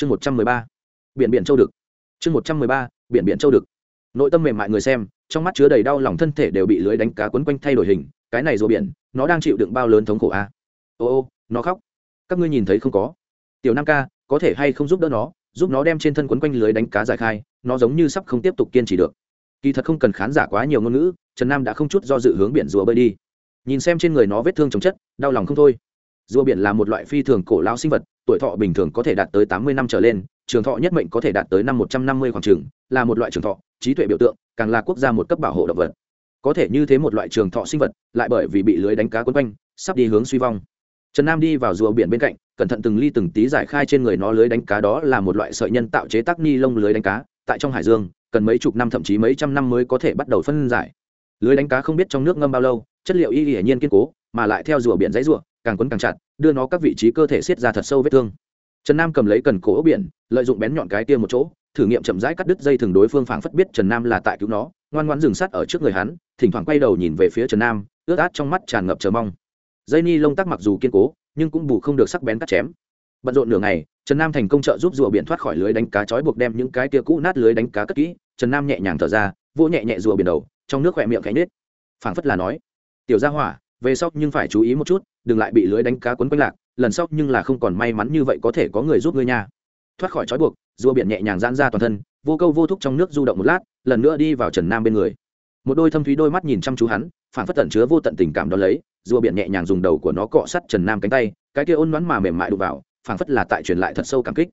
chương một trăm mười ba, biển biển châu đực chương một trăm mười ba, biển biển châu đực nội tâm mềm mại người xem, trong mắt chứa đầy đau lòng thân thể đều bị lưới đánh cá quấn quanh thay đổi hình, cái này rùa biển, nó đang chịu đựng bao lớn thống khổ a. À? ô ô, nó khóc. Các ngươi nhìn thấy không có? Tiểu nam ca, có thể hay không giúp đỡ nó, giúp nó đem trên thân quấn quanh lưới đánh cá giải khai, nó giống như sắp không tiếp tục kiên trì được. Kỳ thật không cần khán giả quá nhiều ngôn ngữ, trần nam đã không chút do dự hướng biển rùa bơi đi. Nhìn xem trên người nó vết thương chồng chất, đau lòng không thôi rùa biển là một loại phi thường cổ lao sinh vật, tuổi thọ bình thường có thể đạt tới tám mươi năm trở lên, trường thọ nhất mệnh có thể đạt tới năm một trăm năm mươi khoảng trường, là một loại trường thọ, trí tuệ biểu tượng, càng là quốc gia một cấp bảo hộ động vật. Có thể như thế một loại trường thọ sinh vật, lại bởi vì bị lưới đánh cá quấn quanh, sắp đi hướng suy vong. Trần nam đi vào rùa biển bên cạnh, cẩn thận từng ly từng tí giải khai trên người nó lưới đánh cá đó là một loại sợi nhân tạo chế tác ni lông lưới đánh cá, tại trong hải dương, cần mấy chục năm thậm chí mấy trăm năm mới có thể bắt đầu phân giải. Lưới đánh cá không biết trong nước ngâm bao lâu, chất liệu y hiển nhiên kiên cố, mà lại theo rùa biển dãy rùa càng quấn càng chặt, đưa nó các vị trí cơ thể xiết ra thật sâu vết thương. Trần nam cầm lấy cần cổ ốc biển, lợi dụng bén nhọn cái kia một chỗ, thử nghiệm chậm rãi cắt đứt dây thừng đối phương phảng phất biết trần nam là tại cứu nó, ngoan ngoãn dừng sát ở trước người hắn, thỉnh thoảng quay đầu nhìn về phía trần nam, ướt át trong mắt tràn ngập chờ mong. Dây ni lông tắc mặc dù kiên cố, nhưng cũng bù không được sắc bén cắt chém. Bận rộn nửa ngày, trần nam thành công trợ giúp rùa biển thoát khỏi lưới đánh cá trói buộc đem những cái tia cũ nát lưới đánh cá cất kỹ, trần nam nhẹ nhàng thở ra, vỗ nhẹ nhẹ rùa biển đầu, trong nước khỏe miệng cánh nết phảng phất là nói, tiểu gia hỏa, về sóc nhưng phải chú ý một chút đừng lại bị lưới đánh cá quấn quanh lạc, lần sau nhưng là không còn may mắn như vậy có thể có người giúp ngươi nha. Thoát khỏi trói buộc, rùa biển nhẹ nhàng giãn ra toàn thân, vô câu vô thúc trong nước du động một lát, lần nữa đi vào trần nam bên người. Một đôi thâm thúy đôi mắt nhìn chăm chú hắn phản phất tận chứa vô tận tình cảm đó lấy, rùa biển nhẹ nhàng dùng đầu của nó cọ sắt trần nam cánh tay, cái kia ôn đoán mà mềm mại đụng vào phản phất là tại truyền lại thật sâu cảm kích.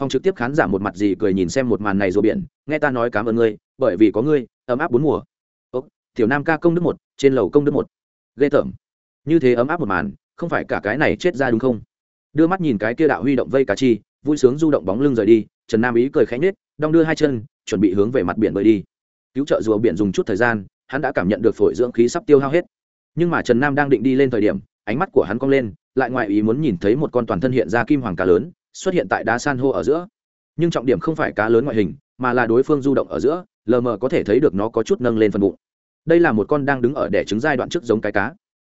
Phong trực tiếp khán giả một mặt gì cười nhìn xem một màn này rùa biển, nghe ta nói cảm ơn ngươi, bởi vì có ngươi, ấm áp bốn mùa. Ốc, tiểu nam ca công đức một, trên lầu công đức một. Ghê tởm như thế ấm áp một màn, không phải cả cái này chết ra đúng không? Đưa mắt nhìn cái kia đạo huy động vây cá chi, vui sướng du động bóng lưng rời đi, trần nam ý cười khẽ nhết đong đưa hai chân, chuẩn bị hướng về mặt biển bơi đi. Cứu trợ rùa biển dùng chút thời gian, hắn đã cảm nhận được phổi dưỡng khí sắp tiêu hao hết. Nhưng mà trần nam đang định đi lên thời điểm, ánh mắt của hắn cong lên, lại ngoài ý muốn nhìn thấy một con toàn thân hiện ra kim hoàng cá lớn, xuất hiện tại đá san hô ở giữa. Nhưng trọng điểm không phải cá lớn ngoại hình, mà là đối phương du động ở giữa, lờ mờ có thể thấy được nó có chút nâng lên phần bụng. Đây là một con đang đứng ở đẻ trứng giai đoạn trước giống cái cá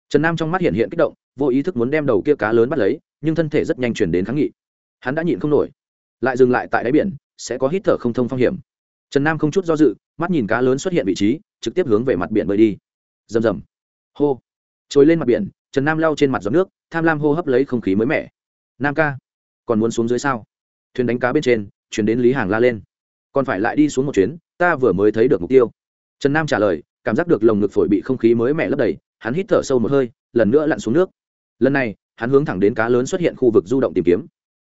trần nam trong mắt hiện hiện kích động, vô ý thức muốn đem đầu kia cá lớn bắt lấy, nhưng thân thể rất nhanh chuyển đến kháng nghị. Hắn đã nhịn không nổi, lại dừng lại tại đáy biển, sẽ có hít thở không thông phong hiểm. Trần nam không chút do dự, mắt nhìn cá lớn xuất hiện vị trí, trực tiếp hướng về mặt biển bơi đi. Rầm rầm. Hô. Trồi lên mặt biển, trần nam lao trên mặt giọt nước, tham lam hô hấp lấy không khí mới mẻ. Nam ca, còn muốn xuống dưới sao? Thuyền đánh cá bên trên, chuyển đến lý hàng la lên. Còn phải lại đi xuống một chuyến, ta vừa mới thấy được mục tiêu. Trần nam trả lời, cảm giác được lồng ngực phổi bị không khí mới mẻ lấp đầy hắn hít thở sâu một hơi, lần nữa lặn xuống nước. Lần này, hắn hướng thẳng đến cá lớn xuất hiện khu vực du động tìm kiếm.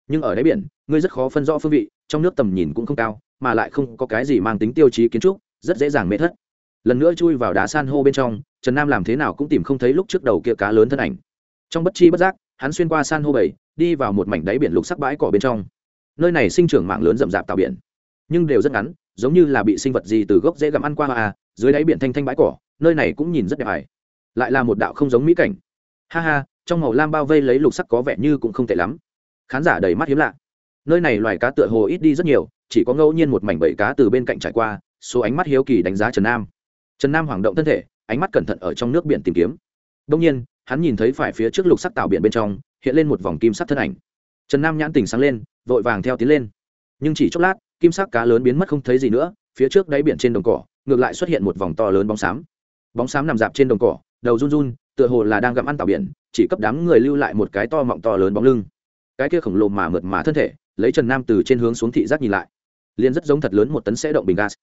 Nhưng ở đáy biển, ngươi rất khó phân rõ phương vị, trong nước tầm nhìn cũng không cao, mà lại không có cái gì mang tính tiêu chí kiến trúc, rất dễ dàng mê thất. Lần nữa chui vào đá san hô bên trong, trần nam làm thế nào cũng tìm không thấy lúc trước đầu kia cá lớn thân ảnh. Trong bất chi bất giác, hắn xuyên qua san hô bảy, đi vào một mảnh đáy biển lục sắc bãi cỏ bên trong. Nơi này sinh trưởng mạng lớn rậm rạp tạo biển. Nhưng đều rất ngắn, giống như là bị sinh vật gì từ gốc dễ gặm ăn qua à dưới đáy biển thanh thanh bãi cỏ, nơi này cũng nhìn rất đẹp ải lại là một đạo không giống mỹ cảnh. Ha ha, trong màu lam bao vây lấy lục sắc có vẻ như cũng không tệ lắm. Khán giả đầy mắt hiếm lạ. Nơi này loài cá tựa hồ ít đi rất nhiều, chỉ có ngẫu nhiên một mảnh bẫy cá từ bên cạnh trải qua, số ánh mắt hiếu kỳ đánh giá trần nam. Trần nam hoảng động thân thể, ánh mắt cẩn thận ở trong nước biển tìm kiếm. Đông nhiên, hắn nhìn thấy phải phía trước lục sắc tạo biển bên trong, hiện lên một vòng kim sắc thân ảnh. Trần nam nhãn tình sáng lên, vội vàng theo tiến lên. Nhưng chỉ chốc lát, kim sắc cá lớn biến mất không thấy gì nữa, phía trước đáy biển trên đồng cỏ, ngược lại xuất hiện một vòng to lớn bóng xám. Bóng xám nằm dạp trên đồng cỏ đầu run run, tựa hồ là đang gặm ăn tàu biển, chỉ cấp đám người lưu lại một cái to mọng to lớn bóng lưng. Cái kia khổng lồ mà mượt mà thân thể, lấy trần nam từ trên hướng xuống thị giác nhìn lại. Liền rất giống thật lớn một tấn sẽ động bình gas.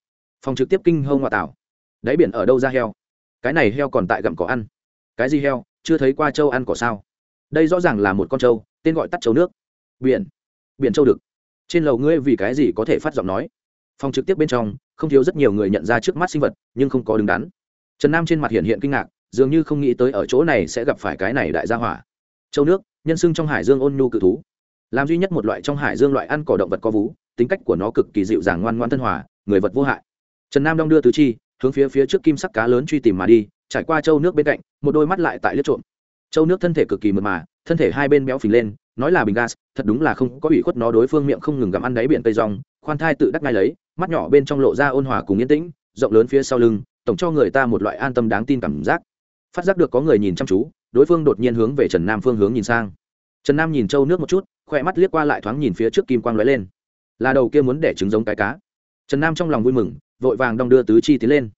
Phòng trực tiếp kinh hông ngoại tảo. Đáy biển ở đâu ra heo? Cái này heo còn tại gặm cỏ ăn. Cái gì heo? Chưa thấy qua châu ăn cỏ sao? Đây rõ ràng là một con trâu, tên gọi tắt châu nước. Biển. Biển châu đực. Trên lầu ngươi vì cái gì có thể phát giọng nói? Phòng trực tiếp bên trong, không thiếu rất nhiều người nhận ra trước mắt sinh vật, nhưng không có đứng đắn. Trần nam trên mặt hiện hiện kinh ngạc dường như không nghĩ tới ở chỗ này sẽ gặp phải cái này đại gia hỏa. Châu nước, nhân sưng trong hải dương ôn nhu cự thú. Làm duy nhất một loại trong hải dương loại ăn cỏ động vật có vú, tính cách của nó cực kỳ dịu dàng ngoan ngoan thân hòa, người vật vô hại. Trần nam đong đưa tứ chi, hướng phía phía trước kim sắc cá lớn truy tìm mà đi, trải qua châu nước bên cạnh, một đôi mắt lại tại liếc trộm. Châu nước thân thể cực kỳ mượt mà, thân thể hai bên béo phình lên, nói là bình gas, thật đúng là không có ủy khuất nó đối phương miệng không ngừng gặm ăn đáy biển tây rong, khoan thai tự đắc ngay lấy, mắt nhỏ bên trong lộ ra ôn hòa cùng yên tĩnh, rộng lớn phía sau lưng, tổng cho người ta một loại an tâm đáng tin cảm giác phát giác được có người nhìn chăm chú, đối phương đột nhiên hướng về trần nam phương hướng nhìn sang. Trần nam nhìn trâu nước một chút khoe mắt liếc qua lại thoáng nhìn phía trước kim quang lóe lên. Là đầu kia muốn để trứng giống cái cá. Trần nam trong lòng vui mừng, vội vàng đong đưa tứ chi tiến lên.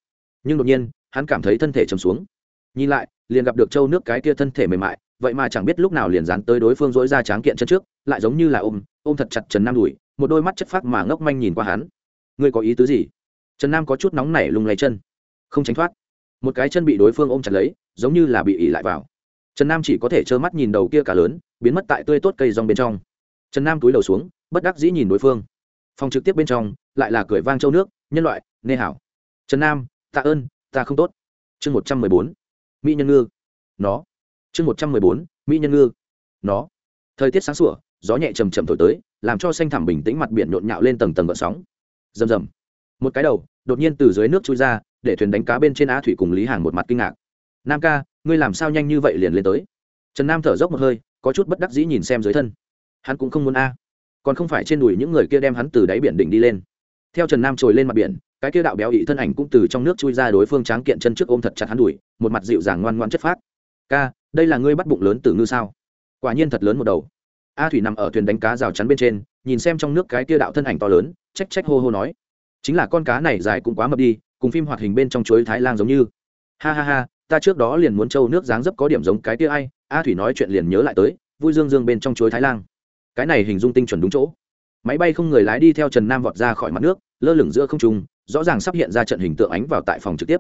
Nhưng đột nhiên, hắn cảm thấy thân thể chầm xuống. Nhìn lại, liền gặp được trâu nước cái kia thân thể mềm mại, vậy mà chẳng biết lúc nào liền dán tới đối phương dỗi ra tráng kiện chân trước, lại giống như là ôm ôm thật chặt trần nam đùi, một đôi mắt chất phác mà ngốc manh nhìn qua hắn. Ngươi có ý tứ gì? Trần nam có chút nóng nảy lung lấy chân. Không tránh thoát một cái chân bị đối phương ôm chặt lấy, giống như là bị ỉ lại vào. Trần nam chỉ có thể trơ mắt nhìn đầu kia cả lớn, biến mất tại tươi tốt cây rong bên trong. Trần nam túi đầu xuống, bất đắc dĩ nhìn đối phương. Phòng trực tiếp bên trong, lại là cười vang châu nước, nhân loại, nê hảo. Trần nam, tạ ơn, ta không tốt. Chương một trăm mười bốn, mỹ nhân ngư. Nó. Chương một trăm mười bốn, mỹ nhân ngư. Nó. Thời tiết sáng sủa, gió nhẹ chầm chầm thổi tới, làm cho xanh thẳm bình tĩnh mặt biển nhộn nhạo lên tầng tầng gợn sóng. Rầm rầm. Một cái đầu, đột nhiên từ dưới nước trôi ra để thuyền đánh cá bên trên á thủy cùng lý hàng một mặt kinh ngạc. Nam ca, ngươi làm sao nhanh như vậy liền lên tới? Trần nam thở dốc một hơi, có chút bất đắc dĩ nhìn xem dưới thân. Hắn cũng không muốn a. Còn không phải trên đùi những người kia đem hắn từ đáy biển đỉnh đi lên. Theo trần nam trồi lên mặt biển, cái kia đạo béo ị thân ảnh cũng từ trong nước chui ra đối phương tráng kiện chân trước ôm thật chặt hắn đùi, một mặt dịu dàng ngoan ngoan chất phát. Ca, đây là ngươi bắt bụng lớn từ ngư sao? Quả nhiên thật lớn một đầu. A thủy nằm ở thuyền đánh cá rào chắn bên trên, nhìn xem trong nước cái kia đạo thân ảnh to lớn trách trách hô hô nói, chính là con cá này dài cũng quá mập đi cùng phim hoạt hình bên trong chuối thái lan giống như. Ha ha ha, ta trước đó liền muốn trâu nước dáng dấp có điểm giống cái tia ai, a thủy nói chuyện liền nhớ lại tới, vui dương dương bên trong chuối thái lan. Cái này hình dung tinh chuẩn đúng chỗ. Máy bay không người lái đi theo trần nam vọt ra khỏi mặt nước, lơ lửng giữa không trung, rõ ràng sắp hiện ra trận hình tượng ánh vào tại phòng trực tiếp.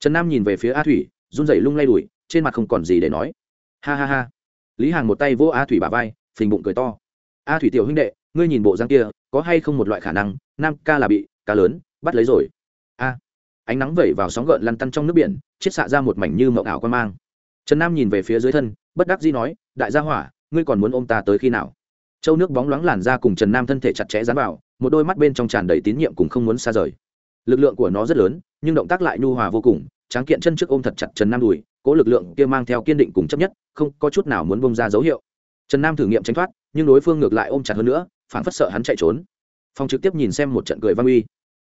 Trần nam nhìn về phía a thủy, run rẩy lung lay đùi trên mặt không còn gì để nói. Ha ha ha. Lý hàng một tay vỗ a thủy bà vai, phình bụng cười to. A thủy tiểu huynh đệ, ngươi nhìn bộ răng kia, có hay không một loại khả năng, nam ca là bị cá lớn, bắt lấy rồi ánh nắng vẩy vào sóng gợn lăn tăn trong nước biển, chiết xạ ra một mảnh như mộng ảo quan mang. Trần nam nhìn về phía dưới thân, bất đắc dĩ nói, đại gia hỏa, ngươi còn muốn ôm ta tới khi nào? Châu nước bóng loáng làn ra cùng trần nam thân thể chặt chẽ dán vào, một đôi mắt bên trong tràn đầy tín nhiệm cùng không muốn xa rời. Lực lượng của nó rất lớn, nhưng động tác lại nhu hòa vô cùng, tráng kiện chân trước ôm thật chặt trần nam đùi, cố lực lượng kia mang theo kiên định cùng chấp nhất, không có chút nào muốn bông ra dấu hiệu. Trần nam thử nghiệm tránh thoát, nhưng đối phương ngược lại ôm chặt hơn nữa phản phất sợ hắn chạy trốn. Phong trực tiếp nhìn xem một trận cười văn uy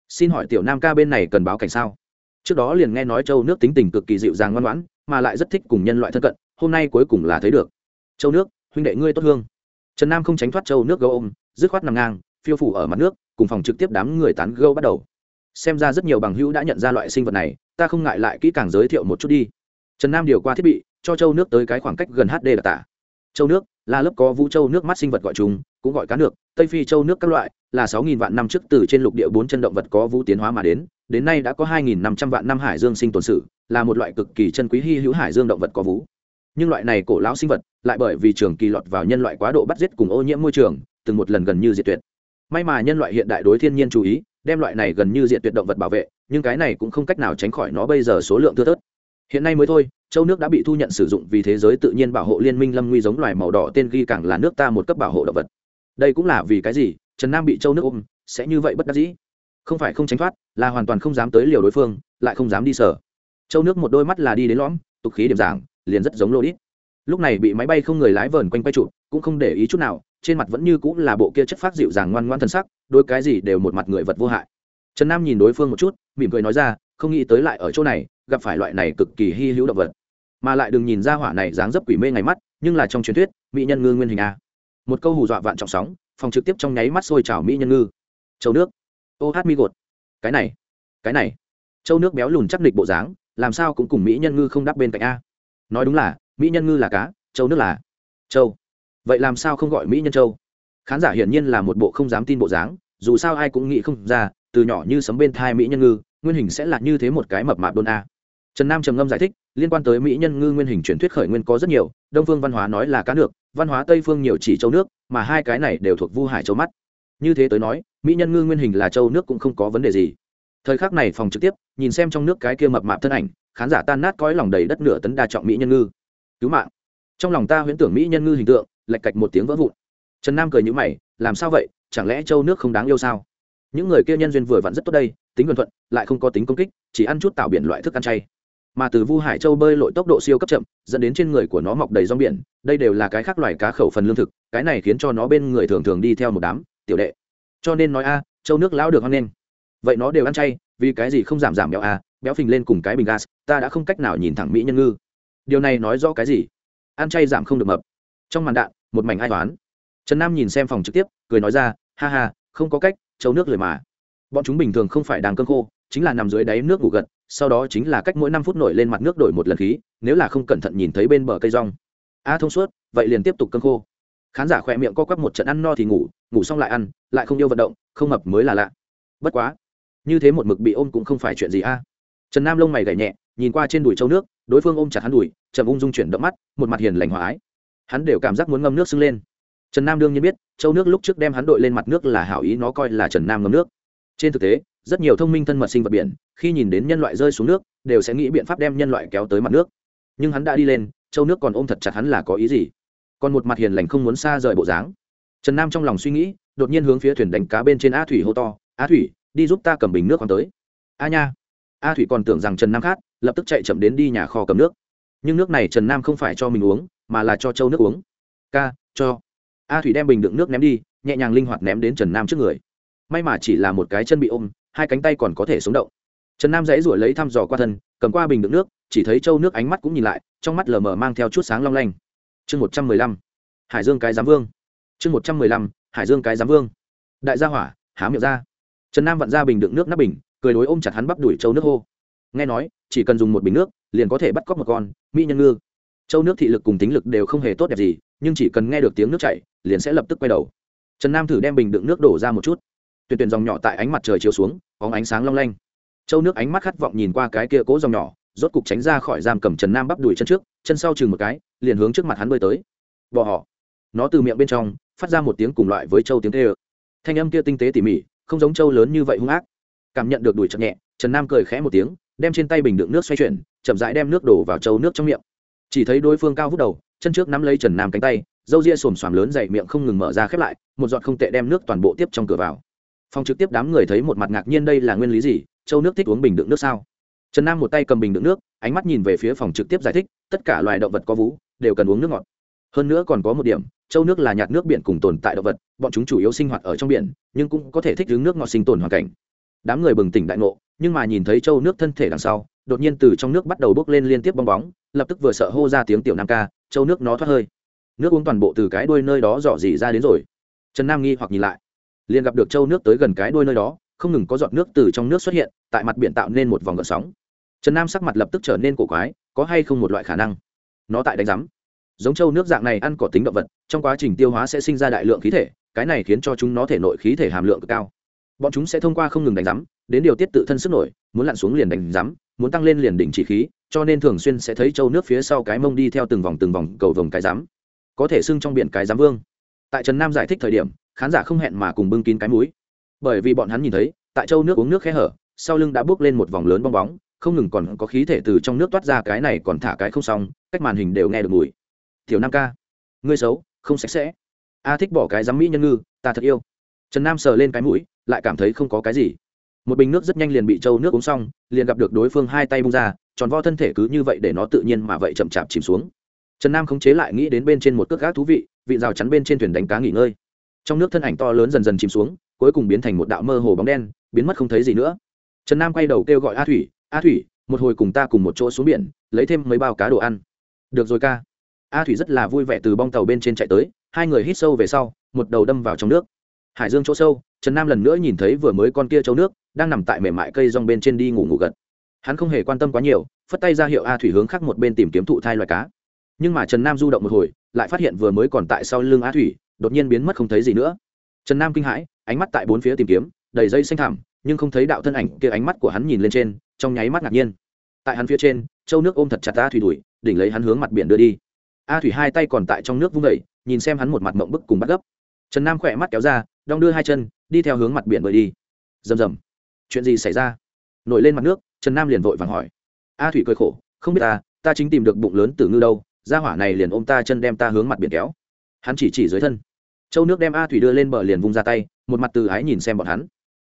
xin hỏi tiểu nam ca bên này cần báo cảnh sao? Trước đó liền nghe nói châu nước tính tình cực kỳ dịu dàng ngoan ngoãn, mà lại rất thích cùng nhân loại thân cận, hôm nay cuối cùng là thấy được. Châu nước, huynh đệ ngươi tốt hương. Trần nam không tránh thoát châu nước gấu ôm, dứt khoát nằm ngang, phiêu phủ ở mặt nước, cùng phòng trực tiếp đám người tán gâu bắt đầu. Xem ra rất nhiều bằng hữu đã nhận ra loại sinh vật này, ta không ngại lại kỹ càng giới thiệu một chút đi. Trần nam điều qua thiết bị, cho châu nước tới cái khoảng cách gần hd là tả. Châu nước là lớp có vũ châu nước mắt sinh vật gọi chúng, cũng gọi cá nước, tây phi châu nước các loại, là sáu nghìn vạn năm trước từ trên lục địa bốn chân động vật có vũ tiến hóa mà đến đến nay đã có hai nghìn năm trăm vạn năm hải dương sinh tồn sử là một loại cực kỳ chân quý hy hữu hải dương động vật có vũ. Nhưng loại này cổ lão sinh vật, lại bởi vì trường kỳ lọt vào nhân loại quá độ bắt giết cùng ô nhiễm môi trường, từng một lần gần như diệt tuyệt. May mà nhân loại hiện đại đối thiên nhiên chú ý, đem loại này gần như diệt tuyệt động vật bảo vệ, nhưng cái này cũng không cách nào tránh khỏi nó bây giờ số lượng thưa thớt. Hiện nay mới thôi châu nước đã bị thu nhận sử dụng vì thế giới tự nhiên bảo hộ liên minh lâm nguy giống loài màu đỏ, tên ghi càng là nước ta một cấp bảo hộ động vật. Đây cũng là vì cái gì? Trần nam bị châu nước ôm, sẽ như vậy bất đắc dĩ? Không phải không tránh thoát, là hoàn toàn không dám tới liều đối phương, lại không dám đi sở. Châu nước một đôi mắt là đi đến lõm, tục khí điểm giảng, liền rất giống lô đít. Lúc này bị máy bay không người lái vờn quanh quay trụ cũng không để ý chút nào, trên mặt vẫn như cũng là bộ kia chất phát dịu dàng ngoan ngoan thân sắc, đôi cái gì đều một mặt người vật vô hại. Trần nam nhìn đối phương một chút, mỉm cười nói ra, không nghĩ tới lại ở chỗ này, gặp phải loại này cực kỳ hy hữu động vật mà lại đừng nhìn ra hỏa này dáng dấp quỷ mê ngày mắt, nhưng là trong truyền thuyết, mỹ nhân ngư nguyên hình a. Một câu hù dọa vạn trọng sóng, phòng trực tiếp trong nháy mắt sôi trào mỹ nhân ngư. Châu nước. Ô hát mi gột. Cái này. Cái này. Châu nước béo lùn chắc địch bộ dáng, làm sao cũng cùng mỹ nhân ngư không đáp bên cạnh a. Nói đúng là, mỹ nhân ngư là cá, châu nước là châu. Vậy làm sao không gọi mỹ nhân châu? Khán giả hiển nhiên là một bộ không dám tin bộ dáng, dù sao ai cũng nghĩ không ra, từ nhỏ như sấm bên thai mỹ nhân ngư, nguyên hình sẽ là như thế một cái mập mạp đôn a. Trần nam trầm ngâm giải thích liên quan tới mỹ nhân ngư nguyên hình truyền thuyết khởi nguyên có rất nhiều, đông phương văn hóa nói là cá nước, văn hóa tây phương nhiều chỉ châu nước, mà hai cái này đều thuộc vu hải châu mắt. Như thế tới nói, mỹ nhân ngư nguyên hình là châu nước cũng không có vấn đề gì. Thời khắc này phòng trực tiếp, nhìn xem trong nước cái kia mập mạp thân ảnh, khán giả tan nát cõi lòng đầy đất nửa tấn đa trọng mỹ nhân ngư. Cứu mạng. Trong lòng ta huyễn tưởng mỹ nhân ngư hình tượng lạch cạch một tiếng vỡ vụn. Trần nam cười nhữ mày, làm sao vậy, chẳng lẽ châu nước không đáng yêu sao? Những người kia nhân duyên vừa vặn rất tốt đây, tính luận thuận, lại không có tính công kích, chỉ ăn chút tạo biển loại thức ăn chay mà từ vu hải châu bơi lội tốc độ siêu cấp chậm, dẫn đến trên người của nó mọc đầy rong biển. Đây đều là cái khác loài cá khẩu phần lương thực, cái này khiến cho nó bên người thường thường đi theo một đám tiểu đệ. Cho nên nói a, châu nước lão được hoan lên vậy nó đều ăn chay, vì cái gì không giảm giảm béo a? Béo phình lên cùng cái bình gas, ta đã không cách nào nhìn thẳng mỹ nhân ngư. Điều này nói rõ cái gì? Ăn chay giảm không được mập. Trong màn đạn, một mảnh ai toán trần nam nhìn xem phòng trực tiếp, cười nói ra, ha ha, không có cách, châu nước lười mà. Bọn chúng bình thường không phải đàng cơn khô, chính là nằm dưới đáy nước ngủ gật sau đó chính là cách mỗi năm phút nổi lên mặt nước đổi một lần khí, nếu là không cẩn thận nhìn thấy bên bờ cây rong. A thông suốt, vậy liền tiếp tục cơn khô. Khán giả khỏe miệng co quắp một trận ăn no thì ngủ ngủ xong lại ăn, lại không yêu vận động, không mập mới là lạ. Bất quá, như thế một mực bị ôm cũng không phải chuyện gì a. Trần nam lông mày gảy nhẹ, nhìn qua trên đùi châu nước, đối phương ôm chặt hắn đùi, chậm ung dung chuyển động mắt, một mặt hiền lành hòa ái. Hắn đều cảm giác muốn ngâm nước sưng lên. Trần nam đương nhiên biết, châu nước lúc trước đem hắn đội lên mặt nước là hảo ý nó coi là trần nam ngâm nước. Trên thực tế, rất nhiều thông minh thân mật sinh vật biển khi nhìn đến nhân loại rơi xuống nước, đều sẽ nghĩ biện pháp đem nhân loại kéo tới mặt nước. Nhưng hắn đã đi lên, châu nước còn ôm thật chặt hắn là có ý gì? Còn một mặt hiền lành không muốn xa rời bộ dáng. Trần nam trong lòng suy nghĩ, đột nhiên hướng phía thuyền đánh cá bên trên a thủy hô to, a thủy, đi giúp ta cầm bình nước còn tới. A nha. A thủy còn tưởng rằng trần nam khát lập tức chạy chậm đến đi nhà kho cầm nước. Nhưng nước này trần nam không phải cho mình uống, mà là cho châu nước uống. K cho. A thủy đem bình đựng nước ném đi, nhẹ nhàng linh hoạt ném đến trần nam trước người. May mà chỉ là một cái chân bị ôm, hai cánh tay còn có thể sống động trần nam dãy ruổi lấy thăm dò qua thân cầm qua bình đựng nước chỉ thấy châu nước ánh mắt cũng nhìn lại trong mắt lờ mờ mang theo chút sáng long lanh chương một trăm mười lăm hải dương cái giám vương chương một trăm mười lăm hải dương cái giám vương đại gia hỏa há miệng ra trần nam vặn ra bình đựng nước nắp bình cười đối ôm chặt hắn bắp đuổi châu nước hô nghe nói chỉ cần dùng một bình nước liền có thể bắt cóc một con mỹ nhân ngư châu nước thị lực cùng tính lực đều không hề tốt đẹp gì nhưng chỉ cần nghe được tiếng nước chảy liền sẽ lập tức quay đầu trần nam thử đem bình đựng nước đổ ra một chút tuyển tuyển dòng nhỏ tại ánh mặt trời chiếu xuống có ánh sáng long lanh châu nước ánh mắt khát vọng nhìn qua cái kia cố dòng nhỏ, rốt cục tránh ra khỏi giam cầm trần nam bắp đùi chân trước, chân sau chừng một cái, liền hướng trước mặt hắn bơi tới. Bỏ họ. Nó từ miệng bên trong, phát ra một tiếng cùng loại với châu tiếng tê ơ thanh âm kia tinh tế tỉ mỉ, không giống châu lớn như vậy hung ác. Cảm nhận được đùi chậm nhẹ, trần nam cười khẽ một tiếng, đem trên tay bình đựng nước xoay chuyển, chậm rãi đem nước đổ vào châu nước trong miệng. Chỉ thấy đối phương cao hút đầu, chân trước nắm lấy trần nam cánh tay dâu ria xồm xoàm lớn dậy miệng không ngừng mở ra khép lại, một giọt không tệ đem nước toàn bộ tiếp trong cửa vào. Phòng trực tiếp đám người thấy một mặt ngạc nhiên đây là nguyên lý gì? Châu nước thích uống bình đựng nước sao? Trần nam một tay cầm bình đựng nước, ánh mắt nhìn về phía phòng trực tiếp giải thích, tất cả loài động vật có vú, đều cần uống nước ngọt. Hơn nữa còn có một điểm, châu nước là nhạt nước biển cùng tồn tại động vật, bọn chúng chủ yếu sinh hoạt ở trong biển, nhưng cũng có thể thích ứng nước ngọt sinh tồn hoàn cảnh. Đám người bừng tỉnh đại ngộ, nhưng mà nhìn thấy châu nước thân thể đằng sau, đột nhiên từ trong nước bắt đầu bốc lên liên tiếp bong bóng, lập tức vừa sợ hô ra tiếng tiểu nam ca, châu nước nó thoát hơi. Nước uống toàn bộ từ cái đuôi nơi đó dò dỉ ra đến rồi. Trần nam nghi hoặc nhìn lại, liền gặp được châu nước tới gần cái đuôi nơi đó, không ngừng có giọt nước từ trong nước xuất hiện tại mặt biển tạo nên một vòng gợn sóng. Trần nam sắc mặt lập tức trở nên cổ quái, có hay không một loại khả năng? Nó tại đánh giám. Giống châu nước dạng này ăn có tính động vật, trong quá trình tiêu hóa sẽ sinh ra đại lượng khí thể, cái này khiến cho chúng nó thể nội khí thể hàm lượng cực cao. Bọn chúng sẽ thông qua không ngừng đánh giám, đến điều tiết tự thân sức nổi, muốn lặn xuống liền đánh giám, muốn tăng lên liền đỉnh chỉ khí, cho nên thường xuyên sẽ thấy châu nước phía sau cái mông đi theo từng vòng từng vòng cầu vồng cái giám. Có thể xưng trong biển cái giám vương. Tại trần nam giải thích thời điểm, khán giả không hẹn mà cùng bưng kín cái mũi. Bởi vì bọn hắn nhìn thấy, tại châu nước uống nước khe hở sau lưng đã bước lên một vòng lớn bong bóng, không ngừng còn có khí thể từ trong nước toát ra cái này còn thả cái không xong, cách màn hình đều nghe được mùi. Tiểu nam ca, ngươi xấu, không sạch sẽ. A thích bỏ cái giám mỹ nhân ngư, ta thật yêu. Trần nam sờ lên cái mũi, lại cảm thấy không có cái gì. Một bình nước rất nhanh liền bị trâu nước uống xong, liền gặp được đối phương hai tay bung ra, tròn vo thân thể cứ như vậy để nó tự nhiên mà vậy chậm chạp chìm xuống. Trần nam khống chế lại nghĩ đến bên trên một cước gác thú vị vị rào chắn bên trên thuyền đánh cá nghỉ ngơi. Trong nước thân ảnh to lớn dần dần chìm xuống, cuối cùng biến thành một đạo mơ hồ bóng đen, biến mất không thấy gì nữa trần nam quay đầu kêu gọi a thủy a thủy, một hồi cùng ta cùng một chỗ xuống biển, lấy thêm mấy bao cá đồ ăn. Được rồi ca. A thủy rất là vui vẻ từ bong tàu bên trên chạy tới, hai người hít sâu về sau, một đầu đâm vào trong nước. Hải dương chỗ sâu, trần nam lần nữa nhìn thấy vừa mới con kia châu nước, đang nằm tại mềm mại cây rong bên trên đi ngủ ngủ gật. Hắn không hề quan tâm quá nhiều, phất tay ra hiệu a thủy hướng khác một bên tìm kiếm thụ thai loài cá. Nhưng mà trần nam du động một hồi, lại phát hiện vừa mới còn tại sau lưng a thủy, đột nhiên biến mất không thấy gì nữa. Trần nam kinh hãi, ánh mắt tại bốn phía tìm kiếm, đầy dây xanh thảm nhưng không thấy đạo thân ảnh kia ánh mắt của hắn nhìn lên trên, trong nháy mắt ngạc nhiên. Tại hắn phía trên, châu nước ôm thật chặt a thủy đuổi, đỉnh lấy hắn hướng mặt biển đưa đi. A thủy hai tay còn tại trong nước vung vẩy nhìn xem hắn một mặt mộng bức cùng bắt gấp. Trần nam khỏe mắt kéo ra, đong đưa hai chân, đi theo hướng mặt biển bơi đi. Rầm rầm. Chuyện gì xảy ra? Nổi lên mặt nước, trần nam liền vội vàng hỏi. A thủy cười khổ, không biết ta ta chính tìm được bụng lớn từ ngư đâu ra hỏa này liền ôm ta chân đem ta hướng mặt biển kéo. Hắn chỉ chỉ dưới thân. Châu nước đem a thủy đưa lên bờ liền vung ra tay, một mặt từ ái nhìn xem bọn hắn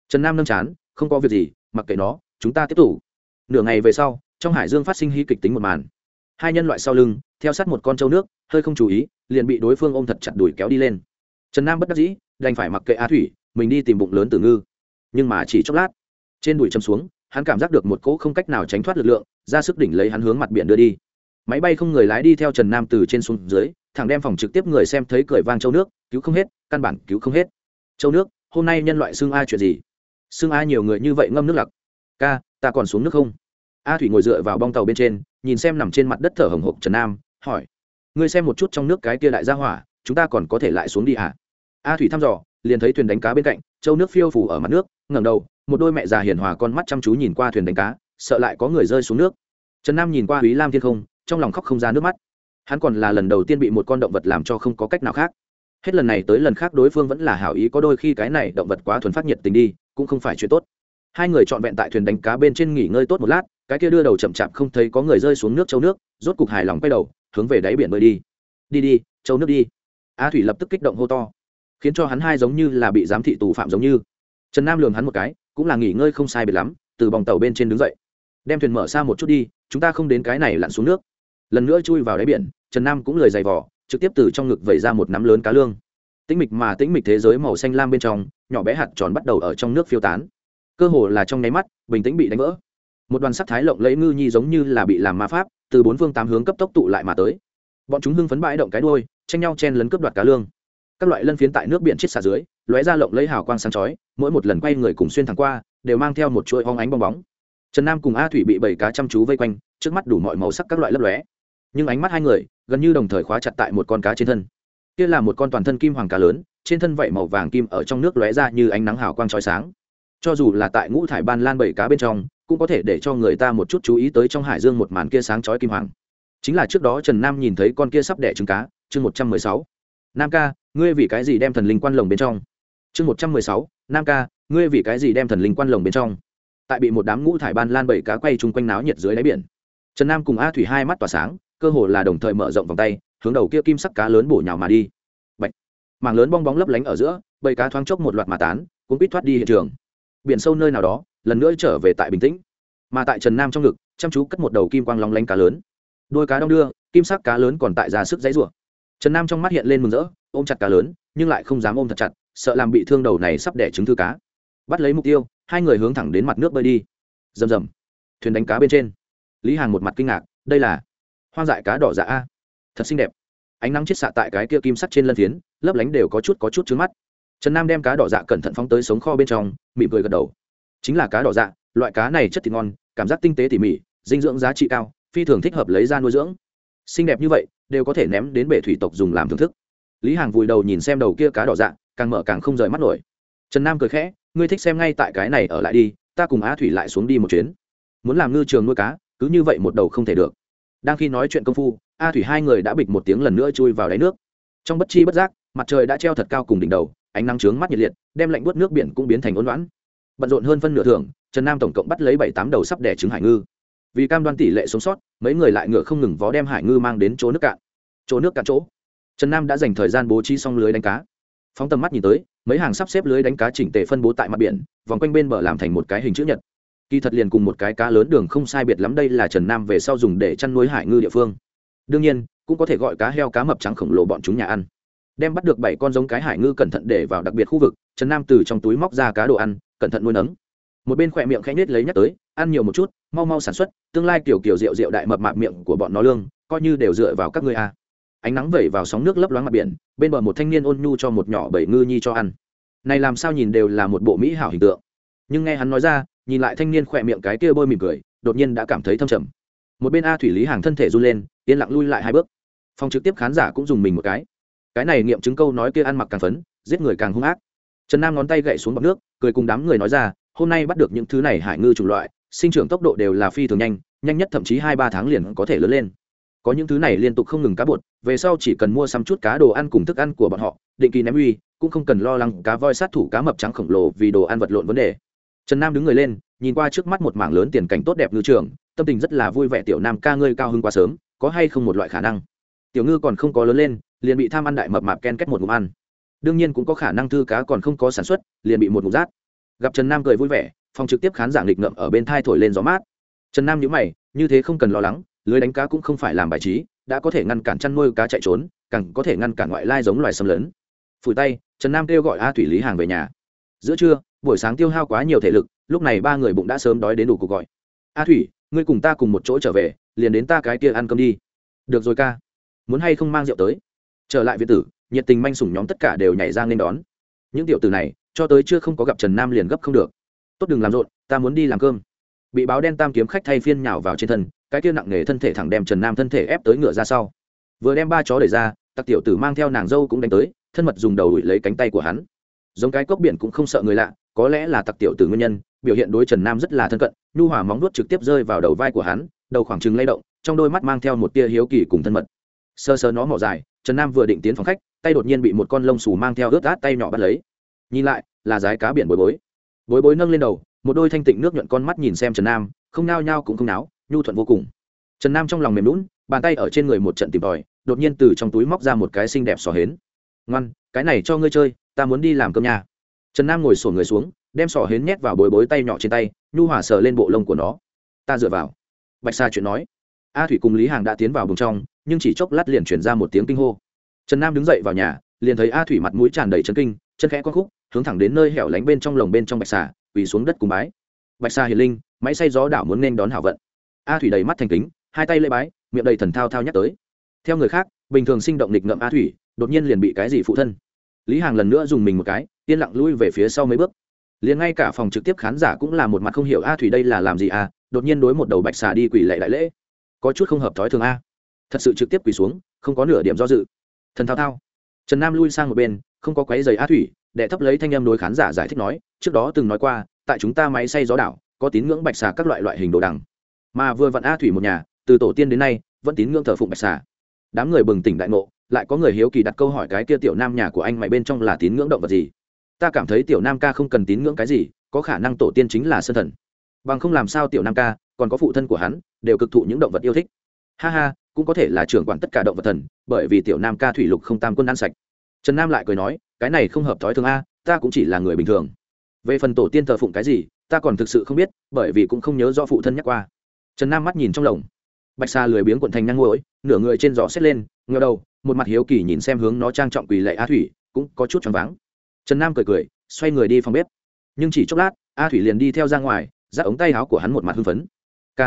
trần nam nâng chán, không có việc gì, mặc kệ nó, chúng ta tiếp tục. Nửa ngày về sau, trong hải dương phát sinh hy kịch tính một màn. Hai nhân loại sau lưng, theo sát một con trâu nước, hơi không chú ý, liền bị đối phương ôm thật chặt đuổi kéo đi lên. Trần nam bất đắc dĩ, đành phải mặc kệ á thủy, mình đi tìm bụng lớn từ ngư. Nhưng mà chỉ chốc lát, trên đùi châm xuống, hắn cảm giác được một cỗ không cách nào tránh thoát lực lượng, ra sức đỉnh lấy hắn hướng mặt biển đưa đi. Máy bay không người lái đi theo trần nam từ trên xuống dưới thằng đem phòng trực tiếp người xem thấy cười vang châu nước, cứu không hết, căn bản cứu không hết. Châu nước, hôm nay nhân loại xương ai chuyện gì? Xương a nhiều người như vậy ngâm nước lặc. Ca, ta còn xuống nước không? A thủy ngồi dựa vào bong tàu bên trên, nhìn xem nằm trên mặt đất thở hồng hộc trần nam, hỏi, ngươi xem một chút trong nước cái kia đại gia hỏa, chúng ta còn có thể lại xuống đi à? A thủy thăm dò, liền thấy thuyền đánh cá bên cạnh, châu nước phiêu phủ ở mặt nước, ngẩng đầu, một đôi mẹ già hiền hòa con mắt chăm chú nhìn qua thuyền đánh cá, sợ lại có người rơi xuống nước. Trần nam nhìn qua Úy lam thiên không, trong lòng khóc không ra nước mắt. Hắn còn là lần đầu tiên bị một con động vật làm cho không có cách nào khác. Hết lần này tới lần khác đối phương vẫn là hảo ý có đôi khi cái này động vật quá thuần phát nhiệt tình đi cũng không phải chuyện tốt. Hai người trọn vẹn tại thuyền đánh cá bên trên nghỉ ngơi tốt một lát, cái kia đưa đầu chậm chạp không thấy có người rơi xuống nước châu nước, rốt cục hài lòng quay đầu, hướng về đáy biển bơi đi. Đi đi, châu nước đi. A thủy lập tức kích động hô to, khiến cho hắn hai giống như là bị giám thị tù phạm giống như. Trần nam lường hắn một cái, cũng là nghỉ ngơi không sai biệt lắm, từ bòng tàu bên trên đứng dậy. Đem thuyền mở xa một chút đi, chúng ta không đến cái này lặn xuống nước. Lần nữa chui vào đáy biển, trần nam cũng lời dày vỏ trực tiếp từ trong ngực vẩy ra một nắm lớn cá lương. Tĩnh mịch mà tĩnh mịch thế giới màu xanh lam bên trong nhỏ bé hạt tròn bắt đầu ở trong nước phiêu tán. Cơ hồ là trong nháy mắt, bình tĩnh bị đánh vỡ. Một đoàn sắc thái lộng lẫy ngư nhi giống như là bị làm ma pháp, từ bốn phương tám hướng cấp tốc tụ lại mà tới. Bọn chúng hưng phấn bãi động cái đôi tranh nhau chen lấn cướp đoạt cá lương. Các loại lân phiến tại nước biển chết xả dưới, lóe ra lộng lấy hào quang sáng chói, mỗi một lần quay người cùng xuyên thẳng qua, đều mang theo một chuỗi hóng ánh bong bóng. Trần nam cùng a thủy bị bảy cá chăm chú vây quanh, trước mắt đủ mọi màu sắc các loại lấp lóe. Nhưng ánh mắt hai người gần như đồng thời khóa chặt tại một con cá trên thân. Kia là một con toàn thân kim hoàng cá lớn trên thân vảy màu vàng kim ở trong nước lóe ra như ánh nắng hào quang chói sáng. Cho dù là tại ngũ thải ban lan bảy cá bên trong, cũng có thể để cho người ta một chút chú ý tới trong hải dương một màn kia sáng chói kim hoàng. Chính là trước đó trần nam nhìn thấy con kia sắp đẻ trứng cá, chương một trăm mười sáu. Nam ca, ngươi vì cái gì đem thần linh quan lồng bên trong? Chương một trăm mười sáu, nam ca, ngươi vì cái gì đem thần linh quan lồng bên trong? Tại bị một đám ngũ thải ban lan bảy cá quay chung quanh náo nhiệt dưới đáy biển, trần nam cùng a thủy hai mắt tỏa sáng, cơ hồ là đồng thời mở rộng vòng tay, hướng đầu kia kim sắc cá lớn bổ nhào mà đi mảng lớn bong bóng lấp lánh ở giữa, bầy cá thoáng chốc một loạt mà tán cũng biết thoát đi hiện trường. Biển sâu nơi nào đó, lần nữa trở về tại bình tĩnh. Mà tại trần nam trong ngực, chăm chú cất một đầu kim quang long lanh cá lớn. Đôi cá đong đưa, kim sắc cá lớn còn tại ra sức dãy rủa. Trần nam trong mắt hiện lên mừng rỡ, ôm chặt cá lớn, nhưng lại không dám ôm thật chặt, sợ làm bị thương đầu này sắp đẻ trứng thư cá. Bắt lấy mục tiêu, hai người hướng thẳng đến mặt nước bơi đi. Rầm rầm. Thuyền đánh cá bên trên. Lý hàng một mặt kinh ngạc, đây là hoang dại cá đỏ dạ a. Thật xinh đẹp ánh nắng chiết xạ tại cái kia kim sắt trên lân phiến, lấp lánh đều có chút có chút trứng mắt. Trần nam đem cá đỏ dạ cẩn thận phóng tới sống kho bên trong, mỉm cười gật đầu. Chính là cá đỏ dạ loại cá này chất thịt ngon, cảm giác tinh tế tỉ mỉ, dinh dưỡng giá trị cao, phi thường thích hợp lấy ra nuôi dưỡng. Xinh đẹp như vậy, đều có thể ném đến bể thủy tộc dùng làm thưởng thức. Lý hàng vùi đầu nhìn xem đầu kia cá đỏ dạ càng mở càng không rời mắt nổi. Trần nam cười khẽ, ngươi thích xem ngay tại cái này ở lại đi, ta cùng á thủy lại xuống đi một chuyến. Muốn làm ngư trường nuôi cá, cứ như vậy một đầu không thể được đang khi nói chuyện công phu, a thủy hai người đã bịch một tiếng lần nữa chui vào đáy nước. Trong bất chi bất giác, mặt trời đã treo thật cao cùng đỉnh đầu, ánh nắng trướng mắt nhiệt liệt, đem lạnh buốt nước biển cũng biến thành ôn loãn bận rộn hơn phân nửa thưởng, trần nam tổng cộng bắt lấy bảy tám đầu sắp đẻ trứng hải ngư. Vì cam đoan tỷ lệ sống sót, mấy người lại ngựa không ngừng vó đem hải ngư mang đến chỗ nước cạn. Chỗ nước cạn chỗ. Trần nam đã dành thời gian bố trí xong lưới đánh cá. Phóng tầm mắt nhìn tới, mấy hàng sắp xếp lưới đánh cá chỉnh tề phân bố tại mặt biển, vòng quanh bên bờ làm thành một cái hình chữ nhật kỳ thật liền cùng một cái cá lớn đường không sai biệt lắm đây là trần nam về sau dùng để chăn nuôi hải ngư địa phương. Đương nhiên, cũng có thể gọi cá heo cá mập trắng khổng lồ bọn chúng nhà ăn. Đem bắt được bảy con giống cái hải ngư cẩn thận để vào đặc biệt khu vực, trần nam từ trong túi móc ra cá đồ ăn, cẩn thận nuôi nấng. Một bên khỏe miệng khẽ nết lấy nhắc tới, ăn nhiều một chút, mau mau sản xuất, tương lai kiểu kiểu rượu rượu đại mập mạp miệng của bọn nó lương, coi như đều dựa vào các ngươi a. Ánh nắng vẩy vào sóng nước lấp loáng mặt biển, bên bờ một thanh niên ôn nhu cho một nhỏ bảy ngư nhi cho ăn. Này làm sao nhìn đều là một bộ mỹ hảo hình tượng. Nhưng nghe hắn nói ra nhìn lại thanh niên khỏe miệng cái kia bôi mỉm cười, đột nhiên đã cảm thấy thâm trầm. Một bên a thủy lý hàng thân thể run lên, yên lặng lui lại hai bước. Phòng trực tiếp khán giả cũng dùng mình một cái. Cái này nghiệm chứng câu nói kia ăn mặc càng phấn, giết người càng hung ác. Trần nam ngón tay gậy xuống bọc nước, cười cùng đám người nói ra, hôm nay bắt được những thứ này hải ngư chủng loại, sinh trưởng tốc độ đều là phi thường nhanh nhanh nhất thậm chí hai ba tháng liền có thể lớn lên. Có những thứ này liên tục không ngừng cá bột, về sau chỉ cần mua xăm chút cá đồ ăn cùng thức ăn của bọn họ, định kỳ ném uy, cũng không cần lo lắng cá voi sát thủ cá mập trắng khổng lồ vì đồ ăn vật lộn vấn đề trần nam đứng người lên, nhìn qua trước mắt một mảng lớn tiền cảnh tốt đẹp ngư trường, tâm tình rất là vui vẻ tiểu nam ca ngươi cao hơn quá sớm, có hay không một loại khả năng? Tiểu ngư còn không có lớn lên, liền bị tham ăn đại mập mạp ken kết một ngụm ăn. Đương nhiên cũng có khả năng thư cá còn không có sản xuất, liền bị một ngụm rát. Gặp trần nam cười vui vẻ, phòng trực tiếp khán giả nghịch ngợm ở bên thai thổi lên gió mát. Trần nam nhữ mày, như thế không cần lo lắng, lưới đánh cá cũng không phải làm bài trí, đã có thể ngăn cản chăn nuôi cá chạy trốn, càng có thể ngăn cản ngoại lai giống loài xâm lấn. Phủi tay, trần nam kêu gọi a thủy lý hàng về nhà. Giữa trưa buổi sáng tiêu hao quá nhiều thể lực, lúc này ba người bụng đã sớm đói đến đủ cuộc gọi. A thủy, ngươi cùng ta cùng một chỗ trở về, liền đến ta cái kia ăn cơm đi. Được rồi ca. Muốn hay không mang rượu tới? Trở lại viện tử, nhiệt tình manh sủng nhóm tất cả đều nhảy ra nên đón. Những tiểu tử này, cho tới chưa không có gặp trần nam liền gấp không được. Tốt đừng làm rộn, ta muốn đi làm cơm. Bị báo đen tam kiếm khách thay phiên nhào vào trên thân, cái kia nặng nề thân thể thẳng đem trần nam thân thể ép tới ngựa ra sau. Vừa đem ba chó đẩy ra, tặc tiểu tử mang theo nàng dâu cũng đánh tới, thân mật dùng đầu đuổi lấy cánh tay của hắn. Giống cái cốc biển cũng không sợ người lạ có lẽ là tặc tiểu từ nguyên nhân, biểu hiện đối trần nam rất là thân cận, nhu hòa móng nuốt trực tiếp rơi vào đầu vai của hắn, đầu khoảng trừng lay động, trong đôi mắt mang theo một tia hiếu kỳ cùng thân mật. Sơ sơ nó mỏ dài, trần nam vừa định tiến phòng khách, tay đột nhiên bị một con lông xù mang theo ướt át tay nhỏ bắt lấy. Nhìn lại, là dái cá biển bối bối. Bối bối nâng lên đầu, một đôi thanh tịnh nước nhuận con mắt nhìn xem trần nam, không nao nhao cũng không náo, nhu thuận vô cùng. Trần nam trong lòng mềm lún bàn tay ở trên người một trận tìm tòi, đột nhiên từ trong túi móc ra một cái xinh đẹp xò hến. Ngoan, cái này cho ngươi chơi, ta muốn đi làm cơm nhà trần nam ngồi sổn người xuống, đem sò hến nhét vào bối bối tay nhỏ trên tay, nhu hòa sờ lên bộ lông của nó. Ta dựa vào. Bạch sa chuyện nói. A thủy cùng lý hàng đã tiến vào vùng trong, nhưng chỉ chốc lát liền chuyển ra một tiếng kinh hô. Trần nam đứng dậy vào nhà, liền thấy a thủy mặt mũi tràn đầy chân kinh, chân khẽ con khúc, hướng thẳng đến nơi hẻo lánh bên trong lồng bên trong bạch xà quỳ xuống đất cùng bái. Bạch xà hiền linh, máy xay gió đảo muốn nên đón hảo vận. A thủy đầy mắt thành kính, hai tay lê bái, miệng đầy thần thao thao nhắc tới. Theo người khác, bình thường sinh động nghịch ngợm a thủy, đột nhiên liền bị cái gì phụ thân? Lý hàng lần nữa dùng mình một cái yên lặng lui về phía sau mấy bước. Liền ngay cả phòng trực tiếp khán giả cũng là một mặt không hiểu, a thủy đây là làm gì à? Đột nhiên đối một đầu bạch xà đi quỳ lệ đại lễ. Có chút không hợp thói thường a. Thật sự trực tiếp quỳ xuống, không có nửa điểm do dự. Thần thao thao. Trần nam lui sang một bên, không có quấy giày a thủy để thấp lấy thanh em đối khán giả giải thích nói, trước đó từng nói qua, tại chúng ta máy xay gió đảo, có tín ngưỡng bạch xà các loại loại hình đồ đằng. Mà vừa vặn a thủy một nhà, từ tổ tiên đến nay, vẫn tín ngưỡng thờ phụng bạch xà. Đám người bừng tỉnh đại ngộ, lại có người hiếu kỳ đặt câu hỏi cái kia tiểu nam nhà của anh mày bên trong là tín ngưỡng động vật gì? Ta cảm thấy tiểu nam ca không cần tín ngưỡng cái gì, có khả năng tổ tiên chính là sân thần. Bằng không làm sao tiểu nam ca, còn có phụ thân của hắn, đều cực thụ những động vật yêu thích. Ha ha, cũng có thể là trưởng quản tất cả động vật thần, bởi vì tiểu nam ca thủy lục không tam quân ăn sạch. Trần nam lại cười nói, cái này không hợp thói thường a, ta cũng chỉ là người bình thường. Về phần tổ tiên thờ phụng cái gì, ta còn thực sự không biết, bởi vì cũng không nhớ do phụ thân nhắc qua. Trần nam mắt nhìn trong lồng. Bạch sa lười biếng quận thành năng ngôi, nửa người trên giỏ xếp lên ngờ đầu, một mặt hiếu kỳ nhìn xem hướng nó trang trọng quỳ lệ a thủy, cũng có chút choáng váng trần nam cười cười, xoay người đi phòng bếp. Nhưng chỉ chốc lát, a thủy liền đi theo ra ngoài, giáp ống tay áo của hắn một mặt hưng phấn. K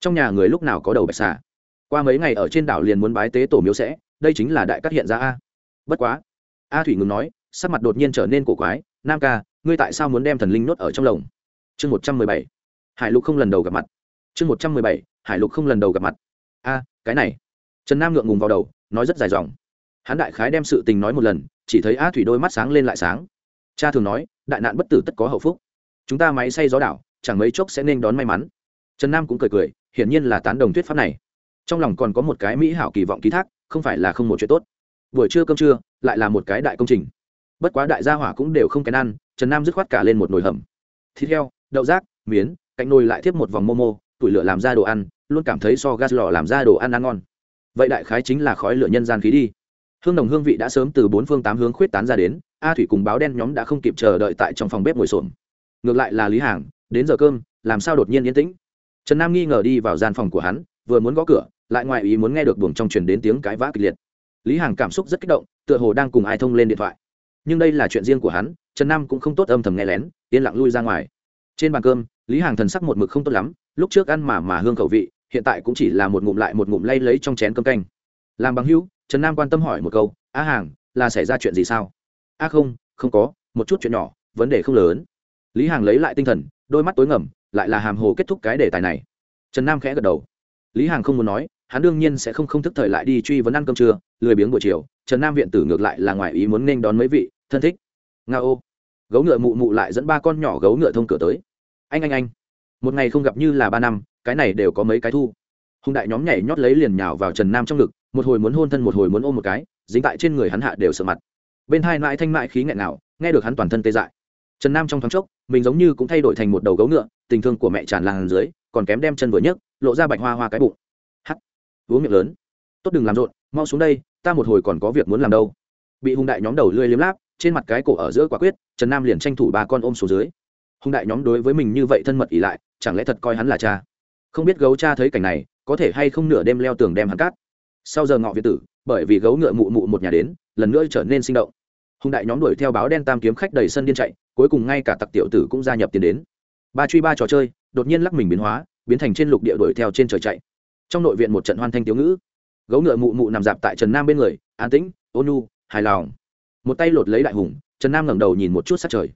trong nhà người lúc nào có đầu bạch xà? Qua mấy ngày ở trên đảo liền muốn bái tế tổ miếu sẽ, đây chính là đại cát hiện ra a. Bất quá. A thủy ngừng nói, sắc mặt đột nhiên trở nên cổ quái, nam ca, ngươi tại sao muốn đem thần linh nốt ở trong lồng? Chương một trăm mười bảy. Hải lục không lần đầu gặp mặt. Chương một trăm mười bảy. Hải lục không lần đầu gặp mặt. A, cái này. Trần nam ngượng ngùng vào đầu, nói rất dài dòng. Hắn đại khái đem sự tình nói một lần chỉ thấy a thủy đôi mắt sáng lên lại sáng. Cha thường nói, đại nạn bất tử tất có hậu phúc. Chúng ta máy xay gió đảo, chẳng mấy chốc sẽ nên đón may mắn. Trần nam cũng cười cười, hiển nhiên là tán đồng thuyết pháp này. Trong lòng còn có một cái mỹ hảo kỳ vọng ký thác, không phải là không một chuyện tốt. Buổi trưa cơm trưa, lại là một cái đại công trình. Bất quá đại gia hỏa cũng đều không kén ăn, trần nam dứt khoát cả lên một nồi hầm. Thịt heo, đậu rác, miến, cạnh nồi lại tiếp một vòng momo tủi lửa làm ra đồ ăn, luôn cảm thấy so gas lò làm ra đồ ăn ăn ngon. Vậy đại khái chính là khói lửa nhân gian khí đi hương đồng hương vị đã sớm từ bốn phương tám hướng khuyết tán ra đến, a thủy cùng báo đen nhóm đã không kịp chờ đợi tại trong phòng bếp ngồi xổm. Ngược lại là lý hàng, đến giờ cơm, làm sao đột nhiên yên tĩnh? Trần nam nghi ngờ đi vào gian phòng của hắn, vừa muốn gõ cửa, lại ngoài ý muốn nghe được buồng trong truyền đến tiếng cãi vã kịch liệt. Lý hàng cảm xúc rất kích động, tựa hồ đang cùng ai thông lên điện thoại. Nhưng đây là chuyện riêng của hắn, trần nam cũng không tốt âm thầm nghe lén, yên lặng lui ra ngoài. Trên bàn cơm, lý hàng thần sắc một mực không tốt lắm, lúc trước ăn mà mà hương khẩu vị, hiện tại cũng chỉ là một ngụm lại một ngụm lay lấy trong chén cơm canh. Làm bằng hữu trần nam quan tâm hỏi một câu, a hàng, là xảy ra chuyện gì sao? A không không có, một chút chuyện nhỏ, vấn đề không lớn. Lý hàng lấy lại tinh thần, đôi mắt tối ngầm, lại là hàm hồ kết thúc cái đề tài này. Trần nam khẽ gật đầu. Lý hàng không muốn nói, hắn đương nhiên sẽ không không thức thời lại đi truy vấn ăn cơm trưa, lười biếng buổi chiều, trần nam viện tử ngược lại là ngoài ý muốn nên đón mấy vị, thân thích. Nga ô. Gấu ngựa mụ mụ lại dẫn ba con nhỏ gấu ngựa thông cửa tới. Anh anh anh. Một ngày không gặp như là ba năm, cái này đều có mấy cái thu. Hùng đại nhóm nhảy nhót lấy liền nhào vào trần nam trong ngực một hồi muốn hôn thân một hồi muốn ôm một cái, dính tại trên người hắn hạ đều sợ mặt. Bên hai mãi thanh mại khí nghẹn nào nghe được hắn toàn thân tê dại. Trần nam trong thoáng chốc, mình giống như cũng thay đổi thành một đầu gấu ngựa, tình thương của mẹ tràn làn dưới, còn kém đem chân vừa nhấc, lộ ra bạch hoa hoa cái bụng. Hắt uống miệng lớn. Tốt đừng làm rộn, mau xuống đây, ta một hồi còn có việc muốn làm đâu. Bị hùng đại nhóm đầu lươi liếm láp, trên mặt cái cổ ở giữa quả quyết, trần nam liền tranh thủ ba con ôm xuống dưới. Hùng đại nhóm đối với mình như vậy thân mật ỉ lại, chẳng lẽ thật coi hắn là cha? Không biết gấu cha thấy cảnh này, có thể hay không nửa đêm leo tường đem hắn cát sau giờ ngọ việt tử, bởi vì gấu ngựa mụ mụ một nhà đến, lần nữa trở nên sinh động. Hùng đại nhóm đuổi theo báo đen tam kiếm khách đầy sân điên chạy, cuối cùng ngay cả tặc tiểu tử cũng gia nhập tiền đến. Ba truy ba trò chơi, đột nhiên lắc mình biến hóa, biến thành trên lục địa đuổi theo trên trời chạy. Trong nội viện một trận hoan thanh tiếu ngữ. Gấu ngựa mụ mụ nằm dạp tại trần nam bên người, an tĩnh, ôn nu hài lòng. Một tay lột lấy đại hùng, trần nam ngẩng đầu nhìn một chút sát trời.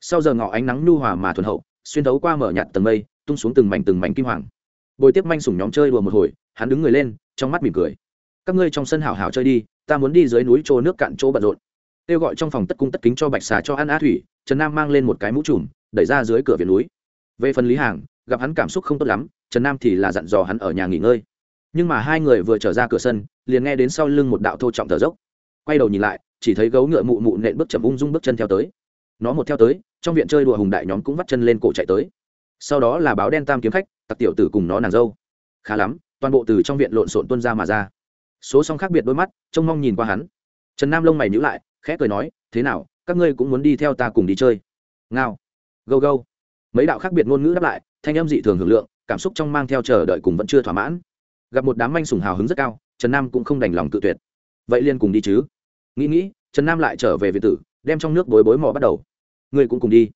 Sau giờ ngọ ánh nắng nhu hòa mà thuần hậu, xuyên thấu qua mở nhạt tầng mây, tung xuống từng mảnh từng mảnh kim hoàng. Bồi tiếp manh sủng nhóm chơi đùa một hồi, hắn đứng người lên, trong mắt mỉm cười các ngươi trong sân hảo hảo chơi đi, ta muốn đi dưới núi chỗ nước cạn chỗ bận rộn. Kêu gọi trong phòng tất cung tất kính cho bạch xà cho ăn á thủy, trần nam mang lên một cái mũ trùm, đẩy ra dưới cửa viện núi. Về phần lý hàng, gặp hắn cảm xúc không tốt lắm, trần nam thì là dặn dò hắn ở nhà nghỉ ngơi. Nhưng mà hai người vừa trở ra cửa sân, liền nghe đến sau lưng một đạo thô trọng thở dốc. Quay đầu nhìn lại, chỉ thấy gấu ngựa mụ mụ nện bước chậm ung dung bước chân theo tới. Nó một theo tới, trong viện chơi đùa hùng đại nhóm cũng vắt chân lên cổ chạy tới. Sau đó là báo đen tam kiếm khách, tặc tiểu tử cùng nó nàng dâu. Khá lắm, toàn bộ từ trong viện lộn xộn tuân ra mà ra số song khác biệt đôi mắt, trông mong nhìn qua hắn. Trần nam lông mày nhữ lại, khẽ cười nói, thế nào, các ngươi cũng muốn đi theo ta cùng đi chơi? Ngao. Gâu gâu. Mấy đạo khác biệt ngôn ngữ đáp lại, thanh âm dị thường hưởng lượng, cảm xúc trong mang theo chờ đợi cùng vẫn chưa thỏa mãn. Gặp một đám manh sùng hào hứng rất cao, trần nam cũng không đành lòng tự tuyệt. Vậy liên cùng đi chứ. Nghĩ nghĩ, trần nam lại trở về việt tử, đem trong nước bối bối mò bắt đầu. Ngươi cũng cùng đi.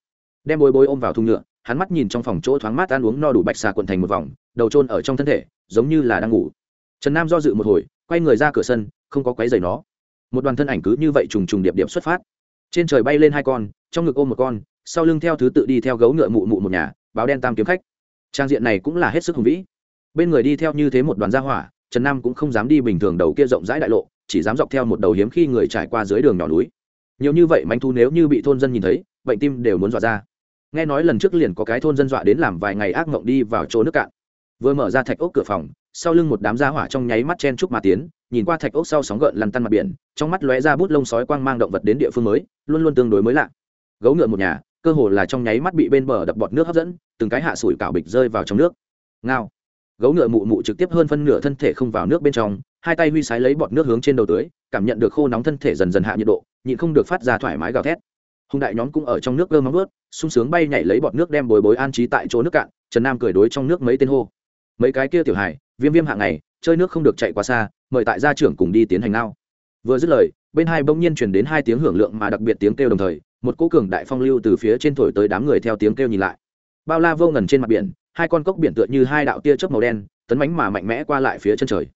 Đem bối bối ôm vào thùng nhựa, hắn mắt nhìn trong phòng chỗ thoáng mát ăn uống no đủ bạch xà quần thành một vòng, đầu trôn ở trong thân thể, giống như là đang ngủ. Trần nam do dự một hồi quay người ra cửa sân, không có quấy giày nó. Một đoàn thân ảnh cứ như vậy trùng trùng điệp điệp xuất phát. Trên trời bay lên hai con, trong ngực ôm một con, sau lưng theo thứ tự đi theo gấu ngựa mụ mụ một nhà, báo đen tam kiếm khách. Trang diện này cũng là hết sức hùng vĩ. Bên người đi theo như thế một đoàn gia hỏa, trần nam cũng không dám đi bình thường đầu kia rộng rãi đại lộ, chỉ dám dọc theo một đầu hiếm khi người trải qua dưới đường nhỏ núi. Nhiều như vậy manh thu nếu như bị thôn dân nhìn thấy, bệnh tim đều muốn dọa ra. Nghe nói lần trước liền có cái thôn dân dọa đến làm vài ngày ác mộng đi vào chỗ nước cạn. Vừa mở ra thạch ốc cửa phòng sau lưng một đám gia hỏa trong nháy mắt chen chúc mà tiến, nhìn qua thạch ốc sau sóng gợn lăn tăn mặt biển, trong mắt lóe ra bút lông sói quang mang động vật đến địa phương mới, luôn luôn tương đối mới lạ. Gấu ngựa một nhà, cơ hồ là trong nháy mắt bị bên bờ đập bọt nước hấp dẫn, từng cái hạ sủi cảo bịch rơi vào trong nước. Ngao. Gấu ngựa mụ mụ trực tiếp hơn phân nửa thân thể không vào nước bên trong, hai tay huy sái lấy bọt nước hướng trên đầu tưới, cảm nhận được khô nóng thân thể dần dần hạ nhiệt độ, nhịn không được phát ra thoải mái gào thét. Hùng đại nhóm cũng ở trong nước cơ móng ướt sung sướng bay nhảy lấy bọt nước đem bồi bối an trí tại chỗ nước cạn, trần nam cười đối trong nước mấy tên hô. Mấy cái kia tiểu hài viêm viêm hạng ngày, chơi nước không được chạy quá xa, mời tại gia trưởng cùng đi tiến hành ngao. Vừa dứt lời, bên hai bỗng nhiên chuyển đến hai tiếng hưởng lượng mà đặc biệt tiếng kêu đồng thời, một cỗ cường đại phong lưu từ phía trên thổi tới đám người theo tiếng kêu nhìn lại. Bao la vô ngần trên mặt biển, hai con cốc biển tựa như hai đạo tia chớp màu đen, tấn bánh mà mạnh mẽ qua lại phía chân trời.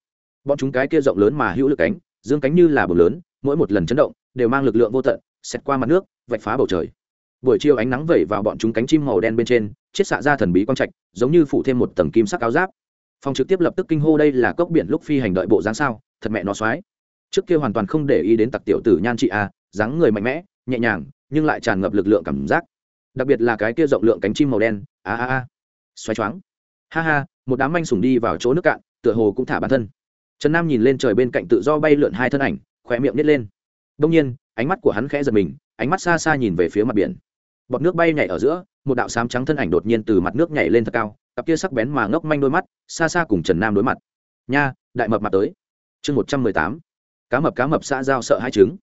Bọn chúng cái kia rộng lớn mà hữu lực cánh, dương cánh như là bờ lớn, mỗi một lần chấn động, đều mang lực lượng vô tận, xẹt qua mặt nước, vạch phá bầu trời. Buổi chiều ánh nắng vẩy vào bọn chúng cánh chim màu đen bên trên, chiết xạ ra thần bí quang trạch, giống như phủ thêm một tầng kim sắc áo giáp phòng trực tiếp lập tức kinh hô đây là cốc biển lúc phi hành đợi bộ dáng sao, thật mẹ nó xoái. Trước kia hoàn toàn không để ý đến tặc tiểu tử nhan chị a à, dáng người mạnh mẽ, nhẹ nhàng, nhưng lại tràn ngập lực lượng cảm giác. Đặc biệt là cái kia rộng lượng cánh chim màu đen, a a a. Xoáy choáng. Ha ha, một đám manh sủng đi vào chỗ nước cạn, tựa hồ cũng thả bản thân. Trần nam nhìn lên trời bên cạnh tự do bay lượn hai thân ảnh khỏe miệng nít lên. Đông nhiên, ánh mắt của hắn khẽ giật mình, ánh mắt xa xa nhìn về phía mặt biển. Bọt nước bay nhảy ở giữa, một đạo sám trắng thân ảnh đột nhiên từ mặt nước nhảy lên thật cao cặp kia sắc bén mà ngốc manh đôi mắt, xa xa cùng trần nam đối mặt. Nha, đại mập mặt tới. Chương một trăm mười tám. Cá mập cá mập xã giao sợ hai trứng.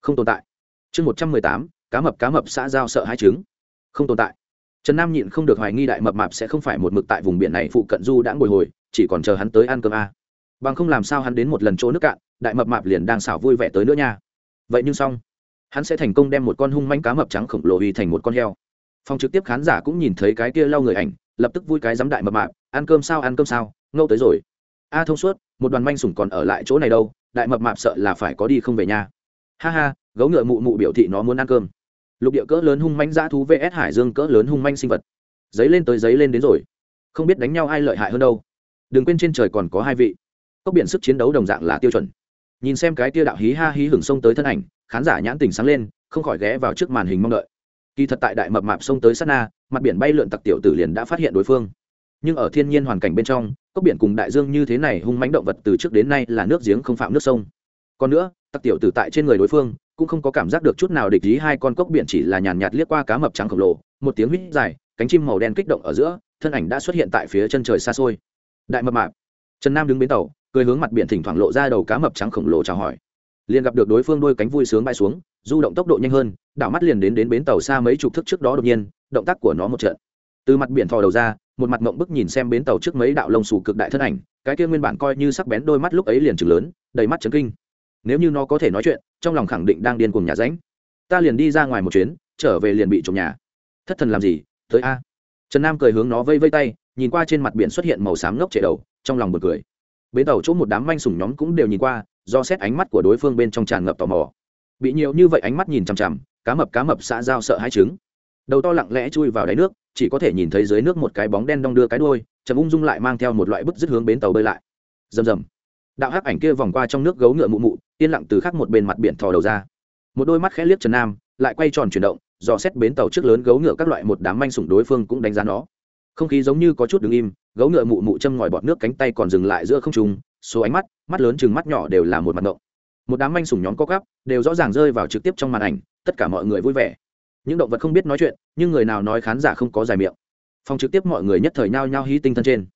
Không tồn tại. Chương một trăm mười tám. Cá mập cá mập xã giao sợ hai trứng. Không tồn tại. Trần nam nhịn không được hoài nghi đại mập mạp sẽ không phải một mực tại vùng biển này phụ cận du đã ngồi hồi, chỉ còn chờ hắn tới ăn cơm a. Bằng không làm sao hắn đến một lần chỗ nước cạn, đại mập mạp liền đang xảo vui vẻ tới nữa nha. Vậy nhưng xong, hắn sẽ thành công đem một con hung manh cá mập trắng khổng lồ uy thành một con heo. Phòng trực tiếp khán giả cũng nhìn thấy cái kia lau người ảnh lập tức vui cái dám đại mập mạp, ăn cơm sao, ăn cơm sao ngâu tới rồi. A thông suốt, một đoàn manh sủng còn ở lại chỗ này đâu, đại mập mạp sợ là phải có đi không về nhà. Ha ha, gấu ngựa mụ mụ biểu thị nó muốn ăn cơm. Lục địa cỡ lớn hung manh dã thú vs hải dương cỡ lớn hung manh sinh vật. Giấy lên tới giấy lên đến rồi. Không biết đánh nhau ai lợi hại hơn đâu. Đừng quên trên trời còn có hai vị. Cốc biển sức chiến đấu đồng dạng là tiêu chuẩn. Nhìn xem cái tia đạo hí ha hí hưởng sông tới thân ảnh, khán giả nhãn tình sáng lên, không khỏi ghé vào trước màn hình mong đợi kỳ thật tại đại mập mạp sông tới sát na, mặt biển bay lượn tặc tiểu tử liền đã phát hiện đối phương. Nhưng ở thiên nhiên hoàn cảnh bên trong, cốc biển cùng đại dương như thế này hung mánh động vật từ trước đến nay là nước giếng không phạm nước sông. Còn nữa, tặc tiểu tử tại trên người đối phương, cũng không có cảm giác được chút nào địch ý hai con cốc biển chỉ là nhàn nhạt liếc qua cá mập trắng khổng lồ, một tiếng huýt dài, cánh chim màu đen kích động ở giữa, thân ảnh đã xuất hiện tại phía chân trời xa xôi. Đại mập mạp, trần nam đứng bến tàu, cười hướng mặt biển thỉnh thoảng lộ ra đầu cá mập trắng khổng lồ chào hỏi. Liền gặp được đối phương đôi cánh vui sướng bay xuống du động tốc độ nhanh hơn, đảo mắt liền đến đến bến tàu xa mấy chục thước trước đó đột nhiên, động tác của nó một trận. Từ mặt biển thò đầu ra, một mặt mộng bức nhìn xem bến tàu trước mấy đạo lông xù cực đại thân ảnh, cái kia nguyên bản coi như sắc bén đôi mắt lúc ấy liền chừng lớn, đầy mắt chấn kinh. Nếu như nó có thể nói chuyện, trong lòng khẳng định đang điên cùng nhà ránh ta liền đi ra ngoài một chuyến, trở về liền bị trộm nhà. Thất thần làm gì? Tới a. Trần nam cười hướng nó vây vây tay, nhìn qua trên mặt biển xuất hiện màu xám ngốc chạy đầu, trong lòng bật cười. Bến tàu chỗ một đám manh sùng nhóm cũng đều nhìn qua, do xét ánh mắt của đối phương bên trong tràn ngập tò mò bị nhiều như vậy ánh mắt nhìn chằm chằm, cá mập cá mập xã giao sợ hai trứng. Đầu to lặng lẽ chui vào đáy nước, chỉ có thể nhìn thấy dưới nước một cái bóng đen đong đưa cái đuôi chầm ung dung lại mang theo một loại bức dứt hướng bến tàu bơi lại. Rầm rầm. Đạo hắc ảnh kia vòng qua trong nước gấu ngựa mụ mụ, yên lặng từ khắc một bên mặt biển thò đầu ra. Một đôi mắt khẽ liếc trần nam, lại quay tròn chuyển động, dò xét bến tàu trước lớn gấu ngựa các loại một đám manh sủng đối phương cũng đánh giá nó. Không khí giống như có chút đứng im, gấu ngựa mụ mụ châm ngòi bọt nước cánh tay còn dừng lại giữa không trung, số ánh mắt mắt lớn chừng mắt nhỏ đều là một mặt động một đám manh sủng nhóm co cắp đều rõ ràng rơi vào trực tiếp trong màn ảnh, tất cả mọi người vui vẻ. Những động vật không biết nói chuyện, nhưng người nào nói khán giả không có dài miệng. Phòng trực tiếp mọi người nhất thời nhao nhao hí tinh thân trên.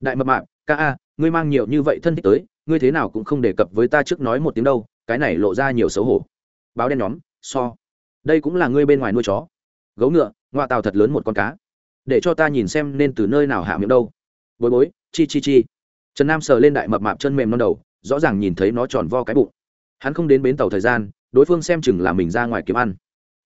Đại mập mạp, ca a, ngươi mang nhiều như vậy thân thích tới, ngươi thế nào cũng không đề cập với ta trước nói một tiếng đâu, cái này lộ ra nhiều xấu hổ. Báo đen nhóm, so. Đây cũng là ngươi bên ngoài nuôi chó. Gấu ngựa ngoại tàu thật lớn một con cá. Để cho ta nhìn xem nên từ nơi nào hạ miệng đâu. Bối bối, chi chi chi. Trần nam sờ lên đại mập mạp chân mềm non đầu, rõ ràng nhìn thấy nó tròn vo cái bụng hắn không đến bến tàu thời gian, đối phương xem chừng là mình ra ngoài kiếm ăn.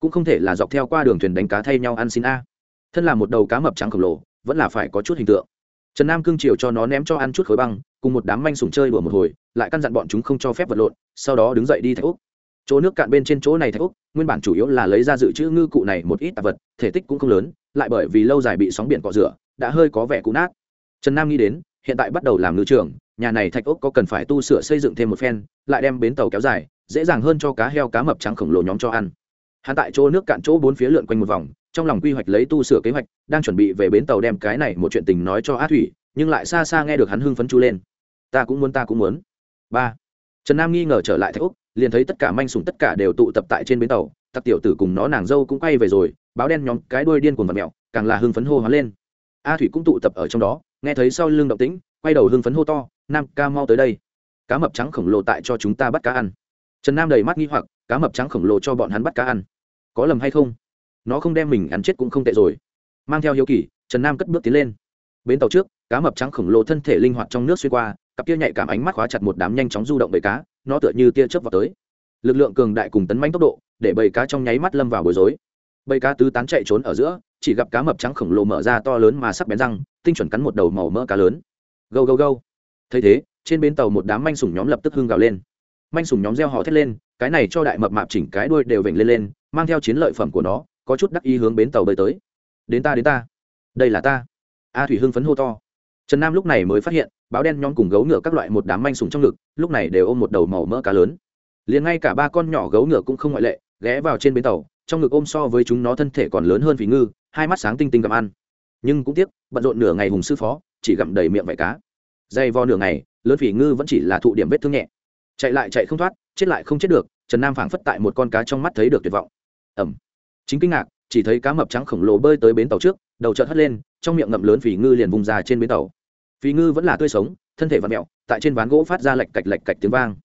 Cũng không thể là dọc theo qua đường thuyền đánh cá thay nhau ăn xin a. Thân là một đầu cá mập trắng khổng lồ, vẫn là phải có chút hình tượng. Trần nam cương chiều cho nó ném cho ăn chút khối băng, cùng một đám manh sùng chơi đùa một hồi, lại căn dặn bọn chúng không cho phép vật lộn, sau đó đứng dậy đi thạch úc. Chỗ nước cạn bên trên chỗ này thạch úc, nguyên bản chủ yếu là lấy ra dự trữ ngư cụ này một ít tạp vật, thể tích cũng không lớn, lại bởi vì lâu dài bị sóng biển cọ rửa, đã hơi có vẻ cũ nát. Trần nam nghĩ đến, hiện tại bắt đầu làm ngư trường nhà này thạch ốc có cần phải tu sửa xây dựng thêm một phen, lại đem bến tàu kéo dài, dễ dàng hơn cho cá heo cá mập trắng khổng lồ nhóm cho ăn. Hắn tại chỗ nước cạn chỗ bốn phía lượn quanh một vòng, trong lòng quy hoạch lấy tu sửa kế hoạch, đang chuẩn bị về bến tàu đem cái này một chuyện tình nói cho á thủy, nhưng lại xa xa nghe được hắn hưng phấn chú lên. Ta cũng muốn, ta cũng muốn. Ba. Trần nam nghi ngờ trở lại thạch úc liền thấy tất cả manh sùng tất cả đều tụ tập tại trên bến tàu, tặc tiểu tử cùng nó nàng dâu cũng quay về rồi, báo đen nhóm cái đuôi điên cuồng vật mẹo càng là hưng phấn hô hoán lên. A thủy cũng tụ tập ở trong đó, nghe thấy sau lưng động tĩnh quay đầu hưng phấn hô to, nam ca mau tới đây. Cá mập trắng khổng lồ tại cho chúng ta bắt cá ăn. Trần nam đầy mắt nghi hoặc, cá mập trắng khổng lồ cho bọn hắn bắt cá ăn. Có lầm hay không? Nó không đem mình ăn chết cũng không tệ rồi. Mang theo hiếu kỳ, trần nam cất bước tiến lên. Bến tàu trước, cá mập trắng khổng lồ thân thể linh hoạt trong nước xuyên qua, cặp kia nhạy cảm ánh mắt khóa chặt một đám nhanh chóng du động bầy cá, nó tựa như tia chớp vào tới. Lực lượng cường đại cùng tấn manh tốc độ, để bầy cá trong nháy mắt lâm vào bối rối. Bầy cá tứ tán chạy trốn ở giữa, chỉ gặp cá mập trắng khổng lồ mở ra to lớn mà sắc bén răng, tinh chuẩn cắn một đầu màu mỡ cá lớn gâu gâu gâu. Thấy thế, trên bến tàu một đám manh sủng nhóm lập tức hưng gào lên. Manh sủng nhóm reo hò thét lên, cái này cho đại mập mạp chỉnh cái đuôi đều vểnh lên lên, mang theo chiến lợi phẩm của nó, có chút đắc ý hướng bến tàu bơi tới. Đến ta đến ta. Đây là ta. A thủy hưng phấn hô to. Trần nam lúc này mới phát hiện, báo đen nhóm cùng gấu ngựa các loại một đám manh sùng trong ngực, lúc này đều ôm một đầu màu mỡ cá lớn. Liền ngay cả ba con nhỏ gấu ngựa cũng không ngoại lệ, ghé vào trên bến tàu, trong ngực ôm so với chúng nó thân thể còn lớn hơn vì ngư, hai mắt sáng tinh tinh cầm ăn. Nhưng cũng tiếc, bận rộn nửa ngày hùng sư phó chỉ gặm đầy miệng vải cá. Dày vò nửa ngày, lớn phỉ ngư vẫn chỉ là thụ điểm vết thương nhẹ. Chạy lại chạy không thoát, chết lại không chết được, trần nam phảng phất tại một con cá trong mắt thấy được tuyệt vọng. Ẩm chính kinh ngạc, chỉ thấy cá mập trắng khổng lồ bơi tới bến tàu trước, đầu chợt hất lên, trong miệng ngậm lớn phỉ ngư liền vùng ra trên bến tàu. Phỉ ngư vẫn là tươi sống, thân thể vặn mẹo, tại trên ván gỗ phát ra lạch cạch lạch cạch tiếng vang.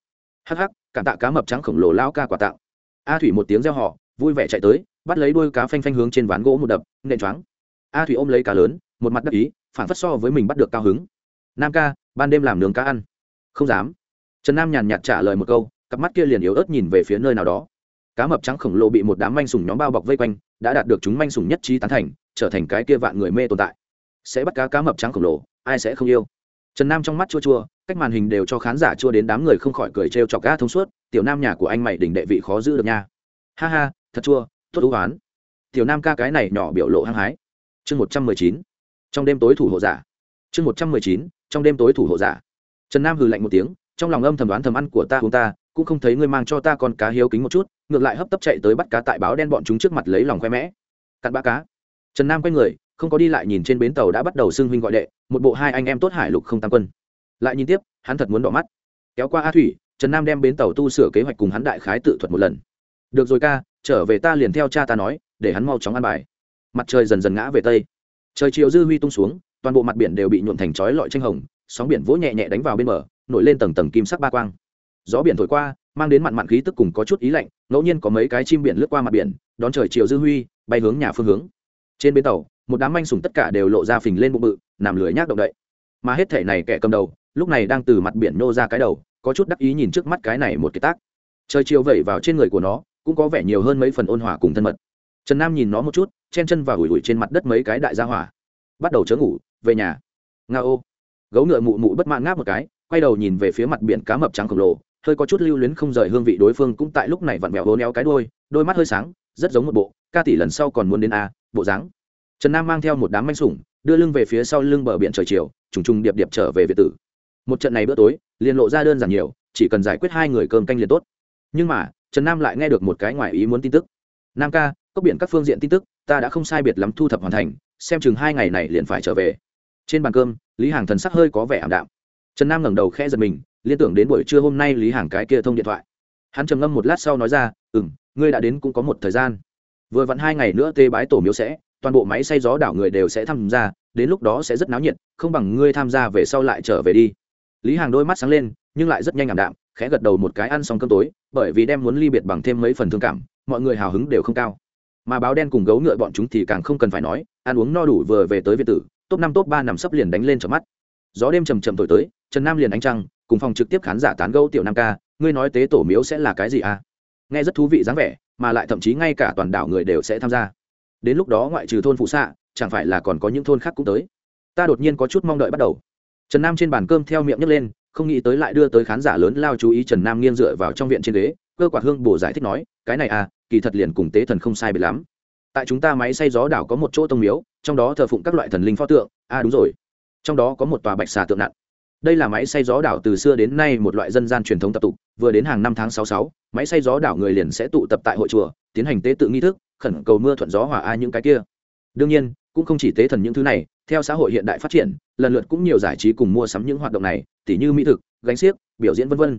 Hắc hắc, cảm tạ cá mập trắng khổng lồ lao ca quả tạo a thủy một tiếng reo họ vui vẻ chạy tới, bắt lấy đuôi cá phanh phanh hướng trên ván gỗ một đập, nện choáng. A thủy ôm lấy cá lớn, một mặt đắc ý phản phất so với mình bắt được cao hứng. Nam ca, ban đêm làm nướng cá ăn. Không dám. Trần nam nhàn nhạt trả lời một câu, cặp mắt kia liền yếu ớt nhìn về phía nơi nào đó. Cá mập trắng khổng lồ bị một đám manh sùng nhóm bao bọc vây quanh, đã đạt được chúng manh sùng nhất trí tán thành, trở thành cái kia vạn người mê tồn tại. Sẽ bắt cá cá mập trắng khổng lồ, ai sẽ không yêu? Trần nam trong mắt chua chua, cách màn hình đều cho khán giả chua đến đám người không khỏi cười trêu chọc gã thông suốt, tiểu nam nhà của anh mày đỉnh đệ vị khó giữ được nha. Ha ha, thật chua, tốt thú oán. Tiểu nam ca cái này nhỏ biểu lộ hăng hái. Chương một trăm mười chín trong đêm tối thủ hộ giả. Chương một trăm mười chín, trong đêm tối thủ hộ giả. Trần nam hừ lạnh một tiếng, trong lòng âm thầm đoán thầm ăn của ta hôm ta, cũng không thấy ngươi mang cho ta con cá hiếu kính một chút, ngược lại hấp tấp chạy tới bắt cá tại báo đen bọn chúng trước mặt lấy lòng khoe mẽ. Cặn bã cá. Trần nam quay người, không có đi lại nhìn trên bến tàu đã bắt đầu xưng huynh gọi đệ, một bộ hai anh em tốt hải lục không tam quân. Lại nhìn tiếp, hắn thật muốn đỏ mắt. Kéo qua a thủy, trần nam đem bến tàu tu sửa kế hoạch cùng hắn đại khái tự thuật một lần. Được rồi ca, trở về ta liền theo cha ta nói, để hắn mau chóng ăn bài. Mặt trời dần dần ngã về tây trời chiều dư huy tung xuống, toàn bộ mặt biển đều bị nhuộn thành chói lọi tranh hồng, sóng biển vỗ nhẹ nhẹ đánh vào bên bờ, nổi lên tầng tầng kim sắc ba quang. Gió biển thổi qua, mang đến mặn mặn khí tức cùng có chút ý lạnh, ngẫu nhiên có mấy cái chim biển lướt qua mặt biển, đón trời chiều dư huy, bay hướng nhà phương hướng. Trên bến tàu, một đám manh sùng tất cả đều lộ ra phình lên bụng bự, nằm lưới nhác động đậy. Mà hết thể này kẻ cầm đầu, lúc này đang từ mặt biển nô ra cái đầu, có chút đắc ý nhìn trước mắt cái này một cái tác. Trời chiều vẩy vào trên người của nó, cũng có vẻ nhiều hơn mấy phần ôn hòa cùng thân mật trần nam nhìn nó một chút, chen chân và ủi ủi trên mặt đất mấy cái đại gia hỏa. Bắt đầu chớ ngủ, về nhà. Nga ô. Gấu ngựa mụ mụ bất mãn ngáp một cái, quay đầu nhìn về phía mặt biển cá mập trắng khổng lồ, hơi có chút lưu luyến không rời hương vị đối phương cũng tại lúc này vặn vẹo hố néo cái đôi đôi mắt hơi sáng, rất giống một bộ, ca tỷ lần sau còn muốn đến a, bộ dáng. Trần nam mang theo một đám manh sủng, đưa lưng về phía sau lưng bờ biển trời chiều, trùng trùng điệp điệp trở về việt tử. Một trận này bữa tối, liền lộ ra đơn giản nhiều, chỉ cần giải quyết hai người cơm canh liền tốt. Nhưng mà, trần nam lại nghe được một cái ngoài ý muốn tin tức. Nam ca cốc biển các phương diện tin tức, ta đã không sai biệt lắm thu thập hoàn thành, xem chừng hai ngày này liền phải trở về. Trên bàn cơm, lý hàng thần sắc hơi có vẻ ảm đạm. Trần nam ngẩng đầu khẽ giật mình, liên tưởng đến buổi trưa hôm nay lý hàng cái kia thông điện thoại. Hắn trầm ngâm một lát sau nói ra ừ m ngươi đã đến cũng có một thời gian. Vừa vặn hai ngày nữa tê bái tổ miếu sẽ, toàn bộ máy xay gió đảo người đều sẽ tham gia, đến lúc đó sẽ rất náo nhiệt, không bằng ngươi tham gia về sau lại trở về đi. Lý hàng đôi mắt sáng lên, nhưng lại rất nhanh ảm đạm, khẽ gật đầu một cái ăn xong cơm tối, bởi vì đem muốn ly biệt bằng thêm mấy phần thương cảm, mọi người hào hứng đều không cao mà báo đen cùng gấu ngựa bọn chúng thì càng không cần phải nói, ăn uống no đủ vừa về tới việt tử, top năm top ba nằm sấp liền đánh lên trở mắt. Gió đêm trầm trầm thổi tới, trần nam liền ánh trăng, cùng phòng trực tiếp khán giả tán gẫu tiểu nam ca, ngươi nói tế tổ miếu sẽ là cái gì à? Nghe rất thú vị dáng vẻ, mà lại thậm chí ngay cả toàn đảo người đều sẽ tham gia. Đến lúc đó ngoại trừ thôn phụ xạ, chẳng phải là còn có những thôn khác cũng tới. Ta đột nhiên có chút mong đợi bắt đầu. Trần nam trên bàn cơm theo miệng nhấc lên, không nghĩ tới lại đưa tới khán giả lớn lao chú ý trần nam nghiêng dựa vào trong viện trên ghế, cơ quạt hương bổ giải thích nói, cái này à kỳ thật liền cùng tế thần không sai biệt lắm. Tại chúng ta máy xay gió đảo có một chỗ tông miếu, trong đó thờ phụng các loại thần linh pho tượng. À đúng rồi. Trong đó có một tòa bạch xà tượng nặng. Đây là máy xay gió đảo từ xưa đến nay một loại dân gian truyền thống tập tục, vừa đến hàng năm tháng sáu sáu, máy xay gió đảo người liền sẽ tụ tập tại hội chùa, tiến hành tế tự nghi thức, khẩn cầu mưa thuận gió hỏa a những cái kia. Đương nhiên, cũng không chỉ tế thần những thứ này, theo xã hội hiện đại phát triển, lần lượt cũng nhiều giải trí cùng mua sắm những hoạt động này, tỉ như mỹ thực, gánh xiếc, biểu diễn vân vân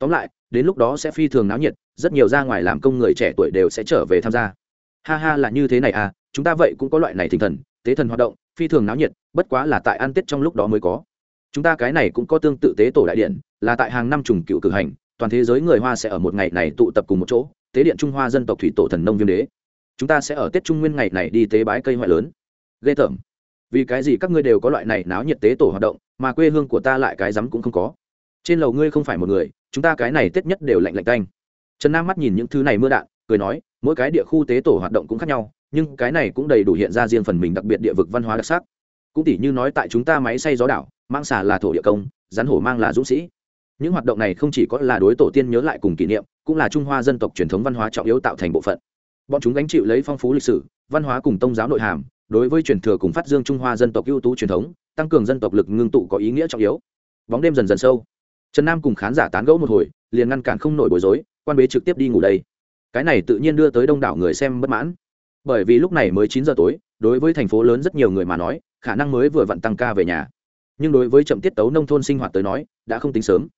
tóm lại, đến lúc đó sẽ phi thường náo nhiệt, rất nhiều ra ngoài làm công người trẻ tuổi đều sẽ trở về tham gia. Ha ha là như thế này à chúng ta vậy cũng có loại này thỉnh thần, tế thần hoạt động, phi thường náo nhiệt, bất quá là tại ăn tết trong lúc đó mới có. Chúng ta cái này cũng có tương tự tế tổ đại điện, là tại hàng năm trùng cựu cử hành, toàn thế giới người hoa sẽ ở một ngày này tụ tập cùng một chỗ, tế điện trung hoa dân tộc thủy tổ thần nông viêm đế. Chúng ta sẽ ở tết trung nguyên ngày này đi tế bái cây ngoại lớn. Ghê tởm. Vì cái gì các ngươi đều có loại này náo nhiệt tế tổ hoạt động, mà quê hương của ta lại cái rắm cũng không có trên lầu ngươi không phải một người, chúng ta cái này tết nhất đều lạnh lạnh canh trần nam mắt nhìn những thứ này mưa đạn, cười nói, mỗi cái địa khu tế tổ hoạt động cũng khác nhau, nhưng cái này cũng đầy đủ hiện ra riêng phần mình đặc biệt địa vực văn hóa đặc sắc. Cũng tỷ như nói tại chúng ta máy xay gió đảo, mang xà là thổ địa công, rắn hổ mang là dũng sĩ. Những hoạt động này không chỉ có là đối tổ tiên nhớ lại cùng kỷ niệm, cũng là trung hoa dân tộc truyền thống văn hóa trọng yếu tạo thành bộ phận. Bọn chúng gánh chịu lấy phong phú lịch sử, văn hóa cùng tôn giáo nội hàm, đối với truyền thừa cùng phát dương trung hoa dân tộc ưu tú truyền thống, tăng cường dân tộc lực ngưng tụ có ý nghĩa trọng yếu. Bóng đêm dần dần sâu trần nam cùng khán giả tán gẫu một hồi, liền ngăn cản không nổi bối rối, quan bế trực tiếp đi ngủ đây. Cái này tự nhiên đưa tới đông đảo người xem bất mãn. Bởi vì lúc này mới chín giờ tối, đối với thành phố lớn rất nhiều người mà nói, khả năng mới vừa vặn tăng ca về nhà. Nhưng đối với chậm tiết tấu nông thôn sinh hoạt tới nói, đã không tính sớm.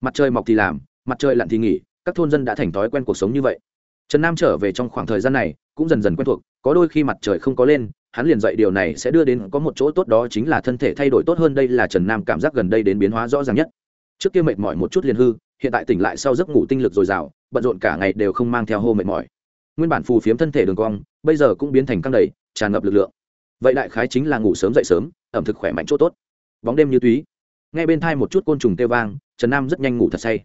Mặt trời mọc thì làm, mặt trời lặn thì nghỉ, các thôn dân đã thành thói quen cuộc sống như vậy. Trần nam trở về trong khoảng thời gian này, cũng dần dần quen thuộc, có đôi khi mặt trời không có lên, hắn liền dậy điều này sẽ đưa đến có một chỗ tốt đó chính là thân thể thay đổi tốt hơn, đây là trần nam cảm giác gần đây đến biến hóa rõ ràng nhất trước kia mệt mỏi một chút liền hư, hiện tại tỉnh lại sau giấc ngủ tinh lực dồi dào, bận rộn cả ngày đều không mang theo hô mệt mỏi. Nguyên bản phù phiếm thân thể đường cong, bây giờ cũng biến thành căng đầy, tràn ngập lực lượng. Vậy đại khái chính là ngủ sớm dậy sớm, ẩm thực khỏe mạnh chỗ tốt. Bóng đêm như túy. Ngay bên thai một chút côn trùng tê vang, trần nam rất nhanh ngủ thật say.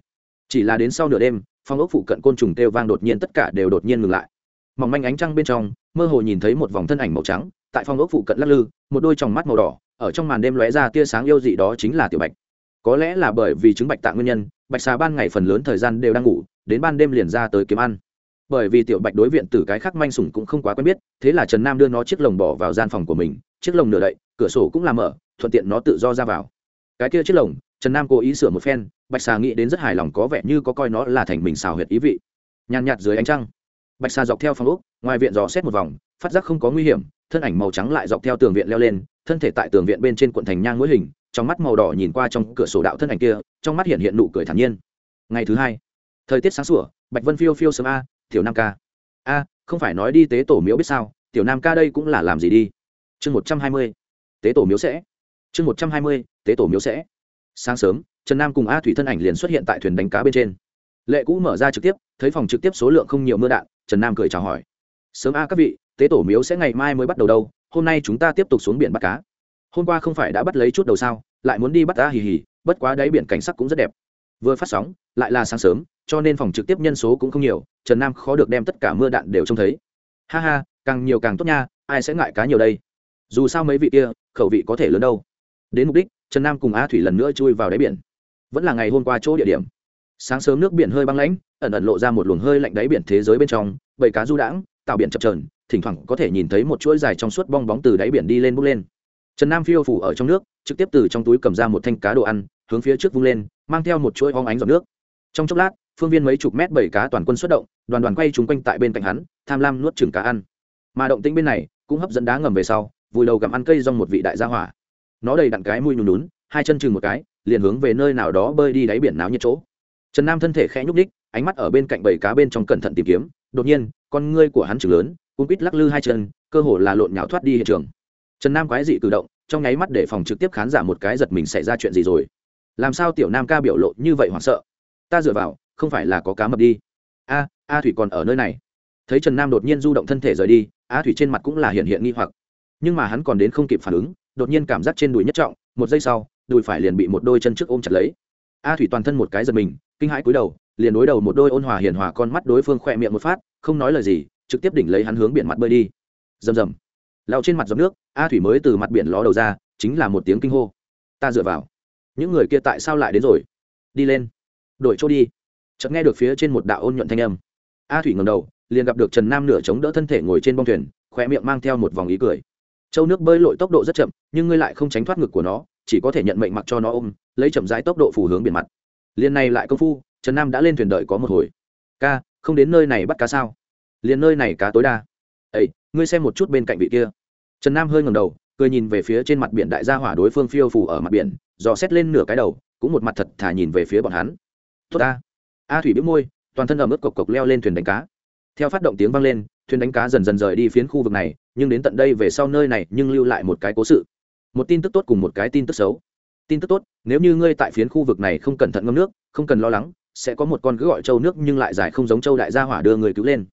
Chỉ là đến sau nửa đêm phong ốc phụ cận côn trùng tê vang đột nhiên tất cả đều đột nhiên ngừng lại. Mỏng manh ánh trăng bên trong, mơ hồ nhìn thấy một vòng thân ảnh màu trắng, tại phong ốc phụ cận lắc lư, một đôi tròng mắt màu đỏ, ở trong màn đêm lóe ra tia sáng yêu dị đó chính là tiểu bạch có lẽ là bởi vì chứng bạch tạng nguyên nhân, bạch xà ban ngày phần lớn thời gian đều đang ngủ, đến ban đêm liền ra tới kiếm ăn. Bởi vì tiểu bạch đối viện tử cái khác manh sủng cũng không quá quen biết, thế là trần nam đưa nó chiếc lồng bỏ vào gian phòng của mình, chiếc lồng nửa đậy, cửa sổ cũng làm mở, thuận tiện nó tự do ra vào. Cái kia chiếc lồng, trần nam cố ý sửa một phen, bạch xà nghĩ đến rất hài lòng có vẻ như có coi nó là thành mình xào huyệt ý vị. Nhàn nhạt dưới ánh trăng, bạch xà dọc theo phòng úc ngoài viện dò xét một vòng, phát giác không có nguy hiểm, thân ảnh màu trắng lại dọc theo tường viện leo lên thân thể tại tường viện bên trên quận thành nhang mũi hình, trong mắt màu đỏ nhìn qua trong cửa sổ đạo thân ảnh kia, trong mắt hiện hiện nụ cười thản nhiên. Ngày thứ hai, thời tiết sáng sủa, bạch vân phiêu phiêu sớm a, tiểu nam ca. A, không phải nói đi tế tổ miếu biết sao, tiểu nam ca đây cũng là làm gì đi? Chương một trăm hai mươi, tế tổ miếu sẽ. Chương một trăm hai mươi, tế tổ miếu sẽ. Sáng sớm, trần nam cùng a thủy thân ảnh liền xuất hiện tại thuyền đánh cá bên trên. Lệ cũ mở ra trực tiếp, thấy phòng trực tiếp số lượng không nhiều mưa đạn, trần nam cười chào hỏi. Sớm a các vị, tế tổ miếu sẽ ngày mai mới bắt đầu đâu? Hôm nay chúng ta tiếp tục xuống biển bắt cá. Hôm qua không phải đã bắt lấy chút đầu sao, lại muốn đi bắt ta hì hì, bất quá đáy biển cảnh sắc cũng rất đẹp. Vừa phát sóng, lại là sáng sớm, cho nên phòng trực tiếp nhân số cũng không nhiều, trần nam khó được đem tất cả mưa đạn đều trông thấy. Ha ha, càng nhiều càng tốt nha, ai sẽ ngại cá nhiều đây? Dù sao mấy vị kia, khẩu vị có thể lớn đâu. Đến mục đích, trần nam cùng a thủy lần nữa chui vào đáy biển. Vẫn là ngày hôm qua chỗ địa điểm. Sáng sớm nước biển hơi băng lãnh, ẩn ẩn lộ ra một luồng hơi lạnh đáy biển thế giới bên trong bầy cá du đãng, tạo biển chập trờn thỉnh thoảng có thể nhìn thấy một chuỗi dài trong suốt bong bóng từ đáy biển đi lên bốc lên. Trần nam phiêu phủ ở trong nước, trực tiếp từ trong túi cầm ra một thanh cá đồ ăn, hướng phía trước vung lên, mang theo một chuỗi hóng ánh giọt nước. Trong chốc lát, phương viên mấy chục mét bảy cá toàn quân xuất động, đoàn đoàn quay trúng quanh tại bên cạnh hắn, tham lam nuốt chừng cá ăn. Mà động tĩnh bên này, cũng hấp dẫn đá ngầm về sau, vùi đầu gặm ăn cây rong một vị đại gia hỏa. Nó đầy đặn cái mũi nhùn nhún, hai chân chừng một cái, liền hướng về nơi nào đó bơi đi đáy biển náo nhiệt chỗ. Trần nam thân thể khẽ nhúc ních ánh mắt ở bên cạnh bảy cá bên trong cẩn thận tìm kiếm. Đột nhiên, con ngươi của hắn chừng lớn cung quýt lắc lư hai chân, cơ hồ là lộn nhào thoát đi hiện trường. Trần nam quái dị cử động, trong nháy mắt để phòng trực tiếp khán giả một cái giật mình xảy ra chuyện gì rồi. Làm sao tiểu nam ca biểu lộ như vậy hoảng sợ? Ta dựa vào, không phải là có cá mập đi. A a thủy còn ở nơi này. Thấy trần nam đột nhiên du động thân thể rời đi, a thủy trên mặt cũng là hiện hiện nghi hoặc. Nhưng mà hắn còn đến không kịp phản ứng, đột nhiên cảm giác trên đùi nhất trọng, một giây sau, đùi phải liền bị một đôi chân trước ôm chặt lấy. A thủy toàn thân một cái giật mình, kinh hãi cúi đầu, liền đối đầu một đôi ôn hòa hiền hòa con mắt đối phương khỏe miệng một phát, không nói lời gì trực tiếp đỉnh lấy hắn hướng biển mặt bơi đi. Rầm rầm. Lao trên mặt giọt nước, a thủy mới từ mặt biển ló đầu ra, chính là một tiếng kinh hô. Ta dựa vào. Những người kia tại sao lại đến rồi? Đi lên. Đổi chỗ đi. Chợt nghe được phía trên một đạo ôn nhuận thanh âm. A thủy ngầm đầu, liền gặp được trần nam nửa chống đỡ thân thể ngồi trên bông thuyền khoe miệng mang theo một vòng ý cười. Châu nước bơi lội tốc độ rất chậm, nhưng ngươi lại không tránh thoát ngực của nó, chỉ có thể nhận mệnh mặc cho nó ôm, lấy chậm rãi tốc độ phù hướng biển mặt. Liền này lại công phu, trần nam đã lên thuyền đợi có một hồi. Ca, không đến nơi này bắt cá sao? Liền nơi này cá tối đa. Ấy ngươi xem một chút bên cạnh vị kia. Trần nam hơi ngầm đầu, cười nhìn về phía trên mặt biển đại gia hỏa đối phương phiêu phủ ở mặt biển, dò xét lên nửa cái đầu, cũng một mặt thật thả nhìn về phía bọn hắn. Tốt ta. A thủy biết môi, toàn thân ở mức cộc cộc leo lên thuyền đánh cá. Theo phát động tiếng vang lên, thuyền đánh cá dần dần rời đi phiến khu vực này, nhưng đến tận đây về sau nơi này nhưng lưu lại một cái cố sự. Một tin tức tốt cùng một cái tin tức xấu. Tin tức tốt, nếu như ngươi tại phiến khu vực này không cẩn thận ngâm nước, không cần lo lắng, sẽ có một con cứ gọi trâu nước nhưng lại dài không giống châu đại gia hỏa đưa người cứu lên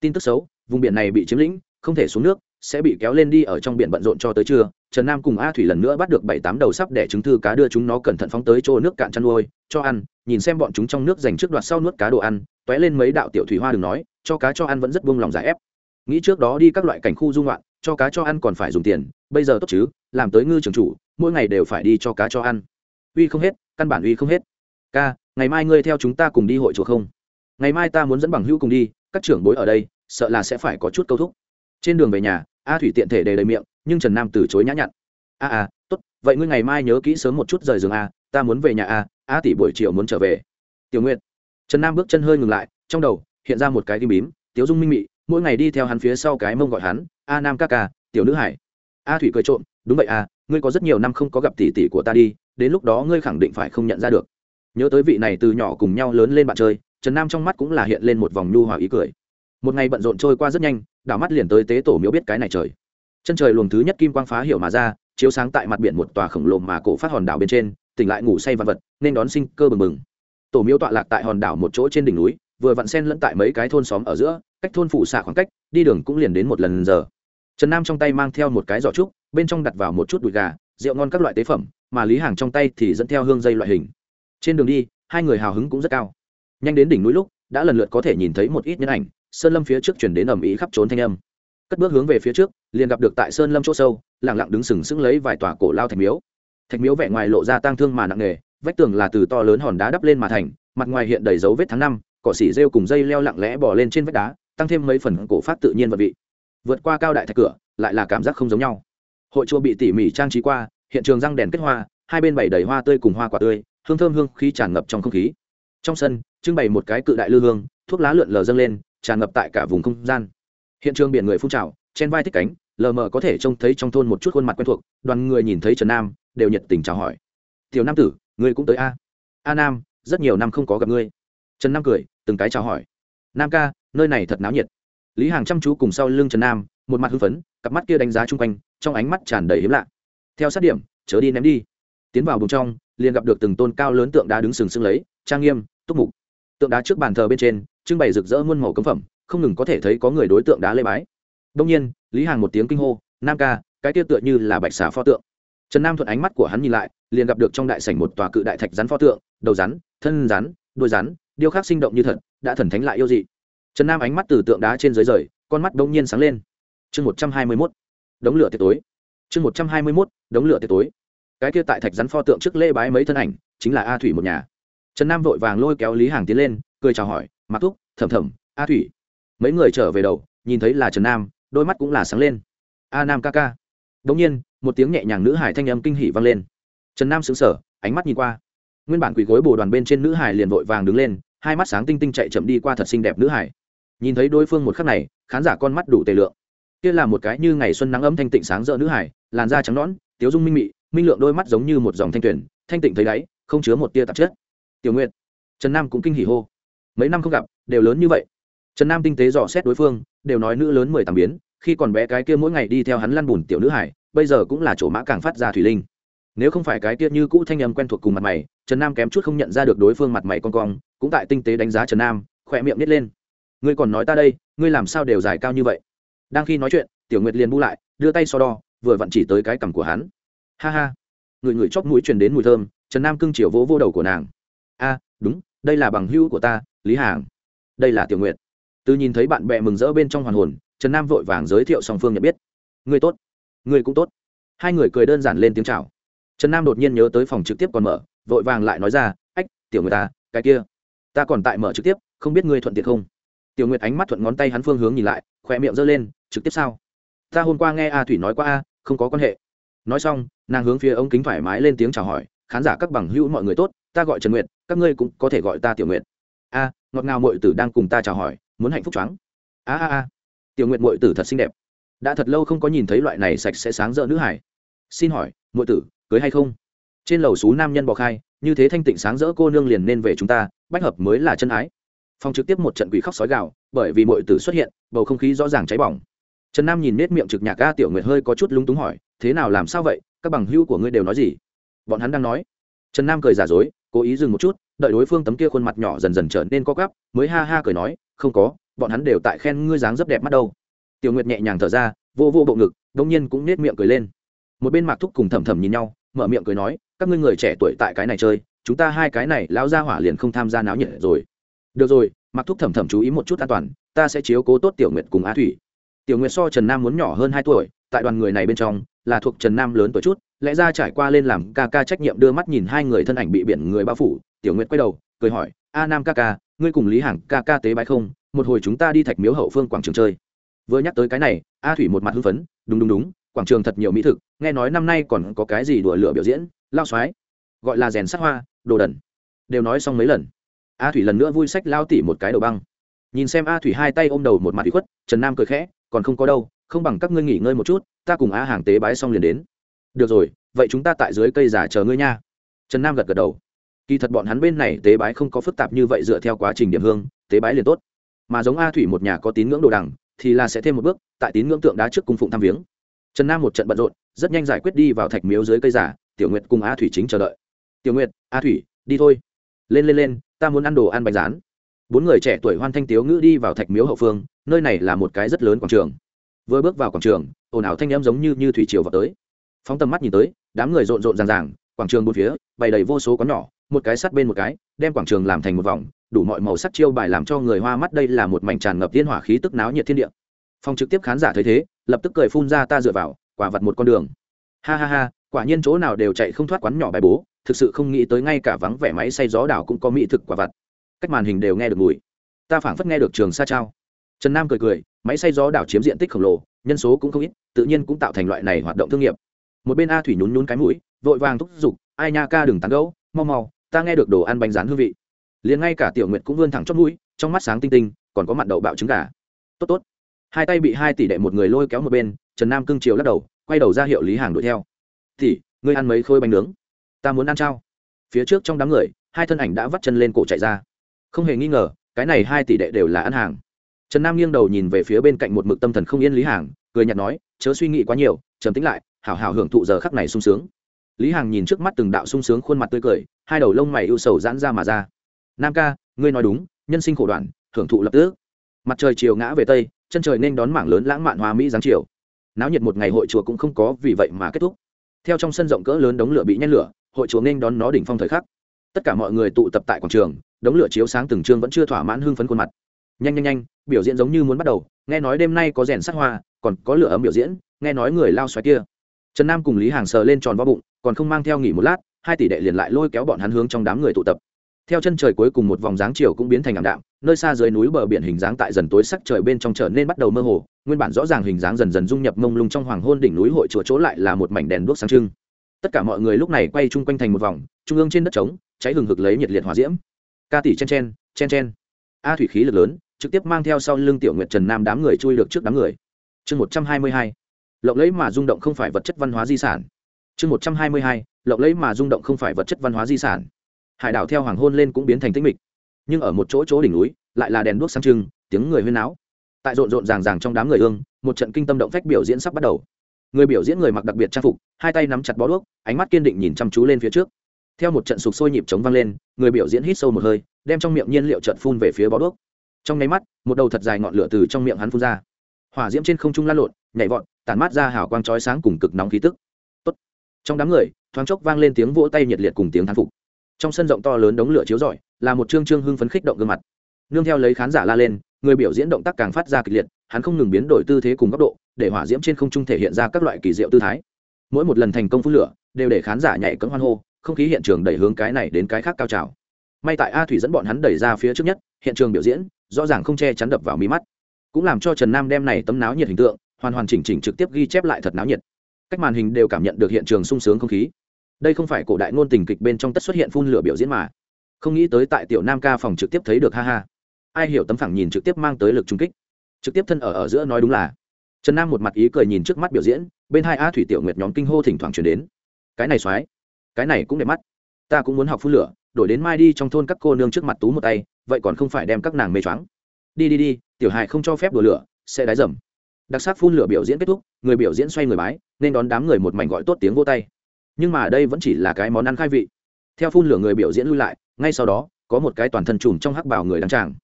tin tức xấu, vùng biển này bị chiếm lĩnh, không thể xuống nước, sẽ bị kéo lên đi ở trong biển bận rộn cho tới trưa. Trần nam cùng a thủy lần nữa bắt được bảy tám đầu sắp để trứng thư cá đưa chúng nó cẩn thận phóng tới chỗ nước cạn chăn nuôi, cho ăn, nhìn xem bọn chúng trong nước dành trước đoạt sau nuốt cá đồ ăn t ó é lên mấy đạo tiểu thủy hoa đừng nói, cho cá cho ăn vẫn rất buông lòng giải ép. Nghĩ trước đó đi các loại cảnh khu dung loạn cho cá cho ăn còn phải dùng tiền, bây giờ tốt chứ, làm tới ngư trường chủ, mỗi ngày đều phải đi cho cá cho ăn. Uy không hết, căn bản uy không hết. Ca, ngày mai ngươi theo chúng ta cùng đi hội chùa không? Ngày mai ta muốn dẫn bằng hữu cùng đi các trưởng bối ở đây, sợ là sẽ phải có chút câu thúc. Trên đường về nhà, a thủy tiện thể đề đầy miệng, nhưng trần nam từ chối nhã nhặn. A a, tốt, vậy ngươi ngày mai nhớ kỹ sớm một chút rời giường a, ta muốn về nhà a a tỷ buổi chiều muốn trở về. Tiểu nguyện trần nam bước chân hơi ngừng lại, trong đầu hiện ra một cái tim bím, tiếu dung minh mị, mỗi ngày đi theo hắn phía sau cái mông gọi hắn, a nam ca ca, tiểu nữ hải. A thủy cười trộm, đúng vậy a, ngươi có rất nhiều năm không có gặp tỷ tỷ của ta đi, đến lúc đó ngươi khẳng định phải không nhận ra được. Nhớ tới vị này từ nhỏ cùng nhau lớn lên bạn chơi trần nam trong mắt cũng là hiện lên một vòng nhu hòa ý cười. Một ngày bận rộn trôi qua rất nhanh, đảo mắt liền tới tế tổ miếu biết cái này trời. Chân trời luồng thứ nhất kim quang phá hiểu mà ra, chiếu sáng tại mặt biển một tòa khổng lồ mà cổ phát hòn đảo bên trên, tỉnh lại ngủ say vật vật, nên đón sinh cơ bừng bừng. Tổ miếu tọa lạc tại hòn đảo một chỗ trên đỉnh núi, vừa vặn sen lẫn tại mấy cái thôn xóm ở giữa, cách thôn phủ xạ khoảng cách, đi đường cũng liền đến một lần giờ. Trần nam trong tay mang theo một cái giỏ trúc, bên trong đặt vào một chút đùi gà, rượu ngon các loại tế phẩm, mà lý hàng trong tay thì dẫn theo hương dây loại hình. Trên đường đi, hai người hào hứng cũng rất cao nhanh đến đỉnh núi lúc, đã lần lượt có thể nhìn thấy một ít nhân ảnh, sơn lâm phía trước chuyển đến ầm ĩ khắp trốn thanh âm. Cất bước hướng về phía trước, liền gặp được tại sơn lâm chỗ sâu lẳng lặng đứng sừng sững lấy vài tòa cổ lao thạch miếu. Thạch miếu vẻ ngoài lộ ra tang thương mà nặng nề, vách tường là từ to lớn hòn đá đắp lên mà thành, mặt ngoài hiện đầy dấu vết tháng năm, cỏ xỉ rêu cùng dây leo lặng lẽ bỏ lên trên vách đá, tăng thêm mấy phần cổ phát tự nhiên vật vị. Vượt qua cao đại thạch cửa, lại là cảm giác không giống nhau. Hội chùa bị tỉ mỉ trang trí qua, hiện trường răng đèn kết hoa, hai bên bày đầy hoa tươi cùng hoa quả tươi, hương thơm hương khí tràn ngập trong không khí. Trong sân trưng bày một cái cự đại lư hương, thuốc lá lượn lờ dâng lên, tràn ngập tại cả vùng không gian. Hiện trường biển người phun trào, chen vai thích cánh, lờ mờ có thể trông thấy trong thôn một chút khuôn mặt quen thuộc, đoàn người nhìn thấy trần nam, đều nhiệt tình chào hỏi. Tiểu nam tử, ngươi cũng tới a? A nam, rất nhiều năm không có gặp ngươi. Trần nam cười, từng cái chào hỏi. Nam ca, nơi này thật náo nhiệt. Lý hàng chăm chú cùng sau lưng trần nam, một mặt hưng phấn, cặp mắt kia đánh giá chung quanh, trong ánh mắt tràn đầy hiếm lạ. Theo sát điểm, chớ đi ném đi. Tiến vào bùng trong, liền gặp được từng tôn cao lớn tượng đá đứng sừng sững lấy, trang nghiêm, túc mục tượng đá trước bàn thờ bên trên, trưng bày rực rỡ muôn màu cấm phẩm, không ngừng có thể thấy có người đối tượng đá lê bái. Đông nhiên, lý hàng một tiếng kinh hô, nam ca, cái kia tựa như là bạch xà pho tượng. Trần nam thuận ánh mắt của hắn nhìn lại, liền gặp được trong đại sảnh một tòa cự đại thạch rắn pho tượng, đầu rắn, thân rắn, đuôi rắn, điêu khắc sinh động như thật, đã thần thánh lại yêu dị. Trần nam ánh mắt từ tượng đá trên dưới rời, con mắt đông nhiên sáng lên. Chương một trăm hai mươi mốt, đống lửa tiệc tối. Chương một trăm hai mươi mốt, đống lửa tiệc tối. Cái kia tại thạch rắn pho tượng trước lễ bái mấy thân ảnh, chính là a thủy một nhà trần nam vội vàng lôi kéo lý hàng tiến lên cười chào hỏi mặc thúc Thẩm Thẩm, a thủy. Mấy người trở về đầu nhìn thấy là trần nam đôi mắt cũng là sáng lên. A nam ca ca. Đ ỗ n g nhiên một tiếng nhẹ nhàng nữ hải thanh âm kinh hỉ vang lên. Trần nam sững sờ, ánh mắt nhìn qua. Nguyên bản quỳ gối bồ đoàn bên trên nữ hải liền vội vàng đứng lên hai mắt sáng tinh tinh chạy chậm đi qua thật xinh đẹp nữ hải nhìn thấy đối phương một khắc này khán giả con mắt đủ tề lượng. Kia là một cái như ngày xuân nắng ấm thanh tịnh sáng rỡ nữ hải làn da trắng nõn tiếu dung minh mị minh lượng đôi mắt giống như một dòng thanh tuyển thanh tịnh thấy đáy không chứa một tia tạp chất tiểu nguyện trần nam cũng kinh hỉ hô. Mấy năm không gặp, đều lớn như vậy. Trần nam tinh tế dò xét đối phương, đều nói nữ lớn mười tám biến, khi còn bé cái kia mỗi ngày đi theo hắn lăn bùn tiểu nữ hải, bây giờ cũng là chỗ mã càng phát ra thủy linh. Nếu không phải cái kia như cũ thanh âm quen thuộc cùng mặt mày, trần nam kém chút không nhận ra được đối phương mặt mày con cong, cũng tại tinh tế đánh giá trần nam, khỏe miệng nít lên. Ngươi còn nói ta đây, ngươi làm sao đều dài cao như vậy? Đang khi nói chuyện, tiểu nguyệt liền bu lại, đưa tay so đo, vừa vặn chỉ tới cái cằm của hắn. Ha ha. Người người chóp mũi truyền đến mùi thơm, trần nam cưng chiều vỗ vô đầu của nàng a, đúng, đây là bằng hữu của ta, lý hàng. Đây là tiểu nguyệt. Từ nhìn thấy bạn bè mừng rỡ bên trong hoàn hồn, trần nam vội vàng giới thiệu song phương nhận biết. Người tốt, người cũng tốt. Hai người cười đơn giản lên tiếng chào. Trần nam đột nhiên nhớ tới phòng trực tiếp còn mở, vội vàng lại nói ra, ách, tiểu người ta à, cái kia, ta còn tại mở trực tiếp, không biết ngươi thuận tiện không? Tiểu nguyệt ánh mắt thuận ngón tay hắn phương hướng nhìn lại khỏe miệng giơ lên, trực tiếp sao? Ta hôm qua nghe a thủy nói qua a, không có quan hệ. Nói xong, nàng hướng phía ống kính thoải mái lên tiếng chào hỏi, khán giả các bằng hữu mọi người tốt, ta gọi trần nguyệt các ngươi cũng có thể gọi ta tiểu nguyện. a, ngọt ngào mội tử đang cùng ta chào hỏi, muốn hạnh phúc choáng. A a a. Tiểu nguyện mội tử thật xinh đẹp. Đã thật lâu không có nhìn thấy loại này sạch sẽ sáng rỡ nữ hải xin hỏi mội tử, cưới hay không? Trên lầu xú nam nhân bọc khai, như thế thanh tịnh sáng rỡ cô nương liền nên về chúng ta, bách hợp mới là chân ái. Phong trực tiếp một trận quỷ khóc sói gạo bởi vì mọi tử xuất hiện, bầu không khí rõ ràng cháy bỏng. Trần nam nhìn nết miệng trực nhạc ca tiểu nguyệt hơi có chút lúng túng hỏi, thế nào, làm sao vậy? Các bằng hữu của ngươi đều nói gì? Bọn hắn đang nói. Trần nam cười giả dối cố ý dừng một chút, đợi đối phương tấm kia khuôn mặt nhỏ dần dần trở nên co gắp mới ha ha cười nói, không có, bọn hắn đều tại khen ngươi dáng rất đẹp mắt đâu. Tiểu nguyệt nhẹ nhàng thở ra, vô vô bộ ngực đông nhiên cũng nết miệng cười lên. Một bên mạc thúc cùng thầm thầm nhìn nhau, mở miệng cười nói, các ngươi người trẻ tuổi tại cái này chơi, chúng ta hai cái này lao ra hỏa liền không tham gia náo nhiệt rồi. Được rồi mặc thúc thầm thầm chú ý một chút an toàn, ta sẽ chiếu cố tốt tiểu nguyệt cùng á thủy. Tiểu nguyệt so trần nam muốn nhỏ hơn hai tuổi, tại đoàn người này bên trong là thuộc trần nam lớn tuổi chút, lẽ ra trải qua lên làm ca ca trách nhiệm đưa mắt nhìn hai người thân ảnh bị biển người bao phủ, tiểu nguyệt quay đầu, cười hỏi, a nam ca ca, ngươi cùng lý hằng ca ca tế bái không? Một hồi chúng ta đi thạch miếu hậu phương quảng trường chơi. Vừa nhắc tới cái này, a thủy một mặt hưng phấn, đúng đúng đúng, quảng trường thật nhiều mỹ thực, nghe nói năm nay còn có cái gì đùa lửa biểu diễn, lao xoái gọi là rèn sắc hoa, đồ đần. Đều nói xong mấy lần. A thủy lần nữa vui sách lao tỉ một cái đầu băng. Nhìn xem a thủy hai tay ôm đầu một mặt bị khuất, trần nam cười khẽ, còn không có đâu không bằng các ngươi nghỉ ngơi một chút, ta cùng a hàng tế bái xong liền đến. Được rồi, vậy chúng ta tại dưới cây giả chờ ngươi nha. Trần nam gật gật đầu. Kỳ thật bọn hắn bên này tế bái không có phức tạp như vậy dựa theo quá trình điểm hương, tế bái liền tốt. Mà giống a thủy một nhà có tín ngưỡng đồ đằng, thì là sẽ thêm một bước, tại tín ngưỡng tượng đá trước cung phụng tham viếng. Trần nam một trận bận rộn, rất nhanh giải quyết đi vào thạch miếu dưới cây giả, tiểu nguyệt cùng a thủy chính chờ đợi. Tiểu nguyệt, a thủy, đi thôi. Lên lên lên, ta muốn ăn đồ ăn bánh rán. Bốn người trẻ tuổi hoan thanh tiếu ngữ đi vào thạch miếu hậu phương, nơi này là một cái rất lớn quảng trường vừa bước vào quảng trường, ồn ào thanh em giống như như thủy triều vào tới. Phóng tầm mắt nhìn tới, đám người rộn rộn ràng ràng, quảng trường bốn phía, bày đầy vô số quán nhỏ, một cái sắt bên một cái, đem quảng trường làm thành một vòng, đủ mọi màu sắc chiêu bài làm cho người hoa mắt đây là một mảnh tràn ngập thiên hỏa khí tức náo nhiệt thiên địa. Phong trực tiếp khán giả thấy thế, lập tức cười phun ra ta dựa vào, quả vật một con đường. Ha ha ha, quả nhiên chỗ nào đều chạy không thoát quán nhỏ bài bố, thực sự không nghĩ tới ngay cả vắng vẻ máy xay gió đảo cũng có mỹ thực quả vặt. Cách màn hình đều nghe được mùi. Ta phảng phất nghe được trường xa trao. Trần nam cười cười máy xay gió đảo chiếm diện tích khổng lồ, nhân số cũng không ít, tự nhiên cũng tạo thành loại này hoạt động thương nghiệp. Một bên a thủy nhún nhún cái mũi, vội vàng thúc giục, ai nha ca, đừng tán gấu mau mau, ta nghe được đồ ăn bánh rán hương vị. Liền ngay cả tiểu nguyệt cũng vươn thẳng chót mũi, trong mắt sáng tinh tinh, còn có mặt đậu bạo trứng gà. Tốt tốt. Hai tay bị hai tỷ đệ một người lôi kéo một bên, trần nam cưng chiều lắc đầu, quay đầu ra hiệu lý hàng đuổi theo. Tỷ, ngươi ăn mấy khối bánh nướng? Ta muốn ăn trao phía trước trong đám người, hai thân ảnh đã vắt chân lên cổ chạy ra. Không hề nghi ngờ, cái này hai tỷ đệ đều là ăn hàng trần nam nghiêng đầu nhìn về phía bên cạnh một mực tâm thần không yên lý hàng, cười nhạt nói, chớ suy nghĩ quá nhiều, trầm tính lại, hảo hảo hưởng thụ giờ khắc này sung sướng. Lý hàng nhìn trước mắt từng đạo sung sướng khuôn mặt tươi cười, hai đầu lông mày ưu sầu giãn ra mà ra. Nam ca, ngươi nói đúng, nhân sinh khổ đoạn, hưởng thụ lập tức. Mặt trời chiều ngã về tây, chân trời nên đón mảng lớn lãng mạn hoa mỹ giáng chiều. Náo nhiệt một ngày hội chùa cũng không có vì vậy mà kết thúc. Theo trong sân rộng cỡ lớn đống lửa bị nhét lửa, hội chùa nên đón nó đỉnh phong thời khắc. Tất cả mọi người tụ tập tại quảng trường, đống lửa chiếu sáng từng chương vẫn chưa thỏa mãn hưng phấn khuôn mặt nhanh nhanh nhanh, biểu diễn giống như muốn bắt đầu. Nghe nói đêm nay có rèn sắc hoa, còn có lửa ấm biểu diễn. Nghe nói người lao xoáy kia. Trần nam cùng lý hàng sờ lên tròn vo bụng, còn không mang theo nghỉ một lát, hai tỷ đệ liền lại lôi kéo bọn hắn hướng trong đám người tụ tập. Theo chân trời cuối cùng một vòng dáng chiều cũng biến thành ảm đạm, nơi xa dưới núi bờ biển hình dáng tại dần tối sắc trời bên trong trở nên bắt đầu mơ hồ, nguyên bản rõ ràng hình dáng dần dần dung nhập mông lung trong hoàng hôn đỉnh núi hội chùa chỗ lại là một mảnh đèn đuốc sáng trưng. Tất cả mọi người lúc này quay chung quanh thành một vòng, trung ương trên đất trống, cháy hừng hực lấy nhiệt liệt hòa diễm. Ca tỷ chen chen chen chen. A thủy khí lực lớn trực tiếp mang theo sau lưng tiểu nguyệt trần nam đám người chui được trước đám người. Chương một trăm hai mươi hai, lộng lấy mà rung động không phải vật chất văn hóa di sản. Chương một trăm hai mươi hai, lộng lấy mà rung động không phải vật chất văn hóa di sản. Hải đảo theo hoàng hôn lên cũng biến thành tĩnh mịch. Nhưng ở một chỗ chỗ đỉnh núi, lại là đèn đuốc sáng trưng, tiếng người huyên náo. Tại rộn rộn ràng ràng trong đám người ương, một trận kinh tâm động phách biểu diễn sắp bắt đầu. Người biểu diễn người mặc đặc biệt trang phục, hai tay nắm chặt bó đuốc, ánh mắt kiên định nhìn chăm chú lên phía trước. Theo một trận sụp sôi nhịp chống vang lên, người biểu diễn hít sâu một hơi, đem trong miệng nhiên liệu trận phun về phía bó đuốc trong nháy mắt, một đầu thật dài ngọn lửa từ trong miệng hắn phun ra. Hỏa diễm trên không trung lan lộn, nhảy vọt, tản mát ra hào quang chói sáng cùng cực nóng khí tức. Tốt. trong đám người, thoáng chốc vang lên tiếng vỗ tay nhiệt liệt cùng tiếng thán phục. Trong sân rộng to lớn đống lửa chiếu rọi, là một trương trương hưng phấn khích động gương mặt. Nương theo lấy khán giả la lên, người biểu diễn động tác càng phát ra kịch liệt, hắn không ngừng biến đổi tư thế cùng góc độ, để hỏa diễm trên không trung thể hiện ra các loại kỳ diệu tư thái. Mỗi một lần thành công phun lửa, đều để khán giả nhảy cấm hoan hô, không khí hiện trường đẩy hướng cái này đến cái khác cao trào. May tại a thủy dẫn bọn hắn đẩy ra phía trước nhất, hiện trường biểu diễn rõ ràng không che chắn đập vào mí mắt. Cũng làm cho trần nam đem này tấm náo nhiệt hình tượng, hoàn hoàn chỉnh chỉnh trực tiếp ghi chép lại thật náo nhiệt. Cách màn hình đều cảm nhận được hiện trường sung sướng không khí. Đây không phải cổ đại ngôn tình kịch bên trong tất xuất hiện phun lửa biểu diễn mà. Không nghĩ tới tại tiểu nam ca phòng trực tiếp thấy được, ha ha. Ai hiểu tấm phẳng nhìn trực tiếp mang tới lực trung kích. Trực tiếp thân ở ở giữa nói đúng là. Trần nam một mặt ý cười nhìn trước mắt biểu diễn, bên hai a thủy tiểu nguyệt nhóm kinh hô thỉnh thoảng chuyển đến. Cái này soái cái này cũng đẹp mắt. Ta cũng muốn học phun lửa, đổi đến mai đi trong thôn các cô nương trước mặt tú một tay vậy còn không phải đem các nàng mê choáng. Đi đi đi, tiểu hài không cho phép đùa lửa, sẽ đái dầm. Đặc sắc phun lửa biểu diễn kết thúc, người biểu diễn xoay người bái, nên đón đám người một mảnh gọi tốt tiếng vô tay. Nhưng mà đây vẫn chỉ là cái món ăn khai vị. Theo phun lửa người biểu diễn lui lại, ngay sau đó, có một cái toàn thân trùm trong hắc bào người đăng tràng.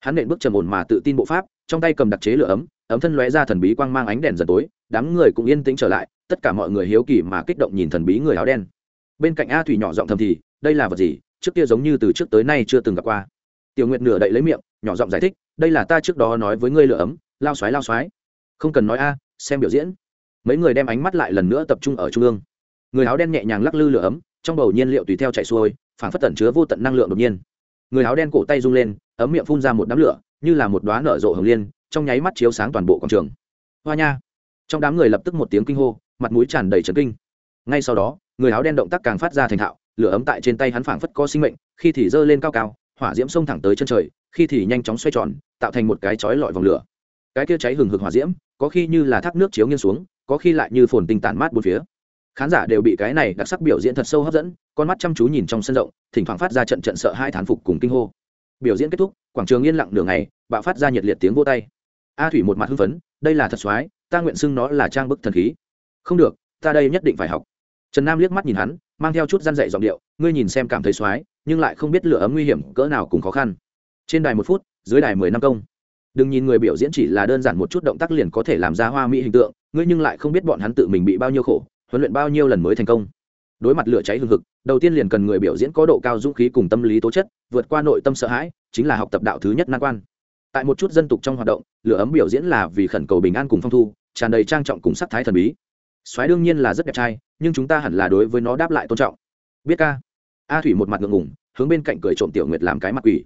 Hắn nện bước trầm ổn mà tự tin bộ pháp, trong tay cầm đặc chế lửa ấm ấm thân lóe ra thần bí quang mang ánh đèn dần tối, đám người cũng yên tĩnh trở lại, tất cả mọi người hiếu kỳ mà kích động nhìn thần bí người áo đen. Bên cạnh a thủy nhỏ giọng thầm thì, đây là vật gì? Trước kia giống như từ trước tới nay chưa từng gặp qua tiểu nguyệt nửa đậy lấy miệng, nhỏ giọng giải thích, đây là ta trước đó nói với ngươi lửa ấm, lao xoái lao xoái. Không cần nói a, xem biểu diễn. Mấy người đem ánh mắt lại lần nữa tập trung ở trung ương. Người áo đen nhẹ nhàng lắc lư lửa ấm, trong bầu nhiên liệu tùy theo chạy xuôi, phản phất tẩn chứa vô tận năng lượng đột nhiên. Người áo đen cổ tay rung lên, ấm miệng phun ra một đám lửa, như là một đoá nở rộ hồng liên, trong nháy mắt chiếu sáng toàn bộ quảng trường. Hoa nha! Trong đám người lập tức một tiếng kinh hô, mặt mũi tràn đầy trấn kinh. Ngay sau đó, người áo đen động tác càng phát ra thành thạo, lửa ấm tại trên tay hắn phảng phất có sinh mệnh, khi thì giơ lên cao cao hỏa diễm xông thẳng tới chân trời, khi thì nhanh chóng xoay tròn, tạo thành một cái chói lọi vòng lửa. Cái kia cháy hừng hực hỏa diễm, có khi như là thác nước chiếu nghiêng xuống, có khi lại như phồn tinh tản mát bốn phía. Khán giả đều bị cái này đặc sắc biểu diễn thật sâu hấp dẫn, con mắt chăm chú nhìn trong sân rộng, thỉnh thoảng phát ra trận trận sợ hai thán phục cùng kinh hô. Biểu diễn kết thúc, quảng trường yên lặng nửa ngày, bạo phát ra nhiệt liệt tiếng vô tay. A thủy một mặt hưng phấn, đây là thật soái ta nguyện xưng nó là trang bức thần khí. Không được, ta đây nhất định phải học. Trần nam liếc mắt nhìn hắn, mang theo chút răn dạy giọng điệu, ngươi nhìn xem cảm thấy soái nhưng lại không biết lửa ấm nguy hiểm cỡ nào cùng khó khăn. Trên đài một phút, dưới đài mười năm công. Đừng nhìn người biểu diễn chỉ là đơn giản một chút động tác liền có thể làm ra hoa mỹ hình tượng, ngươi nhưng lại không biết bọn hắn tự mình bị bao nhiêu khổ, huấn luyện bao nhiêu lần mới thành công. Đối mặt lửa cháy hừng hực, đầu tiên liền cần người biểu diễn có độ cao dũng khí cùng tâm lý tố chất, vượt qua nội tâm sợ hãi, chính là học tập đạo thứ nhất nan quan. Tại một chút dân tục trong hoạt động, lửa ấm biểu diễn là vì khẩn cầu bình an cùng phong thu, tràn đầy trang trọng cùng sắc thái thần bí. Soái đương nhiên là rất đẹp trai, nhưng chúng ta hẳn là đối với nó đáp lại tôn trọng. Biết ca a thủy một mặt ngượng ngùng, hướng bên cạnh cười trộm tiểu nguyệt làm cái mặt quỷ.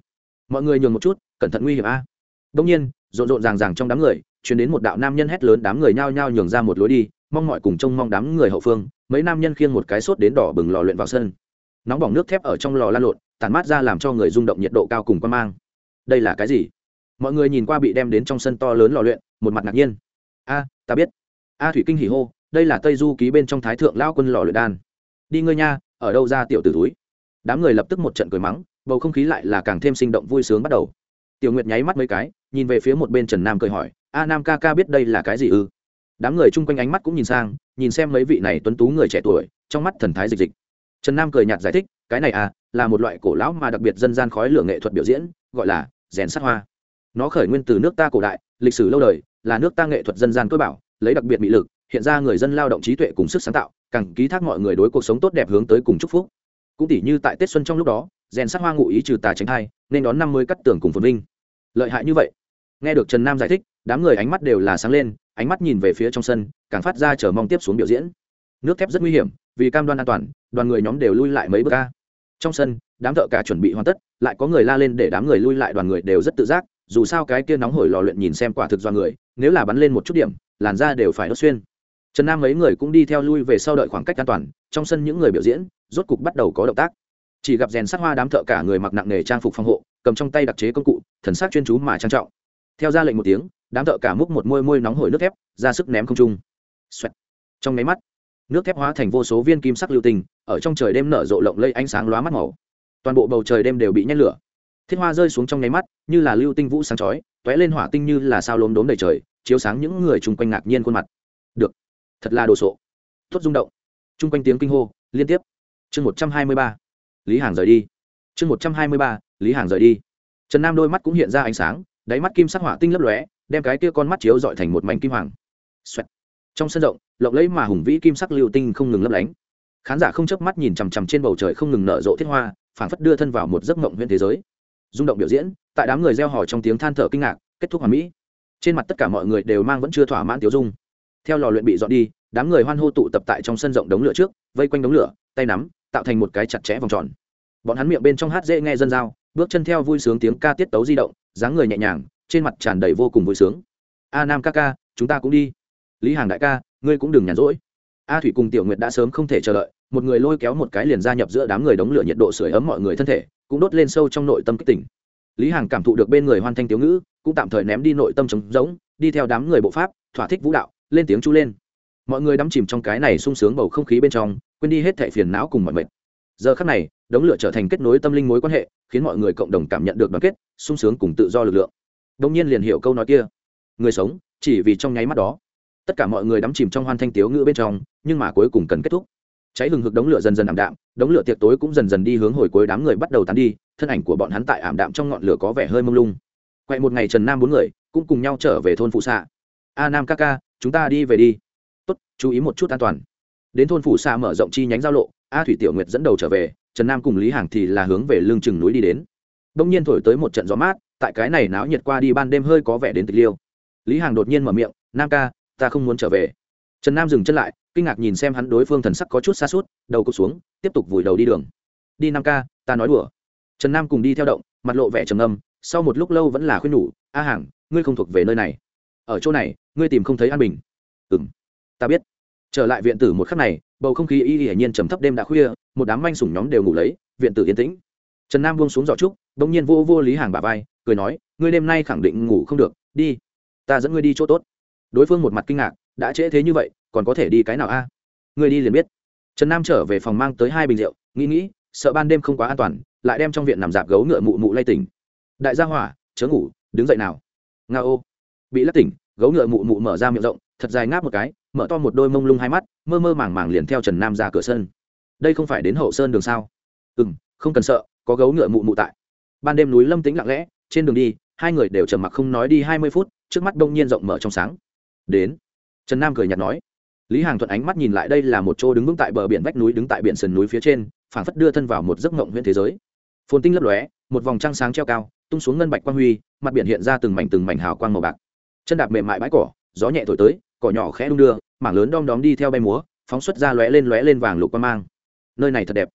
Mọi người nhường một chút, cẩn thận nguy hiểm a. Đông nhiên, rộn rộn ràng ràng trong đám người chuyển đến một đạo nam nhân hét lớn đám người nhao nhao nhường ra một lối đi, mong mọi cùng trông mong đám người hậu phương, mấy nam nhân khiêng một cái sốt đến đỏ bừng lò luyện vào sân. Nóng bỏng nước thép ở trong lò lan lộn tàn mát ra làm cho người rung động nhiệt độ cao cùng quan mang. Đây là cái gì? Mọi người nhìn qua bị đem đến trong sân to lớn lò luyện, một mặt ngạc nhiên. A, ta biết. A thủy kinh hỉ hô, đây là tây du ký bên trong thái thượng lao quân lò luyện đan. Đi ngươi nha, ở đâu ra tiểu tử túi? Đám người lập tức một trận cười mắng, bầu không khí lại là càng thêm sinh động vui sướng bắt đầu. Tiểu nguyệt nháy mắt mấy cái, nhìn về phía một bên trần nam cười hỏi, a nam ca ca biết đây là cái gì ư? Đám người chung quanh ánh mắt cũng nhìn sang, nhìn xem mấy vị này tuấn tú người trẻ tuổi, trong mắt thần thái dịch dịch. Trần nam cười nhạt giải thích, cái này à là một loại cổ lão mà đặc biệt dân gian khói lửa nghệ thuật biểu diễn, gọi là rèn sắt hoa. Nó khởi nguyên từ nước ta cổ đại, lịch sử lâu đời, là nước ta nghệ thuật dân gian cơ bảo, lấy đặc biệt mỹ lực, hiện ra người dân lao động trí tuệ cùng sức sáng tạo, càng ký thác mọi người đối cuộc sống tốt đẹp hướng tới cùng chúc phúc cũng tỷ như tại tết xuân trong lúc đó, rèn sát hoa ngụ ý trừ tà tránh thai, nên đón năm mươi cắt tường cùng phồn vinh. Lợi hại như vậy. Nghe được trần nam giải thích, đám người ánh mắt đều là sáng lên, ánh mắt nhìn về phía trong sân, càng phát ra chờ mong tiếp xuống biểu diễn. Nước thép rất nguy hiểm, vì cam đoan an toàn, đoàn người nhóm đều lui lại mấy bước ca. Trong sân, đám thợ cả chuẩn bị hoàn tất, lại có người la lên để đám người lui lại đoàn người đều rất tự giác, dù sao cái kia nóng hổi lò luyện nhìn xem quả thực do người, nếu là bắn lên một chút điểm, làn da đều phải đốt xuyên trần nam mấy người cũng đi theo lui về sau đợi khoảng cách an toàn, trong sân những người biểu diễn rốt cục bắt đầu có động tác. Chỉ gặp rèn sắc hoa đám thợ cả người mặc nặng nề trang phục phòng hộ, cầm trong tay đặc chế công cụ, thần sắc chuyên chú mà trang trọng. Theo ra lệnh một tiếng, đám thợ cả múc một môi môi nóng hổi nước thép, ra sức ném không trung. Xoẹt. trong máy mắt, nước thép hóa thành vô số viên kim sắc lưu tình, ở trong trời đêm nở rộ lộng lây ánh sáng lóa mắt màu. Toàn bộ bầu trời đêm đều bị nhét lửa. Thiết hoa rơi xuống trong nháy mắt, như là lưu tinh vũ sáng chói t lên hỏa tinh như là sao lốm đốm đầy trời, chiếu sáng những người chung quanh ngạc nhiên khuôn mặt. Được thật là đồ sộ. Tốt rung động. Chung quanh tiếng kinh hô, liên tiếp. Chương một trăm hai mươi ba. Lý hàng rời đi. Chương một trăm hai mươi ba, lý hàng rời đi. Trần nam đôi mắt cũng hiện ra ánh sáng, đáy mắt kim sắc hỏa tinh lấp lóe, đem cái kia con mắt chiếu dọi thành một mảnh kim hoàng、Xoẹt. trong sân rộng, lộng lẫy mà hùng vĩ kim sắc lưu tinh không ngừng lấp lánh. Khán giả không chớp mắt nhìn chằm chằm trên bầu trời không ngừng nở rộ thiết hoa, phảng phất đưa thân vào một giấc mộng huyện thế giới. Rung động biểu diễn, tại đám người gieo hò trong tiếng than thở kinh ngạc, kết thúc hoàn mỹ. Trên mặt tất cả mọi người đều mang vẫn chưa thỏa mãn tiêu dung theo lò luyện bị dọn đi, đám người hoan hô tụ tập tại trong sân rộng đống lửa trước, vây quanh đống lửa, tay nắm, tạo thành một cái chặt chẽ vòng tròn. Bọn hắn miệng bên trong hát dễ nghe dân giao, bước chân theo vui sướng tiếng ca tiết tấu di động, dáng người nhẹ nhàng, trên mặt tràn đầy vô cùng vui sướng. A nam ca ca, chúng ta cũng đi. Lý hàng đại ca, ngươi cũng đừng nhàn rỗi. A thủy cùng tiểu nguyệt đã sớm không thể chờ đợi, một người lôi kéo một cái liền gia nhập giữa đám người đống lửa nhiệt độ sưởi ấm mọi người thân thể, cũng đốt lên sâu trong nội tâm kích tỉnh lý hàng cảm thụ được bên người hoan thanh tiểu ngữ, cũng tạm thời ném đi nội tâm trống rỗng, đi theo đám người bộ pháp, thỏa thích vũ đạo lên tiếng chú lên. Mọi người đắm chìm trong cái này sung sướng bầu không khí bên trong, quên đi hết thệ phiền não cùng mọi mệt. Giờ khắc này, đống lửa trở thành kết nối tâm linh mối quan hệ, khiến mọi người cộng đồng cảm nhận được đoàn kết, sung sướng cùng tự do lực lượng. Đông nhiên liền hiểu câu nói kia. Người sống, chỉ vì trong nháy mắt đó. Tất cả mọi người đắm chìm trong hoan thanh tiếu ngữ bên trong, nhưng mà cuối cùng cần kết thúc. Cháy hừng hực đống lửa dần dần ảm đạm, đống lửa tiệc tối cũng dần dần đi hướng hồi cuối đám người bắt đầu tán đi, thân ảnh của bọn hắn tại ảm đạm trong ngọn lửa có vẻ hơi mông lung. Quậy một ngày trần nam bốn người, cũng cùng nhau trở về thôn phụ xạ. A nam ca ca chúng ta đi về đi. Tốt, chú ý một chút an toàn. Đến thôn phủ xa mở rộng chi nhánh giao lộ, a thủy tiểu nguyệt dẫn đầu trở về, trần nam cùng lý hàng thì là hướng về lương chừng núi đi đến. Đông nhiên thổi tới một trận gió mát, tại cái này náo nhiệt qua đi ban đêm hơi có vẻ đến tịch liêu. Lý hàng đột nhiên mở miệng, nam ca, ta không muốn trở về. Trần nam dừng chân lại, kinh ngạc nhìn xem hắn đối phương thần sắc có chút xa suốt đầu cụt xuống, tiếp tục vùi đầu đi đường. Đi nam ca, ta nói đùa. Trần nam cùng đi theo động, mặt lộ vẻ trầm âm sau một lúc lâu vẫn là khuyên nhủ, a hàng, ngươi không thuộc về nơi này ở chỗ này, ngươi tìm không thấy an bình. Ừng ta biết. Trở lại viện tử một khắc này, bầu không khí y hiển nhiên trầm thấp đêm đã khuya, một đám manh sủng nhóm đều ngủ lấy, viện tử yên tĩnh. Trần nam buông xuống giỏ trúc đ ỗ n g nhiên vô vô lý hàng bà vai, cười nói, ngươi đêm nay khẳng định ngủ không được, đi. Ta dẫn ngươi đi chỗ tốt. Đối phương một mặt kinh ngạc, đã trễ thế như vậy, còn có thể đi cái nào a? Ngươi đi liền biết. Trần nam trở về phòng mang tới hai bình rượu, nghĩ nghĩ, sợ ban đêm không quá an toàn, lại đem trong viện nằm dạp gấu ngựa mụ mụ lay tỉnh. Đại gia hỏa, chớ ngủ, đứng dậy nào. Nga ô bị lắc tỉnh, gấu ngựa mụ mụ mở ra miệng rộng, thật dài ngáp một cái, mở to một đôi mông lung hai mắt, mơ mơ màng màng liền theo trần nam ra cửa sân. Đây không phải đến hậu sơn đường sao? Ừ m không cần sợ, có gấu ngựa mụ mụ tại. Ban đêm núi lâm tính lặng lẽ, trên đường đi, hai người đều trầm mặc không nói đi hai mươi phút, trước mắt đông nhiên rộng mở trong sáng. Đến, trần nam cười nhạt nói. Lý hàng thuận ánh mắt nhìn lại đây là một chỗ đứng vững tại bờ biển vách núi đứng tại biển sườn núi phía trên, phảng phất đưa thân vào một giấc mộng huyện thế giới. Phồn tinh lấp lóe, một vòng trăng sáng treo cao, tung xuống ngân bạch quang huy, mặt biển hiện ra từng mảnh từng mảnh hào quang màu bạc chân đạp mềm mại bãi cỏ, gió nhẹ thổi tới, cỏ nhỏ khẽ đung đưa, mảng lớn đom đóm đi theo bay múa, phóng xuất ra lóe lên lóe lên vàng lục quang mang. Nơi này thật đẹp.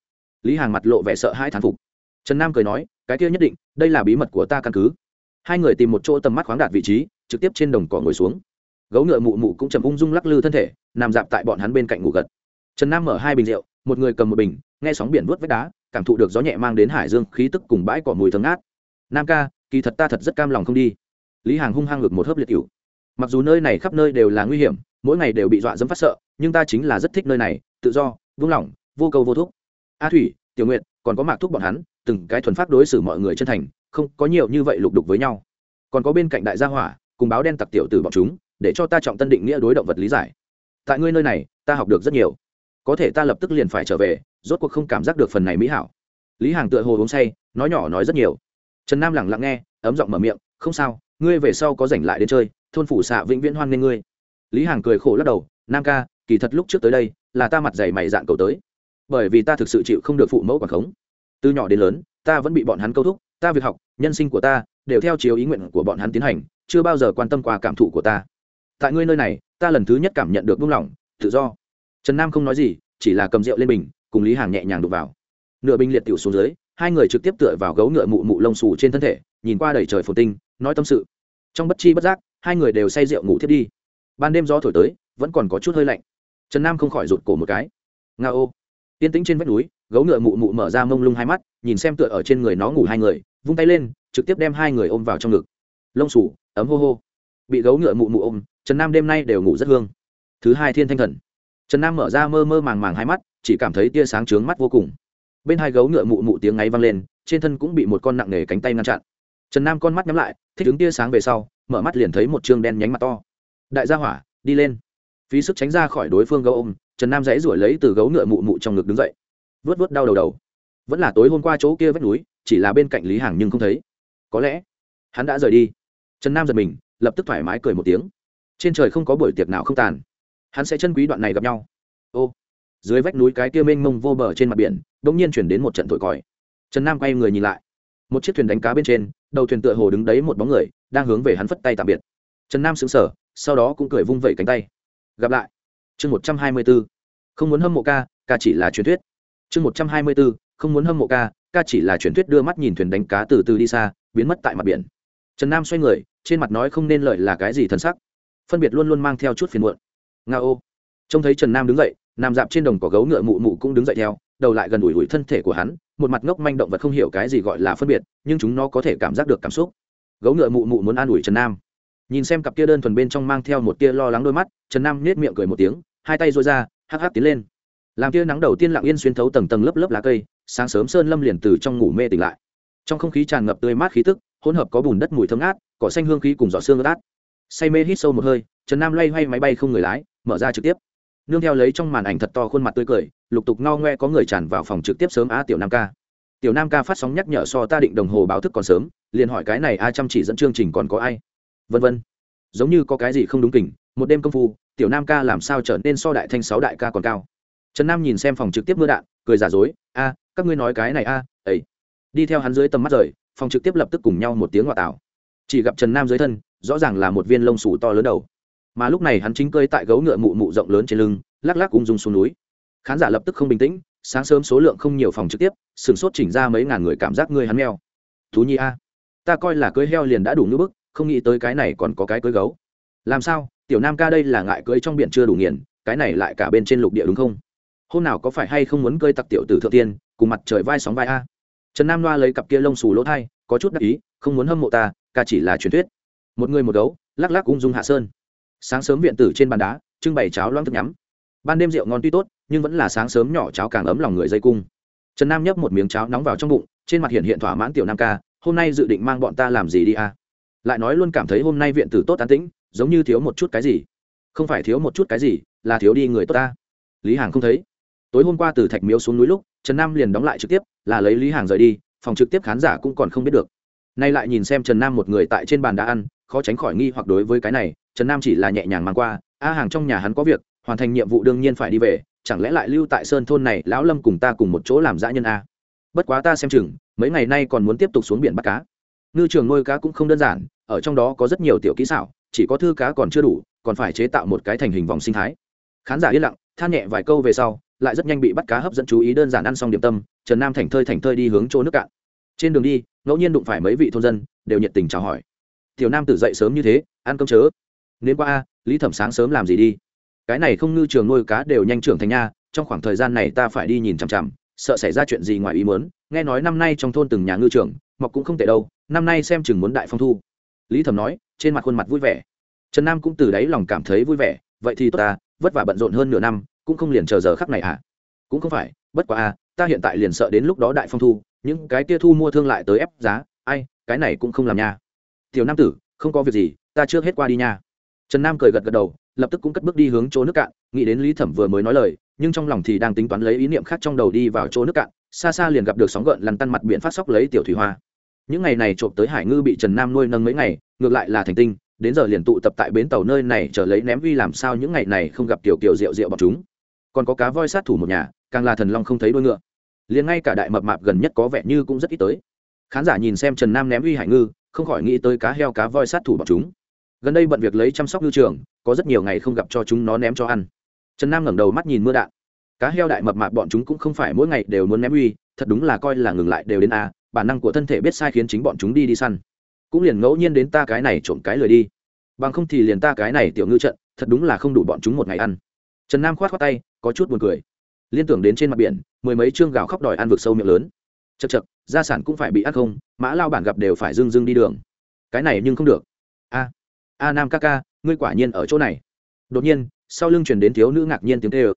Lý hàng mặt lộ vẻ sợ hai thán phục. Trần nam cười nói, cái kia nhất định, đây là bí mật của ta căn cứ. Hai người tìm một chỗ tầm mắt khoáng đạt vị trí, trực tiếp trên đồng cỏ ngồi xuống. Gấu ngựa mụ mụ cũng chầm ung dung lắc lư thân thể, nằm dạp tại bọn hắn bên cạnh ngủ gật. Trần nam mở hai bình rượu, một người cầm một bình, nghe sóng biển vớt vách đá, cảm thụ được gió nhẹ mang đến hải dương khí tức cùng bãi cỏ mùi thơm ngát. Nam ca, kỳ thật ta thật rất cam lòng không đi lý hàng hung hăng ngực một hớp liệt cựu mặc dù nơi này khắp nơi đều là nguy hiểm, mỗi ngày đều bị dọa dẫm phát sợ, nhưng ta chính là rất thích nơi này, tự do vung lòng, vô cầu vô thúc. A thủy, tiểu nguyện còn có mạc thúc bọn hắn, từng cái thuần phát đối xử mọi người chân thành, không có nhiều như vậy lục đục với nhau. Còn có bên cạnh đại gia hỏa, cùng báo đen tặc tiểu từ bọn chúng, để cho ta trọng tân định nghĩa đối động vật lý giải. Tại ngươi nơi này, ta học được rất nhiều. Có thể ta lập tức liền phải trở về, rốt cuộc không cảm giác được phần này mỹ hảo. Lý hàng tựa hồ uống say, nói nhỏ nói rất nhiều. Trần nam lẳng lặng nghe, ấm giọng mở miệng, không sao ngươi về sau có rảnh lại đến chơi, thôn phủ xạ vĩnh viễn hoan nghê ngươi. Lý Hằng cười khổ lắc đầu, nam ca, kỳ thật lúc trước tới đây, là ta mặt dày mày dạn cầu tới. Bởi vì ta thực sự chịu không được phụ mẫu quản khống. Từ nhỏ đến lớn, ta vẫn bị bọn hắn câu thúc, ta việc học, nhân sinh của ta, đều theo chiếu ý nguyện của bọn hắn tiến hành, chưa bao giờ quan tâm qua cảm thụ của ta. Tại ngươi nơi này, ta lần thứ nhất cảm nhận được buông lỏng, tự do. Trần nam không nói gì, chỉ là cầm rượu lên bình, cùng lý hàng nhẹ nhàng đục vào. Nửa bình liệt tiểu xuống dưới, hai người trực tiếp tựa vào gấu ngựa mụ mụ lông xù trên thân thể, nhìn qua đầy trời phồn tinh nói tâm sự. Trong bất chi bất giác, hai người đều say rượu ngủ thiết đi. Ban đêm gió thổi tới, vẫn còn có chút hơi lạnh. Trần nam không khỏi rụt cổ một cái. Nga ô. Yên tĩnh trên vách núi, gấu ngựa mụ mụ mở ra mông lung hai mắt, nhìn xem tựa ở trên người nó ngủ hai người, vung tay lên, trực tiếp đem hai người ôm vào trong ngực. Lông sủ ấm hô hô. Bị gấu ngựa mụ mụ ôm, trần nam đêm nay đều ngủ rất hương. Thứ hai thiên thanh thần. Trần nam mở ra mơ mơ màng màng hai mắt, chỉ cảm thấy tia sáng trướng mắt vô cùng. Bên hai gấu ngựa mụ mụ tiếng ngáy vang lên, trên thân cũng bị một con nặng nề cánh tay ngăn chặn trần nam con mắt nhắm lại, thích ứng tia sáng về sau, mở mắt liền thấy một chương đen nhánh mặt to. Đại gia hỏa, đi lên. Phí sức tránh ra khỏi đối phương gấu ôm, trần nam dãy ruổi lấy từ gấu ngựa mụ mụ trong ngực đứng dậy. Vớt vớt đau đầu đầu. Vẫn là tối hôm qua chỗ kia vách núi, chỉ là bên cạnh lý hàng nhưng không thấy. Có lẽ, hắn đã rời đi. Trần nam giật mình, lập tức thoải mái cười một tiếng. Trên trời không có buổi tiệc nào không tàn. Hắn sẽ chân quý đoạn này gặp nhau. Ô, dưới vách núi cái kia mênh mông vô bờ trên mặt biển đ ỗ n g nhiên chuyển đến một trận thổi còi. Trần nam quay người nhìn lại một chiếc thuyền đánh cá bên trên, đầu thuyền tựa hồ đứng đấy một bóng người, đang hướng về hắn phất tay tạm biệt. Trần nam xứng sở sau đó cũng cười vung vẩy cánh tay. Gặp lại. Chương một trăm hai mươi b ố không muốn hâm mộ ca ca chỉ là truyền thuyết. Chương một trăm hai mươi b ố không muốn hâm mộ ca ca chỉ là truyền thuyết đưa mắt nhìn thuyền đánh cá từ từ đi xa, biến mất tại mặt biển. Trần nam xoay người, trên mặt nói không nên lợi là cái gì thân sắc. Phân biệt luôn luôn mang theo chút phiền muộn. Nga ô. Trông thấy trần nam đứng dậy, nằm dạp trên đồng cỏ gấu ngựa mụ mụ cũng đứng dậy theo đầu lại gần ủi ủi thân thể của hắn, một mặt ngốc manh động vật không hiểu cái gì gọi là phân biệt, nhưng chúng nó có thể cảm giác được cảm xúc. Gấu ngựa mụ mụ muốn an ủi trần nam. Nhìn xem cặp kia đơn thuần bên trong mang theo một tia lo lắng đôi mắt, trần nam nết miệng cười một tiếng, hai tay dôi ra, hắc hắc tiến lên. Làm tia nắng đầu tiên lặng yên xuyên thấu tầng tầng lớp lớp lá cây, sáng sớm sơn lâm liền từ trong ngủ mê tỉnh lại. Trong không khí tràn ngập tươi mát khí tức, hỗn hợp có bùn đất mùi thơm ngát, cỏ xanh hương khí cùng giỏ xương ướt say mê hít sâu một hơi, trần nam loay hoay máy bay không người lái, mở ra trực tiếp. Nương theo lấy trong màn ảnh thật to khuôn mặt tươi cười lục tục ngao ngoe có người tràn vào phòng trực tiếp sớm a tiểu nam ca. Tiểu nam ca phát sóng nhắc nhở so ta định đồng hồ báo thức còn sớm, liền hỏi cái này a chăm chỉ dẫn chương trình còn có ai? Vân vân. Giống như có cái gì không đúng kỉnh một đêm công phu, tiểu nam ca làm sao trở nên so đại thanh sáu đại ca còn cao? Trần nam nhìn xem phòng trực tiếp mưa đạn, cười giả dối, a, các ngươi nói cái này a, ấy. Đi theo hắn dưới tầm mắt rời, phòng trực tiếp lập tức cùng nhau một tiếng ngoại tảo. Chỉ gặp trần nam dưới thân, rõ ràng là một viên lông sủ to lớn đầu. Mà lúc này hắn chính cơi tại gấu ngựa mụ mụ rộng lớn trên lưng, lắc lắc ung dung xuống núi khán giả lập tức không bình tĩnh, sáng sớm số lượng không nhiều phòng trực tiếp sửng sốt chỉnh ra mấy ngàn người cảm giác ngươi hắn mèo. Thú nhi a, ta coi là cưới heo liền đã đủ ngưỡng bức, không nghĩ tới cái này còn có cái cưới gấu. Làm sao, tiểu nam ca đây là ngại cưới trong biển chưa đủ nghiền, cái này lại cả bên trên lục địa đúng không? Hôm nào có phải hay không muốn cơi tặc tiểu tử thượng tiên, cùng mặt trời vai sóng vai a? Trần nam loa lấy cặp kia lông xù lỗ thai, có chút đắc ý, không muốn hâm mộ ta, ca chỉ là truyền thuyết. Một người một gấu, lắc lắc ung dung hạ sơn. Sáng sớm viện tử trên bàn đá, trưng bày cháo loang thức nhắm ban đêm rượu ngon tuy tốt, nhưng vẫn là sáng sớm nhỏ cháo càng ấm lòng người dây cung. Trần nam nhấp một miếng cháo nóng vào trong bụng, trên mặt hiện hiện thỏa mãn tiểu nam ca, hôm nay dự định mang bọn ta làm gì đi à? lại nói luôn cảm thấy hôm nay viện tử tốt an tĩnh, giống như thiếu một chút cái gì. Không phải thiếu một chút cái gì, là thiếu đi người tốt ta. Lý hàng không thấy. Tối hôm qua từ thạch miếu xuống núi lúc, trần nam liền đóng lại trực tiếp, là lấy lý hàng rời đi, phòng trực tiếp khán giả cũng còn không biết được. Nay lại nhìn xem trần nam một người tại trên bàn đã ăn, khó tránh khỏi nghi hoặc đối với cái này, trần nam chỉ là nhẹ nhàng mang qua, a hàng trong nhà hắn có việc hoàn thành nhiệm vụ đương nhiên phải đi về, chẳng lẽ lại lưu tại sơn thôn này, lão lâm cùng ta cùng một chỗ làm dã nhân a bất quá ta xem chừng, mấy ngày nay còn muốn tiếp tục xuống biển bắt cá. Ngư trường nuôi cá cũng không đơn giản, ở trong đó có rất nhiều tiểu kỹ xảo, chỉ có thư cá còn chưa đủ, còn phải chế tạo một cái thành hình vòng sinh thái. Khán giả yên lặng, than nhẹ vài câu về sau, lại rất nhanh bị bắt cá hấp dẫn chú ý đơn giản ăn xong điểm tâm, trần nam thành thơi thành thơi đi hướng chỗ nước cạn. Trên đường đi, ngẫu nhiên đụng phải mấy vị thôn dân, đều nhiệt tình chào hỏi. Tiểu nam tử dậy sớm như thế, ăn cơm chớ. Nên qua a, lý thẩm sáng sớm làm gì đi? Cái này không ngư trường nuôi cá đều nhanh trưởng thành nha, trong khoảng thời gian này ta phải đi nhìn chằm chằm, sợ xảy ra chuyện gì ngoài ý muốn, nghe nói năm nay trong thôn từng nhà ngư trường, mọc cũng không tệ đâu, năm nay xem chừng muốn đại phong thu. Lý thẩm nói, trên mặt khuôn mặt vui vẻ. Trần nam cũng từ đáy lòng cảm thấy vui vẻ, vậy thì tốt ta vất vả bận rộn hơn nửa năm, cũng không liền chờ giờ khắc này à. Cũng không phải, bất quá à ta hiện tại liền sợ đến lúc đó đại phong thu, những cái kia thu mua thương lại tới ép giá, ai, cái này cũng không làm nha. Tiểu nam tử, không có việc gì, ta chưa hết qua đi nha. Trần nam cười gật gật đầu lập tức cũng cất bước đi hướng chỗ nước cạn, nghĩ đến lý thẩm vừa mới nói lời, nhưng trong lòng thì đang tính toán lấy ý niệm khác trong đầu đi vào chỗ nước cạn, xa xa liền gặp được sóng gợn lăn tăn mặt biển phát sóc lấy tiểu thủy hoa. Những ngày này trộm tới hải ngư bị trần nam nuôi nâng mấy ngày, ngược lại là thành tinh, đến giờ liền tụ tập tại bến tàu nơi này chờ lấy ném uy làm sao những ngày này không gặp tiểu kiều rượu rượu bọn chúng. Còn có cá voi sát thủ một nhà, càng là thần long không thấy đuôi ngựa. Liền ngay cả đại mập mạp gần nhất có vẻ như cũng rất ít tới. Khán giả nhìn xem trần nam ném uy hải ngư, không khỏi nghĩ tới cá heo cá voi sát thủ bọn chúng gần đây bận việc lấy chăm sóc ngư trường, có rất nhiều ngày không gặp cho chúng nó ném cho ăn. Trần nam ngẩng đầu mắt nhìn mưa đạn. Cá heo đại mập mạp bọn chúng cũng không phải mỗi ngày đều muốn ném uy, thật đúng là coi là ngừng lại đều đến a bản năng của thân thể biết sai khiến chính bọn chúng đi đi săn. Cũng liền ngẫu nhiên đến ta cái này trộm cái lười đi. Bằng không thì liền ta cái này tiểu ngư trận, thật đúng là không đủ bọn chúng một ngày ăn. Trần nam khoát khoát tay, có chút buồn cười. Liên tưởng đến trên mặt biển, mười mấy chương gạo khóc đòi ăn vực sâu miệng lớn. Chật chật gia sản cũng phải bị ăn không, mã lao bản gặp đều phải dưng dưng đi đường. Cái này nhưng không được. A a nam ca ca, ngươi quả nhiên ở chỗ này. Đột nhiên, sau lưng chuyển đến thiếu nữ ngạc nhiên tiếng tê ơ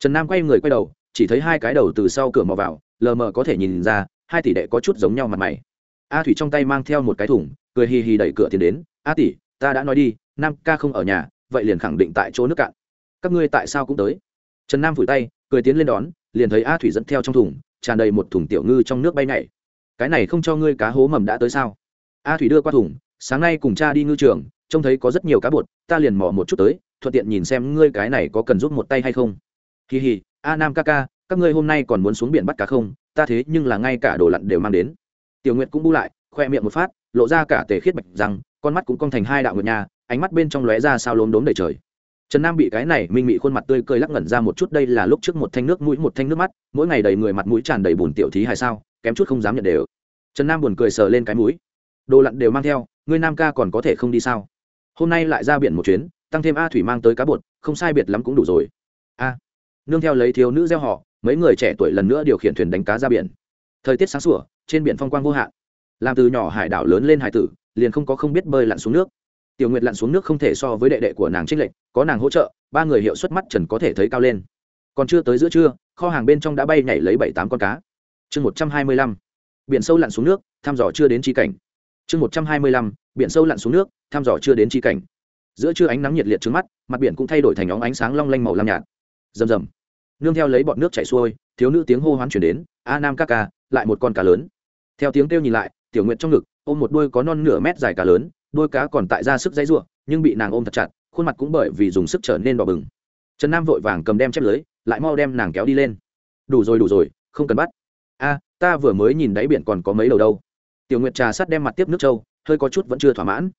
trần nam quay người quay đầu, chỉ thấy hai cái đầu từ sau cửa mò vào, lờ mờ có thể nhìn ra, hai tỷ đệ có chút giống nhau mặt mày. A thủy trong tay mang theo một cái thùng, cười hì hì đẩy cửa tiến đến, a tỷ, ta đã nói đi, nam ca không ở nhà, vậy liền khẳng định tại chỗ nước cạn. Các ngươi tại sao cũng tới? Trần nam phủi tay, cười tiến lên đón, liền thấy a thủy dẫn theo trong thùng, tràn đầy một thùng tiểu ngư trong nước bay nhảy. Cái này không cho ngươi cá hố mầm đã tới sao? A thủy đưa qua thùng, sáng nay cùng cha đi ngư trường trông thấy có rất nhiều cá bột, ta liền mò một chút tới, thuận tiện nhìn xem ngươi cái này có cần giúp một tay hay không. Kỳ hì, a nam ca ca, các ngươi hôm nay còn muốn xuống biển bắt cá không? Ta thế nhưng là ngay cả đồ lặn đều mang đến. Tiểu nguyệt cũng bu lại, khoe miệng một phát, lộ ra cả tề khiết bạch rằng, con mắt cũng cong thành hai đạo nguyệt nhà, ánh mắt bên trong lóe ra sao lốm đốm đầy trời. Trần nam bị cái này minh mị khuôn mặt tươi cười lắc ngẩn ra một chút, đây là lúc trước một thanh nước mũi, một thanh nước mắt, mỗi ngày đầy người mặt mũi tràn đầy bùn tiểu thí hay sao, kém chút không dám nhận đều. Trần nam buồn cười sờ lên cái mũi. Đồ lặn đều mang theo, ngươi nam ca còn có thể không đi sao? Hôm nay lại ra biển một chuyến, tăng thêm a thủy mang tới cá bột, không sai biệt lắm cũng đủ rồi. A, nương theo lấy thiếu nữ gieo họ, mấy người trẻ tuổi lần nữa điều khiển thuyền đánh cá ra biển. Thời tiết sáng sủa, trên biển phong quang vô hạn. Làm từ nhỏ hải đảo lớn lên hải tử, liền không có không biết bơi lặn xuống nước. Tiểu nguyệt lặn xuống nước không thể so với đệ đệ của nàng trích lệnh có nàng hỗ trợ, ba người hiệu suất mắt trần có thể thấy cao lên. Còn chưa tới giữa trưa, kho hàng bên trong đã bay nhảy lấy bảy tám con cá. Chương một trăm hai mươi lăm, biển sâu lặn xuống nước, thăm dò chưa đến tri cảnh. Chương một trăm hai mươi lăm, biển sâu lặn xuống nước thăm dò chưa đến chi cảnh. Giữa trưa ánh nắng nhiệt liệt trước mắt, mặt biển cũng thay đổi thành óng ánh sáng long lanh màu lam nhạt. Rầm rầm. Nương theo lấy bọn nước chảy xuôi, thiếu nữ tiếng hô hoán chuyển đến, a nam ca ca, lại một con cá lớn. Theo tiếng kêu nhìn lại, tiểu nguyện trong ngực, ôm một đôi có non nửa mét dài cá lớn, đôi cá còn tại ra sức dãy ruộng nhưng bị nàng ôm thật chặt, khuôn mặt cũng bởi vì dùng sức trở nên đỏ bừng. Trần nam vội vàng cầm đem chép lưới, lại mau đem nàng kéo đi lên. Đủ rồi đủ rồi, không cần bắt. A, ta vừa mới nhìn đáy biển còn có mấy đầu đâu. Tiểu nguyệt trà sắt đem mặt tiếp nước trâu, hơi có chút vẫn chưa thỏa mãn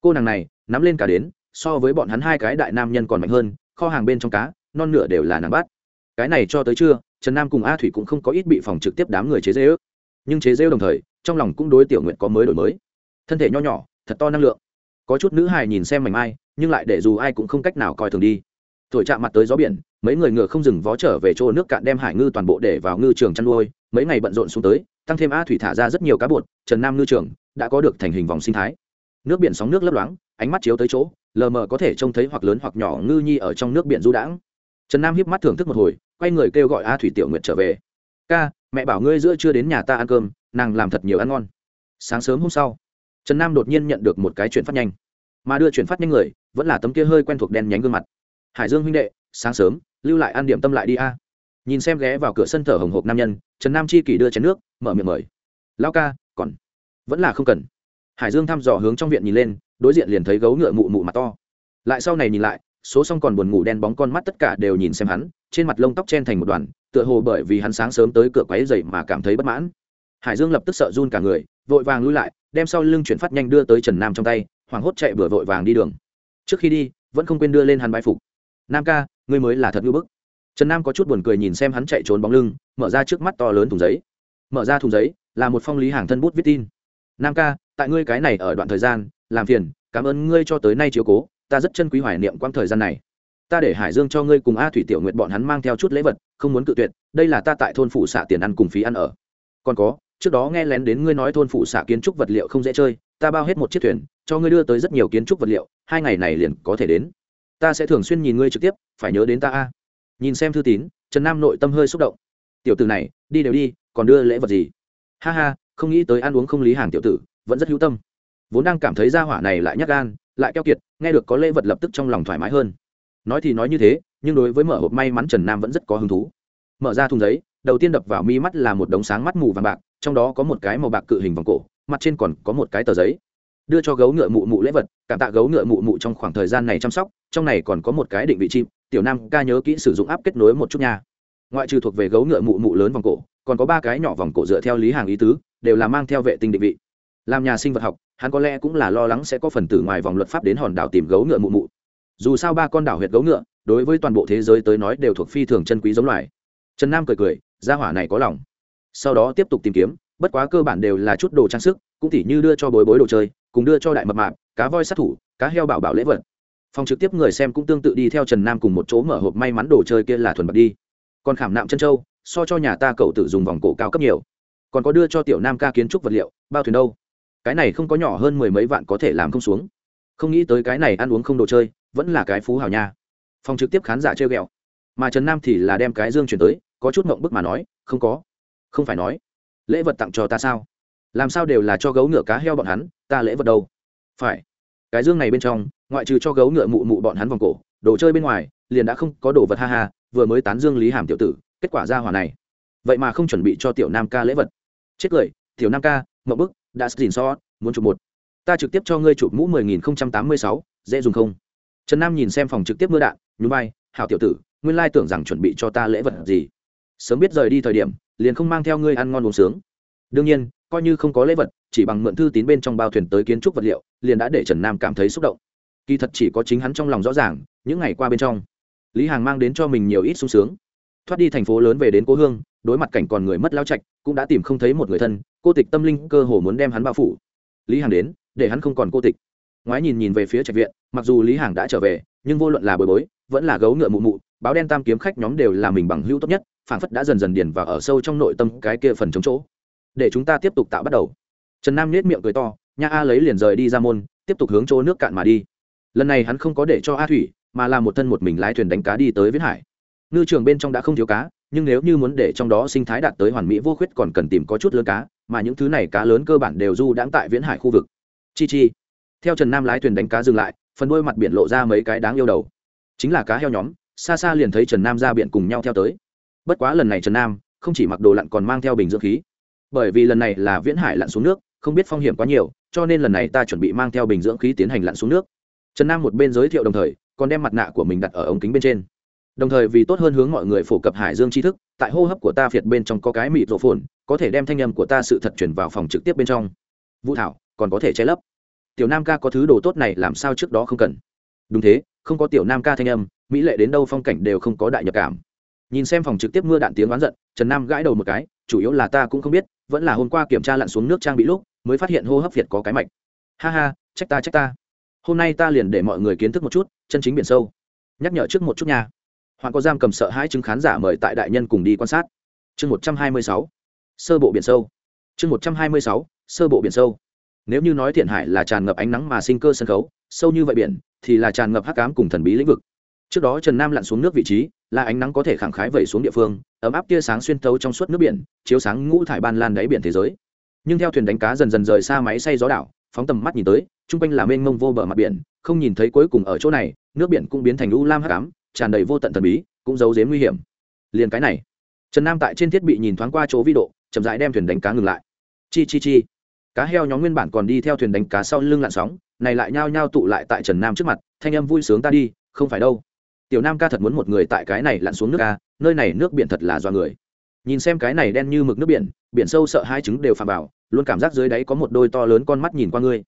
cô nàng này, nắm lên cả đến, so với bọn hắn hai cái đại nam nhân còn mạnh hơn, kho hàng bên trong cá, non nửa đều là nàng bắt cái này cho tới trưa, trần nam cùng a thủy cũng không có ít bị phòng trực tiếp đám người chế dễ ước nhưng chế dễ đồng thời, trong lòng cũng đối tiểu nguyện có mới đổi mới. Thân thể nho nhỏ, thật to năng lượng. Có chút nữ hài nhìn xem mảnh mai, nhưng lại để dù ai cũng không cách nào coi thường đi. Thổi chạm mặt tới gió biển, mấy người ngựa không dừng vó trở về chỗ nước cạn đem hải ngư toàn bộ để vào ngư trường chăn nuôi, mấy ngày bận rộn xuống tới, tăng thêm a thủy thả ra rất nhiều cá bột, trần nam ngư trường đã có được thành hình vòng sinh thái nước biển sóng nước lấp loáng, ánh mắt chiếu tới chỗ, lờ mờ có thể trông thấy hoặc lớn hoặc nhỏ ngư nhi ở trong nước biển du đãng. Trần nam hiếp mắt thưởng thức một hồi, quay người kêu gọi a thủy tiểu nguyệt trở về. Ca, mẹ bảo ngươi giữa chưa đến nhà ta ăn cơm, nàng làm thật nhiều ăn ngon. Sáng sớm hôm sau, trần nam đột nhiên nhận được một cái chuyển phát nhanh, mà đưa chuyển phát nhanh người vẫn là tấm kia hơi quen thuộc đen nhánh gương mặt. Hải dương huynh đệ, sáng sớm, lưu lại ăn điểm tâm lại đi a. Nhìn xem ghé vào cửa sân thở hồng hộc nam nhân, trần nam chi kỷ đưa chén nước, mở miệng mời. Lao ca, còn, vẫn là không cần hải dương thăm dò hướng trong viện nhìn lên, đối diện liền thấy gấu ngựa mụ mụ mặt to. Lại sau này nhìn lại, số xong còn buồn ngủ đen bóng con mắt tất cả đều nhìn xem hắn, trên mặt lông tóc chen thành một đoàn, tựa hồ bởi vì hắn sáng sớm tới cửa quáy dậy mà cảm thấy bất mãn. Hải dương lập tức sợ run cả người, vội vàng lui lại, đem sau lưng chuyển phát nhanh đưa tới trần nam trong tay, hoảng hốt chạy vừa vội vàng đi đường. Trước khi đi, vẫn không quên đưa lên hắn bãi phục. Nam ca, ngươi mới là thật ngưỡng bức. Trần nam có chút buồn cười nhìn xem hắn chạy trốn bóng lưng, mở ra trước mắt to lớn thùng giấy. Mở ra thùng giấy, là một phong lý hàng thân bút viết tin. Nam ca tại ngươi cái này ở đoạn thời gian, làm phiền, cảm ơn ngươi cho tới nay chiếu cố, ta rất chân quý hoài niệm quãng thời gian này. Ta để hải dương cho ngươi cùng a thủy tiểu nguyện bọn hắn mang theo chút lễ vật, không muốn cự tuyệt, đây là ta tại thôn phủ xạ tiền ăn cùng phí ăn ở. Còn có, trước đó nghe lén đến ngươi nói thôn phủ xạ kiến trúc vật liệu không dễ chơi, ta bao hết một chiếc thuyền, cho ngươi đưa tới rất nhiều kiến trúc vật liệu, hai ngày này liền có thể đến. Ta sẽ thường xuyên nhìn ngươi trực tiếp, phải nhớ đến ta a. Nhìn xem thư tín, trần nam nội tâm hơi xúc động. Tiểu tử này, đi đều đi, còn đưa lễ vật gì? Ha ha, không nghĩ tới ăn uống không lý hàng tiểu tử vẫn rất hữu tâm. Vốn đang cảm thấy gia hỏa này lại nhắc gan, lại keo kiệt, nghe được có lễ vật lập tức trong lòng thoải mái hơn. Nói thì nói như thế, nhưng đối với mở hộp may mắn trần nam vẫn rất có hứng thú. Mở ra thùng giấy, đầu tiên đập vào mi mắt là một đống sáng mắt mù vàng bạc, trong đó có một cái màu bạc cự hình vòng cổ, mặt trên còn có một cái tờ giấy. Đưa cho gấu ngựa mụ mụ lễ vật, cảm tạ gấu ngựa mụ mụ trong khoảng thời gian này chăm sóc, trong này còn có một cái định vị chim, tiểu nam ca nhớ kỹ sử dụng áp kết nối một chút nha. Ngoại trừ thuộc về gấu ngựa mụ mụ lớn vòng cổ, còn có ba cái nhỏ vòng cổ dựa theo lý hàng ý tứ, đều là mang theo vệ tinh định vị làm nhà sinh vật học, hắn có lẽ cũng là lo lắng sẽ có phần tử ngoài vòng luật pháp đến hòn đảo tìm gấu ngựa mụ mụ. Dù sao ba con đảo huyệt gấu ngựa, đối với toàn bộ thế giới tới nói đều thuộc phi thường chân quý giống loài. Trần nam cười cười ra hỏa này có lòng. Sau đó tiếp tục tìm kiếm, bất quá cơ bản đều là chút đồ trang sức, cũng tỉ như đưa cho bối bối đồ chơi, cùng đưa cho đại mập mạp, cá voi sát thủ, cá heo bảo bảo lễ vật. Phòng trực tiếp người xem cũng tương tự đi theo trần nam cùng một chỗ mở hộp may mắn đồ chơi kia là thuần bật đi. Còn khảm nạm chân châu, so cho nhà ta cậu tự dùng vòng cổ cao cấp nhiều. Còn có đưa cho tiểu nam ca kiến trúc vật liệu, bao thuyền đâu? Cái này không có nhỏ hơn mười mấy vạn có thể làm không xuống. Không nghĩ tới cái này ăn uống không đồ chơi, vẫn là cái phú hào nha. Phòng trực tiếp khán giả chơi ghẹo. Mà trần nam thì là đem cái dương chuyển tới, có chút mộng bức mà nói, không có. Không phải nói. Lễ vật tặng cho ta sao? Làm sao đều là cho gấu ngựa cá heo bọn hắn, ta lễ vật đâu? Phải. Cái dương này bên trong, ngoại trừ cho gấu ngựa mụ mụ bọn hắn vòng cổ, đồ chơi bên ngoài, liền đã không có đồ vật ha ha, vừa mới tán dương lý hàm tiểu tử, kết quả ra hòa này. Vậy mà không chuẩn bị cho tiểu nam ca lễ vật. Chết cười, tiểu nam ca mậu bức đã xin so muốn chụp một. Ta trực tiếp cho ngươi chụp mũ mười nghìn không trăm tám mươi sáu, dễ dùng không? Trần nam nhìn xem phòng trực tiếp mưa đạn, nhún vai, hảo tiểu tử, nguyên lai tưởng rằng chuẩn bị cho ta lễ vật gì. Sớm biết rời đi thời điểm, liền không mang theo ngươi ăn ngon uống sướng. Đương nhiên, coi như không có lễ vật, chỉ bằng mượn thư tín bên trong bao thuyền tới kiến trúc vật liệu, liền đã để trần nam cảm thấy xúc động. Kỳ thật chỉ có chính hắn trong lòng rõ ràng, những ngày qua bên trong, lý hàng mang đến cho mình nhiều ít sung sướng. Thoát đi thành phố lớn về đến cố hương đối mặt cảnh còn người mất lao trạch, cũng đã tìm không thấy một người thân, cô tịch tâm linh cơ hồ muốn đem hắn bao phủ. Lý Hằng đến, để hắn không còn cô tịch. Ngoái nhìn nhìn về phía trạch viện, mặc dù lý Hằng đã trở về, nhưng vô luận là bồi bối, vẫn là gấu ngựa mụ mụ, báo đen tam kiếm khách nhóm đều là mình bằng hữu tốt nhất, phảng phất đã dần dần điền vào ở sâu trong nội tâm cái kia phần chống chỗ. Để chúng ta tiếp tục tạo bắt đầu. Trần nam nết miệng cười to, nha a lấy liền rời đi ra môn, tiếp tục hướng chỗ nước cạn mà đi. Lần này hắn không có để cho a thủy, mà là một thân một mình lái thuyền đánh cá đi tới viễn hải. Ngư trường bên trong đã không thiếu cá nhưng nếu như muốn để trong đó sinh thái đạt tới hoàn mỹ vô khuyết còn cần tìm có chút lớn cá, mà những thứ này cá lớn cơ bản đều du đãng tại viễn hải khu vực. Chi chi. Theo trần nam lái thuyền đánh cá dừng lại, phần đuôi mặt biển lộ ra mấy cái đáng yêu đầu. Chính là cá heo nhóm, xa xa liền thấy trần nam ra biển cùng nhau theo tới. Bất quá lần này trần nam không chỉ mặc đồ lặn còn mang theo bình dưỡng khí. Bởi vì lần này là viễn hải lặn xuống nước, không biết phong hiểm quá nhiều, cho nên lần này ta chuẩn bị mang theo bình dưỡng khí tiến hành lặn xuống nước. Trần nam một bên giới thiệu đồng thời, còn đem mặt nạ của mình đặt ở ống kính bên trên đồng thời vì tốt hơn hướng mọi người phổ cập hải dương tri thức, tại hô hấp của ta phiệt bên trong có cái mịt rộ phồn, có thể đem thanh âm của ta sự thật chuyển vào phòng trực tiếp bên trong. Vũ thảo, còn có thể che lấp. Tiểu nam ca có thứ đồ tốt này làm sao trước đó không cần? Đúng thế, không có tiểu nam ca thanh âm, mỹ lệ đến đâu phong cảnh đều không có đại nhập cảm. Nhìn xem phòng trực tiếp mưa đạn tiếng oán giận, trần nam gãi đầu một cái, chủ yếu là ta cũng không biết, vẫn là hôm qua kiểm tra lặn xuống nước trang bị lúc, mới phát hiện hô hấp việt có cái mạch. Ha ha, trách ta trách ta. Hôm nay ta liền để mọi người kiến thức một chút, chân chính biển sâu. Nhắc nhở trước một chút nha hoàng có giam cầm sợ hai chứng khán giả mời tại đại nhân cùng đi quan sát. Chương một trăm hai mươi sáu. Sơ bộ biển sâu. Chương một trăm hai mươi sáu. Sơ bộ biển sâu. Nếu như nói thiện hải là tràn ngập ánh nắng mà sinh cơ sân khấu, sâu như vậy biển thì là tràn ngập hắc cám cùng thần bí lĩnh vực. Trước đó trần nam lặn xuống nước vị trí, là ánh nắng có thể khẳng khái vẩy xuống địa phương, ấm áp tia sáng xuyên thấu trong suốt nước biển, chiếu sáng ngũ thải ban lan đáy biển thế giới. Nhưng theo thuyền đánh cá dần dần rời xa máy xay gió đảo, phóng tầm mắt nhìn tới, chung quanh là mênh mông vô bờ mặt biển, không nhìn thấy cuối cùng ở chỗ này, nước biển cũng biến thành u lam hắc ám tràn đầy vô tận thần bí, cũng giấu giếm nguy hiểm. Liền cái này, trần nam tại trên thiết bị nhìn thoáng qua chỗ vi độ, chậm rãi đem thuyền đánh cá ngừng lại. Chi chi chi. Cá heo nhóm nguyên bản còn đi theo thuyền đánh cá sau lưng lặn sóng, này lại nhao nhao tụ lại tại trần nam trước mặt, thanh âm vui sướng ta đi, không phải đâu. Tiểu nam ca thật muốn một người tại cái này lặn xuống nước ca nơi này nước biển thật là do người. Nhìn xem cái này đen như mực nước biển biển sâu sợ hai trứng đều phà vào, luôn cảm giác dưới đáy có một đôi to lớn con mắt nhìn qua ngươi.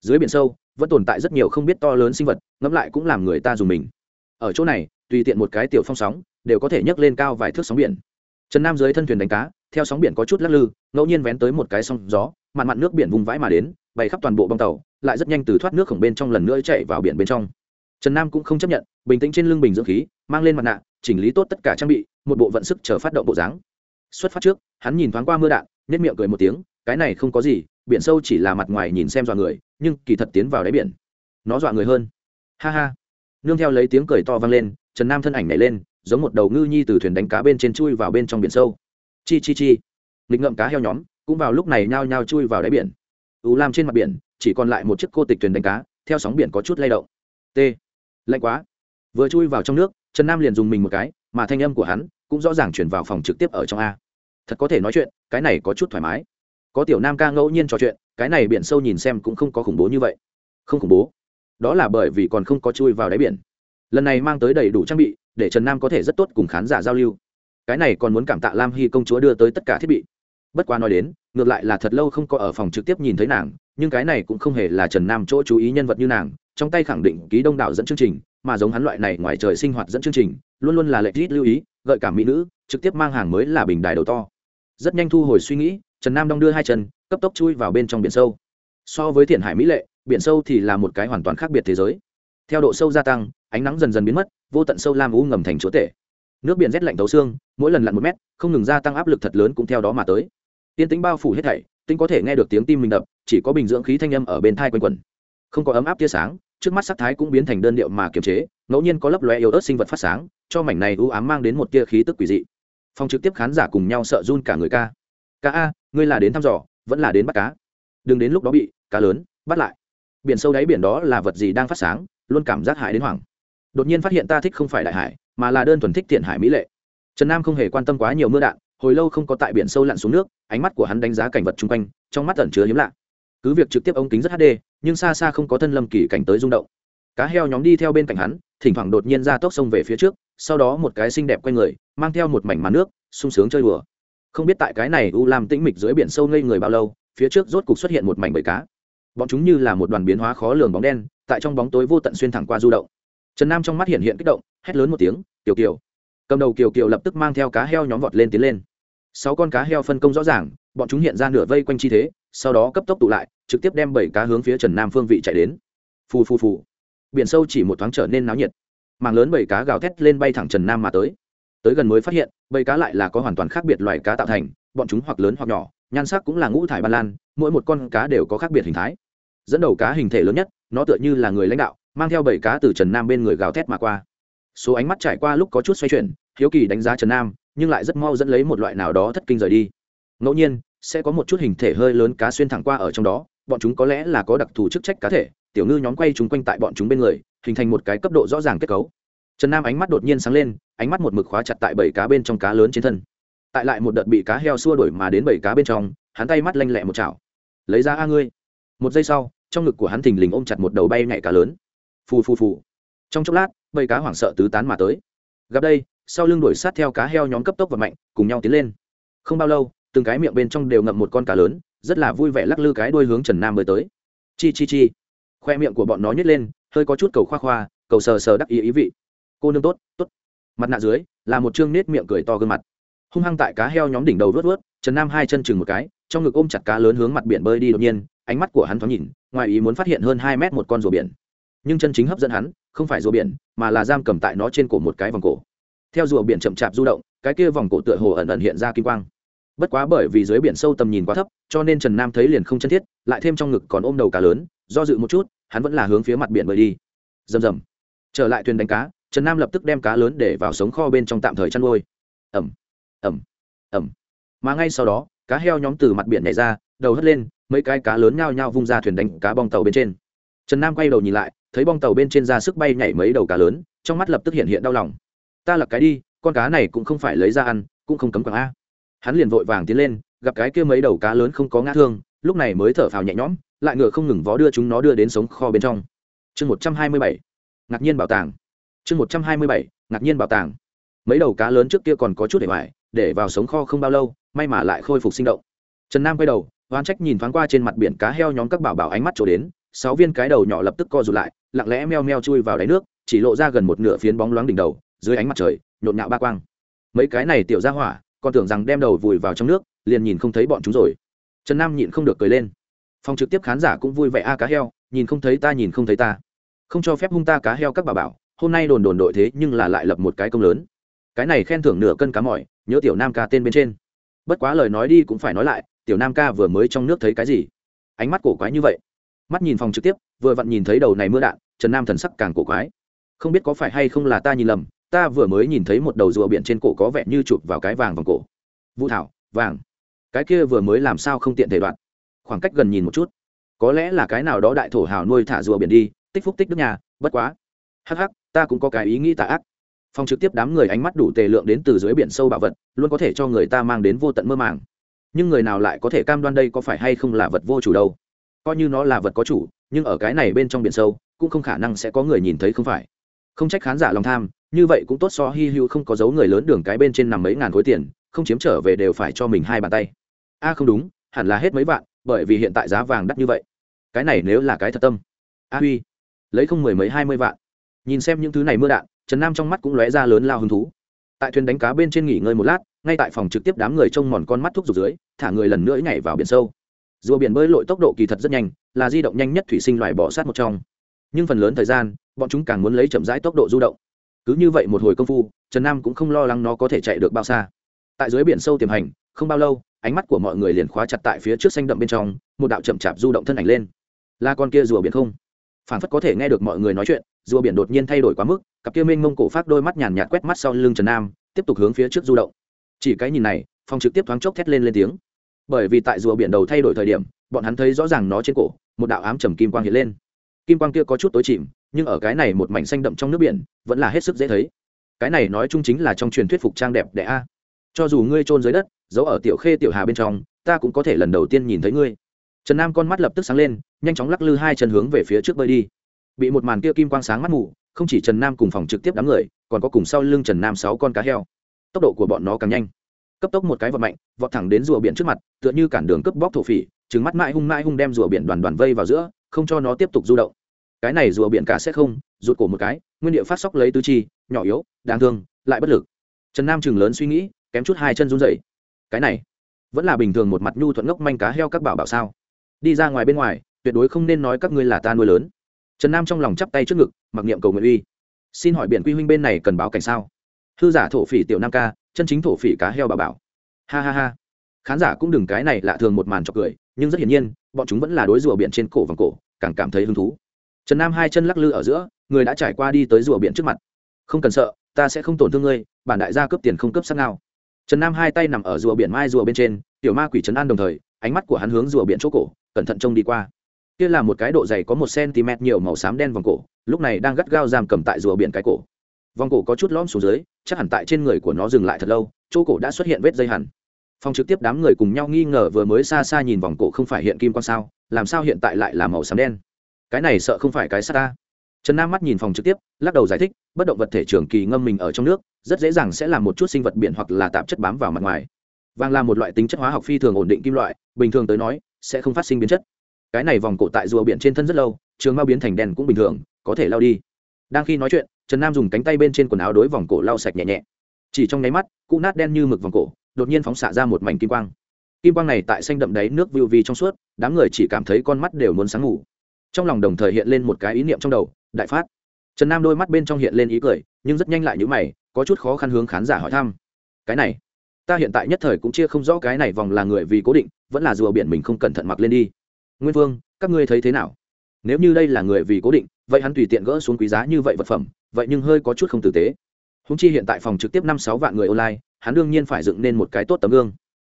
Dưới biển sâu, vẫn tồn tại rất nhiều không biết to lớn sinh vật, ngẫm lại cũng làm người ta dùng mình ở chỗ này, tùy tiện một cái tiểu phong sóng, đều có thể nhấc lên cao vài thước sóng biển. Trần nam dưới thân thuyền đánh cá, theo sóng biển có chút lắc lư, ngẫu nhiên vén tới một cái sóng gió, mặn mặn nước biển vùng vãi mà đến bày khắp toàn bộ bong tàu, lại rất nhanh từ thoát nước khổng bên trong lần nữa chạy vào biển bên trong. Trần nam cũng không chấp nhận, bình tĩnh trên lưng bình dưỡng khí, mang lên mặt nạ, chỉnh lý tốt tất cả trang bị, một bộ vận sức chờ phát động bộ dáng. Xuất phát trước, hắn nhìn thoáng qua mưa đạn nếp miệng cười một tiếng, cái này không có gì, biển sâu chỉ là mặt ngoài nhìn xem dọa người, nhưng kỳ thật tiến vào đáy biển, nó dọa người hơn. Ha ha nương theo lấy tiếng cười to vang lên, trần nam thân ảnh nhảy lên, giống một đầu ngư nhi từ thuyền đánh cá bên trên chui vào bên trong biển sâu. Chi chi chi. Nghịch ngậm cá heo nhóm, cũng vào lúc này nhao nhao chui vào đáy biển. Ưu lam trên mặt biển, chỉ còn lại một chiếc cô tịch thuyền đánh cá, theo sóng biển có chút lay động. T. Lạnh quá. Vừa chui vào trong nước, trần nam liền dùng mình một cái, mà thanh âm của hắn cũng rõ ràng chuyển vào phòng trực tiếp ở trong a. Thật có thể nói chuyện, cái này có chút thoải mái. Có tiểu nam ca ngẫu nhiên trò chuyện, cái này biển sâu nhìn xem cũng không có khủng bố như vậy. Không khủng bố đó là bởi vì còn không có chui vào đáy biển. Lần này mang tới đầy đủ trang bị, để trần nam có thể rất tốt cùng khán giả giao lưu. Cái này còn muốn cảm tạ lam hy công chúa đưa tới tất cả thiết bị. Bất quá nói đến, ngược lại là thật lâu không có ở phòng trực tiếp nhìn thấy nàng, nhưng cái này cũng không hề là trần nam chỗ chú ý nhân vật như nàng, trong tay khẳng định ký đông đảo dẫn chương trình, mà giống hắn loại này ngoài trời sinh hoạt dẫn chương trình, luôn luôn là lệ ít lưu ý, gợi cảm mỹ nữ, trực tiếp mang hàng mới là bình đài đầu to. Rất nhanh thu hồi suy nghĩ, trần nam đong đưa hai chân, cấp tốc chui vào bên trong biển sâu. So với thiện hải mỹ lệ biển sâu thì là một cái hoàn toàn khác biệt thế giới. Theo độ sâu gia tăng, ánh nắng dần dần biến mất, vô tận sâu lam u ngầm thành chúa tể. Nước biển rét lạnh tấu xương, mỗi lần lặn một mét, không ngừng gia tăng áp lực thật lớn cũng theo đó mà tới. Tiên tính bao phủ hết thảy, tinh có thể nghe được tiếng tim mình đập, chỉ có bình dưỡng khí thanh âm ở bên thai quanh quẩn. Không có ấm áp tia sáng, trước mắt sắc thái cũng biến thành đơn điệu mà kiềm chế, ngẫu nhiên có lấp lóe yếu ớt sinh vật phát sáng, cho mảnh này u ám mang đến một tia khí tức quỷ dị. Phòng trực tiếp khán giả cùng nhau sợ run cả người ca. Ca a, ngươi là đến thăm dò, vẫn là đến bắt cá. Đừng đến lúc đó bị cá lớn bắt lại biển sâu đáy biển đó là vật gì đang phát sáng, luôn cảm giác hại đến hoảng. Đột nhiên phát hiện ta thích không phải đại hải, mà là đơn thuần thích thiện hải mỹ lệ. Trần nam không hề quan tâm quá nhiều mưa đạn, hồi lâu không có tại biển sâu lặn xuống nước, ánh mắt của hắn đánh giá cảnh vật chung quanh, trong mắt ẩn chứa hiếm lạ. Cứ việc trực tiếp ống kính rất hd nhưng xa xa không có thân lâm kỳ cảnh tới rung động. Cá heo nhóm đi theo bên cạnh hắn, thỉnh thoảng đột nhiên ra tốc sông về phía trước, sau đó một cái xinh đẹp quanh người, mang theo một mảnh màn nước, sung sướng chơi đùa. Không biết tại cái này u làm tĩnh mịch dưới biển sâu ngây người bao lâu, phía trước rốt cục xuất hiện một mảnh bầy cá bọn chúng như là một đoàn biến hóa khó lường bóng đen, tại trong bóng tối vô tận xuyên thẳng qua du động. Trần nam trong mắt hiện hiện kích động, hét lớn một tiếng, kiều kiều! Cầm đầu kiều kiều lập tức mang theo cá heo nhóm vọt lên tiến lên. Sáu con cá heo phân công rõ ràng, bọn chúng hiện ra nửa vây quanh chi thế, sau đó cấp tốc tụ lại, trực tiếp đem bảy cá hướng phía trần nam phương vị chạy đến. Phù phù phù. Biển sâu chỉ một thoáng trở nên náo nhiệt. Mảng lớn bảy cá gào thét lên bay thẳng trần nam mà tới. Tới gần mới phát hiện, bảy cá lại là có hoàn toàn khác biệt loài cá tạo thành, bọn chúng hoặc lớn hoặc nhỏ, nhan sắc cũng là ngũ thải ban lan, mỗi một con cá đều có khác biệt hình thái dẫn đầu cá hình thể lớn nhất, nó tựa như là người lãnh đạo, mang theo bảy cá từ trần nam bên người gào thét mà qua. Số ánh mắt trải qua lúc có chút xoay chuyển, hiếu kỳ đánh giá trần nam, nhưng lại rất mau dẫn lấy một loại nào đó thất kinh rời đi. Ngẫu nhiên, sẽ có một chút hình thể hơi lớn cá xuyên thẳng qua ở trong đó, bọn chúng có lẽ là có đặc thù chức trách cá thể, tiểu ngư nhóm quay chúng quanh tại bọn chúng bên người, hình thành một cái cấp độ rõ ràng kết cấu. Trần nam ánh mắt đột nhiên sáng lên, ánh mắt một mực khóa chặt tại bảy cá bên trong cá lớn trên thân. Tại lại một đợt bị cá heo xua đuổi mà đến bảy cá bên trong, hắn tay mắt lanh lẹ một chảo. Lấy ra a ngươi. Một giây sau trong ngực của hắn thình lình ôm chặt một đầu bay nhảy cá lớn. Phù phù phù. Trong chốc lát, bầy cá hoảng sợ tứ tán mà tới. Gặp đây, sau lưng đuổi sát theo cá heo nhóm cấp tốc và mạnh, cùng nhau tiến lên. Không bao lâu, từng cái miệng bên trong đều ngậm một con cá lớn, rất là vui vẻ lắc lư cái đuôi hướng trần nam mới tới. Chi chi chi. Khoe miệng của bọn nó nhét lên, hơi có chút cầu khoa khoa, cầu sờ sờ đắc ý ý vị. Cô nương tốt tốt. Mặt nạ dưới, là một chương nết miệng cười to gương mặt. Hung hăng tại cá heo nhóm đỉnh đầu vớt vớt, trần nam hai chân chừng một cái, trong ngực ôm chặt cá lớn hướng mặt biển bơi đi đột nhiên ánh mắt của hắn thoáng nhìn, ngoài ý muốn phát hiện hơn hai mét một con rùa biển. Nhưng chân chính hấp dẫn hắn, không phải rùa biển, mà là giam cầm tại nó trên cổ một cái vòng cổ. Theo rùa biển chậm chạp du động, cái kia vòng cổ tựa hồ ẩn ẩn hiện ra kim quang. Bất quá bởi vì dưới biển sâu tầm nhìn quá thấp, cho nên trần nam thấy liền không chân thiết, lại thêm trong ngực còn ôm đầu cá lớn, do dự một chút, hắn vẫn là hướng phía mặt biển bơi đi. Rầm rầm. Trở lại thuyền đánh cá, trần nam lập tức đem cá lớn để vào sống kho bên trong tạm thời chăn nuôi. Ẩm ẩm ẩm mà ngay sau đó, cá heo nhóm từ mặt biển nhảy ra, đầu hất lên mấy cái cá lớn nhao nhao vung ra thuyền đánh cá bong tàu bên trên. Trần nam quay đầu nhìn lại, thấy bong tàu bên trên ra sức bay nhảy mấy đầu cá lớn, trong mắt lập tức hiện hiện đau lòng. Ta lặc cái đi, con cá này cũng không phải lấy ra ăn, cũng không cấm quảng a. Hắn liền vội vàng tiến lên, gặp cái kia mấy đầu cá lớn không có ngã thương, lúc này mới thở phào nhẹ nhõm, lại ngựa không ngừng vó đưa chúng nó đưa đến sống kho bên trong. Chương một trăm hai mươi bảy, ngạc nhiên bảo tàng. Chương một trăm hai mươi bảy, ngạc nhiên bảo tàng. Mấy đầu cá lớn trước kia còn có chút để hoài, để vào sống kho không bao lâu, may mà lại khôi phục sinh động. Trần nam quay đầu oan trách nhìn thoáng qua trên mặt biển cá heo nhóm các bảo bảo ánh mắt trổ đến, sáu viên cái đầu nhỏ lập tức co rụt lại, lặng lẽ meo meo chui vào đáy nước, chỉ lộ ra gần một nửa phiến bóng loáng đỉnh đầu, dưới ánh mặt trời, nhộn nhạo ba quang. Mấy cái này tiểu ra hỏa, còn tưởng rằng đem đầu vùi vào trong nước, liền nhìn không thấy bọn chúng rồi. Trần nam nhịn không được cười lên. Phòng trực tiếp khán giả cũng vui vẻ, a, cá heo, nhìn không thấy ta, nhìn không thấy ta. Không cho phép hung ta cá heo các bà bảo, hôm nay đồn đồn đội thế nhưng là lại lập một cái công lớn. Cái này khen thưởng nửa cân cá mỏi nhớ tiểu nam ca tên bên trên. Bất quá lời nói đi cũng phải nói lại tiểu nam ca vừa mới trong nước thấy cái gì? Ánh mắt cổ quái như vậy. Mắt nhìn phòng trực tiếp, vừa vặn nhìn thấy đầu này mưa đạn, trần nam thần sắc càng cổ quái. Không biết có phải hay không là ta nhìn lầm, ta vừa mới nhìn thấy một đầu rùa biển trên cổ có vẻ như chụp vào cái vàng vòng cổ. Vũ thảo, vàng. Cái kia vừa mới làm sao không tiện thể đoạn? Khoảng cách gần nhìn một chút. Có lẽ là cái nào đó đại thổ hào nuôi thả rùa biển đi, tích phúc tích đức nhà, bất quá. Hắc hắc, ta cũng có cái ý nghĩ tà ác. Phòng trực tiếp đám người ánh mắt đủ tề lượng đến từ dưới biển sâu bảo vật, luôn có thể cho người ta mang đến vô tận mơ màng nhưng người nào lại có thể cam đoan đây có phải hay không là vật vô chủ đâu? Coi như nó là vật có chủ, nhưng ở cái này bên trong biển sâu, cũng không khả năng sẽ có người nhìn thấy không phải. Không trách khán giả lòng tham, như vậy cũng tốt so hi hữu không có dấu người lớn đường cái bên trên nằm mấy ngàn khối tiền, không chiếm trở về đều phải cho mình hai bàn tay. A, không đúng, hẳn là hết mấy vạn, bởi vì hiện tại giá vàng đắt như vậy. Cái này nếu là cái thật tâm. A huy, lấy không mười mấy hai mươi vạn. Nhìn xem những thứ này mưa đạn, trần nam trong mắt cũng lóe ra lớn lao hứng thú tại thuyền đánh cá bên trên nghỉ ngơi một lát, ngay tại phòng trực tiếp đám người trông mòn con mắt thuốc giục dưới, thả người lần nữa nhảy vào biển sâu. Rùa biển bơi lội tốc độ kỳ thật rất nhanh, là di động nhanh nhất thủy sinh loài bỏ sát một trong. Nhưng phần lớn thời gian, bọn chúng càng muốn lấy chậm rãi tốc độ du động. Cứ như vậy một hồi công phu, trần nam cũng không lo lắng nó có thể chạy được bao xa. Tại dưới biển sâu tiềm hành, không bao lâu, ánh mắt của mọi người liền khóa chặt tại phía trước xanh đậm bên trong, một đạo chậm chạp du động thân ảnh lên. Là con kia rùa biển không? Phản phất có thể nghe được mọi người nói chuyện, rùa biển đột nhiên thay đổi quá mức, cặp kia mênh mông cổ phát đôi mắt nhàn nhạt quét mắt sau lưng trần nam, tiếp tục hướng phía trước du động. Chỉ cái nhìn này, phong trực tiếp thoáng chốc thét lên lên tiếng. Bởi vì tại rùa biển đầu thay đổi thời điểm, bọn hắn thấy rõ ràng nó trên cổ, một đạo ám trầm kim quang hiện lên. Kim quang kia có chút tối chìm, nhưng ở cái này một mảnh xanh đậm trong nước biển, vẫn là hết sức dễ thấy. Cái này nói chung chính là trong truyền thuyết phục trang đẹp đẽ a. Cho dù ngươi trôn dưới đất, giấu ở tiểu khê tiểu hà bên trong, ta cũng có thể lần đầu tiên nhìn thấy ngươi trần nam con mắt lập tức sáng lên, nhanh chóng lắc lư hai chân hướng về phía trước bơi đi. Bị một màn kia kim quang sáng mắt mù, không chỉ trần nam cùng phòng trực tiếp đám người, còn có cùng sau lưng trần nam sáu con cá heo. Tốc độ của bọn nó càng nhanh. Cấp tốc một cái vọt mạnh, vọt thẳng đến rùa biển trước mặt, tựa như cản đường cướp bóc thổ phỉ trứng mắt mãi hung mãi hung đem rùa biển đoàn đoàn vây vào giữa, không cho nó tiếp tục du động. Cái này rùa biển cả sẽ không, rụt cổ một cái, nguyên địa phát sóc lấy tứ chi, nhỏ yếu, đáng thương, lại bất lực. Trần nam chừng lớn suy nghĩ, kém chút hai chân run rẩy. Cái này, vẫn là bình thường một mặt nhu thuận ngốc manh cá heo các bảo bảo sao? Đi ra ngoài bên ngoài, tuyệt đối không nên nói các ngươi là ta nuôi lớn. Trần nam trong lòng chắp tay trước ngực, mặc niệm cầu nguyện uy. Xin hỏi biển quy huynh bên này cần báo cảnh sao? Hư giả thổ phỉ tiểu nam ca, chân chính thổ phỉ cá heo bà bảo. Ha ha ha. Khán giả cũng đừng cái này lạ thường một màn trọc cười, nhưng rất hiển nhiên, bọn chúng vẫn là đối rùa biển trên cổ vòng cổ, càng cảm thấy hứng thú. Trần nam hai chân lắc lư ở giữa, người đã trải qua đi tới rùa biển trước mặt. Không cần sợ, ta sẽ không tổn thương ngươi, bản đại gia cướp tiền không cướp sắc nào. Trần nam hai tay nằm ở rùa biển mai rùa bên trên, tiểu ma quỷ trấn an đồng thời, ánh mắt của hắn hướng rùa biển chỗ cổ cẩn thận trông đi qua. Kia là một cái độ dày có một cm nhiều màu xám đen vòng cổ, lúc này đang gắt gao giam cầm tại rùa biển cái cổ. Vòng cổ có chút lõm xuống dưới, chắc hẳn tại trên người của nó dừng lại thật lâu, chỗ cổ đã xuất hiện vết dây hẳn. Phong trực tiếp đám người cùng nhau nghi ngờ vừa mới xa xa nhìn vòng cổ không phải hiện kim quan sao, làm sao hiện tại lại là màu xám đen? Cái này sợ không phải cái s ta. Trần nam mắt nhìn phòng trực tiếp, lắc đầu giải thích, bất động vật thể trường kỳ ngâm mình ở trong nước, rất dễ dàng sẽ làm một chút sinh vật biển hoặc là tạp chất bám vào mặt ngoài. Vàng là một loại tính chất hóa học phi thường ổn định kim loại, bình thường tới nói sẽ không phát sinh biến chất. Cái này vòng cổ tại rùa biển trên thân rất lâu, trường mao biến thành đen cũng bình thường, có thể lao đi. Đang khi nói chuyện, trần nam dùng cánh tay bên trên quần áo đối vòng cổ lau sạch nhẹ nhẹ. Chỉ trong nháy mắt cụ nát đen như mực vòng cổ, đột nhiên phóng xạ ra một mảnh kim quang. Kim quang này tại xanh đậm đáy nước view vi trong suốt, đám người chỉ cảm thấy con mắt đều muốn sáng ngủ. Trong lòng đồng thời hiện lên một cái ý niệm trong đầu, đại phát. Trần nam đôi mắt bên trong hiện lên ý cười, nhưng rất nhanh lại nhíu mày, có chút khó khăn hướng khán giả hỏi thăm. Cái này, ta hiện tại nhất thời cũng chia không rõ cái này vòng là người vì cố định vẫn là rùa biển mình không cẩn thận mặc lên đi. Nguyên vương các ngươi thấy thế nào? Nếu như đây là người vì cố định vậy hắn tùy tiện gỡ xuống quý giá như vậy vật phẩm vậy nhưng hơi có chút không tử tế. Húng chi hiện tại phòng trực tiếp năm sáu vạn người online hắn đương nhiên phải dựng nên một cái tốt tấm gương.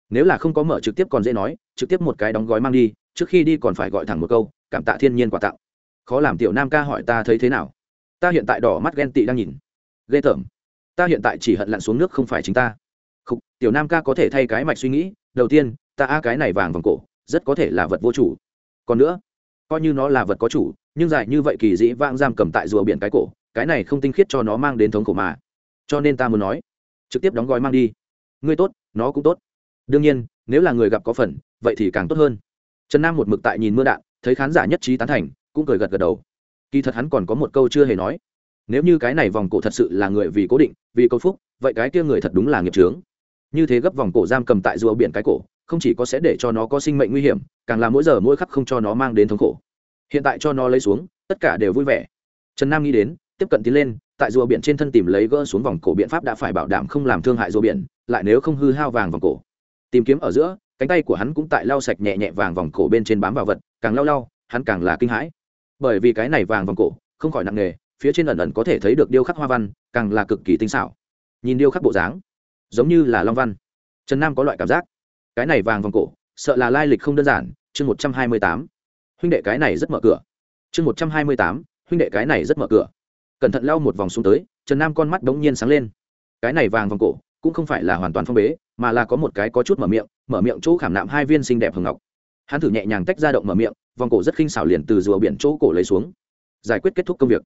Nếu là không có mở trực tiếp còn dễ nói trực tiếp một cái đóng gói mang đi trước khi đi còn phải gọi thẳng một câu cảm tạ thiên nhiên quà tặng. Khó làm tiểu nam ca hỏi ta thấy thế nào? Ta hiện tại đỏ mắt ghen tị đang nhìn. Ghê tởm. Ta hiện tại chỉ hận lặn xuống nước không phải chính ta. Không, tiểu nam ca có thể thay cái mạch suy nghĩ đầu tiên, ta a cái này vàng vòng cổ, rất có thể là vật vô chủ. Còn nữa, coi như nó là vật có chủ, nhưng dài như vậy kỳ dĩ vang giam cầm tại rùa biển cái cổ, cái này không tinh khiết cho nó mang đến thống khổ mà. Cho nên ta muốn nói, trực tiếp đóng gói mang đi. Ngươi tốt, nó cũng tốt. Đương nhiên, nếu là người gặp có phần, vậy thì càng tốt hơn. Trần nam một mực tại nhìn mưa đạn, thấy khán giả nhất trí tán thành, cũng cười gật gật đầu. Kỳ thật hắn còn có một câu chưa hề nói. Nếu như cái này vòng cổ thật sự là người vì cố định, vì câu phúc, vậy cái kia người thật đúng là nghiệp trướng như thế gấp vòng cổ giam cầm tại rùa biển cái cổ, không chỉ có sẽ để cho nó có sinh mệnh nguy hiểm, càng là mỗi giờ mỗi khắc không cho nó mang đến thống khổ. Hiện tại cho nó lấy xuống, tất cả đều vui vẻ. Trần nam nghĩ đến, tiếp cận tiến lên, tại rùa biển trên thân tìm lấy gỡ xuống vòng cổ biện pháp đã phải bảo đảm không làm thương hại rùa biển, lại nếu không hư hao vàng vòng cổ. Tìm kiếm ở giữa, cánh tay của hắn cũng tại lau sạch nhẹ nhẹ vàng vòng cổ bên trên bám vào vật, càng lau lau, hắn càng là kinh hãi. Bởi vì cái này vàng vòng cổ, không khỏi nặng nề, phía trên ẩn ẩn có thể thấy được điêu khắc hoa văn, càng là cực kỳ tinh xảo. Nhìn điêu khắc bộ dáng giống như là long văn. Trần nam có loại cảm giác. Cái này vàng vòng cổ, sợ là lai lịch không đơn giản. Chương một trăm hai mươi tám. Huynh đệ cái này rất mở cửa. Chương một trăm hai mươi tám. Huynh đệ cái này rất mở cửa. Cẩn thận lau một vòng xuống tới, trần nam con mắt đ ố n g nhiên sáng lên. Cái này vàng vòng cổ cũng không phải là hoàn toàn phong bế, mà là có một cái có chút mở miệng mở miệng chỗ khảm nạm hai viên xinh đẹp hồng ngọc. Hắn thử nhẹ nhàng tách ra động mở miệng, vòng cổ rất khinh xảo liền từ rùa biển chỗ cổ lấy xuống. Giải quyết kết thúc công việc.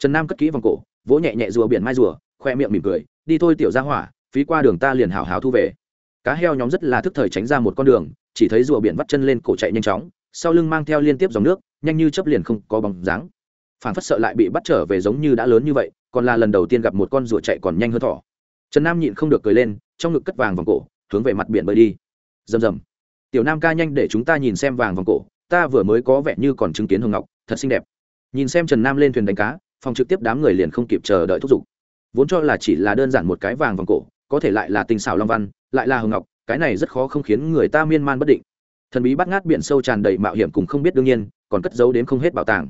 Trần nam cất kỹ vòng cổ, vỗ nhẹ nhẹ rùa biển mai rùa, khoe miệng mỉm cười, đi thôi, tiểu ra hỏa phí qua đường ta liền hào hào thu về. Cá heo nhóm rất là thức thời tránh ra một con đường, chỉ thấy rùa biển vắt chân lên cổ chạy nhanh chóng, sau lưng mang theo liên tiếp dòng nước, nhanh như chấp liền không có bóng dáng. Phản phất sợ lại bị bắt trở về giống như đã lớn như vậy, còn là lần đầu tiên gặp một con rùa chạy còn nhanh hơn thỏ. Trần nam nhịn không được cười lên, trong ngực cất vàng vòng cổ, hướng về mặt biển bơi đi. Rầm rầm. Tiểu nam ca nhanh để chúng ta nhìn xem vàng vòng cổ, ta vừa mới có vẻ như còn chứng kiến hồng ngọc, thật xinh đẹp. Nhìn xem trần nam lên thuyền đánh cá, phòng trực tiếp đám người liền không kịp chờ đợi thúc giục. Vốn cho là chỉ là đơn giản một cái vàng vòng cổ có thể lại là tình xảo long văn lại là hồng ngọc cái này rất khó không khiến người ta miên man bất định. Thần bí bắt ngát biển sâu tràn đầy mạo hiểm cùng không biết đương nhiên còn cất giấu đến không hết bảo tàng.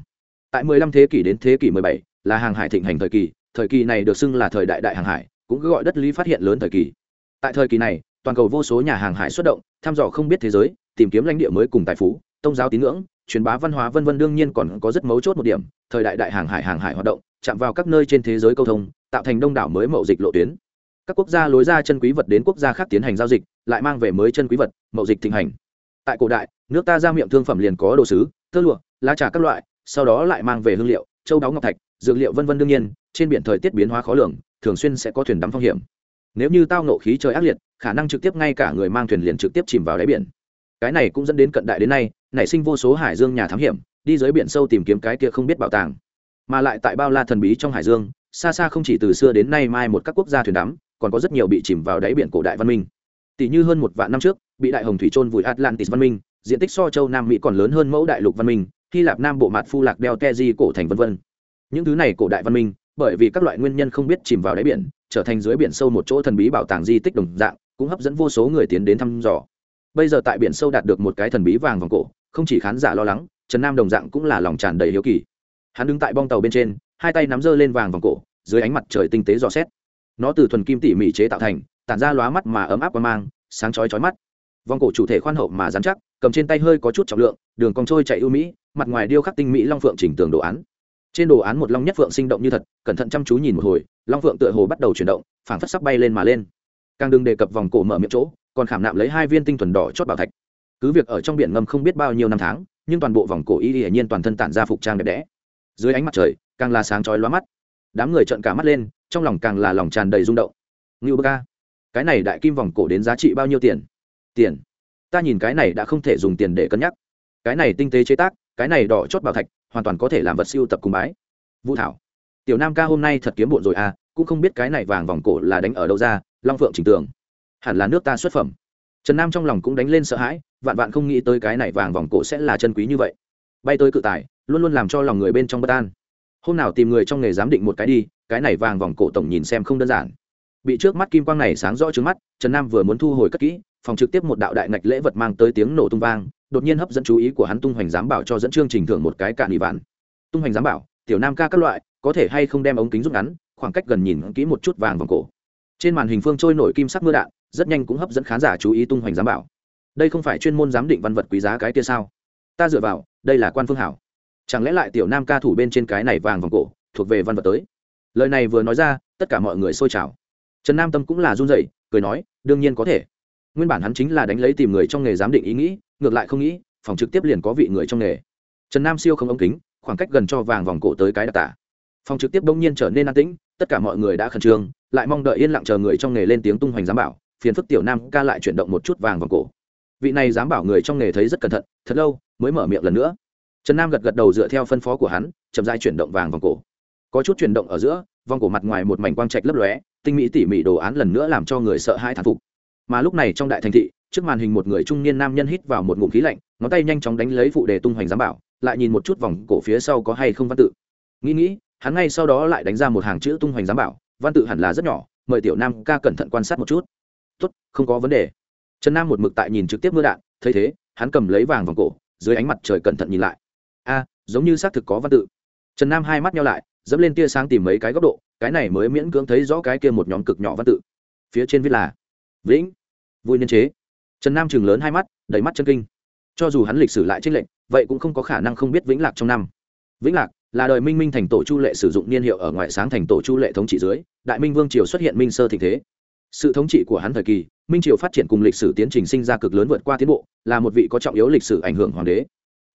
Tại 15 thế kỷ đến thế kỷ 17, là hàng hải thịnh hành thời kỳ thời kỳ này được xưng là thời đại đại hàng hải cũng gọi đất lý phát hiện lớn thời kỳ. Tại thời kỳ này toàn cầu vô số nhà hàng hải xuất động thăm dò không biết thế giới tìm kiếm lãnh địa mới cùng tài phú tôn giáo tín ngưỡng truyền bá văn hóa vân vân đương nhiên còn có rất mấu chốt một điểm thời đại đại hàng hải hàng hải hoạt động chạm vào các nơi trên thế giới câu thông tạo thành đông đảo mới mậu dịch lộ tuyến các quốc gia lối ra chân quý vật đến quốc gia khác tiến hành giao dịch, lại mang về mới chân quý vật, mậu dịch thịnh hành. Tại cổ đại, nước ta ra miệng thương phẩm liền có đồ sứ, tơ lụa, lá trà các loại, sau đó lại mang về hương liệu, châu đáo ngọc thạch, dược liệu vân vân đương nhiên, trên biển thời tiết biến hóa khó lường, thường xuyên sẽ có thuyền đắm phong hiểm. Nếu như tao nộ khí trời ác liệt, khả năng trực tiếp ngay cả người mang thuyền liền trực tiếp chìm vào đáy biển. Cái này cũng dẫn đến cận đại đến nay, nảy sinh vô số hải dương nhà thám hiểm, đi dưới biển sâu tìm kiếm cái kia không biết bảo tàng. Mà lại tại bao la thần bí trong hải dương, xa xa không chỉ từ xưa đến nay mai một các quốc gia thuyền đắm còn có rất nhiều bị chìm vào đáy biển cổ đại văn minh. Tỷ như hơn một vạn năm trước, bị đại hồng thủy trôn vùi atlantis văn minh, diện tích so châu nam mỹ còn lớn hơn mẫu đại lục văn minh, hy lạp nam bộ mặt phu lạc đeo keji cổ thành vân vân. Những thứ này cổ đại văn minh, bởi vì các loại nguyên nhân không biết chìm vào đáy biển, trở thành dưới biển sâu một chỗ thần bí bảo tàng di tích đồng dạng, cũng hấp dẫn vô số người tiến đến thăm dò. Bây giờ tại biển sâu đạt được một cái thần bí vàng vòng cổ, không chỉ khán giả lo lắng, trần nam đồng dạng cũng là lòng tràn đầy hiếu kỳ. Hắn đứng tại bong tàu bên trên, hai tay nắm giơ lên vàng vòng cổ, dưới ánh mặt trời tinh tế dò xét nó từ thuần kim tỉ mỉ chế tạo thành, tản ra lóa mắt mà ấm áp và mang, sáng chói chói mắt. Vòng cổ chủ thể khoan hậu mà dán chắc, cầm trên tay hơi có chút trọng lượng, đường cong trôi chạy ưu mỹ, mặt ngoài điêu khắc tinh mỹ long phượng chỉnh tường đồ án. Trên đồ án một long nhất phượng sinh động như thật, cẩn thận chăm chú nhìn một hồi, long phượng tựa hồ bắt đầu chuyển động, phảng phất sắc bay lên mà lên. Càng đừng đề cập vòng cổ mở miệng chỗ, còn khảm nạm lấy hai viên tinh thuần đỏ chót bảo thạch. Cứ việc ở trong biển ngầm không biết bao nhiêu năm tháng, nhưng toàn bộ vòng cổ y hiển nhiên toàn thân tản ra phục trang đẹp đẽ. Dưới ánh mặt trời, càng là sáng chói lóa mắt đám người trợn cả mắt lên, trong lòng càng là lòng tràn đầy rung động. Ngưu bơ ca, cái này đại kim vòng cổ đến giá trị bao nhiêu tiền? Tiền? Ta nhìn cái này đã không thể dùng tiền để cân nhắc. Cái này tinh tế chế tác, cái này đỏ chót bảo thạch, hoàn toàn có thể làm vật siêu tập cùng bái. Vũ thảo, tiểu nam ca hôm nay thật kiếm bộn rồi à cũng không biết cái này vàng vòng cổ là đánh ở đâu ra, long phượng trình tường. Hẳn là nước ta xuất phẩm. Trần nam trong lòng cũng đánh lên sợ hãi, vạn vạn không nghĩ tới cái này vàng vòng cổ sẽ là chân quý như vậy. Bay tới cự tài, luôn luôn làm cho lòng người bên trong bất an hôm nào tìm người trong nghề giám định một cái đi, cái này vàng vòng cổ tổng nhìn xem không đơn giản. Bị trước mắt kim quang này sáng rõ trước mắt, trần nam vừa muốn thu hồi cất kỹ, phòng trực tiếp một đạo đại ngạch lễ vật mang tới tiếng nổ tung vang, đột nhiên hấp dẫn chú ý của hắn tung hoành giám bảo cho dẫn chương trình thưởng một cái cạn ỉ vạn. Tung hoành giám bảo, tiểu nam ca các loại, có thể hay không đem ống kính rút ngắn, khoảng cách gần nhìn kỹ một chút vàng vòng cổ. Trên màn hình phương trôi nổi kim sắc mưa đạn, rất nhanh cũng hấp dẫn khán giả chú ý tung hoành giám bảo. Đây không phải chuyên môn giám định văn vật quý giá cái kia sao? Ta dựa vào, đây là quan phương hảo chẳng lẽ lại tiểu nam ca thủ bên trên cái này vàng vòng cổ, thuộc về văn vật tới? Lời này vừa nói ra, tất cả mọi người xôi trào. Trần nam tâm cũng là run rẩy, cười nói, đương nhiên có thể. Nguyên bản hắn chính là đánh lấy tìm người trong nghề giám định ý nghĩ, ngược lại không nghĩ, phòng trực tiếp liền có vị người trong nghề. Trần nam siêu không ống kính, khoảng cách gần cho vàng vòng cổ tới cái đặc tả. Phòng trực tiếp đông nhiên trở nên an tĩnh, tất cả mọi người đã khẩn trương, lại mong đợi yên lặng chờ người trong nghề lên tiếng tung hoành giám bảo, phiền phức tiểu nam ca lại chuyển động một chút vàng vòng cổ. Vị này dám bảo người trong nghề thấy rất cẩn thận, thật lâu mới mở miệng lần nữa trần nam gật gật đầu dựa theo phân phó của hắn, chậm dai chuyển động vàng vòng cổ. Có chút chuyển động ở giữa, vòng cổ mặt ngoài một mảnh quang trạch lấp lóe, tinh mỹ tỉ mỉ đồ án lần nữa làm cho người sợ hai thán phục. Mà lúc này trong đại thành thị, trước màn hình một người trung niên nam nhân hít vào một ngụm khí lạnh, ngón tay nhanh chóng đánh lấy phụ đề tung hoành giám bảo, lại nhìn một chút vòng cổ phía sau có hay không văn tự. Nghĩ nghĩ, hắn ngay sau đó lại đánh ra một hàng chữ tung hoành giám bảo, văn tự hẳn là rất nhỏ, mời tiểu nam ca cẩn thận quan sát một chút. Tốt, không có vấn đề. Trần nam một mực tại nhìn trực tiếp mưa đạn, thấy thế, hắn cầm lấy vàng vòng cổ, dưới ánh mặt trời cẩn thận nhìn lại giống như xác thực có văn tự. Trần nam hai mắt nhau lại, dẫm lên tia sáng tìm mấy cái góc độ, cái này mới miễn cưỡng thấy rõ cái kia một nhóm cực nhỏ văn tự. Phía trên viết là, vĩnh, vui niên chế. Trần nam chừng lớn hai mắt, đầy mắt chân kinh. Cho dù hắn lịch sử lại trích lệnh vậy cũng không có khả năng không biết vĩnh lạc trong năm. Vĩnh lạc là đời minh minh thành tổ chu lệ sử dụng niên hiệu ở ngoại sáng thành tổ chu lệ thống trị dưới, đại minh vương triều xuất hiện minh sơ thịnh thế. Sự thống trị của hắn thời kỳ, minh triều phát triển cùng lịch sử tiến trình sinh ra cực lớn vượt qua tiến bộ, là một vị có trọng yếu lịch sử ảnh hưởng hoàng đế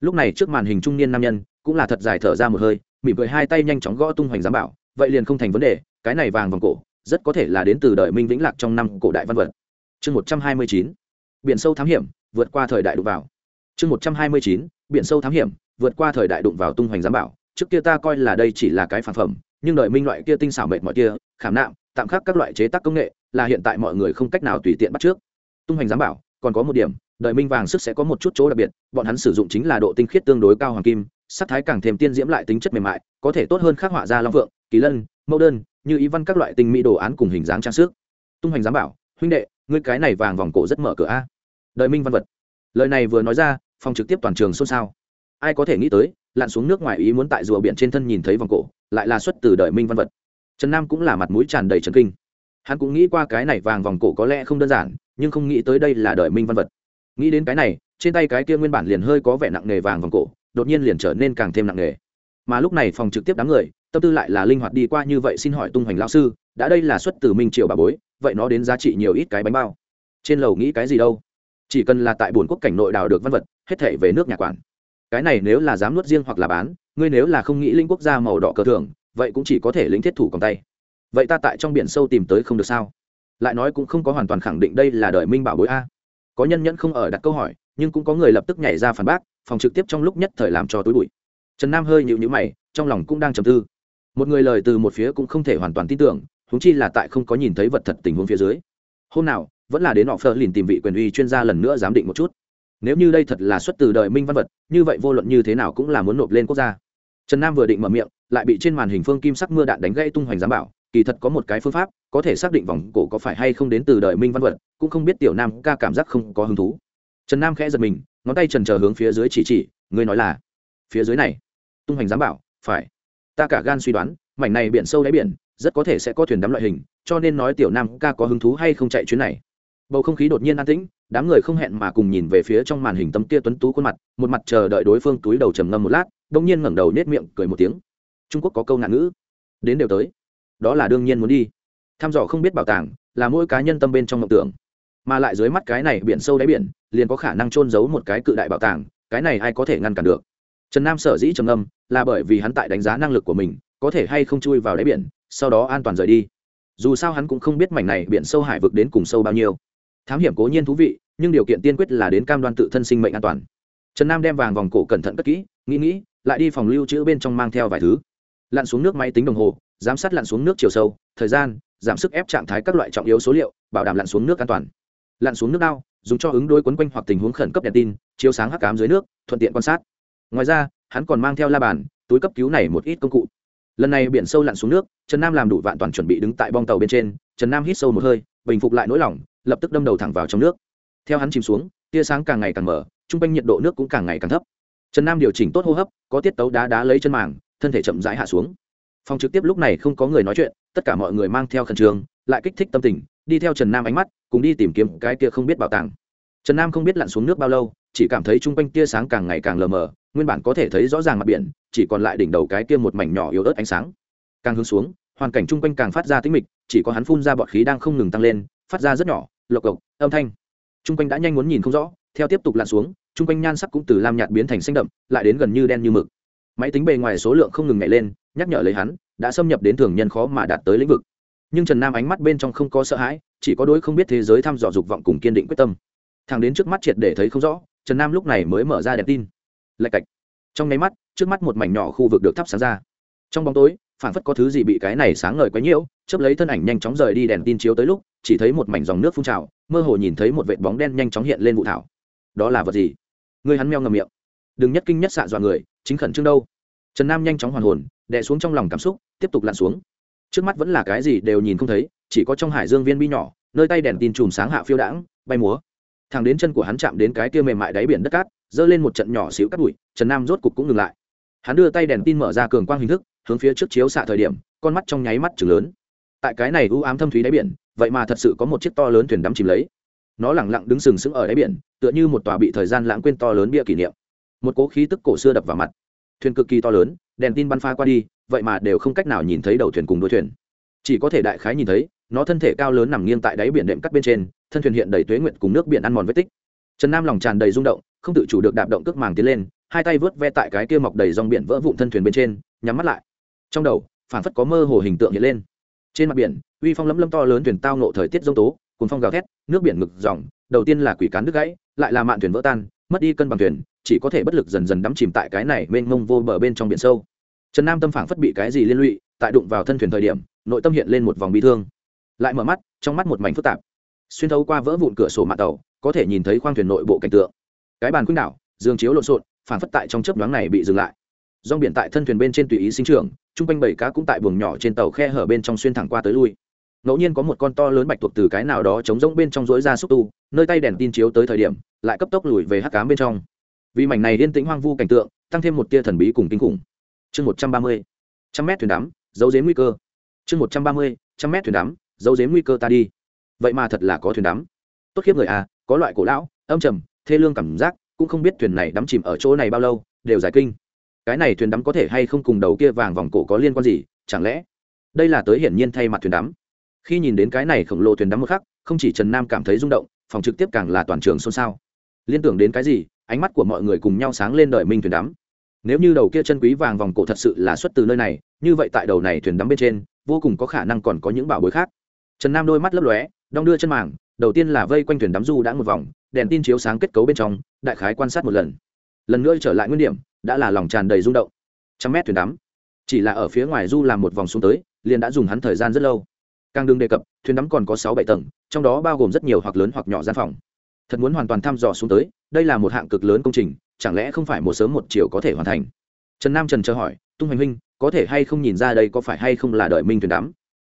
lúc này trước màn hình trung niên nam nhân cũng là thật dài thở ra một hơi, mỉm cười hai tay nhanh chóng gõ tung hoành giám bảo, vậy liền không thành vấn đề, cái này vàng vòng cổ, rất có thể là đến từ đời minh vĩnh lạc trong năm cổ đại văn vật. Chương một trăm hai mươi chín, biển sâu thám hiểm, vượt qua thời đại đụng vào. Chương một trăm hai mươi chín, biển sâu thám hiểm, vượt qua thời đại đụng vào tung hoành giám bảo. Trước kia ta coi là đây chỉ là cái phản phẩm, nhưng đời minh loại kia tinh xảo mệt mọi kia, khảm nạm, tạm khắc các loại chế tác công nghệ, là hiện tại mọi người không cách nào tùy tiện bắt trước. Tung hoành giám bảo, còn có một điểm đời minh vàng sức sẽ có một chút chỗ đặc biệt, bọn hắn sử dụng chính là độ tinh khiết tương đối cao hoàng kim, sắc thái càng thêm tiên diễm lại tính chất mềm mại, có thể tốt hơn khắc họa ra long phượng kỳ lân, mẫu đơn, như ý văn các loại tinh mỹ đồ án cùng hình dáng trang sức. Tung hoành giám bảo, huynh đệ, ngươi cái này vàng vòng cổ rất mở cửa a. Đời minh văn vật. Lời này vừa nói ra, phòng trực tiếp toàn trường xôn xao. Ai có thể nghĩ tới, lặn xuống nước ngoài ý muốn tại rùa biển trên thân nhìn thấy vòng cổ, lại là xuất từ đời minh văn vật. Trần nam cũng là mặt mũi tràn đầy trần kinh. Hắn cũng nghĩ qua cái này vàng vòng cổ có lẽ không đơn giản, nhưng không nghĩ tới đây là đời minh văn vật nghĩ đến cái này, trên tay cái kia nguyên bản liền hơi có vẻ nặng nề vàng vòng cổ, đột nhiên liền trở nên càng thêm nặng nề. Mà lúc này phòng trực tiếp đám người, tâm tư lại là linh hoạt đi qua như vậy xin hỏi tung hoành lão sư, đã đây là xuất từ minh triều bà bối, vậy nó đến giá trị nhiều ít cái bánh bao. Trên lầu nghĩ cái gì đâu? Chỉ cần là tại buồn quốc cảnh nội đào được văn vật, hết thể về nước nhà quản. Cái này nếu là dám nuốt riêng hoặc là bán, ngươi nếu là không nghĩ linh quốc gia màu đỏ cờ thường, vậy cũng chỉ có thể lĩnh thiết thủ còng tay. Vậy ta tại trong biển sâu tìm tới không được sao? Lại nói cũng không có hoàn toàn khẳng định đây là đời minh bảo bối a có nhân nhẫn không ở đặt câu hỏi, nhưng cũng có người lập tức nhảy ra phản bác, phòng trực tiếp trong lúc nhất thời làm cho túi bụi. Trần nam hơi nhịu nhữ mày, trong lòng cũng đang trầm tư. Một người lời từ một phía cũng không thể hoàn toàn tin tưởng húng chi là tại không có nhìn thấy vật thật tình huống phía dưới. Hôm nào, vẫn là đến họ phơ lìn tìm vị quyền uy chuyên gia lần nữa giám định một chút. Nếu như đây thật là xuất từ đời minh văn vật, như vậy vô luận như thế nào cũng là muốn nộp lên quốc gia. Trần nam vừa định mở miệng, lại bị trên màn hình phương kim sắc mưa đạn đánh gây tung hoành giám bảo, kỳ thật có một cái phương pháp, có thể xác định vòng cổ có phải hay không đến từ đời minh văn vật cũng không biết tiểu nam ca cảm giác không có hứng thú. Trần nam khẽ giật mình, ngón tay trần chờ hướng phía dưới chỉ chỉ, ngươi nói là phía dưới này, tung hoành giám bảo, phải. Ta cả gan suy đoán, mảnh này biển sâu đáy biển, rất có thể sẽ có thuyền đắm loại hình, cho nên nói tiểu nam ca có hứng thú hay không chạy chuyến này. Bầu không khí đột nhiên an tĩnh, đám người không hẹn mà cùng nhìn về phía trong màn hình tấm kia tuấn tú khuôn mặt, một mặt chờ đợi đối phương túi đầu trầm ngâm một lát đ ỗ n g nhiên ngẩng đầu nết miệng cười một tiếng. Trung quốc có câu nạn ngữ, đến đều tới, đó là đương nhiên muốn đi. Thăm dò không biết bảo tàng là mỗi cá nhân tâm bên trong mộng tưởng mà lại dưới mắt cái này biển sâu đáy biển, liền có khả năng trôn giấu một cái cự đại bảo tàng, cái này ai có thể ngăn cản được? Trần nam sở dĩ trầm âm là bởi vì hắn tại đánh giá năng lực của mình, có thể hay không chui vào đáy biển, sau đó an toàn rời đi. Dù sao hắn cũng không biết mảnh này biển sâu hải vực đến cùng sâu bao nhiêu. Thám hiểm cố nhiên thú vị, nhưng điều kiện tiên quyết là đến cam đoan tự thân sinh mệnh an toàn. Trần nam đem vàng vòng cổ cẩn thận cất kỹ, nghĩ nghĩ, lại đi phòng lưu trữ bên trong mang theo vài thứ. Lặn xuống nước máy tính đồng hồ, giám sát lặn xuống nước chiều sâu, thời gian, giảm sức ép trạng thái các loại trọng yếu số liệu, bảo đảm lặn xuống nước an toàn lặn xuống nước đao dùng cho ứng đối quấn quanh hoặc tình huống khẩn cấp đèn tin, chiếu sáng hắc cám dưới nước, thuận tiện quan sát. Ngoài ra, hắn còn mang theo la bàn, túi cấp cứu này một ít công cụ. Lần này biển sâu lặn xuống nước, trần nam làm đủ vạn toàn chuẩn bị đứng tại bong tàu bên trên, trần nam hít sâu một hơi, bình phục lại nỗi lòng, lập tức đâm đầu thẳng vào trong nước. Theo hắn chìm xuống, tia sáng càng ngày càng mở t r u n g quanh nhiệt độ nước cũng càng ngày càng thấp. Trần nam điều chỉnh tốt hô hấp, có tiết tấu đá đá lấy chân màng, thân thể chậm rãi hạ xuống. Phòng trực tiếp lúc này không có người nói chuyện, tất cả mọi người mang theo khẩn trương lại kích thích tâm tình, đi theo trần nam ánh mắt, cùng đi tìm kiếm cái kia không biết bảo tàng. Trần nam không biết lặn xuống nước bao lâu, chỉ cảm thấy t r u n g quanh tia sáng càng ngày càng lờ mờ, nguyên bản có thể thấy rõ ràng mặt biển, chỉ còn lại đỉnh đầu cái kia một mảnh nhỏ yếu ớt ánh sáng. Càng hướng xuống, hoàn cảnh chung quanh càng phát ra tĩnh mịch, chỉ có hắn phun ra bọt khí đang không ngừng tăng lên, phát ra rất nhỏ, lộc cộc, âm thanh. Chung quanh đã nhanh muốn nhìn không rõ, theo tiếp tục lặn xuống, chung quanh nhan sắc cũng từ lam nhạt biến thành xanh đậm, lại đến gần như đen như mực. Máy tính bề ngoài số lượng không ngừng nhảy lên, nhắc nhở lấy hắn, đã xâm nhập đến thường nhân khó mà đạt tới lĩnh vực nhưng trần nam ánh mắt bên trong không có sợ hãi chỉ có đôi không biết thế giới thăm dò dục vọng cùng kiên định quyết tâm thằng đến trước mắt triệt để thấy không rõ trần nam lúc này mới mở ra đèn tin lạch cạch trong nháy mắt trước mắt một mảnh nhỏ khu vực được thắp sáng ra trong bóng tối phản phất có thứ gì bị cái này sáng ngời quấy nhiễu chớp lấy thân ảnh nhanh chóng rời đi đèn tin chiếu tới lúc chỉ thấy một mảnh dòng nước phun trào mơ hồ nhìn thấy một vệt bóng đen nhanh chóng hiện lên vụ thảo đó là vật gì người hắn meo ngầm miệng đừng nhất kinh nhất xạ dọa người chính khẩn trương đâu trần nam nhanh chóng hoàn hồn đè xuống trong lòng cảm xúc tiếp tục lặn xuống trước mắt vẫn là cái gì đều nhìn không thấy, chỉ có trong hải dương viên bi nhỏ, nơi tay đèn tin chùm sáng hạ phiêu đãng, bay múa. Thằng đến chân của hắn chạm đến cái kia mềm mại đáy biển đất cát, giơ lên một trận nhỏ xíu cắt bụi, trần nam rốt cục cũng ngừng lại. Hắn đưa tay đèn tin mở ra cường quang hình thức, hướng phía trước chiếu xạ thời điểm, con mắt trong nháy mắt chừng lớn. Tại cái này u ám thâm thúy đáy biển, vậy mà thật sự có một chiếc to lớn thuyền đắm chìm lấy. Nó lẳng lặng đứng sừng sững ở đáy biển, tựa như một tòa bị thời gian lãng quên to lớn bia kỷ niệm. Một cố khí tức cổ xưa đập vào mặt. Thuyền cực kỳ to lớn, đèn tin bắn pha qua đi vậy mà đều không cách nào nhìn thấy đầu thuyền cùng đuôi thuyền. Chỉ có thể đại khái nhìn thấy, nó thân thể cao lớn nằm nghiêng tại đáy biển đệm cắt bên trên, thân thuyền hiện đầy tuế nguyện cùng nước biển ăn mòn vết tích. Trần nam lòng tràn đầy rung động, không tự chủ được đạp động cước màng tiến lên, hai tay vớt ve tại cái kia mọc đầy dòng biển vỡ vụn thân thuyền bên trên, nhắm mắt lại. Trong đầu phản phất có mơ hồ hình tượng hiện lên. Trên mặt biển, uy phong lấm lấm to lớn thuyền tao nộ thời tiết dông tố cùng phong gào thét, nước biển ngực dòng, đầu tiên là quỷ cán đứt gãy, lại là mạn thuyền vỡ tan, mất đi cân bằng thuyền, chỉ có thể bất lực dần dần đắm chìm tại cái này mênh mông vô bờ bên trong biển sâu trần nam tâm phản phất bị cái gì liên lụy, tại đụng vào thân thuyền thời điểm, nội tâm hiện lên một vòng bi thương. Lại mở mắt, trong mắt một mảnh phức tạp. Xuyên thấu qua vỡ vụn cửa sổ mạng tàu, có thể nhìn thấy khoang thuyền nội bộ cảnh tượng. Cái bàn khuynh đảo dương chiếu lộn xộn phản phất tại trong chớp nhoáng này bị dừng lại. Rong biển tại thân thuyền bên trên tùy ý sinh trưởng, chung quanh bảy cá cũng tại buồng nhỏ trên tàu khe hở bên trong xuyên thẳng qua tới lui. Ngẫu nhiên có một con to lớn bạch tuộc từ cái nào đó chống rỗng bên trong rối ra xúc tu, nơi tay đèn tin chiếu tới thời điểm, lại cấp tốc lùi về hắc cám bên trong. Vì mảnh này yên tĩnh hoang vu cảnh tượng, tăng thêm một tia thần bí cùng kinh khủng chương một trăm ba mươi, trăm mét thuyền đắm dấu dếm nguy cơ. Chương một trăm ba mươi, trăm mét thuyền đắm dấu dếm nguy cơ ta đi. Vậy mà thật là có thuyền đắm. Tốt khiếp người à có loại cổ lão, âm trầm, thê lương cảm giác, cũng không biết thuyền này đắm chìm ở chỗ này bao lâu, đều giải kinh. Cái này thuyền đắm có thể hay không cùng đầu kia vàng vòng cổ có liên quan gì, chẳng lẽ? Đây là tới hiển nhiên thay mặt thuyền đắm. Khi nhìn đến cái này khổng lồ thuyền đắm một khắc, không chỉ trần nam cảm thấy rung động, phòng trực tiếp càng là toàn trường xôn xao. Liên tưởng đến cái gì, ánh mắt của mọi người cùng nhau sáng lên đợi minh thuyền đắm nếu như đầu kia chân quý vàng vòng cổ thật sự là xuất từ nơi này, như vậy tại đầu này thuyền đắm bên trên, vô cùng có khả năng còn có những bảo bối khác. Trần nam đôi mắt lấp lóe, đong đưa chân màng, đầu tiên là vây quanh thuyền đắm du đã một vòng, đèn tin chiếu sáng kết cấu bên trong, đại khái quan sát một lần. Lần nữa trở lại nguyên điểm, đã là lòng tràn đầy rung động. Trăm mét thuyền đắm. Chỉ là ở phía ngoài du làm một vòng xuống tới, liền đã dùng hắn thời gian rất lâu. Càng đừng đề cập, thuyền đắm còn có sáu bảy tầng, trong đó bao gồm rất nhiều hoặc lớn hoặc nhỏ gian phòng. Thật muốn hoàn toàn thăm dò xuống tới, đây là một hạng cực lớn công trình chẳng lẽ không phải một sớm một chiều có thể hoàn thành? Trần nam trần chờ hỏi, tung hoành huynh, có thể hay không nhìn ra đây có phải hay không là đợi minh thuyền đắm?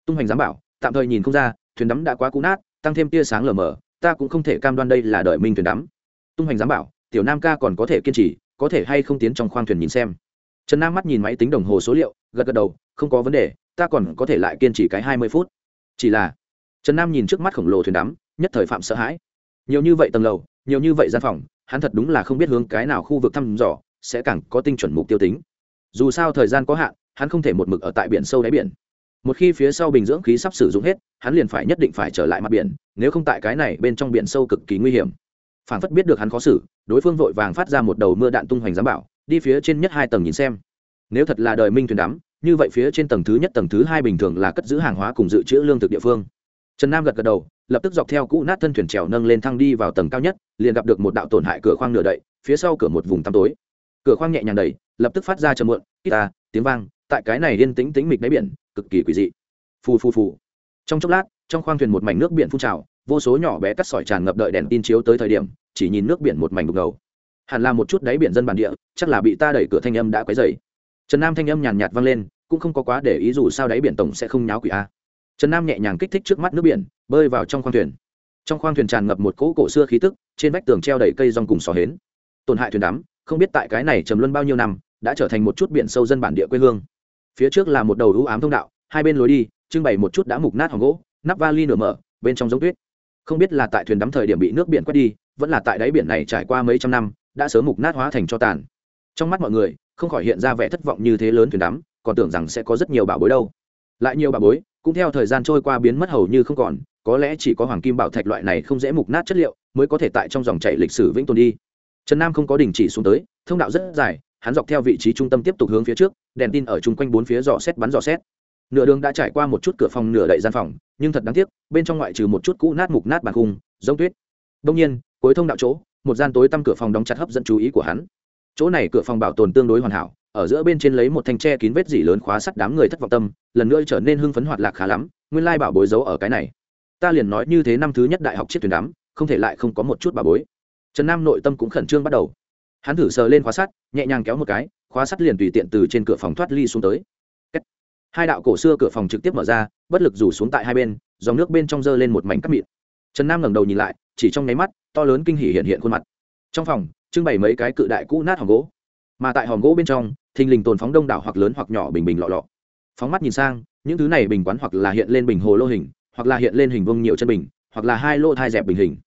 Tung hoành dám bảo, tạm thời nhìn không ra, thuyền đắm đã quá cũ nát, tăng thêm tia sáng lờ mờ, ta cũng không thể cam đoan đây là đợi minh thuyền đắm. Tung hoành dám bảo, tiểu nam ca còn có thể kiên trì, có thể hay không tiến trong khoang thuyền nhìn xem. Trần nam mắt nhìn máy tính đồng hồ số liệu, gật gật đầu, không có vấn đề, ta còn có thể lại kiên trì cái hai mươi phút. Chỉ là, trần nam nhìn trước mắt khổng lồ thuyền đắm, nhất thời phạm sợ hãi. Nhiều như vậy tầng lầu, nhiều như vậy gian phòng hắn thật đúng là không biết hướng cái nào khu vực thăm dò, sẽ càng có tinh chuẩn mục tiêu tính. Dù sao thời gian có hạn, hắn không thể một mực ở tại biển sâu đáy biển. Một khi phía sau bình dưỡng khí sắp sử dụng hết, hắn liền phải nhất định phải trở lại mặt biển, nếu không tại cái này bên trong biển sâu cực kỳ nguy hiểm. Phản phất biết được hắn khó xử, đối phương vội vàng phát ra một đầu mưa đạn tung hoành giám bảo, đi phía trên nhất hai tầng nhìn xem. Nếu thật là đời minh thuyền đắm, như vậy phía trên tầng thứ nhất tầng thứ hai bình thường là cất giữ hàng hóa cùng dự trữ lương thực địa phương. Trần nam gật gật đầu lập tức dọc theo cũ nát thân thuyền trèo nâng lên thăng đi vào tầng cao nhất, liền gặp được một đạo tổn hại cửa khoang nửa đậy, phía sau cửa một vùng tăm tối. Cửa khoang nhẹ nhàng đầy lập tức phát ra chầm muộn ít ta, tiếng vang, tại cái này yên tĩnh tĩnh mịch đáy biển, cực kỳ quỷ dị. Phù phù phù. Trong chốc lát, trong khoang thuyền một mảnh nước biển phun trào, vô số nhỏ bé cắt sỏi tràn ngập đợi đèn tin chiếu tới thời điểm, chỉ nhìn nước biển một mảnh đục ngầu. Hẳn là một chút đáy biển dân bản địa, chắc là bị ta đẩy cửa thanh âm đã quấy dày trần nam thanh âm nhàn nhạt vang lên, cũng không có quá để ý dù sao đáy biển tổng sẽ không nháo quỷ a trần nam nhẹ nhàng kích thích trước mắt nước biển, bơi vào trong khoang thuyền. Trong khoang thuyền tràn ngập một cỗ cổ xưa khí tức, trên vách tường treo đầy cây rong cùng sò hến. Tổn hại thuyền đắm, không biết tại cái này trầm luân bao nhiêu năm, đã trở thành một chút biển sâu dân bản địa quê hương. Phía trước là một đầu ưu ám thông đạo, hai bên lối đi, trưng bày một chút đã mục nát hòn gỗ, nắp vali nửa mở, bên trong giống tuyết. Không biết là tại thuyền đắm thời điểm bị nước biển quét đi, vẫn là tại đáy biển này trải qua mấy trăm năm, đã sớm mục nát hóa thành cho tàn. Trong mắt mọi người, không khỏi hiện ra vẻ thất vọng như thế lớn thuyền đắm, còn tưởng rằng sẽ có rất nhiều bảo bối đâu. Lại nhiều bảo bối cũng theo thời gian trôi qua biến mất hầu như không còn, có lẽ chỉ có hoàng kim bảo thạch loại này không dễ mục nát chất liệu mới có thể tại trong dòng chảy lịch sử vĩnh tồn đi. Trần nam không có đình chỉ xuống tới, thông đạo rất dài, hắn dọc theo vị trí trung tâm tiếp tục hướng phía trước, đèn tin ở chung quanh bốn phía dò xét bắn dò xét. Nửa đường đã trải qua một chút cửa phòng nửa đậy gian phòng, nhưng thật đáng tiếc, bên trong ngoại trừ một chút cũ nát mục nát bàn khung, giống tuyết. Đông nhiên, cuối thông đạo chỗ, một gian tối tăm cửa phòng đóng chặt hấp dẫn chú ý của hắn. Chỗ này cửa phòng bảo tồn tương đối hoàn hảo ở giữa bên trên lấy một thanh tre kín vết dỉ lớn khóa sắt đám người thất vọng tâm, lần nữa trở nên hưng phấn hoạt lạc khá lắm, nguyên lai bảo bối giấu ở cái này. Ta liền nói như thế năm thứ nhất đại học chiếc thuyền đám không thể lại không có một chút bảo bối. Trần nam nội tâm cũng khẩn trương bắt đầu. Hắn thử sờ lên khóa sắt, nhẹ nhàng kéo một cái, khóa sắt liền tùy tiện từ trên cửa phòng thoát ly xuống tới. Hai đạo cổ xưa cửa phòng trực tiếp mở ra, bất lực rủ xuống tại hai bên, dòng nước bên trong dơ lên một mảnh cắt mịn. Trần nam ngẩng đầu nhìn lại, chỉ trong nháy mắt, to lớn kinh hỉ hiện hiện khuôn mặt. Trong phòng, trưng bày mấy cái cự đại cũ nát hỏng gỗ mà tại hòm gỗ bên trong, thình lình tồn phóng đông đảo hoặc lớn hoặc nhỏ bình bình lọ lọ. Phóng mắt nhìn sang, những thứ này bình quán hoặc là hiện lên bình hồ lô hình, hoặc là hiện lên hình vông nhiều chân bình, hoặc là hai lô thai dẹp bình hình.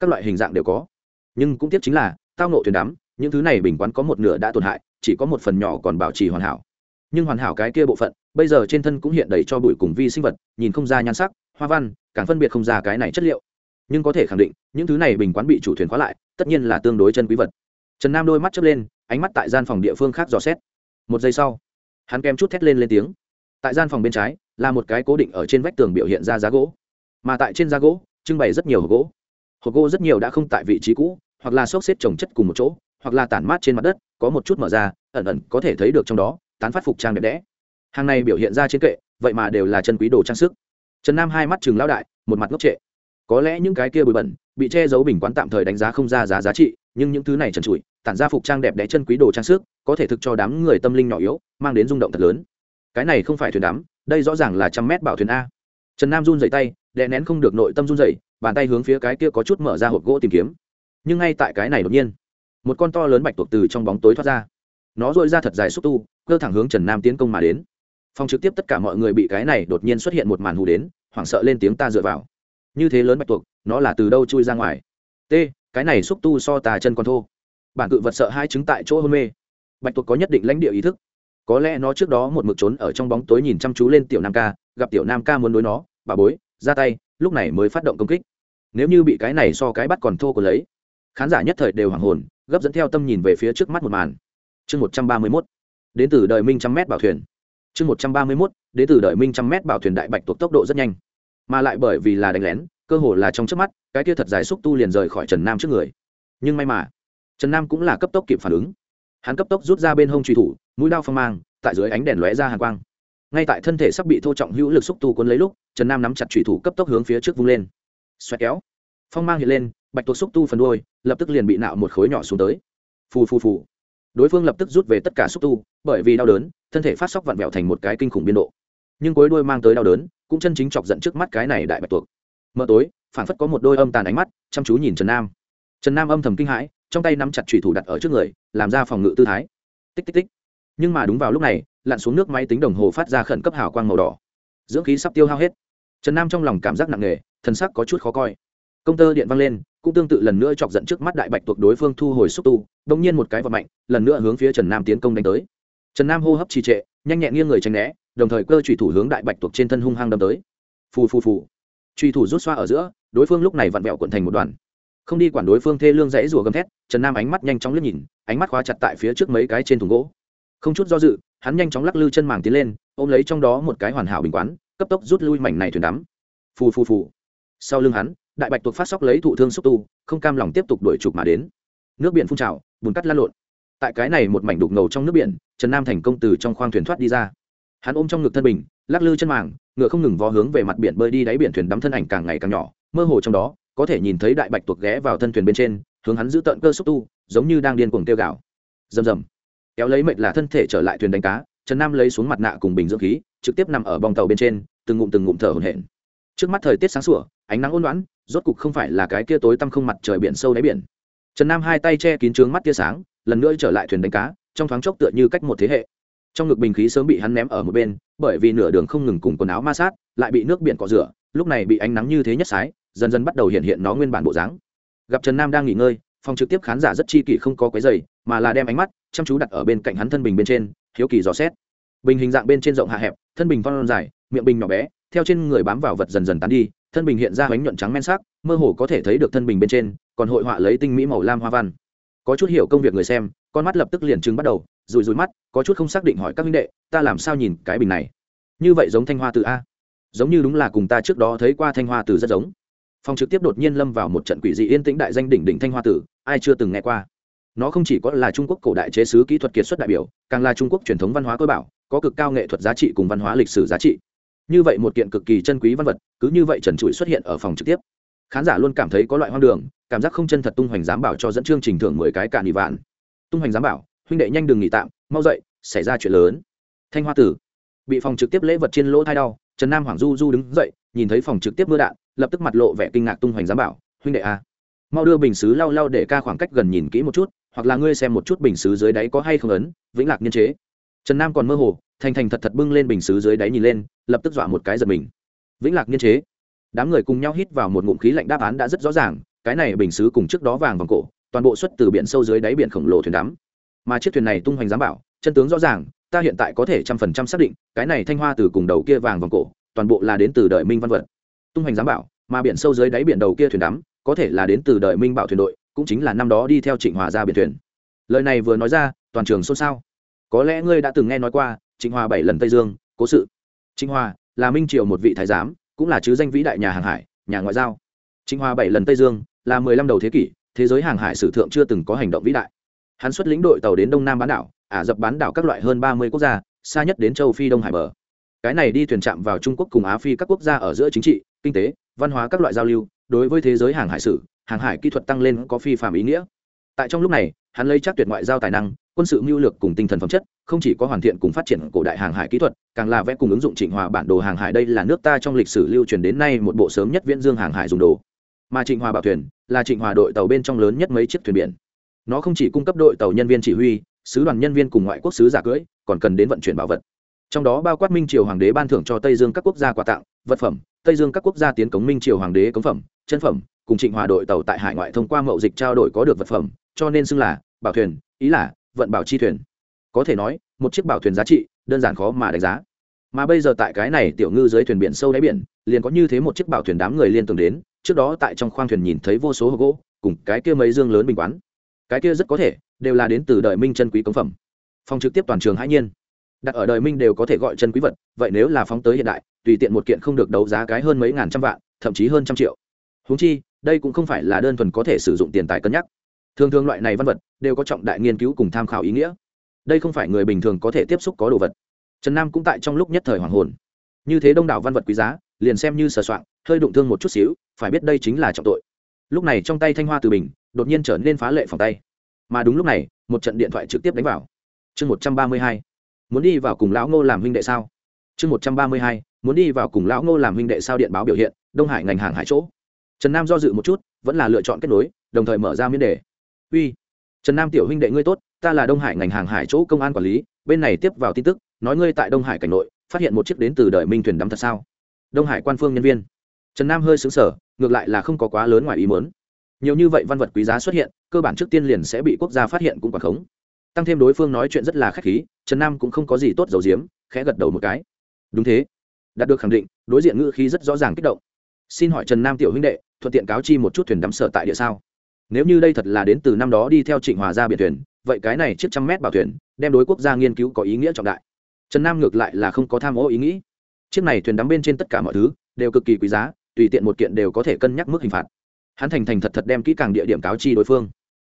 Các loại hình dạng đều có. Nhưng cũng tiếc chính là, tao nộ thuyền đắm, những thứ này bình quán có một nửa đã tổn hại, chỉ có một phần nhỏ còn bảo trì hoàn hảo. Nhưng hoàn hảo cái kia bộ phận, bây giờ trên thân cũng hiện đầy cho bụi cùng vi sinh vật, nhìn không ra nhan sắc, hoa văn, càng phân biệt không ra cái này chất liệu. Nhưng có thể khẳng định, những thứ này bình quán bị chủ thuyền khóa lại, tất nhiên là tương đối chân quý vật. Trần nam đôi mắt chớp lên ánh mắt tại gian phòng địa phương khác dò xét. Một giây sau, hắn kèm chút thét lên lên tiếng. Tại gian phòng bên trái, là một cái cố định ở trên vách tường biểu hiện ra giá gỗ. Mà tại trên giá gỗ, trưng bày rất nhiều hộp gỗ. Hộp gỗ rất nhiều đã không tại vị trí cũ, hoặc là xốc xếp trồng chất cùng một chỗ, hoặc là tản mát trên mặt đất, có một chút mở ra, ẩn ẩn có thể thấy được trong đó, tán phát phục trang đẹp đẽ. Hàng này biểu hiện ra trên kệ, vậy mà đều là chân quý đồ trang sức. Trần nam hai mắt chừng lao đại, một mặt ngốc trệ. Có lẽ những cái kia bụi bẩn, bị che giấu bình quán tạm thời đánh giá không ra giá giá trị nhưng những thứ này trần trụi, tản ra phục trang đẹp đẽ chân quý đồ trang sức, có thể thực cho đám người tâm linh nhỏ yếu, mang đến rung động thật lớn. Cái này không phải thuyền đắm, đây rõ ràng là trăm mét bảo thuyền a. Trần nam run dậy tay, đè nén không được nội tâm run dậy bàn tay hướng phía cái kia có chút mở ra hộp gỗ tìm kiếm. Nhưng ngay tại cái này đột nhiên, một con to lớn bạch tuộc từ trong bóng tối thoát ra. Nó dội ra thật dài xúc tu, cơ thẳng hướng trần nam tiến công mà đến. Phòng trực tiếp tất cả mọi người bị cái này đột nhiên xuất hiện một màn hù đến, hoảng sợ lên tiếng ta dựa vào. Như thế lớn bạch tuộc, nó là từ đâu chui ra ngoài? T cái này xúc tu so tà chân còn thô. Bản cự vật sợ hai chứng tại chỗ hôn mê. Bạch tuộc có nhất định lãnh địa ý thức. Có lẽ nó trước đó một mực trốn ở trong bóng tối nhìn chăm chú lên tiểu nam ca, gặp tiểu nam ca muốn đối nó, bà bối, ra tay, lúc này mới phát động công kích. Nếu như bị cái này so cái bắt còn thô còn lấy, khán giả nhất thời đều hoàng hồn, gấp dẫn theo tâm nhìn về phía trước mắt một màn. Chương một trăm ba mươi mốt. Đến từ đời minh trăm mét bảo thuyền. Chương một trăm ba mươi mốt, đến từ đời minh trăm mét bảo thuyền đại bạch tuộc tốc độ rất nhanh. Mà lại bởi vì là đánh lén cơ hồ là trong trước mắt, cái kia thật dài xúc tu liền rời khỏi trần nam trước người. Nhưng may mà, trần nam cũng là cấp tốc kịp phản ứng. Hắn cấp tốc rút ra bên hông truy thủ, mũi đao phong mang, tại dưới ánh đèn lóe ra hàng quang. Ngay tại thân thể sắp bị thô trọng hữu lực xúc tu cuốn lấy lúc, trần nam nắm chặt truy thủ cấp tốc hướng phía trước vung lên. Xoẹt kéo. Phong mang hiện lên, bạch tuộc xúc tu phần đuôi, lập tức liền bị nạo một khối nhỏ xuống tới. Phù phù phù. Đối phương lập tức rút về tất cả xúc tu, bởi vì đau đớn, thân thể phát sóc vặn vẹo thành một cái kinh khủng biên độ. Nhưng cuối đuôi mang tới đau đớn, cũng chân chính chọc giận trước mắt cái này đại bạch tuộc mờ tối phản phất có một đôi âm tàn ánh mắt, chăm chú nhìn trần nam. Trần nam âm thầm kinh hãi, trong tay nắm chặt thủy thủ đặt ở trước người, làm ra phòng ngự tư thái. Tích tích tích. Nhưng mà đúng vào lúc này, lặn xuống nước máy tính đồng hồ phát ra khẩn cấp hào quang màu đỏ. Dưỡng khí sắp tiêu hao hết. Trần nam trong lòng cảm giác nặng nề, thân sắc có chút khó coi. Công tơ điện văng lên, cũng tương tự lần nữa chọc giận trước mắt đại bạch tuộc đối phương thu hồi xúc tu đông nhiên một cái vật mạnh, lần nữa hướng phía trần nam tiến công đánh tới. Trần nam hô hấp trì trệ, nhanh nhẹn nghiêng người tránh né, đồng thời cơ trùy thủ hướng đại bạch tuộc trên thân hung hăng đâm tới. Phù phù phù truy thủ rút xoa ở giữa, đối phương lúc này vặn vẹo cuộn thành một đoàn. Không đi quản đối phương thê lương rẫy rùa gầm thét, trần nam ánh mắt nhanh chóng liếc nhìn, ánh mắt khóa chặt tại phía trước mấy cái trên thùng gỗ. Không chút do dự, hắn nhanh chóng lắc lư chân màng tiến lên, ôm lấy trong đó một cái hoàn hảo bình quán, cấp tốc rút lui mảnh này thuyền đắm. Phù phù phù. Sau lưng hắn, đại bạch tuộc phát sóc lấy thụ thương xúc tu, không cam lòng tiếp tục đuổi trục mà đến. Nước biển phun trào, bùn cắt lan lộn. Tại cái này một mảnh đục ngầu trong nước biển, trần nam thành công từ trong khoang thuyền thoát đi ra. Hắn ôm trong ngực thân bình, lắc lư chân màng ngựa không ngừng vó hướng về mặt biển bơi đi đáy biển thuyền đắm thân ảnh càng ngày càng nhỏ, mơ hồ trong đó, có thể nhìn thấy đại bạch tuộc ghé vào thân thuyền bên trên, hướng hắn giữ tận cơ xúc tu, giống như đang điên cuồng tiêu gạo rầm rầm. Kéo lấy mệnh là thân thể trở lại thuyền đánh cá, trần nam lấy xuống mặt nạ cùng bình dưỡng khí, trực tiếp nằm ở bong tàu bên trên, từng ngụm từng ngụm thở hổn hển. Trước mắt thời tiết sáng sủa, ánh nắng ôn loãn rốt cục không phải là cái kia tối tăm không mặt trời biển sâu đáy biển. Trần nam hai tay che kín trướng mắt tia sáng, lần nữa trở lại thuyền đánh cá, trong thoáng chốc tựa như cách một thế hệ trong ngực bình khí sớm bị hắn ném ở một bên, bởi vì nửa đường không ngừng cùng quần áo ma sát, lại bị nước biển cọ rửa, lúc này bị ánh nắng như thế nhất sái, dần dần bắt đầu hiện hiện nó nguyên bản bộ dáng. Gặp trần nam đang nghỉ ngơi, phòng trực tiếp khán giả rất chi kỷ không có quấy giày mà là đem ánh mắt chăm chú đặt ở bên cạnh hắn thân bình bên trên, hiếu kỳ dò xét. Bình hình dạng bên trên rộng hạ hẹp, thân bình phong dài, miệng bình nhỏ bé, theo trên người bám vào vật dần dần tán đi, thân bình hiện ra bánh nhuận trắng men sắc, mơ hồ có thể thấy được thân bình bên trên, còn hội họa lấy tinh mỹ màu lam hoa văn. Có chút hiểu công việc người xem, con mắt lập tức liền chứng bắt đầu rùi rùi mắt, có chút không xác định hỏi các minh đệ, ta làm sao nhìn cái bình này? Như vậy giống thanh hoa từ a. Giống như đúng là cùng ta trước đó thấy qua thanh hoa từ rất giống. Phòng trực tiếp đột nhiên lâm vào một trận quỷ dị yên tĩnh đại danh đỉnh đỉnh thanh hoa tử, ai chưa từng nghe qua. Nó không chỉ có là trung quốc cổ đại chế sứ kỹ thuật kiệt xuất đại biểu, càng là trung quốc truyền thống văn hóa cơ bảo, có cực cao nghệ thuật giá trị cùng văn hóa lịch sử giá trị. Như vậy một kiện cực kỳ chân quý văn vật, cứ như vậy trần trụi xuất hiện ở phòng trực tiếp. Khán giả luôn cảm thấy có loại hoang đường, cảm giác không chân thật tung hoành giám bảo cho dẫn chương trình thưởng mười cái cạn đi vạn. Tung hoành giám bảo huynh đệ nhanh đừng nghỉ tạm, mau dậy, xảy ra chuyện lớn. Thanh hoa tử. Bị phòng trực tiếp lễ vật trên lỗ thai đau, trần nam hoàng du du đứng dậy, nhìn thấy phòng trực tiếp mưa đạn, lập tức mặt lộ vẻ kinh ngạc tung hoành giám bảo, huynh đệ a, mau đưa bình xứ lau lau để ca khoảng cách gần nhìn kỹ một chút, hoặc là ngươi xem một chút bình xứ dưới đáy có hay không ấn, vĩnh lạc nhân chế. Trần nam còn mơ hồ, thành thành thật thật bưng lên bình xứ dưới đáy nhìn lên, lập tức dọa một cái giật mình. Vĩnh lạc nhân chế? Đám người cùng nhau hít vào một ngụm khí lạnh đáp án đã rất rõ ràng, cái này bình xứ cùng trước đó vàng vòng cổ, toàn bộ xuất từ biển sâu dưới đáy biển khổng lồ thuyền đắm mà chiếc thuyền này tung hoành giám bảo, chân tướng rõ ràng, ta hiện tại có thể trăm phần trăm xác định, cái này thanh hoa từ cùng đầu kia vàng vòng cổ, toàn bộ là đến từ đời minh văn vật. Tung hoành giám bảo, mà biển sâu dưới đáy biển đầu kia thuyền đắm, có thể là đến từ đời minh bảo thuyền đội, cũng chính là năm đó đi theo trịnh hòa ra biển thuyền. Lời này vừa nói ra, toàn trường xôn xao. Có lẽ ngươi đã từng nghe nói qua, trịnh hòa bảy lần tây dương, cố sự. Trịnh hòa là minh triều một vị thái giám, cũng là chứ danh vĩ đại nhà hàng hải, nhà ngoại giao. Trịnh hòa bảy lần tây dương, là mười lăm đầu thế kỷ, thế giới hàng hải sử thượng chưa từng có hành động vĩ đại hắn xuất lĩnh đội tàu đến đông nam bán đảo, ả rập bán đảo các loại hơn ba mươi quốc gia, xa nhất đến châu phi đông hải bờ. Cái này đi thuyền chạm vào trung quốc cùng á phi các quốc gia ở giữa chính trị, kinh tế, văn hóa các loại giao lưu, đối với thế giới hàng hải sử, hàng hải kỹ thuật tăng lên có phi phạm ý nghĩa. Tại trong lúc này, hắn lấy chắc tuyệt ngoại giao tài năng, quân sự mưu lược cùng tinh thần phẩm chất, không chỉ có hoàn thiện cùng phát triển cổ đại hàng hải kỹ thuật, càng là vẽ cùng ứng dụng chỉnh hòa bản đồ hàng hải. Đây là nước ta trong lịch sử lưu truyền đến nay một bộ sớm nhất viễn dương hàng hải dùng đồ. Mà trịnh hòa bảo thuyền là trịnh hòa đội tàu bên trong lớn nhất mấy chiếc thuyền biển nó không chỉ cung cấp đội tàu nhân viên chỉ huy, sứ đoàn nhân viên cùng ngoại quốc sứ giả cưỡi, còn cần đến vận chuyển bảo vật. Trong đó bao quát minh triều hoàng đế ban thưởng cho tây dương các quốc gia quà tặng, vật phẩm, tây dương các quốc gia tiến cống minh triều hoàng đế cống phẩm, chân phẩm, cùng trịnh hòa đội tàu tại hải ngoại thông qua mậu dịch trao đổi có được vật phẩm, cho nên xưng là bảo thuyền, ý là vận bảo chi thuyền. Có thể nói, một chiếc bảo thuyền giá trị, đơn giản khó mà đánh giá. Mà bây giờ tại cái này tiểu ngư dưới thuyền biển sâu đáy biển, liền có như thế một chiếc bảo thuyền đám người liên tưởng đến, trước đó tại trong khoang thuyền nhìn thấy vô số hộp gỗ, cùng cái kia mấy dương lớn bình quán cái kia rất có thể đều là đến từ đời minh chân quý cống phẩm. Phong trực tiếp toàn trường hãi nhiên. Đặt ở đời minh đều có thể gọi chân quý vật, vậy nếu là phóng tới hiện đại, tùy tiện một kiện không được đấu giá cái hơn mấy ngàn trăm vạn, thậm chí hơn trăm triệu. Húng chi, đây cũng không phải là đơn thuần có thể sử dụng tiền tài cân nhắc. Thường thường loại này văn vật đều có trọng đại nghiên cứu cùng tham khảo ý nghĩa. Đây không phải người bình thường có thể tiếp xúc có đồ vật. Trần nam cũng tại trong lúc nhất thời hoàng hồn. Như thế đông đảo văn vật quý giá, liền xem như sờ soạn hơi đụng thương một chút xíu, phải biết đây chính là trọng tội. Lúc này trong tay thanh hoa từ bình đột nhiên trở nên phá lệ phòng tay. Mà đúng lúc này, một trận điện thoại trực tiếp đánh vào. Chương một trăm ba mươi hai, muốn đi vào cùng lão ngô làm huynh đệ sao? Chương một trăm ba mươi hai, muốn đi vào cùng lão ngô làm huynh đệ sao điện báo biểu hiện, đông hải ngành hàng hải chỗ. Trần nam do dự một chút, vẫn là lựa chọn kết nối, đồng thời mở ra miễn đề. Uy, trần nam tiểu huynh đệ ngươi tốt, ta là đông hải ngành hàng hải chỗ công an quản lý, bên này tiếp vào tin tức, nói ngươi tại đông hải cảnh nội, phát hiện một chiếc đến từ đời minh thuyền đắm thật sao? Đông hải quan phương nhân viên. Trần nam hơi xứng sở ngược lại là không có quá lớn ngoài ý mớn nhiều như vậy văn vật quý giá xuất hiện, cơ bản trước tiên liền sẽ bị quốc gia phát hiện cũng quả khống. Tăng thêm đối phương nói chuyện rất là k h á c h khí, trần nam cũng không có gì tốt dầu diếm khẽ gật đầu một cái. Đúng thế. Đạt được khẳng định, đối diện ngữ khí rất rõ ràng kích động. Xin hỏi trần nam tiểu huynh đệ, thuận tiện cáo chi một chút thuyền đắm sở tại địa sao? Nếu như đây thật là đến từ năm đó đi theo trịnh hòa ra biển thuyền, vậy cái này chiếc trăm mét bảo thuyền, đem đối quốc gia nghiên cứu có ý nghĩa trọng đại. Trần nam ngược lại là không có tham ô ý nghĩ. Chiếc này thuyền đắm bên trên tất cả mọi thứ, đều cực kỳ quý giá, tùy tiện một kiện đều có thể cân nhắc mức hình phạt hắn thành thành thật thật đem kỹ càng địa điểm cáo chi đối phương.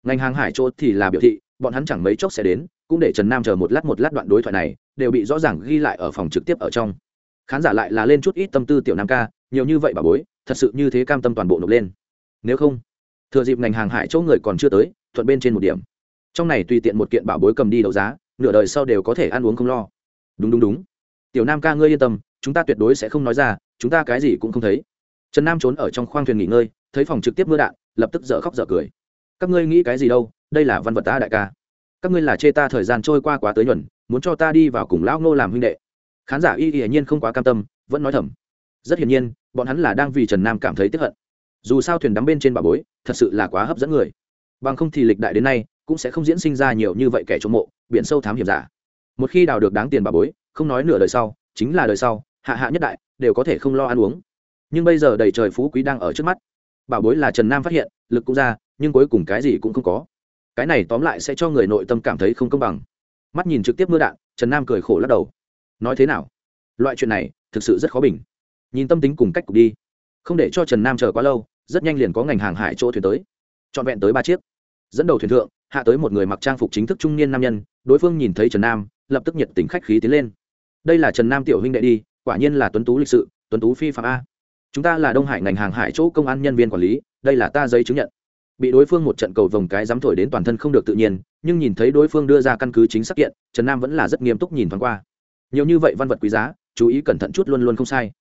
Ngành hàng hải chỗ thì là biểu thị, bọn hắn chẳng mấy chốc sẽ đến, cũng để trần nam chờ một lát một lát đoạn đối thoại này, đều bị rõ ràng ghi lại ở phòng trực tiếp ở trong. Khán giả lại là lên chút ít tâm tư tiểu nam ca, nhiều như vậy bà bối, thật sự như thế cam tâm toàn bộ nộp lên. Nếu không, thừa dịp ngành hàng hải chỗ người còn chưa tới, thuận bên trên một điểm. Trong này tùy tiện một kiện bảo bối cầm đi đấu giá, nửa đời sau đều có thể ăn uống không lo. Đúng đúng đúng. Tiểu nam ca ngươi yên tâm, chúng ta tuyệt đối sẽ không nói ra, chúng ta cái gì cũng không thấy. Trần nam trốn ở trong khoang thuyền nghỉ ngơi thấy phòng trực tiếp mưa đạn, lập tức dở khóc dở cười. Các ngươi nghĩ cái gì đâu, đây là văn vật ta đại ca. Các ngươi là chê ta thời gian trôi qua quá tới nhuần, muốn cho ta đi vào cùng lão ngô làm huynh đệ. Khán giả y hiển nhiên không quá cam tâm, vẫn nói thầm. Rất hiển nhiên, bọn hắn là đang vì trần nam cảm thấy tiếp hận. Dù sao thuyền đắm bên trên bà bối, thật sự là quá hấp dẫn người. Bằng không thì lịch đại đến nay, cũng sẽ không diễn sinh ra nhiều như vậy kẻ trộm mộ, biển sâu thám hiểm giả. Một khi đào được đáng tiền bà bối, không nói nửa đời sau, chính là đời sau, hạ hạ nhất đại, đều có thể không lo ăn uống. Nhưng bây giờ đầy trời phú quý đang ở trước mắt bảo bối là trần nam phát hiện, lực cũng ra, nhưng cuối cùng cái gì cũng không có. Cái này tóm lại sẽ cho người nội tâm cảm thấy không công bằng. Mắt nhìn trực tiếp mưa đạn, trần nam cười khổ lắc đầu. Nói thế nào? Loại chuyện này, thực sự rất khó bình. Nhìn tâm tính cùng cách cục đi. Không để cho trần nam chờ quá lâu, rất nhanh liền có ngành hàng hải chỗ thuyền tới. Trọn vẹn tới ba chiếc. Dẫn đầu thuyền thượng, hạ tới một người mặc trang phục chính thức trung niên nam nhân, đối phương nhìn thấy trần nam, lập tức nhiệt tình khách khí tiến lên. Đây là trần nam tiểu huynh đệ đi, quả nhiên là tuấn tú lịch sự, tuấn tú phi phạm a chúng ta là đông hải ngành hàng hải chỗ công an nhân viên quản lý, đây là ta giấy chứng nhận. Bị đối phương một trận cầu vồng cái dám thổi đến toàn thân không được tự nhiên, nhưng nhìn thấy đối phương đưa ra căn cứ chính xác kiện, trần nam vẫn là rất nghiêm túc nhìn thoáng qua. Nhiều như vậy văn vật quý giá, chú ý cẩn thận chút luôn luôn không sai.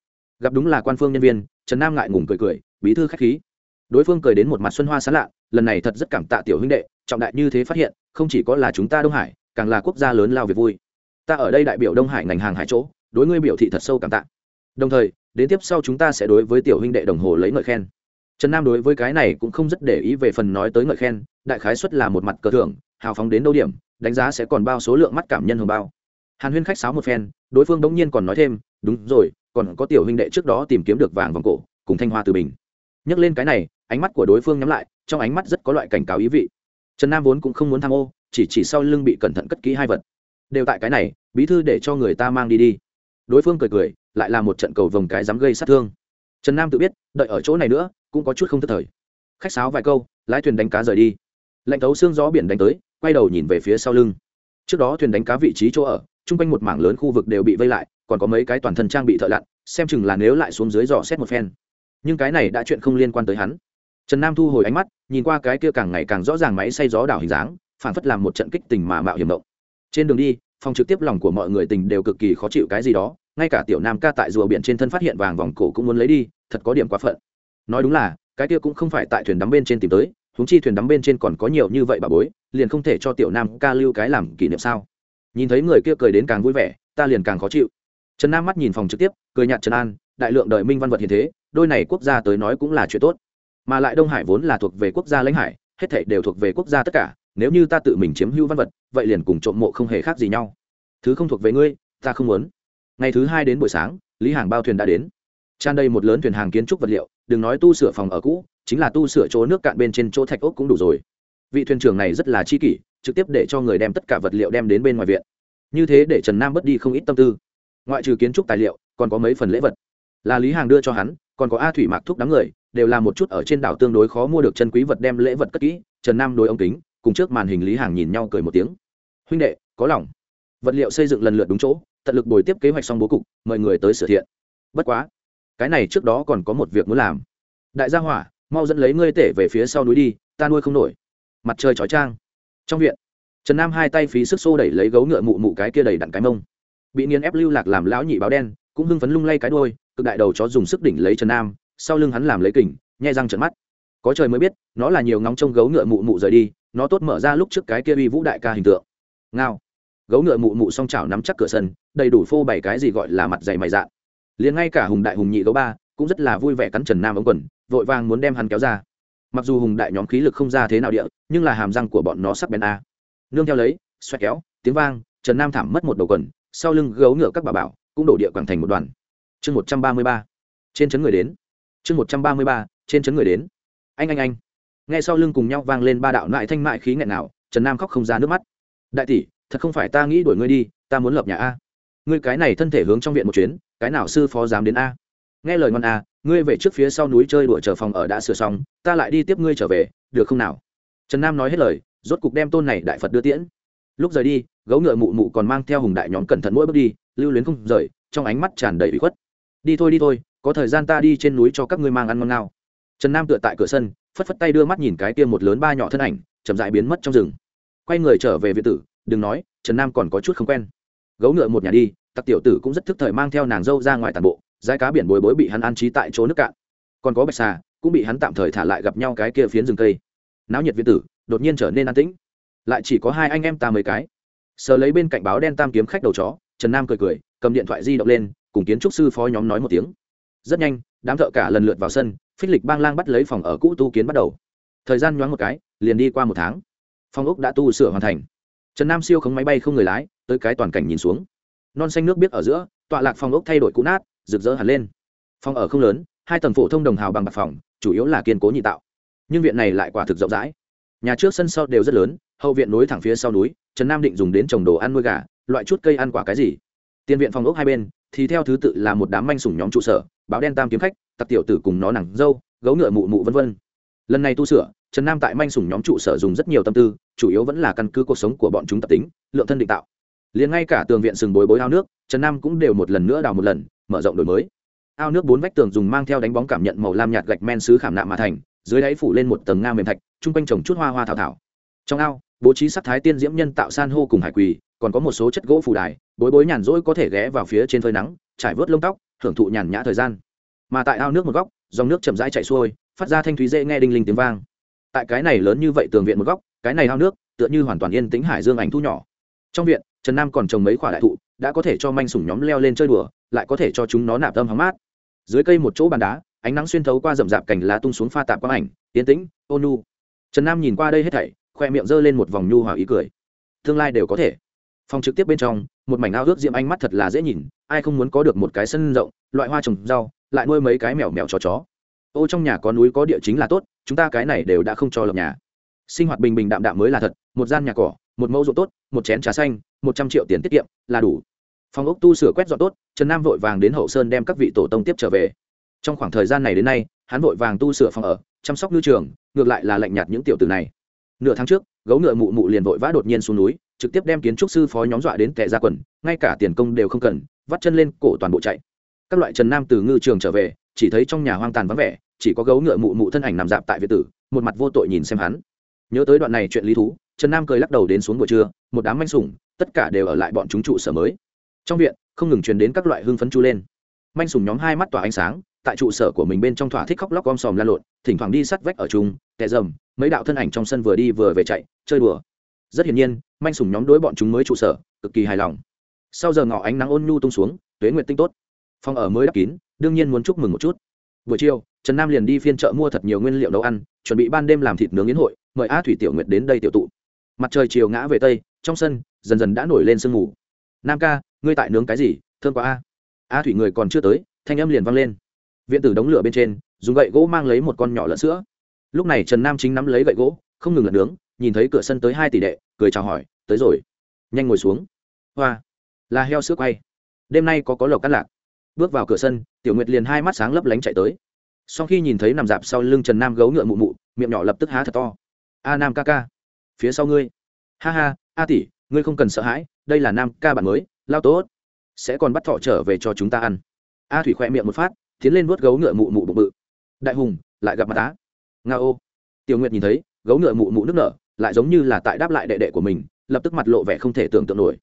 Gặp đúng là quan phương nhân viên, trần nam ngại ngùng cười cười, bí thư khách khí. Đối phương cười đến một mặt xuân hoa sán lạ, lần này thật rất cảm tạ tiểu huynh đệ, trọng đại như thế phát hiện, không chỉ có là chúng ta đông hải, càng là quốc gia lớn lao việc vui. Ta ở đây đại biểu đông hải ngành hàng hải chỗ, đối ngươi biểu thị thật sâu cảm tạ. Đồng thời đến tiếp sau chúng ta sẽ đối với tiểu huynh đệ đồng hồ lấy ngợi khen. Trần nam đối với cái này cũng không rất để ý về phần nói tới ngợi khen, đại khái xuất là một mặt cờ thưởng, hào phóng đến đâu điểm, đánh giá sẽ còn bao số lượng mắt cảm nhân hồng bao. Hàn huyên khách sáo một phen, đối phương bỗng nhiên còn nói thêm, đúng rồi, còn có tiểu huynh đệ trước đó tìm kiếm được vàng vòng cổ, cùng thanh hoa từ bình. Nhắc lên cái này, ánh mắt của đối phương nhắm lại, trong ánh mắt rất có loại cảnh cáo ý vị. Trần nam vốn cũng không muốn tham ô, chỉ chỉ sau lưng bị cẩn thận cất kỹ hai vật. Đều tại cái này, bí thư để cho người ta mang đi đi. Đối phương cười cười lại là một trận cầu vồng cái dám gây sát thương. Trần nam tự biết, đợi ở chỗ này nữa, cũng có chút không thất thời. Khách sáo vài câu, lái thuyền đánh cá rời đi. Lạnh thấu xương gió biển đánh tới, quay đầu nhìn về phía sau lưng. Trước đó thuyền đánh cá vị trí chỗ ở, chung quanh một mảng lớn khu vực đều bị vây lại, còn có mấy cái toàn thân trang bị thợ lặn, xem chừng là nếu lại xuống dưới dò xét một phen. Nhưng cái này đã chuyện không liên quan tới hắn. Trần nam thu hồi ánh mắt, nhìn qua cái kia càng ngày càng rõ ràng máy xay gió đảo hình dáng, phản phất làm một trận kích tình mà mạo hiểm động. Trên đường đi, phòng trực tiếp lòng của mọi người tình đều cực kỳ khó chịu cái gì đó ngay cả tiểu nam ca tại rùa biển trên thân phát hiện vàng vòng cổ cũng muốn lấy đi, thật có điểm quá phận. Nói đúng là, cái kia cũng không phải tại thuyền đắm bên trên tìm tới húng chi thuyền đắm bên trên còn có nhiều như vậy bà bối, liền không thể cho tiểu nam ca lưu cái làm kỷ niệm sao? Nhìn thấy người kia cười đến càng vui vẻ, ta liền càng khó chịu. Trần nam mắt nhìn phòng trực tiếp, cười nhạt trần an, đại lượng đời minh văn vật hiện thế, đôi này quốc gia tới nói cũng là chuyện tốt. Mà lại đông hải vốn là thuộc về quốc gia lãnh hải, hết thảy đều thuộc về quốc gia tất cả, nếu như ta tự mình chiếm hữu văn vật, vậy liền cùng trộm mộ không hề khác gì nhau. Thứ không thuộc về ngươi, ta không muốn ngày thứ hai đến buổi sáng, lý hàng bao thuyền đã đến. Tràn đầy một lớn thuyền hàng kiến trúc vật liệu, đừng nói tu sửa phòng ở cũ, chính là tu sửa chỗ nước cạn bên trên chỗ thạch ốc cũng đủ rồi. Vị thuyền trưởng này rất là chi kỷ, trực tiếp để cho người đem tất cả vật liệu đem đến bên ngoài viện. Như thế để trần nam bớt đi không ít tâm tư. Ngoại trừ kiến trúc tài liệu, còn có mấy phần lễ vật. Là lý hàng đưa cho hắn, còn có a thủy mạc thúc đám người, đều là một chút ở trên đảo tương đối khó mua được chân quý vật đem lễ vật cất kỹ, trần nam đối ống kính, cùng trước màn hình lý hàng nhìn nhau cười một tiếng. Huynh đệ, có lòng. Vật liệu xây dựng lần lượt đúng chỗ tận lực bồi tiếp kế hoạch xong bố cục, mời người tới sửa thiện. Bất quá, cái này trước đó còn có một việc muốn làm. Đại gia hỏa, mau dẫn lấy ngươi tể về phía sau núi đi, ta nuôi không nổi. Mặt trời chói trang trong viện, trần nam hai tay phí sức xô đẩy lấy gấu ngựa mụ mụ cái kia đầy đặn cái mông. Bị nghiền ép lưu lạc làm lão nhị báo đen, cũng hưng phấn lung lay cái đôi cực đại đầu chó dùng sức đỉnh lấy trần nam, sau lưng hắn làm lấy kình, nhai răng trợn mắt. Có trời mới biết, nó là nhiều ngóng trông gấu ngựa mụ mụ rời đi, nó tốt mở ra lúc trước cái kia uy vũ đại ca hình tượng. Ngao gấu ngựa mụ mụ song chảo nắm chắc cửa sân, đầy đủ phô bày cái gì gọi là mặt dày mày dạ. Liền ngay cả hùng đại hùng nhị gấu ba cũng rất là vui vẻ cắn trần nam ống quần, vội vàng muốn đem hắn kéo ra. Mặc dù hùng đại nhóm khí lực không ra thế nào địa, nhưng là hàm răng của bọn nó sắc bén a. Nương theo lấy, xoẹt kéo, tiếng vang, trần nam thảm mất một đầu quần, sau lưng gấu ngựa các bà bảo cũng đổ địa quảng thành một đoàn. Chương một trăm ba mươi ba, trên chấn người đến. Chương một trăm ba mươi ba, trên chấn người đến. Anh anh anh. Nghe sau lưng cùng nhau vang lên ba đạo loại thanh mại khí nghẹn nào trần nam khóc không ra nước mắt. Đại tỷ thật không phải ta nghĩ đuổi ngươi đi, ta muốn lập nhà a. Ngươi cái này thân thể hướng trong viện một chuyến, cái nào sư phó dám đến a? Nghe lời ngon a, ngươi về trước phía sau núi chơi đuổi chờ phòng ở đã sửa xong, ta lại đi tiếp ngươi trở về, được không nào? Trần nam nói hết lời, rốt cục đem tôn này đại phật đưa tiễn. Lúc rời đi, gấu ngựa mụ mụ còn mang theo hùng đại nhóm cẩn thận mỗi bước đi, lưu luyến không rời, trong ánh mắt tràn đầy bị khuất. Đi thôi đi thôi, có thời gian ta đi trên núi cho các ngươi mang ăn ngon nào. Trần nam tựa tại cửa sân, phất phất tay đưa mắt nhìn cái kia một lớn ba nhỏ thân ảnh, chậm dại biến mất trong rừng. Quay người trở về viện tử đừng nói, trần nam còn có chút không quen. Gấu ngựa một nhà đi, tặc tiểu tử cũng rất thức thời mang theo nàng dâu ra ngoài tàn bộ giai cá biển bồi bối bị hắn an trí tại chỗ nước cạn. Còn có bạch xà, cũng bị hắn tạm thời thả lại gặp nhau cái kia phiến rừng cây. Náo nhiệt viên tử, đột nhiên trở nên an tĩnh. Lại chỉ có hai anh em ta mấy cái. Sờ lấy bên cạnh báo đen tam kiếm khách đầu chó, trần nam cười cười, cầm điện thoại di động lên, cùng kiến trúc sư phó nhóm nói một tiếng. Rất nhanh, đám thợ cả lần lượt vào sân, phích lịch bang lang bắt lấy phòng ở cũ tu kiến bắt đầu. Thời gian nhoáng một cái, liền đi qua một tháng. Phòng ốc đã tu sửa hoàn thành trần nam siêu khống máy bay không người lái, tới cái toàn cảnh nhìn xuống. Non xanh nước biết ở giữa, tọa lạc phòng ốc thay đổi cũ nát, rực rỡ hẳn lên. Phòng ở không lớn, hai tầng phổ thông đồng hào bằng bạc phòng, chủ yếu là kiên cố nhị tạo. Nhưng viện này lại quả thực rộng rãi. Nhà trước sân sau đều rất lớn, hậu viện nối thẳng phía sau núi, trần nam định dùng đến trồng đồ ăn nuôi gà, loại chút cây ăn quả cái gì. Tiền viện phòng ốc hai bên, thì theo thứ tự là một đám manh sủng nhóm trụ sở, báo đen tam kiếm khách, tặc tiểu tử cùng nó nặng dâu, gấu ngựa mụ mụ vân vân. Lần này tu sửa trần nam tại manh sủng nhóm trụ sở dùng rất nhiều tâm tư, chủ yếu vẫn là căn cứ cuộc sống của bọn chúng tập tính, lượng thân định tạo. Liền ngay cả tường viện sừng bối bối ao nước, trần nam cũng đều một lần nữa đào một lần, mở rộng đổi mới. Ao nước bốn vách tường dùng mang theo đánh bóng cảm nhận màu lam nhạt gạch men xứ khảm nạm mà thành, dưới đáy phủ lên một tầng nga mềm thạch, chung quanh trồng chút hoa hoa thảo thảo. Trong ao, bố trí sắc thái tiên diễm nhân tạo san hô cùng hải quỳ, còn có một số chất gỗ phù đài, bối bối nhàn rỗi có thể ghé vào phía trên phơi nắng, trải vớt lông tóc hưởng thụ nhàn nhã thời gian. Mà tại ao nước một góc, dòng nước chậm rãi chảy xuôi, phát ra thanh thúy dễ nghe đinh linh tiếng vang tại cái này lớn như vậy tường viện một góc, cái này ao nước, tựa như hoàn toàn yên tĩnh hải dương ảnh thu nhỏ. Trong viện, trần nam còn trồng mấy khoả đại thụ, đã có thể cho manh sủng nhóm leo lên chơi đùa, lại có thể cho chúng nó nạp tâm hóng mát. Dưới cây một chỗ bàn đá, ánh nắng xuyên thấu qua rậm rạp cành lá tung xuống pha tạp quang ảnh, yên tĩnh ôn nu. Trần nam nhìn qua đây hết thảy, khoe miệng g lên một vòng nhu hòa ý cười. Tương lai đều có thể. Phòng trực tiếp bên trong, một mảnh ao ước diễm ánh mắt thật là dễ nhìn, ai không muốn có được một cái sân rộng, loại hoa trồng rau, lại nuôi mấy cái mèo mèo chó chó. Ô, trong nhà có núi có địa chính là tốt chúng ta cái này đều đã không cho lập nhà. Sinh hoạt bình bình đạm đạm mới là thật, một gian nhà cỏ, một mẫu ruộng tốt, một chén trà xanh, một trăm triệu tiền tiết kiệm, là đủ. Phòng ốc tu sửa quét dọn tốt, trần nam vội vàng đến hậu sơn đem các vị tổ tông tiếp trở về. Trong khoảng thời gian này đến nay, hắn vội vàng tu sửa phòng ở, chăm sóc ngư trường, ngược lại là lạnh nhạt những tiểu tử này. Nửa tháng trước, gấu ngựa mụ mụ liền vội vã đột nhiên xuống núi, trực tiếp đem kiến trúc sư phó nhóm dọa đến tệ ra quần, ngay cả tiền công đều không cần, vắt chân lên, cổ toàn bộ chạy. Các loại trần nam từ ngư trường trở về, chỉ thấy trong nhà hoang tàn vắng vẻ chỉ có gấu ngựa mụ mụ thân ảnh nằm dạp tại việt tử, một mặt vô tội nhìn xem hắn. Nhớ tới đoạn này chuyện lý thú, trần nam cười lắc đầu đến xuống buổi trưa, một đám manh sủng, tất cả đều ở lại bọn chúng trụ sở mới. Trong viện, không ngừng truyền đến các loại hưng phấn chu lên. Manh sủng nhóm hai mắt tỏa ánh sáng, tại trụ sở của mình bên trong thỏa thích khóc lóc om sòm la lộn, thỉnh thoảng đi sắt vách ở chung tệ dầm, mấy đạo thân ảnh trong sân vừa đi vừa về chạy, chơi đùa. Rất hiển nhiên, manh sủng nhóm đối bọn chúng mới trụ sở, cực kỳ hài lòng. Sau giờ ngỏ ánh nắng ôn nhu tung xuống, tuế nguyệt tinh tốt. Phòng ở mới đắp kín, đương nhiên muốn chúc mừng một chút. Buổi chiều trần nam liền đi phiên chợ mua thật nhiều nguyên liệu nấu ăn, chuẩn bị ban đêm làm thịt nướng yến hội, mời a thủy tiểu nguyệt đến đây tiểu tụ. Mặt trời chiều ngã về tây, trong sân, dần dần đã nổi lên sương mù. Nam ca, ngươi tại nướng cái gì? Thương quá a. A thủy người còn chưa tới, thanh âm liền vang lên. Viện tử đống lửa bên trên, dùng gậy gỗ mang lấy một con nhỏ lợn sữa. Lúc này trần nam chính nắm lấy gậy gỗ, không ngừng lật nướng, nhìn thấy cửa sân tới hai tỷ đệ, cười chào hỏi, tới rồi. Nhanh ngồi xuống. Hoa. Là heo sữa quay. Đêm nay có có lộc cắt lạc. Bước vào cửa sân, tiểu nguyệt liền hai mắt sáng lấp lánh chạy tới sau khi nhìn thấy nằm dạp sau lưng trần nam gấu ngựa mụ mụ, miệng nhỏ lập tức há thật to. A nam ca ca, phía sau ngươi. Ha ha, a tỷ, ngươi không cần sợ hãi, đây là nam ca bạn mới, lao tốt. Sẽ còn bắt thọ trở về cho chúng ta ăn. A thủy khoe miệng một phát, tiến lên vuốt gấu ngựa mụ mụ bụng bự. Đại hùng, lại gặp mặt tá nga ô. Tiểu nguyệt nhìn thấy, gấu ngựa mụ mụ nước nở, lại giống như là tại đáp lại đệ đệ của mình, lập tức mặt lộ vẻ không thể tưởng tượng nổi.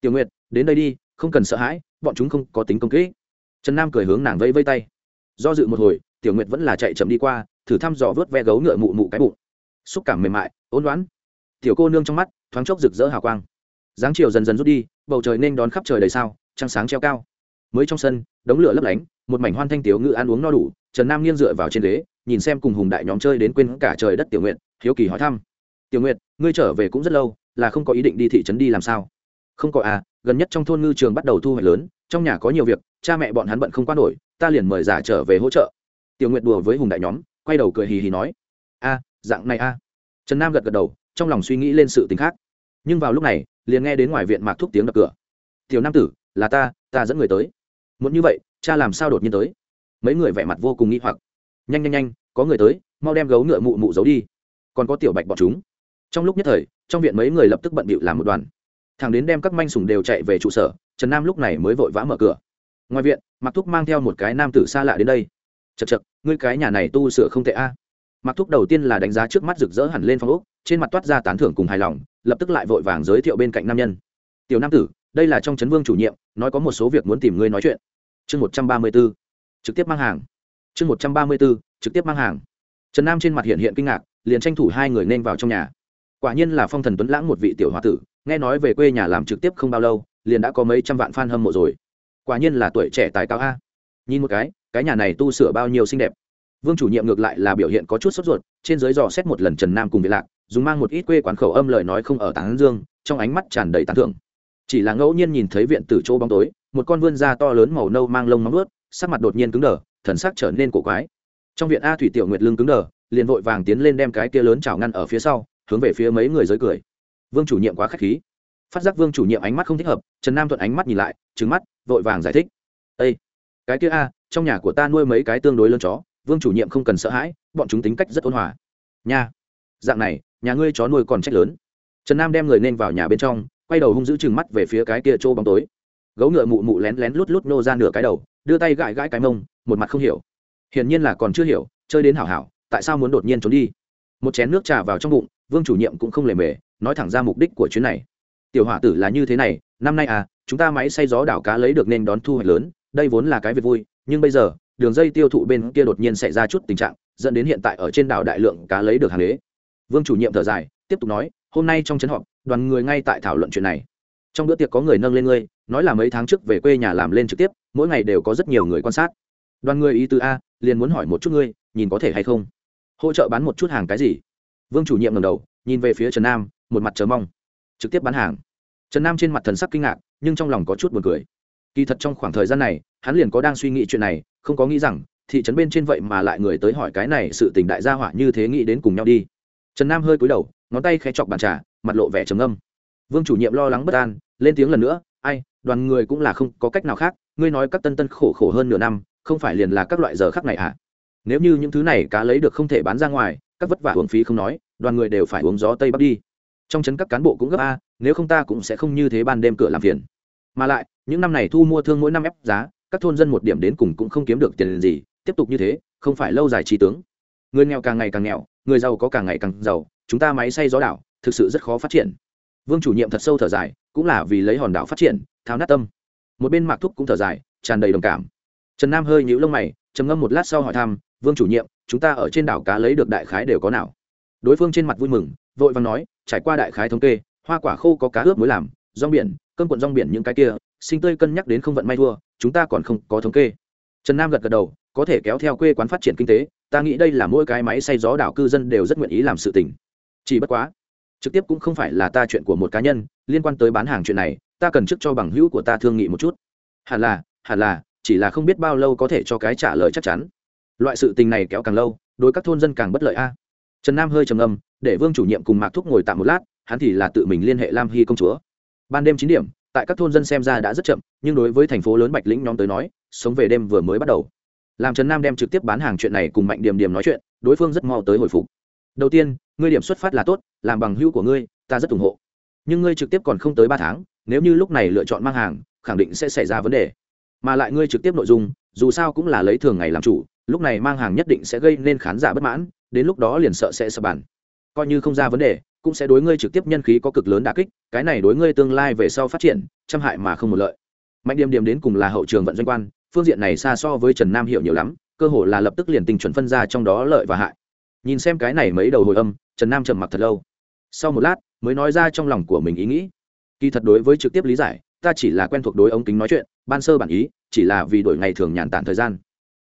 Tiểu nguyệt, đến đây đi, không cần sợ hãi, bọn chúng không có tính công kỹ trần nam cười hướng nàng vẫy vây tay. Do dự một hồi tiểu nguyệt vẫn là chạy chậm đi qua, thử thăm dò vớt ve gấu ngựa mụ mụ cái bụng. Xúc cảm mềm mại, ôn đoán. Tiểu cô nương trong mắt, thoáng chốc rực rỡ hào quang. Dáng chiều dần dần rút đi, bầu trời nên đón khắp trời đầy sao, trăng sáng treo cao. Mới trong sân, đống lửa lấp lánh, một mảnh hoan thanh tiểu ngự ăn uống no đủ, trần nam nghiêng dựa vào trên ghế, nhìn xem cùng hùng đại nhóm chơi đến quên cả trời đất tiểu nguyện hiếu kỳ hỏi thăm. Tiểu nguyện ngươi trở về cũng rất lâu, là không có ý định đi thị trấn đi làm sao? Không có à gần nhất trong thôn ngư trường bắt đầu thu hoạch lớn, trong nhà có nhiều việc, cha mẹ bọn hắn bận không qua nổi, ta liền mời giả trở về hỗ trợ tiểu nguyện đùa với hùng đại nhóm, quay đầu cười hì hì nói, a, dạng này a. Trần nam gật gật đầu, trong lòng suy nghĩ lên sự t khác. Nhưng vào lúc này, liền nghe đến ngoài viện mạc thúc tiếng đập cửa. Tiểu nam tử, là ta ta dẫn người tới. Muốn như vậy, cha làm sao đột nhiên tới? Mấy người vẻ mặt vô cùng nghi hoặc. Nhanh nhanh nhanh, có người tới, mau đem gấu ngựa mụ mụ giấu đi. Còn có tiểu bạch bọn chúng. Trong lúc nhất thời, trong viện mấy người lập tức bận bịu làm một đoàn. Thằng đến đem các manh sùng đều chạy về trụ sở, trần nam lúc này mới vội vã mở cửa. Ngoài viện mặc thúc mang theo một cái nam tử xa lạ đến đây chật chật ngươi cái nhà này tu sửa không tệ a. À. mặc thúc đầu tiên là đánh giá trước mắt rực rỡ hẳn lên phong ốc, trên mặt toát ra tán thưởng cùng hài lòng, lập tức lại vội vàng giới thiệu bên cạnh nam nhân. Tiểu nam tử, đây là trong trấn vương chủ nhiệm, nói có một số việc muốn tìm ngươi nói chuyện. Chương một trăm ba mươi b ố trực tiếp mang hàng. Chương một trăm ba mươi b ố trực tiếp mang hàng. Trần nam trên mặt hiện hiện kinh ngạc, liền tranh thủ hai người nên vào trong nhà. Quả nhiên là phong thần tuấn lãng một vị tiểu h o a tử, nghe nói về quê nhà làm trực tiếp không bao lâu, liền đã có mấy trăm vạn f a n hâm mộ rồi. Quả nhiên là tuổi trẻ tài cao a nhìn một cái cái nhà này tu sửa bao nhiêu xinh đẹp. Vương chủ nhiệm ngược lại là biểu hiện có chút sốt ruột, trên dưới dò xét một lần trần nam cùng việt lạc, dùng mang một ít quê quán khẩu âm lời nói không ở tán dương, trong ánh mắt tràn đầy tán thưởng. Chỉ là ngẫu nhiên nhìn thấy viện tử chỗ bóng tối, một con vươn da to lớn màu nâu mang lông móng ướt sắc mặt đột nhiên cứng đờ, thần sắc trở nên cổ quái. Trong viện a thủy tiểu nguyệt lưng cứng đờ, liền vội vàng tiến lên đem cái kia lớn chảo ngăn ở phía sau, hướng về phía mấy người giới cười. Vương chủ nhiệm quá khách khí. Phát giác vương chủ nhiệm ánh mắt không thích hợp, trần nam thuận ánh mắt nhìn lại trứng mắt, vội vàng giải thích. Ây cái kia a, trong nhà của ta nuôi mấy cái tương đối lớn chó, vương chủ nhiệm không cần sợ hãi, bọn chúng tính cách rất ôn hòa. Nha. Dạng này, nhà ngươi chó nuôi còn trách lớn. Trần nam đem người nên vào nhà bên trong, quay đầu hung giữ chừng mắt về phía cái kia trô bóng tối. Gấu ngựa mụ mụ lén lén lút lút nô ra nửa cái đầu, đưa tay gãi gãi cái mông, một mặt không hiểu. Hiển nhiên là còn chưa hiểu, chơi đến hảo hảo, tại sao muốn đột nhiên trốn đi? Một chén nước trà vào trong bụng, vương chủ nhiệm cũng không lề mề, nói thẳng ra mục đích của chuyến này. Tiểu hỏa tử là như thế này, năm nay à chúng ta máy xay gió đảo cá lấy được nên đón thu hoạch lớn đây vốn là cái việc vui, nhưng bây giờ, đường dây tiêu thụ bên kia đột nhiên xảy ra chút tình trạng, dẫn đến hiện tại ở trên đảo đại lượng cá lấy được hàng đế. Vương chủ nhiệm thở dài, tiếp tục nói, hôm nay trong chấn họp, đoàn người ngay tại thảo luận chuyện này. Trong bữa tiệc có người nâng lên ngươi, nói là mấy tháng trước về quê nhà làm lên trực tiếp, mỗi ngày đều có rất nhiều người quan sát. Đoàn người ý tứ a, liền muốn hỏi một chút ngươi, nhìn có thể hay không? Hỗ trợ bán một chút hàng cái gì? Vương chủ nhiệm ngầm đầu, nhìn về phía trần nam, một mặt chờ mong. Trực tiếp bán hàng. Trần nam trên mặt thần sắc kinh ngạc, nhưng trong lòng có chút buồn cười kỳ thật trong khoảng thời gian này, hắn liền có đang suy nghĩ chuyện này, không có nghĩ rằng, thị trấn bên trên vậy mà lại người tới hỏi cái này sự tình đại gia hỏa như thế nghĩ đến cùng nhau đi. Trần nam hơi cúi đầu, ngón tay khẽ chọc bàn trà, mặt lộ vẻ trầm âm vương chủ nhiệm lo lắng bất an, lên tiếng lần nữa, ai, đoàn người cũng là không có cách nào khác, ngươi nói các tân tân khổ khổ hơn nửa năm, không phải liền là các loại giờ khác này à nếu như những thứ này cá lấy được không thể bán ra ngoài, các vất vả uống phí không nói, đoàn người đều phải uống gió tây bắc đi. Trong trấn các cán bộ cũng gấp a, nếu không ta cũng sẽ không như thế ban đêm cửa làm phiền. Mà lại những năm này thu mua thương mỗi năm ép giá, các thôn dân một điểm đến cùng cũng không kiếm được tiền gì, tiếp tục như thế, không phải lâu dài trí tướng. Người nghèo càng ngày càng nghèo, người giàu có càng ngày càng giàu, chúng ta máy xay gió đảo, thực sự rất khó phát triển. Vương chủ nhiệm thật sâu thở dài, cũng là vì lấy hòn đảo phát triển tháo nát tâm. Một bên mạc thúc cũng thở dài, tràn đầy đồng cảm. Trần nam hơi nhíu lông mày, trầm ngâm một lát sau hỏi thăm, vương chủ nhiệm, chúng ta ở trên đảo cá lấy được đại khái đều có nào? Đối phương trên mặt vui mừng, vội vàng nói, trải qua đại khái thống kê, hoa quả khô có cá ướp mới làm, rong biển, cơm cuộn rong biển những cái kia sinh tươi cân nhắc đến không vận may thua, chúng ta còn không có thống kê. Trần nam gật gật đầu, có thể kéo theo quê quán phát triển kinh tế, ta nghĩ đây là mỗi cái máy xay gió đảo cư dân đều rất nguyện ý làm sự tình. Chỉ bất quá, trực tiếp cũng không phải là ta chuyện của một cá nhân, liên quan tới bán hàng chuyện này, ta cần trước cho bằng hữu của ta thương nghị một chút. Hẳn là hẳn là, chỉ là không biết bao lâu có thể cho cái trả lời chắc chắn. Loại sự tình này kéo càng lâu, đối các thôn dân càng bất lợi a. Trần nam hơi trầm âm để vương chủ nhiệm cùng mạc thúc ngồi tạm một lát, hắn thì là tự mình liên hệ lam hy công chúa. Ban đêm chín điểm tại các thôn dân xem ra đã rất chậm, nhưng đối với thành phố lớn bạch lĩnh nhóm tới nói, sống về đêm vừa mới bắt đầu. Làm trần nam đem trực tiếp bán hàng chuyện này cùng mạnh điểm điểm nói chuyện, đối phương rất mau tới hồi phục. Đầu tiên, ngươi điểm xuất phát là tốt, làm bằng hữu của ngươi, ta rất ủng hộ. Nhưng ngươi trực tiếp còn không tới ba tháng, nếu như lúc này lựa chọn mang hàng, khẳng định sẽ xảy ra vấn đề. Mà lại ngươi trực tiếp nội dung, dù sao cũng là lấy thường ngày làm chủ, lúc này mang hàng nhất định sẽ gây nên khán giả bất mãn, đến lúc đó liền sợ sẽ sập bàn. Coi như không ra vấn đề cũng sẽ đối ngươi trực tiếp nhân khí có cực lớn đả kích, cái này đối ngươi tương lai về sau phát triển, trăm hại mà không một lợi. Mạnh điểm điểm đến cùng là hậu trường vận doanh quan, phương diện này xa so với trần nam hiểu nhiều lắm, cơ hồ là lập tức liền tình chuẩn phân ra trong đó lợi và hại. Nhìn xem cái này mấy đầu hồi âm, trần nam trầm mặc thật lâu. Sau một lát, mới nói ra trong lòng của mình ý nghĩ. Kỳ thật đối với trực tiếp lý giải, ta chỉ là quen thuộc đối ống kính nói chuyện, ban sơ bản ý, chỉ là vì đổi ngày thường nhàn tản thời gian.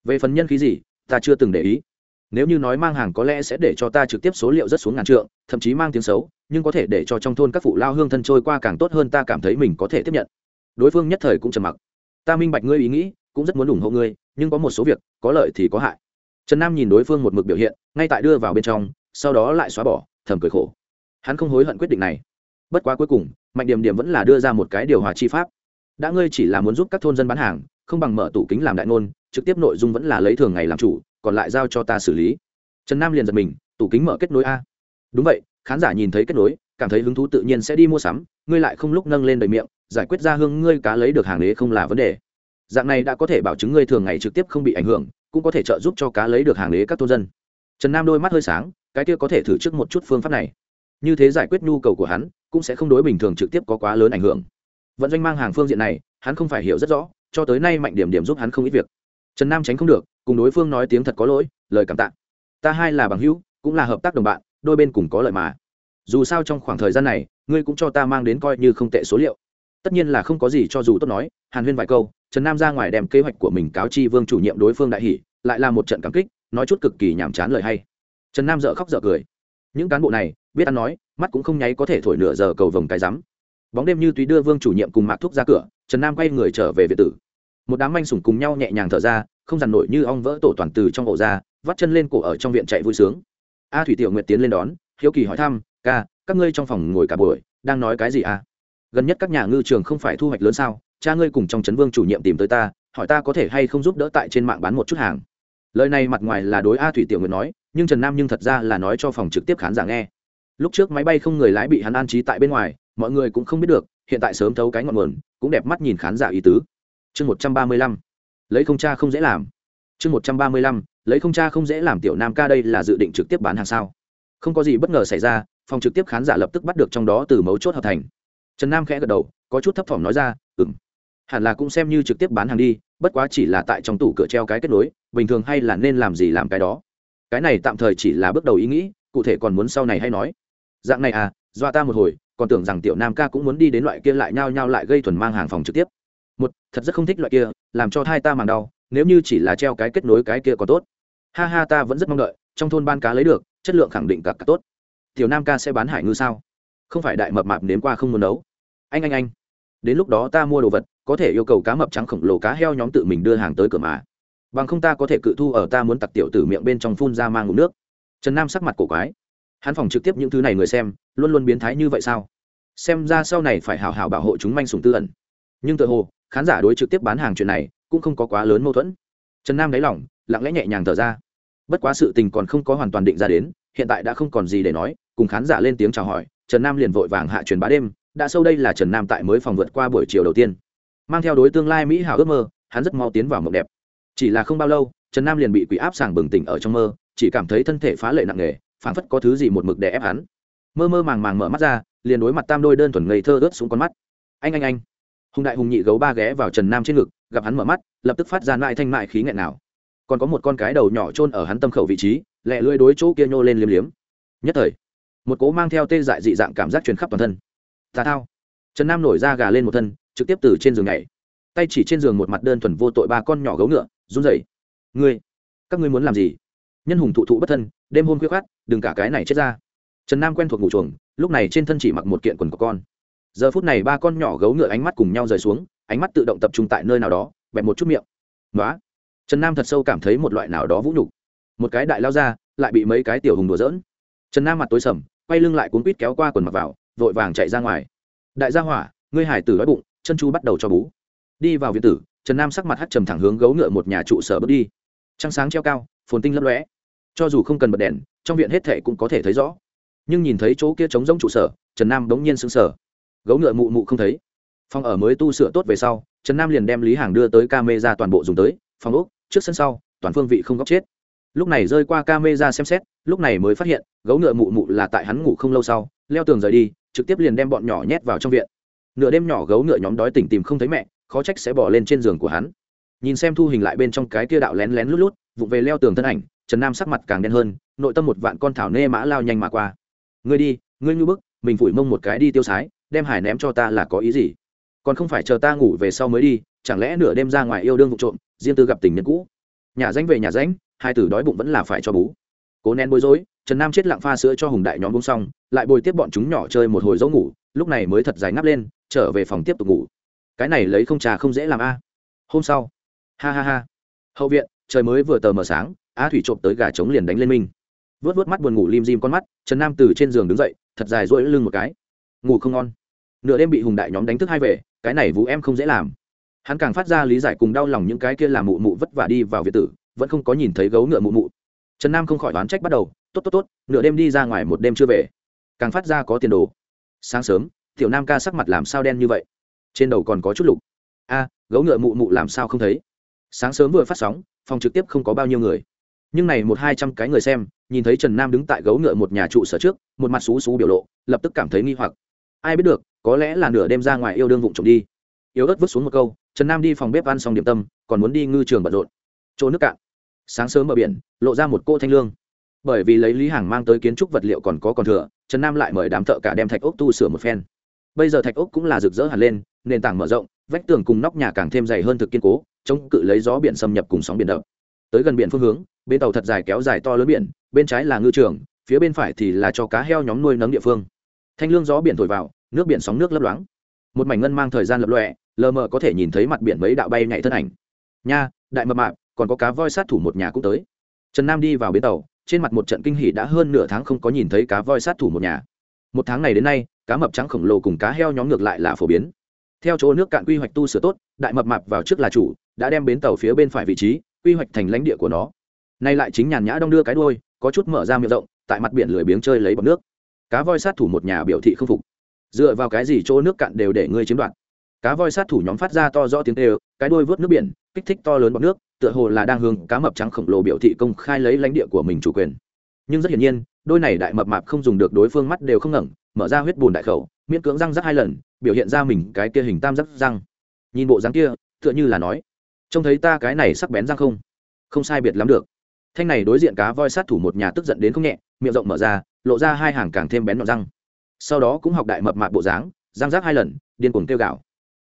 Về phần nhân khí gì, ta chưa từng để ý nếu như nói mang hàng có lẽ sẽ để cho ta trực tiếp số liệu rất xuống ngàn trượng, thậm chí mang tiếng xấu, nhưng có thể để cho trong thôn các phụ lao hương thân trôi qua càng tốt hơn ta cảm thấy mình có thể tiếp nhận. Đối phương nhất thời cũng trầm mặc. Ta minh bạch ngươi ý nghĩ, cũng rất muốn ủng hộ ngươi, nhưng có một số việc, có lợi thì có hại. Trần nam nhìn đối phương một mực biểu hiện, ngay tại đưa vào bên trong, sau đó lại xóa bỏ, thầm cười khổ. Hắn không hối hận quyết định này. Bất quá cuối cùng, mạnh điểm điểm vẫn là đưa ra một cái điều hòa chi pháp. Đã ngươi chỉ là muốn giúp các thôn dân bán hàng, không bằng mở tủ kính làm đại ngôn, trực tiếp nội dung vẫn là lấy thường ngày làm chủ còn lại giao cho ta xử lý. Trần nam liền giật mình, tủ kính mở kết nối a. Đúng vậy, khán giả nhìn thấy kết nối, cảm thấy hứng thú tự nhiên sẽ đi mua sắm, ngươi lại không lúc nâng lên đầy miệng, giải quyết ra hương ngươi cá lấy được hàng đế không là vấn đề. Dạng này đã có thể bảo chứng ngươi thường ngày trực tiếp không bị ảnh hưởng, cũng có thể trợ giúp cho cá lấy được hàng đế các thôn dân. Trần nam đôi mắt hơi sáng, cái kia có thể thử trước một chút phương pháp này. Như thế giải quyết nhu cầu của hắn, cũng sẽ không đối bình thường trực tiếp có quá lớn ảnh hưởng. Vận doanh mang hàng phương diện này, hắn không phải hiểu rất rõ, cho tới nay mạnh điểm điểm giúp hắn không ít việc. Trần nam tránh không được cùng đối phương nói tiếng thật có lỗi, lời cảm tạ. Ta hai là bằng hữu, cũng là hợp tác đồng bạn, đôi bên cùng có lợi mà. Dù sao trong khoảng thời gian này, ngươi cũng cho ta mang đến coi như không tệ số liệu. Tất nhiên là không có gì cho dù tốt nói, hàn huyên vài câu, trần nam ra ngoài đem kế hoạch của mình cáo chi vương chủ nhiệm đối phương đại hỷ lại là một trận cảm kích, nói chút cực kỳ nhàm chán lời hay. Trần nam dợ khóc dợ cười. Những cán bộ này, biết ăn nói, mắt cũng không nháy có thể thổi nửa giờ cầu vồng cái rắm. Bóng đêm như túy đưa vương chủ nhiệm cùng mạc thuốc ra cửa, trần nam quay người trở về việt tử. Một đám manh sủng cùng nhau nhẹ nhàng thở ra không dằn nổi như ong vỡ tổ toàn từ trong ổ ra, vắt chân lên cổ ở trong viện chạy vui sướng. A thủy tiểu nguyệt tiến lên đón, hiếu kỳ hỏi thăm, ca, các ngươi trong phòng ngồi cả buổi, đang nói cái gì à? Gần nhất các nhà ngư trường không phải thu hoạch lớn sao? Cha ngươi cùng trong trấn vương chủ nhiệm tìm tới ta, hỏi ta có thể hay không giúp đỡ tại trên mạng bán một chút hàng. Lời này mặt ngoài là đối a thủy tiểu nguyệt nói, nhưng trần nam nhưng thật ra là nói cho phòng trực tiếp khán giả nghe. Lúc trước máy bay không người lái bị hắn an trí tại bên ngoài, mọi người cũng không biết được, hiện tại sớm thấu cái ngọn nguồn, cũng đẹp mắt nhìn khán giả ý tứ. Chương một trăm ba mươi lăm lấy không cha không dễ làm. Chương một trăm ba mươi lăm, lấy không cha không dễ làm tiểu nam ca đây là dự định trực tiếp bán hàng sao? Không có gì bất ngờ xảy ra, phòng trực tiếp khán giả lập tức bắt được trong đó từ mấu chốt hợp thành. Trần nam khẽ gật đầu, có chút thấp thỏm nói ra ừng hẳn là cũng xem như trực tiếp bán hàng đi, bất quá chỉ là tại trong tủ cửa treo cái kết nối, bình thường hay là nên làm gì làm cái đó. Cái này tạm thời chỉ là bước đầu ý nghĩ, cụ thể còn muốn sau này hay nói. Dạng này à dọa ta một hồi, còn tưởng rằng tiểu nam ca cũng muốn đi đến loại kia lại nhao nhao lại gây thuần mang hàng phòng trực tiếp một thật rất không thích loại kia làm cho thai ta màng đau nếu như chỉ là treo cái kết nối cái kia còn tốt. Ha ha ta vẫn rất mong đợi trong thôn ban cá lấy được chất lượng khẳng định cả, cả tốt. Tiểu nam ca sẽ bán hải ngư sao? Không phải đại mập mạp nếm qua không muốn nấu. Anh anh anh. Đến lúc đó ta mua đồ vật có thể yêu cầu cá mập trắng khổng lồ cá heo nhóm tự mình đưa hàng tới cửa mà. Bằng không ta có thể cự thu ở ta muốn tặc tiểu từ miệng bên trong phun ra mang ngủ nước. Trần nam sắc mặt cổ quái. Hắn phòng trực tiếp những thứ này người xem luôn luôn biến thái như vậy sao? Xem ra sau này phải hào hào bảo hộ chúng manh sùng tư ẩn. Nhưng tự hồ khán giả đối trực tiếp bán hàng chuyện này cũng không có quá lớn mâu thuẫn. Trần nam đáy lỏng lặng lẽ nhẹ nhàng thở ra. Bất quá sự tình còn không có hoàn toàn định ra đến, hiện tại đã không còn gì để nói, cùng khán giả lên tiếng chào hỏi, trần nam liền vội vàng hạ truyền bá đêm, đã sâu đây là trần nam tại mới phòng vượt qua buổi chiều đầu tiên. Mang theo đối tương lai mỹ hảo ước mơ, hắn rất mau tiến vào mộng đẹp. Chỉ là không bao lâu, trần nam liền bị quỷ áp sàng bừng tỉnh ở trong mơ, chỉ cảm thấy thân thể phá lệ nặng nề, phảng phất có thứ gì một mực để ép hắn. Mơ mơ màng màng mở mắt ra, liền đối mặt tam đôi đơn thuần ngây thơ ướt xuống con mắt. Anh anh anh hùng đại hùng nhị gấu ba ghé vào trần nam trên ngực, gặp hắn mở mắt, lập tức phát ra lại thanh mại khí nghẹn nào còn có một con cái đầu nhỏ trôn ở hắn tâm khẩu vị trí, lẹ lưỡi đối chỗ kia nhô lên liếm liếm. Nhất thời, một cố mang theo tê dại dị dạng cảm giác truyền khắp toàn thân. Tà thao. Trần nam nổi ra gà lên một thân, trực tiếp từ trên giường nhảy. Tay chỉ trên giường một mặt đơn thuần vô tội ba con nhỏ gấu ngựa, run rẩy. Ngươi, các ngươi muốn làm gì? Nhân hùng thụ thụ bất thân, đêm hôm khuya khát đừng cả cái này chết ra. Trần nam quen thuộc ngủ chuồng, lúc này trên thân chỉ mặc một kiện quần của con giờ phút này ba con nhỏ gấu ngựa ánh mắt cùng nhau rời xuống, ánh mắt tự động tập trung tại nơi nào đó, bẹp một chút miệng. Nói trần nam thật sâu cảm thấy một loại nào đó vũ nhục. Một cái đại lao ra, lại bị mấy cái tiểu hùng đùa dỡn trần nam mặt tối sầm, quay lưng lại cuốn quýt kéo qua quần mặc vào, vội vàng chạy ra ngoài. Đại gia hỏa, ngươi hải tử đói bụng, chân chu bắt đầu cho bú. Đi vào viện tử, trần nam sắc mặt hắt trầm thẳng hướng gấu ngựa một nhà trụ sở bước đi. Trăng sáng treo cao, phồn tinh lấp lóe. Cho dù không cần bật đèn, trong viện hết thệ cũng có thể thấy rõ. Nhưng nhìn thấy chỗ kia trống rỗng trụ sở, trần nam bỗng nhiên sững sờ gấu ngựa mụ mụ không thấy. Phòng ở mới tu sửa tốt về sau, trần nam liền đem lý hàng đưa tới ca mê ra toàn bộ dùng tới, phòng úc trước sân sau, toàn phương vị không góc chết. Lúc này rơi qua ca mê ra xem xét, lúc này mới phát hiện, gấu ngựa mụ mụ là tại hắn ngủ không lâu sau, leo tường rời đi, trực tiếp liền đem bọn nhỏ nhét vào trong viện. Nửa đêm nhỏ gấu ngựa nhóm đói tỉnh tìm không thấy mẹ, khó trách sẽ bỏ lên trên giường của hắn. Nhìn xem thu hình lại bên trong cái kia đạo lén lén lút lút, vụng về leo tường thân ảnh, trần nam sắc mặt càng đen hơn, nội tâm một vạn con thảo nê mã lao nhanh mà qua. Ngươi đi, ngươi như bức, mình phủi mông một cái đi tiêu sái đem hải ném cho ta là có ý gì? Còn không phải chờ ta ngủ về sau mới đi, chẳng lẽ nửa đêm ra ngoài yêu đương vụ trộm, riêng tư gặp tình nhân cũ? Nhà danh về nhà danh hai tử đói bụng vẫn là phải cho bú. Cố nén bối rối, trần nam chết lặng pha sữa cho hùng đại nhóm bông xong, lại bồi tiếp bọn chúng nhỏ chơi một hồi dấu ngủ, lúc này mới thật dài ngáp lên, trở về phòng tiếp tục ngủ. Cái này lấy không trà không dễ làm a. Hôm sau, ha ha ha. Hậu viện, trời mới vừa tờ mờ sáng a thủy trộm tới gà trống liền đánh lên minh vớt vớt mắt buồn ngủ lim dim con mắt, trần nam từ trên giường đứng dậy, thật dài rỗi lưng một cái ngủ không ngon. Nửa đêm bị hùng đại nhóm đánh thức hai về, cái này vũ em không dễ làm. Hắn càng phát ra lý giải cùng đau lòng những cái kia làm mụ mụ vất vả đi vào việt tử, vẫn không có nhìn thấy gấu ngựa mụ mụ. Trần nam không khỏi đoán trách bắt đầu, tốt tốt tốt, nửa đêm đi ra ngoài một đêm chưa về. Càng phát ra có tiền đồ. Sáng sớm, tiểu nam ca sắc mặt làm sao đen như vậy? Trên đầu còn có chút lục. A, gấu ngựa mụ mụ làm sao không thấy? Sáng sớm vừa phát sóng, phòng trực tiếp không có bao nhiêu người. Nhưng này một hai trăm cái người xem, nhìn thấy trần nam đứng tại gấu ngựa một nhà trụ sở trước, một mặt xú xú biểu lộ, lập tức cảm thấy nghi hoặc ai biết được, có lẽ là nửa đêm ra ngoài yêu đương vụng trộm đi. Yếu ớt vứt xuống một câu, trần nam đi phòng bếp ăn xong điểm tâm, còn muốn đi ngư trường bận rộn. Chỗ nước cạn. Sáng sớm ở biển, lộ ra một cô thanh lương. Bởi vì lấy lý hàng mang tới kiến trúc vật liệu còn có còn thừa, trần nam lại mời đám thợ cả đem thạch ốc tu sửa một phen. Bây giờ thạch ốc cũng là rực rỡ hẳn lên, nền tảng mở rộng, vách tường cùng nóc nhà càng thêm dày hơn thực kiên cố, chống cự lấy gió biển xâm nhập cùng sóng biển động. tới gần biển phương hướng bên tàu thật dài kéo dài to lớn biển, bên trái là ngư trường, phía bên phải thì là cho cá heo nhóm nuôi nấng địa phương thanh lương gió biển thổi vào, nước biển sóng nước lấp loáng. Một mảnh ngân mang thời gian lập lọe lờ mờ có thể nhìn thấy mặt biển mấy đạo bay nhảy thân ảnh. Nha, đại mập mạp, còn có cá voi sát thủ một nhà cũng tới. Trần nam đi vào bến tàu, trên mặt một trận kinh hỉ đã hơn nửa tháng không có nhìn thấy cá voi sát thủ một nhà. Một tháng này đến nay, cá mập trắng khổng lồ cùng cá heo nhóm ngược lại là phổ biến. Theo chỗ nước cạn quy hoạch tu sửa tốt, đại mập mạp vào trước là chủ, đã đem bến tàu phía bên phải vị trí, quy hoạch thành lãnh địa của nó. Nay lại chính nhàn nhã đong đưa cái đuôi, có chút mở ra miệng rộng, tại mặt biển lười biếng chơi lấy bọc nước cá voi sát thủ một nhà biểu thị không phục. Dựa vào cái gì chỗ nước cạn đều để ngươi chiếm đoạt? Cá voi sát thủ nhóm phát ra to rõ tiếng tê cái đuôi vớt nước biển, kích thích to lớn bọc nước, tựa hồ là đang hướng cá mập trắng khổng lồ biểu thị công khai lấy lãnh địa của mình chủ quyền. Nhưng rất hiển nhiên, đôi này đại mập mạp không dùng được đối phương mắt đều không ngẩng, mở ra huyết bùn đại khẩu, miễn cưỡng răng rắc hai lần, biểu hiện ra mình cái kia hình tam giác răng. Nhìn bộ răng kia, tựa như là nói, trông thấy ta cái này sắc bén răng không? Không sai biệt lắm được. Thanh này đối diện cá voi sát thủ một nhà tức giận đến không nhẹ, miệng rộng mở ra lộ ra hai hàng càng thêm bén nhọn răng. Sau đó cũng học đại mập mạp bộ dáng, răng rác hai lần, điên cuồng kêu gạo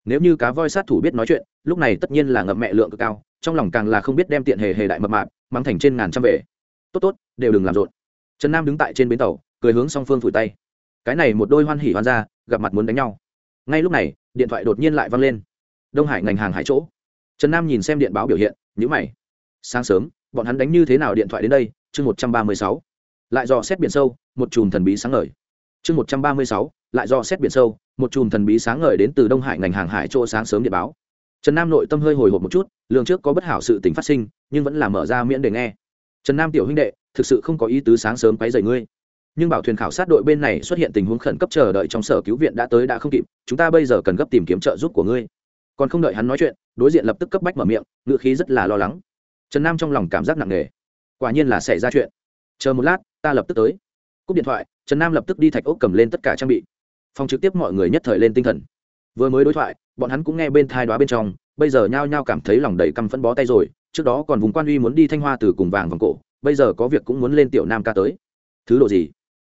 nếu như cá voi sát thủ biết nói chuyện, lúc này tất nhiên là ngậm mẹ lượng cực cao, trong lòng càng là không biết đem tiện hề hề đại mập mạp mắng thành trên ngàn trăm về tốt tốt, đều đừng làm rộn. Trần nam đứng tại trên bến tàu, cười hướng song phương phủi tay. Cái này một đôi hoan hỉ hoan ra, gặp mặt muốn đánh nhau. Ngay lúc này, điện thoại đột nhiên lại văng lên. Đông hải ngành hàng hải chỗ. Trần nam nhìn xem điện báo biểu hiện nhữ mày. Sáng sớm, bọn hắn đánh như thế nào điện thoại đến đây? Chương một trăm ba mươi sáu. Lại dò xét biển sâu một chùm thần bí sáng ngời. Chương một trăm ba mươi sáu, lại do xét biển sâu, một chùm thần bí sáng ngời đến từ đông hải ngành hàng hải chỗ sáng sớm điện báo. Trần nam nội tâm hơi hồi hộp một chút, lường trước có bất hảo sự tình phát sinh, nhưng vẫn là mở ra miễn để nghe. Trần nam tiểu huynh đệ, thực sự không có ý tứ sáng sớm quấy rầy ngươi. Nhưng bảo thuyền khảo sát đội bên này xuất hiện tình huống khẩn cấp chờ đợi trong sở cứu viện đã tới đã không kịp, chúng ta bây giờ cần gấp tìm kiếm trợ giúp của ngươi. Còn không đợi hắn nói chuyện, đối diện lập tức cấp bách mở miệng, ngựa khí rất là lo lắng. Trần nam trong lòng cảm giác nặng nề. Quả nhiên là xảy ra chuyện. Chờ một lát, ta lập tức tới cúp điện thoại, trần nam lập tức đi thạch ốc cầm lên tất cả trang bị. Phòng trực tiếp mọi người nhất thời lên tinh thần. Vừa mới đối thoại, bọn hắn cũng nghe bên thai đoá bên trong, bây giờ nhao nhao cảm thấy lòng đầy căm phẫn bó tay rồi, trước đó còn vùng quan uy muốn đi thanh hoa từ cùng vàng vòng cổ, bây giờ có việc cũng muốn lên tiểu nam ca tới. Thứ độ gì?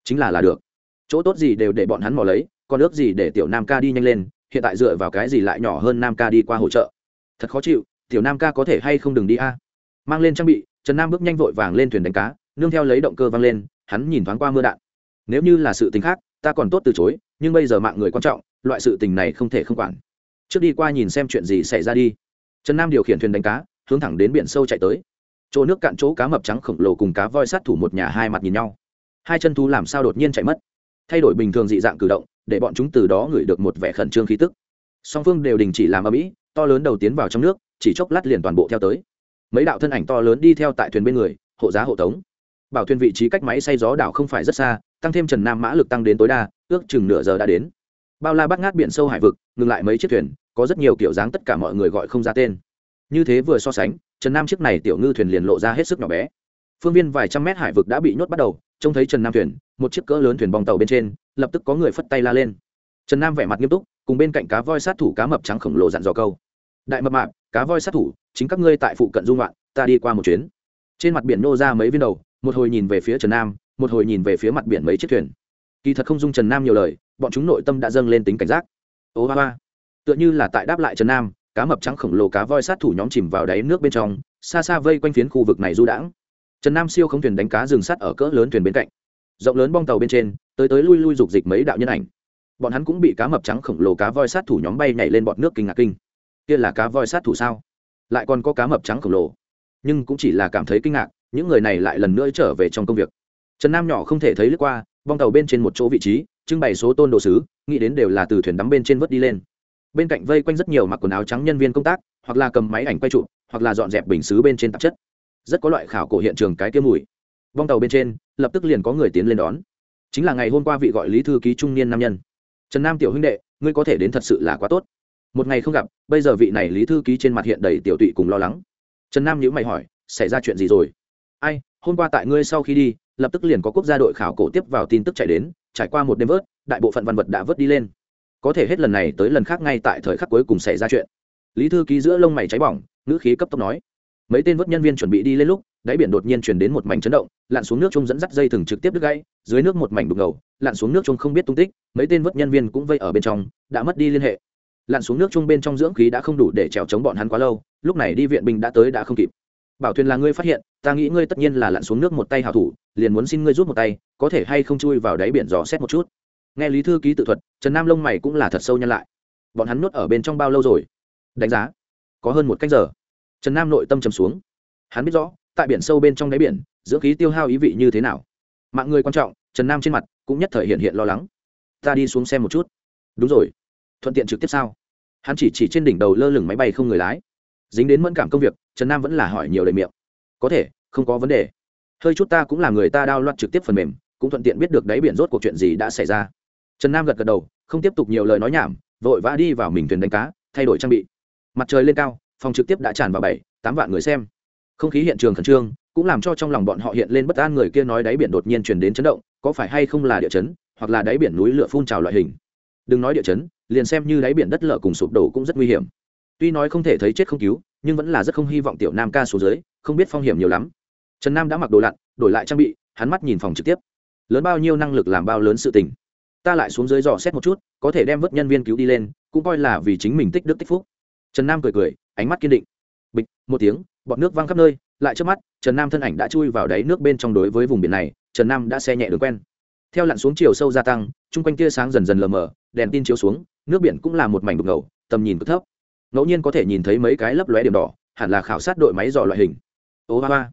Chính là là được. Chỗ tốt gì đều để bọn hắn mò lấy, còn ước gì để tiểu nam ca đi nhanh lên, hiện tại dựa vào cái gì lại nhỏ hơn nam ca đi qua hỗ trợ? Thật khó chịu, tiểu nam ca có thể hay không đừng đi a? Mang lên trang bị, trần nam bước nhanh vội vàng lên thuyền đánh cá, nương theo lấy động cơ văng lên hắn nhìn thoáng qua mưa đạn. Nếu như là sự tình khác, ta còn tốt từ chối, nhưng bây giờ mạng người quan trọng, loại sự tình này không thể không quản. Trước đi qua nhìn xem chuyện gì xảy ra đi. Trần nam điều khiển thuyền đánh cá, hướng thẳng đến biển sâu chạy tới. Chỗ nước cạn chỗ cá mập trắng khổng lồ cùng cá voi sát thủ một nhà hai mặt nhìn nhau. Hai chân thú làm sao đột nhiên chạy mất? Thay đổi bình thường dị dạng cử động, để bọn chúng từ đó gửi được một vẻ khẩn trương khí tức. Song phương đều đình chỉ làm âm ỉ to lớn đầu tiến vào trong nước, chỉ chốc lát liền toàn bộ theo tới. Mấy đạo thân ảnh to lớn đi theo tại thuyền bên người, hộ giá hộ tống bảo thuyền vị trí cách máy xay gió đảo không phải rất xa, tăng thêm trần nam mã lực tăng đến tối đa, ước chừng nửa giờ đã đến. Bao la bắt ngát biển sâu hải vực, ngừng lại mấy chiếc thuyền, có rất nhiều kiểu dáng tất cả mọi người gọi không ra tên. Như thế vừa so sánh, trần nam chiếc này tiểu ngư thuyền liền lộ ra hết sức nhỏ bé. Phương viên vài trăm mét hải vực đã bị nhốt bắt đầu, trông thấy trần nam thuyền, một chiếc cỡ lớn thuyền bong tàu bên trên, lập tức có người phất tay la lên. Trần nam vẻ mặt nghiêm túc, cùng bên cạnh cá voi sát thủ cá mập trắng khổng lồ dặn dò câu. Đại mập mạp, cá voi sát thủ, chính các ngươi tại phụ cận dung loạn ta đi qua một chuyến. Trên mặt biển nô ra mấy viên đầu một hồi nhìn về phía trần nam, một hồi nhìn về phía mặt biển mấy chiếc thuyền. Kỳ thật không dung trần nam nhiều lời, bọn chúng nội tâm đã dâng lên tính cảnh giác. Ô hoa hoa tựa như là tại đáp lại trần nam, cá mập trắng khổng lồ cá voi sát thủ nhóm chìm vào đáy nước bên trong, xa xa vây quanh phiến khu vực này du đãng. Trần nam siêu không thuyền đánh cá rừng sắt ở cỡ lớn thuyền bên cạnh. Rộng lớn bong tàu bên trên, tới tới lui lui rục dịch mấy đạo nhân ảnh. Bọn hắn cũng bị cá mập trắng khổng lồ cá voi sát thủ nhóm bay nhảy lên bọn nước kinh ngạc kinh. Kia là cá voi sát thủ sao? Lại còn có cá mập trắng khổng lồ. Nhưng cũng chỉ là cảm thấy kinh ngạc những người này lại lần nữa trở về trong công việc. Trần nam nhỏ không thể thấy lướt qua, bong tàu bên trên một chỗ vị trí, trưng bày số tôn đồ sứ, nghĩ đến đều là từ thuyền đắm bên trên vớt đi lên. Bên cạnh vây quanh rất nhiều mặc quần áo trắng nhân viên công tác, hoặc là cầm máy ảnh quay trụ hoặc là dọn dẹp bình xứ bên trên tạp chất. Rất có loại khảo cổ hiện trường cái kia mùi. Bong tàu bên trên, lập tức liền có người tiến lên đón. Chính là ngày hôm qua vị gọi lý thư ký trung niên nam nhân. Trần nam tiểu huynh đệ, ngươi có thể đến thật sự là quá tốt. Một ngày không gặp, bây giờ vị này lý thư ký trên mặt hiện đầy tiểu tụy cùng lo lắng. Trần nam nhữ mày hỏi, xảy ra chuyện gì rồi? Ai, hôm qua tại ngươi sau khi đi, lập tức liền có quốc gia đội khảo cổ tiếp vào tin tức chạy đến, trải qua một đêm vớt, đại bộ phận văn vật đã vớt đi lên. Có thể hết lần này tới lần khác ngay tại thời khắc cuối cùng xảy ra chuyện. Lý thư ký giữa lông mày cháy bỏng, ngữ khí cấp tốc nói. Mấy tên vớt nhân viên chuẩn bị đi lên lúc, đáy biển đột nhiên chuyển đến một mảnh chấn động, lặn xuống nước chung dẫn dắt dây thừng trực tiếp đứt gãy, dưới nước một mảnh đục ngầu, lặn xuống nước chung không biết tung tích, mấy tên vớt nhân viên cũng vây ở bên trong, đã mất đi liên hệ. Lặn xuống nước chung bên trong dưỡng khí đã không đủ để trèo chống bọn hắn quá lâu, lúc này đi viện binh đã tới đã không kịp bảo thuyền là ngươi phát hiện, ta nghĩ ngươi tất nhiên là lặn xuống nước một tay hào thủ, liền muốn xin ngươi rút một tay, có thể hay không chui vào đáy biển dò xét một chút. Nghe lý thư ký tự thuật, trần nam lông mày cũng là thật sâu nhân lại. Bọn hắn nuốt ở bên trong bao lâu rồi? Đánh giá. Có hơn một cách giờ. Trần nam nội tâm trầm xuống. Hắn biết rõ, tại biển sâu bên trong đáy biển, dưỡng khí tiêu hao ý vị như thế nào. Mạng người quan trọng, trần nam trên mặt cũng nhất thời hiện hiện lo lắng. Ta đi xuống xem một chút. Đúng rồi. Thuận tiện trực tiếp sao? Hắn chỉ chỉ trên đỉnh đầu lơ lửng máy bay không người lái dính đến mẫn cảm công việc, trần nam vẫn là hỏi nhiều lời miệng. Có thể, không có vấn đề. Hơi chút ta cũng là người ta đao loạt trực tiếp phần mềm, cũng thuận tiện biết được đáy biển rốt cuộc chuyện gì đã xảy ra. Trần nam gật gật đầu, không tiếp tục nhiều lời nói nhảm, vội vã đi vào mình thuyền đánh cá, thay đổi trang bị. Mặt trời lên cao, phòng trực tiếp đã tràn vào bảy, tám vạn người xem. Không khí hiện trường khẩn trương, cũng làm cho trong lòng bọn họ hiện lên bất an người kia nói đáy biển đột nhiên chuyển đến chấn động, có phải hay không là địa chấn, hoặc là đáy biển núi lửa phun trào loại hình. Đừng nói địa chấn, liền xem như đáy biển đất lở cùng sụp đổ cũng rất nguy hiểm tuy nói không thể thấy chết không cứu, nhưng vẫn là rất không hy vọng tiểu nam ca xuống dưới, không biết phong hiểm nhiều lắm. Trần nam đã mặc đồ lặn, đổi lại trang bị, hắn mắt nhìn phòng trực tiếp. Lớn bao nhiêu năng lực làm bao lớn sự tình. Ta lại xuống dưới dò xét một chút, có thể đem vớt nhân viên cứu đi lên, cũng coi là vì chính mình tích đức tích phúc. Trần nam cười cười, ánh mắt kiên định. Bịch, một tiếng, bọt nước văng khắp nơi, lại trước mắt, trần nam thân ảnh đã chui vào đáy nước bên trong đối với vùng biển này, trần nam đã xe nhẹ đường quen. Theo lặn xuống chiều sâu gia tăng, chung quanh tia sáng dần dần lờ mờ, đèn tin chiếu xuống, nước biển cũng là một mảnh đục ngầu, tầm nhìn cực thấp ngẫu nhiên có thể nhìn thấy mấy cái lấp lóe điểm đỏ, hẳn là khảo sát đội máy dò loại hình. Ô ba ba.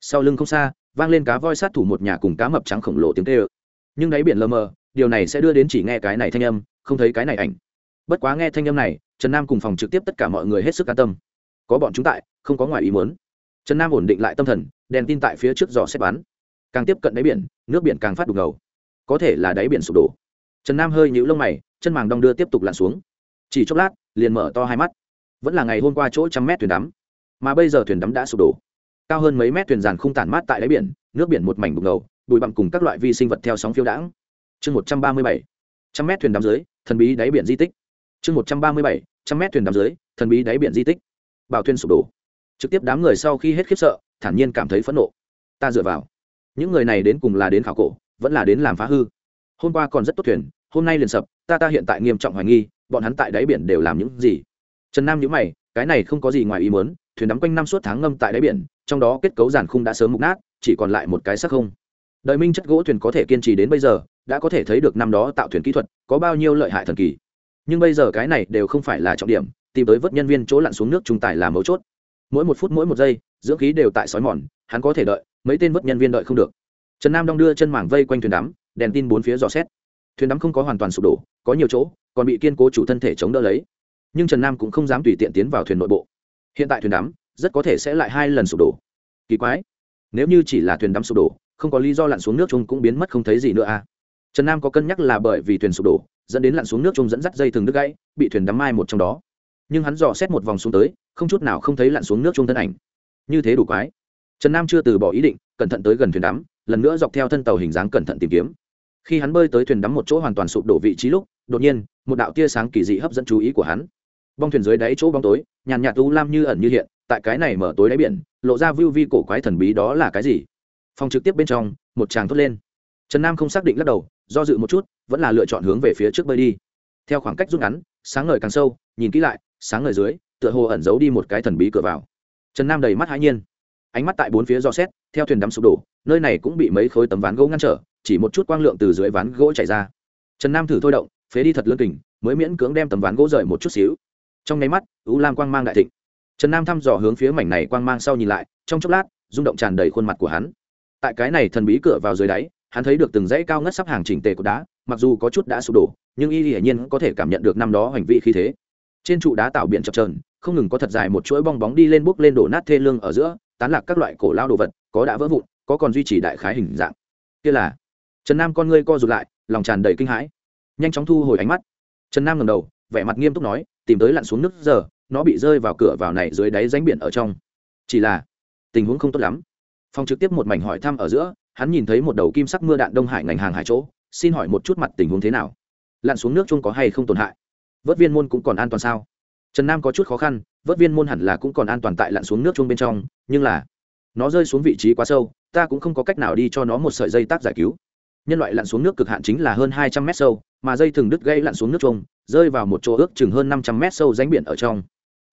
Sau lưng không xa, vang lên cá voi sát thủ một nhà cùng cá mập trắng khổng lồ tiếng tê ơ nhưng đáy biển lờ mờ, điều này sẽ đưa đến chỉ nghe cái này thanh âm, không thấy cái này ảnh. Bất quá nghe thanh âm này, trần nam cùng phòng trực tiếp tất cả mọi người hết sức an tâm. Có bọn chúng tại, không có ngoài ý muốn. Trần nam ổn định lại tâm thần, đèn tin tại phía trước giò xếp bắn. Càng tiếp cận đáy biển, nước biển càng phát đục ngầu. Có thể là đáy biển sụp đổ. Trần nam hơi nhũ lông mày, chân màng đong đưa tiếp tục lặn xuống. Chỉ chốc lát, liền mở to hai mắt vẫn là ngày hôm qua chỗ trăm mét thuyền đắm. Mà bây giờ thuyền đắm đã sụp đổ. Cao hơn mấy mét thuyền giàn không tản mát tại đáy biển, nước biển một mảnh bục ngầu, bụi bặm cùng các loại vi sinh vật theo sóng phiêu đãng. Chương một trăm ba mươi bảy, trăm mét thuyền đắm dưới, thần bí đáy biển di tích. Chương một trăm ba mươi bảy, trăm mét thuyền đắm dưới, thần bí đáy biển di tích. Bảo thuyền sụp đổ. Trực tiếp đám người sau khi hết khiếp sợ, thản nhiên cảm thấy phẫn nộ. Ta dựa vào. Những người này đến cùng là đến khảo cổ, vẫn là đến làm phá hư. Hôm qua còn rất tốt thuyền, hôm nay liền sập, ta ta hiện tại nghiêm trọng hoài nghi, bọn hắn tại đáy biển đều làm những gì? Trần nam nhữ mày, cái này không có gì ngoài ý muốn, thuyền đắm quanh năm suốt tháng ngâm tại đáy biển, trong đó kết cấu giàn khung đã sớm mục nát, chỉ còn lại một cái sắc không. Đời minh chất gỗ thuyền có thể kiên trì đến bây giờ, đã có thể thấy được năm đó tạo thuyền kỹ thuật, có bao nhiêu lợi hại thần kỳ. Nhưng bây giờ cái này đều không phải là trọng điểm, tìm tới vớt nhân viên chỗ lặn xuống nước trung tài là mấu chốt. Mỗi một phút mỗi một giây, dưỡng khí đều tại sói mòn, hắn có thể đợi, mấy tên vớt nhân viên đợi không được. Trần nam đong đưa chân mảng vây quanh thuyền đắm, đèn tin bốn phía dò xét. Thuyền đắm không có hoàn toàn sụp đổ, có nhiều chỗ, còn bị kiên cố chủ thân thể chống đỡ lấy nhưng trần nam cũng không dám tùy tiện tiến vào thuyền nội bộ. Hiện tại thuyền đắm, rất có thể sẽ lại hai lần sụp đổ. Kỳ quái, nếu như chỉ là thuyền đắm sụp đổ, không có lý do lặn xuống nước chung cũng biến mất không thấy gì nữa à? Trần nam có cân nhắc là bởi vì thuyền sụp đổ, dẫn đến lặn xuống nước chung dẫn dắt dây thừng đứt gãy, bị thuyền đắm mai một trong đó. Nhưng hắn dò xét một vòng xuống tới, không chút nào không thấy lặn xuống nước chung thân ảnh. Như thế đủ quái. Trần nam chưa từ bỏ ý định, cẩn thận tới gần thuyền đắm, lần nữa dọc theo thân tàu hình dáng cẩn thận tìm kiếm. Khi hắn bơi tới thuyền đắm một chỗ hoàn toàn sụp đổ vị trí lúc, đột nhiên, một đạo tia sáng kỳ dị hấp dẫn chú ý của hắn bong thuyền dưới đáy chỗ bóng tối, nhàn nhạt u lam như ẩn như hiện, tại cái này mở tối đáy biển, lộ ra view vi cổ quái thần bí đó là cái gì? Phòng trực tiếp bên trong, một chàng thốt lên. Trần nam không xác định lắc đầu, do dự một chút, vẫn là lựa chọn hướng về phía trước bơi đi. Theo khoảng cách rút ngắn, sáng ngời càng sâu, nhìn kỹ lại, sáng ngời dưới, tựa hồ ẩn giấu đi một cái thần bí cửa vào. Trần nam đầy mắt hãi nhiên. Ánh mắt tại bốn phía do xét, theo thuyền đắm sụp đổ, nơi này cũng bị mấy khối tấm ván gỗ ngăn trở, chỉ một chút quang lượng từ dưới ván gỗ chảy ra. Trần nam thử thôi động, phế đi thật lương kình, mới miễn cưỡng đem tấm ván gỗ rời một chút xíu trong nháy mắt, u lam quang mang đại thịnh. Trần nam thăm dò hướng phía mảnh này quang mang sau nhìn lại, trong chốc lát, rung động tràn đầy khuôn mặt của hắn. Tại cái này thần bí cửa vào dưới đáy, hắn thấy được từng dãy cao ngất sắp hàng chỉnh tề của đá, mặc dù có chút đã sụp đổ, nhưng y hiển nhiên có thể cảm nhận được năm đó hành vi khí thế. Trên trụ đá tạo biển chập trờn không ngừng có thật dài một chuỗi bong bóng đi lên bốc lên đổ nát thê lương ở giữa, tán lạc các loại cổ lao đồ vật, có đã vỡ vụn, có còn duy trì đại khái hình dạng. Kia là, trần nam con ngươi co rụt lại, lòng tràn đầy kinh hãi. Nhanh chóng thu hồi ánh mắt. Trần nam ngầm đầu, vẻ mặt nghiêm túc nói tìm tới lặn xuống nước giờ, nó bị rơi vào cửa vào này dưới đáy ránh biển ở trong. Chỉ là, tình huống không tốt lắm. Phong trực tiếp một mảnh hỏi thăm ở giữa, hắn nhìn thấy một đầu kim sắc mưa đạn đông hải ngành hàng hải chỗ, xin hỏi một chút mặt tình huống thế nào? Lặn xuống nước chung có hay không tổn hại? Vớt viên môn cũng còn an toàn sao? Trần nam có chút khó khăn, vớt viên môn hẳn là cũng còn an toàn tại lặn xuống nước chung bên trong, nhưng là, nó rơi xuống vị trí quá sâu, ta cũng không có cách nào đi cho nó một sợi dây tác giải cứu. Nhân loại lặn xuống nước cực hạn chính là hơn hai trăm mét sâu, mà dây thừng đứt gây lặn xuống nước chung rơi vào một chỗ ước chừng hơn năm trăm mét sâu ránh biển ở trong.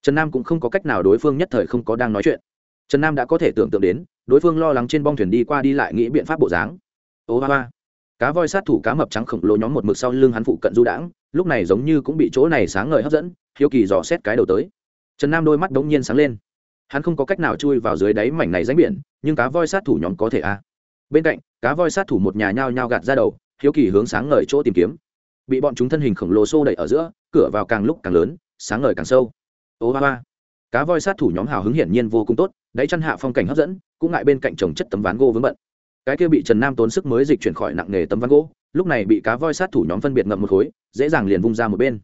Trần nam cũng không có cách nào đối phương nhất thời không có đang nói chuyện. Trần nam đã có thể tưởng tượng đến, đối phương lo lắng trên bong thuyền đi qua đi lại nghĩ biện pháp bộ dáng. Ô hoa ba cá voi sát thủ cá mập trắng khổng lồ nhóm một mực sau lưng hắn phụ cận du đãng, lúc này giống như cũng bị chỗ này sáng ngời hấp dẫn, hiếu kỳ dò xét cái đầu tới. Trần nam đôi mắt đ ố n g nhiên sáng lên. Hắn không có cách nào chui vào dưới đáy mảnh này ránh biển, nhưng cá voi sát thủ nhóm có thể a à. bên cạnh, cá voi sát thủ một nhà nhao nhao gạt ra đầu, hiếu kỳ hướng sáng ngời chỗ tìm kiếm bị bọn chúng thân hình khổng lồ xô đẩy ở giữa, cửa vào càng lúc càng lớn, sáng ngời càng sâu. Ô hoa hoa. Cá voi sát thủ nhóm hào hứng hiển nhiên vô cùng tốt, đáy chăn hạ phong cảnh hấp dẫn, cũng ngại bên cạnh trồng chất tấm ván gỗ vướng bận. Cái kia bị trần nam tốn sức mới dịch chuyển khỏi nặng nghề tấm ván gỗ, lúc này bị cá voi sát thủ nhóm phân biệt ngậm một khối, dễ dàng liền vung ra một bên.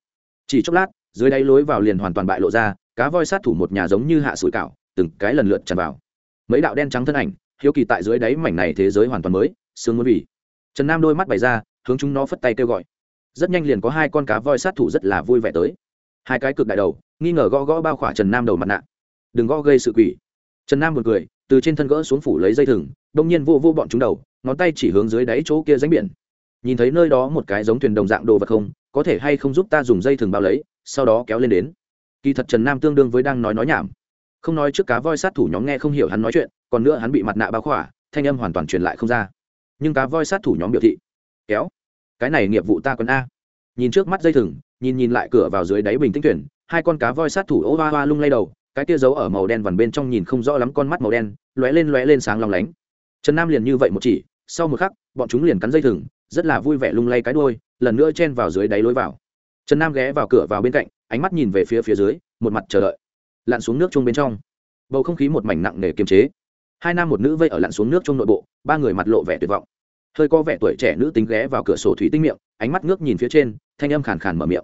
Chỉ chốc lát, dưới đáy lối vào liền hoàn toàn bại lộ ra, cá voi sát thủ một nhà giống như hạ sủi cảo, từng cái lần lượt tràn vào. Mấy đạo đen trắng thân ảnh, hiếu kỳ tại dưới đáy mảnh này thế giới hoàn toàn mới sương muốn vì. Trần nam đôi mắt bày ra, hướng chúng nó phất tay kêu gọi rất nhanh liền có hai con cá voi sát thủ rất là vui vẻ tới. Hai cái cực đại đầu, nghi ngờ gõ gõ bao khỏa trần nam đầu mặt nạ. Đừng gõ gây sự quỷ. Trần nam một cười, từ trên thân gỡ xuống phủ lấy dây thừng, đông nhiên vô vô bọn chúng đầu, ngón tay chỉ hướng dưới đáy chỗ kia ránh biển. Nhìn thấy nơi đó một cái giống thuyền đồng dạng đồ vật không, có thể hay không giúp ta dùng dây thừng bao lấy, sau đó kéo lên đến. Kỳ thật trần nam tương đương với đang nói nói nhảm. Không nói trước cá voi sát thủ nhóm nghe không hiểu hắn nói chuyện, còn nữa hắn bị mặt nạ bao khỏa, thanh âm hoàn toàn truyền lại không ra. Nhưng cá voi sát thủ nhóm biểu thị, kéo cái này nghiệp vụ ta còn a. Nhìn trước mắt dây thừng nhìn nhìn lại cửa vào dưới đáy bình tĩnh tuyển hai con cá voi sát thủ ô hoa hoa lung lay đầu cái kia giấu ở màu đen vằn bên trong nhìn không rõ lắm con mắt màu đen lóe lên lóe lên sáng long lánh. Trần nam liền như vậy một chỉ sau một khắc bọn chúng liền cắn dây thừng rất là vui vẻ lung lay cái đuôi, lần nữa chen vào dưới đáy lối vào. Trần nam ghé vào cửa vào bên cạnh ánh mắt nhìn về phía phía dưới một mặt chờ đợi. Lặn xuống nước chung bên trong. Bầu không khí một mảnh nặng nề kiềm chế. Hai nam một nữ vây ở lặn xuống nước chung nội bộ ba người mặt lộ vẻ tuyệt vọng hơi có vẻ tuổi trẻ nữ tính ghé vào cửa sổ thủy tinh miệng, ánh mắt ngước nhìn phía trên, thanh âm khàn khàn mở miệng.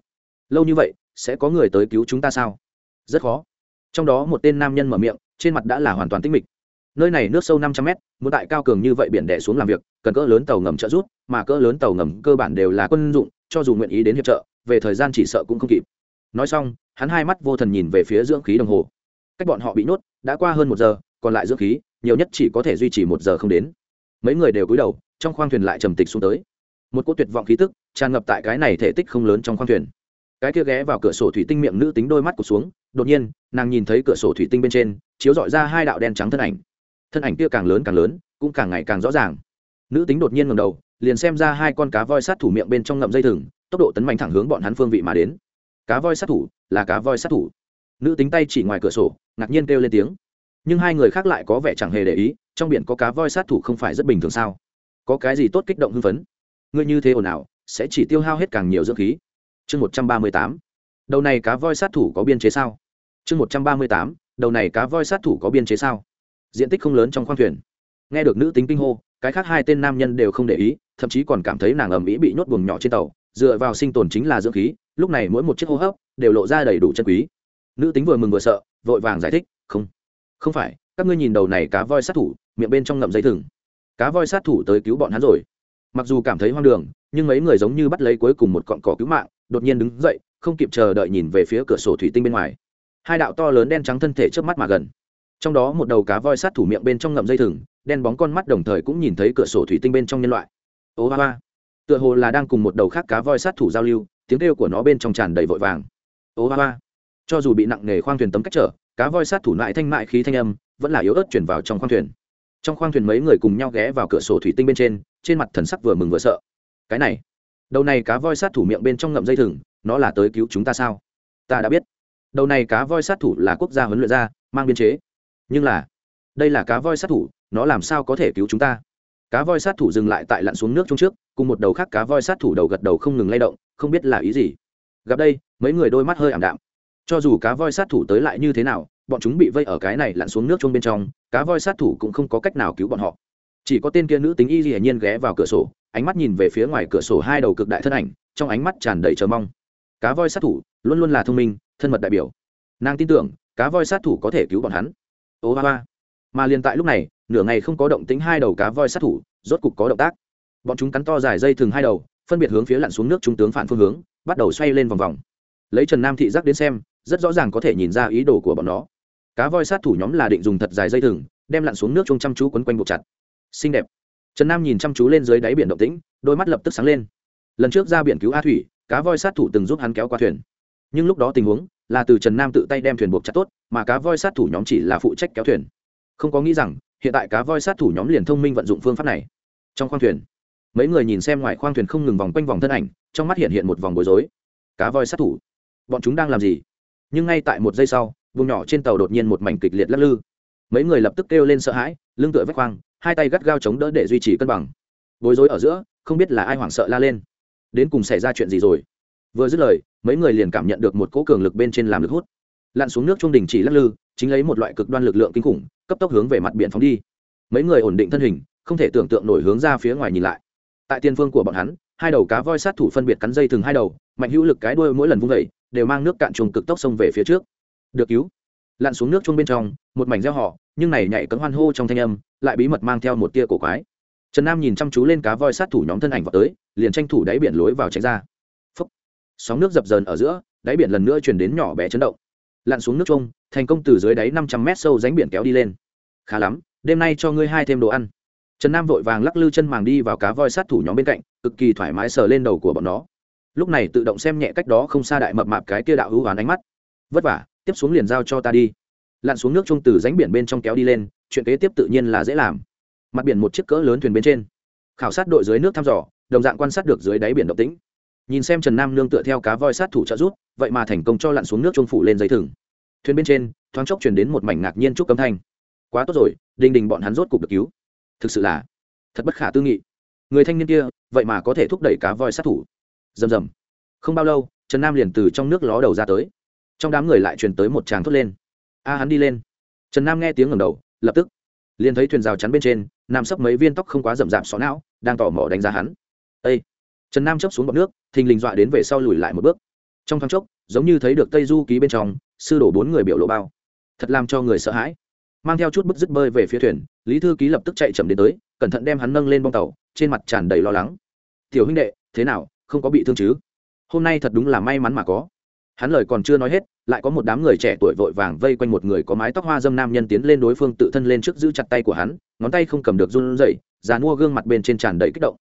Lâu như vậy, sẽ có người tới cứu chúng ta sao? Rất khó. Trong đó một tên nam nhân mở miệng, trên mặt đã là hoàn toàn tinh mịch. Nơi này nước sâu năm trăm mét, muốn tại cao cường như vậy biển đẻ xuống làm việc, cần cỡ lớn tàu ngầm trợ rút mà cỡ lớn tàu ngầm cơ bản đều là quân dụng, cho dù nguyện ý đến hiệp trợ, về thời gian chỉ sợ cũng không kịp. Nói xong, hắn hai mắt vô thần nhìn về phía dưỡng khí đồng hồ. Cách bọn họ bị nhốt, đã qua hơn một giờ, còn lại dưỡng khí, nhiều nhất chỉ có thể duy trì một giờ không đến. Mấy người đều cúi đầu trong khoang thuyền lại trầm tịch xuống tới. Một cỗ tuyệt vọng khí tức tràn ngập tại cái này thể tích không lớn trong khoang thuyền. Cái kia ghé vào cửa sổ thủy tinh miệng nữ tính đôi mắt cụt xuống, đột nhiên, nàng nhìn thấy cửa sổ thủy tinh bên trên chiếu dọi ra hai đạo đen trắng thân ảnh. Thân ảnh kia càng lớn càng lớn, cũng càng ngày càng rõ ràng. Nữ tính đột nhiên ngầm đầu, liền xem ra hai con cá voi sát thủ miệng bên trong ngậm dây thừng, tốc độ tấn mạnh thẳng hướng bọn hắn phương vị mà đến. Cá voi sát thủ, là cá voi sát thủ. Nữ tính tay chỉ ngoài cửa sổ, ngạc nhiên kêu lên tiếng. Nhưng hai người khác lại có vẻ chẳng hề để ý, trong biển có cá voi sát thủ không phải rất bình thường sao? Có cái gì tốt kích động hưng phấn? Ngươi như thế ồn ào, sẽ chỉ tiêu hao hết càng nhiều dưỡng khí. Chương một trăm ba mươi tám. Đầu này cá voi sát thủ có biên chế sao? Chương một trăm ba mươi tám. Đầu này cá voi sát thủ có biên chế sao? Diện tích không lớn trong khoang thuyền. Nghe được nữ tính kinh hô, cái khác hai tên nam nhân đều không để ý, thậm chí còn cảm thấy nàng ầm ĩ bị nhốt buồng nhỏ trên tàu, dựa vào sinh tồn chính là dưỡng khí, lúc này mỗi một chiếc hô hấp đều lộ ra đầy đủ chân quý. Nữ tính vừa mừng vừa sợ, vội vàng giải thích, không không phải, các ngươi nhìn đầu này cá voi sát thủ, miệng bên trong ngậm dây thừng cá voi sát thủ tới cứu bọn hắn rồi. Mặc dù cảm thấy hoang đường, nhưng mấy người giống như bắt lấy cuối cùng một cọn cỏ cứu mạng, đột nhiên đứng dậy, không kịp chờ đợi nhìn về phía cửa sổ thủy tinh bên ngoài. Hai đạo to lớn đen trắng thân thể trước mắt mà gần. Trong đó một đầu cá voi sát thủ miệng bên trong ngậm dây thừng, đen bóng con mắt đồng thời cũng nhìn thấy cửa sổ thủy tinh bên trong nhân loại. Ô ba ba. Tựa hồ là đang cùng một đầu khác cá voi sát thủ giao lưu, tiếng kêu của nó bên trong tràn đầy vội vàng. Ô ba ba. Cho dù bị nặng nề khoang thuyền tấm cách trở, cá voi sát thủ lại thanh mại khí thanh âm, vẫn là yếu ớt chuyển vào trong khoang thuyền trong khoang thuyền mấy người cùng nhau ghé vào cửa sổ thủy tinh bên trên trên mặt thần sắc vừa mừng vừa sợ. Cái này, đầu này cá voi sát thủ miệng bên trong ngậm dây thừng, nó là tới cứu chúng ta sao? Ta đã biết. Đầu này cá voi sát thủ là quốc gia huấn luyện ra, mang biên chế. Nhưng là, đây là cá voi sát thủ, nó làm sao có thể cứu chúng ta? Cá voi sát thủ dừng lại tại lặn xuống nước trong trước, cùng một đầu khác cá voi sát thủ đầu gật đầu không ngừng lay động, không biết là ý gì. Gặp đây, mấy người đôi mắt hơi ảm đạm. Cho dù cá voi sát thủ tới lại như thế nào, bọn chúng bị vây ở cái này lặn xuống nước chung bên trong cá voi sát thủ cũng không có cách nào cứu bọn họ. Chỉ có tên kia nữ tính y hiển nhiên ghé vào cửa sổ, ánh mắt nhìn về phía ngoài cửa sổ hai đầu cực đại thân ảnh, trong ánh mắt tràn đầy chờ mong. Cá voi sát thủ luôn luôn là thông minh, thân mật đại biểu. Nàng tin tưởng, cá voi sát thủ có thể cứu bọn hắn. Ô ba ba. Mà liền tại lúc này, nửa ngày không có động tính hai đầu cá voi sát thủ, rốt cục có động tác. Bọn chúng cắn to dài dây thừng hai đầu, phân biệt hướng phía lặn xuống nước trung tướng phản phương hướng, bắt đầu xoay lên vòng vòng. Lấy trần nam thị giác đến xem, rất rõ ràng có thể nhìn ra ý đồ của bọn nó cá voi sát thủ nhóm là định dùng thật dài dây thừng, đem lặn xuống nước chung chăm chú quấn quanh buộc chặt. Xinh đẹp. Trần nam nhìn chăm chú lên dưới đáy biển động tĩnh, đôi mắt lập tức sáng lên. Lần trước ra biển cứu a thủy, cá voi sát thủ từng giúp hắn kéo qua thuyền. Nhưng lúc đó tình huống là từ trần nam tự tay đem thuyền buộc chặt tốt, mà cá voi sát thủ nhóm chỉ là phụ trách kéo thuyền. Không có nghĩ rằng, hiện tại cá voi sát thủ nhóm liền thông minh vận dụng phương pháp này. Trong khoang thuyền, mấy người nhìn xem ngoài khoang thuyền không ngừng vòng quanh vòng thân ảnh, trong mắt hiện hiện một vòng bối rối. Cá voi sát thủ, bọn chúng đang làm gì? Nhưng ngay tại một giây sau vùng nhỏ trên tàu đột nhiên một mảnh kịch liệt lắc lư. Mấy người lập tức kêu lên sợ hãi, lưng tựa vách khoang, hai tay gắt gao chống đỡ để duy trì cân bằng. Bối rối ở giữa, không biết là ai hoảng sợ la lên. Đến cùng xảy ra chuyện gì rồi? Vừa dứt lời, mấy người liền cảm nhận được một cỗ cường lực bên trên làm lực hút. Lặn xuống nước trung đình chỉ lắc lư, chính lấy một loại cực đoan lực lượng kinh khủng, cấp tốc hướng về mặt biển phóng đi. Mấy người ổn định thân hình, không thể tưởng tượng nổi hướng ra phía ngoài nhìn lại. Tại tiên phương của bọn hắn, hai đầu cá voi sát thủ phân biệt cắn dây thừng hai đầu, mạnh hữu lực cái đuôi mỗi lần vung vẩy đều mang nước cạn trùng cực tốc xông về phía trước được cứu. Lặn xuống nước chung bên trong, một mảnh gieo họ nhưng này nhảy cấm hoan hô trong thanh âm, lại bí mật mang theo một tia cổ quái. Trần nam nhìn chăm chú lên cá voi sát thủ nhóm thân ảnh vào tới, liền tranh thủ đáy biển lối vào tránh ra. Phấp sóng nước dập dờn ở giữa, đáy biển lần nữa chuyển đến nhỏ bé chấn động. Lặn xuống nước chung thành công từ dưới đáy năm trăm mét sâu ránh biển kéo đi lên. Khá lắm, đêm nay cho ngươi hai thêm đồ ăn. Trần nam vội vàng lắc lư chân màng đi vào cá voi sát thủ nhóm bên cạnh, cực kỳ thoải mái sờ lên đầu của bọn nó. Lúc này tự động xem nhẹ cách đó không xa đại mập mạp cái kia đạo hữu hoán ánh mắt. Vất vả tiếp xuống liền giao cho ta đi. Lặn xuống nước chung từ ránh biển bên trong kéo đi lên, chuyện kế tiếp tự nhiên là dễ làm. Mặt biển một chiếc cỡ lớn thuyền bên trên. Khảo sát đội dưới nước thăm dò, đồng dạng quan sát được dưới đáy biển động tĩnh. Nhìn xem trần nam nương tựa theo cá voi sát thủ trợ rút vậy mà thành công cho lặn xuống nước chung phủ lên dây thừng. Thuyền bên trên, thoáng chốc chuyển đến một mảnh ngạc nhiên chúc cấm thanh. Quá tốt rồi, đình đình bọn hắn rốt cục được cứu. Thực sự là thật bất khả tư nghị. Người thanh niên kia, vậy mà có thể thúc đẩy cá voi sát thủ. Rầm rầm. Không bao lâu, trần nam liền từ trong nước ló đầu ra tới trong đám người lại truyền tới một tràng thốt lên. A, hắn đi lên. Trần nam nghe tiếng ngầm đầu, lập tức liền thấy thuyền rào chắn bên trên nam sấp mấy viên tóc không quá rậm rạp xó não, đang tỏ mò đánh giá hắn. Â trần nam chấp xuống bọc nước, thình lình dọa đến về sau lùi lại một bước. Trong thoáng chốc, giống như thấy được tây du ký bên trong, sư đổ bốn người biểu lộ bao. Thật làm cho người sợ hãi. Mang theo chút bức dứt bơi về phía thuyền, lý thư ký lập tức chạy chậm đến tới, cẩn thận đem hắn nâng lên bong tàu, trên mặt tràn đầy lo lắng. Tiểu huynh đệ, thế nào? Không có bị thương chứ? Hôm nay thật đúng là may mắn mà có hắn lời còn chưa nói hết, lại có một đám người trẻ tuổi vội vàng vây quanh một người có mái tóc hoa dâm nam nhân tiến lên đối phương tự thân lên trước giữ chặt tay của hắn, ngón tay không cầm được run rẩy, dàn mua gương mặt bên trên tràn đầy kích động.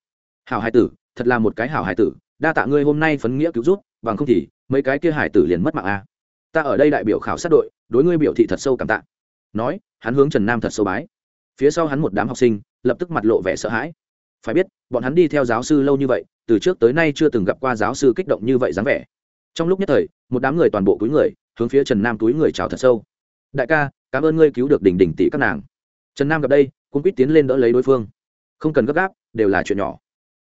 Hảo hải tử, thật là một cái hảo hải tử, đa tạ ngươi hôm nay phấn nghĩa cứu rút bằng không thì mấy cái kia hải tử liền mất mạng a. Ta ở đây đại biểu khảo sát đội, đối ngươi biểu thị thật sâu cảm tạ. Nói, hắn hướng trần nam thật sâu bái. Phía sau hắn một đám học sinh, lập tức mặt lộ vẻ sợ hãi. Phải biết, bọn hắn đi theo giáo sư lâu như vậy, từ trước tới nay chưa từng gặp qua giáo sư kích động như vậy dáng vẻ. Trong lúc nhất thời một đám người toàn bộ túi người, hướng phía trần nam túi người chào thật sâu. Đại ca, cảm ơn ngươi cứu được đỉnh đỉnh tỷ các nàng. Trần nam gặp đây cũng quýt tiến lên đỡ lấy đối phương. Không cần gấp gáp, đều là chuyện nhỏ.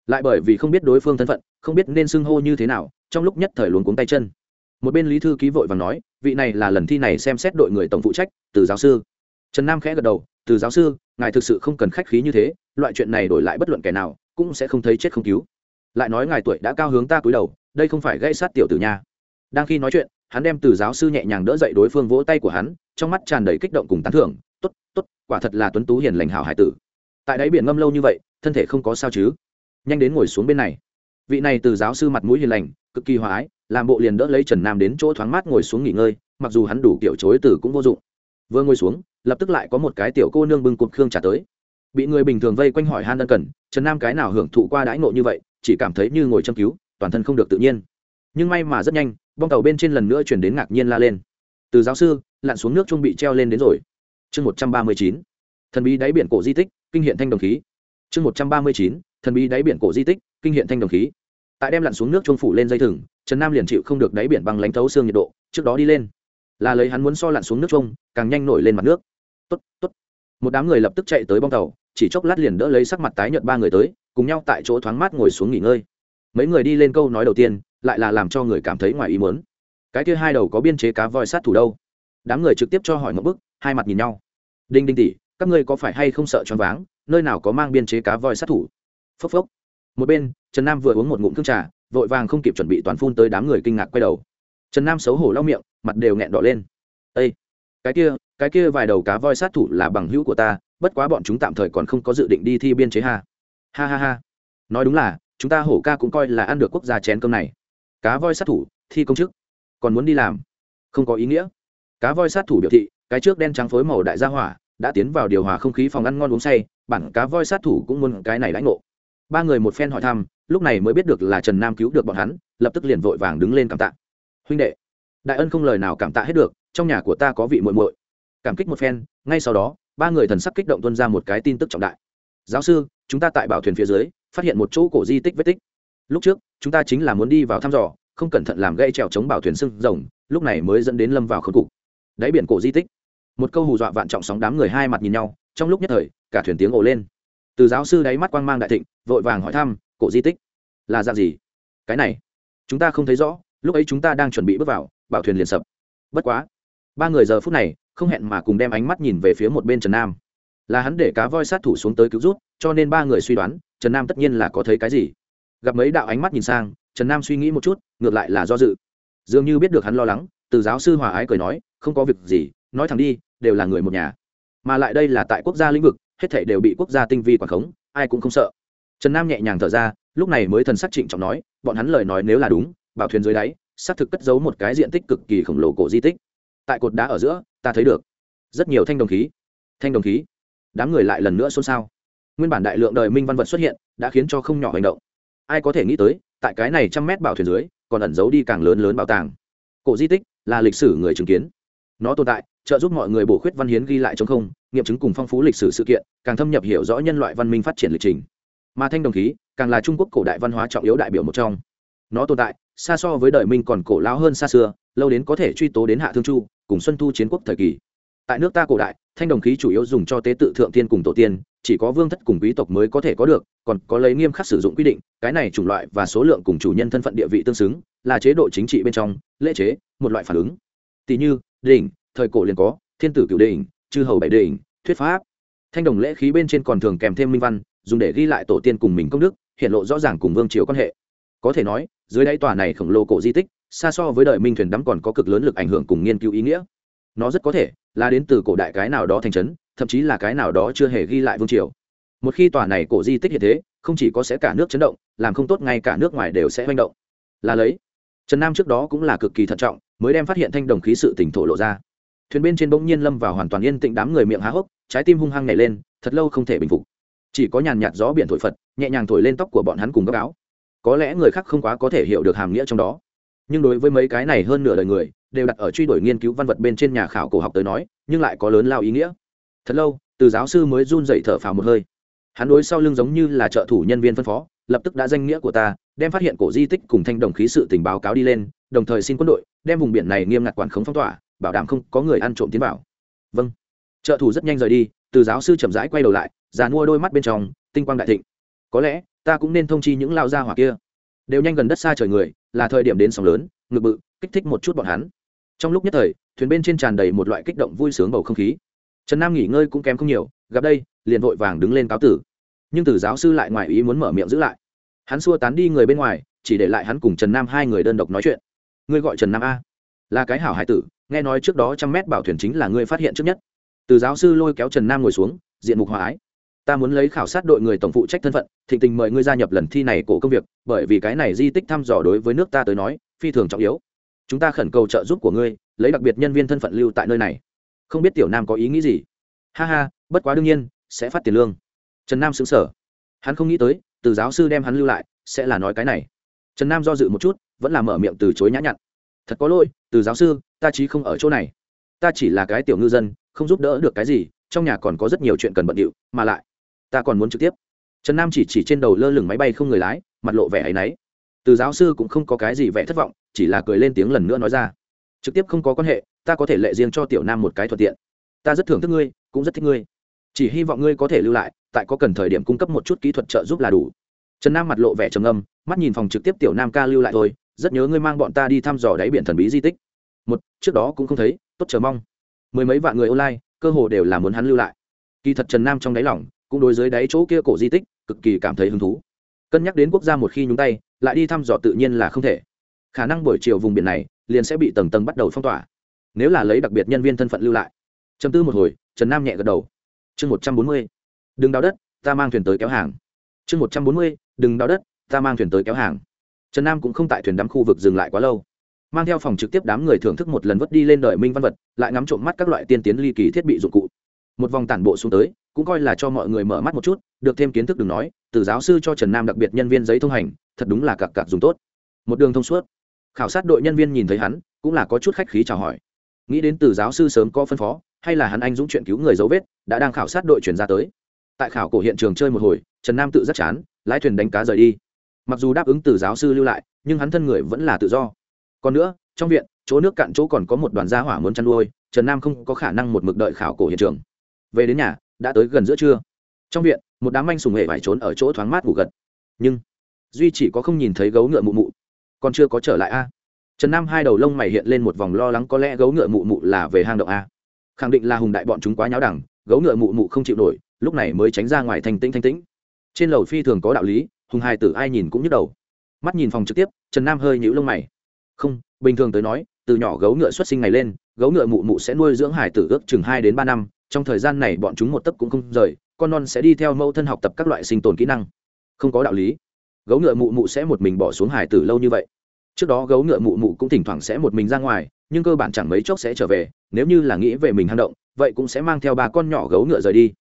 Lại bởi vì không biết đối phương thân phận, không biết nên xưng hô như thế nào, trong lúc nhất thời luống cuống tay chân. Một bên lý thư ký vội và nói, vị này là lần thi này xem xét đội người tổng phụ trách, từ giáo sư. Trần nam khẽ gật đầu, từ giáo sư, ngài thực sự không cần khách khí như thế, loại chuyện này đổi lại bất luận kẻ nào, cũng sẽ không thấy chết không cứu. Lại nói ngài tuổi đã cao hướng ta cúi đầu, đây không phải gây sát tiểu tử nha đang khi nói chuyện, hắn đem từ giáo sư nhẹ nhàng đỡ dậy đối phương vỗ tay của hắn, trong mắt tràn đầy kích động cùng tán thưởng t ố t t ố t quả thật là tuấn tú hiền lành hảo hải tử. Tại đáy biển ngâm lâu như vậy, thân thể không có sao chứ? Nhanh đến ngồi xuống bên này. Vị này từ giáo sư mặt mũi hiền lành, cực kỳ hòa ái, làm bộ liền đỡ lấy trần nam đến chỗ thoáng mát ngồi xuống nghỉ ngơi, mặc dù hắn đủ kiểu chối từ cũng vô dụng. Vừa ngồi xuống, lập tức lại có một cái tiểu cô nương bưng cụt khương trả tới. Bị người bình thường vây quanh hỏi han ân cần, trần nam cái nào hưởng thụ qua đãi ngộ như vậy, chỉ cảm thấy như ngồi châm cứu, toàn thân không được tự nhiên nhưng may mà rất nhanh, bong tàu bên trên lần nữa chuyển đến ngạc nhiên la lên. Từ giáo sư, lặn xuống nước trung bị treo lên đến rồi. Chương một trăm ba mươi chín, thần bí đáy biển cổ di tích, kinh hiện thanh đồng khí. Chương một trăm ba mươi chín, thần bí đáy biển cổ di tích, kinh hiện thanh đồng khí. Tại đem lặn xuống nước trung phủ lên dây thừng, trần nam liền chịu không được đáy biển bằng lánh thấu xương nhiệt độ, trước đó đi lên. Là lấy hắn muốn so lặn xuống nước trung càng nhanh nổi lên mặt nước. Tốt tốt. Một đám người lập tức chạy tới bong tàu, chỉ chốc lát liền đỡ lấy sắc mặt tái nhợt ba người tới, cùng nhau tại chỗ thoáng mát ngồi xuống nghỉ ngơi. Mấy người đi lên câu nói đầu tiên lại là làm cho người cảm thấy ngoài ý muốn. Cái kia hai đầu có biên chế cá voi sát thủ đâu? Đám người trực tiếp cho hỏi một bức, hai mặt nhìn nhau. Đinh đinh tỉ các ngươi có phải hay không sợ choáng váng, nơi nào có mang biên chế cá voi sát thủ? Phốc phốc. Một bên, trần nam vừa uống một ngụm thương trà, vội vàng không kịp chuẩn bị toàn phun tới đám người kinh ngạc quay đầu. Trần nam xấu hổ lau miệng, mặt đều nghẹn đỏ lên. Ây cái kia cái kia vài đầu cá voi sát thủ là bằng hữu của ta, bất quá bọn chúng tạm thời còn không có dự định đi thi biên chế ha. Ha ha ha. Nói đúng là, chúng ta hổ ca cũng coi là ăn được quốc gia chén cơm này cá voi sát thủ, thi công chức còn muốn đi làm? Không có ý nghĩa. Cá voi sát thủ biểu thị, cái trước đen trắng phối màu đại gia hỏa, đã tiến vào điều hòa không khí phòng ăn ngon uống say, bản cá voi sát thủ cũng muốn cái này lãnh ngộ. Ba người một phen hỏi thăm, lúc này mới biết được là trần nam cứu được bọn hắn, lập tức liền vội vàng đứng lên cảm tạ. Huynh đệ, đại ân không lời nào cảm tạ hết được, trong nhà của ta có vị muội muội. Cảm kích một phen, ngay sau đó, ba người thần sắc kích động tuân ra một cái tin tức trọng đại. Giáo sư, chúng ta tại bảo thuyền phía dưới, phát hiện một chỗ cổ di tích vết tích lúc trước, chúng ta chính là muốn đi vào thăm dò, không cẩn thận làm gây trèo chống bảo thuyền sưng rồng, lúc này mới dẫn đến lâm vào khớp cục. Đáy biển cổ di tích. Một câu hù dọa vạn trọng sóng đám người hai mặt nhìn nhau, trong lúc nhất thời, cả thuyền tiếng ồ lên. Từ giáo sư đáy mắt quang mang đại thịnh, vội vàng hỏi thăm, cổ di tích là dạng gì? Cái này, chúng ta không thấy rõ, lúc ấy chúng ta đang chuẩn bị bước vào, bảo thuyền liền sập. Bất quá. Ba người giờ phút này, không hẹn mà cùng đem ánh mắt nhìn về phía một bên trần nam. Là hắn để cá voi sát thủ xuống tới cứu rút cho nên ba người suy đoán, trần nam tất nhiên là có thấy cái gì gặp mấy đạo ánh mắt nhìn sang, trần nam suy nghĩ một chút, ngược lại là do dự. Dường như biết được hắn lo lắng, từ giáo sư hòa ái cười nói, không có việc gì, nói thẳng đi, đều là người một nhà. Mà lại đây là tại quốc gia lĩnh vực, hết thể đều bị quốc gia tinh vi quản khống, ai cũng không sợ. Trần nam nhẹ nhàng thở ra, lúc này mới thần sắc trịnh trọng nói, bọn hắn lời nói nếu là đúng, bảo thuyền dưới đáy, xác thực cất giấu một cái diện tích cực kỳ khổng lồ cổ di tích. Tại cột đá ở giữa, ta thấy được rất nhiều thanh đồng khí. Thanh đồng khí? Đám người lại lần nữa xôn xao. Nguyên bản đại lượng đời minh văn vật xuất hiện, đã khiến cho không nhỏ hành động ai có thể nghĩ tới, tại cái này trăm mét bảo thuyền dưới, còn ẩn giấu đi càng lớn lớn bảo tàng. Cổ di tích là lịch sử người chứng kiến. Nó tồn tại, trợ giúp mọi người bổ khuyết văn hiến ghi lại chống không, nghiệm chứng cùng phong phú lịch sử sự kiện, càng thâm nhập hiểu rõ nhân loại văn minh phát triển lịch trình. Mà thanh đồng khí, càng là trung quốc cổ đại văn hóa trọng yếu đại biểu một trong. Nó tồn tại, xa so với đời minh còn cổ lao hơn xa xưa, lâu đến có thể truy tố đến hạ thương chu, cùng xuân thu chiến quốc thời kỳ. Tại nước ta cổ đại, thanh đồng khí chủ yếu dùng cho tế tự thượng tiên cùng tổ tiên chỉ có vương thất cùng quý tộc mới có thể có được, còn có lấy nghiêm khắc sử dụng quy định, cái này chủng loại và số lượng cùng chủ nhân thân phận địa vị tương xứng, là chế độ chính trị bên trong, lễ chế, một loại phản ứng. Tỷ như, đỉnh, thời cổ liền có, thiên tử cựu đỉnh, chư hầu bảy đỉnh, thuyết pháp. Thanh đồng lễ khí bên trên còn thường kèm thêm minh văn, dùng để ghi lại tổ tiên cùng mình công đức, hiện lộ rõ ràng cùng vương triều quan hệ. Có thể nói, dưới đáy tòa này khổng lồ cổ di tích, xa so với đời minh thuyền đắm còn có cực lớn lực ảnh hưởng cùng nghiên cứu ý nghĩa. Nó rất có thể là đến từ cổ đại cái nào đó thành trấn thậm chí là cái nào đó chưa hề ghi lại vương triều. Một khi tòa này cổ di tích hiện thế, không chỉ có sẽ cả nước chấn động, làm không tốt ngay cả nước ngoài đều sẽ manh động. Là lấy, trần nam trước đó cũng là cực kỳ thận trọng, mới đem phát hiện thanh đồng khí sự tỉnh thổ lộ ra. Thuyền bên trên bỗng nhiên lâm vào hoàn toàn yên tĩnh đám người miệng há hốc, trái tim hung hăng nhảy lên, thật lâu không thể bình phục. Chỉ có nhàn nhạt gió biển thổi phật, nhẹ nhàng thổi lên tóc của bọn hắn cùng góc áo. Có lẽ người khác không quá có thể hiểu được hàm nghĩa trong đó. Nhưng đối với mấy cái này hơn nửa đời người, đều đặt ở truy đuổi nghiên cứu văn vật bên trên nhà khảo cổ học tới nói, nhưng lại có lớn lao ý nghĩa thật lâu, từ giáo sư mới run dậy thở phào một hơi. Hắn đối sau lưng giống như là trợ thủ nhân viên phân phó, lập tức đã danh nghĩa của ta, đem phát hiện cổ di tích cùng thanh đồng khí sự tình báo cáo đi lên, đồng thời xin quân đội, đem vùng biển này nghiêm ngặt quản khống phong tỏa, bảo đảm không có người ăn trộm tiến vào. Vâng. Trợ thủ rất nhanh rời đi, từ giáo sư chậm rãi quay đầu lại, già mua đôi mắt bên trong, tinh quang đại thịnh. Có lẽ, ta cũng nên thông chi những lao gia hỏa kia. Đều nhanh gần đất xa trời người, là thời điểm đến sóng lớn, ngực bự, kích thích một chút bọn hắn. Trong lúc nhất thời, thuyền bên trên tràn đầy một loại kích động vui sướng bầu không khí trần nam nghỉ ngơi cũng kém không nhiều, gặp đây, liền vội vàng đứng lên cáo tử. Nhưng từ giáo sư lại ngoài ý muốn mở miệng giữ lại. Hắn xua tán đi người bên ngoài, chỉ để lại hắn cùng trần nam hai người đơn độc nói chuyện. Ngươi gọi trần nam a? Là cái hảo hải tử, nghe nói trước đó trăm mét bảo thuyền chính là ngươi phát hiện trước nhất. Từ giáo sư lôi kéo trần nam ngồi xuống, diện mục hòa ái. Ta muốn lấy khảo sát đội người tổng phụ trách thân phận, thịnh tình mời ngươi gia nhập lần thi này của công việc, bởi vì cái này di tích thăm dò đối với nước ta tới nói, phi thường trọng yếu. Chúng ta khẩn cầu trợ giúp của ngươi, lấy đặc biệt nhân viên thân phận lưu tại nơi này không biết tiểu nam có ý nghĩ gì. Ha ha, bất quá đương nhiên, sẽ phát tiền lương. Trần nam xứng sở hắn không nghĩ tới, từ giáo sư đem hắn lưu lại, sẽ là nói cái này. Trần nam do dự một chút, vẫn là mở miệng từ chối nhã nhặn. Thật có lỗi, từ giáo sư, ta chí không ở chỗ này. Ta chỉ là cái tiểu ngư dân, không giúp đỡ được cái gì, trong nhà còn có rất nhiều chuyện cần bận điệu, mà lại, ta còn muốn trực tiếp. Trần nam chỉ chỉ trên đầu lơ lửng máy bay không người lái, mặt lộ vẻ áy náy. Từ giáo sư cũng không có cái gì vẻ thất vọng, chỉ là cười lên tiếng lần nữa nói ra. Trực tiếp không có quan hệ ta có thể lệ riêng cho tiểu nam một cái thuận tiện. Ta rất thưởng thức ngươi, cũng rất thích ngươi. Chỉ hy vọng ngươi có thể lưu lại, tại có cần thời điểm cung cấp một chút kỹ thuật trợ giúp là đủ. Trần nam mặt lộ vẻ trầm âm mắt nhìn phòng trực tiếp tiểu nam ca lưu lại thôi, rất nhớ ngươi mang bọn ta đi thăm dò đáy biển thần bí di tích. Một, trước đó cũng không thấy, tốt chờ mong. Mười mấy vạn người online, cơ hồ đều là muốn hắn lưu lại. Kỳ thật trần nam trong đáy lỏng cũng đối với đáy chỗ kia cổ di tích, cực kỳ cảm thấy hứng thú. Cân nhắc đến quốc gia một khi nhúng tay, lại đi thăm dò tự nhiên là không thể. Khả năng buổi chiều vùng biển này, liền sẽ bị tầng tầng bắt đầu phong tỏa nếu là lấy đặc biệt nhân viên thân phận lưu lại. Chấm tư một hồi, trần nam nhẹ gật đầu. Chương một trăm bốn mươi, đừng đào đất, ta mang thuyền tới kéo hàng. Chương một trăm bốn mươi, đừng đào đất, ta mang thuyền tới kéo hàng. Trần nam cũng không tại thuyền đắm khu vực dừng lại quá lâu. Mang theo phòng trực tiếp đám người thưởng thức một lần vất đi lên đời minh văn vật, lại ngắm trộm mắt các loại tiên tiến ly kỳ thiết bị dụng cụ. Một vòng tản bộ xuống tới, cũng coi là cho mọi người mở mắt một chút, được thêm kiến thức đừng nói, từ giáo sư cho trần nam đặc biệt nhân viên giấy thông hành, thật đúng là cặp cặp dùng tốt. Một đường thông suốt. Khảo sát đội nhân viên nhìn thấy hắn, cũng là có chút khách khí chào hỏi nghĩ đến từ giáo sư sớm có phân phó, hay là hắn anh dũng chuyện cứu người dấu vết, đã đang khảo sát đội chuyển ra tới. Tại khảo cổ hiện trường chơi một hồi, trần nam tự rất chán, lái thuyền đánh cá rời đi. Mặc dù đáp ứng từ giáo sư lưu lại, nhưng hắn thân người vẫn là tự do. Còn nữa, trong viện, chỗ nước cạn chỗ còn có một đoàn gia hỏa muốn chăn nuôi, trần nam không có khả năng một mực đợi khảo cổ hiện trường. Về đến nhà, đã tới gần giữa trưa. Trong viện, một đám anh sùng hệ phải trốn ở chỗ thoáng mát ngủ gật. Nhưng, duy chỉ có không nhìn thấy gấu ngựa mụ mụ. Còn chưa có trở lại a? Trần nam hai đầu lông mày hiện lên một vòng lo lắng có lẽ gấu ngựa mụ mụ là về hang động a. Khẳng định là hùng đại bọn chúng quá nháo đẳng, gấu ngựa mụ mụ không chịu nổi, lúc này mới tránh ra ngoài thanh tĩnh thanh tĩnh. Trên lầu phi thường có đạo lý, hùng hai tử ai nhìn cũng nhức đầu. Mắt nhìn phòng trực tiếp, trần nam hơi nhíu lông mày. Không, bình thường tới nói, từ nhỏ gấu ngựa xuất sinh ngày lên, gấu ngựa mụ mụ sẽ nuôi dưỡng hải tử ước chừng hai đến ba năm, trong thời gian này bọn chúng một tấc cũng không rời, con non sẽ đi theo mẫu thân học tập các loại sinh tồn kỹ năng. Không có đạo lý. Gấu ngựa mụ mụ sẽ một mình bỏ xuống hải tử lâu như vậy trước đó gấu ngựa mụ mụ cũng thỉnh thoảng sẽ một mình ra ngoài, nhưng cơ bản chẳng mấy chốc sẽ trở về, nếu như là nghĩ về mình hang động, vậy cũng sẽ mang theo ba con nhỏ gấu ngựa rời đi.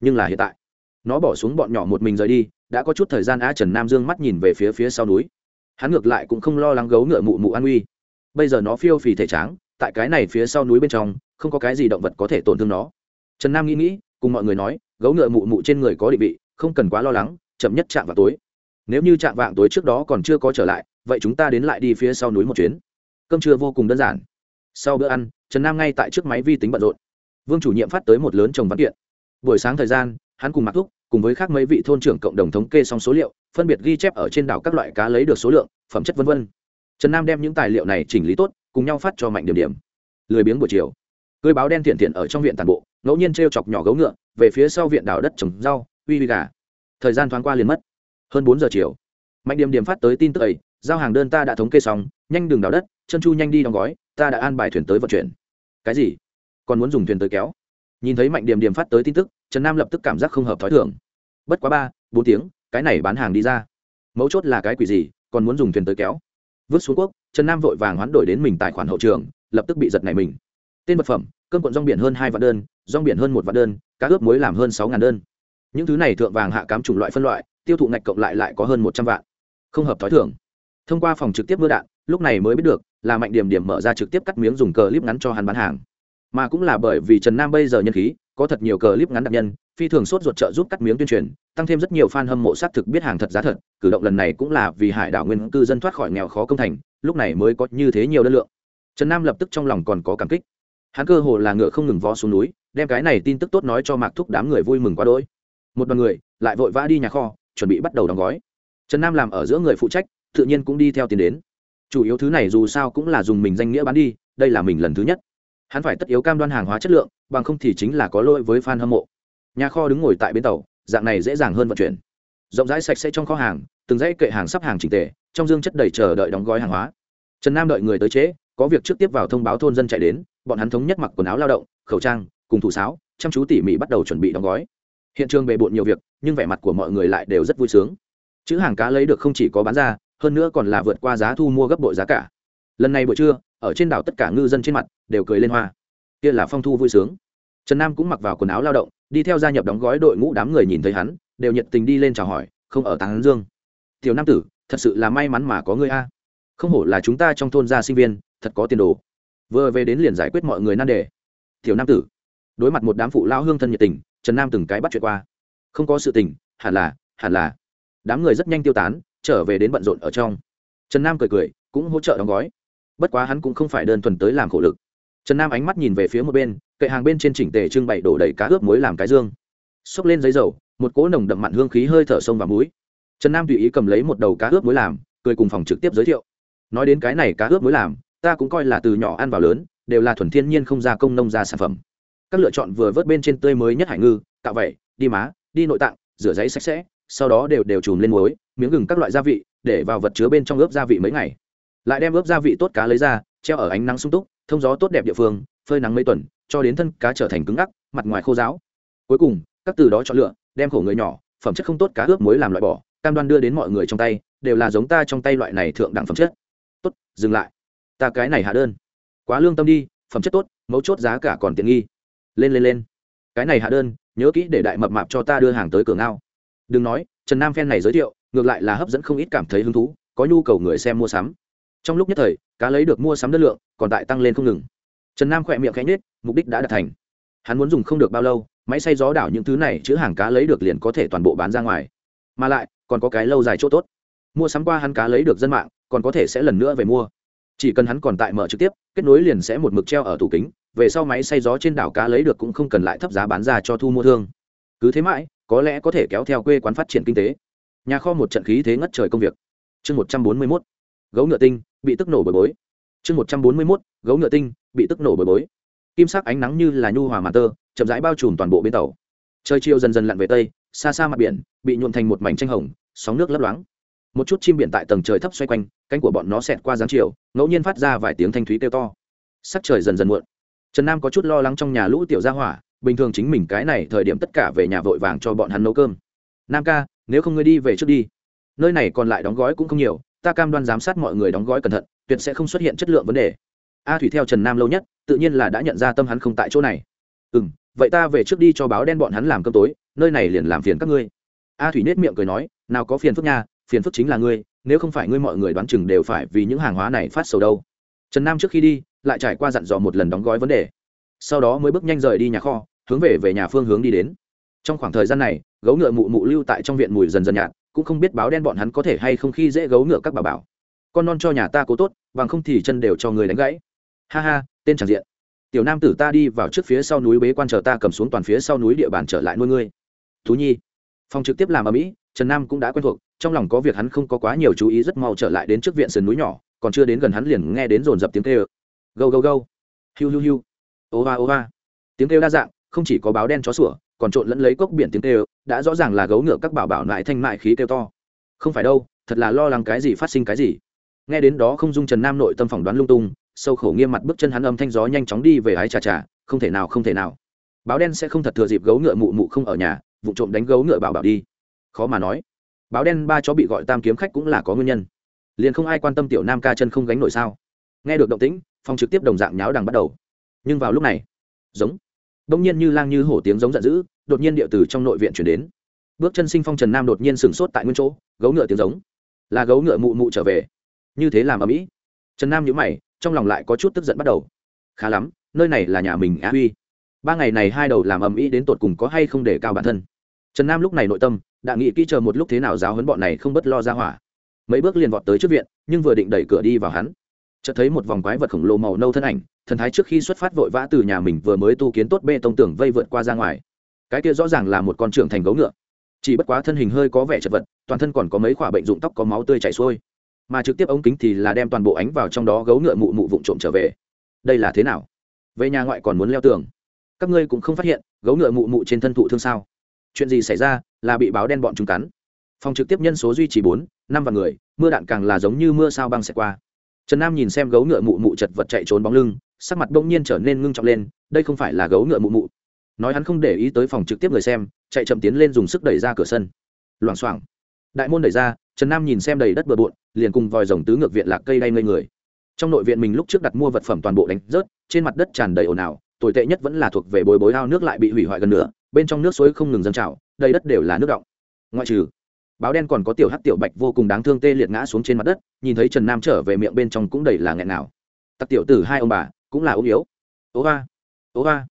Nhưng là hiện tại, nó bỏ xuống bọn nhỏ một mình rời đi, đã có chút thời gian á trần nam dương mắt nhìn về phía phía sau núi. Hắn ngược lại cũng không lo lắng gấu ngựa mụ mụ an uy bây giờ nó phiêu phì thể tráng, tại cái này phía sau núi bên trong, không có cái gì động vật có thể tổn thương nó. Trần nam nghĩ nghĩ, cùng mọi người nói, gấu ngựa mụ mụ trên người có định vị, không cần quá lo lắng, chậm nhất chạm vào tối. Nếu như chạm vạng tối trước đó còn chưa có trở lại vậy chúng ta đến lại đi phía sau núi một chuyến. Cơm trưa vô cùng đơn giản. Sau bữa ăn, trần nam ngay tại trước máy vi tính bận rộn. Vương chủ nhiệm phát tới một lớn chồng văn kiện. Buổi sáng thời gian, hắn cùng mặc thúc, cùng với các mấy vị thôn trưởng cộng đồng thống kê xong số liệu, phân biệt ghi chép ở trên đảo các loại cá lấy được số lượng, phẩm chất v v trần nam đem những tài liệu này chỉnh lý tốt, cùng nhau phát cho mạnh điểm điểm. Lười biếng buổi chiều, cưới báo đen thiện thiện ở trong viện tàn bộ, ngẫu nhiên t r e o chọc nhỏ gấu ngựa, về phía sau viện đảo đất trồng rau, uy uy gà. Thời gian thoáng qua liền mất. Hơn bốn giờ chiều, mạnh điểm điểm phát tới tin tức ấy giao hàng đơn ta đã thống kê xong, nhanh đường đào đất, chân chu nhanh đi đóng gói, ta đã an bài thuyền tới vận chuyển. Cái gì? Còn muốn dùng thuyền tới kéo? Nhìn thấy mạnh điểm điểm phát tới tin tức, trần nam lập tức cảm giác không hợp t h ó i thường. Bất quá ba, bốn tiếng, cái này bán hàng đi ra. Mấu chốt là cái quỷ gì, còn muốn dùng thuyền tới kéo? Vứt xuống quốc, trần nam vội vàng hoán đổi đến mình tài khoản hậu trường, lập tức bị giật này mình. Tên vật phẩm cơn cuộn rong biển hơn hai vạn đơn, rong biển hơn một vạn đơn, cá ướp muối làm hơn sáu ngàn đơn. Những thứ này thượng vàng hạ cám chủng loại phân loại, tiêu thụ ngạch cộng lại lại có hơn một trăm vạn. Không hợp t h ó i thường thông qua phòng trực tiếp mưa đạn, lúc này mới biết được là mạnh điểm điểm mở ra trực tiếp cắt miếng dùng cờ clip ngắn cho hắn bán hàng. Mà cũng là bởi vì trần nam bây giờ nhân khí, có thật nhiều cờ clip ngắn đặc nhân, phi thường sốt ruột trợ giúp cắt miếng tuyên truyền, tăng thêm rất nhiều fan hâm mộ xác thực biết hàng thật giá thật, cử động lần này cũng là vì hải đảo nguyên cư dân thoát khỏi nghèo khó công thành, lúc này mới có như thế nhiều đơn lượng. Trần nam lập tức trong lòng còn có cảm kích. Hắn cơ hồ là ngựa không ngừng vó xuống núi, đem cái này tin tức tốt nói cho mạc thúc đám người vui mừng quá đỗi. Một đoàn người lại vội vã đi nhà kho, chuẩn bị bắt đầu đóng gói. Trần nam làm ở giữa người phụ trách tự nhiên cũng đi theo tiền đến. Chủ yếu thứ này dù sao cũng là dùng mình danh nghĩa bán đi, đây là mình lần thứ nhất. Hắn phải tất yếu cam đoan hàng hóa chất lượng, bằng không thì chính là có lỗi với fan hâm mộ. Nhà kho đứng ngồi tại bến tàu, dạng này dễ dàng hơn vận chuyển. Rộng rãi sạch sẽ trong kho hàng, từng dãy kệ hàng sắp hàng trình tề, trong dương chất đầy chờ đợi đóng gói hàng hóa. Trần nam đợi người tới trễ có việc trước tiếp vào thông báo thôn dân chạy đến, bọn hắn thống nhất mặc quần áo lao động, khẩu trang, cùng thủ sáo, chăm chú tỉ mỉ bắt đầu chuẩn bị đóng gói. Hiện trường bề bộn nhiều việc, nhưng vẻ mặt của mọi người lại đều rất vui sướng. Chữ hàng cá lấy được không chỉ có bán ra hơn nữa còn là vượt qua giá thu mua gấp bội giá cả. Lần này buổi trưa, ở trên đảo tất cả ngư dân trên mặt đều cười lên hoa. Kia là phong thu vui sướng. Trần nam cũng mặc vào quần áo lao động, đi theo gia nhập đóng gói đội ngũ đám người nhìn thấy hắn, đều nhiệt tình đi lên chào hỏi, không ở táng dương. Tiểu nam tử, thật sự là may mắn mà có người a. Không hổ là chúng ta trong thôn gia sinh viên, thật có tiền đồ. Vừa về đến liền giải quyết mọi người nan đề. Tiểu nam tử, đối mặt một đám phụ lao hương thân nhiệt tình, trần nam từng cái bắt chuyện qua. Không có sự tình, hẳn là hẳn là. Đám người rất nhanh tiêu tán trở về đến bận rộn ở trong. Trần nam cười cười, cũng hỗ trợ đóng gói. Bất quá hắn cũng không phải đơn thuần tới làm khổ lực. Trần nam ánh mắt nhìn về phía một bên cậy hàng bên trên chỉnh tề trưng bày đổ đầy cá ướp muối làm cái dương. Xốc lên giấy dầu, một cỗ nồng đậm mặn hương khí hơi thở sông và muối trần nam tùy ý cầm lấy một đầu cá ướp muối làm, cười cùng phòng trực tiếp giới thiệu. Nói đến cái này cá ướp muối làm, ta cũng coi là từ nhỏ ăn vào lớn, đều là thuần thiên nhiên không gia công nông ra sản phẩm. Các lựa chọn vừa vớt bên trên tươi mới nhất hải ngư, cạo vẩy đi má, đi nội tạng, rửa giấy sạch sẽ sau đó đều đều chùm lên muối, miếng gừng các loại gia vị, để vào vật chứa bên trong ướp gia vị mấy ngày. Lại đem ướp gia vị tốt cá lấy ra, treo ở ánh nắng sung túc, thông gió tốt đẹp địa phương, phơi nắng mấy tuần, cho đến thân cá trở thành cứng ngắc, mặt ngoài khô giáo cuối cùng, các từ đó chọn lựa, đem khổ người nhỏ, phẩm chất không tốt cá ướp muối làm loại bỏ, cam đoan đưa đến mọi người trong tay, đều là giống ta trong tay loại này thượng đẳng phẩm chất. Tốt, dừng lại. Ta cái này hạ đơn. Quá lương tâm đi, phẩm chất tốt, mấu chốt giá cả còn tiện nghi. Lên lên lên. Cái này hạ đơn, nhớ kỹ để đại mập mạp cho ta đưa hàng tới cửa ngao đừng nói, trần nam phen này giới thiệu, ngược lại là hấp dẫn không ít cảm thấy hứng thú, có nhu cầu người xem mua sắm. Trong lúc nhất thời, cá lấy được mua sắm đất lượng còn tại tăng lên không ngừng. Trần nam khỏe miệng khẽ nhết mục đích đã đạt thành. Hắn muốn dùng không được bao lâu, máy xay gió đảo những thứ này chữ hàng cá lấy được liền có thể toàn bộ bán ra ngoài. Mà lại, còn có cái lâu dài chỗ tốt. Mua sắm qua hắn cá lấy được dân mạng, còn có thể sẽ lần nữa về mua. Chỉ cần hắn còn tại mở trực tiếp, kết nối liền sẽ một mực treo ở tủ kính, về sau máy xay gió trên đảo cá lấy được cũng không cần lại thấp giá bán ra cho thu mua thương. Cứ thế mãi có lẽ có thể kéo theo quê quán phát triển kinh tế. Nhà kho một trận khí thế ngất trời công việc. Chương một trăm bốn mươi mốt, gấu ngựa tinh, bị tức nổ bồi bối. Chương một trăm bốn mươi mốt, gấu ngựa tinh, bị tức nổ bồi bối. Kim sắc ánh nắng như là nhu hòa màn tơ, chậm rãi bao trùm toàn bộ bến tàu. Trời chiều dần dần lặn về tây, xa xa mặt biển, bị nhuộn thành một mảnh tranh hồng, sóng nước lấp loáng. Một chút chim biển tại tầng trời thấp xoay quanh, cánh của bọn nó xẹt qua dáng chiều, ngẫu nhiên phát ra vài tiếng thanh thúy kêu to. Sắc trời dần dần muộn. Trần nam có chút lo lắng trong nhà lũ tiểu gia hỏa bình thường chính mình cái này thời điểm tất cả về nhà vội vàng cho bọn hắn nấu cơm. Nam ca, nếu không ngươi đi về trước đi. Nơi này còn lại đóng gói cũng không nhiều, ta cam đoan giám sát mọi người đóng gói cẩn thận, tuyệt sẽ không xuất hiện chất lượng vấn đề. A thủy theo trần nam lâu nhất, tự nhiên là đã nhận ra tâm hắn không tại chỗ này. Ừ m vậy ta về trước đi cho báo đen bọn hắn làm cơm tối, nơi này liền làm phiền các ngươi. A thủy nết miệng cười nói, nào có phiền phức nha, phiền phức chính là ngươi, nếu không phải ngươi mọi người đoán chừng đều phải vì những hàng hóa này phát sầu đâu. Trần nam trước khi đi, lại trải qua dặn dò một lần đóng gói vấn đề. Sau đó mới bước nhanh rời đi nhà kho hướng về về nhà phương hướng đi đến. Trong khoảng thời gian này, gấu ngựa mụ mụ lưu tại trong viện mùi dần dần nhạt, cũng không biết báo đen bọn hắn có thể hay không khi dễ gấu ngựa các bà bảo. Con non cho nhà ta cố tốt, bằng không thì chân đều cho người đánh gãy. Ha ha, tên tràng diện. Tiểu nam tử ta đi vào trước phía sau núi bế quan chờ ta cầm xuống toàn phía sau núi địa bàn trở lại nuôi ngươi. Thú nhi. Phòng trực tiếp làm ở mỹ trần nam cũng đã quen thuộc, trong lòng có việc hắn không có quá nhiều chú ý rất mau trở lại đến trước viện sườn núi nhỏ, còn chưa đến gần hắn liền nghe đến rồn rập tiếng kêu. Gâu gâu gâu. Hiu hiu hiu. Ô va ô va. Tiếng kêu đa dạng không chỉ có báo đen chó sủa, còn trộn lẫn lấy cốc biển tiếng kêu, đã rõ ràng là gấu ngựa các bảo bảo lại thanh mại khí kêu to. Không phải đâu, thật là lo lắng cái gì phát sinh cái gì. Nghe đến đó không dung trần nam nội tâm phỏng đoán lung tung, sâu khổ nghiêm mặt bước chân hắn âm thanh gió nhanh chóng đi về ái trà trà, không thể nào, không thể nào. Báo đen sẽ không thật thừa dịp gấu ngựa mụ mụ không ở nhà vụ trộm đánh gấu ngựa bảo bảo đi. Khó mà nói. Báo đen ba chó bị gọi tam kiếm khách cũng là có nguyên nhân. Liền không ai quan tâm tiểu nam ca chân không gánh nổi sao. Nghe được động tĩnh phòng trực tiếp đồng dạng nháo đằng bắt đầu. Nhưng vào lúc này, giống đông nhiên như lang như hổ tiếng giống giận dữ, đột nhiên điệu từ trong nội viện chuyển đến. Bước chân sinh phong trần nam đột nhiên sửng sốt tại nguyên chỗ, gấu ngựa tiếng giống. Là gấu ngựa mụ mụ trở về. Như thế làm ở mỹ trần nam nhữ mày, trong lòng lại có chút tức giận bắt đầu. Khá lắm, nơi này là nhà mình á huy. Ba ngày này hai đầu làm ầm ĩ đến tột cùng có hay không để cao bản thân. Trần nam lúc này nội tâm, đã nghĩ kỹ chờ một lúc thế nào giáo huấn bọn này không bất lo ra hỏa. Mấy bước liền vọt tới trước viện, nhưng vừa định đẩy cửa đi vào hắn, chợt thấy một vòng quái vật khổng lồ màu nâu thân ảnh thần thái trước khi xuất phát vội vã từ nhà mình vừa mới tu kiến tốt bê tông tường vây vượt qua ra ngoài. Cái kia rõ ràng là một con trưởng thành gấu ngựa. Chỉ bất quá thân hình hơi có vẻ chật vật, toàn thân còn có mấy khoả bệnh dụng tóc có máu tươi chảy xuôi. Mà trực tiếp ống kính thì là đem toàn bộ ánh vào trong đó gấu ngựa mụ mụ vụn trộm trở về. Đây là thế nào? Về nhà ngoại còn muốn leo tường. Các ngươi cũng không phát hiện, gấu ngựa mụ mụ trên thân thụ thương sao? Chuyện gì xảy ra là bị báo đen bọn chúng cắn. Phòng trực tiếp nhân số duy trì bốn, năm vạn người, mưa đạn càng là giống như mưa sao băng xẹt qua trần nam nhìn xem gấu ngựa mụ mụ chật vật chạy trốn bóng lưng, sắc mặt bỗng nhiên trở nên ngưng trọng lên, đây không phải là gấu ngựa mụ mụ. Nói hắn không để ý tới phòng trực tiếp người xem, chạy chậm tiến lên dùng sức đẩy ra cửa sân. Loảng xoảng. Đại môn đẩy ra, trần nam nhìn xem đầy đất bừa bộn, liền cùng vòi rồng tứ ngược viện lạc cây đay ngây người. Trong nội viện mình lúc trước đặt mua vật phẩm toàn bộ đánh rớt, trên mặt đất tràn đầy ồn ào, tồi tệ nhất vẫn là thuộc về bồi bối ao nước lại bị hủy hoại gần nữa bên trong nước suối không ngừng dâng trào, đầy đất đều là nước động ngoại trừ báo đen còn có tiểu hắc tiểu bạch vô cùng đáng thương tê liệt ngã xuống trên mặt đất, nhìn thấy trần nam trở về miệng bên trong cũng đầy là nghẹn nào. Tặc tiểu tử hai ông bà, cũng là ốm yếu. Ố va ố va.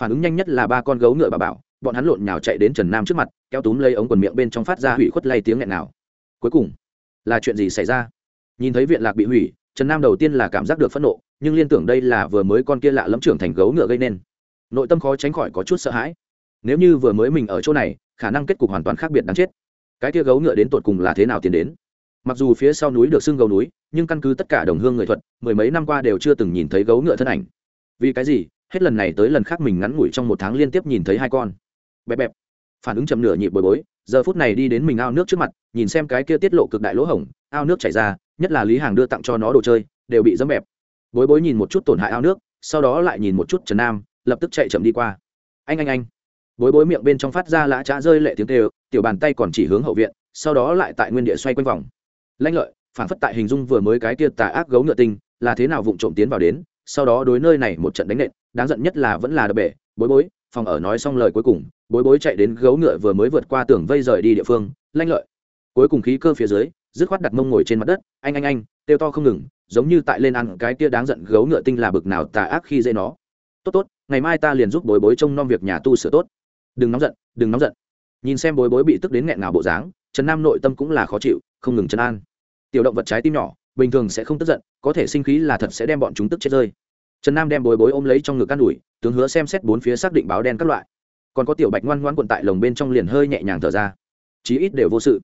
Phản ứng nhanh nhất là ba con gấu ngựa bà bảo, bọn hắn lộn nhào chạy đến trần nam trước mặt, kéo túm lấy ống quần miệng bên trong phát ra hủy khuất lay tiếng nghẹn nào. Cuối cùng, là chuyện gì xảy ra? Nhìn thấy viện lạc bị hủy, trần nam đầu tiên là cảm giác được phẫn nộ, nhưng liên tưởng đây là vừa mới con kia lạ lẫm trưởng thành gấu ngựa gây nên. Nội tâm khó tránh khỏi có chút sợ hãi. Nếu như vừa mới mình ở chỗ này, khả năng kết cục hoàn toàn khác biệt đáng chết cái kia gấu ngựa đến tột cùng là thế nào tiến đến? Mặc dù phía sau núi được xưng gấu núi, nhưng căn cứ tất cả đồng hương người thuật, mười mấy năm qua đều chưa từng nhìn thấy gấu ngựa thân ảnh. Vì cái gì? Hết lần này tới lần khác mình ngắn ngủi trong một tháng liên tiếp nhìn thấy hai con. Bẹp bẹp. Phản ứng chậm nửa nhịp bồi bối, giờ phút này đi đến mình ao nước trước mặt, nhìn xem cái kia tiết lộ cực đại lỗ hổng, ao nước chảy ra, nhất là lý hàng đưa tặng cho nó đồ chơi, đều bị dẫm bẹp. Bối bối nhìn một chút tổn hại ao nước, sau đó lại nhìn một chút trần nam, lập tức chạy chậm đi qua. Anh anh anh. Bối bối miệng bên trong phát ra lã trá rơi lệ tiếng tê tiểu bàn tay còn chỉ hướng hậu viện, sau đó lại tại nguyên địa xoay quanh vòng. Lanh lợi, phản phất tại hình dung vừa mới cái kia tà ác gấu ngựa tinh, là thế nào vụng trộm tiến vào đến, sau đó đối nơi này một trận đánh nện, đáng giận nhất là vẫn là đập bể, bối bối, phòng ở nói xong lời cuối cùng, bối bối chạy đến gấu ngựa vừa mới vượt qua tường vây rời đi địa phương lanh lợi. Cuối cùng khí cơ phía dưới, dứt khoát đặt mông ngồi trên mặt đất, anh anh anh, kêu to không ngừng, giống như tại lên ăn cái kia đáng giận gấu ngựa tinh là bực nào tà ác khi dễ nó. Tốt tốt, ngày mai ta liền giúp bối bối trông nom việc nhà tu sửa tốt. Đừng nóng giận, đừng nóng giận nhìn xem bối bối bị tức đến nghẹn ngào bộ dáng, trần nam nội tâm cũng là khó chịu, không ngừng trấn an. Tiểu động vật trái tim nhỏ, bình thường sẽ không tức giận, có thể sinh khí là thật sẽ đem bọn chúng tức chết rơi. Trần nam đem bối bối ôm lấy trong ngực can đùi tướng hứa xem xét bốn phía xác định báo đen các loại. Còn có tiểu bạch ngoan ngoan quận tại lồng bên trong liền hơi nhẹ nhàng thở ra. Chí ít đều vô sự.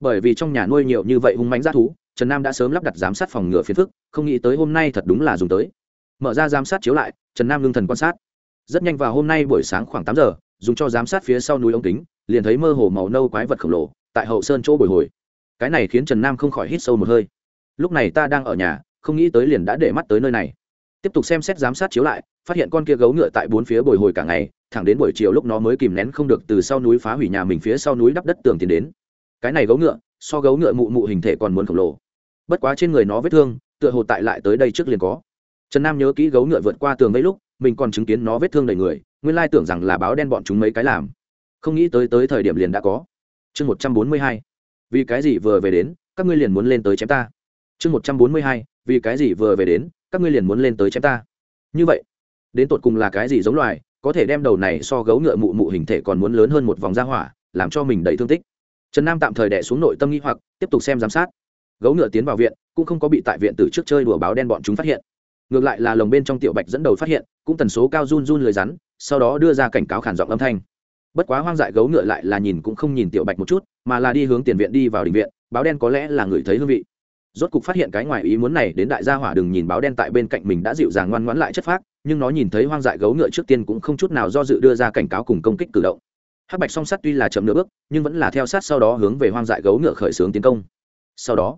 Bởi vì trong nhà nuôi nhiều như vậy hung mánh g thú, trần nam đã sớm lắp đặt giám sát phòng ngừa phiền phức, không nghĩ tới hôm nay thật đúng là dùng tới. Mở ra giám sát chiếu lại, trần nam lương thần quan sát. Rất nhanh vào hôm nay buổi sáng khoảng tám giờ, dùng cho giám sát phía sau núi ống kính liền thấy mơ hồ màu nâu quái vật khổng lồ tại hậu sơn chỗ bồi hồi. Cái này khiến trần nam không khỏi hít sâu một hơi. Lúc này ta đang ở nhà, không nghĩ tới liền đã để mắt tới nơi này. Tiếp tục xem xét giám sát chiếu lại, phát hiện con kia gấu ngựa tại bốn phía bồi hồi cả ngày, thẳng đến buổi chiều lúc nó mới kìm nén không được từ sau núi phá hủy nhà mình phía sau núi đắp đất tường tiến đến. Cái này gấu ngựa, so gấu ngựa mụ mụ hình thể còn muốn khổng lồ. Bất quá trên người nó vết thương, tựa hồ tại lại tới đây trước liền có. Trần nam nhớ kỹ gấu ngựa vượt qua tường mấy lúc, mình còn chứng kiến nó vết thương đầy người, nguyên lai tưởng rằng là báo đen bọn chúng mấy cái làm không nghĩ tới tới thời điểm liền đã có. Chương một trăm bốn mươi hai, vì cái gì vừa về đến, các ngươi liền muốn lên tới chém ta? Chương một trăm bốn mươi hai, vì cái gì vừa về đến, các ngươi liền muốn lên tới chém ta? Như vậy, đến tột cùng là cái gì giống loài, có thể đem đầu này so gấu ngựa mụ mụ hình thể còn muốn lớn hơn một vòng ra hỏa, làm cho mình đầy thương tích. Trần nam tạm thời đẻ xuống nội tâm nghi hoặc, tiếp tục xem giám sát. Gấu ngựa tiến vào viện, cũng không có bị tại viện từ trước chơi đùa báo đen bọn chúng phát hiện. Ngược lại là lồng bên trong tiểu bạch dẫn đầu phát hiện, cũng tần số cao run run lười rắn, sau đó đưa ra cảnh cáo khản giọng âm thanh bất quá hoang dại gấu ngựa lại là nhìn cũng không nhìn tiểu bạch một chút, mà là đi hướng tiền viện đi vào đình viện, báo đen có lẽ là người thấy hương vị. Rốt cục phát hiện cái ngoài ý muốn này, đến đại gia hỏa đừng nhìn báo đen tại bên cạnh mình đã dịu dàng ngoan ngoãn lại chất phác, nhưng nó nhìn thấy hoang dại gấu ngựa trước tiên cũng không chút nào do dự đưa ra cảnh cáo cùng công kích cử động. Hắc bạch song sắt tuy là chậm nửa bước, nhưng vẫn là theo sát sau đó hướng về hoang dại gấu ngựa khởi xướng tiến công. Sau đó,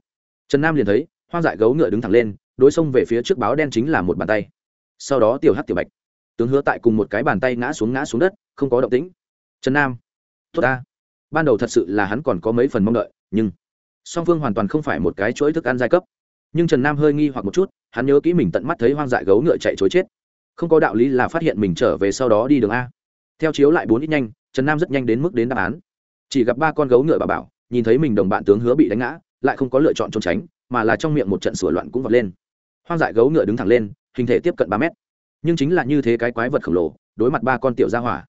trần nam liền thấy, hoang dại gấu ngựa đứng thẳng lên, đối xông về phía trước báo đen chính là một bàn tay. Sau đó tiểu hắc tiểu bạch, tướng hứa tại cùng một cái bàn tay ngã xuống ngã xuống đất, không có động tĩnh trần nam. Tốt ta. Ban đầu thật sự là hắn còn có mấy phần mong đợi, nhưng song phương hoàn toàn không phải một cái chuỗi thức ăn giai cấp. Nhưng trần nam hơi nghi hoặc một chút, hắn nhớ kỹ mình tận mắt thấy hoang dại gấu ngựa chạy chối chết. Không có đạo lý là phát hiện mình trở về sau đó đi đường a. Theo chiếu lại bốn ít nhanh, trần nam rất nhanh đến mức đến đáp án. Chỉ gặp ba con gấu ngựa bà bảo, nhìn thấy mình đồng bạn tướng hứa bị đánh ngã, lại không có lựa chọn trốn tránh, mà là trong miệng một trận sửa loạn cũng vọt lên. Hoang dại gấu ngựa đứng thẳng lên, hình thể tiếp cận ba mét. Nhưng chính là như thế cái quái vật khổng lồ, đối mặt ba con tiểu gia hỏa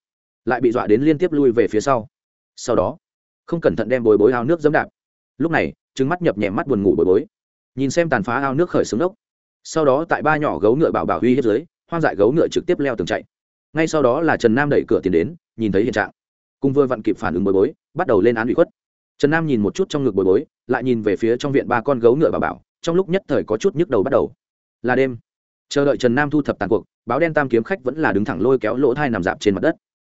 lại bị dọa đến liên tiếp lui về phía sau. Sau đó, không cẩn thận đem bồi bối ao nước dẫm đạp. Lúc này trứng mắt nhập nhẹ mắt buồn ngủ bồi bối. Nhìn xem tàn phá ao nước khởi xướng ốc. Sau đó tại ba nhỏ gấu ngựa bảo bảo huy hết dưới, hoang dại gấu ngựa trực tiếp leo tường chạy. Ngay sau đó là trần nam đẩy cửa tiến đến, nhìn thấy hiện trạng. Cùng vừa vặn kịp phản ứng bồi bối, bắt đầu lên án bị khuất. Trần nam nhìn một chút trong ngực bồi bối, lại nhìn về phía trong viện ba con gấu ngựa bảo bảo, trong lúc nhất thời có chút nhức đầu bắt đầu. Là đêm. Chờ đợi trần nam thu thập tàn cuộc, báo đen tam kiếm khách vẫn là đứng thẳng lôi kéo lỗ thai nằm dạp trên mặt đất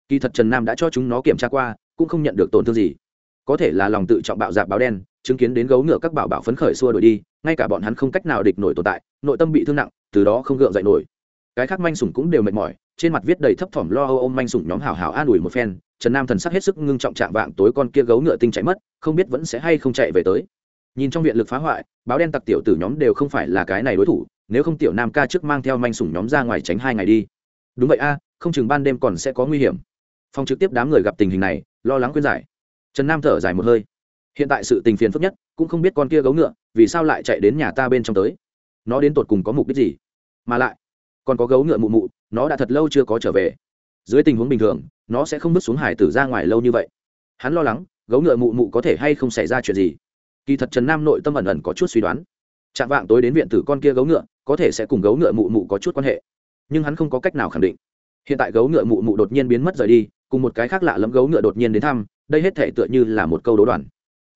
kỳ thật trần nam đã cho chúng nó kiểm tra qua, cũng không nhận được tổn thương gì. Có thể là lòng tự trọng bạo dạp báo đen, chứng kiến đến gấu ngựa các bảo bảo phấn khởi xua đổi đi, ngay cả bọn hắn không cách nào địch nổi tồn tại, nội tâm bị thương nặng, từ đó không gượng dậy nổi. Cái khác manh sủng cũng đều mệt mỏi, trên mặt viết đầy thấp thỏm lo âu ôm manh sủng nhóm hào hào an ủi một phen, trần nam thần sắc hết sức ngưng trọng chạm vạng tối con kia gấu ngựa tinh chạy mất, không biết vẫn sẽ hay không chạy về tới. Nhìn trong viện lực phá hoại, báo đen tặc tiểu tử nhóm đều không phải là cái này đối thủ, nếu không tiểu nam ca trước mang theo manh sủng nhóm ra ngoài tránh hai ngày đi. Đúng vậy a, không chừng ban đêm còn sẽ có nguy hiểm phong trực tiếp đám người gặp tình hình này, lo lắng khuyên giải. Trần nam thở dài một hơi. Hiện tại sự tình phiền phức nhất, cũng không biết con kia gấu ngựa, vì sao lại chạy đến nhà ta bên trong tới. Nó đến tột cùng có mục đích gì? Mà lại, còn có gấu ngựa mụ mụ, nó đã thật lâu chưa có trở về. Dưới tình huống bình thường, nó sẽ không bước xuống hải tử ra ngoài lâu như vậy. Hắn lo lắng, gấu ngựa mụ mụ có thể hay không xảy ra chuyện gì? Kỳ thật trần nam nội tâm ẩn ẩn có chút suy đoán. Chạm vạng tối đến viện tử con kia gấu ngựa, có thể sẽ cùng gấu ngựa mụ mụ có chút quan hệ. Nhưng hắn không có cách nào khẳng định. Hiện tại gấu ngựa mụ mụ đột nhiên biến mất rời đi cùng một cái khác lạ lẫm gấu ngựa đột nhiên đến thăm, đây hết thể tựa như là một câu đố đoàn,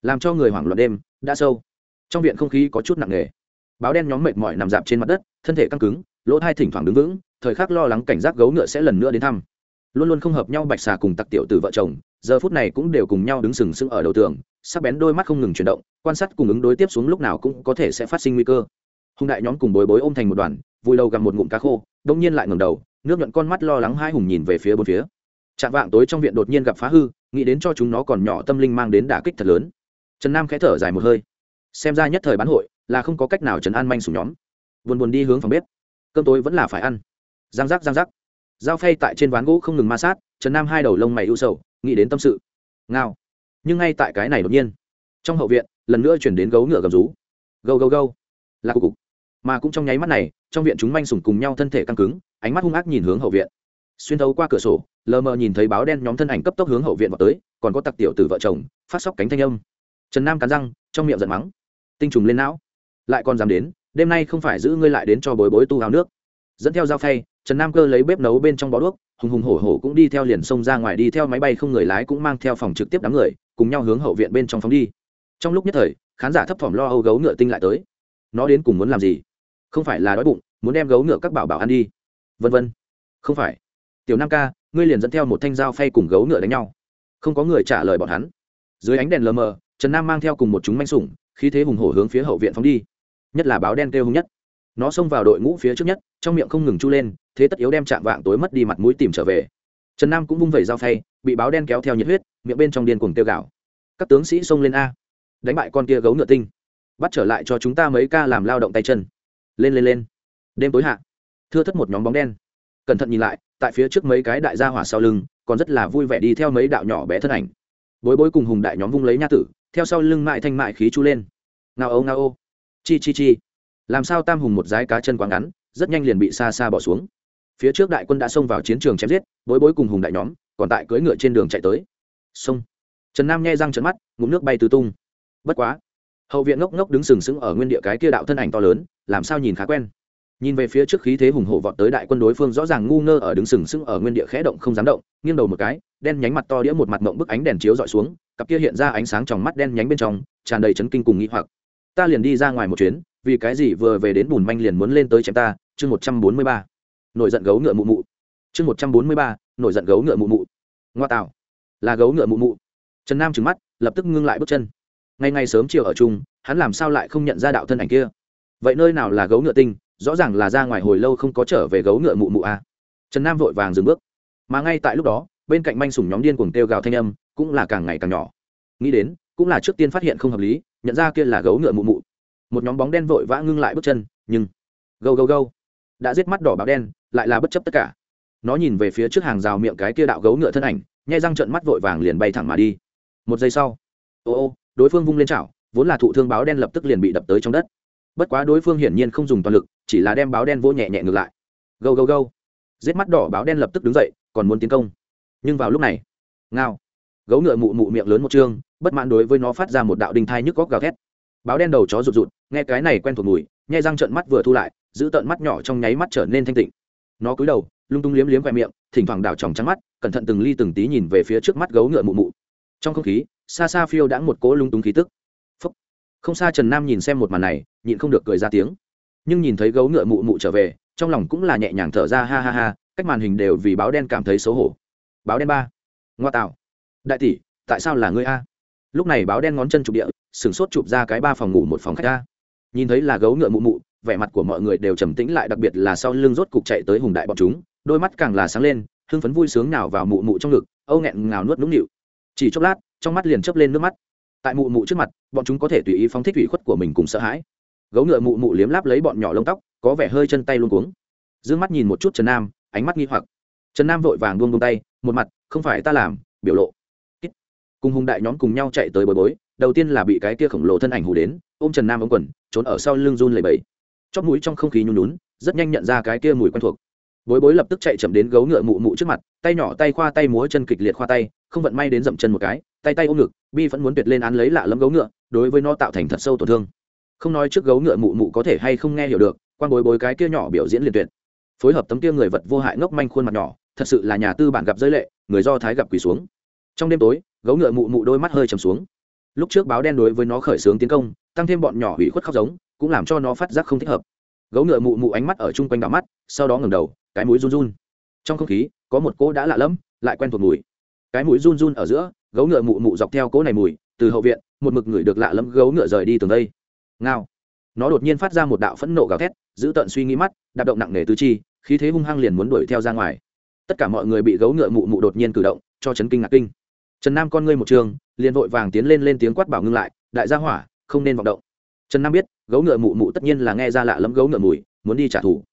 làm cho người hoảng loạn đêm, đã sâu. Trong viện không khí có chút nặng nề. Báo đen nhóm mệt mỏi nằm dạp trên mặt đất, thân thể căng cứng, lỗ thai thỉnh thoảng đứng vững, thời khắc lo lắng cảnh giác gấu ngựa sẽ lần nữa đến thăm. Luôn luôn không hợp nhau bạch xà cùng tặc tiểu từ vợ chồng, giờ phút này cũng đều cùng nhau đứng sừng sững ở đầu tường, sắc bén đôi mắt không ngừng chuyển động, quan sát cùng ứng đối tiếp xuống lúc nào cũng có thể sẽ phát sinh nguy cơ. Hùng đại nhóm cùng bối bối ôm thành một đoàn, vui lâu gặm một ngụm cá khô, đông nhiên lại ngầm đầu, nước nhuận con mắt lo lắng hai hùng nhìn về phía bốn phía chạm vạng tối trong viện đột nhiên gặp phá hư, nghĩ đến cho chúng nó còn nhỏ tâm linh mang đến đả kích thật lớn. Trần nam khẽ thở dài một hơi. Xem ra nhất thời bán hội là không có cách nào trần an manh sủng nhóm. Buồn buồn đi hướng phòng bếp. Cơm tối vẫn là phải ăn. Giang giác giang giác. Dao phay tại trên ván gỗ không ngừng ma sát, trần nam hai đầu lông mày ưu sầu, nghĩ đến tâm sự. Ngao. Nhưng ngay tại cái này đột nhiên, trong hậu viện, lần nữa chuyển đến gấu ngựa gầm rú. Gâu gâu gâu. Là cục cục. Mà cũng trong nháy mắt này, trong viện chúng manh sủng cùng nhau thân thể căng cứng, ánh mắt hung ác nhìn hướng hậu viện xuyên thấu qua cửa sổ, lờ mờ nhìn thấy báo đen nhóm thân ảnh cấp tốc hướng hậu viện vào tới, còn có tặc tiểu từ vợ chồng, phát sóc cánh thanh âm. Trần nam cắn răng, trong miệng giận mắng. Tinh trùng lên não. Lại còn dám đến, đêm nay không phải giữ ngươi lại đến cho bồi bối tu hào nước. Dẫn theo dao phay, trần nam cơ lấy bếp nấu bên trong bó đuốc, hùng hùng hổ hổ cũng đi theo liền sông ra ngoài đi theo máy bay không người lái cũng mang theo phòng trực tiếp đám người, cùng nhau hướng hậu viện bên trong phóng đi. Trong lúc nhất thời, khán giả thấp thỏm lo âu gấu ngựa tinh lại tới. Nó đến cùng muốn làm gì? Không phải là đói bụng, muốn đem gấu ngựa các bảo bảo ăn đi. Vân vân. Không phải tiểu nam ca, ngươi liền dẫn theo một thanh dao phay cùng gấu ngựa đánh nhau. Không có người trả lời bọn hắn. Dưới ánh đèn lờ mờ, trần nam mang theo cùng một chúng manh sủng, khí thế hùng hổ hướng phía hậu viện phóng đi. Nhất là báo đen kêu hung nhất. Nó xông vào đội ngũ phía trước nhất, trong miệng không ngừng chu lên, thế tất yếu đem chạm vạng tối mất đi mặt mũi tìm trở về. Trần nam cũng vung vẩy dao phay, bị báo đen kéo theo nhiệt huyết, miệng bên trong điên cuồng tiêu gạo các tướng sĩ xông lên a. Đánh bại con kia gấu ngựa tinh. Bắt trở lại cho chúng ta mấy ca làm lao động tay chân. Lên lên lên. Đêm tối hạ. Thưa thất một nhóm bóng đen cẩn thận nhìn lại, tại phía trước mấy cái đại gia hỏa sau lưng, còn rất là vui vẻ đi theo mấy đạo nhỏ bé thân ảnh. Bối bối cùng hùng đại nhóm vung lấy nha tử, theo sau lưng mại thanh mại khí chú lên. Ngao âu ngao ô. Chi chi chi. Làm sao tam hùng một dái cá chân quá ngắn, rất nhanh liền bị xa xa bỏ xuống. Phía trước đại quân đã xông vào chiến trường chém giết, bối bối cùng hùng đại nhóm, còn tại cưỡi ngựa trên đường chạy tới. Xông. Trần nam nghe răng trận mắt, ngụm nước bay tứ tung. Bất quá. Hậu viện ngốc ngốc đứng sừng sững ở nguyên địa cái kia đạo thân ảnh to lớn, làm sao nhìn khá quen nhìn về phía trước khí thế hùng hổ vọt tới đại quân đối phương rõ ràng ngu ngơ ở đứng sừng sững ở nguyên địa khẽ động không dám động, nghiêng đầu một cái, đen nhánh mặt to đĩa một mặt mộng bức ánh đèn chiếu dọi xuống, cặp kia hiện ra ánh sáng trong mắt đen nhánh bên trong, tràn đầy chấn kinh cùng nghĩ hoặc. Ta liền đi ra ngoài một chuyến, vì cái gì vừa về đến bùn manh liền muốn lên tới chém ta? Chương một trăm bốn mươi ba. Nổi giận gấu ngựa mụ mụ. Chương một trăm bốn mươi ba, nổi giận gấu ngựa mụ mụ. Ngoa tạo. Là gấu ngựa mụ mụ. Trần nam trừng mắt, lập tức ngưng lại bước chân. Ngay ngay sớm chiều ở chung, hắn làm sao lại không nhận ra đạo thân ảnh kia? Vậy nơi nào là gấu ngựa tinh rõ ràng là ra ngoài hồi lâu không có trở về gấu ngựa mụ mụ a trần nam vội vàng dừng bước. Mà ngay tại lúc đó, bên cạnh manh sùng nhóm điên cuồng kêu gào thanh âm, cũng là càng ngày càng nhỏ. Nghĩ đến, cũng là trước tiên phát hiện không hợp lý, nhận ra kia là gấu ngựa mụ mụ. Một nhóm bóng đen vội vã ngưng lại bước chân, nhưng gâu gâu gâu, đã giết mắt đỏ báo đen, lại là bất chấp tất cả. Nó nhìn về phía trước hàng rào miệng cái kia đạo gấu ngựa thân ảnh, nhai răng trận mắt vội vàng liền bay thẳng mà đi. Một giây sau, ô ô, đối phương vung lên chảo, vốn là thụ thương báo đen lập tức liền bị đập tới trong đất. Bất quá đối phương hiển nhiên không dùng toàn lực chỉ là đem báo đen vô nhẹ nhẹ ngược lại. Gâu gâu gâu. Giết mắt đỏ báo đen lập tức đứng dậy, còn muốn tiến công. Nhưng vào lúc này, ngao. Gấu ngựa mụ mụ miệng lớn một chương bất mãn đối với nó phát ra một đạo đinh thai nhức góc gào thét. Báo đen đầu chó rụt rụt, nghe cái này quen thuộc mùi, nhai răng trợn mắt vừa thu lại, giữ tợn mắt nhỏ trong nháy mắt trở nên thanh tịnh. Nó cúi đầu, lung tung liếm liếm vẹ miệng, thỉnh thoảng đảo tròng trắng mắt, cẩn thận từng ly từng tí nhìn về phía trước mắt gấu ngựa mụ mụ. Trong không khí, xa xa phiêu đã một cỗ lung túng khí tức. Phúc. không xa trần nam nhìn xem một màn này, nhịn không được cười ra tiếng nhưng nhìn thấy gấu ngựa mụ mụ trở về, trong lòng cũng là nhẹ nhàng thở ra, ha ha ha, cách màn hình đều vì báo đen cảm thấy xấu hổ. Báo đen ba. Ngoa tạo. Đại tỷ, tại sao là ngươi a? Lúc này báo đen ngón chân chụp địa, sửng sốt chụp ra cái ba phòng ngủ một phòng khách a. Nhìn thấy là gấu ngựa mụ mụ, vẻ mặt của mọi người đều trầm tĩnh lại, đặc biệt là sau lưng rốt cục chạy tới hùng đại bọn chúng, đôi mắt càng là sáng lên, hưng phấn vui sướng nào vào mụ mụ trong ngực, âu nghẹn ngào nuốt nũng nịu. Chỉ chốc lát, trong mắt liền chớp lên nước mắt. Tại mụ mụ trước mặt, bọn chúng có thể tùy ý phóng thích ủy khuất của mình cùng sợ hãi gấu ngựa mụ mụ liếm láp lấy bọn nhỏ lông tóc, có vẻ hơi chân tay luôn cuống. D ư ơ n g mắt nhìn một chút trần nam, ánh mắt nghi hoặc. Trần nam vội vàng buông buông tay, một mặt, không phải ta làm, biểu lộ. Cùng hùng đại nhóm cùng nhau chạy tới bồi bối, đầu tiên là bị cái kia khổng lồ thân ảnh hù đến, ôm trần nam ống quần, trốn ở sau lưng run lầy bẫy chóp mũi trong không khí nhún nhún, rất nhanh nhận ra cái kia mùi quen thuộc. Bối bối lập tức chạy chậm đến gấu ngựa mụ mụ trước mặt, tay nhỏ tay khoa tay múa chân kịch liệt khoa tay, không vận may đến dậm chân một cái, tay tay ôm ngực, bi vẫn muốn tuyệt lên án lấy lạ lẫm gấu ngựa, đối với nó tạo thành thật sâu tổn thương không nói trước gấu ngựa mụ mụ có thể hay không nghe hiểu được, quan bối bối cái kia nhỏ biểu diễn liền tuyệt. Phối hợp tấm kia người vật vô hại ngốc manh khuôn mặt nhỏ, thật sự là nhà tư bản gặp giới lệ, người do thái gặp quỳ xuống. Trong đêm tối, gấu ngựa mụ mụ đôi mắt hơi trầm xuống. Lúc trước báo đen đối với nó khởi xướng tiến công, tăng thêm bọn nhỏ hủy khuất khóc giống, cũng làm cho nó phát giác không thích hợp. Gấu ngựa mụ mụ ánh mắt ở chung quanh đỏ mắt, sau đó ngẩng đầu, cái mũi run run. Trong không khí, có một cỗ đã lạ lẫm, lại quen thuộc mùi. Cái mũi run run ở giữa, gấu ngựa mụ mụ dọc theo cỗ này mùi, từ hậu viện, một mực người được lạ lẫm gấu ngựa rời đi từ đây ngao. Nó đột nhiên phát ra một đạo phẫn nộ gào thét, giữ tận suy nghĩ mắt, đạp động nặng nề tứ chi, khí thế hung hăng liền muốn đuổi theo ra ngoài. Tất cả mọi người bị gấu ngựa mụ mụ đột nhiên cử động, cho chấn kinh ngạc kinh. Trần nam con ngươi một trường, liền vội vàng tiến lên lên tiếng quát bảo ngưng lại, đại gia hỏa, không nên vọng động. Trần nam biết, gấu ngựa mụ mụ tất nhiên là nghe ra lạ lẫm gấu ngựa mùi, muốn đi trả thù.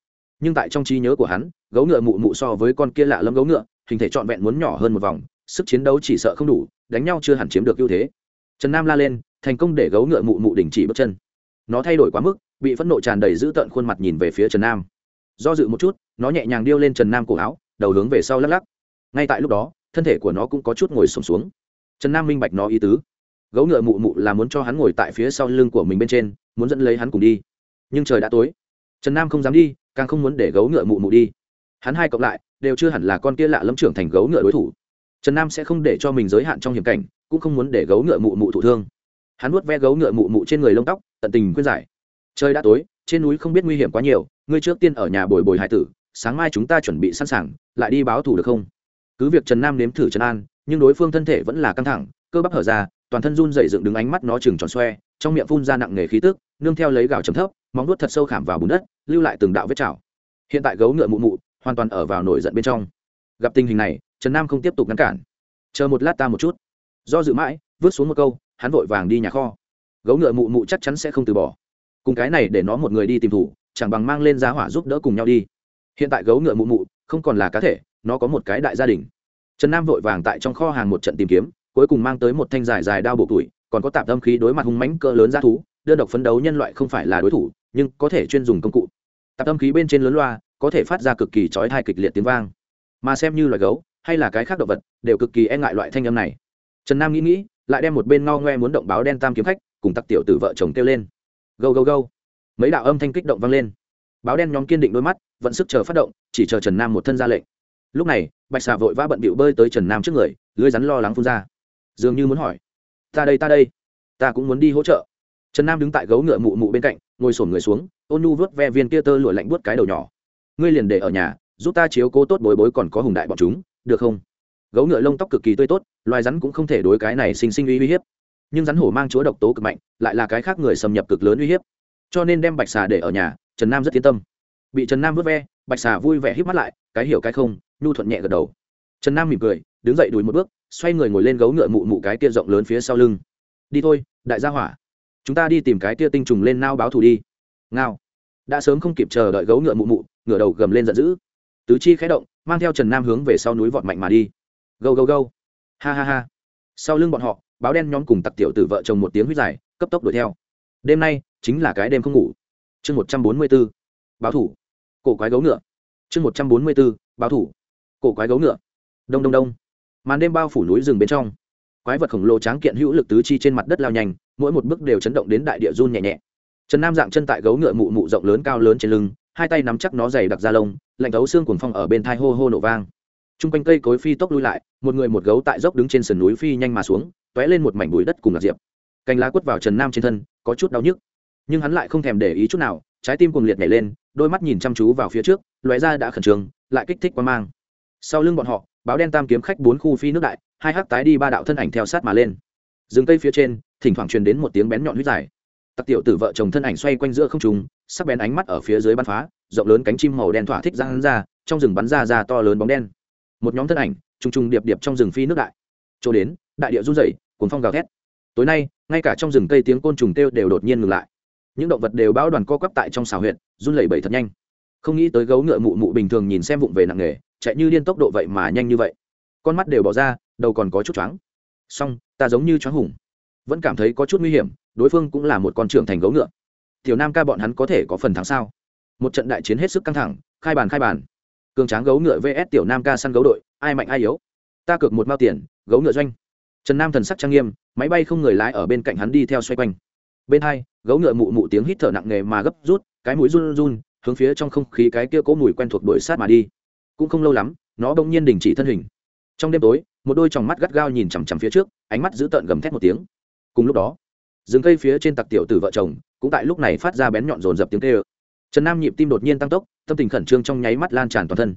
Nhưng tại trong trí nhớ của hắn, gấu ngựa mụ mụ so với con kia lạ lẫm gấu ngựa, hình thể trọn vẹn muốn nhỏ hơn một vòng, sức chiến đấu chỉ sợ không đủ, đánh nhau chưa hẳn chiếm được ưu thế. Trần nam la lên, thành công để gấu ngựa mụ mụ đình chỉ bước chân nó thay đổi quá mức bị phẫn nộ tràn đầy giữ tợn khuôn mặt nhìn về phía trần nam. Do dự một chút nó nhẹ nhàng điêu lên trần nam cổ áo đầu hướng về sau lắc lắc. Ngay tại lúc đó thân thể của nó cũng có chút ngồi sùng xuống, xuống trần nam minh bạch nó ý tứ. Gấu ngựa mụ mụ là muốn cho hắn ngồi tại phía sau lưng của mình bên trên muốn dẫn lấy hắn cùng đi. Nhưng trời đã tối. Trần nam không dám đi càng không muốn để gấu ngựa mụ mụ đi. Hắn hai cộng lại đều chưa hẳn là con kia lạ lâm trưởng thành gấu ngựa đối thủ. Trần nam sẽ không để cho mình giới hạn trong hiểm cảnh cũng không muốn để gấu ngựa mụ mụ thụ thương. Hắn nuốt ve gấu ngựa mụ mụ trên người lông tóc tận tình khuyên giải. Trời đã tối, trên núi không biết nguy hiểm quá nhiều, ngươi trước tiên ở nhà bồi bồi hải tử, sáng mai chúng ta chuẩn bị sẵn sàng, lại đi báo thù được không? Cứ việc trần nam nếm thử trần an, nhưng đối phương thân thể vẫn là căng thẳng, cơ bắp hở ra, toàn thân run dậy dựng đứng ánh mắt nó chừng tròn xoe, trong miệng phun ra nặng nề khí tức, nương theo lấy gạo chấm thấp, móng nuốt thật sâu khảm vào bùn đất, lưu lại từng đạo vết chảo. Hiện tại gấu ngựa mụ mụ, hoàn toàn ở vào nổi giận bên trong. Gặp tình hình này, trần nam không tiếp tục ngăn cản. Chờ một lát ta một chút. Do dự mãi, vứt xuống một câu, hắn vội vàng đi nhà kho gấu ngựa mụ mụ chắc chắn sẽ không từ bỏ. Cùng cái này để nó một người đi tìm thủ, chẳng bằng mang lên giá hỏa giúp đỡ cùng nhau đi. Hiện tại gấu ngựa mụ mụ không còn là cá thể, nó có một cái đại gia đình. Trần nam vội vàng tại trong kho hàng một trận tìm kiếm, cuối cùng mang tới một thanh dài dài đao bộ tuổi, còn có tạp tâm khí đối mặt hung mãnh cỡ lớn ra thú, đơn độc phấn đấu nhân loại không phải là đối thủ, nhưng có thể chuyên dùng công cụ. Tạp tâm khí bên trên lớn loa, có thể phát ra cực kỳ chói thai kịch liệt tiếng vang. Mà xem như loại gấu, hay là cái khác động vật, đều cực kỳ e ngại loại thanh âm này. Trần nam nghĩ nghĩ lại đem một bên ngao ngoe muốn động báo đen tam kiếm khách, cùng tặc tiểu tử vợ chồng kêu lên. Gâu gâu gâu. Mấy đạo âm thanh kích động vang lên. Báo đen nhóm kiên định đôi mắt, vẫn sức chờ phát động, chỉ chờ trần nam một thân ra lệnh. Lúc này, bạch xà vội vã bận bịu bơi tới trần nam trước người, lưới rắn lo lắng phun ra. Dường như muốn hỏi, ta đây ta đây, ta cũng muốn đi hỗ trợ. Trần nam đứng tại gấu ngựa mụ mụ bên cạnh, ngồi sổn người xuống, ôn nu vớt ve viên kia tơ lụa lạnh buốt cái đầu nhỏ. Ngươi liền để ở nhà, giúp ta chiếu cố tốt bối bối còn có hùng đại bọn chúng, được không? Gấu ngựa lông tóc cực kỳ tươi tốt, loài rắn cũng không thể đối cái này sinh sinh uy hiếp. Nhưng rắn hổ mang chúa độc tố cực mạnh, lại là cái khác người xâm nhập cực lớn uy hiếp. Cho nên đem bạch xà để ở nhà, trần nam rất yên tâm. Bị trần nam vớt ve, bạch xà vui vẻ hít mắt lại, cái hiểu cái không, nhu thuận nhẹ gật đầu. Trần nam mỉm cười, đứng dậy đùi một bước, xoay người ngồi lên gấu ngựa mụ mụ cái kia rộng lớn phía sau lưng. Đi thôi, đại gia hỏa. Chúng ta đi tìm cái kia tinh trùng lên nao báo thù đi. Ngao. Đã sớm không kịp chờ đợi gấu ngựa mụ mụ, ngựa đầu gầm lên giận dữ. Tứ chi khé động, mang theo trần nam hướng về sau núi vọt mạnh mà đi gâu gâu gâu. Ha ha ha. Sau lưng bọn họ, báo đen nhóm cùng tặc tiểu từ vợ chồng một tiếng huyết dài, cấp tốc đuổi theo. Đêm nay chính là cái đêm không ngủ. Chương một trăm bốn mươi b ố báo thủ. Cổ quái gấu ngựa. Chương một trăm bốn mươi b ố báo thủ. Cổ quái gấu ngựa. Đông đông đông. Màn đêm bao phủ núi rừng bên trong. Quái vật khổng lồ tráng kiện hữu lực tứ chi trên mặt đất lao nhanh, mỗi một bước đều chấn động đến đại địa run nhẹ nhẹ. Trần nam dạng chân tại gấu ngựa mụ mụ rộng lớn cao lớn trên lưng, hai tay nắm chắc nó dày đặc da lông, lạnh thấu xương cuồng phong ở bên thai hô hô nổ vang t r u n g quanh cây cối phi tốc lui lại, một người một gấu tại dốc đứng trên sườn núi phi nhanh mà xuống t ó é lên một mảnh bụi đất cùng lạc diệp. Cành lá quất vào trần nam trên thân, có chút đau nhức. Nhưng hắn lại không thèm để ý chút nào, trái tim cuồng liệt nhảy lên, đôi mắt nhìn chăm chú vào phía trước, lóe ra đã khẩn trương, lại kích thích quá mang. Sau lưng bọn họ, báo đen tam kiếm khách bốn khu phi nước đại, hai hắc tái đi ba đạo thân ảnh theo sát mà lên. Rừng cây phía trên, thỉnh thoảng truyền đến một tiếng bén nhọn huyết dài. Tặc tiểu tử vợ chồng thân ảnh xoay quanh giữa không trùng sắc bén ánh mắt ở phía dưới bắn phá, rộng lớn cánh chim màu đen thỏa thích ra hắn ra, trong rừng bắn ra ra to lớn bóng đen một nhóm thân ảnh, trùng trùng điệp điệp trong rừng phi nước đại. Chỗ đến, đại địa run rẩy cuốn phong gào thét. Tối nay, ngay cả trong rừng cây tiếng côn trùng kêu đều đột nhiên ngừng lại. Những động vật đều bão đoàn co quắp tại trong xào huyện run lẩy bẩy thật nhanh. Không nghĩ tới gấu ngựa mụ mụ bình thường nhìn xem vụng về nặng nghề chạy như điên tốc độ vậy mà nhanh như vậy. Con mắt đều bỏ ra, đầu còn có chút choáng. Song, ta giống như choáng hùng. Vẫn cảm thấy có chút nguy hiểm, đối phương cũng là một con trưởng thành gấu ngựa. Tiểu nam ca bọn hắn có thể có phần thắng sao? Một trận đại chiến hết sức căng thẳng, khai bàn khai bàn cường tráng gấu ngựa vs tiểu nam ca săn gấu đội, ai mạnh ai yếu? Ta cược một mao tiền, gấu ngựa doanh. Trần nam thần sắc trang nghiêm, máy bay không người lái ở bên cạnh hắn đi theo xoay quanh. Bên hai, gấu ngựa mụ mụ tiếng hít thở nặng nề mà gấp rút, cái mũi run run, hướng phía trong không khí cái kia cố mùi quen thuộc đuổi sát mà đi. Cũng không lâu lắm, nó bỗng nhiên đình chỉ thân hình. Trong đêm tối, một đôi tròng mắt gắt gao nhìn chằm chằm phía trước, ánh mắt giữ tợn gầm thét một tiếng. Cùng lúc đó, rừng cây phía trên tặc tiểu tử vợ chồng, cũng tại lúc này phát ra bén nhọn rồn rập tiếng kêu trần nam nhịp tim đột nhiên tăng tốc, tâm tình khẩn trương trong nháy mắt lan tràn toàn thân.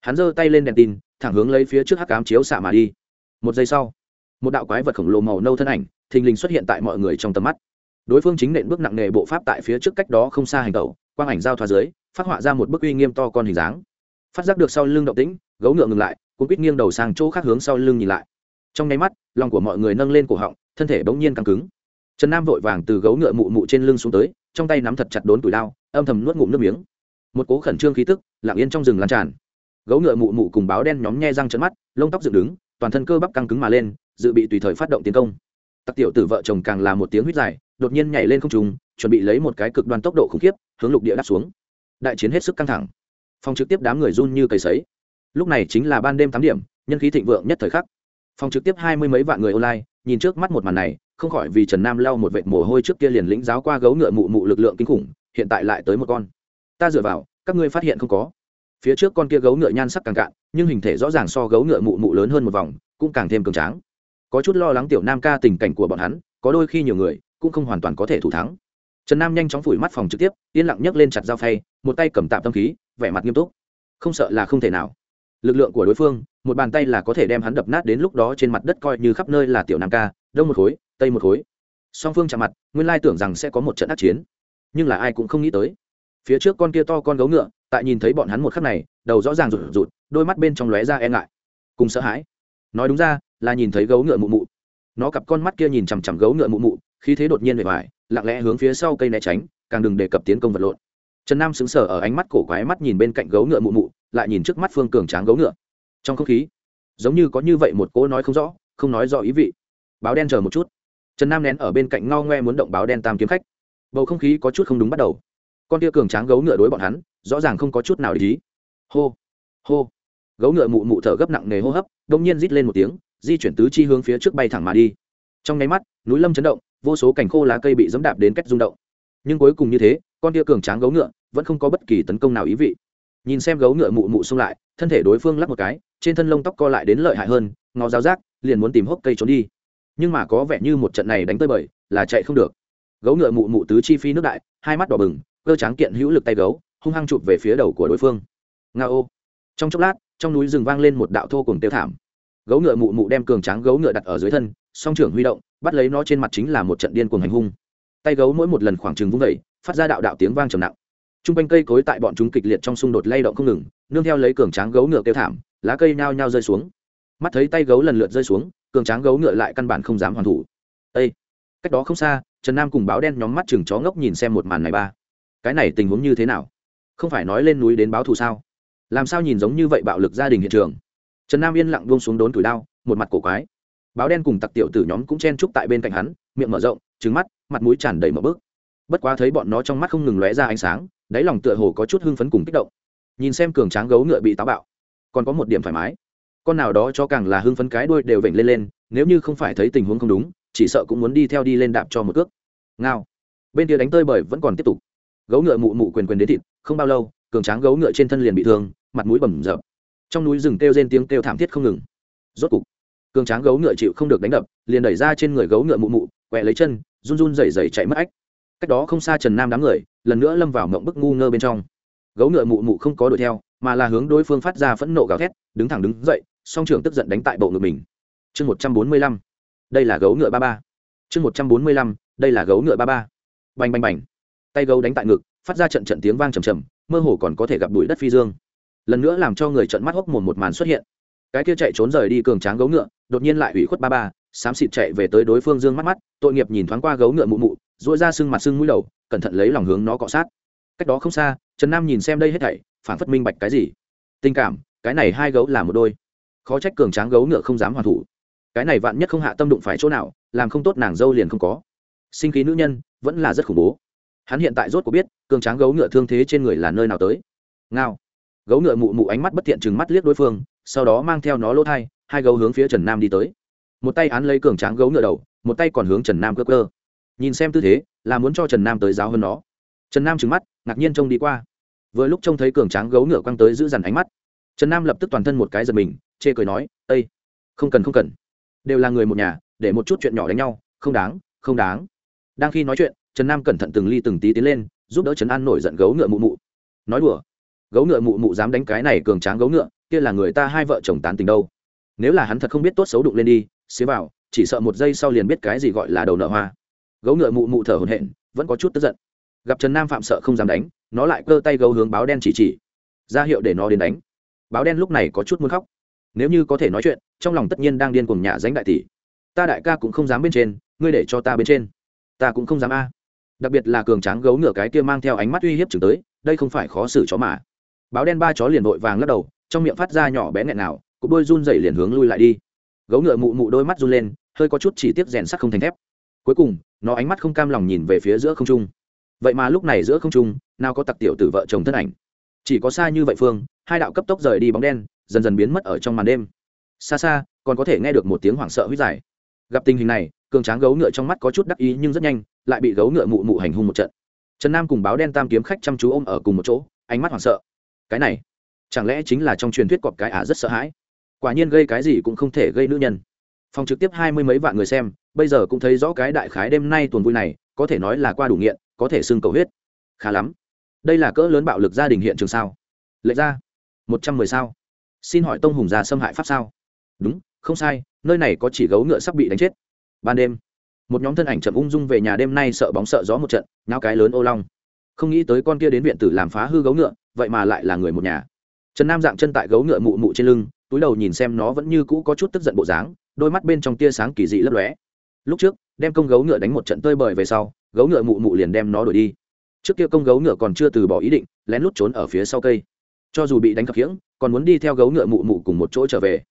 Hắn giơ tay lên đèn tin, thẳng hướng lấy phía trước hắc cám chiếu xạ mà đi. Một giây sau, một đạo quái vật khổng lồ màu nâu thân ảnh, thình lình xuất hiện tại mọi người trong tầm mắt. Đối phương chính nện bước nặng nề bộ pháp tại phía trước cách đó không xa hành tẩu, quang ảnh giao thoa dưới, phát họa ra một bức uy nghiêm to con hình dáng. Phát giác được sau lưng động tĩnh, gấu ngựa ngừng lại cũng quýt nghiêng đầu sang chỗ khác hướng sau lưng nhìn lại. Trong nháy mắt, lòng của mọi người nâng lên cổ họng, thân thể bỗng nhiên căng cứng. Trần nam vội vàng từ gấu ngựa mụ mụ trên lưng xuống tới trong tay nắm thật chặt đốn tủi đao âm thầm nuốt ngụm nước miếng. Một cố khẩn trương khí tức lặng yên trong rừng lan tràn. Gấu ngựa mụ mụ cùng báo đen nhóm nhe răng trận mắt, lông tóc dựng đứng, toàn thân cơ bắp căng cứng mà lên, dự bị tùy thời phát động tiến công. Tặc tiểu tử vợ chồng càng là một tiếng huýt dài, đột nhiên nhảy lên không trùng chuẩn bị lấy một cái cực đoan tốc độ khủng khiếp, hướng lục địa đáp xuống. Đại chiến hết sức căng thẳng. Phòng trực tiếp đám người run như cầy sấy. Lúc này chính là ban đêm tám điểm, nhân khí thịnh vượng nhất thời khắc. Phòng trực tiếp hai mươi mấy vạn người online, nhìn trước mắt một màn này không khỏi vì trần nam lau một vệt mồ hôi trước kia liền lĩnh giáo qua gấu ngựa mụ mụ lực lượng kinh khủng, hiện tại lại tới một con. Ta dựa vào, các ngươi phát hiện không có. Phía trước con kia gấu ngựa nhan sắc càng cạn, nhưng hình thể rõ ràng so gấu ngựa mụ mụ lớn hơn một vòng, cũng càng thêm cường tráng. Có chút lo lắng tiểu nam ca tình cảnh của bọn hắn, có đôi khi nhiều người cũng không hoàn toàn có thể thủ thắng. Trần nam nhanh chóng phủi mắt phòng trực tiếp, yên lặng nhấc lên chặt dao phay, một tay cầm tạm tâm khí, vẻ mặt nghiêm túc. Không sợ là không thể nào. Lực lượng của đối phương, một bàn tay là có thể đem hắn đập nát đến lúc đó trên mặt đất coi như khắp nơi là tiểu nam ca, đông một khối tây một khối. Song phương chạm mặt, nguyên lai tưởng rằng sẽ có một trận ác chiến. Nhưng là ai cũng không nghĩ tới. Phía trước con kia to con gấu ngựa, tại nhìn thấy bọn hắn một khắc này, đầu rõ ràng rụt rụt, đôi mắt bên trong lóe ra e ngại. Cùng sợ hãi. Nói đúng ra, là nhìn thấy gấu ngựa mụ mụ. Nó cặp con mắt kia nhìn chằm chằm gấu ngựa mụ mụ khi thế đột nhiên bề vải lặng lẽ hướng phía sau cây né tránh, càng đừng đề cập tiến công vật lộn. Trần nam xứng sở ở ánh mắt cổ quái mắt nhìn bên cạnh gấu ngựa mụ mụ, lại nhìn trước mắt phương cường tráng gấu ngựa. Trong không khí, giống như có như vậy một cỗ nói không rõ, không nói rõ ý vị. Báo đen chờ một chút trần nam nén ở bên cạnh ngao ngoe muốn động báo đen tam kiếm khách. Bầu không khí có chút không đúng bắt đầu. Con tia cường tráng gấu ngựa đối bọn hắn, rõ ràng không có chút nào để ý. Hô hô. Gấu ngựa mụ mụ thở gấp nặng nề hô hấp đông nhiên rít lên một tiếng, di chuyển tứ chi hướng phía trước bay thẳng mà đi. Trong nháy mắt, núi lâm chấn động, vô số cành khô lá cây bị dẫm đạp đến cách rung động. Nhưng cuối cùng như thế, con tia cường tráng gấu ngựa vẫn không có bất kỳ tấn công nào ý vị. Nhìn xem gấu ngựa mụ mụ xông lại, thân thể đối phương lắc một cái, trên thân lông tóc co lại đến lợi hại hơn, ngó giáo giác, liền muốn tìm hốc cây trốn đi nhưng mà có vẻ như một trận này đánh tơi bời, là chạy không được. Gấu ngựa mụ mụ tứ chi phi nước đại, hai mắt đỏ bừng, cơ tráng kiện hữu lực tay gấu, hung hăng chụp về phía đầu của đối phương. Nga ô. Trong chốc lát, trong núi rừng vang lên một đạo thô cùng tiêu thảm. Gấu ngựa mụ mụ đem cường tráng gấu ngựa đặt ở dưới thân, song trưởng huy động, bắt lấy nó trên mặt chính là một trận điên cuồng hành hung. Tay gấu mỗi một lần khoảng trừng vung vẩy phát ra đạo đạo tiếng vang trầm nặng. T r u n g quanh cây cối tại bọn chúng kịch liệt trong xung đột lay động không ngừng, nương theo lấy cường tráng gấu ngựa kêu thảm, lá cây nhao nhao rơi xuống. Mắt thấy tay gấu lần lượt rơi xuống cường tráng gấu ngựa lại căn bản không dám hoàn thủ. Ê! cách đó không xa, trần nam cùng báo đen nhóm mắt chừng chó ngốc nhìn xem một màn này ba. Cái này tình huống như thế nào? Không phải nói lên núi đến báo thù sao? Làm sao nhìn giống như vậy bạo lực gia đình hiện trường? Trần nam yên lặng buông xuống đốn tuổi đao, một mặt cổ quái. Báo đen cùng tặc tiểu tử nhóm cũng chen chúc tại bên cạnh hắn, miệng mở rộng trứng mắt, mặt mũi tràn đầy mở bức bất quá thấy bọn nó trong mắt không ngừng lóe ra ánh sáng, đáy lòng tựa hồ có chút hưng phấn cùng kích động. Nhìn xem cường tráng gấu ngựa bị táo bạo, còn có một điểm thoải mái con nào đó cho càng là hưng phấn cái đuôi đều vểnh lên lên, nếu như không phải thấy tình huống không đúng, chỉ sợ cũng muốn đi theo đi lên đạp cho một cước. Ngao. Bên kia đánh tơi bời vẫn còn tiếp tục. Gấu ngựa mụ mụ quyền quyền đến thịt, không bao lâu, cường tráng gấu ngựa trên thân liền bị thương, mặt mũi bầm rợp trong núi rừng kêu rên tiếng kêu thảm thiết không ngừng. Rốt cục, cường tráng gấu ngựa chịu không được đánh đập, liền đẩy ra trên người gấu ngựa mụ mụ, quẹ lấy chân, run run rẩy rẩy chạy mất ách. Cách đó không xa trần nam đám người, lần nữa lâm vào mộng bức ngu ngơ bên trong. Gấu ngựa mụ mụ không có đuổi theo, mà là hướng đối phương phát ra phẫn nộ gào thét, đứng thẳng đứng dậy song trưởng tức giận đánh tại bộ ngực mình. Chương một trăm bốn mươi lăm, đây là gấu ngựa ba ba. Chương một trăm bốn mươi lăm, đây là gấu ngựa ba ba. Bành bành bành. Tay gấu đánh tại ngực, phát ra trận trận tiếng vang trầm trầm, mơ hồ còn có thể gặp bụi đất phi dương. Lần nữa làm cho người trận mắt hốc mồm một màn xuất hiện. Cái kia chạy trốn rời đi cường tráng gấu ngựa, đột nhiên lại ủy khuất ba ba, xám xịt chạy về tới đối phương dương mắt mắt, tội nghiệp nhìn thoáng qua gấu ngựa mụ mụ dội ra sưng mặt sưng mũi đầu, cẩn thận lấy lòng hướng nó cọ sát. Cách đó không xa, trần nam nhìn xem đây hết thảy phản phất minh bạch cái gì. Tình cảm, cái này hai gấu là một đôi khó trách cường tráng gấu ngựa không dám hoàn thủ. Cái này vạn nhất không hạ tâm đụng phải chỗ nào, làm không tốt nàng dâu liền không có. Sinh khí nữ nhân, vẫn là rất khủng bố. Hắn hiện tại rốt có biết, cường tráng gấu ngựa thương thế trên người là nơi nào tới. Ngao. Gấu ngựa mụ mụ ánh mắt bất thiện chừng mắt liếc đối phương, sau đó mang theo nó lỗ thai, hai gấu hướng phía trần nam đi tới. Một tay án lấy cường tráng gấu ngựa đầu, một tay còn hướng trần nam cơ cơ. Nhìn xem tư thế, là muốn cho trần nam tới giáo hơn nó. Trần nam trừng mắt, ngạc nhiên trông đi qua. Vừa lúc trông thấy cường tráng gấu ngựa quăng tới giữ dằn ánh mắt, trần nam lập tức toàn thân một cái giật mình chê cười nói ây không cần không cần. Đều là người một nhà, để một chút chuyện nhỏ đánh nhau, không đáng không đáng. Đang khi nói chuyện, trần nam cẩn thận từng ly từng tí tiến lên, giúp đỡ trần an nổi giận gấu ngựa mụ mụ. Nói đùa, gấu ngựa mụ mụ dám đánh cái này cường tráng gấu ngựa, kia là người ta hai vợ chồng tán tình đâu. Nếu là hắn thật không biết tốt xấu đụng lên đi, xế vào, chỉ sợ một giây sau liền biết cái gì gọi là đầu nợ hoa. Gấu ngựa mụ mụ thở hổn hển, vẫn có chút tức giận. Gặp trần nam phạm sợ không dám đánh, nó lại cơ tay gấu hướng báo đen chỉ chỉ. Ra hiệu để nó đến đánh. Báo đen lúc này có chút muốn khóc nếu như có thể nói chuyện, trong lòng tất nhiên đang điên cùng nhà dánh đại tỷ. Ta đại ca cũng không dám bên trên, ngươi để cho ta bên trên. Ta cũng không dám a. Đặc biệt là cường tráng gấu ngựa cái kia mang theo ánh mắt uy hiếp chừng tới, đây không phải khó xử chó mà. Báo đen ba chó liền vội vàng lắc đầu, trong miệng phát ra nhỏ bé nghẹn nào, cục đôi run dày liền hướng lui lại đi. Gấu ngựa mụ mụ đôi mắt run lên, hơi có chút chỉ tiếp rèn sắt không thành thép. Cuối cùng, nó ánh mắt không cam lòng nhìn về phía giữa không trung. Vậy mà lúc này giữa không trung, nào có tặc tiểu từ vợ chồng thân ảnh chỉ có xa như vậy phương, hai đạo cấp tốc rời đi bóng đen, dần dần biến mất ở trong màn đêm. Xa xa, còn có thể nghe được một tiếng hoảng sợ huyết dài. Gặp tình hình này, cường tráng gấu ngựa trong mắt có chút đắc ý nhưng rất nhanh, lại bị gấu ngựa mụ mụ hành hung một trận. Trần nam cùng báo đen tam kiếm khách chăm chú ôm ở cùng một chỗ, ánh mắt hoảng sợ. Cái này, chẳng lẽ chính là trong truyền thuyết cọp cái ả rất sợ hãi? Quả nhiên gây cái gì cũng không thể gây nữ nhân. Phòng trực tiếp hai mươi mấy vạn người xem, bây giờ cũng thấy rõ cái đại khái đêm nay tuần vui này, có thể nói là qua đủ nghiện, có thể xưng cầu huyết. Khá lắm đây là cỡ lớn bạo lực gia đình hiện trường sao? Lệ ra, một trăm mười sao? Xin hỏi tông hùng già xâm hại pháp sao? Đúng, không sai, nơi này có chỉ gấu ngựa sắp bị đánh chết. Ban đêm, một nhóm thân ảnh chậm ung dung về nhà đêm nay sợ bóng sợ gió một trận, nháo cái lớn ô long. Không nghĩ tới con kia đến viện tử làm phá hư gấu ngựa, vậy mà lại là người một nhà. Trần nam dạng chân tại gấu ngựa mụ mụ trên lưng, túi đầu nhìn xem nó vẫn như cũ có chút tức giận bộ dáng, đôi mắt bên trong tia sáng kỳ dị lấp lóe. Lúc trước, đem công gấu ngựa đánh một trận tơi bời về sau, gấu ngựa mụ mụ liền đem nó đuổi đi trước kia công gấu ngựa còn chưa từ bỏ ý định, lén lút trốn ở phía sau cây. Cho dù bị đánh cặp hiễng còn muốn đi theo gấu ngựa mụ mụ cùng một chỗ trở về.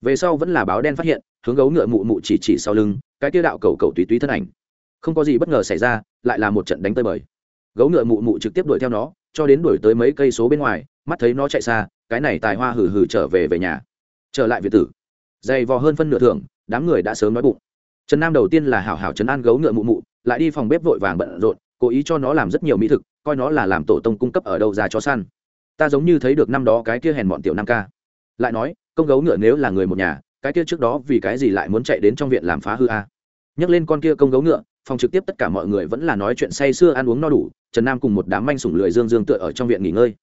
Về sau vẫn là báo đen phát hiện, hướng gấu ngựa mụ mụ chỉ chỉ sau lưng, cái kia đạo cầu cầu tùy túy thân ảnh. Không có gì bất ngờ xảy ra, lại là một trận đánh tơi bời. Gấu ngựa mụ mụ trực tiếp đuổi theo nó, cho đến đuổi tới mấy cây số bên ngoài, mắt thấy nó chạy xa, cái này tài hoa hừ hừ trở về về nhà. Trở lại việt tử. Dày vò hơn phân nửa thưởng, đám người đã sớm nói bụng. Trần nam đầu tiên là hảo hảo trấn an gấu ngựa mụ mụ, lại đi phòng bếp vội vàng bận rộn cố ý cho nó làm rất nhiều mỹ thực, coi nó là làm tổ tông cung cấp ở đâu ra cho săn. Ta giống như thấy được năm đó cái kia hèn bọn tiểu nam ca. Lại nói, công gấu ngựa nếu là người một nhà, cái kia trước đó vì cái gì lại muốn chạy đến trong viện làm phá hư a? Nhắc lên con kia công gấu ngựa, phòng trực tiếp tất cả mọi người vẫn là nói chuyện say sưa ăn uống no đủ, trần nam cùng một đám manh sủng lười dương dương tựa ở trong viện nghỉ ngơi.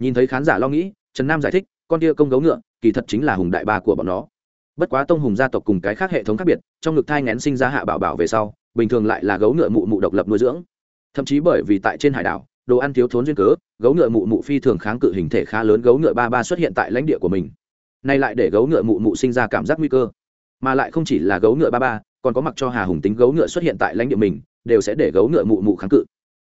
Nhìn thấy khán giả lo nghĩ, trần nam giải thích, con kia công gấu ngựa, kỳ thật chính là hùng đại ba của bọn nó. Bất quá tông hùng gia tộc cùng cái khác hệ thống khác biệt, trong ngực thai ngén sinh ra hạ bảo bảo về sau, bình thường lại là gấu ngựa mụ mụ độc lập nuôi dưỡng thậm chí bởi vì tại trên hải đảo, đồ ăn thiếu thốn duyên cớ, gấu ngựa mụ mụ phi thường kháng cự hình thể khá lớn gấu ngựa ba ba xuất hiện tại lãnh địa của mình. Nay lại để gấu ngựa mụ mụ sinh ra cảm giác nguy cơ. Mà lại không chỉ là gấu ngựa ba ba, còn có mặc cho hà hùng tính gấu ngựa xuất hiện tại lãnh địa mình, đều sẽ để gấu ngựa mụ mụ kháng cự.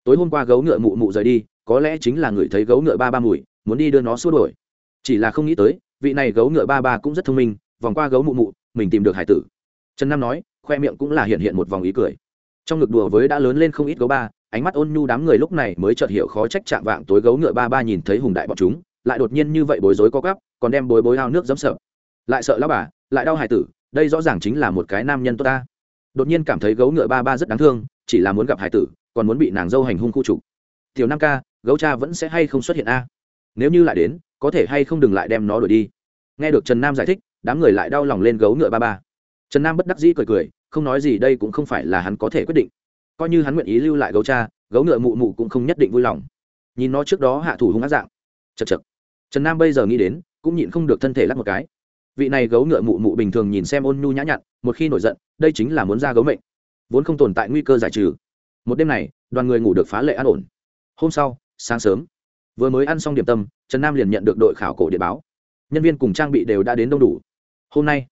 Tối hôm qua gấu ngựa mụ mụ rời đi, có lẽ chính là người thấy gấu ngựa ba ba mùi, muốn đi đưa nó xua đuổi. Chỉ là không nghĩ tới, vị này gấu ngựa ba ba cũng rất thông minh, vòng qua gấu mụ mụ, mình tìm được hải tử. Trần nam nói, khoe miệng cũng là hiện hiện một vòng ý cười. Trong ngực đùa với đã lớn lên không ít gấu ba ánh mắt ôn nhu đám người lúc này mới chợt hiểu khó trách chạm vạng tối gấu ngựa ba ba nhìn thấy hùng đại bọn chúng, lại đột nhiên như vậy bối rối co gắp còn đem bối bối ao nước dẫm sợ. Lại sợ lao bà, lại đau hải tử, đây rõ ràng chính là một cái nam nhân tốt ta. Đột nhiên cảm thấy gấu ngựa ba ba rất đáng thương, chỉ là muốn gặp hải tử, còn muốn bị nàng dâu hành hung khu trục. Tiểu nam ca, gấu cha vẫn sẽ hay không xuất hiện a? Nếu như lại đến, có thể hay không đừng lại đem nó đuổi đi. Nghe được trần nam giải thích, đám người lại đau lòng lên gấu ngựa ba ba. Trần nam bất đắc dĩ cười cười, không nói gì đây cũng không phải là hắn có thể quyết định coi như hắn nguyện ý lưu lại gấu cha, gấu ngựa mụ mụ cũng không nhất định vui lòng. Nhìn nó trước đó hạ thủ hung ác dạng. Chật chật trần nam bây giờ nghĩ đến, cũng nhịn không được thân thể lắc một cái. Vị này gấu ngựa mụ mụ bình thường nhìn xem ôn nhu nhã nhặn, một khi nổi giận, đây chính là muốn ra gấu mệnh. Vốn không tồn tại nguy cơ giải trừ. Một đêm này, đoàn người ngủ được phá lệ an ổn. Hôm sau, sáng sớm, vừa mới ăn xong điểm tâm, trần nam liền nhận được đội khảo cổ điện báo. Nhân viên cùng trang bị đều đã đến đông đủ. Hôm nay,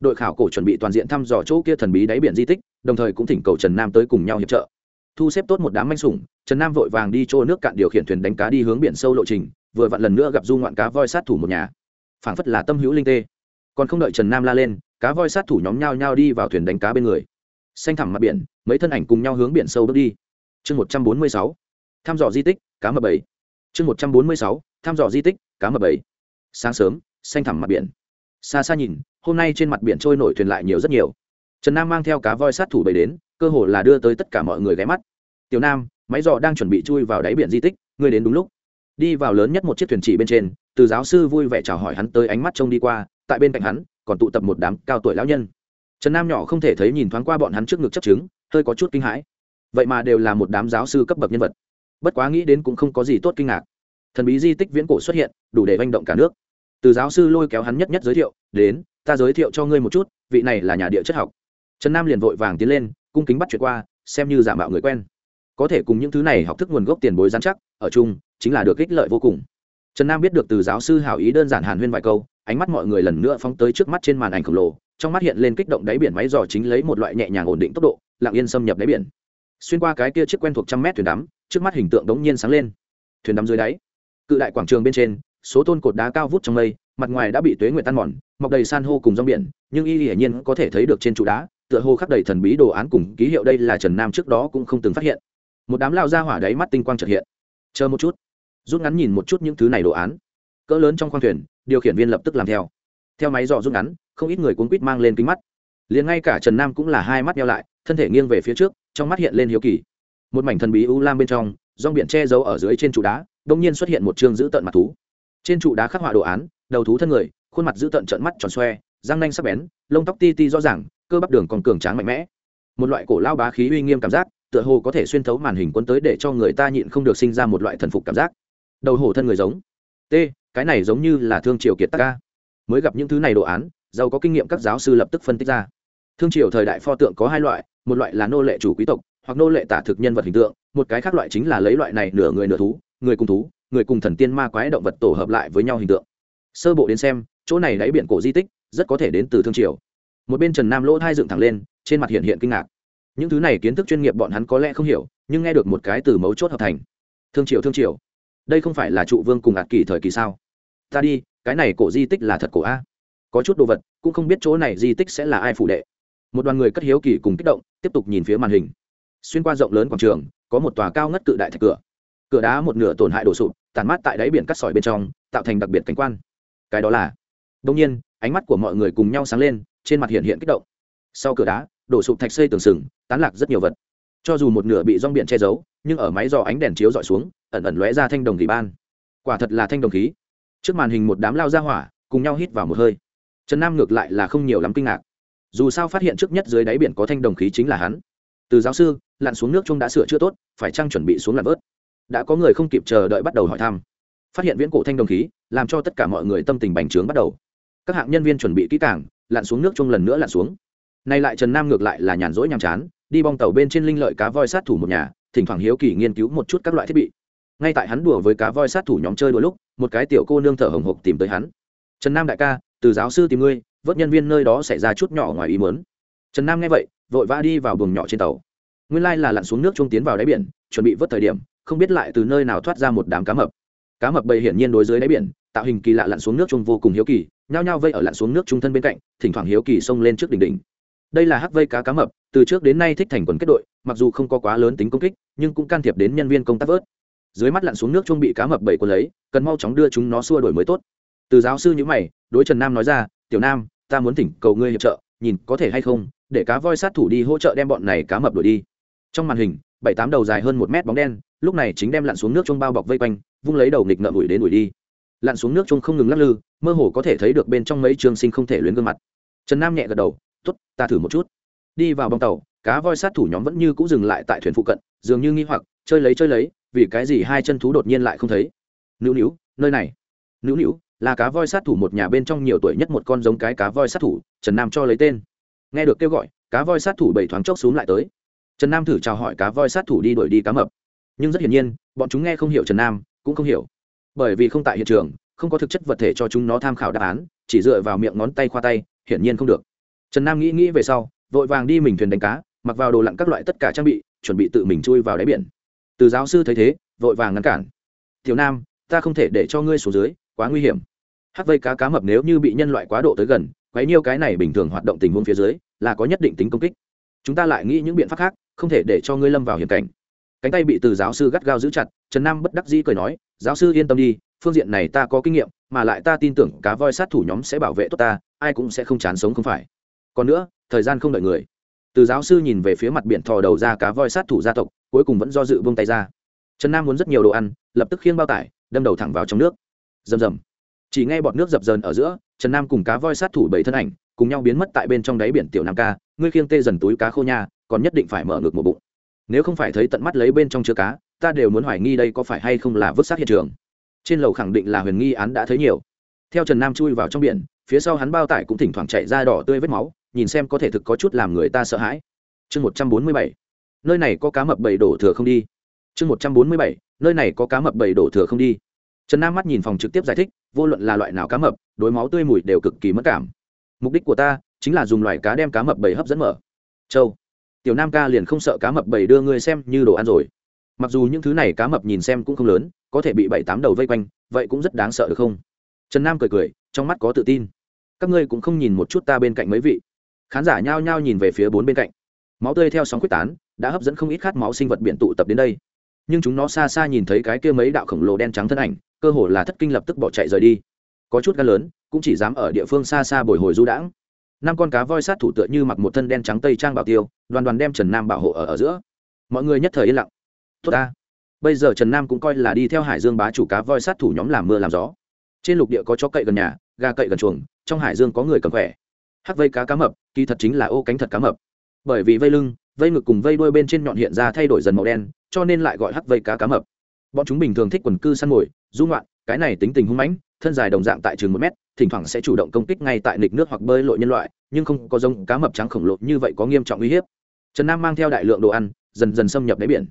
đội khảo cổ chuẩn bị toàn diện thăm dò chỗ kia thần bí đáy biển di tích đồng thời cũng thỉnh cầu trần nam tới cùng nhau hiệp trợ. Thu xếp tốt một đám manh sủng, trần nam vội vàng đi chỗ nước cạn điều khiển thuyền đánh cá đi hướng biển sâu lộ trình, vừa vặn lần nữa gặp du ngoạn cá voi sát thủ một nhà. Phảng phất là tâm hữu linh tê. Còn không đợi trần nam la lên, cá voi sát thủ nhóm nhau nhau đi vào thuyền đánh cá bên người. Xanh thẳm mặt biển, mấy thân ảnh cùng nhau hướng biển sâu bước đi. Chương một trăm bốn mươi sáu, thăm dò di tích, cá mập bảy. Chương một trăm bốn mươi sáu, thăm dò di tích, cá mập bảy. Sáng sớm, xanh thẳm mặt biển. Xa xa nhìn, hôm nay trên mặt biển trôi nổi thuyền lại nhiều rất nhiều trần nam mang theo cá voi sát thủ bày đến, cơ hồ là đưa tới tất cả mọi người ghé mắt. Tiểu nam, máy dò đang chuẩn bị chui vào đáy biển di tích, ngươi đến đúng lúc. Đi vào lớn nhất một chiếc thuyền chỉ bên trên, từ giáo sư vui vẻ chào hỏi hắn tới ánh mắt trông đi qua, tại bên cạnh hắn, còn tụ tập một đám cao tuổi lão nhân. Trần nam nhỏ không thể thấy nhìn thoáng qua bọn hắn trước ngực chấp chứng, hơi có chút kinh hãi. Vậy mà đều là một đám giáo sư cấp bậc nhân vật. Bất quá nghĩ đến cũng không có gì tốt kinh ngạc. Thần bí di tích viễn cổ xuất hiện, đủ để manh động cả nước. Từ giáo sư lôi kéo hắn nhất nhất giới thiệu, đến, ta giới thiệu cho ngươi một chút, vị này là nhà địa chất học trần nam liền vội vàng tiến lên, cung kính bắt chuyện qua, xem như giả mạo người quen. Có thể cùng những thứ này học thức nguồn gốc tiền bối giám chắc, ở chung, chính là được ích lợi vô cùng. Trần nam biết được từ giáo sư hảo ý đơn giản hàn huyên vài câu, ánh mắt mọi người lần nữa phóng tới trước mắt trên màn ảnh khổng lồ, trong mắt hiện lên kích động đáy biển máy dò chính lấy một loại nhẹ nhàng ổn định tốc độ, lặng yên xâm nhập đáy biển. Xuyên qua cái kia chiếc quen thuộc trăm mét thuyền đắm, trước mắt hình tượng đống nhiên sáng lên. Thuyền đắm dưới đáy, cự đại quảng trường bên trên, số tôn cột đá cao vút trong mây, mặt ngoài đã bị tuế nguyệt tan mòn, mọc đầy san hô cùng rong biển, nhưng y hiển nhiên có thể thấy được trên trụ đá tựa hồ khắc đầy thần bí đồ án cùng ký hiệu đây là trần nam trước đó cũng không từng phát hiện. Một đám lao ra hỏa đáy mắt tinh quang trật hiện. Chờ một chút. Rút ngắn nhìn một chút những thứ này đồ án. Cỡ lớn trong khoang thuyền, điều khiển viên lập tức làm theo. Theo máy dò rút ngắn, không ít người cuốn quýt mang lên kính mắt. Liền ngay cả trần nam cũng là hai mắt nhau lại, thân thể nghiêng về phía trước, trong mắt hiện lên hiếu kỳ. Một mảnh thần bí u lam bên trong, rong biển che giấu ở dưới trên trụ đá đông nhiên xuất hiện một chương giữ tận mặt thú. Trên trụ đá khắc họa đồ án, đầu thú thân người, khuôn mặt giữ tận trận mắt tròn xoe, răng nanh sắc bén, lông tóc ti ti rõ ràng cơ bắp đường còn cường tráng mạnh mẽ. Một loại cổ lao bá khí uy nghiêm cảm giác, tựa hồ có thể xuyên thấu màn hình quân tới để cho người ta nhịn không được sinh ra một loại thần phục cảm giác. Đầu hổ thân người giống. T, cái này giống như là thương triều kiệt tắc ca mới gặp những thứ này đồ án, giàu có kinh nghiệm các giáo sư lập tức phân tích ra. Thương triều thời đại pho tượng có hai loại, một loại là nô lệ chủ quý tộc, hoặc nô lệ tả thực nhân vật hình tượng, một cái khác loại chính là lấy loại này nửa người nửa thú, người cùng thú, người cùng thần tiên ma quái động vật tổ hợp lại với nhau hình tượng. Sơ bộ đến xem, chỗ này đáy biển cổ di tích, rất có thể đến từ thương triều một bên trần nam lỗ thai dựng thẳng lên trên mặt hiện hiện kinh ngạc những thứ này kiến thức chuyên nghiệp bọn hắn có lẽ không hiểu nhưng nghe được một cái từ mấu chốt hợp thành thương triều thương triều đây không phải là trụ vương cùng ạt kỳ thời kỳ sao ta đi cái này cổ di tích là thật cổ a có chút đồ vật cũng không biết chỗ này di tích sẽ là ai phụ đệ một đoàn người cất hiếu kỳ cùng kích động tiếp tục nhìn phía màn hình xuyên qua rộng lớn quảng trường có một tòa cao ngất cự đại thạch cửa cửa đá một nửa tổn hại đổ sụp tàn mát tại đáy biển cắt sỏi bên trong tạo thành đặc biệt cảnh quan cái đó là đông nhiên ánh mắt của mọi người cùng nhau sáng lên trên mặt hiện hiện kích động. Sau cửa đá, đổ sụp thạch xây tường sừng, tán lạc rất nhiều vật. Cho dù một nửa bị rong biển che giấu, nhưng ở máy dò ánh đèn chiếu dọi xuống, ẩn ẩn lóe ra thanh đồng khí ban. Quả thật là thanh đồng khí. Trước màn hình một đám lao ra hỏa, cùng nhau hít vào một hơi. Trần nam ngược lại là không nhiều lắm kinh ngạc. Dù sao phát hiện trước nhất dưới đáy biển có thanh đồng khí chính là hắn. Từ giáo sư, lặn xuống nước chung đã sửa chữa tốt, phải chăng chuẩn bị xuống lặn vớt? Đã có người không kịp chờ đợi bắt đầu hỏi thăm. Phát hiện viễn cổ thanh đồng khí, làm cho tất cả mọi người tâm tình bành trướng bắt đầu. Các hạng nhân viên chuẩn bị kỹ càng lặn xuống nước chung lần nữa lặn xuống. Nay lại trần nam ngược lại là nhàn rỗi nhàm chán, đi bong tàu bên trên linh lợi cá voi sát thủ một nhà, thỉnh thoảng hiếu kỳ nghiên cứu một chút các loại thiết bị. Ngay tại hắn đùa với cá voi sát thủ nhóm chơi đôi lúc, một cái tiểu cô nương thở hồng hộc tìm tới hắn. Trần nam đại ca, từ giáo sư tìm ngươi, vớt nhân viên nơi đó xảy ra chút nhỏ ngoài ý mớn trần nam nghe vậy, vội vã đi vào buồng nhỏ trên tàu. Nguyên lai là lặn xuống nước trung tiến vào đáy biển, chuẩn bị vớt thời điểm, không biết lại từ nơi nào thoát ra một đám cá mập. Cá mập bầy hiển nhiên đối dưới đáy biển, tạo hình kỳ lạ lặn xuống nước trung vô cùng hiếu kỳ nhao nhao vây ở lặn xuống nước trung thân bên cạnh, thỉnh thoảng hiếu kỳ xông lên trước đỉnh đỉnh. Đây là hắc vây cá cá mập, từ trước đến nay thích thành quần kết đội, mặc dù không có quá lớn tính công kích, nhưng cũng can thiệp đến nhân viên công tác vớt. Dưới mắt lặn xuống nước chung bị cá mập bảy quân lấy, cần mau chóng đưa chúng nó xua đổi mới tốt. Từ giáo sư nhữ mày, đối trần nam nói ra, tiểu nam, ta muốn thỉnh cầu ngươi hiệp trợ, nhìn có thể hay không, để cá voi sát thủ đi hỗ trợ đem bọn này cá mập đuổi đi. Trong màn hình, bảy tám đầu dài hơn một mét bóng đen, lúc này chính đem lặn xuống nước chung bao bọc vây quanh, vung lấy đầu nghịch ngợm ủi đến ủi đi lặn xuống nước chung không ngừng lắc lư, mơ hồ có thể thấy được bên trong mấy trường sinh không thể luyến gương mặt. Trần nam nhẹ gật đầu t ố t ta thử một chút. Đi vào bong tàu, cá voi sát thủ nhóm vẫn như c ũ dừng lại tại thuyền phụ cận, dường như nghi hoặc, chơi lấy chơi lấy, vì cái gì hai chân thú đột nhiên lại không thấy? Nữu nữu, nơi này. Nữu nữu, là cá voi sát thủ một nhà bên trong nhiều tuổi nhất một con giống cái cá voi sát thủ, trần nam cho lấy tên. Nghe được kêu gọi, cá voi sát thủ bảy thoáng chốc xuống lại tới. Trần nam thử chào hỏi cá voi sát thủ đi đuổi đi cá mập. Nhưng rất hiển nhiên, bọn chúng nghe không hiểu trần nam, cũng không hiểu bởi vì không tại hiện trường, không có thực chất vật thể cho chúng nó tham khảo đáp án, chỉ dựa vào miệng ngón tay khoa tay, hiển nhiên không được. Trần nam nghĩ nghĩ về sau, vội vàng đi mình thuyền đánh cá, mặc vào đồ lặn các loại tất cả trang bị, chuẩn bị tự mình chui vào đáy biển. Từ giáo sư thấy thế, vội vàng ngăn cản. Tiểu nam, ta không thể để cho ngươi xuống dưới, quá nguy hiểm. Hát vây cá cá mập nếu như bị nhân loại quá độ tới gần, quấy nhiêu cái này bình thường hoạt động tình huống phía dưới, là có nhất định tính công kích. Chúng ta lại nghĩ những biện pháp khác, không thể để cho ngươi lâm vào hiểm cảnh cánh tay bị từ giáo sư gắt gao giữ chặt, trần nam bất đắc dĩ cười nói, giáo sư yên tâm đi, phương diện này ta có kinh nghiệm, mà lại ta tin tưởng cá voi sát thủ nhóm sẽ bảo vệ tốt ta, ai cũng sẽ không chán sống không phải. Còn nữa, thời gian không đợi người. Từ giáo sư nhìn về phía mặt biển thò đầu ra cá voi sát thủ gia tộc, cuối cùng vẫn do dự vung tay ra. Trần nam muốn rất nhiều đồ ăn, lập tức khiêng bao tải, đâm đầu thẳng vào trong nước. Rầm rầm. Chỉ nghe bọt nước dập dờn ở giữa, trần nam cùng cá voi sát thủ bảy thân ảnh, cùng nhau biến mất tại bên trong đáy biển tiểu nam ca, ngươi khiêng tê dần túi cá khô nha, còn nhất định phải mở ngược một bụng nếu không phải thấy tận mắt lấy bên trong chứa cá, ta đều muốn hoài nghi đây có phải hay không là vứt sát hiện trường. Trên lầu khẳng định là huyền nghi án đã thấy nhiều. Theo trần nam chui vào trong biển, phía sau hắn bao tải cũng thỉnh thoảng chạy ra đỏ tươi vết máu, nhìn xem có thể thực có chút làm người ta sợ hãi. Chương một trăm bốn mươi bảy. Nơi này có cá mập bầy đổ thừa không đi. Chương một trăm bốn mươi bảy. Nơi này có cá mập bầy đổ thừa không đi. Trần nam mắt nhìn phòng trực tiếp giải thích, vô luận là loại nào cá mập, đối máu tươi mùi đều cực kỳ mất cảm. Mục đích của ta chính là dùng loài cá đem cá mập bầy hấp dẫn mở. Châu tiểu nam ca liền không sợ cá mập bầy đưa ngươi xem như đồ ăn rồi. Mặc dù những thứ này cá mập nhìn xem cũng không lớn, có thể bị bảy tám đầu vây quanh, vậy cũng rất đáng sợ được không? Trần nam cười cười, trong mắt có tự tin. Các ngươi cũng không nhìn một chút ta bên cạnh mấy vị. Khán giả nhao nhao nhìn về phía bốn bên cạnh. Máu tươi theo sóng quyết tán, đã hấp dẫn không ít khát máu sinh vật biển tụ tập đến đây. Nhưng chúng nó xa xa nhìn thấy cái kia mấy đạo khổng lồ đen trắng thân ảnh, cơ hồ là thất kinh lập tức bỏ chạy rời đi. Có chút gan lớn, cũng chỉ dám ở địa phương xa xa bồi hồi du đãng năm con cá voi sát thủ tựa như mặc một thân đen trắng tây trang bảo tiêu đoàn đoàn đem trần nam bảo hộ ở, ở giữa. Mọi người nhất thời yên lặng. Tốt ta. Bây giờ trần nam cũng coi là đi theo hải dương bá chủ cá voi sát thủ nhóm làm mưa làm gió. Trên lục địa có chó cậy gần nhà gà cậy gần chuồng trong hải dương có người cầm khỏe. Hắc vây cá cá mập kỳ thật chính là ô cánh thật cá mập. Bởi vì vây lưng vây ngực cùng vây đuôi bên trên nhọn hiện ra thay đổi dần màu đen cho nên lại gọi hắc vây cá cá mập. Bọn chúng bình thường thích quần cư săn mồi du ngoạn cái này tính tình hung mãnh thân dài đồng dạng tại trường một mét thỉnh thoảng sẽ chủ động công kích ngay tại nịch nước hoặc bơi lội nhân loại, nhưng không có giống cá mập trắng khổng lồ như vậy có nghiêm trọng uy hiếp. Trần nam mang theo đại lượng đồ ăn, dần dần xâm nhập đáy biển.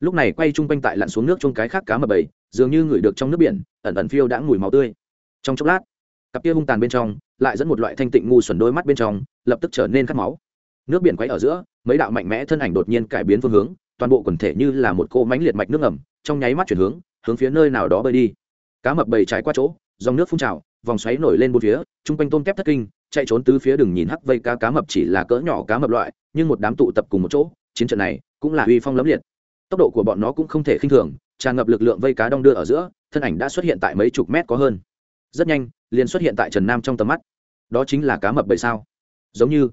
Lúc này quay chung quanh tại lặn xuống nước trong cái khác cá mập bầy, dường như ngửi được trong nước biển, ẩn ẩn phiêu đã mùi máu tươi. Trong chốc lát, cặp kia hung tàn bên trong lại dẫn một loại thanh tịnh ngu xuẩn đôi mắt bên trong lập tức trở nên khát máu. Nước biển quấy ở giữa, mấy đạo mạnh mẽ thân ảnh đột nhiên cải biến phương hướng, toàn bộ quần thể như là một cô mánh liệt mạch nước ngầm, trong nháy mắt chuyển hướng hướng phía nơi nào đó bơi đi. Cá mập bầy trải qua chỗ, dòng nước phun trào vòng xoáy nổi lên bốn phía, chung quanh tôm kép thất kinh, chạy trốn tứ phía đừng nhìn hắc vây cá cá mập chỉ là cỡ nhỏ cá mập loại, nhưng một đám tụ tập cùng một chỗ, chiến trận này cũng là uy phong lẫm liệt. Tốc độ của bọn nó cũng không thể khinh thường, tràn ngập lực lượng vây cá đong đưa ở giữa, thân ảnh đã xuất hiện tại mấy chục mét có hơn. Rất nhanh, liền xuất hiện tại trần nam trong tầm mắt. Đó chính là cá mập bầy sao. Giống như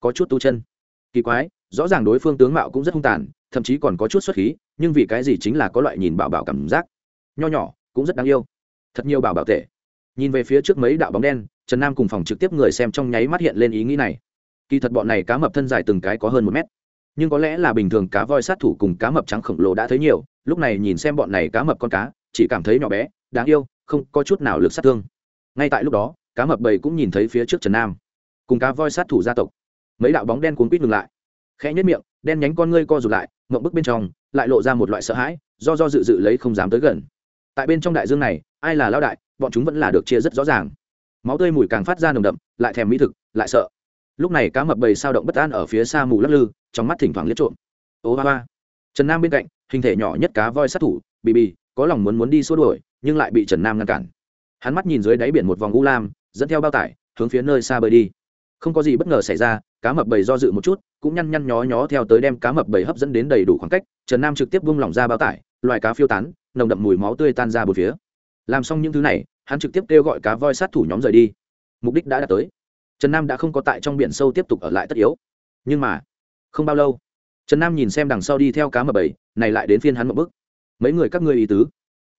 có chút tu chân. Kỳ quái, rõ ràng đối phương tướng mạo cũng rất hung tàn, thậm chí còn có chút xuất khí, nhưng vì cái gì chính là có loại nhìn bảo bảo cảm giác. Nho nhỏ, cũng rất đáng yêu. Thật nhiều bảo bảo tệ nhìn về phía trước mấy đạo bóng đen, trần nam cùng phòng trực tiếp người xem trong nháy mắt hiện lên ý nghĩ này. Kỳ thật bọn này cá mập thân dài từng cái có hơn một mét. Nhưng có lẽ là bình thường cá voi sát thủ cùng cá mập trắng khổng lồ đã thấy nhiều, lúc này nhìn xem bọn này cá mập con cá, chỉ cảm thấy nhỏ bé, đáng yêu, không có chút nào lực sát thương. Ngay tại lúc đó, cá mập bầy cũng nhìn thấy phía trước trần nam. Cùng cá voi sát thủ gia tộc. Mấy đạo bóng đen cuốn quýt ngừng lại. Khẽ nhất miệng, đen nhánh con ngươi co rụt lại, ngậm bức bên trong, lại lộ ra một loại sợ hãi, do do dự dự lấy không dám tới gần. Tại bên trong đại dương này, ai là lao đại bọn chúng vẫn là được chia rất rõ ràng. Máu tươi mùi càng phát ra nồng đậm, lại thèm mỹ thực, lại sợ. Lúc này cá mập bầy sao động bất an ở phía xa mù lắc lư, trong mắt thỉnh thoảng liếc trộm. Ô hoa ba trần nam bên cạnh, hình thể nhỏ nhất cá voi sát thủ, bì bì, có lòng muốn muốn đi xua đuổi, nhưng lại bị trần nam ngăn cản. Hắn mắt nhìn dưới đáy biển một vòng u lam, dẫn theo bao tải, hướng phía nơi xa bơi đi. Không có gì bất ngờ xảy ra, cá mập bầy do dự một chút, cũng nhăn nhăn nhó nhó theo tới đem cá mập bầy hấp dẫn đến đầy đủ khoảng cách, trần nam trực tiếp bung lỏng ra bao tải, loài cá phiêu tán, nồng đậm mùi máu tươi tan ra bột phía làm xong những thứ này, hắn trực tiếp kêu gọi cá voi sát thủ nhóm rời đi. Mục đích đã đạt tới. Trần nam đã không có tại trong biển sâu tiếp tục ở lại tất yếu. Nhưng mà, không bao lâu, trần nam nhìn xem đằng sau đi theo cá mập bầy này lại đến phiên hắn một bức mấy người các ngươi ý tứ.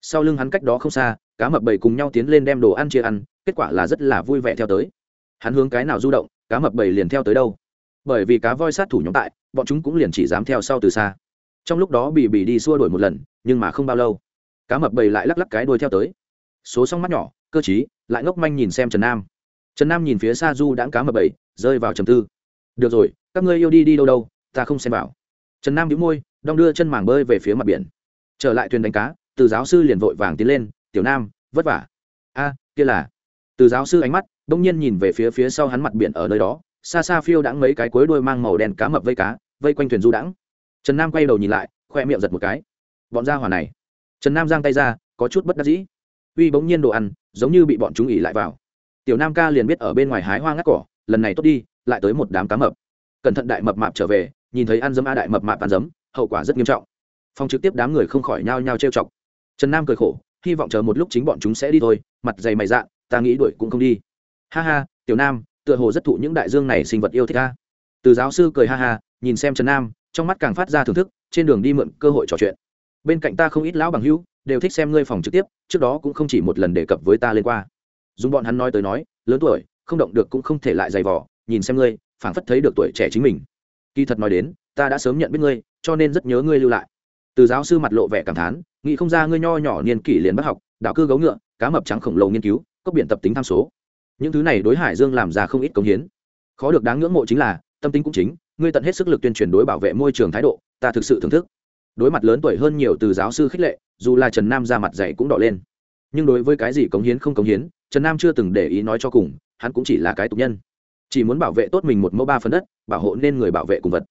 Sau lưng hắn cách đó không xa, cá mập bầy cùng nhau tiến lên đem đồ ăn chia ăn, kết quả là rất là vui vẻ theo tới. Hắn hướng cái nào du động, cá mập bầy liền theo tới đâu. Bởi vì cá voi sát thủ nhóm tại, bọn chúng cũng liền chỉ dám theo sau từ xa. Trong lúc đó bị bị đi xua đuổi một lần, nhưng mà không bao lâu, cá mập bầy lại lắc lắc cái đuôi theo tới số song mắt nhỏ cơ chí lại ngốc manh nhìn xem trần nam. Trần nam nhìn phía xa du đãng cá mập bảy, rơi vào trầm tư. Được rồi các ngươi yêu đi đi đâu đâu ta không xem vào. Trần nam đĩu môi đong đưa chân màng bơi về phía mặt biển. Trở lại thuyền đánh cá từ giáo sư liền vội vàng tiến lên tiểu nam vất vả. A kia là. Từ giáo sư ánh mắt bỗng nhiên nhìn về phía phía sau hắn mặt biển ở nơi đó xa xa phiêu đãng mấy cái cuối đuôi mang màu đen cá mập vây cá vây quanh thuyền du đãng. Trần nam quay đầu nhìn lại khoe miệng giật một cái. Bọn gia hỏa này. Trần nam giang tay ra có chút bất đắc dĩ uy bỗng nhiên đồ ăn, giống như bị bọn chúng ỉ lại vào. Tiểu nam ca liền biết ở bên ngoài hái hoa ngắt cỏ, lần này tốt đi, lại tới một đám cá mập. Cẩn thận đại mập mạp trở về, nhìn thấy ăn dấm a đại mập mạp ăn dấm, hậu quả rất nghiêm trọng. Phong trực tiếp đám người không khỏi nhao nhao trêu chọc. Trần nam cười khổ, hy vọng chờ một lúc chính bọn chúng sẽ đi thôi, mặt dày mày dạ ta nghĩ đuổi cũng không đi. Ha ha, tiểu nam, tựa hồ rất thụ những đại dương này sinh vật yêu thích ca từ giáo sư cười ha ha, nhìn xem trần nam, trong mắt càng phát ra thưởng thức, trên đường đi mượn cơ hội trò chuyện bên cạnh ta không ít lão bằng hữu đều thích xem ngươi phòng trực tiếp, trước đó cũng không chỉ một lần đề cập với ta lên qua. Dùng bọn hắn nói tới nói, lớn tuổi, không động được cũng không thể lại dày vỏ nhìn xem ngươi, phảng phất thấy được tuổi trẻ chính mình. Kỳ thật nói đến, ta đã sớm nhận biết ngươi, cho nên rất nhớ ngươi lưu lại. Từ giáo sư mặt lộ vẻ cảm thán, nghĩ không ra ngươi nho nhỏ niên kỷ liền bắt học, đạo cư gấu ngựa, cá mập trắng khổng lồ nghiên cứu, cốc biển tập tính tham số. Những thứ này đối hải dương làm ra không ít công hiến. Khó được đáng ngưỡng mộ chính là, tâm tính cũng chính, ngươi tận hết sức lực tuyên truyền đối bảo vệ môi trường thái độ, ta thực sự thưởng thức đối mặt lớn tuổi hơn nhiều từ giáo sư khích lệ, dù là trần nam ra mặt dạy cũng đỏ lên. Nhưng đối với cái gì cống hiến không cống hiến, trần nam chưa từng để ý nói cho cùng, hắn cũng chỉ là cái tục nhân. Chỉ muốn bảo vệ tốt mình một mẫu ba phần đất, bảo hộ nên người bảo vệ cùng vật.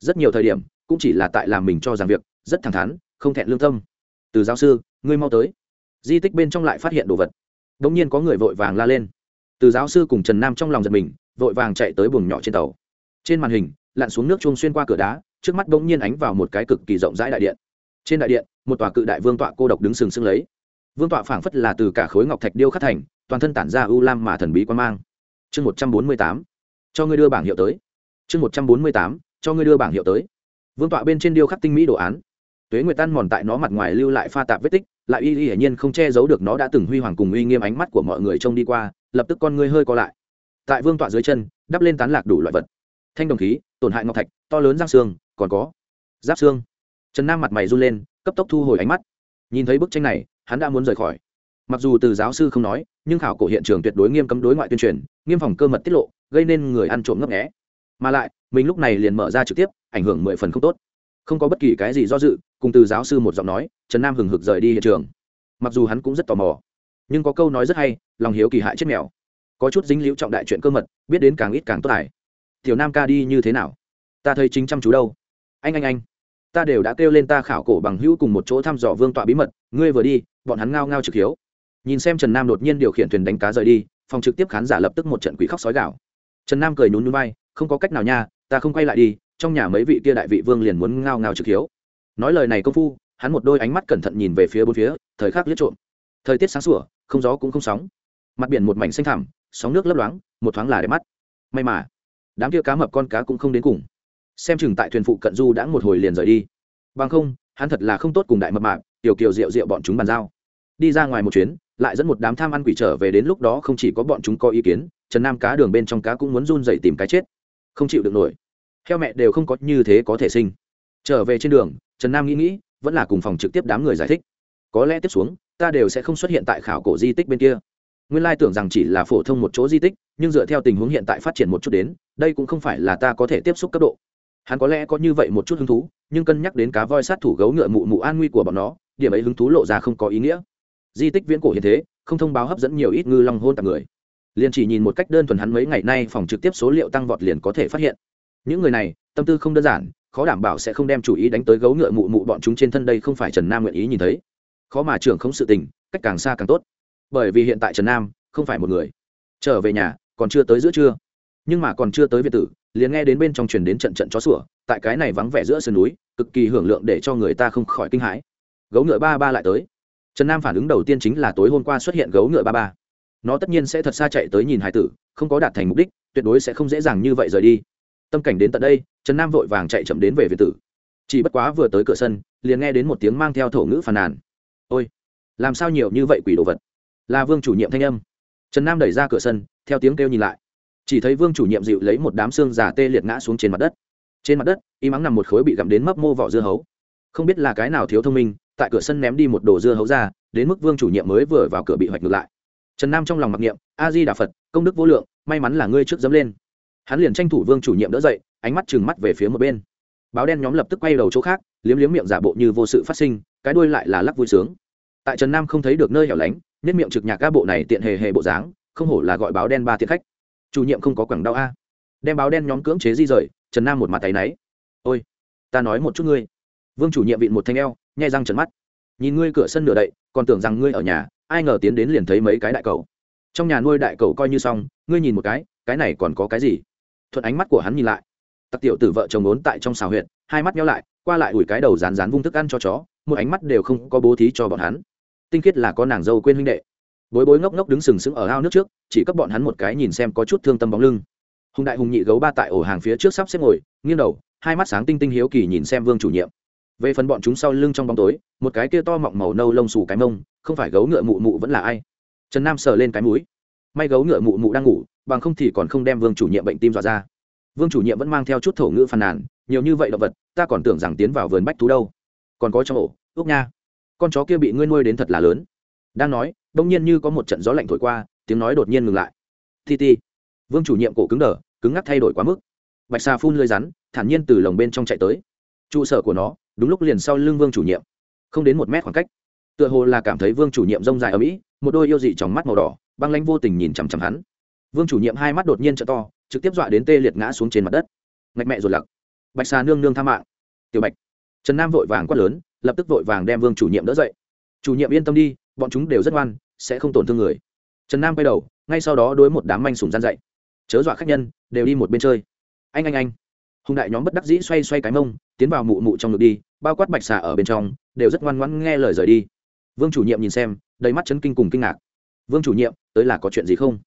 Rất nhiều thời điểm, cũng chỉ là tại làm mình cho rằng việc, rất thẳng thắn, không thẹn lương tâm. Từ giáo sư, ngươi mau tới. Di tích bên trong lại phát hiện đồ vật. Đ ỗ n g nhiên có người vội vàng la lên. Từ giáo sư cùng trần nam trong lòng giật mình, vội vàng chạy tới buồng nhỏ trên tàu. Trên màn hình, lặn xuống nước chuông xuyên qua cửa đá trước mắt bỗng nhiên ánh vào một cái cực kỳ rộng rãi đại điện. Trên đại điện, một tòa cự đại vương tọa cô độc đứng sừng sững lấy. Vương tọa phảng phất là từ cả khối ngọc thạch điêu khắc thành, toàn thân tản ra u lam mà thần bí quan mang. Chương một trăm bốn mươi tám, cho ngươi đưa bảng hiệu tới. Chương một trăm bốn mươi tám, cho ngươi đưa bảng hiệu tới. Vương tọa bên trên điêu khắc tinh mỹ đồ án. Tuế nguyệt tan mòn tại nó mặt ngoài lưu lại pha tạp vết tích, lại y y hiển nhiên không che giấu được nó đã từng huy hoàng cùng uy nghiêm ánh mắt của mọi người trông đi qua, lập tức con ngươi hơi co lại. Tại vương tọa dưới chân, đắp lên tán lạc đủ loại vật. Thanh đồng khí, tổn hại ngọc thạch, to lớn giang xương còn có. Giáp xương. Trần nam mặt mày run lên, cấp tốc thu hồi ánh mắt. Nhìn thấy bức tranh này, hắn đã muốn rời khỏi. Mặc dù từ giáo sư không nói, nhưng khảo cổ hiện trường tuyệt đối nghiêm cấm đối ngoại tuyên truyền, nghiêm phòng cơ mật tiết lộ, gây nên người ăn trộm ngấp nghẽ mà lại, mình lúc này liền mở ra trực tiếp, ảnh hưởng mười phần không tốt. Không có bất kỳ cái gì do dự, cùng từ giáo sư một giọng nói, trần nam hừng hực rời đi hiện trường. Mặc dù hắn cũng rất tò mò, nhưng có câu nói rất hay, lòng hiếu kỳ hại chết mèo. Có chút dính liễu trọng đại chuyện cơ mật, biết đến càng ít càng tốt tài tiểu nam ca đi như thế nào? Ta thấy chính chăm chú đâu anh anh anh, ta đều đã kêu lên ta khảo cổ bằng hữu cùng một chỗ thăm dò vương tọa bí mật, ngươi vừa đi, bọn hắn ngao ngao trực hiếu. Nhìn xem trần nam đột nhiên điều khiển thuyền đánh cá rời đi, phòng trực tiếp khán giả lập tức một trận quỷ khóc sói gạo trần nam cười nhún núi bay không có cách nào nha, ta không quay lại đi, trong nhà mấy vị kia đại vị vương liền muốn ngao ngao trực hiếu. Nói lời này công phu, hắn một đôi ánh mắt cẩn thận nhìn về phía bốn phía, thời khắc liếc trộm. Thời tiết sáng sủa, không gió cũng không sóng. Mặt biển một mảnh xanh thẳm, sóng nước lấp loáng, một thoáng là đẹp mắt. May mà, đám kia cá mập con cá cũng không đến cùng xem chừng tại thuyền phụ cận du đã một hồi liền rời đi. Bằng không, hắn thật là không tốt cùng đại mập mạp, tiểu kiều rượu rượu bọn chúng bàn giao. Đi ra ngoài một chuyến, lại dẫn một đám tham ăn quỷ trở về đến lúc đó không chỉ có bọn chúng có ý kiến, trần nam cá đường bên trong cá cũng muốn run dậy tìm cái chết. Không chịu được nổi. Theo mẹ đều không có như thế có thể sinh. Trở về trên đường, trần nam nghĩ nghĩ, vẫn là cùng phòng trực tiếp đám người giải thích. Có lẽ tiếp xuống, ta đều sẽ không xuất hiện tại khảo cổ di tích bên kia. Nguyên lai tưởng rằng chỉ là phổ thông một chỗ di tích, nhưng dựa theo tình huống hiện tại phát triển một chút đến, đây cũng không phải là ta có thể tiếp xúc cấp độ hắn có lẽ có như vậy một chút hứng thú, nhưng cân nhắc đến cá voi sát thủ gấu ngựa mụ mụ an nguy của bọn nó, điểm ấy hứng thú lộ ra không có ý nghĩa. Di tích viễn cổ hiện thế, không thông báo hấp dẫn nhiều ít ngư long hôn tạp người. Liền chỉ nhìn một cách đơn thuần hắn mấy ngày nay phòng trực tiếp số liệu tăng vọt liền có thể phát hiện. Những người này, tâm tư không đơn giản, khó đảm bảo sẽ không đem chủ ý đánh tới gấu ngựa mụ mụ bọn chúng trên thân đây không phải trần nam nguyện ý nhìn thấy. Khó mà trưởng không sự tình, cách càng xa càng tốt. Bởi vì hiện tại trần nam không phải một người. Trở về nhà, còn chưa tới giữa trưa. Nhưng mà còn chưa tới việt tử liền nghe đến bên trong truyền đến trận trận chó sủa, tại cái này vắng vẻ giữa sườn núi, cực kỳ hưởng lượng để cho người ta không khỏi kinh hãi. Gấu ngựa ba ba lại tới. Trần nam phản ứng đầu tiên chính là tối hôm qua xuất hiện gấu ngựa ba ba. Nó tất nhiên sẽ thật xa chạy tới nhìn hải tử, không có đạt thành mục đích, tuyệt đối sẽ không dễ dàng như vậy rời đi. Tâm cảnh đến tận đây, trần nam vội vàng chạy chậm đến về việt tử. Chỉ bất quá vừa tới cửa sân, liền nghe đến một tiếng mang theo thổ ngữ phàn nàn. Ôi, làm sao nhiều như vậy quỷ đồ vật? Là vương chủ nhiệm thanh âm. Trần nam đẩy ra cửa sân, theo tiếng kêu nhìn lại chỉ thấy vương chủ nhiệm dịu lấy một đám xương giả tê liệt ngã xuống trên mặt đất. Trên mặt đất im ắng nằm một khối bị gặm đến mấp mô vỏ dưa hấu. Không biết là cái nào thiếu thông minh, tại cửa sân ném đi một đồ dưa hấu ra, đến mức vương chủ nhiệm mới vừa vào cửa bị hoạch ngược lại. Trần nam trong lòng mặc niệm, a di đà phật, công đức vô lượng, may mắn là ngươi trước dấm lên. Hắn liền tranh thủ vương chủ nhiệm đỡ dậy, ánh mắt trừng mắt về phía một bên. Báo đen nhóm lập tức quay đầu chỗ khác, liếm liếm miệng giả bộ như vô sự phát sinh, cái đuôi lại là lắc vui sướng. Tại trần nam không thấy được nơi hẻo lánh nhất miệng trực nhạc ca bộ này tiện hề hề bộ dáng, không hổ là gọi báo đen ba tiện khách chủ nhiệm không có quảng đau a. Đem báo đen nhóm cưỡng chế di rời, trần nam một mặt tay náy. Ôi, ta nói một chút ngươi. Vương chủ nhiệm vịn một thanh eo, nhai răng trần mắt. Nhìn ngươi cửa sân nửa đậy, còn tưởng rằng ngươi ở nhà, ai ngờ tiến đến liền thấy mấy cái đại cầu. Trong nhà nuôi đại cầu coi như xong, ngươi nhìn một cái cái này còn có cái gì? Thuận ánh mắt của hắn nhìn lại. Tặc tiểu tử vợ chồng ốn tại trong xào huyện hai mắt nhau lại, qua lại ủi cái đầu rán rán vung thức ăn cho chó, một ánh mắt đều không có bố thí cho bọn hắn. Tinh khiết là con nàng dâu quên huynh đệ bối bối ngốc ngốc đứng sừng sững ở ao nước trước, chỉ cấp bọn hắn một cái nhìn xem có chút thương tâm bóng lưng. Hùng đại hùng nhị gấu ba tại ổ hàng phía trước sắp xếp ngồi, nghiêng đầu, hai mắt sáng tinh tinh hiếu kỳ nhìn xem vương chủ nhiệm. Về phần bọn chúng sau lưng trong bóng tối, một cái kia to mọng màu nâu lông xù cái mông, không phải gấu ngựa mụ mụ vẫn là ai? Trần nam sờ lên cái mũi. May gấu ngựa mụ mụ đang ngủ, bằng không thì còn không đem vương chủ nhiệm bệnh tim dọa ra. Vương chủ nhiệm vẫn mang theo chút thổ ngữ phàn nàn, nhiều như vậy động vật, ta còn tưởng rằng tiến vào vườn bách thú đâu. Còn có trong ổ úc nha. Con chó kia bị ngươi nuôi đến thật là lớn. Đang nói đông nhiên như có một trận gió lạnh thổi qua, tiếng nói đột nhiên ngừng lại. Ti ti. Vương chủ nhiệm cổ cứng đờ, cứng ngắc thay đổi quá mức. Bạch xà phun lưới rắn, thản nhiên từ lồng bên trong chạy tới. Trụ sở của nó, đúng lúc liền sau lưng vương chủ nhiệm. Không đến một mét khoảng cách, tựa hồ là cảm thấy vương chủ nhiệm rông dài ở mỹ, một đôi yêu dị trong mắt màu đỏ, băng lanh vô tình nhìn chằm chằm hắn. Vương chủ nhiệm hai mắt đột nhiên t to, trực tiếp dọa đến tê liệt ngã xuống trên mặt đất. Ngạch mẹ rồi lặc. Bạch xà nương nương tha mạng. Tiểu bạch. Trần nam vội vàng quát lớn, lập tức vội vàng đem vương chủ nhiệm đỡ dậy. Chủ nhiệm yên tâm đi, bọn chúng đều rất ngoan sẽ không tổn thương người. Trần nam quay đầu, ngay sau đó đối một đám manh sùng gian dậy chớ dọa khách nhân, đều đi một bên chơi. Anh anh anh. Hùng đại nhóm bất đắc dĩ xoay xoay cái mông, tiến vào mụ mụ trong ngực đi, bao quát bạch xà ở bên trong, đều rất ngoan ngoãn nghe lời rời đi. Vương chủ nhiệm nhìn xem, đầy mắt chấn kinh cùng kinh ngạc. Vương chủ nhiệm, tới là có chuyện gì không?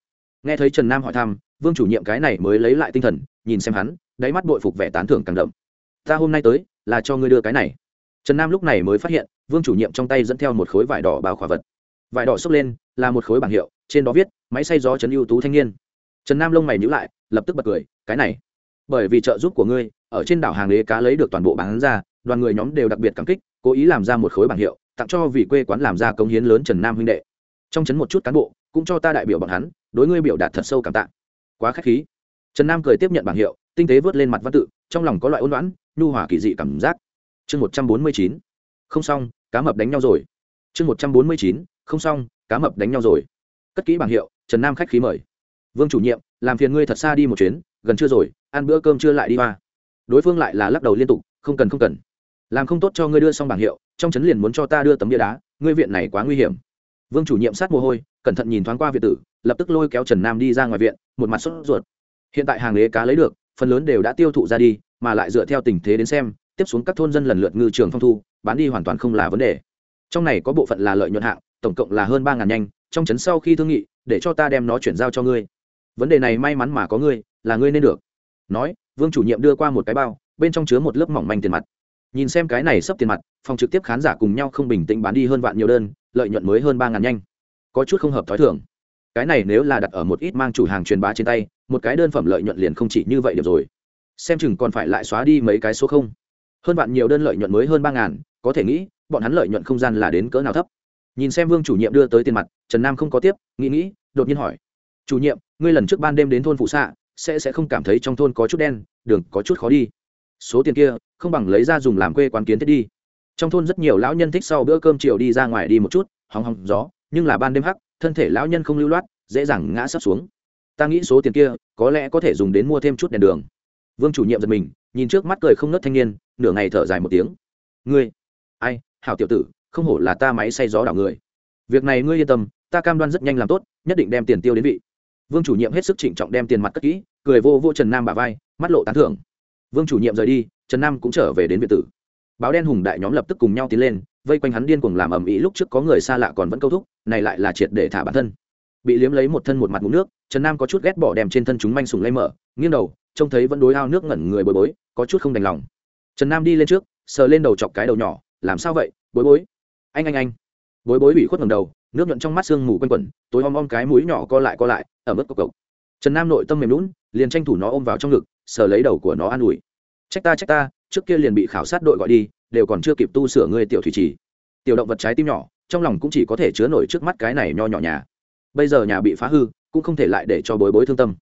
Nghe thấy trần nam hỏi thăm, vương chủ nhiệm cái này mới lấy lại tinh thần, nhìn xem hắn, đáy mắt bội phục vẻ tán thưởng càng đậm. Ta hôm nay tới, là cho ngươi đưa cái này. Trần nam lúc này mới phát hiện, vương chủ nhiệm trong tay dẫn theo một khối vải đỏ bao khỏa vật vải đỏ xốc lên, là một khối bảng hiệu, trên đó viết, máy xay gió trấn ưu tú thanh niên. Trần nam lông mày nhữ lại, lập tức bật cười, cái này, bởi vì trợ giúp của ngươi, ở trên đảo hàng lê cá lấy được toàn bộ bán ra, đoàn người nhóm đều đặc biệt cảm kích, cố ý làm ra một khối bảng hiệu, tặng cho vì quê quán làm ra công hiến lớn trần nam huynh đệ. Trong chấn một chút cán bộ, cũng cho ta đại biểu bọn hắn, đối ngươi biểu đạt thật sâu cảm tạ. Quá khách khí. Trần nam cười tiếp nhận bảng hiệu, tinh tế vớt lên mặt văn tự, trong lòng có loại ôn loãn nhu hòa kỳ dị cảm giác. Chương một trăm bốn mươi chín. Không xong, cá mập đánh nhau rồi. Chương một trăm bốn mươi chín không xong, cá mập đánh nhau rồi. Cất kỹ bảng hiệu, trần nam khách khí mời. Vương chủ nhiệm, làm phiền ngươi thật xa đi một chuyến, gần chưa rồi, ăn bữa cơm chưa lại đi hoa. Đối phương lại là lắc đầu liên tục, không cần không cần. Làm không tốt cho ngươi đưa xong bảng hiệu, trong trấn liền muốn cho ta đưa tấm bia đá, ngươi viện này quá nguy hiểm. Vương chủ nhiệm sát mồ hôi, cẩn thận nhìn thoáng qua viện tử, lập tức lôi kéo trần nam đi ra ngoài viện, một mặt sốt ruột. Hiện tại hàng lế cá lấy được, phần lớn đều đã tiêu thụ ra đi, mà lại dựa theo tình thế đến xem, tiếp xuống các thôn dân lần lượt ngư trường phong thu, bán đi hoàn toàn không là vấn đề. Trong này có bộ phận là lợi nhuận hạng tổng cộng là hơn ba ngàn nhanh, trong trấn sau khi thương nghị, để cho ta đem nó chuyển giao cho ngươi. Vấn đề này may mắn mà có ngươi, là ngươi nên được. Nói, vương chủ nhiệm đưa qua một cái bao, bên trong chứa một lớp mỏng manh tiền mặt. Nhìn xem cái này sắp tiền mặt, phòng trực tiếp khán giả cùng nhau không bình tĩnh bán đi hơn vạn nhiều đơn, lợi nhuận mới hơn ba ngàn nhanh. Có chút không hợp t h ó i thưởng cái này nếu là đặt ở một ít mang chủ hàng truyền bá trên tay, một cái đơn phẩm lợi nhuận liền không chỉ như vậy được rồi. Xem chừng còn phải lại xóa đi mấy cái số không. Hơn vạn nhiều đơn lợi nhuận mới hơn ba ngàn, có thể nghĩ, bọn hắn lợi nhuận không gian là đến cỡ nào thấp nhìn xem vương chủ nhiệm đưa tới tiền mặt, trần nam không có tiếp, nghĩ nghĩ, đột nhiên hỏi. Chủ nhiệm, ngươi lần trước ban đêm đến thôn phụ xạ, sẽ sẽ không cảm thấy trong thôn có chút đen, đường có chút khó đi. Số tiền kia, không bằng lấy ra dùng làm quê quán kiến thiết đi. Trong thôn rất nhiều lão nhân thích sau bữa cơm chiều đi ra ngoài đi một chút, hóng hóng gió, nhưng là ban đêm hắc, thân thể lão nhân không lưu loát, dễ dàng ngã sắp xuống. Ta nghĩ số tiền kia, có lẽ có thể dùng đến mua thêm chút đèn đường. Vương chủ nhiệm giật mình, nhìn trước mắt cười không nớt thanh niên, nửa ngày thở dài một tiếng. Ngươi, ai, hảo tiểu tử không hổ là ta máy xay gió đảo người. Việc này ngươi yên tâm, ta cam đoan rất nhanh làm tốt, nhất định đem tiền tiêu đến vị. Vương chủ nhiệm hết sức trịnh trọng đem tiền mặt cất kỹ, cười vô vô trần nam bà vai, mắt lộ tán thưởng. Vương chủ nhiệm rời đi, trần nam cũng trở về đến biệt tử. Báo đen hùng đại nhóm lập tức cùng nhau tiến lên, vây quanh hắn điên cuồng làm ầm ĩ lúc trước có người xa lạ còn vẫn câu thúc, này lại là triệt để thả bản thân. Bị liếm lấy một thân một mặt ngụm nước, trần nam có chút ghét bỏ đem trên thân chúng manh sùng lây mở, nghiêng đầu, trông thấy vẫn đối ao nước ngẩn người bối bối, có chút không đành lòng. Trần nam đi lên trước, sờ lên đầu chọc cái đầu nhỏ, làm sao vậy, bối bối? Anh anh anh. Bối bối bị khuất ngầm đầu, nước nhuận trong mắt sương mù quanh quẩn, tối om om cái mũi nhỏ co lại co lại, ở mức cộc cộc. Trần nam nội tâm mềm lún liền tranh thủ nó ôm vào trong ngực, sờ lấy đầu của nó an ủi. Trách ta trách ta, trước kia liền bị khảo sát đội gọi đi, đều còn chưa kịp tu sửa người tiểu thủy trì. Tiểu động vật trái tim nhỏ, trong lòng cũng chỉ có thể chứa nổi trước mắt cái này nho nhỏ nhà. Bây giờ nhà bị phá hư, cũng không thể lại để cho bối bối thương tâm.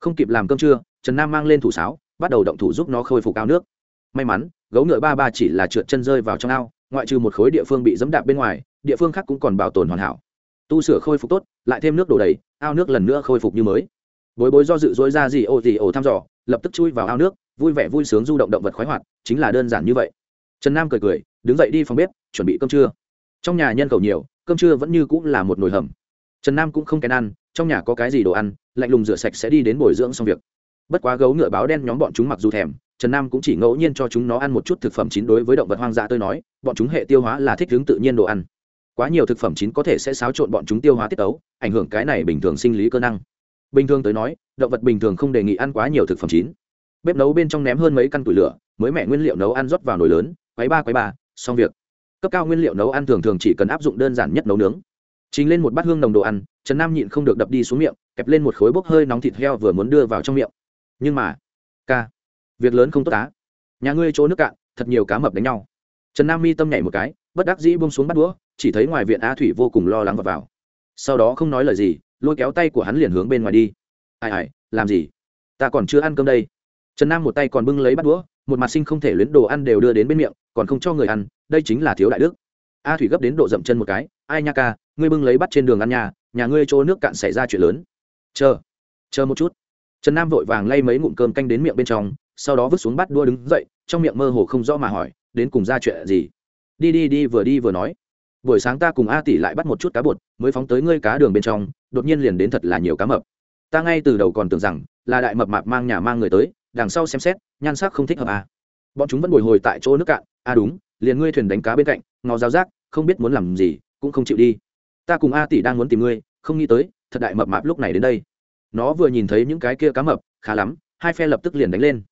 Không kịp làm cơm trưa, trần nam mang lên thủ sáo, bắt đầu động thủ giúp nó khôi phục ao nước. May mắn, gấu ngựa ba ba chỉ là trượt chân rơi vào trong ao ngoại trừ một khối địa phương bị dẫm đạp bên ngoài, địa phương khác cũng còn bảo tồn hoàn hảo. Tu sửa khôi phục tốt, lại thêm nước đổ đầy, ao nước lần nữa khôi phục như mới. Bối bối do dự dối ra gì ô gì ồ thăm dò, lập tức chui vào ao nước, vui vẻ vui sướng du động động vật khoái hoạt, chính là đơn giản như vậy. Trần nam cười cười, đứng dậy đi phòng bếp, chuẩn bị cơm trưa. Trong nhà nhân khẩu nhiều, cơm trưa vẫn như cũng là một nồi hầm. Trần nam cũng không kén ăn, trong nhà có cái gì đồ ăn, lạnh lùng rửa sạch sẽ đi đến bồi dưỡng xong việc. Bất quá gấu ngựa báo đen nhóm bọn chúng mặc dù thèm trần nam cũng chỉ ngẫu nhiên cho chúng nó ăn một chút thực phẩm chín đối với động vật hoang dã tôi nói, bọn chúng hệ tiêu hóa là thích hướng tự nhiên đồ ăn. Quá nhiều thực phẩm chín có thể sẽ xáo trộn bọn chúng tiêu hóa tiết tấu, ảnh hưởng cái này bình thường sinh lý cơ năng. Bình thường tới nói, động vật bình thường không đề nghị ăn quá nhiều thực phẩm chín. Bếp nấu bên trong ném hơn mấy căn tủi lửa, mới mẹ nguyên liệu nấu ăn rót vào nồi lớn, quấy ba quấy ba, xong việc. Cấp cao nguyên liệu nấu ăn thường thường chỉ cần áp dụng đơn giản nhất nấu nướng. Chính lên một bát hương nồng đồ ăn, trần nam nhịn không được đập đi xuống miệng, kẹp lên một khối bốc hơi nóng thịt heo vừa muốn đưa vào trong miệng. Nhưng mà, ca việc lớn không tốt á. Nhà ngươi chỗ nước cạn, thật nhiều cá mập đánh nhau. Trần nam mi tâm nhảy một cái, bất đắc dĩ bông xuống bắt đũa, chỉ thấy ngoài viện a thủy vô cùng lo lắng và vào. Sau đó không nói lời gì, lôi kéo tay của hắn liền hướng bên ngoài đi. Ai ai, làm gì? Ta còn chưa ăn cơm đây. Trần nam một tay còn bưng lấy bắt đũa, một mặt sinh không thể luyến đồ ăn đều đưa đến bên miệng, còn không cho người ăn, đây chính là thiếu đại đức. A thủy gấp đến độ dậm chân một cái, ai nha ca, ngươi bưng lấy bắt trên đường ăn nhà nhà ngươi chỗ nước cạn xảy ra chuyện lớn. Chờ chờ một chút. Trần nam vội vàng lay mấy ngụm cơm canh đến miệng bên trong sau đó vứt xuống bắt đua đứng dậy, trong miệng mơ hồ không rõ mà hỏi, đến cùng ra chuyện gì? Đi đi đi, vừa đi vừa nói. Buổi sáng ta cùng a tỷ lại bắt một chút cá bột, mới phóng tới ngươi cá đường bên trong, đột nhiên liền đến thật là nhiều cá mập. Ta ngay từ đầu còn tưởng rằng là đại mập mạp mang nhà mang người tới, đằng sau xem xét, nhan sắc không thích hợp à. bọn chúng vẫn bồi hồi tại chỗ nước cạn. À đúng, liền ngươi thuyền đánh cá bên cạnh ngò giáo giác, không biết muốn làm gì, cũng không chịu đi. Ta cùng a tỷ đang muốn tìm ngươi, không nghĩ tới, thật đại mập mạp lúc này đến đây. Nó vừa nhìn thấy những cái kia cá mập, khá lắm, hai phe lập tức liền đánh lên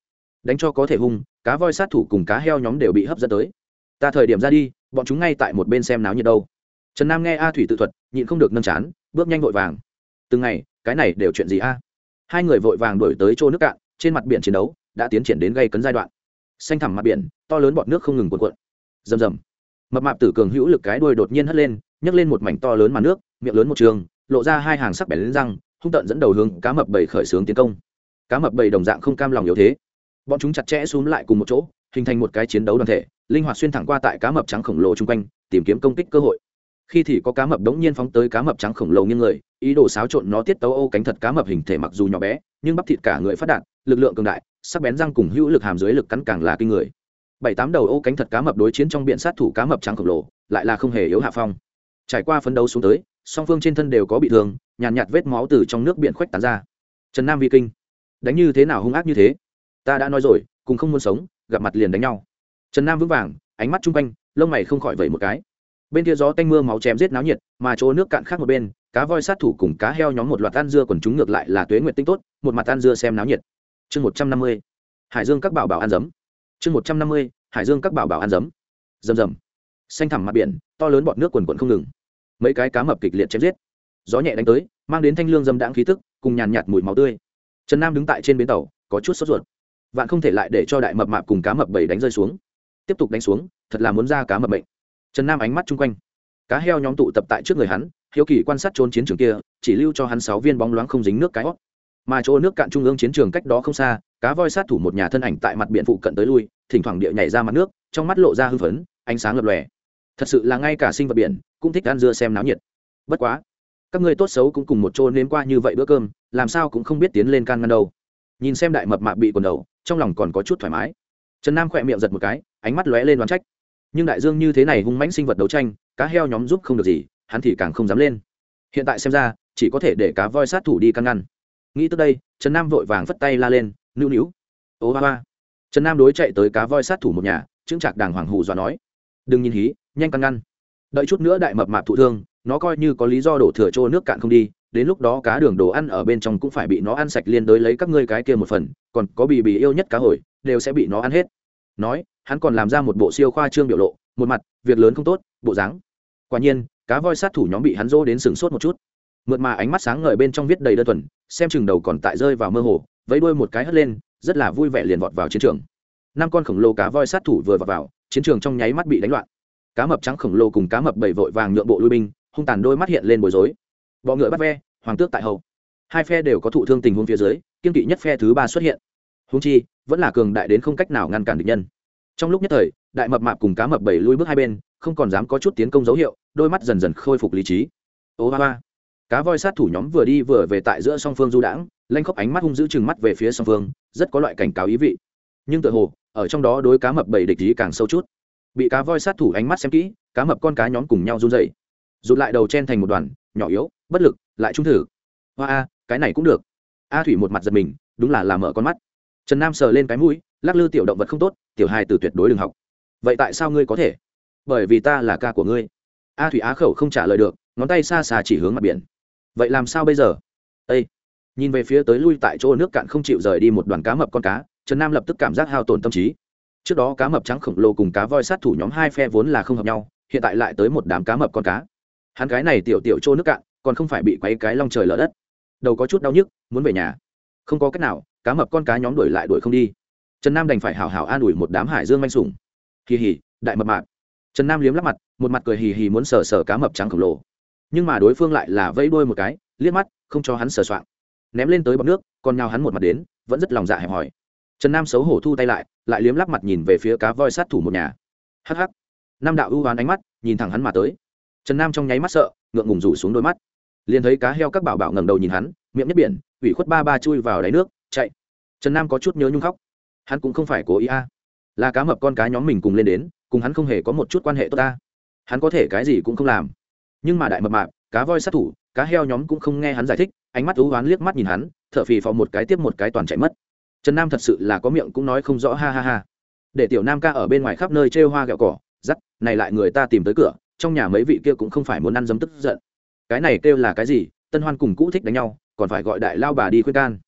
đánh cho có thể hung, cá voi sát thủ cùng cá heo nhóm đều bị hấp dẫn tới. Ta thời điểm ra đi, bọn chúng ngay tại một bên xem náo nhiệt đâu. Trần nam nghe a thủy tự thuật, nhịn không được nâng chán, bước nhanh vội vàng. Từng ngày, cái này đều chuyện gì a? Hai người vội vàng đổi tới chỗ nước cạn, trên mặt biển chiến đấu đã tiến triển đến gây cấn giai đoạn. Xanh thẳm mặt biển, to lớn bọt nước không ngừng cuộn cuộn. Rầm rầm. Mập mạp tử cường hữu lực cái đuôi đột nhiên hất lên, nhấc lên một mảnh to lớn màn nước, miệng lớn một trường, lộ ra hai hàng sắc bẻ lên răng, hung tận dẫn đầu hướng cá mập bầy khởi xướng tiến công. Cá mập bầy đồng dạng không cam lòng yếu thế bọn chúng chặt chẽ xuống lại cùng một chỗ hình thành một cái chiến đấu đoàn thể linh hoạt xuyên thẳng qua tại cá mập trắng khổng lồ chung quanh tìm kiếm công kích cơ hội. Khi thì có cá mập đống nhiên phóng tới cá mập trắng khổng lồ như người ý đồ xáo trộn nó tiết tấu ô cánh thật cá mập hình thể mặc dù nhỏ bé nhưng bắp thịt cả người phát đạt lực lượng cường đại sắc bén răng cùng hữu lực hàm dưới lực cắn càng là kinh người. Bảy tám đầu ô cánh thật cá mập đối chiến trong biển sát thủ cá mập trắng khổng lồ lại là không hề yếu hạ phong. Trải qua phấn đấu xuống tới song phương trên thân đều có bị thương nhàn nhạt, nhạt vết máu từ trong nước biển khoách tán ra. Trần nam vi kinh. Đánh như thế nào hung ác như thế? Ta đã nói rồi, cùng không muốn sống, gặp mặt liền đánh nhau. Trần nam vững vàng, ánh mắt chung quanh, lông mày không khỏi vẩy một cái. Bên kia gió tanh mưa máu chém giết náo nhiệt, mà chỗ nước cạn khác một bên, cá voi sát thủ cùng cá heo nhóm một loạt ăn dưa còn chúng ngược lại là tuế nguyện tinh tốt, một mặt ăn dưa xem náo nhiệt. Chương một trăm năm mươi, hải dương các bảo bảo ăn giấm chương một trăm năm mươi, hải dương các bảo bảo ăn giấm rầm rầm. Xanh thẳm mặt biển, to lớn bọt nước quần quần không ngừng. Mấy cái cá mập kịch liệt chém giết. Gió nhẹ đánh tới, mang đến thanh lương dâm đãng khí tức, cùng nhàn nhạt mùi máu tươi. Trần nam đứng tại trên bến tàu, có chút sốt ruột vạn không thể lại để cho đại mập mạp cùng cá mập bảy đánh rơi xuống. Tiếp tục đánh xuống, thật là muốn ra cá mập bệnh trần nam ánh mắt chung quanh. Cá heo nhóm tụ tập tại trước người hắn, hiếu kỳ quan sát trốn chiến trường kia, chỉ lưu cho hắn sáu viên bóng loáng không dính nước cái hót. Mà chỗ nước cạn trung ương chiến trường cách đó không xa, cá voi sát thủ một nhà thân ảnh tại mặt biển phụ cận tới lui, thỉnh thoảng địa nhảy ra mặt nước, trong mắt lộ ra hư phấn, ánh sáng lập lòe. Thật sự là ngay cả sinh vật biển cũng thích ăn dưa xem náo nhiệt. Bất quá, các ngươi tốt xấu cũng cùng một chỗ nếm qua như vậy bữa cơm, làm sao cũng không biết tiến lên can ngăn đâu. Nhìn xem đại mập mạp bị quần đầu trong lòng còn có chút thoải mái. Trần nam khỏe miệng giật một cái, ánh mắt lóe lên đoán trách. Nhưng đại dương như thế này hung mãnh sinh vật đấu tranh, cá heo nhóm giúp không được gì, hắn thì càng không dám lên. Hiện tại xem ra, chỉ có thể để cá voi sát thủ đi căn ngăn. Nghĩ tới đây, trần nam vội vàng phất tay la lên, nữu nữu. Ô hoa hoa. Trần nam đối chạy tới cá voi sát thủ một nhà, chững chạc đàng hoàng hù dọa nói, đừng nhìn hí, nhanh căn ngăn. Đợi chút nữa đại mập mạp thụ thương, nó coi như có lý do đổ thừa trô nước cạn không đi đến lúc đó cá đường đồ ăn ở bên trong cũng phải bị nó ăn sạch liên đối lấy các ngươi cái kia một phần, còn có bì bì yêu nhất cá hồi, đều sẽ bị nó ăn hết. Nói, hắn còn làm ra một bộ siêu khoa trương biểu lộ, một mặt, việc lớn không tốt, bộ dáng. Quả nhiên, cá voi sát thủ nhóm bị hắn dỗ đến sừng sốt một chút. Mượt mà ánh mắt sáng ngời bên trong viết đầy đơn thuần, xem chừng đầu còn tại rơi vào mơ hồ, vẫy đuôi một cái hất lên, rất là vui vẻ liền vọt vào chiến trường. Năm con khổng lồ cá voi sát thủ vừa vọt vào, chiến trường trong nháy mắt bị đánh loạn. Cá mập trắng khổng lồ cùng cá mập bảy vội vàng nhượng bộ lui binh, hung tàn đôi mắt hiện lên bối rối bọ ngựa bắt ve, hoàng tước tại hậu hai phe đều có thụ thương tình huống phía dưới kiên kỵ nhất phe thứ ba xuất hiện. Húng chi, vẫn là cường đại đến không cách nào ngăn cản địch nhân. Trong lúc nhất thời, đại mập mạp cùng cá mập bảy lui bước hai bên, không còn dám có chút tiến công dấu hiệu, đôi mắt dần dần khôi phục lý trí. Ô ba ba cá voi sát thủ nhóm vừa đi vừa về tại giữa song phương du đãng lanh khóc ánh mắt hung dữ chừng mắt về phía song phương, rất có loại cảnh cáo ý vị. Nhưng tự hồ, ở trong đó đối cá mập bảy địch ý càng sâu chút. Bị cá voi sát thủ ánh mắt xem kỹ, cá mập con cá nhóm cùng nhau run dậy rụt lại đầu chen thành một đoàn nhỏ yếu, bất lực, lại trung thử. Hoa a, cái này cũng được. A thủy một mặt giật mình, đúng là làm mở con mắt. Trần nam sờ lên cái mũi, lắc lư tiểu động vật không tốt, tiểu hài từ tuyệt đối đừng học. Vậy tại sao ngươi có thể? Bởi vì ta là ca của ngươi. A thủy á khẩu không trả lời được, ngón tay xa xa chỉ hướng mặt biển. Vậy làm sao bây giờ? Â nhìn về phía tới lui tại chỗ nước cạn không chịu rời đi một đoàn cá mập con cá, trần nam lập tức cảm giác hao tổn tâm trí. Trước đó cá mập trắng khổng lồ cùng cá voi sát thủ nhóm hai phe vốn là không hợp nhau, hiện tại lại tới một đám cá mập con cá hắn cái này tiểu tiểu trô nước cạn, còn không phải bị quấy cái long trời lở đất. Đầu có chút đau nhức, muốn về nhà. Không có cách nào, cá mập con cá nhóm đuổi lại đuổi không đi. Trần nam đành phải hào hào an ủi một đám hải dương manh sủng. Kỳ hỉ đại mập mạp. Trần nam liếm lắp mặt, một mặt cười hì hì muốn sờ sờ cá mập trắng khổng lồ. Nhưng mà đối phương lại là vẫy đuôi một cái, liếc mắt, không cho hắn sờ soạng. Ném lên tới bọc nước, còn nhào hắn một mặt đến, vẫn rất lòng dạ hẹp hòi. Trần nam xấu hổ thu tay lại lại liếm lắp mặt nhìn về phía cá voi sát thủ một nhà. Hh nam đạo ưu hoán ánh mắt, nhìn thẳng hắn mà tới trần nam trong nháy mắt sợ, ngượng ngùng rủ xuống đôi mắt. Liền thấy cá heo các bảo bảo ngẩng đầu nhìn hắn, miệng nhất biển, ủy khuất ba ba chui vào đáy nước, chạy. Trần nam có chút nhớ nhung khóc. Hắn cũng không phải cố ý a. Là cá mập con cá nhóm mình cùng lên đến, cùng hắn không hề có một chút quan hệ tốt ta. Hắn có thể cái gì cũng không làm. Nhưng mà đại mập mạp, cá voi sát thủ, cá heo nhóm cũng không nghe hắn giải thích, ánh mắt thú hoán liếc mắt nhìn hắn t h ở phì phò một cái tiếp một cái toàn chạy mất. Trần nam thật sự là có miệng cũng nói không rõ, ha ha ha. Để tiểu nam ca ở bên ngoài khắp nơi trêu hoa gẹo cỏ dắt này lại người ta tìm tới cửa trong nhà mấy vị kia cũng không phải muốn ăn dấm tức giận. Cái này kêu là cái gì? Tân hoan cùng cũ thích đánh nhau, còn phải gọi đại lao bà đi khuyên can.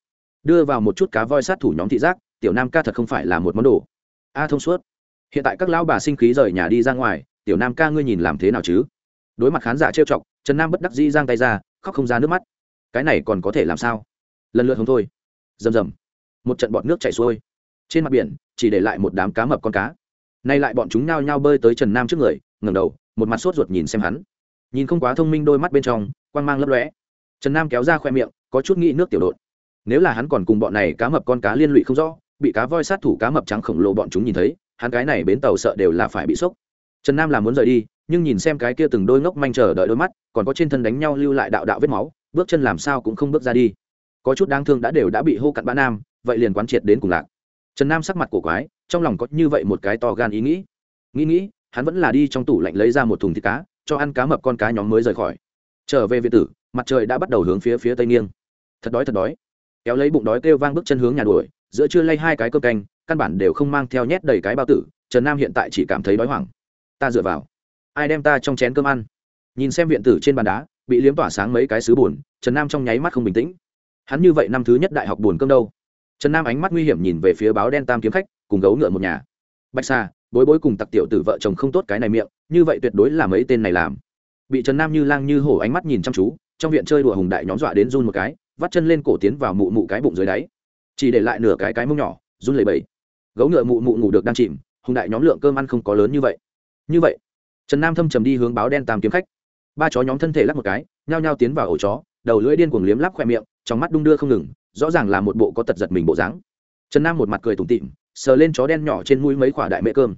Đưa vào một chút cá voi sát thủ nhóm thị giác, tiểu nam ca thật không phải là một món đồ. A thông suốt. Hiện tại các lão bà sinh khí rời nhà đi ra ngoài, tiểu nam ca ngươi nhìn làm thế nào chứ? Đối mặt khán giả trêu chọc, trần nam bất đắc dĩ giang tay ra, khóc không ra nước mắt. Cái này còn có thể làm sao? Lần lượt không thôi. Rầm rầm. Một trận bọt nước chảy xuôi. Trên mặt biển, chỉ để lại một đám cá mập con cá. Nay lại bọn chúng nhao nhao bơi tới trần nam trước người, ngẩng đầu một mặt sốt ruột nhìn xem hắn. Nhìn không quá thông minh đôi mắt bên trong, quang mang lấp lóe. Trần nam kéo ra khoe miệng, có chút nghĩ nước tiểu đột. Nếu là hắn còn cùng bọn này cá mập con cá liên lụy không rõ, bị cá voi sát thủ cá mập trắng khổng lồ bọn chúng nhìn thấy, hắn cái này bến tàu sợ đều là phải bị sốc. Trần nam là muốn rời đi, nhưng nhìn xem cái kia từng đôi ngốc manh chờ đợi đôi mắt, còn có trên thân đánh nhau lưu lại đạo đạo vết máu, bước chân làm sao cũng không bước ra đi. Có chút đáng thương đã đều đã bị hô cặn bã nam, vậy liền quán triệt đến cùng lạc. Trần nam sắc mặt cổ quái, trong lòng có như vậy một cái to gan ý nghĩ. Nghĩ nghĩ hắn vẫn là đi trong tủ lạnh lấy ra một thùng thịt cá, cho ăn cá mập con cá nhóm mới rời khỏi. Trở về viện tử, mặt trời đã bắt đầu hướng phía phía tây nghiêng. Thật đói thật đói. Kéo lấy bụng đói kêu vang bước chân hướng nhà đuổi, giữa chưa lay hai cái cơm canh, căn bản đều không mang theo nhét đầy cái bao tử, trần nam hiện tại chỉ cảm thấy đói hoảng. Ta dựa vào. Ai đem ta trong chén cơm ăn? Nhìn xem viện tử trên bàn đá, bị liếm tỏa sáng mấy cái xứ buồn, trần nam trong nháy mắt không bình tĩnh. Hắn như vậy năm thứ nhất đại học buồn cơm đâu? Trần nam ánh mắt nguy hiểm nhìn về phía báo đen tam kiếm khách, cùng gấu ngựa một nhà. Bạch xa bối bối cùng tặc tiểu tử vợ chồng không tốt cái này miệng, như vậy tuyệt đối là mấy tên này làm. Bị trần nam như lang như hổ ánh mắt nhìn chăm chú, trong viện chơi đùa hùng đại nhóm dọa đến run một cái, vắt chân lên cổ tiến vào mụ mụ cái bụng dưới đáy. Chỉ để lại nửa cái cái mông nhỏ, run lẩy bẩy. Gấu ngựa mụ mụ ngủ được đang chìm, hùng đại nhóm lượng cơm ăn không có lớn như vậy. Như vậy, trần nam thâm trầm đi hướng báo đen tam kiếm khách. Ba chó nhóm thân thể lắc một cái, nhao nhao tiến vào ổ chó, đầu lưỡi điên cuồng liếm lắp khoe miệng, trong mắt đung đưa không ngừng, rõ ràng là một bộ có tật giật mình bộ dáng. Trần nam một mặt cười tủm tịm sờ lên chó đen nhỏ trên mũi mấy quả đại mễ cơm.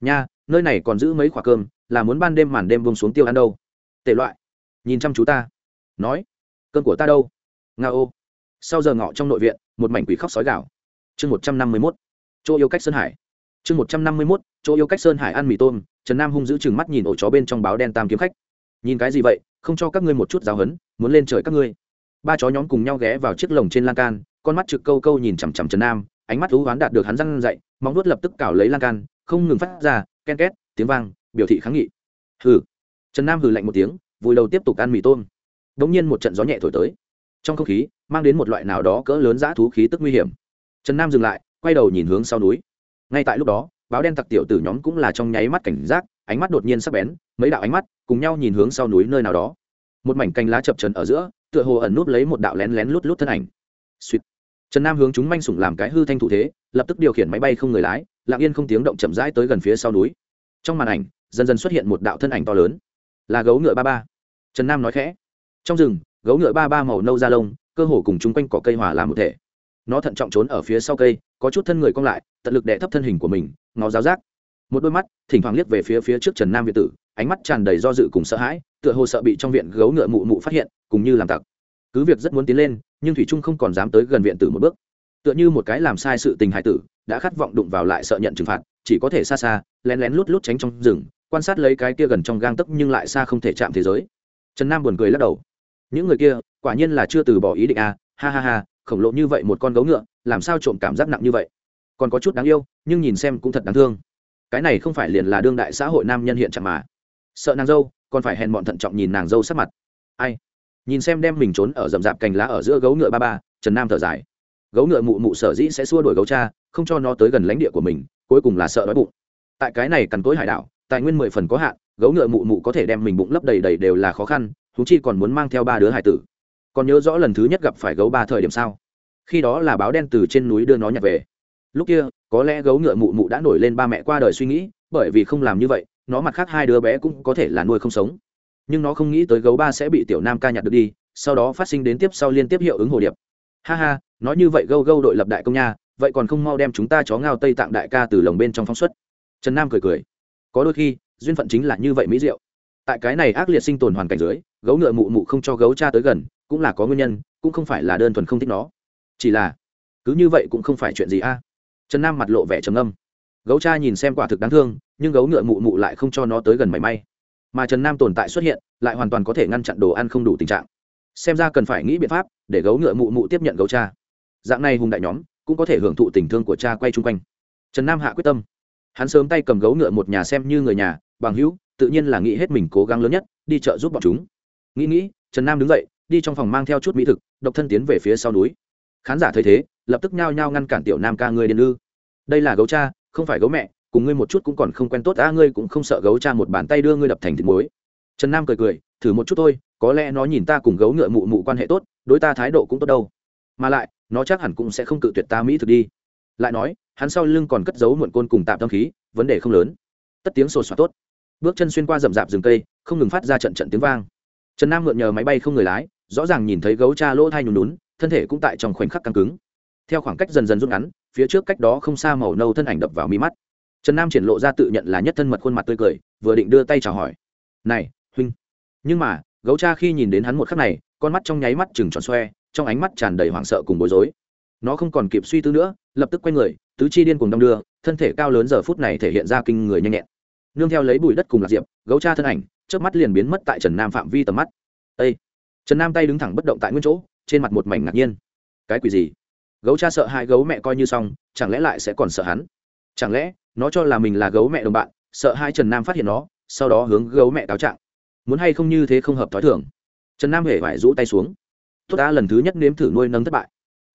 Nha, nơi này còn giữ mấy quả cơm, là muốn ban đêm màn đêm buông xuống tiêu ăn đâu. Tệ loại, nhìn chăm chú ta. Nói, cơm của ta đâu? Nga ô. Sau giờ ngọ trong nội viện, một mảnh quỷ khóc sói gạo chương một trăm năm mươi mốt, chỗ yêu cách sơn hải. Chương một trăm năm mươi mốt, chỗ yêu cách sơn hải ăn mì tôm, trần nam hung giữ chừng mắt nhìn ổ chó bên trong báo đen tam kiếm khách. Nhìn cái gì vậy, không cho các ngươi một chút giáo hấn, muốn lên trời các ngươi. Ba chó nhóm cùng nhau ghé vào chiếc lồng trên lan can, con mắt trực câu câu nhìn chằm chằm trần nam ánh mắt thú hoán đạt được hắn răng dậy, móng nuốt lập tức cào lấy lan can, không ngừng phát ra, ken két, tiếng vang, biểu thị kháng nghị. Hừ. Trần nam hừ lạnh một tiếng, vùi đầu tiếp tục ăn mì tôm. Đ ỗ n g nhiên một trận gió nhẹ thổi tới. Trong không khí, mang đến một loại nào đó cỡ lớn dã thú khí tức nguy hiểm. Trần nam dừng lại, quay đầu nhìn hướng sau núi. Ngay tại lúc đó, báo đen tặc tiểu tử nhóm cũng là trong nháy mắt cảnh giác, ánh mắt đột nhiên sắp bén, mấy đạo ánh mắt cùng nhau nhìn hướng sau núi nơi nào đó. Một mảnh canh lá chập trần ở giữa, tựa hồ ẩn núp lấy một đạo lén lén lút lút thân ảnh. Suýt trần nam hướng chúng manh sủng làm cái hư thanh thủ thế, lập tức điều khiển máy bay không người lái, lặng yên không tiếng động chậm rãi tới gần phía sau núi. Trong màn ảnh, dần dần xuất hiện một đạo thân ảnh to lớn, là gấu ngựa ba ba. Trần nam nói khẽ, trong rừng, gấu ngựa ba ba màu nâu da lông, cơ hồ cùng chung quanh cỏ cây hòa làm một thể. Nó thận trọng trốn ở phía sau cây, có chút thân người cong lại, tận lực đè thấp thân hình của mình ngó giáo giác. Một đôi mắt, thỉnh thoảng liếc về phía phía trước trần nam việt tử, ánh mắt tràn đầy do dự cùng sợ hãi, tựa hồ sợ bị trong viện gấu ngựa mụ mụ phát hiện, cùng như làm tặc cứ việc rất muốn tiến lên, nhưng thủy trung không còn dám tới gần viện tử một bước. Tựa như một cái làm sai sự tình hải tử, đã khát vọng đụng vào lại sợ nhận trừng phạt, chỉ có thể xa xa, lén lén lút lút tránh trong rừng, quan sát lấy cái kia gần trong gang tấc nhưng lại xa không thể chạm thế giới. Trần nam buồn cười lắc đầu. Những người kia, quả nhiên là chưa từ bỏ ý định à ha ha ha, khổng lồ như vậy một con gấu ngựa, làm sao trộm cảm giác nặng như vậy? Còn có chút đáng yêu, nhưng nhìn xem cũng thật đáng thương. Cái này không phải liền là đương đại xã hội nam nhân hiện trạng mà. Sợ nàng dâu, còn phải hèn bọn thận trọng nhìn nàng dâu sắc mặt. Ai? Nhìn xem đem mình trốn ở rậm rạp cành lá ở giữa gấu ngựa ba ba, trần nam thở dài. Gấu ngựa mụ mụ sở dĩ sẽ xua đuổi gấu cha, không cho nó tới gần lãnh địa của mình, cuối cùng là sợ đói bụng. Tại cái này cằn cối hải đảo, tài nguyên mười phần có hạn, gấu ngựa mụ mụ có thể đem mình bụng lấp đầy đầy đều là khó khăn thú chi còn muốn mang theo ba đứa hải tử. Còn nhớ rõ lần thứ nhất gặp phải gấu ba thời điểm sao? Khi đó là báo đen từ trên núi đưa nó nhặt về. Lúc kia, có lẽ gấu ngựa mụ mụ đã nổi lên ba mẹ qua đời suy nghĩ, bởi vì không làm như vậy, nó mặt khác hai đứa bé cũng có thể là nuôi không sống nhưng nó không nghĩ tới gấu ba sẽ bị tiểu nam ca nhặt được đi, sau đó phát sinh đến tiếp sau liên tiếp hiệu ứng hồ điệp. Ha ha, nói như vậy gâu gâu đội lập đại công nha, vậy còn không mau đem chúng ta chó ngao tây tạng đại ca từ lồng bên trong phóng xuất. Trần nam cười cười. Có đôi khi, duyên phận chính là như vậy mỹ diệu. Tại cái này ác liệt sinh tồn hoàn cảnh dưới, gấu ngựa mụ mụ không cho gấu cha tới gần, cũng là có nguyên nhân, cũng không phải là đơn thuần không thích nó. Chỉ là, cứ như vậy cũng không phải chuyện gì a. Trần nam mặt lộ vẻ trầm âm gấu cha nhìn xem quả thực đáng thương, nhưng gấu ngựa mụ mụ lại không cho nó tới gần mảy may mà trần nam tồn tại xuất hiện, lại hoàn toàn có thể ngăn chặn đồ ăn không đủ tình trạng. Xem ra cần phải nghĩ biện pháp để gấu ngựa mụ mụ tiếp nhận gấu cha. Dạng này hùng đại nhóm cũng có thể hưởng thụ tình thương của cha quay chung quanh. Trần nam hạ quyết tâm. Hắn sớm tay cầm gấu ngựa một nhà xem như người nhà, bằng hữu, tự nhiên là nghĩ hết mình cố gắng lớn nhất, đi chợ giúp bọn chúng. Nghĩ nghĩ, trần nam đứng dậy, đi trong phòng mang theo chút mỹ thực, độc thân tiến về phía sau núi. Khán giả thấy thế, lập tức nhao nhao ngăn cản tiểu nam ca ngươi điên ư. Đây là gấu cha, không phải gấu mẹ cùng ngươi một chút cũng còn không quen tốt a ngươi cũng không sợ gấu cha một bàn tay đưa ngươi đập thành thịt muối. Trần nam cười cười, thử một chút thôi, có lẽ nó nhìn ta cùng gấu ngựa mụ mụ quan hệ tốt, đối ta thái độ cũng tốt đâu. Mà lại, nó chắc hẳn cũng sẽ không cự tuyệt ta mỹ thực đi. Lại nói, hắn sau lưng còn cất giấu muộn côn cùng tạm tâm khí, vấn đề không lớn. Tất tiếng sột soạt tốt. Bước chân xuyên qua rậm rạp rừng cây, không ngừng phát ra trận trận tiếng vang. Trần nam mượn nhờ máy bay không người lái, rõ ràng nhìn thấy gấu cha lỗ thai nhùn nhún, thân thể cũng tại trong khoảnh khắc căng cứng. Theo khoảng cách dần dần rút ngắn, phía trước cách đó không xa màu nâu thân ảnh đập vào mi mắt trần nam triển lộ ra tự nhận là nhất thân mật khuôn mặt tươi cười, vừa định đưa tay chào hỏi. Này, huynh. Nhưng mà, gấu cha khi nhìn đến hắn một khắc này, con mắt trong nháy mắt chừng tròn xoe, trong ánh mắt tràn đầy hoảng sợ cùng bối rối. Nó không còn kịp suy tư nữa, lập tức quay người, tứ chi điên cùng đong đưa, thân thể cao lớn giờ phút này thể hiện ra kinh người nhanh nhẹn. Nương theo lấy bụi đất cùng lạc diệp, gấu cha thân ảnh trước mắt liền biến mất tại trần nam phạm vi tầm mắt. Â trần nam tay đứng thẳng bất động tại nguyên chỗ, trên mặt một mảnh ngạc nhiên. Cái quỷ gì? Gấu cha sợ hai gấu mẹ coi như xong, chẳng lẽ lại sẽ còn sợ hắn? Chẳng lẽ nó cho là mình là gấu mẹ đồng bạn, sợ hai trần nam phát hiện nó, sau đó hướng gấu mẹ cáo trạng. Muốn hay không như thế không hợp t h ó i thường. Trần nam hễ phải rũ tay xuống. Tốt ta lần thứ nhất nếm thử nuôi nâng thất bại.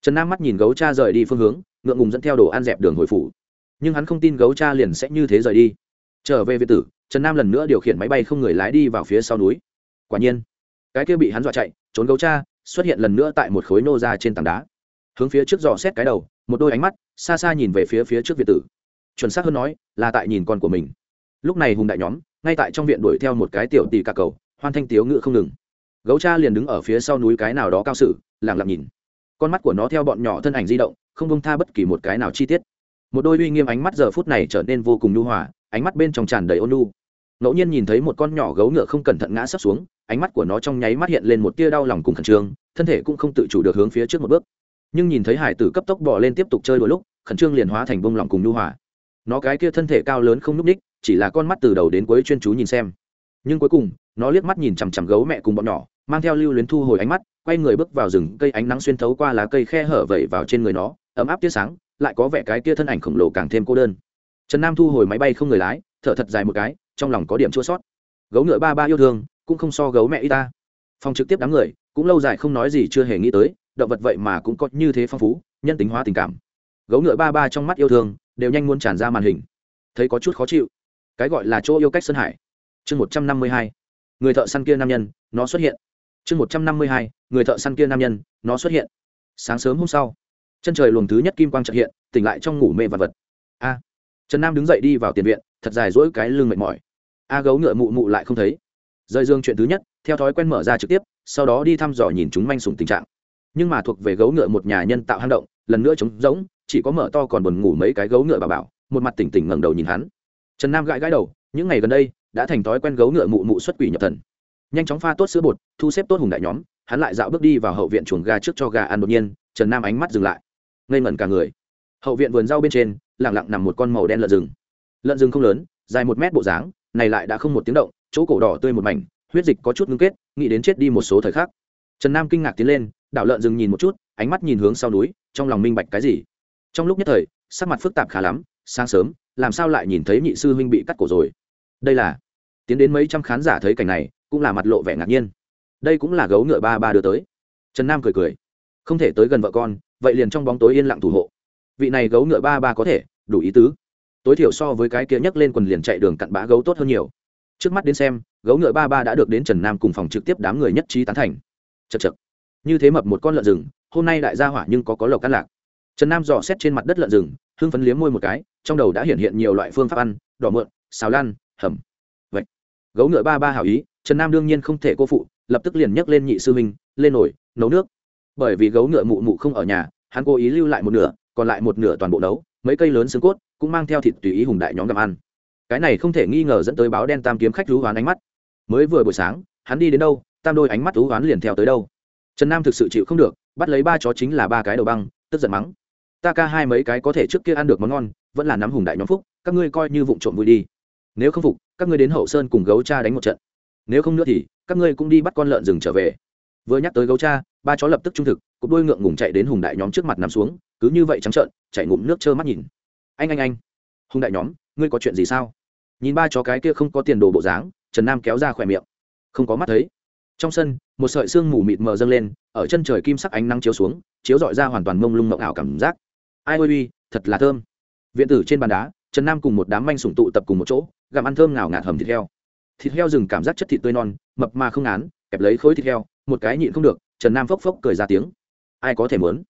Trần nam mắt nhìn gấu cha rời đi phương hướng, ngượng ngùng dẫn theo đồ ăn dẹp đường hồi phủ. Nhưng hắn không tin gấu cha liền sẽ như thế rời đi. Trở về việt tử, trần nam lần nữa điều khiển máy bay không người lái đi vào phía sau núi. Quả nhiên, cái kia bị hắn dọa chạy, trốn gấu cha, xuất hiện lần nữa tại một khối nô ra trên tảng đá. Hướng phía trước dò xét cái đầu, một đôi ánh mắt, xa xa nhìn về phía phía trước việt tử chuẩn xác hơn nói, là tại nhìn con của mình. Lúc này hùng đại nhóm, ngay tại trong viện đuổi theo một cái tiểu tỷ cả cầu, hoan thanh tiếu ngự không ngừng. Gấu cha liền đứng ở phía sau núi cái nào đó cao sự lẳng lặng nhìn. Con mắt của nó theo bọn nhỏ thân ảnh di động, không bông tha bất kỳ một cái nào chi tiết. Một đôi uy nghiêm ánh mắt giờ phút này trở nên vô cùng nhu hòa, ánh mắt bên trong tràn đầy ôn nhu. Ngẫu nhiên nhìn thấy một con nhỏ gấu ngựa không cẩn thận ngã sấp xuống, ánh mắt của nó trong nháy mắt hiện lên một tia đau lòng cùng khẩn trương, thân thể cũng không tự chủ được hướng phía trước một bước. Nhưng nhìn thấy hải tử cấp tốc bỏ lên tiếp tục chơi đôi lúc, khẩn trương liền hóa thành bông lòng cùng nhu hòa nó cái kia thân thể cao lớn không núp ních chỉ là con mắt từ đầu đến cuối chuyên chú nhìn xem. Nhưng cuối cùng, nó liếc mắt nhìn chằm chằm gấu mẹ cùng bọn nhỏ, mang theo lưu luyến thu hồi ánh mắt, quay người bước vào rừng cây ánh nắng xuyên thấu qua lá cây khe hở vẩy vào trên người nó, ấm áp tia sáng, lại có vẻ cái kia thân ảnh khổng lồ càng thêm cô đơn. Trần nam thu hồi máy bay không người lái, thở thật dài một cái, trong lòng có điểm chua sót. Gấu ngựa ba ba yêu thương, cũng không so gấu mẹ y ta. Phòng trực tiếp đám người, cũng lâu dài không nói gì chưa hề nghĩ tới, động vật vậy mà cũng có như thế phong phú, nhân tính hóa tình cảm. Gấu ngựa ba ba trong mắt yêu thương đều nhanh muốn tràn ra màn hình. Thấy có chút khó chịu. Cái gọi là chỗ yêu cách sơn hải. Chương một trăm năm mươi hai. Người thợ săn kia nam nhân, nó xuất hiện. Chương một trăm năm mươi hai. Người thợ săn kia nam nhân, nó xuất hiện. Sáng sớm hôm sau, chân trời luồng thứ nhất kim quang trợ hiện, tỉnh lại trong ngủ mê vật vật. A. Trần nam đứng dậy đi vào tiền viện, thật dài dỗi cái lưng mệt mỏi. A gấu ngựa mụ mụ lại không thấy. Rơi dương chuyện thứ nhất, theo thói quen mở ra trực tiếp, sau đó đi thăm dò nhìn chúng manh sùng tình trạng. Nhưng mà thuộc về gấu ngựa một nhà nhân tạo hang động, lần nữa trống rỗng chỉ có mở to còn buồn ngủ mấy cái gấu ngựa bà bảo, một mặt tỉnh tỉnh ngẩng đầu nhìn hắn. Trần nam gãi gãi đầu, những ngày gần đây, đã thành thói quen gấu ngựa mụ mụ xuất quỷ nhập thần. Nhanh chóng pha tốt sữa bột, thu xếp tốt hùng đại nhóm, hắn lại dạo bước đi vào hậu viện chuồng gà trước cho gà ăn đột nhiên, trần nam ánh mắt dừng lại. Ngây ngẩn cả người. Hậu viện vườn rau bên trên lẳng lặng nằm một con màu đen lợn rừng. Lợn rừng không lớn, dài một mét bộ dáng, này lại đã không một tiếng động, chỗ cổ đỏ tươi một mảnh, huyết dịch có chút ngưng kết, nghĩ đến chết đi một số thời khắc. Trần nam kinh ngạc tiến lên, đảo lợn rừng nhìn một chút, ánh mắt nhìn hướng sau núi, trong lòng minh bạch cái gì? Trong lúc nhất thời, sắc mặt phức tạp khá lắm, sáng sớm, làm sao lại nhìn thấy nhị sư huynh bị cắt cổ rồi? Đây là, tiến đến mấy trăm khán giả thấy cảnh này, cũng là mặt lộ vẻ ngạc nhiên. Đây cũng là gấu ngựa ba ba đưa tới. Trần nam cười cười. Không thể tới gần vợ con, vậy liền trong bóng tối yên lặng thủ hộ. Vị này gấu ngựa ba ba có thể, đủ ý tứ. Tối thiểu so với cái kia nhấc lên quần liền chạy đường cặn bã gấu tốt hơn nhiều. Trước mắt đến xem, gấu ngựa ba ba đã được đến trần nam cùng phòng trực tiếp đám người nhất trí tán thành. Chật chật như thế mập một con lợn rừng, hôm nay đại gia hỏa nhưng có có lộc căn lạc trần nam dò xét trên mặt đất lợn rừng hưng phấn liếm môi một cái trong đầu đã hiện hiện nhiều loại phương pháp ăn đỏ mượn xào lan hầm. Vậy gấu ngựa ba ba hảo ý trần nam đương nhiên không thể cô phụ lập tức liền nhấc lên nhị sư huynh, lên nổi nấu nước. Bởi vì gấu ngựa mụ mụ không ở nhà hắn cố ý lưu lại một nửa còn lại một nửa toàn bộ nấu mấy cây lớn xương cốt cũng mang theo thịt tùy ý hùng đại nhóm gặm ăn. Cái này không thể nghi ngờ dẫn tới báo đen tam kiếm khách thú hoán ánh mắt. Mới vừa buổi sáng hắn đi đến đâu tam đôi ánh mắt thú hoán liền theo tới đâu. Trần nam thực sự chịu không được bắt lấy ba chó chính là ba cái đầu băng tức giận mắng ta ca hai mấy cái có thể trước kia ăn được món ngon, vẫn là nắm hùng đại nhóm phúc, các ngươi coi như vụ trộm vui đi. Nếu không phục, các ngươi đến hậu sơn cùng gấu cha đánh một trận. Nếu không nữa thì, các ngươi cũng đi bắt con lợn rừng trở về. Vừa nhắc tới gấu cha, ba chó lập tức trung thực, cục đuôi ngượng ngùng chạy đến hùng đại nhóm trước mặt nằm xuống, cứ như vậy trắng trợn, chạy ngụm nước trơ mắt nhìn. Anh anh anh. Hùng đại nhóm, ngươi có chuyện gì sao? Nhìn ba chó cái kia không có tiền đồ bộ dáng, trần nam kéo ra khỏe miệng. Không có mắt thấy. Trong sân, một sợi sương mù mịt mờ dâng lên, ở chân trời kim sắc ánh nắng chiếu xuống, chiếu dọi ra hoàn toàn mông lung mộng ảo cảm giác ai ôi uy, thật là thơm. Viện tử trên bàn đá, trần nam cùng một đám manh sủng tụ tập cùng một chỗ, gặm ăn thơm ngào ngạt hầm thịt heo. Thịt heo rừng cảm giác chất thịt tươi non, mập mà không ngán. kẹp lấy khối thịt heo, một cái nhịn không được, trần nam phốc phốc cười ra tiếng. Ai có thể muốn?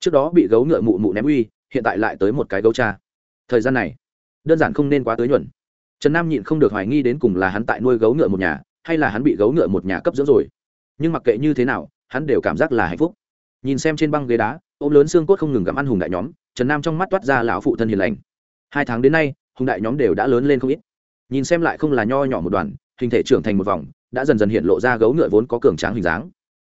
Trước đó bị gấu ngựa mụ mụ ném uy, hiện tại lại tới một cái gấu cha. Thời gian này, đơn giản không nên quá tới nhuận. Trần nam nhịn không được hoài nghi đến cùng là hắn tại nuôi gấu ngựa một nhà, hay là hắn bị gấu ngựa một nhà cấp dưỡng rồi. Nhưng mặc kệ như thế nào, hắn đều cảm giác là hạnh phúc. Nhìn xem trên băng ghế đá ôm lớn xương cốt không ngừng gặm ăn hùng đại nhóm, trần nam trong mắt toát ra lão phụ thân hiền lành. Hai tháng đến nay, hùng đại nhóm đều đã lớn lên không ít. Nhìn xem lại không là nho nhỏ một đoàn, hình thể trưởng thành một vòng, đã dần dần hiện lộ ra gấu ngựa vốn có cường tráng hình dáng.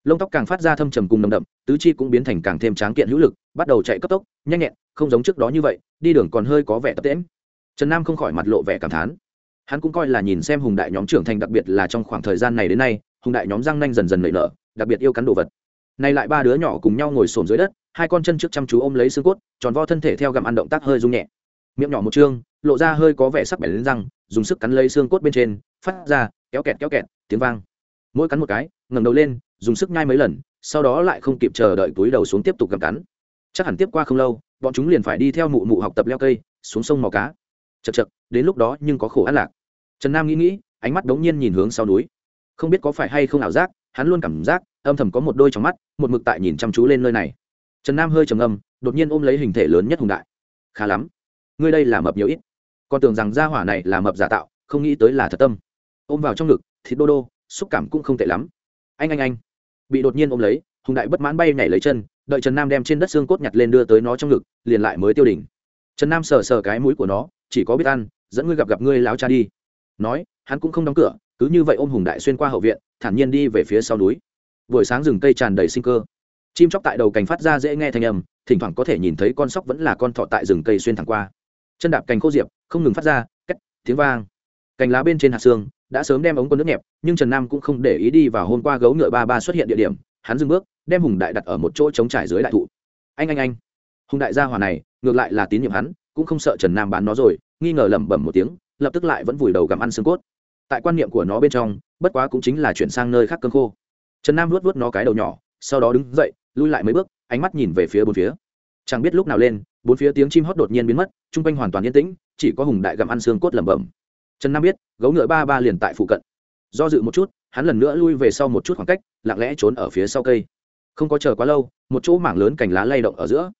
Lông tóc càng phát ra thâm trầm cùng nồng đậm, tứ chi cũng biến thành càng thêm tráng kiện hữu lực, bắt đầu chạy cấp tốc, nhanh nhẹn, không giống trước đó như vậy, đi đường còn hơi có vẻ tập tễm trần nam không khỏi mặt lộ vẻ cảm thán. Hắn cũng coi là nhìn xem hùng đại nhóm trưởng thành đặc biệt là trong khoảng thời gian này đến nay, hùng đại nhóm răng nanh dần dần nảy nở, đặc biệt yêu cắn đồ vật. Nay lại ba đứa nhỏ cùng nhau ngồi xổm dưới đất hai con chân trước chăm chú ôm lấy xương cốt, tròn vo thân thể theo gặm ăn động tác hơi rung nhẹ. Miệng nhỏ một chương lộ ra hơi có vẻ sắc bẻ lên răng, dùng sức cắn lấy xương cốt bên trên, phát ra kéo kẹt kéo kẹt, tiếng vang. Mỗi cắn một cái, ngẩng đầu lên, dùng sức nhai mấy lần, sau đó lại không kịp chờ đợi túi đầu xuống tiếp tục gặm cắn. Chắc hẳn tiếp qua không lâu, bọn chúng liền phải đi theo mụ mụ học tập leo cây, xuống sông mò cá. Chật chật đến lúc đó nhưng có khổ ăn lạc. Trần nam nghĩ nghĩ, ánh mắt đống nhiên nhìn hướng sau núi. Không biết có phải hay không ảo giác, hắn luôn cảm giác, âm thầm có một đôi trong mắt, một mực tại nhìn chăm chú lên nơi này trần nam hơi trầm âm, đột nhiên ôm lấy hình thể lớn nhất hùng đại. Khá lắm. Ngươi đây là mập nhiều ít. Còn tưởng rằng gia hỏa này là mập giả tạo không nghĩ tới là thật tâm. Ôm vào trong ngực thịt đô đô xúc cảm cũng không tệ lắm. Anh anh anh. Bị đột nhiên ôm lấy hùng đại bất mãn bay nhảy lấy chân đợi trần nam đem trên đất xương cốt nhặt lên đưa tới nó trong ngực liền lại mới tiêu đỉnh. Trần nam sờ sờ cái mũi của nó chỉ có biết ăn dẫn ngươi gặp gặp ngươi láo cha đi. Nói hắn cũng không đóng cửa cứ như vậy ôm hùng đại xuyên qua hậu viện thản nhiên đi về phía sau núi. Buổi sáng rừng cây tràn đầy sinh cơ chim chóc tại đầu cành phát ra dễ nghe thanh âm, thỉnh thoảng có thể nhìn thấy con sóc vẫn là con thọ tại rừng cây xuyên thẳng qua. Chân đạp cành khô diệp, không ngừng phát ra cách tiếng vang. Cành lá bên trên hạt xương, đã sớm đem ống con nước nhẹp, nhưng trần nam cũng không để ý đi vào hôm qua gấu ngựa ba ba xuất hiện địa điểm, hắn dừng bước, đem hùng đại đặt ở một chỗ trống trải dưới đại thụ. Anh anh anh. Hùng đại gia hòa này, ngược lại là tín nhiệm hắn, cũng không sợ trần nam bán nó rồi, nghi ngờ lẩm bẩm một tiếng, lập tức lại vẫn vùi đầu gặm ăn xương cốt. Tại quan niệm của nó bên trong, bất quá cũng chính là chuyển sang nơi khác cơn khô. Trần nam luốt vớt nó cái đầu nhỏ, sau đó đứng dậy lui lại mấy bước, ánh mắt nhìn về phía bốn phía. Chẳng biết lúc nào lên, bốn phía tiếng chim hót đột nhiên biến mất, chung quanh hoàn toàn yên tĩnh, chỉ có hùng đại gặm ăn xương cốt lẩm bẩm. Trần nam biết, gấu ngựa ba ba liền tại phụ cận. Do dự một chút, hắn lần nữa lui về sau một chút khoảng cách, lặng lẽ trốn ở phía sau cây. Không có chờ quá lâu, một chỗ mảng lớn cành lá lay động ở giữa.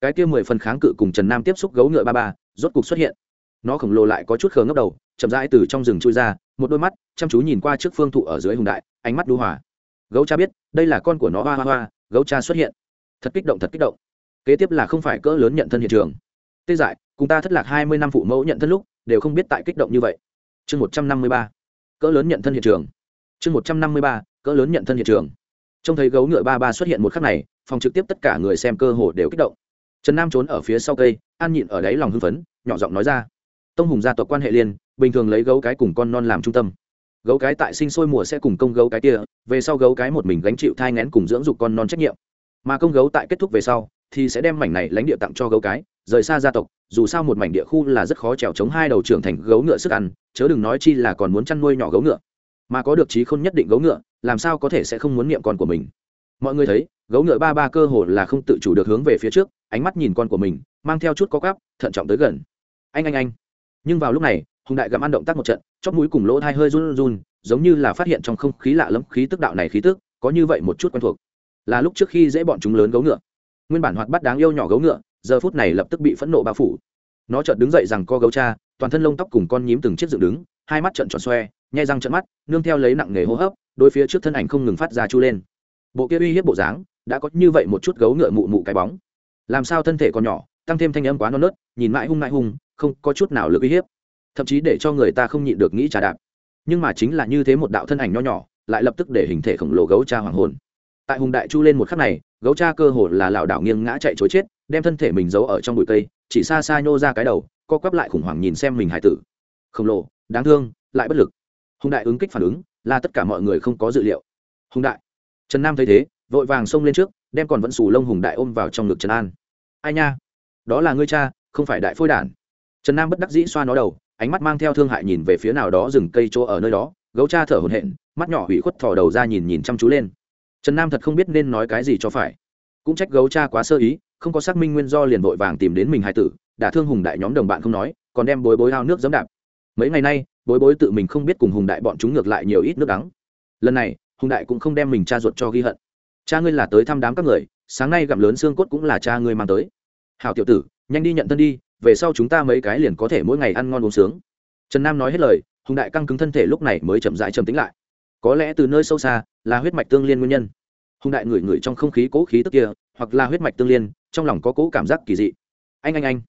Cái kia mười phần kháng cự cùng trần nam tiếp xúc gấu ngựa ba ba, rốt cục xuất hiện. Nó khổng lồ lại có chút khờ ngốc đầu, chậm rãi từ trong rừng chui ra, một đôi mắt chăm chú nhìn qua trước phương thụ ở dưới hùng đại, ánh mắt đu hòa. Gấu cha biết, đây là con của nó, hoa hoa hoa gấu cha xuất hiện. Thật kích động, thật kích động. Kế tiếp là không phải cỡ lớn nhận thân hiện trường. Tê dại, cùng ta thất lạc hai mươi năm phụ mẫu nhận thân lúc, đều không biết tại kích động như vậy. Chương một trăm năm mươi ba. Cỡ lớn nhận thân hiện trường. Chương một trăm năm mươi ba, cỡ lớn nhận thân hiện trường. Trông thấy gấu ngựa ba ba xuất hiện một khắc này, phòng trực tiếp tất cả người xem cơ hồ đều kích động. Trần nam trốn ở phía sau cây, an nhịn ở đáy lòng hưng phấn, nhỏ giọng nói ra. Tông hùng gia tộc quan hệ liên bình thường lấy gấu cái cùng con non làm trung tâm gấu cái tại sinh sôi mùa sẽ cùng công gấu cái kia, về sau gấu cái một mình gánh chịu thai ngén cùng dưỡng dục con non trách nhiệm. Mà công gấu tại kết thúc về sau, thì sẽ đem mảnh này lãnh địa tặng cho gấu cái, rời xa gia tộc, dù sao một mảnh địa khu là rất khó trèo chống hai đầu trưởng thành gấu ngựa sức ăn, chớ đừng nói chi là còn muốn chăn nuôi nhỏ gấu ngựa. Mà có được trí không nhất định gấu ngựa, làm sao có thể sẽ không muốn niệm con của mình? Mọi người thấy, gấu ngựa ba ba cơ hồ là không tự chủ được hướng về phía trước, ánh mắt nhìn con của mình, mang theo chút có cắp thận trọng tới gần. Anh anh anh. Nhưng vào lúc này, hùng đại gặm ăn động tác một trận chóp mũi cùng lỗ thai hơi run run, giống như là phát hiện trong không khí lạ lẫm khí tức đạo này khí tức, có như vậy một chút quen thuộc. Là lúc trước khi dễ bọn chúng lớn gấu ngựa. Nguyên bản hoạt bắt đáng yêu nhỏ gấu ngựa, giờ phút này lập tức bị phẫn nộ bao phủ. Nó chợt đứng dậy rằng co gấu cha, toàn thân lông tóc cùng con nhím từng chiếc dựng đứng, hai mắt trợn tròn xoe, nhai răng trợn mắt, nương theo lấy nặng nghề hô hấp đôi phía trước thân ảnh không ngừng phát ra chu lên. Bộ kia uy hiếp bộ dáng, đã có như vậy một chút gấu ngựa mụ mụ cái bóng. Làm sao thân thể còn nhỏ, tăng thêm thanh âm quá non nớt, nhìn mãi hung mãi hung, không có chút nào lực uy hiếp thậm chí để cho người ta không nhịn được nghĩ trà đạp. Nhưng mà chính là như thế một đạo thân ảnh nho nhỏ, lại lập tức để hình thể khổng lồ gấu cha hoàng hồn. Tại hùng đại chu lên một khắc này, gấu cha cơ hồ là lảo đảo nghiêng ngã chạy chối chết, đem thân thể mình giấu ở trong bụi cây, chỉ xa xa nhô ra cái đầu, co quắp lại khủng hoảng nhìn xem mình hải tử. Khổng lồ, đáng thương, lại bất lực. Hùng đại ứng kích phản ứng, là tất cả mọi người không có dự liệu. Hùng đại. Trần nam thấy thế, vội vàng xông lên trước, đem còn vẫn xù lông hùng đại ôm vào trong ngực trần an. Ai nha? Đó là ngươi cha, không phải đại phôi đản. Trần nam bất đắc dĩ xoa nó đầu ánh mắt mang theo thương hại nhìn về phía nào đó rừng cây chỗ ở nơi đó, gấu cha thở hổn hển, mắt nhỏ hủy khuất thò đầu ra nhìn nhìn chăm chú lên. Trần nam thật không biết nên nói cái gì cho phải. Cũng trách gấu cha quá sơ ý, không có xác minh nguyên do liền vội vàng tìm đến mình hai tử đã thương hùng đại nhóm đồng bạn không nói, còn đem bối bối ao nước dẫm đạp. Mấy ngày nay, bối bối tự mình không biết cùng hùng đại bọn chúng ngược lại nhiều ít nước đắng. Lần này, hùng đại cũng không đem mình cha ruột cho ghi hận. Cha ngươi là tới thăm đám các người, sáng nay gặm lớn xương cốt cũng là cha ngươi mang tới. Hào tiểu tử, nhanh đi nhận thân đi về sau chúng ta mấy cái liền có thể mỗi ngày ăn ngon uống sướng. Trần nam nói hết lời, hùng đại căng cứng thân thể lúc này mới chậm rãi trầm tính lại. Có lẽ từ nơi sâu xa, là huyết mạch tương liên nguyên nhân. Hùng đại ngửi ngửi trong không khí cố khí tức kia, hoặc là huyết mạch tương liên, trong lòng có cố cảm giác kỳ dị. Anh anh anh.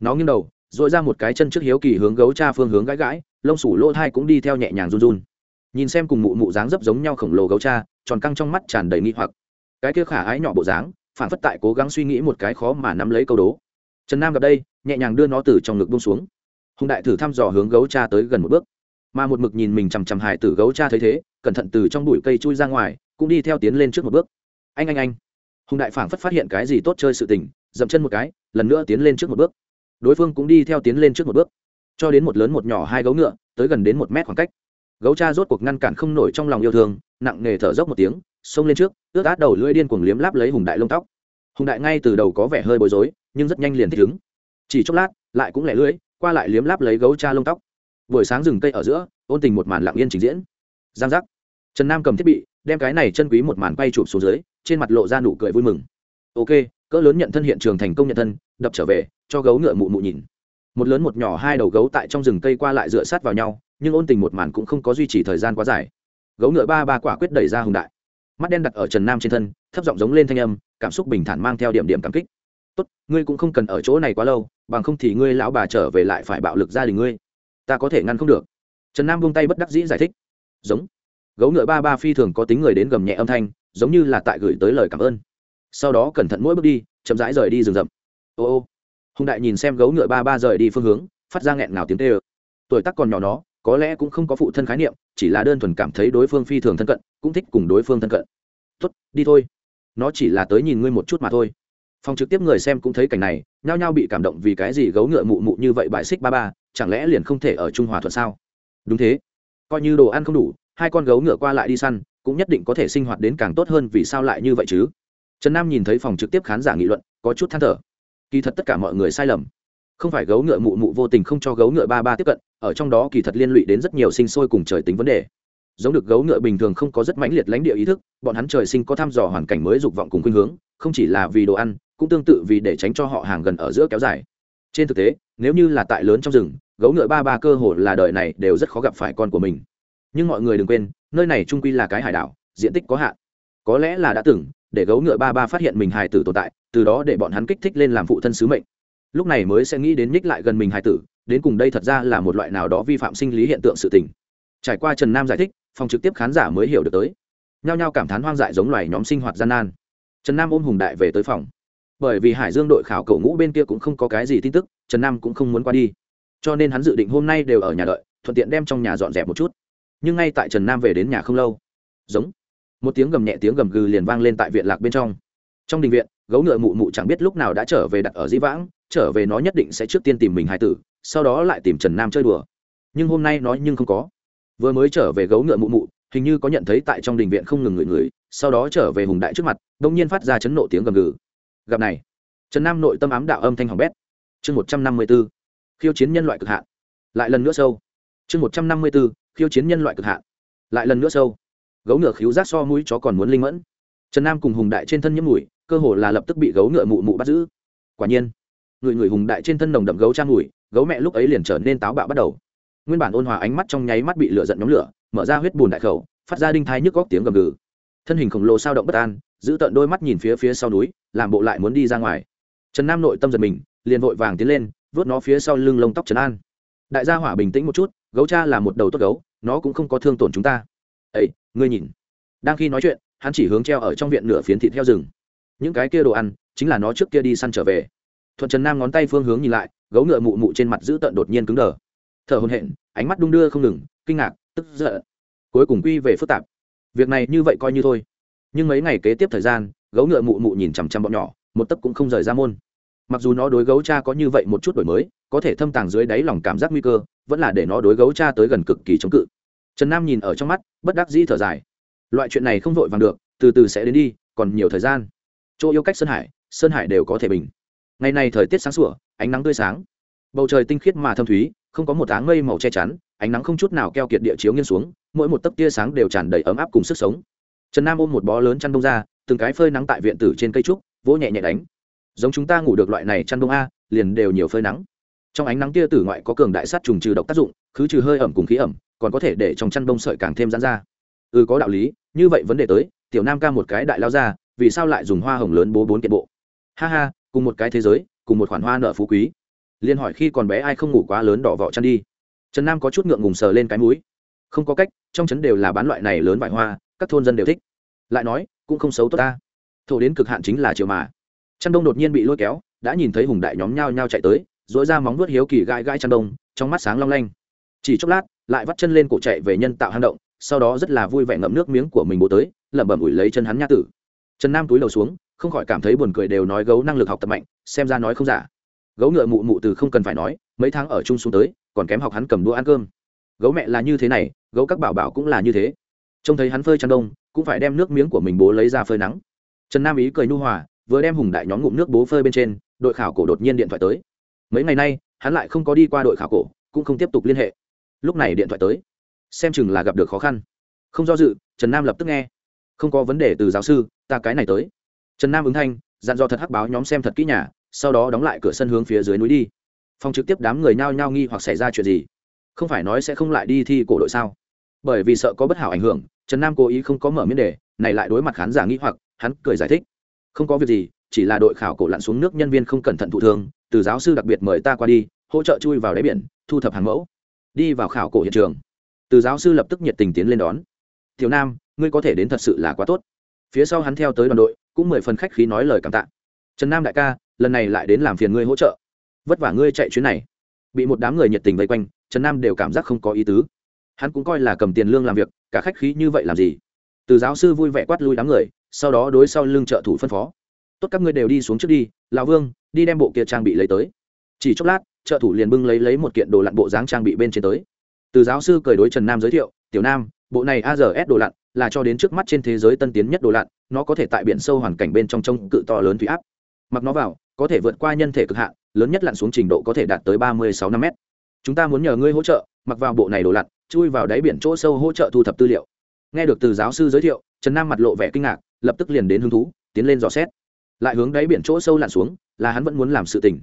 Nó nghiêng đầu dội ra một cái chân trước hiếu kỳ hướng gấu cha phương hướng gãi gãi, lông sủ lỗ thai cũng đi theo nhẹ nhàng run run. Nhìn xem cùng mụ mụ dáng dấp giống nhau khổng lồ gấu cha, tròn căng trong mắt tràn đầy nghi hoặc. Cái kia khả ái nhỏ bộ dáng, phản phất tại cố gắng suy nghĩ một cái khó mà nắm lấy câu đố trần nam gặp đây, nhẹ nhàng đưa nó từ trong ngực bông xuống. Hùng đại thử thăm dò hướng gấu cha tới gần một bước. Mà một mực nhìn mình chằm chằm hải tử gấu cha thấy thế, cẩn thận từ trong bụi cây chui ra ngoài, cũng đi theo tiến lên trước một bước. Anh anh anh. Hùng đại phảng phất phát hiện cái gì tốt chơi sự tình, dậm chân một cái, lần nữa tiến lên trước một bước. Đối phương cũng đi theo tiến lên trước một bước. Cho đến một lớn một nhỏ hai gấu ngựa, tới gần đến một mét khoảng cách. Gấu cha rốt cuộc ngăn cản không nổi trong lòng yêu thương, nặng nề thở dốc một tiếng, xông lên trước, ướt át đầu lưỡi điên cuồng liếm láp lấy hùng đại lông tóc. Hùng đại ngay từ đầu có vẻ hơi bối rối nhưng rất nhanh liền thích ứng. Chỉ chốc lát, lại cũng lẻ lưỡi, qua lại liếm láp lấy gấu cha lông tóc. Buổi sáng rừng cây ở giữa, ôn tình một màn lặng yên trình diễn. Giang giác. Trần nam cầm thiết bị, đem cái này chân quý một màn quay chụp xuống dưới, trên mặt lộ ra nụ cười vui mừng. Ok, cỡ lớn nhận thân hiện trường thành công nhận thân, đập trở về, cho gấu ngựa mụ mụ nhìn. Một lớn một nhỏ hai đầu gấu tại trong rừng cây qua lại dựa sát vào nhau, nhưng ôn tình một màn cũng không có duy trì thời gian quá dài. Gấu ngựa ba ba quả quyết đẩy ra hùng đại. Mắt đen đặt ở trần nam trên thân, thấp giọng giống lên thanh âm, cảm xúc bình thản mang theo điểm điểm cảm kích tốt, ngươi cũng không cần ở chỗ này quá lâu, bằng không thì ngươi lão bà trở về lại phải bạo lực gia đình ngươi. Ta có thể ngăn không được. Trần nam vung tay bất đắc dĩ giải thích. Giống. Gấu ngựa ba ba phi thường có tính người đến gầm nhẹ âm thanh, giống như là tại gửi tới lời cảm ơn. Sau đó cẩn thận mỗi bước đi, chậm rãi rời đi rừng rậm. Ô ô. Hùng đại nhìn xem gấu ngựa ba ba rời đi phương hướng, phát ra nghẹn ngào tiếng tê ơ tuổi tác còn nhỏ nó, có lẽ cũng không có phụ thân khái niệm, chỉ là đơn thuần cảm thấy đối phương phi thường thân cận, cũng thích cùng đối phương thân cận. Tuất đi thôi. Nó chỉ là tới nhìn ngươi một chút mà thôi phòng trực tiếp người xem cũng thấy cảnh này, nhao nhao bị cảm động vì cái gì gấu ngựa mụ mụ như vậy bại xích ba ba, chẳng lẽ liền không thể ở trung hòa thuận sao? Đúng thế. Coi như đồ ăn không đủ, hai con gấu ngựa qua lại đi săn, cũng nhất định có thể sinh hoạt đến càng tốt hơn vì sao lại như vậy chứ? Trần nam nhìn thấy phòng trực tiếp khán giả nghị luận, có chút than thở. Kỳ thật tất cả mọi người sai lầm. Không phải gấu ngựa mụ mụ vô tình không cho gấu ngựa ba ba tiếp cận, ở trong đó kỳ thật liên lụy đến rất nhiều sinh sôi cùng trời tính vấn đề. Giống được gấu ngựa bình thường không có rất mãnh liệt lãnh địa ý thức, bọn hắn trời sinh có thăm dò hoàn cảnh mới dục vọng cùng khuynh hướng, không chỉ là vì đồ ăn cũng tương tự vì để tránh cho họ hàng gần ở giữa kéo dài. Trên thực tế, nếu như là tại lớn trong rừng, gấu ngựa ba ba cơ hồ là đời này đều rất khó gặp phải con của mình. Nhưng mọi người đừng quên, nơi này trung quy là cái hải đảo, diện tích có hạn. Có lẽ là đã từng, để gấu ngựa ba ba phát hiện mình hài tử tồn tại, từ đó để bọn hắn kích thích lên làm phụ thân sứ mệnh. Lúc này mới sẽ nghĩ đến nhích lại gần mình hài tử, đến cùng đây thật ra là một loại nào đó vi phạm sinh lý hiện tượng sự tình. Trải qua trần nam giải thích, phòng trực tiếp khán giả mới hiểu được tới. Nhao nhao cảm thán hoang dại giống loài nhóm sinh hoạt gian nan. Trần nam ôm hùng đại về tới phòng bởi vì hải dương đội khảo cổ ngũ bên kia cũng không có cái gì tin tức, trần nam cũng không muốn qua đi. Cho nên hắn dự định hôm nay đều ở nhà đợi, thuận tiện đem trong nhà dọn dẹp một chút. Nhưng ngay tại trần nam về đến nhà không lâu, giống, một tiếng gầm nhẹ tiếng gầm gừ liền vang lên tại viện lạc bên trong. Trong đình viện, gấu ngựa mụ mụ chẳng biết lúc nào đã trở về đặt ở dĩ vãng, trở về nó nhất định sẽ trước tiên tìm mình hai tử, sau đó lại tìm trần nam chơi đùa. Nhưng hôm nay nói nhưng không có. Vừa mới trở về gấu ngựa mụ mụ, hình như có nhận thấy tại trong đình viện không ngừng ngửi người sau đó trở về hùng đại trước mặt đông nhiên phát ra chấn nộ tiếng gầm gừ gặp này. Trần nam nội tâm ám đạo âm thanh hỏng bét. Chương một trăm năm mươi b ố khiêu chiến nhân loại cực hạn. Lại lần nữa sâu. Chương một trăm năm mươi b ố khiêu chiến nhân loại cực hạn. Lại lần nữa sâu. Gấu ngựa khíu rác so mũi chó còn muốn linh mẫn. Trần nam cùng hùng đại trên thân nhiễm mùi cơ hồ là lập tức bị gấu ngựa mụ mụ bắt giữ. Quả nhiên, người người hùng đại trên thân nồng đậm gấu trang mùi gấu mẹ lúc ấy liền trở nên táo bạo bắt đầu. Nguyên bản ôn hòa ánh mắt trong nháy mắt bị lửa giận nhóm lửa, mở ra huyết bùn đại khẩu, phát ra đinh thai nhức góc tiếng gầm gừ. Thân hình khổng lồ sao động bất an giữ tận đôi mắt nhìn phía phía sau núi, làm bộ lại muốn đi ra ngoài. Trần nam nội tâm giật mình, liền vội vàng tiến lên, vớt nó phía sau lưng lông tóc trần an. Đại gia hỏa bình tĩnh một chút, gấu cha là một đầu tốt gấu, nó cũng không có thương tổn chúng ta. Ấy ngươi nhìn. Đang khi nói chuyện, hắn chỉ hướng treo ở trong viện nửa phiến thịt heo rừng. Những cái kia đồ ăn, chính là nó trước kia đi săn trở về. Thuận trần nam ngón tay phương hướng nhìn lại, gấu ngựa mụ mụ trên mặt giữ tợn đột nhiên cứng đờ. Thở hồn hện ánh mắt đung đưa không ngừng, kinh ngạc, tức giận. Cuối cùng quy về phức tạp. Việc này như vậy coi như thôi nhưng mấy ngày kế tiếp thời gian, gấu ngựa mụ mụ nhìn chằm chằm bọn nhỏ, một tấc cũng không rời ra môn. Mặc dù nó đối gấu cha có như vậy một chút đổi mới, có thể thâm tàng dưới đáy lòng cảm giác nguy cơ, vẫn là để nó đối gấu cha tới gần cực kỳ chống cự. Trần nam nhìn ở trong mắt, bất đắc dĩ thở dài. Loại chuyện này không vội vàng được, từ từ sẽ đến đi, còn nhiều thời gian. Chỗ yêu cách sơn hải sơn hải đều có thể bình. Ngày này thời tiết sáng sủa, ánh nắng tươi sáng. Bầu trời tinh khiết mà thâm thúy, không có một áng mây màu che chắn, ánh nắng không chút nào keo kiệt địa chiếu nghiêng xuống, mỗi một tấc tia sáng đều tràn đầy ấm áp cùng sức sống trần nam ôm một bó lớn chăn đông ra, từng cái phơi nắng tại viện tử trên cây trúc, vỗ nhẹ nhẹ đánh. Giống chúng ta ngủ được loại này chăn đông a, liền đều nhiều phơi nắng. Trong ánh nắng tia tử ngoại có cường đại sát trùng trừ độc tác dụng, khứ trừ hơi ẩm cùng khí ẩm, còn có thể để trong chăn đông sợi càng thêm giãn ra. Ừ có đạo lý, như vậy vấn đề tới, tiểu nam ca một cái đại lao ra, vì sao lại dùng hoa hồng lớn bố bốn kiện bộ? Ha ha, cùng một cái thế giới, cùng một khoản hoa nợ phú quý. Liên hỏi khi còn bé ai không ngủ quá lớn đỏ vỏ chăn đi. Trần nam có chút ngượng ngùng sờ lên cái mũi. Không có cách, trong trấn đều là bán loại này lớn vải hoa các thôn dân đều thích. Lại nói, cũng không xấu tốt ta. Thổ đến cực hạn chính là chiều mà. Trăn đông đột nhiên bị lôi kéo, đã nhìn thấy hùng đại nhóm nhao nhao chạy tới dỗi ra móng vuốt hiếu kỳ gai gai trăn đông, trong mắt sáng long lanh. Chỉ chốc lát, lại vắt chân lên cổ chạy về nhân tạo hang động, sau đó rất là vui vẻ ngậm nước miếng của mình bố tới, lẩm bẩm ủi lấy chân hắn nha tử. Trần nam túi đầu xuống, không khỏi cảm thấy buồn cười đều nói gấu năng lực học tập mạnh, xem ra nói không giả. Gấu ngựa mụ mụ từ không cần phải nói, mấy tháng ở chung xuống tới, còn kém học hắn cầm đũa ăn cơm. Gấu mẹ là như thế này, gấu các bảo bảo cũng là như thế trông thấy hắn phơi chăn đông, cũng phải đem nước miếng của mình bố lấy ra phơi nắng. Trần nam ý cười nhu hòa, vừa đem hùng đại nhóm ngụm nước bố phơi bên trên, đội khảo cổ đột nhiên điện thoại tới. Mấy ngày nay, hắn lại không có đi qua đội khảo cổ, cũng không tiếp tục liên hệ. Lúc này điện thoại tới. Xem chừng là gặp được khó khăn. Không do dự, trần nam lập tức nghe. Không có vấn đề từ giáo sư, ta cái này tới. Trần nam ứng thanh, dặn dò thật hắc báo nhóm xem thật kỹ nhà, sau đó đóng lại cửa sân hướng phía dưới núi đi. Phòng trực tiếp đám người nhao nhao nghi hoặc xảy ra chuyện gì. Không phải nói sẽ không lại đi thi cổ đội sao? Bởi vì sợ có bất hảo ảnh hưởng, trần nam cố ý không có mở miễn đề, này lại đối mặt khán giả nghĩ hoặc, hắn cười giải thích. Không có việc gì, chỉ là đội khảo cổ lặn xuống nước nhân viên không cẩn thận thụ thương, từ giáo sư đặc biệt mời ta qua đi, hỗ trợ chui vào đáy biển, thu thập hàng mẫu. Đi vào khảo cổ hiện trường. Từ giáo sư lập tức nhiệt tình tiến lên đón. Thiếu nam, ngươi có thể đến thật sự là quá tốt. Phía sau hắn theo tới đoàn đội, cũng mười phần khách khí nói lời cảm tạ. Trần nam đại ca, lần này lại đến làm phiền ngươi hỗ trợ. Vất vả ngươi chạy chuyến này. Bị một đám người nhiệt tình vây quanh, trần nam đều cảm giác không có ý tứ hắn cũng coi là cầm tiền lương làm việc, cả khách khí như vậy làm gì? Từ giáo sư vui vẻ quát lui đám người, sau đó đối sau lưng trợ thủ phân phó. Tốt, các ngươi đều đi xuống trước đi, lão vương, đi đem bộ kia trang bị lấy tới. Chỉ chốc lát, trợ thủ liền bưng lấy lấy một kiện đồ lặn bộ dáng trang bị bên trên tới. Từ giáo sư cười đối trần nam giới thiệu, tiểu nam, bộ này A ars đồ lặn là cho đến trước mắt trên thế giới tân tiến nhất đồ lặn, nó có thể tại biển sâu hoàn cảnh bên trong trông cự to lớn thủy áp. Mặc nó vào, có thể vượt qua nhân thể cực hạn, lớn nhất lặn xuống trình độ có thể đạt tới ba mươi sáu năm mét. Chúng ta muốn nhờ ngươi hỗ trợ, mặc vào bộ này đồ lặn chui vào đáy biển chỗ sâu hỗ trợ thu thập tư liệu. Nghe được từ giáo sư giới thiệu, trần nam mặt lộ vẻ kinh ngạc, lập tức liền đến hứng thú, tiến lên dò xét. Lại hướng đáy biển chỗ sâu lặn xuống, là hắn vẫn muốn làm sự tình.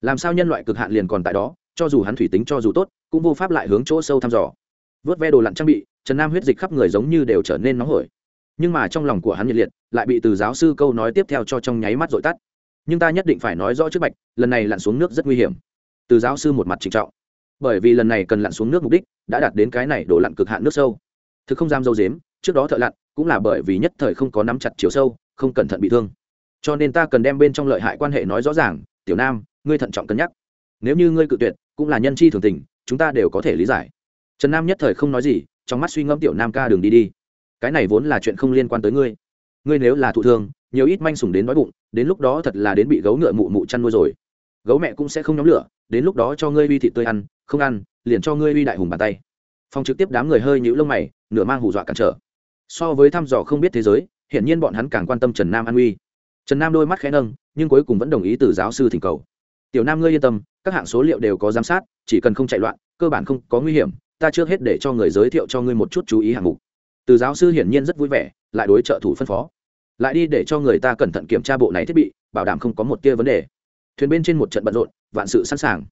Làm sao nhân loại cực hạn liền còn tại đó, cho dù hắn thủy tính cho dù tốt, cũng vô pháp lại hướng chỗ sâu thăm dò. Vớt ve đồ lặn trang bị, trần nam huyết dịch khắp người giống như đều trở nên nóng hổi. Nhưng mà trong lòng của hắn nhiệt liệt, lại bị từ giáo sư câu nói tiếp theo cho trong nháy mắt dội tắt. Nhưng ta nhất định phải nói rõ trước bạch, lần này lặn xuống nước rất nguy hiểm. Từ giáo sư một mặt trịnh trọng. Bởi vì lần này cần lặn xuống nước mục đích đã đạt đến cái này đổ lặn cực hạn nước sâu. Thực không dám dâu dếm, trước đó thợ lặn cũng là bởi vì nhất thời không có nắm chặt chiều sâu, không cẩn thận bị thương. Cho nên ta cần đem bên trong lợi hại quan hệ nói rõ ràng, tiểu nam, ngươi thận trọng cân nhắc. Nếu như ngươi cự tuyệt, cũng là nhân chi thường tình, chúng ta đều có thể lý giải. Trần nam nhất thời không nói gì, trong mắt suy ngẫm tiểu nam ca đường đi đi. Cái này vốn là chuyện không liên quan tới ngươi. Ngươi nếu là thụ thương, nhiều ít manh sủng đến đói bụng, đến lúc đó thật là đến bị gấu ngựa mụ mụ chăn nuôi rồi gấu mẹ cũng sẽ không nhóm lửa, đến lúc đó cho ngươi uy thịt tươi ăn, không ăn, liền cho ngươi uy đại hùng bàn tay. Phong trực tiếp đám người hơi nhũ lông mày, nửa mang hù dọa cản trở. So với thăm dò không biết thế giới, hiển nhiên bọn hắn càng quan tâm trần nam an uy trần nam đôi mắt khẽ nâng, nhưng cuối cùng vẫn đồng ý từ giáo sư thỉnh cầu. Tiểu nam ngươi yên tâm, các hạng số liệu đều có giám sát, chỉ cần không chạy loạn, cơ bản không có nguy hiểm, ta trước hết để cho người giới thiệu cho ngươi một chút chú ý hạng mục. Từ giáo sư hiển nhiên rất vui vẻ, lại đối trợ thủ phân phó. Lại đi để cho người ta cẩn thận kiểm tra bộ này thiết bị, bảo đảm không có một tia vấn đề thuyền bên trên một trận bận rộn, vạn sự sẵn sàng.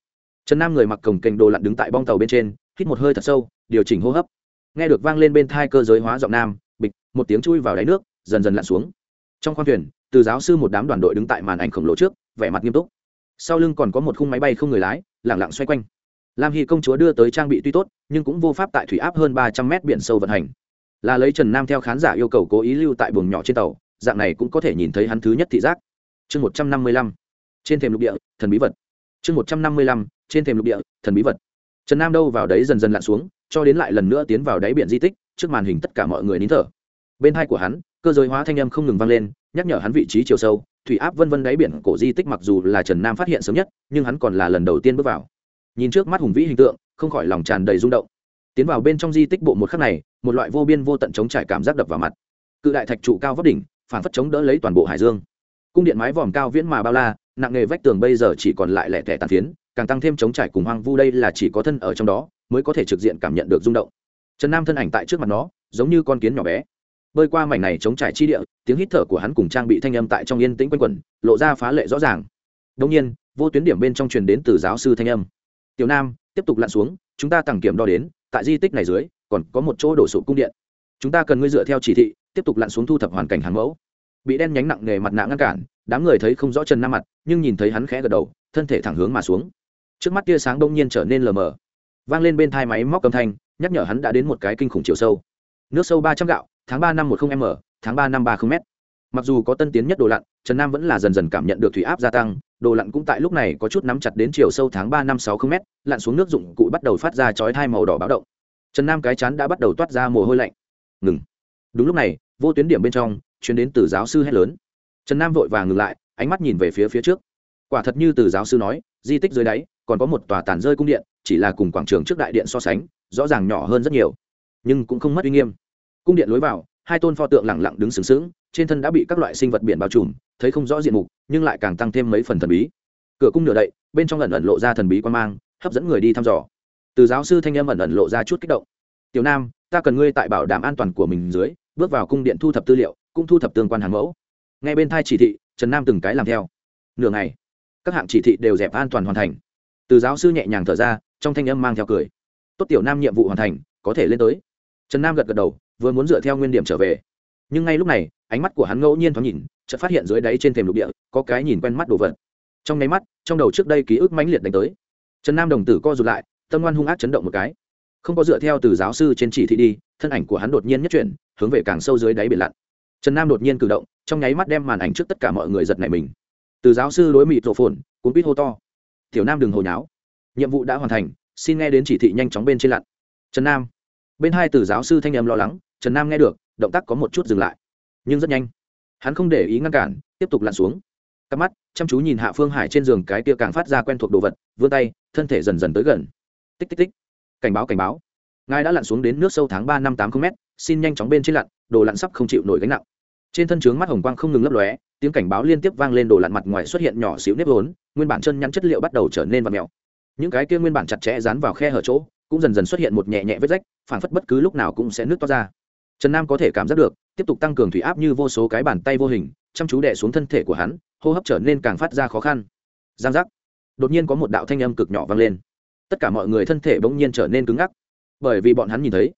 Trần nam người mặc cồng kềnh đồ lặn đứng tại bong tàu bên trên, hít một hơi thật sâu, điều chỉnh hô hấp. Nghe được vang lên bên thai cơ giới hóa giọng nam, bịch, một tiếng chui vào đáy nước, dần dần lặn xuống. Trong khoang thuyền, từ giáo sư một đám đoàn đội đứng tại màn ảnh khổng lồ trước, vẻ mặt nghiêm túc. Sau lưng còn có một khung máy bay không người lái lẳng lặng xoay quanh. Lam hy công chúa đưa tới trang bị tuy tốt, nhưng cũng vô pháp tại thủy áp hơn ba trăm mét biển sâu vận hành. Là lấy trần nam theo khán giả yêu cầu cố ý lưu tại buồng nhỏ trên tàu, dạng này cũng có thể nhìn thấy hắn thứ nhất thị giác. Chương một trăm năm mươi lăm trên thềm lục địa, thần bí vật. Chương một trăm năm mươi lăm, trên thềm lục địa, thần bí vật. Trần nam đâu vào đấy dần dần lặn xuống, cho đến lại lần nữa tiến vào đáy biển di tích, trước màn hình tất cả mọi người nín thở. Bên hai của hắn, cơ giới hóa thanh âm không ngừng vang lên, nhắc nhở hắn vị trí chiều sâu, thủy áp vân vân đáy biển cổ di tích mặc dù là trần nam phát hiện sớm nhất, nhưng hắn còn là lần đầu tiên bước vào. Nhìn trước mắt hùng vĩ hình tượng, không khỏi lòng tràn đầy rung động. Tiến vào bên trong di tích bộ một khắc này, một loại vô biên vô tận chống trải cảm giác đập vào mặt. Cự đại thạch trụ cao vấp đỉnh phản phất chống đỡ lấy toàn bộ hải dương. Cung điện mái vòm cao viễn mà bao la nặng nghề vách tường bây giờ chỉ còn lại lẻ tẻ tàn phiến, càng tăng thêm chống trải cùng hoang vu đây là chỉ có thân ở trong đó mới có thể trực diện cảm nhận được rung động. Trần nam thân ảnh tại trước mặt nó, giống như con kiến nhỏ bé. Bơi qua mảnh này chống trải chi địa, tiếng hít thở của hắn cùng trang bị thanh âm tại trong yên tĩnh quanh quẩn, lộ ra phá lệ rõ ràng. Đông nhiên, vô tuyến điểm bên trong truyền đến từ giáo sư thanh âm. Tiểu nam, tiếp tục lặn xuống, chúng ta tặng kiểm đo đến, tại di tích này dưới, còn có một chỗ đổ sụp cung điện. Chúng ta cần ngươi dựa theo chỉ thị, tiếp tục lặn xuống thu thập hoàn cảnh hàng mẫu bị đen nhánh nặng nề mặt nạ ngăn cản, đám người thấy không rõ trần nam mặt, nhưng nhìn thấy hắn khẽ gật đầu, thân thể thẳng hướng mà xuống. Trước mắt tia sáng đông nhiên trở nên lờ mờ. Vang lên bên thai máy móc âm thanh, nhắc nhở hắn đã đến một cái kinh khủng chiều sâu. Nước sâu ba trăm gạo, tháng ba năm một không m, tháng ba năm ba không m. Mặc dù có tân tiến nhất đồ lặn, trần nam vẫn là dần dần cảm nhận được thủy áp gia tăng, đồ lặn cũng tại lúc này có chút nắm chặt đến chiều sâu tháng ba năm sáu không m, lặn xuống nước dụng cụ bắt đầu phát ra chói thai màu đỏ báo động. Trần nam cái chán đã bắt đầu toát ra mồ hôi lạnh. Ngừng. Đúng lúc này, vô tuyến điểm bên trong chuyến đến từ giáo sư hét lớn. Trần nam vội vàng ngừng lại, ánh mắt nhìn về phía phía trước. Quả thật như từ giáo sư nói, di tích dưới đáy, còn có một tòa tàn rơi cung điện, chỉ là cùng quảng trường trước đại điện so sánh, rõ ràng nhỏ hơn rất nhiều, nhưng cũng không mất uy nghiêm. Cung điện lối vào, hai tôn pho tượng lẳng lặng đứng sừng sững, trên thân đã bị các loại sinh vật biển bao trùm, thấy không rõ diện mục, nhưng lại càng tăng thêm mấy phần thần bí. Cửa cung nửa đậy, bên trong ẩn ẩn lộ ra thần bí quan mang, hấp dẫn người đi thăm dò. Từ giáo sư thanh em ẩn ẩn lộ ra chút kích động. Tiểu nam, ta cần ngươi tại bảo đảm an toàn của mình dưới bước vào cung điện thu thập tư liệu, cũng thu thập tương quan hàng mẫu. Ngay bên thai chỉ thị, trần nam từng cái làm theo. Nửa ngày, các hạng chỉ thị đều dẹp an toàn hoàn thành. Từ giáo sư nhẹ nhàng thở ra, trong thanh âm mang theo cười. Tốt tiểu nam nhiệm vụ hoàn thành, có thể lên tới. Trần nam gật gật đầu, vừa muốn dựa theo nguyên điểm trở về. Nhưng ngay lúc này, ánh mắt của hắn ngẫu nhiên thoáng nhìn, chợt phát hiện dưới đáy trên thềm lục địa, có cái nhìn quen mắt đồ vật. Trong nháy mắt, trong đầu trước đây ký ức mãnh liệt đánh tới. Trần nam đồng tử co rụt lại, tâm ngoan hung ác chấn động một cái không có dựa theo từ giáo sư trên chỉ thị đi, thân ảnh của hắn đột nhiên nhất chuyển, hướng về càng sâu dưới đáy biển lặn. Trần nam đột nhiên cử động, trong nháy mắt đem màn ảnh trước tất cả mọi người giật nảy mình. Từ giáo sư đối mịt rộ phồn, cuốn quýt hô to. Tiểu nam đừng hồi nháo. Nhiệm vụ đã hoàn thành, xin nghe đến chỉ thị nhanh chóng bên trên lặn. Trần nam. Bên hai từ giáo sư thanh em lo lắng, trần nam nghe được, động tác có một chút dừng lại. Nhưng rất nhanh, hắn không để ý ngăn cản, tiếp tục lặn xuống. Cắp mắt chăm chú nhìn hạ phương hải trên giường cái kia càng phát ra quen thuộc đồ vật, vươn tay, thân thể dần dần tới gần. Tích tích tích cảnh báo cảnh báo. Ngài đã lặn xuống đến nước sâu tháng ba năm tám mươi m xin nhanh chóng bên trên lặn, đồ lặn sắp không chịu nổi gánh nặng. Trên thân trướng mắt hồng quang không ngừng lấp lóe, tiếng cảnh báo liên tiếp vang lên đồ lặn mặt ngoài xuất hiện nhỏ xíu nếp vốn, nguyên bản chân nhắn chất liệu bắt đầu trở nên và mèo. Những cái kia nguyên bản chặt chẽ dán vào khe hở chỗ, cũng dần dần xuất hiện một nhẹ nhẹ vết rách phản phất bất cứ lúc nào cũng sẽ nước to ra. Trần nam có thể cảm giác được, tiếp tục tăng cường thủy áp như vô số cái bàn tay vô hình, chăm chú đè xuống thân thể của hắn, hô hấp trở nên càng phát ra khó khăn. Giang giác. Đột nhiên có một đạo thanh âm cực nhỏ vang lên tất cả mọi người thân thể bỗng nhiên trở nên cứng ngắc. Bởi vì bọn hắn nhìn thấy,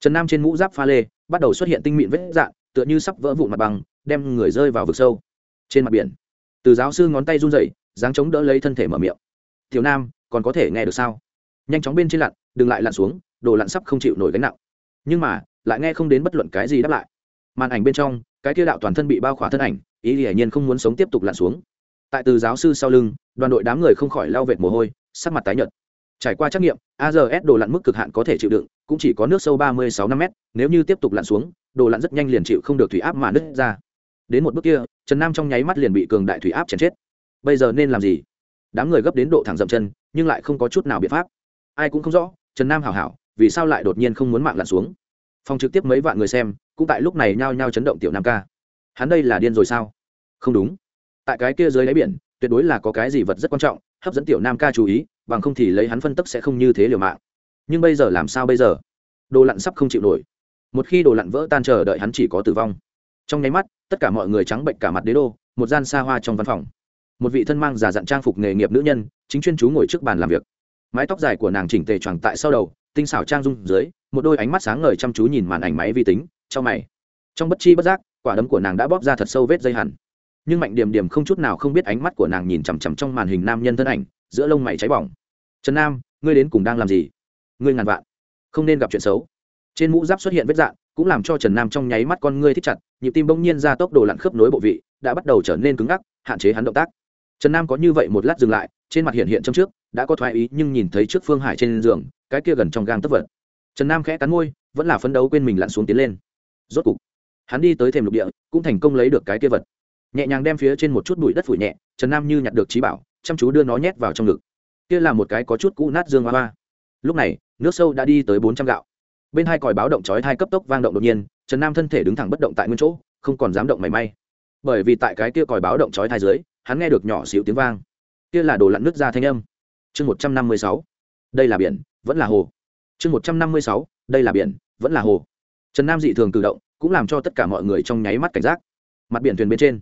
trần nam trên mũ giáp pha lê bắt đầu xuất hiện tinh mịn vết dạn, tựa như sắp vỡ vụn mặt bằng, đem người rơi vào vực sâu. Trên mặt biển, từ giáo sư ngón tay run rẩy, dáng chống đỡ lấy thân thể mở miệng. Tiểu nam, còn có thể nghe được sao? Nhanh chóng bên trên lặn, đừng lại lặn xuống, đồ lặn sắp không chịu nổi gánh nặng. Nhưng mà, lại nghe không đến bất luận cái gì đáp lại. Màn ảnh bên trong, cái kia đạo toàn thân bị bao khỏa thân ảnh, ý hiển nhiên không muốn sống tiếp tục lặn xuống. Tại từ giáo sư sau lưng, đoàn đội đám người không khỏi lao vệt mồ hôi, sắc mặt tái nhợt trải qua trắc nghiệm ars đồ lặn mức cực hạn có thể chịu đựng, cũng chỉ có nước sâu ba mươi sáu năm m nếu như tiếp tục lặn xuống, đồ lặn rất nhanh liền chịu không được thủy áp mà nứt ra. Đến một bước kia, trần nam trong nháy mắt liền bị cường đại thủy áp chèn chết. Bây giờ nên làm gì? Đám người gấp đến độ thẳng dậm chân, nhưng lại không có chút nào biện pháp. Ai cũng không rõ, trần nam hảo hảo, vì sao lại đột nhiên không muốn mạng lặn xuống? Phòng trực tiếp mấy vạn người xem, cũng tại lúc này nhao nhao chấn động tiểu nam ca. Hắn đây là điên rồi sao? Không đúng. Tại cái kia dưới đáy biển, tuyệt đối là có cái gì vật rất quan trọng, hấp dẫn tiểu nam ca chú ý bằng không thì lấy hắn phân tức sẽ không như thế liều mạng. Nhưng bây giờ làm sao bây giờ? Đồ lặn sắp không chịu nổi. Một khi đồ lặn vỡ tan chờ đợi hắn chỉ có tử vong. Trong nháy mắt, tất cả mọi người trắng bệnh cả mặt đế đô, một gian xa hoa trong văn phòng. Một vị thân mang giả dặn trang phục nghề nghiệp nữ nhân, chính chuyên chú ngồi trước bàn làm việc. Mái tóc dài của nàng chỉnh tề choàng tại sau đầu, tinh xảo trang dung dưới, một đôi ánh mắt sáng ngời chăm chú nhìn màn ảnh máy vi tính, trong mày. Trong bất chi bất giác, quả đấm của nàng đã bóp ra thật sâu vết dây hẳn. Nhưng mạnh điểm điểm không chút nào không biết ánh mắt của nàng nhìn chằm chằm trong màn hình nam nhân thân ảnh giữa lông mày cháy bỏng. Trần nam, ngươi đến cùng đang làm gì? Ngươi ngàn vạn. Không nên gặp chuyện xấu. Trên mũ giáp xuất hiện vết dạn, cũng làm cho trần nam trong nháy mắt con ngươi thích chặt, nhịp tim bỗng nhiên ra tốc độ lặn khớp nối bộ vị, đã bắt đầu trở nên cứng ngắc, hạn chế hắn động tác. Trần nam có như vậy một lát dừng lại, trên mặt hiện hiện trong trước, đã có thoái ý nhưng nhìn thấy trước phương hải trên giường, cái kia gần trong gang tất vật. Trần nam khẽ cắn môi, vẫn là phấn đấu quên mình lặn xuống tiến lên. Rốt cục, hắn đi tới thềm lục địa, cũng thành công lấy được cái kia vật. Nhẹ nhàng đem phía trên một chút bụi đất phủi nhẹ, trần nam như nhặt được trí bảo chăm chú đưa nó nhét vào trong ngực. Kia là một cái có chút cũ nát dương hoa hoa. Lúc này, nước sâu đã đi tới bốn trăm gạo. Bên hai còi báo động chói hai cấp tốc vang động đột nhiên, trần nam thân thể đứng thẳng bất động tại nguyên chỗ, không còn dám động mảy may. Bởi vì tại cái kia còi báo động chói thai dưới, hắn nghe được nhỏ xíu tiếng vang. Kia là đồ lặn nước ra thanh âm. Chương một trăm năm mươi sáu. Đây là biển, vẫn là hồ. Chương một trăm năm mươi sáu. Đây là biển, vẫn là hồ. Trần nam dị thường tự động, cũng làm cho tất cả mọi người trong nháy mắt cảnh giác. Mặt biển thuyền bên trên,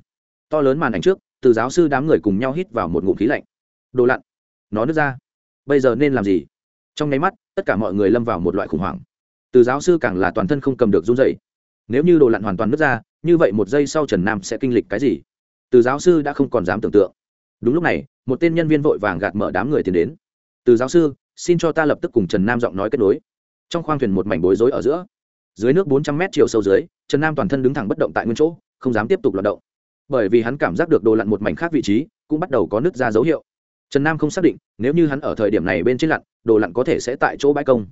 to lớn màn ảnh trước từ giáo sư đám người cùng nhau hít vào một ngụm khí lạnh. Đồ lặn. Nó nước ra. Bây giờ nên làm gì? Trong nháy mắt, tất cả mọi người lâm vào một loại khủng hoảng. Từ giáo sư càng là toàn thân không cầm được run dậy nếu như đồ lặn hoàn toàn nước ra, như vậy một giây sau trần nam sẽ kinh lịch cái gì? Từ giáo sư đã không còn dám tưởng tượng. Đúng lúc này, một tên nhân viên vội vàng gạt mở đám người tiến đến. Từ giáo sư, xin cho ta lập tức cùng trần nam giọng nói kết nối. Trong khoang thuyền một mảnh bối rối ở giữa. Dưới nước bốn trăm mét chiều sâu dưới, trần nam toàn thân đứng thẳng bất động tại nguyên chỗ, không dám tiếp tục loạt động bởi vì hắn cảm giác được đồ lặn một mảnh khác vị trí cũng bắt đầu có nứt ra dấu hiệu. Trần nam không xác định, nếu như hắn ở thời điểm này bên trên lặn, đồ lặn có thể sẽ tại chỗ bãi công.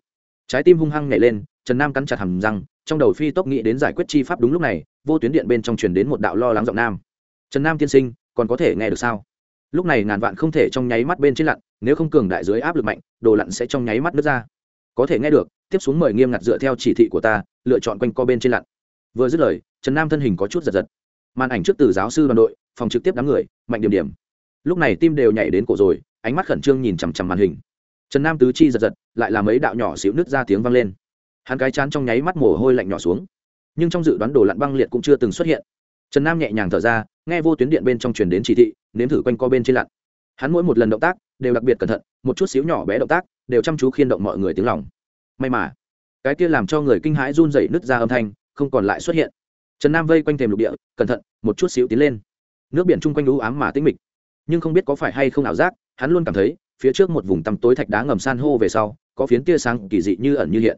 Trái tim hung hăng nhảy lên, trần nam cắn chặt hầm răng, trong đầu phi tốc nghĩ đến giải quyết chi pháp đúng lúc này, vô tuyến điện bên trong truyền đến một đạo lo lắng giọng nam. Trần nam tiên sinh, còn có thể nghe được sao? Lúc này ngàn vạn không thể trong nháy mắt bên trên lặn, nếu không cường đại dưới áp lực mạnh, đồ lặn sẽ trong nháy mắt nứt ra. Có thể nghe được, tiếp xuống mời nghiêm ngặt dựa theo chỉ thị của ta, lựa chọn quanh co bên trên lặn. Vừa dứt lời, trần nam thân hình có chút giật giật màn ảnh trước từ giáo sư đoàn đội, phòng trực tiếp đám người, mạnh điểm điểm. Lúc này tim đều nhảy đến cổ rồi, ánh mắt khẩn trương nhìn chằm chằm màn hình. Trần nam tứ chi giật giật, lại làm mấy đạo nhỏ xịu nứt ra tiếng vang lên. Hắn cái chán trong nháy mắt mồ hôi lạnh nhỏ xuống. Nhưng trong dự đoán đồ lặn băng liệt cũng chưa từng xuất hiện. Trần nam nhẹ nhàng thở ra, nghe vô tuyến điện bên trong truyền đến chỉ thị, nếm thử quanh co bên trên lặn. Hắn mỗi một lần động tác, đều đặc biệt cẩn thận, một chút xíu nhỏ bé động tác, đều chăm chú khiên động mọi người tiếng lòng. May mà, cái kia làm cho người kinh hãi run dậy nứt ra âm thanh, không còn lại xuất hiện trần nam vây quanh thềm lục địa cẩn thận một chút xíu tiến lên nước biển chung quanh lũ ám mà tĩnh mịch nhưng không biết có phải hay không ảo giác hắn luôn cảm thấy phía trước một vùng tăm tối thạch đá ngầm san hô về sau có phiến tia sáng kỳ dị như ẩn như hiện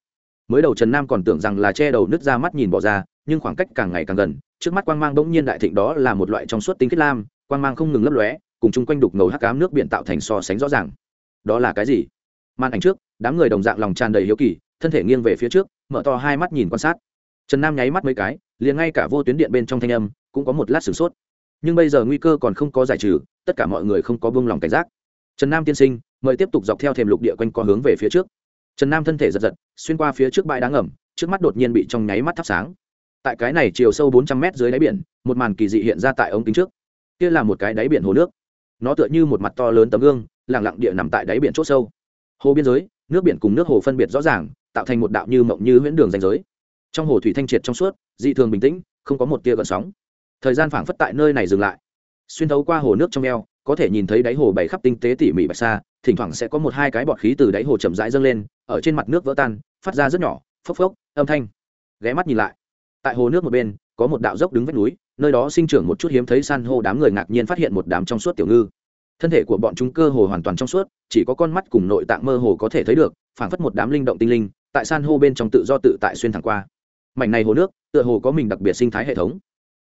mới đầu trần nam còn tưởng rằng là che đầu nước ra mắt nhìn bỏ ra nhưng khoảng cách càng ngày càng gần trước mắt quang mang bỗng nhiên đại thịnh đó là một loại trong suốt tinh kết lam quang mang không ngừng lấp lóe cùng chung quanh đục ngầu hắc ám nước biển tạo thành so sánh rõ ràng đó là cái gì màn ảnh trước đám người đồng dạng lòng tràn đầy hiếu kỳ thân thể nghiêng về phía trước mở to hai mắt nhìn quan sát trần nam nháy mắt mấy cái, liền ngay cả vô tuyến điện bên trong thanh âm cũng có một lát sửng sốt. Nhưng bây giờ nguy cơ còn không có giải trừ, tất cả mọi người không có buông lòng cảnh giác. Trần nam tiên sinh, mời tiếp tục dọc theo thềm lục địa quanh co hướng về phía trước. Trần nam thân thể giật giật, xuyên qua phía trước bãi đá ngầm, trước mắt đột nhiên bị trong nháy mắt thắp sáng. Tại cái này chiều sâu bốn trăm mét dưới đáy biển, một màn kỳ dị hiện ra tại ống kính trước. Kia là một cái đáy biển hồ nước. Nó tựa như một mặt to lớn tấm gương lẳng lặng địa nằm tại đáy biển c h ỗ sâu. Hồ biên giới, nước biển cùng nước hồ phân biệt rõ ràng, tạo thành một đạo như mộng như huyễn đường danh giới trong hồ thủy thanh triệt trong suốt, dị thường bình tĩnh, không có một tia gợn sóng. Thời gian phảng phất tại nơi này dừng lại. Xuyên thấu qua hồ nước trong eo, có thể nhìn thấy đáy hồ bảy khắp tinh tế tỉ mỉ bạch xa thỉnh thoảng sẽ có một hai cái bọt khí từ đáy hồ chậm rãi dâng lên, ở trên mặt nước vỡ tan, phát ra rất nhỏ, phốc phốc, âm thanh. Ghé mắt nhìn lại, tại hồ nước một bên, có một đạo dốc đứng vách núi, nơi đó sinh trưởng một chút hiếm thấy san hô đám người ngạc nhiên phát hiện một đám trong suốt tiểu ngư. Thân thể của bọn chúng cơ hồ hoàn toàn trong suốt, chỉ có con mắt cùng nội tạng mơ hồ có thể thấy được, phảng phất một đám linh động tinh linh, tại san hô bên trong tự do tự tại xuyên thẳng qua mảnh này hồ nước, tựa hồ có mình đặc biệt sinh thái hệ thống.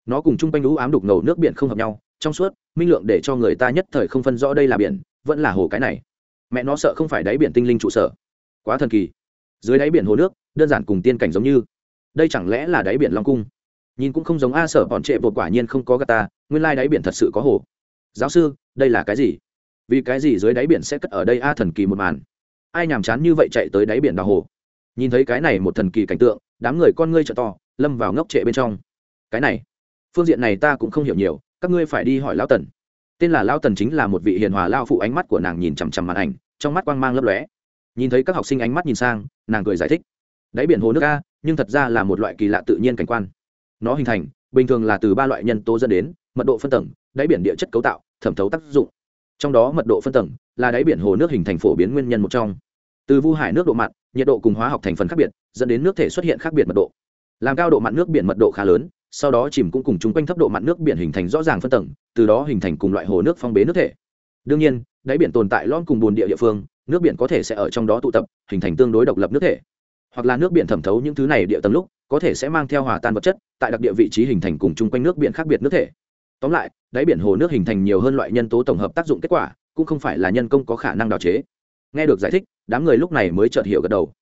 Nó cùng chung quanh lũ ám đục ngầu nước biển không hợp nhau, trong suốt, minh lượng để cho người ta nhất thời không phân rõ đây là biển, vẫn là hồ cái này. Mẹ nó sợ không phải đáy biển tinh linh trụ sở. Quá thần kỳ. Dưới đáy biển hồ nước, đơn giản cùng tiên cảnh giống như. Đây chẳng lẽ là đáy biển long cung? Nhìn cũng không giống a sở bọn trệ vột quả nhiên không có gà ta, nguyên lai đáy biển thật sự có hồ. Giáo sư, đây là cái gì? Vì cái gì dưới đáy biển sẽ cất ở đây a thần kỳ một màn? Ai nhàm chán như vậy chạy tới đáy biển đào hồ? Nhìn thấy cái này một thần kỳ cảnh tượng, đám người con ngươi trợ to, lâm vào ngốc trệ bên trong. Cái này, phương diện này ta cũng không hiểu nhiều, các ngươi phải đi hỏi lão tần. Tên là lão tần chính là một vị hiền hòa lao phụ ánh mắt của nàng nhìn chằm chằm màn ảnh, trong mắt quang mang lấp lóe. Nhìn thấy các học sinh ánh mắt nhìn sang, nàng cười giải thích. Đáy biển hồ nước a, nhưng thật ra là một loại kỳ lạ tự nhiên cảnh quan. Nó hình thành, bình thường là từ ba loại nhân tố dẫn đến, mật độ phân tầng, đáy biển địa chất cấu tạo, thẩm thấu tác dụng. Trong đó mật độ phân tầng là đáy biển hồ nước hình thành phổ biến nguyên nhân một trong. Từ vu hải nước độ mặn nhiệt độ cùng hóa học thành phần khác biệt, dẫn đến nước thể xuất hiện khác biệt mật độ. Làm cao độ mặn nước biển mật độ khá lớn, sau đó chìm cũng cùng chung quanh thấp độ mặn nước biển hình thành rõ ràng phân tầng, từ đó hình thành cùng loại hồ nước phong bế nước thể. Đương nhiên, đáy biển tồn tại lon cùng bồn địa địa phương, nước biển có thể sẽ ở trong đó tụ tập, hình thành tương đối độc lập nước thể. Hoặc là nước biển thẩm thấu những thứ này địa tầng lúc, có thể sẽ mang theo hòa tan vật chất, tại đặc địa vị trí hình thành cùng chung quanh nước biển khác biệt nước thể. Tóm lại, đáy biển hồ nước hình thành nhiều hơn loại nhân tố tổng hợp tác dụng kết quả, cũng không phải là nhân công có khả năng đào chế. Nghe được giải thích đám người lúc này mới chợt hiểu gật đầu.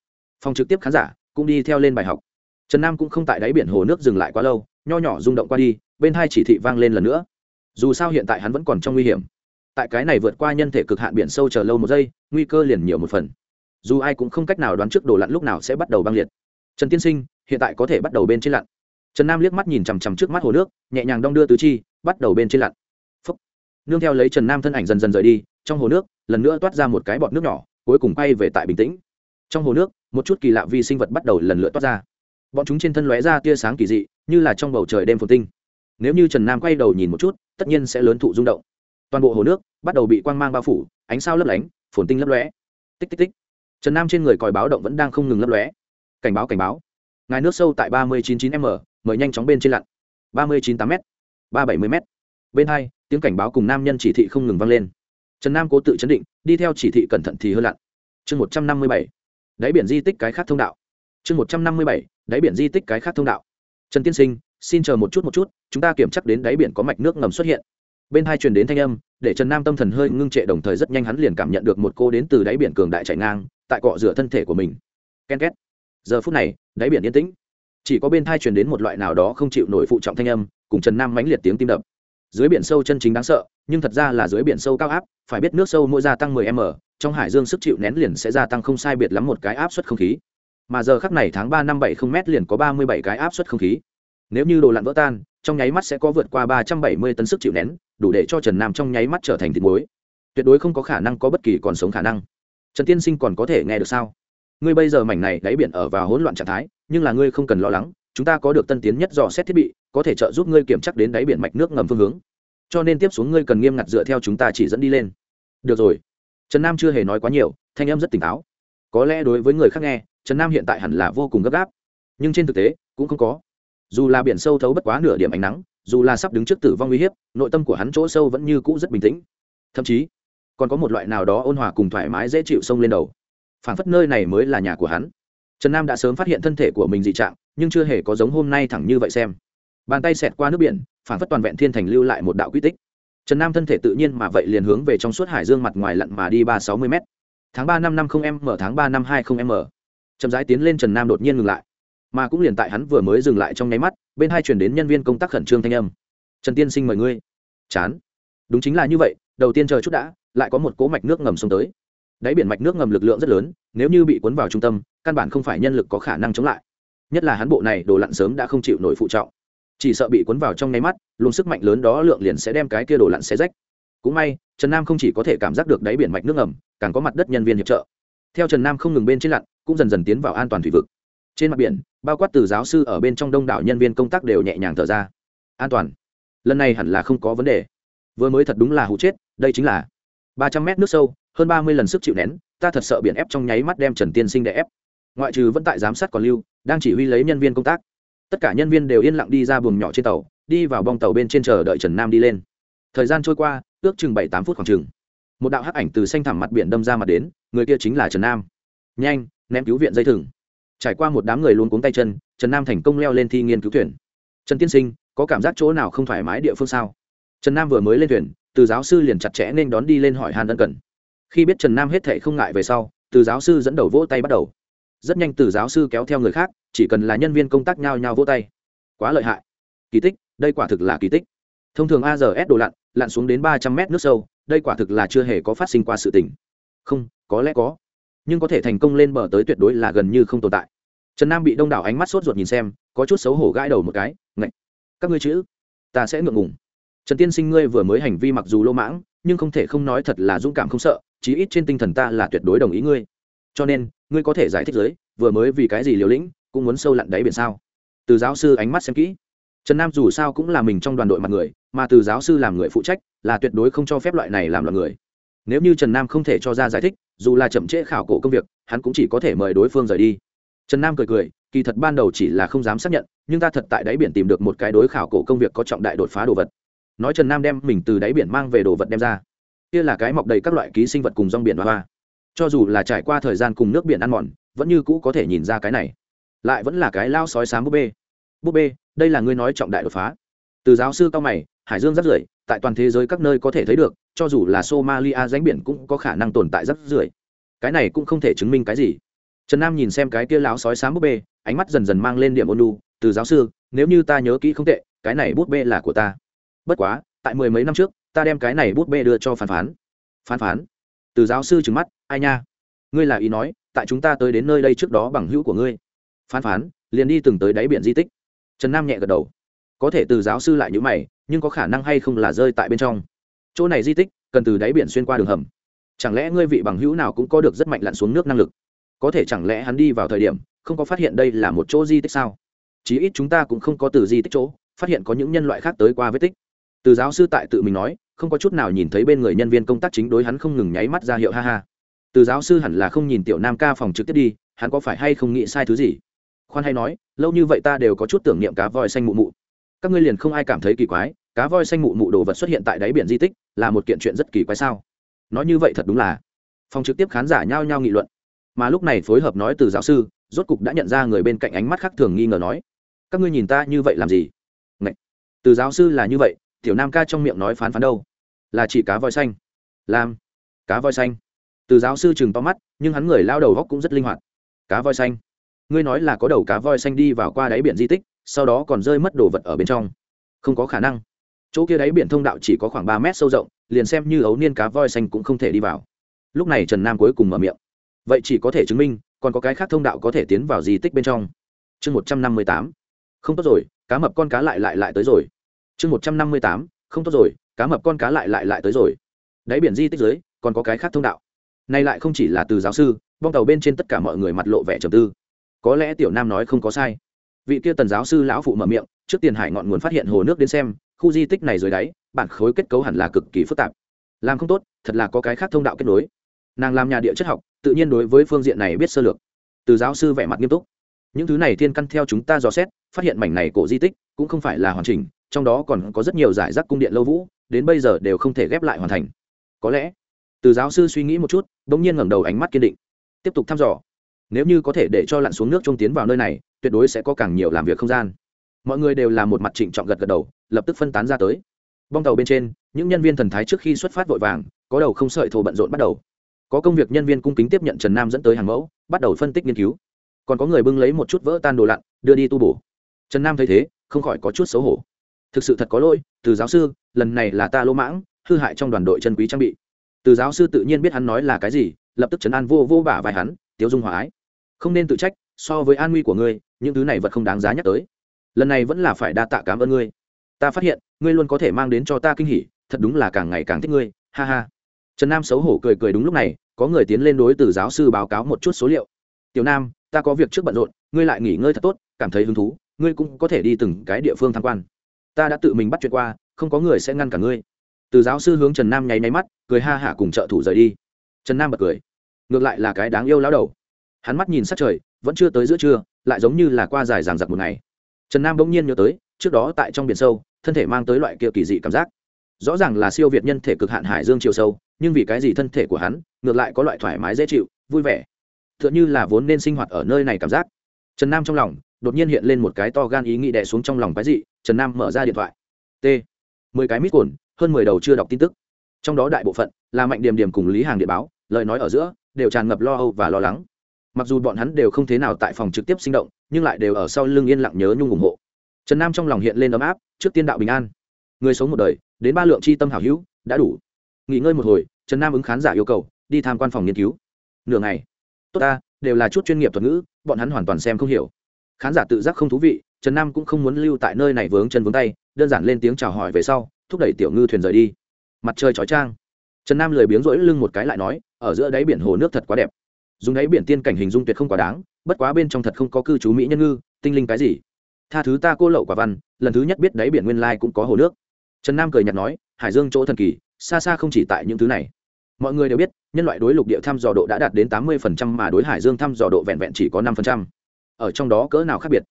Phòng trực tiếp khán giả cũng đi theo lên bài học. Trần nam cũng không tại đáy biển hồ nước dừng lại quá lâu nho nhỏ rung động qua đi bên hai chỉ thị vang lên lần nữa. Dù sao hiện tại hắn vẫn còn trong nguy hiểm. Tại cái này vượt qua nhân thể cực hạn biển sâu chờ lâu một giây nguy cơ liền nhiều một phần. Dù ai cũng không cách nào đoán trước đồ lặn lúc nào sẽ bắt đầu băng liệt. Trần tiên sinh hiện tại có thể bắt đầu bên trên lặn. Trần nam liếc mắt nhìn chằm chằm trước mắt hồ nước nhẹ nhàng đong đưa tứ chi bắt đầu bên trên lặn. Phấp, nương theo lấy trần nam thân ảnh dần dần rời đi trong hồ nước lần nữa toát ra một cái bọt nước nhỏ cuối cùng quay về tại bình tĩnh. Trong hồ nước, một chút kỳ lạ vi sinh vật bắt đầu lần lượt toát ra. Bọn chúng trên thân lóe ra tia sáng kỳ dị, như là trong bầu trời đêm phồn tinh. Nếu như trần nam quay đầu nhìn một chút, tất nhiên sẽ lớn thụ rung động. Toàn bộ hồ nước bắt đầu bị quang mang bao phủ, ánh sao lấp lánh, phồn tinh lấp lóe. Tích tích tích. Trần nam trên người còi báo động vẫn đang không ngừng lấp lóe. Cảnh báo cảnh báo. Ngài nước sâu tại ba mươi chín chín m, mời nhanh chóng bên trên lặn. ba mươi chín tám m, ba bảy mươi m. Bên hai, tiếng cảnh báo cùng nam nhân chỉ thị không ngừng vang lên trần nam cố tự chấn định, đi theo chỉ thị cẩn thận thì hơn lặn. Chương một trăm năm mươi bảy. Đáy biển di tích cái khác thông đạo. Chương một trăm năm mươi bảy. Đáy biển di tích cái khác thông đạo. Trần tiên sinh, xin chờ một chút một chút, chúng ta kiểm chắc đến đáy biển có mạch nước ngầm xuất hiện. Bên hai truyền đến thanh âm, để trần nam tâm thần hơi ngưng trệ đồng thời rất nhanh hắn liền cảm nhận được một cô đến từ đáy biển cường đại chạy ngang, tại cọ rửa thân thể của mình. Ken két. Giờ phút này, đáy biển yên tĩnh. Chỉ có bên thai truyền đến một loại nào đó không chịu nổi phụ trọng thanh âm, cùng trần nam mãnh liệt tiếng tim đập dưới biển sâu chân chính đáng sợ, nhưng thật ra là dưới biển sâu cao áp, phải biết nước sâu mỗi gia tăng 10 m, trong hải dương sức chịu nén liền sẽ gia tăng không sai biệt lắm một cái áp suất không khí. Mà giờ khắc này tháng ba năm bảy không m liền có ba mươi bảy cái áp suất không khí. Nếu như đồ lặn vỡ tan, trong nháy mắt sẽ có vượt qua ba trăm bảy mươi tấn sức chịu nén, đủ để cho trần nam trong nháy mắt trở thành thịt muối. Tuyệt đối không có khả năng có bất kỳ còn sống khả năng. Trần tiên sinh còn có thể nghe được sao? Ngươi bây giờ mảnh này đáy biển ở vào hỗn loạn trạng thái, nhưng là ngươi không cần lo lắng chúng ta có được tân tiến nhất dò xét thiết bị, có thể trợ giúp ngươi kiểm chắc đến đáy biển mạch nước ngầm phương hướng. Cho nên tiếp xuống ngươi cần nghiêm ngặt dựa theo chúng ta chỉ dẫn đi lên. Được rồi. Trần nam chưa hề nói quá nhiều, thanh em rất tỉnh táo. Có lẽ đối với người khác nghe, trần nam hiện tại hẳn là vô cùng gấp gáp. Nhưng trên thực tế, cũng không có. Dù là biển sâu thấu bất quá nửa điểm ánh nắng, dù là sắp đứng trước tử vong uy hiếp, nội tâm của hắn chỗ sâu vẫn như cũ rất bình tĩnh. Thậm chí, còn có một loại nào đó ôn hòa cùng thoải mái dễ chịu sông lên đầu. Phảng phất nơi này mới là nhà của hắn. Trần nam đã sớm phát hiện thân thể của mình dị trạng nhưng chưa hề có giống hôm nay thẳng như vậy xem. Bàn tay xẹt qua nước biển phản phất toàn vẹn thiên thành lưu lại một đạo quy tích. Trần nam thân thể tự nhiên mà vậy liền hướng về trong suốt hải dương mặt ngoài lặn mà đi ba sáu mươi m tháng ba năm năm không m tháng ba năm hai không m chậm rãi tiến lên trần nam đột nhiên ngừng lại. Mà cũng liền tại hắn vừa mới dừng lại trong nháy mắt, bên hai chuyển đến nhân viên công tác khẩn trương thanh âm. Trần tiên sinh mời ngươi. Chán. Đúng chính là như vậy, đầu tiên chờ chút đã, lại có một cỗ mạch nước ngầm xông tới. Đáy biển mạch nước ngầm lực lượng rất lớn, nếu như bị cuốn vào trung tâm, căn bản không phải nhân lực có khả năng chống lại nhất là hắn bộ này đồ lặn sớm đã không chịu nổi phụ trọng. Chỉ sợ bị cuốn vào trong nháy mắt, luồng sức mạnh lớn đó lượng liền sẽ đem cái kia đồ lặn xé rách. Cũng may, trần nam không chỉ có thể cảm giác được đáy biển mạch nước ngầm, càng có mặt đất nhân viên hiệp trợ. Theo trần nam không ngừng bên trên lặn, cũng dần dần tiến vào an toàn thủy vực. Trên mặt biển, bao quát từ giáo sư ở bên trong đông đảo nhân viên công tác đều nhẹ nhàng thở ra. An toàn. Lần này hẳn là không có vấn đề. Vừa mới thật đúng là hụ chết, đây chính là ba trăm mét nước sâu, hơn ba mươi lần sức chịu nén, ta thật sợ biển ép trong nháy mắt đem trần tiên sinh để ép ngoại trừ vẫn tại giám sát còn lưu, đang chỉ huy lấy nhân viên công tác. Tất cả nhân viên đều yên lặng đi ra buồng nhỏ trên tàu, đi vào bong tàu bên trên chờ đợi trần nam đi lên. Thời gian trôi qua, ước chừng bảy tám phút khoảng chừng. Một đạo hắc ảnh từ xanh thẳm mặt biển đâm ra mặt đến, người kia chính là trần nam. Nhanh, ném cứu viện dây thừng. Trải qua một đám người luôn cuống tay chân, trần nam thành công leo lên thi nghiên cứu thuyền. Trần tiên sinh, có cảm giác chỗ nào không thoải mái địa phương sao? Trần nam vừa mới lên thuyền, từ giáo sư liền chặt chẽ nên đón đi lên hỏi han ân cần. Khi biết trần nam hết thệ không ngại về sau, từ giáo sư dẫn đầu vỗ tay bắt đầu rất nhanh từ giáo sư kéo theo người khác, chỉ cần là nhân viên công tác nhao nhao vỗ tay. Quá lợi hại. Kỳ tích, đây quả thực là kỳ tích. Thông thường ars đồ lặn lặn xuống đến ba trăm mét nước sâu, đây quả thực là chưa hề có phát sinh qua sự tình. Không, có lẽ có. Nhưng có thể thành công lên bờ tới tuyệt đối là gần như không tồn tại. Trần nam bị đông đảo ánh mắt sốt ruột nhìn xem, có chút xấu hổ gãi đầu một cái ngạy các ngươi chữ, ta sẽ ngượng ngùng. Trần tiên sinh ngươi vừa mới hành vi mặc dù lô mãng, nhưng không thể không nói thật là dũng cảm không sợ, chí ít trên tinh thần ta là tuyệt đối đồng ý ngươi. Cho nên ngươi có thể giải thích giới, vừa mới vì cái gì liều lĩnh, cũng muốn sâu lặn đáy biển sao? Từ giáo sư ánh mắt xem kỹ. Trần nam dù sao cũng là mình trong đoàn đội mặt người, mà từ giáo sư làm người phụ trách, là tuyệt đối không cho phép loại này làm loạn người. Nếu như trần nam không thể cho ra giải thích, dù là chậm trễ khảo cổ công việc, hắn cũng chỉ có thể mời đối phương rời đi. Trần nam cười cười, kỳ thật ban đầu chỉ là không dám xác nhận, nhưng ta thật tại đáy biển tìm được một cái đối khảo cổ công việc có trọng đại đột phá đồ vật. Nói trần nam đem mình từ đáy biển mang về đồ vật đem ra. Kia là cái mọc đầy các loại ký sinh vật cùng rong biển hoa hoa cho dù là trải qua thời gian cùng nước biển ăn mòn, vẫn như cũ có thể nhìn ra cái này. Lại vẫn là cái lao sói sám búp bê. Búp bê, đây là ngươi nói trọng đại đột phá. Từ giáo sư cao mày, hải dương rất rưởi tại toàn thế giới các nơi có thể thấy được, cho dù là somalia ránh biển cũng có khả năng tồn tại rất rưởi cái này cũng không thể chứng minh cái gì. Trần nam nhìn xem cái kia láo sói sám búp bê, ánh mắt dần dần mang lên điểm ôn lu từ giáo sư, nếu như ta nhớ kỹ không tệ, cái này bút bê là của ta. Bất quá, tại mười mấy năm trước, ta đem cái này bút bê đưa cho phán phán. Phán phán từ giáo sư trừng mắt, ai nha? Ngươi là ý nói, tại chúng ta tới đến nơi đây trước đó bằng hữu của ngươi. Phán phán, liền đi từng tới đáy biển di tích. Trần nam nhẹ gật đầu. Có thể từ giáo sư lại nhữ mày, nhưng có khả năng hay không là rơi tại bên trong. Chỗ này di tích, cần từ đáy biển xuyên qua đường hầm. Chẳng lẽ ngươi vị bằng hữu nào cũng có được rất mạnh lặn xuống nước năng lực? Có thể chẳng lẽ hắn đi vào thời điểm, không có phát hiện đây là một chỗ di tích sao? Chí ít chúng ta cũng không có từ di tích chỗ, phát hiện có những nhân loại khác tới qua vết tích. Từ giáo sư tại tự mình nói không có chút nào nhìn thấy bên người nhân viên công tác chính đối hắn không ngừng nháy mắt ra hiệu ha ha. Từ giáo sư hẳn là không nhìn tiểu nam ca phòng trực tiếp đi, hắn có phải hay không nghĩ sai thứ gì? Khoan hay nói, lâu như vậy ta đều có chút tưởng niệm cá voi xanh mụ mụ. Các ngươi liền không ai cảm thấy kỳ quái, cá voi xanh mụ mụ đồ vật xuất hiện tại đáy biển di tích, là một kiện chuyện rất kỳ quái sao? Nói như vậy thật đúng là. Phòng trực tiếp khán giả nhao nhao nghị luận. Mà lúc này phối hợp nói từ giáo sư, rốt cục đã nhận ra người bên cạnh ánh mắt khác thường nghi ngờ nói, các ngươi nhìn ta như vậy làm gì? Ngậy! từ giáo sư là như vậy tiểu nam ca trong miệng nói phán phán đâu? Là chỉ cá voi xanh. Làm cá voi xanh. Từ giáo sư chừng to mắt, nhưng hắn người lao đầu góc cũng rất linh hoạt. Cá voi xanh. Ngươi nói là có đầu cá voi xanh đi vào qua đáy biển di tích, sau đó còn rơi mất đồ vật ở bên trong. Không có khả năng. Chỗ kia đáy biển thông đạo chỉ có khoảng ba mét sâu rộng, liền xem như ấu niên cá voi xanh cũng không thể đi vào. Lúc này trần nam cuối cùng mở miệng. Vậy chỉ có thể chứng minh, còn có cái khác thông đạo có thể tiến vào di tích bên trong. Chương một trăm năm mươi tám. Không tốt rồi, cá mập con cá lại lại lại tới rồi chương một trăm năm mươi tám, không tốt rồi, cá mập con cá lại lại lại tới rồi. Đáy biển di tích dưới, còn có cái khác thông đạo. Nay lại không chỉ là từ giáo sư bong tàu bên trên tất cả mọi người mặt lộ vẻ trầm tư. Có lẽ tiểu nam nói không có sai. Vị kia tần giáo sư lão phụ mở miệng, trước tiền hải ngọn nguồn phát hiện hồ nước đến xem, khu di tích này dưới đáy, bản khối kết cấu hẳn là cực kỳ phức tạp. Làm không tốt, thật là có cái khác thông đạo kết nối. Nàng làm nhà địa chất học, tự nhiên đối với phương diện này biết sơ lược. Từ giáo sư vẻ mặt nghiêm túc. Những thứ này thiên căn theo chúng ta dò xét, phát hiện mảnh này cổ di tích, cũng không phải là hoàn chỉnh trong đó còn có rất nhiều giải rác cung điện lâu vũ, đến bây giờ đều không thể ghép lại hoàn thành. Có lẽ, từ giáo sư suy nghĩ một chút đ ỗ n g nhiên ngẩng đầu ánh mắt kiên định, tiếp tục thăm dò. Nếu như có thể để cho lặn xuống nước trông tiến vào nơi này, tuyệt đối sẽ có càng nhiều làm việc không gian. Mọi người đều là một mặt trịnh trọng gật gật đầu, lập tức phân tán ra tới. Bong tàu bên trên, những nhân viên thần thái trước khi xuất phát vội vàng, có đầu không sợi thổ bận rộn bắt đầu. Có công việc nhân viên cung kính tiếp nhận trần nam dẫn tới hàng mẫu, bắt đầu phân tích nghiên cứu. Còn có người bưng lấy một chút vỡ tan đồ lặn, đưa đi tu bổ. Trần nam thấy thế, không khỏi có chút xấu hổ thực sự thật có lỗi, từ giáo sư, lần này là ta lỗ mãng, hư hại trong đoàn đội chân quý trang bị. Từ giáo sư tự nhiên biết hắn nói là cái gì, lập tức chấn an vô vô bả vai hắn, tiếu dung hòa ái. Không nên tự trách, so với an nguy của ngươi, những thứ này vật không đáng giá nhắc tới. Lần này vẫn là phải đa tạ cảm ơn ngươi. Ta phát hiện, ngươi luôn có thể mang đến cho ta kinh hỉ, thật đúng là càng ngày càng thích ngươi, ha ha. Trần nam xấu hổ cười cười đúng lúc này, có người tiến lên đối từ giáo sư báo cáo một chút số liệu. Tiểu nam, ta có việc trước bận rộn, ngươi lại nghỉ ngơi thật tốt, cảm thấy hứng thú, ngươi cũng có thể đi từng cái địa phương tham quan ta đã tự mình bắt chuyện qua, không có người sẽ ngăn cả ngươi. Từ giáo sư hướng trần nam nháy máy mắt, cười ha hả cùng trợ thủ rời đi. Trần nam bật cười. Ngược lại là cái đáng yêu lão đầu. Hắn mắt nhìn sát trời, vẫn chưa tới giữa trưa, lại giống như là qua dài ràng giặc một ngày. Trần nam bỗng nhiên nhớ tới, trước đó tại trong biển sâu, thân thể mang tới loại kia kỳ dị cảm giác. Rõ ràng là siêu việt nhân thể cực hạn hải dương chiều sâu, nhưng vì cái gì thân thể của hắn, ngược lại có loại thoải mái dễ chịu, vui vẻ. T h ư ợ n h ư là vốn nên sinh hoạt ở nơi này cảm giác. Trần nam trong lòng đột nhiên hiện lên một cái to gan ý nghĩ đè xuống trong lòng cái dị, trần nam mở ra điện thoại. T. Mười cái mít cồn hơn mười đầu chưa đọc tin tức. Trong đó đại bộ phận là mạnh điểm điểm cùng lý hàng điện báo, lời nói ở giữa đều tràn ngập lo âu và lo lắng. Mặc dù bọn hắn đều không thế nào tại phòng trực tiếp sinh động, nhưng lại đều ở sau lưng yên lặng nhớ nhung ủng hộ. Trần nam trong lòng hiện lên ấm áp, trước tiên đạo bình an. Người sống một đời, đến ba lượng c h i tâm hảo hữu, đã đủ. Nghỉ ngơi một hồi, trần nam ứng khán giả yêu cầu, đi tham quan phòng nghiên cứu. Nửa ngày. Tốt ta, đều là chút chuyên nghiệp thuật ngữ, bọn hắn hoàn toàn xem không hiểu khán giả tự giác không thú vị, trần nam cũng không muốn lưu tại nơi này vướng chân vướng tay, đơn giản lên tiếng chào hỏi về sau, thúc đẩy tiểu ngư thuyền rời đi. Mặt trời chói trang trần nam lười biếng rỗi lưng một cái lại nói, ở giữa đáy biển hồ nước thật quá đẹp. Dùng đáy biển tiên cảnh hình dung tuyệt không quá đáng, bất quá bên trong thật không có cư trú mỹ nhân ngư, tinh linh cái gì? Tha thứ ta cô lậu quả văn, lần thứ nhất biết đáy biển nguyên lai cũng có hồ nước. Trần nam cười nhạt nói, hải dương chỗ thần kỳ, xa xa không chỉ tại những thứ này. Mọi người đều biết, nhân loại đối lục địa thăm dò độ đã đạt đến tám mươi mà đối hải dương thăm dò độ vẹn vẹn chỉ có năm ở trong đó cỡ nào khác biệt.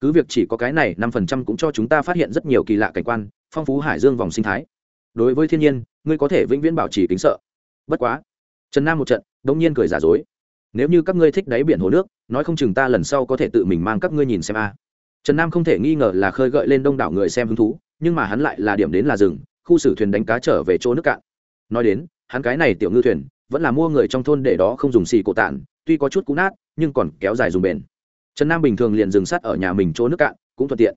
Cứ việc chỉ có cái này, năm cũng cho chúng ta phát hiện rất nhiều kỳ lạ cảnh quan, phong phú hải dương vòng sinh thái. Đối với thiên nhiên, ngươi có thể vĩnh viễn bảo trì kính sợ. Bất quá, trần nam một trận Đông nhiên cười giả dối. Nếu như các ngươi thích đáy biển hồ nước, nói không chừng ta lần sau có thể tự mình mang các ngươi nhìn xem a. Trần nam không thể nghi ngờ là khơi gợi lên đông đảo người xem hứng thú, nhưng mà hắn lại là điểm đến là rừng, khu xử thuyền đánh cá trở về chỗ nước cạn. Nói đến, hắn cái này tiểu ngư thuyền, vẫn là mua người trong thôn để đó không dùng xì cổ tản, tuy có chút cũ nát, nhưng còn kéo dài dùng bền trần nam bình thường liền dừng sắt ở nhà mình chỗ nước cạn, cũng thuận tiện.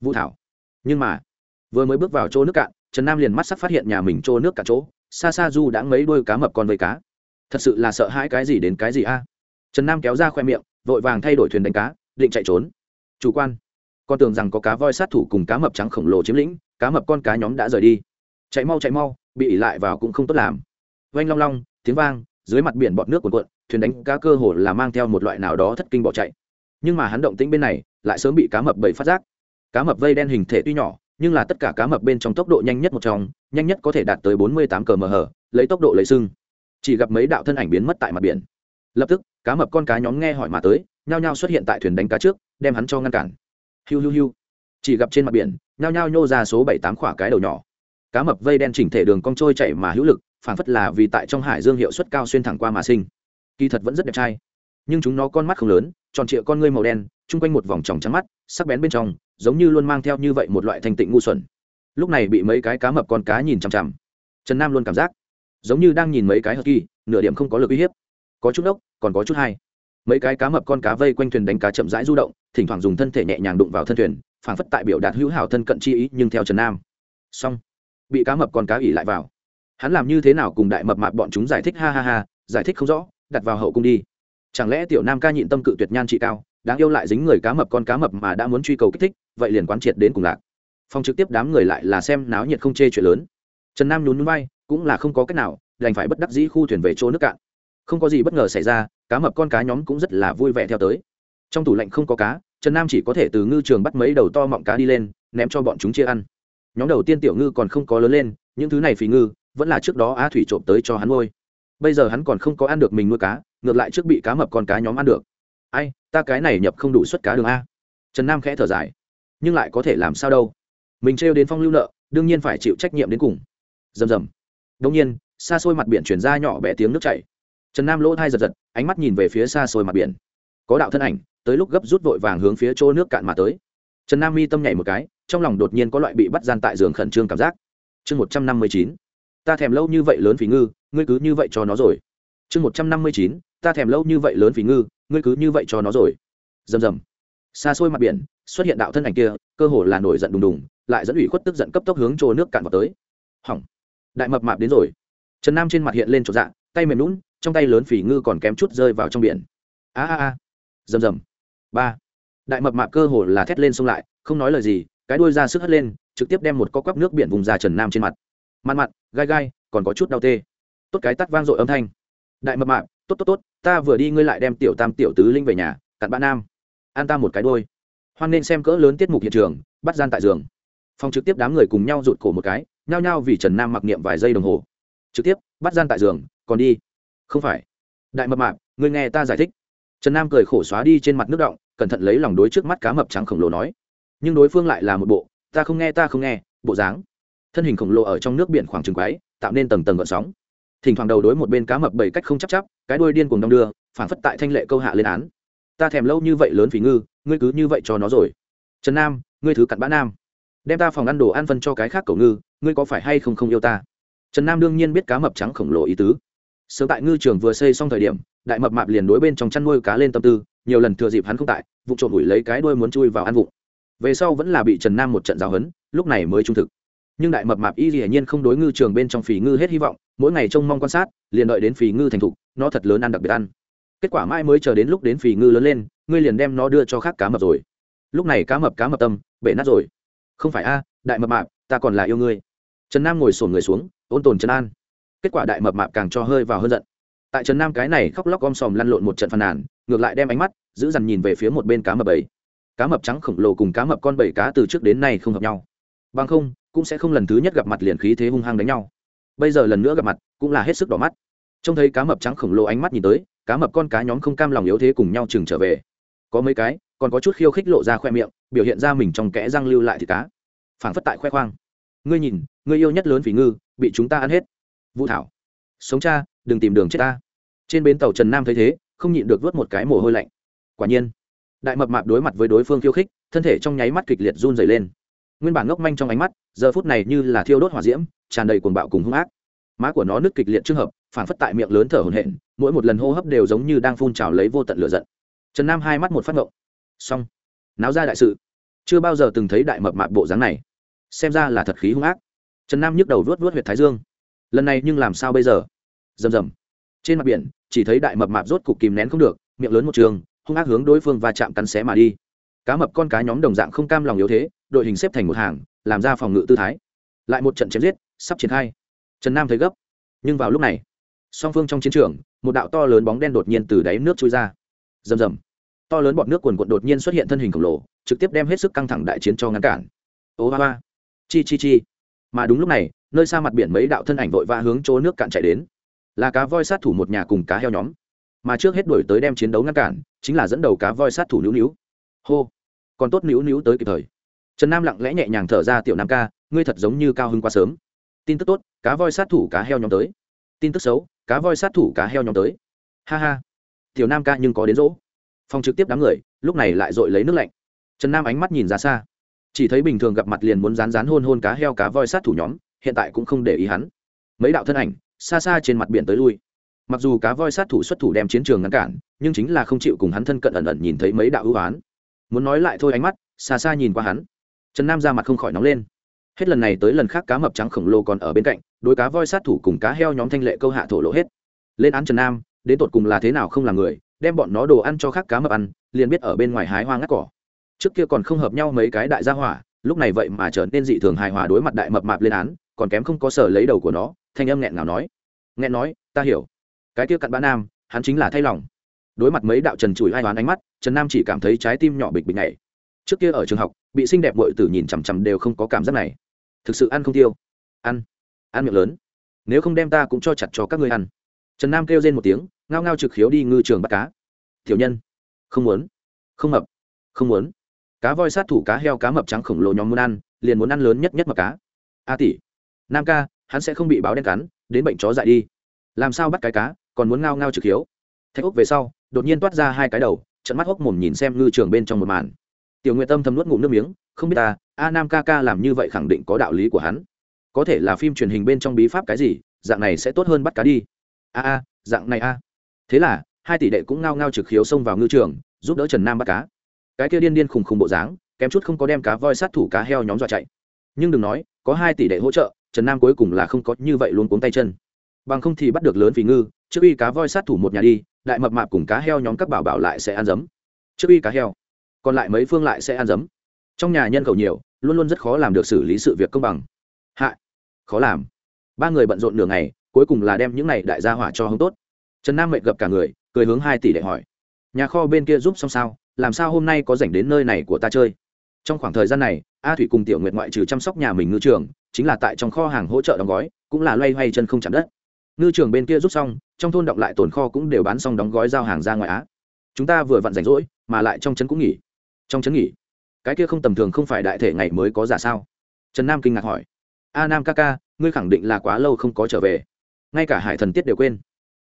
Vũ thảo. Nhưng mà, vừa mới bước vào chỗ nước cạn, trần nam liền mắt sắc phát hiện nhà mình chỗ nước cạn chỗ, xa xa du đã mấy đôi cá mập con với cá. Thật sự là sợ hãi cái gì đến cái gì a? Trần nam kéo ra khoe miệng, vội vàng thay đổi thuyền đánh cá, định chạy trốn. Chủ quan. Con tưởng rằng có cá voi sát thủ cùng cá mập trắng khổng lồ chiếm lĩnh, cá mập con cá nhóm đã rời đi. Chạy mau chạy mau, bị ỉ lại vào cũng không tốt làm. Vanh long long, tiếng vang, dưới mặt biển bọt nước cuồn cuộn, thuyền đánh cá cơ hồ là mang theo một loại nào đó thất kinh bỏ chạy nhưng mà hắn động tĩnh bên này, lại sớm bị cá mập bầy phát giác. Cá mập vây đen hình thể tuy nhỏ, nhưng là tất cả cá mập bên trong tốc độ nhanh nhất một trong, nhanh nhất có thể đạt tới bốn mươi tám cờ mh lấy tốc độ lấy sưng. Chỉ gặp mấy đạo thân ảnh biến mất tại mặt biển. Lập tức, cá mập con cá nhóm nghe hỏi mà tới, nhao nhao xuất hiện tại thuyền đánh cá trước, đem hắn cho ngăn cản. Hiu hiu hiu. Chỉ gặp trên mặt biển, nhao nhao nhô ra số bảy tám khỏa cái đầu nhỏ. Cá mập vây đen chỉnh thể đường cong trôi chảy mà hữu lực phản phất là vì tại trong hải dương hiệu suất cao xuyên thẳng qua mà sinh. Kỳ thật vẫn rất đẹp trai nhưng chúng nó con mắt không lớn, tròn trịa con ngươi màu đen, chung quanh một vòng tròng trắng mắt, sắc bén bên trong, giống như luôn mang theo như vậy một loại thanh tịnh ngu xuẩn. Lúc này bị mấy cái cá mập con cá nhìn chằm chằm. Trần nam luôn cảm giác, giống như đang nhìn mấy cái hờ kỳ nửa điểm không có lực uy hiếp. Có chút ốc còn có chút hay. Mấy cái cá mập con cá vây quanh thuyền đánh cá chậm rãi du động, thỉnh thoảng dùng thân thể nhẹ nhàng đụng vào thân thuyền phản phất tại biểu đạt hữu hảo thân cận chi ý, nhưng theo trần nam. Xong, bị cá mập con cá ỉ lại vào. Hắn làm như thế nào cùng đại mập mạp bọn chúng giải thích, ha ha ha, giải thích không rõ, đặt vào hậu cung đi chẳng lẽ tiểu nam ca nhịn tâm cự tuyệt nhan trị cao, đáng yêu lại dính người cá mập con cá mập mà đã muốn truy cầu kích thích, vậy liền quán triệt đến cùng lạc. Phong trực tiếp đám người lại là xem náo nhiệt không chê chuyện lớn. Trần nam nhún núi bay cũng là không có cách nào, đành phải bất đắc dĩ khu thuyền về chỗ nước cạn. Không có gì bất ngờ xảy ra, cá mập con cá nhóm cũng rất là vui vẻ theo tới. Trong tủ lạnh không có cá, trần nam chỉ có thể từ ngư trường bắt mấy đầu to mọng cá đi lên, ném cho bọn chúng chia ăn. Nhóm đầu tiên tiểu ngư còn không có lớn lên, những thứ này phí ngư, vẫn là trước đó á thủy trộm tới cho hắn nuôi. Bây giờ hắn còn không có ăn được mình nuôi cá ngược lại trước bị cá mập con cá nhóm ăn được. Ai, ta cái này nhập không đủ suất cá đường a. Trần nam khẽ thở dài. Nhưng lại có thể làm sao đâu. Mình trêu đến phong lưu nợ, đương nhiên phải chịu trách nhiệm đến cùng. Rầm rầm. Đông nhiên, xa xôi mặt biển chuyển ra nhỏ bé tiếng nước chảy. Trần nam lỗ thai giật giật, ánh mắt nhìn về phía xa xôi mặt biển. Có đạo thân ảnh, tới lúc gấp rút vội vàng hướng phía chỗ nước cạn mà tới. Trần nam mi tâm nhảy một cái, trong lòng đột nhiên có loại bị bắt gian tại giường khẩn trương cảm giác. Chương một trăm năm mươi chín. Ta thèm lâu như vậy lớn phí ngư, ngươi cứ như vậy cho nó rồi. Chương một trăm năm mươi chín ta thèm lâu như vậy lớn phí ngư, ngươi cứ như vậy cho nó rồi. Rầm rầm. Xa xôi mặt biển, xuất hiện đạo thân ảnh kia, cơ hồ là nổi giận đùng đùng, lại dẫn ủy khuất tức giận cấp tốc hướng chỗ nước cạn vào tới. Hỏng. Đại mập mạp đến rồi. Trần nam trên mặt hiện lên chỗ dạng tay mềm lún trong tay lớn phỉ ngư còn kém chút rơi vào trong biển. A a a. Rầm rầm. Ba. Đại mập mạp cơ hồ là thét lên xông lại, không nói lời gì, cái đuôi ra sức hất lên, trực tiếp đem một co quắp nước biển vùng ra trần nam trên mặt. Mặt mặt gai gai, còn có chút đau tê. Tốt cái tắt vang dội âm thanh. Đại mập mạp tốt tốt tốt, ta vừa đi ngươi lại đem tiểu tam, tiểu tứ linh về nhà, cặn bạn nam. An ta một cái đôi hoan nên xem cỡ lớn tiết mục hiện trường, bắt gian tại giường. Phòng trực tiếp đám người cùng nhau rụt cổ một cái, nhao nhao vì trần nam mặc niệm vài giây đồng hồ. Trực tiếp, bắt gian tại giường, còn đi. Không phải. Đại mập mạp, ngươi nghe ta giải thích. Trần nam cười khổ xóa đi trên mặt nước động, cẩn thận lấy lòng đối trước mắt cá mập trắng khổng lồ nói. Nhưng đối phương lại là một bộ, ta không nghe, ta không nghe, bộ dáng. Thân hình khổng lồ ở trong nước biển khoảng trừng quái, tạo nên tầng tầng gợn sóng thỉnh thoảng đầu đối một bên cá mập bảy cách không chắc chắp, cái đuôi điên cùng đong đưa phản phất tại thanh lệ câu hạ lên án. Ta thèm lâu như vậy lớn phí ngư, ngươi cứ như vậy cho nó rồi. Trần nam, ngươi thứ cặn bã nam. Đem ta phòng ăn đồ ăn phân cho cái khác cầu ngư, ngươi có phải hay không không yêu ta? Trần nam đương nhiên biết cá mập trắng khổng lồ ý tứ. Sớm tại ngư trường vừa xây xong thời điểm, đại mập mạp liền đối bên trong chăn nuôi cá lên tâm tư, nhiều lần thừa dịp hắn không tại, vụ trộm ủi lấy cái đuôi muốn chui vào ăn vụng. Về sau vẫn là bị trần nam một trận giáo hấn lúc này mới trung thực. Nhưng đại mập mạp y dĩ nhiên không đối ngư trường bên trong phì ngư hết hy vọng mỗi ngày trông mong quan sát, liền đợi đến phì ngư thành thục, nó thật lớn ăn đặc biệt ăn. Kết quả mãi mới chờ đến lúc đến phì ngư lớn lên, ngươi liền đem nó đưa cho khác cá mập rồi. Lúc này cá mập cá mập tâm, bể nát rồi. Không phải a, đại mập mạp, ta còn là yêu ngươi. Trần nam ngồi sổn người xuống, ôn tồn trần an. Kết quả đại mập mạp càng cho hơi vào hơn giận. Tại trần nam cái này khóc lóc om sòm lăn lộn một trận phàn nàn, ngược lại đem ánh mắt giữ dằn nhìn về phía một bên cá mập ấy. Cá mập trắng khổng lồ cùng cá mập con bảy cá từ trước đến nay không hợp nhau. Bằng không, cũng sẽ không lần thứ nhất gặp mặt liền khí thế hung hăng đánh nhau bây giờ lần nữa gặp mặt, cũng là hết sức đỏ mắt. Trông thấy cá mập trắng khổng lồ ánh mắt nhìn tới, cá mập con cá nhóm không cam lòng yếu thế cùng nhau chừng trở về. Có mấy cái, còn có chút khiêu khích lộ ra khoe miệng, biểu hiện ra mình trong kẽ răng lưu lại thịt cá. Phảng phất tại khoe khoang. Ngươi nhìn, ngươi yêu nhất lớn vì ngư, bị chúng ta ăn hết. Vũ thảo. Sống cha, đừng tìm đường chết ta. Trên bến tàu trần nam thấy thế, không nhịn được vớt một cái mồ hôi lạnh. Quả nhiên, đại mập mạp đối mặt với đối phương khiêu khích, thân thể trong nháy mắt kịch liệt run dày lên nguyên bản ngốc manh trong ánh mắt, giờ phút này như là thiêu đốt hỏa diễm, tràn đầy cuồng bạo cùng hung ác. Má của nó nứt kịch liệt trường hợp, phản phất tại miệng lớn thở hổn hển, mỗi một lần hô hấp đều giống như đang phun trào lấy vô tận lửa giận. Trần nam hai mắt một phát ngộng. Xong. Náo ra đại sự. Chưa bao giờ từng thấy đại mập mạp bộ dáng này. Xem ra là thật khí hung ác. Trần nam nhức đầu vớt vớt huyệt thái dương. Lần này nhưng làm sao bây giờ? Rầm rầm. Trên mặt biển, chỉ thấy đại mập mạp rốt cục kìm nén không được, miệng lớn một trường, hung ác hướng đối phương và chạm cắn xé mà đi cá mập con cá nhóm đồng dạng không cam lòng yếu thế, đội hình xếp thành một hàng, làm ra phòng ngự tư thái. Lại một trận chém giết, sắp triển khai. Trần nam thấy gấp. Nhưng vào lúc này, song phương trong chiến trường, một đạo to lớn bóng đen đột nhiên từ đáy nước trôi ra. Rầm rầm. To lớn bọt nước quần quận đột nhiên xuất hiện thân hình khổng lồ, trực tiếp đem hết sức căng thẳng đại chiến cho ngăn cản. Ô hoa hoa chi chi chi. Mà đúng lúc này, nơi xa mặt biển mấy đạo thân ảnh vội vã hướng chỗ nước cạn chạy đến. Là cá voi sát thủ một nhà cùng cá heo nhóm. Mà trước hết đổi tới đem chiến đấu ngăn cản, chính là dẫn đầu cá voi sát thủ nữu nữu. Hô còn tốt níu níu tới kịp thời. Trần nam lặng lẽ nhẹ nhàng thở ra, tiểu nam ca, ngươi thật giống như cao hưng quá sớm. Tin tức tốt, cá voi sát thủ cá heo nhóm tới. Tin tức xấu, cá voi sát thủ cá heo nhóm tới. Ha ha. Tiểu nam ca nhưng có đến rỗ. Phòng trực tiếp đám người, lúc này lại dội lấy nước lạnh. Trần nam ánh mắt nhìn ra xa. Chỉ thấy bình thường gặp mặt liền muốn rán rán hôn hôn cá heo cá voi sát thủ nhóm, hiện tại cũng không để ý hắn. Mấy đạo thân ảnh, xa xa trên mặt biển tới lui. Mặc dù cá voi sát thủ xuất thủ đem chiến trường ngăn cản, nhưng chính là không chịu cùng hắn thân cận ẩn ẩn nhìn thấy mấy đạo ưu oán muốn nói lại thôi ánh mắt, xa xa nhìn qua hắn. Trần nam ra mặt không khỏi nóng lên. Hết lần này tới lần khác cá mập trắng khổng lồ còn ở bên cạnh đôi cá voi sát thủ cùng cá heo nhóm thanh lệ câu hạ thổ lộ hết. Lên án trần nam, đến tột cùng là thế nào không là người, đem bọn nó đồ ăn cho khác cá mập ăn, liền biết ở bên ngoài hái hoa ngắt cỏ. Trước kia còn không hợp nhau mấy cái đại gia hỏa, lúc này vậy mà trở nên dị thường hài hòa đối mặt đại mập mạp lên án, còn kém không có sở lấy đầu của nó, thanh âm nghẹn ngào nói. Nghẹn nói, ta hiểu. Cái kia cặn bã nam, hắn chính là thay lòng đối mặt mấy đạo trần chùi hai đoán ánh mắt, trần nam chỉ cảm thấy trái tim nhỏ bịch bịch này trước kia ở trường học, bị xinh đẹp bội tử nhìn chằm chằm đều không có cảm giác này. Thực sự ăn không tiêu. Ăn. Ăn miệng lớn. Nếu không đem ta cũng cho chặt cho các ngươi ăn. Trần nam kêu lên một tiếng, ngao ngao trực khiếu đi ngư trường bắt cá. Tiểu nhân. Không muốn. Không mập. Không muốn. Cá voi sát thủ cá heo cá mập trắng khổng lồ nhóm muốn ăn, liền muốn ăn lớn nhất nhất mập cá. A tỷ. Nam ca, hắn sẽ không bị báo đen cắn, đến bệnh chó dại đi. Làm sao bắt cái cá, còn muốn ngao ngao trực hiếu thách úc về sau đột nhiên toát ra hai cái đầu trận mắt hốc mồm nhìn xem ngư trường bên trong một màn. Tiểu nguyện tâm thầm nuốt ngụm nước miếng, không biết ta, a nam ca ca làm như vậy khẳng định có đạo lý của hắn. Có thể là phim truyền hình bên trong bí pháp cái gì, dạng này sẽ tốt hơn bắt cá đi. A a, dạng này a. Thế là, hai tỷ đệ cũng ngao ngao trực khiếu xông vào ngư trường, giúp đỡ trần nam bắt cá. Cái kia điên điên khùng khùng bộ dáng, kém chút không có đem cá voi sát thủ cá heo nhóm dọa chạy. Nhưng đừng nói, có hai tỷ đệ hỗ trợ, trần nam cuối cùng là không có như vậy luôn cuống tay chân. Bằng không thì bắt được lớn vì ngư, trước uy cá voi sát thủ một nhà đi lại mập mạp cùng cá heo nhóm các bảo bảo lại sẽ ăn dấm trước uy cá heo, còn lại mấy phương lại sẽ ăn dấm trong nhà nhân khẩu nhiều, luôn luôn rất khó làm được xử lý sự việc công bằng. Hạ, khó làm. Ba người bận rộn nửa ngày, cuối cùng là đem những này đại gia hỏa cho hông tốt. Trần nam mệnh gặp cả người, cười hướng hai tỷ để hỏi. Nhà kho bên kia giúp xong sao? Làm sao hôm nay có dành đến nơi này của ta chơi? Trong khoảng thời gian này, a thủy cùng tiểu nguyệt ngoại trừ chăm sóc nhà mình ngư trường, chính là tại trong kho hàng hỗ trợ đóng gói, cũng là loay hoay chân không chạm đất ngư trường bên kia rút xong, trong thôn động lại tồn kho cũng đều bán xong đóng gói giao hàng ra ngoài á. Chúng ta vừa vặn rảnh rỗi, mà lại trong trấn cũng nghỉ. Trong trấn nghỉ? Cái kia không tầm thường không phải đại thể ngày mới có giả sao? Trần nam kinh ngạc hỏi. A nam ca ca, ngươi khẳng định là quá lâu không có trở về. Ngay cả hải thần tiết đều quên.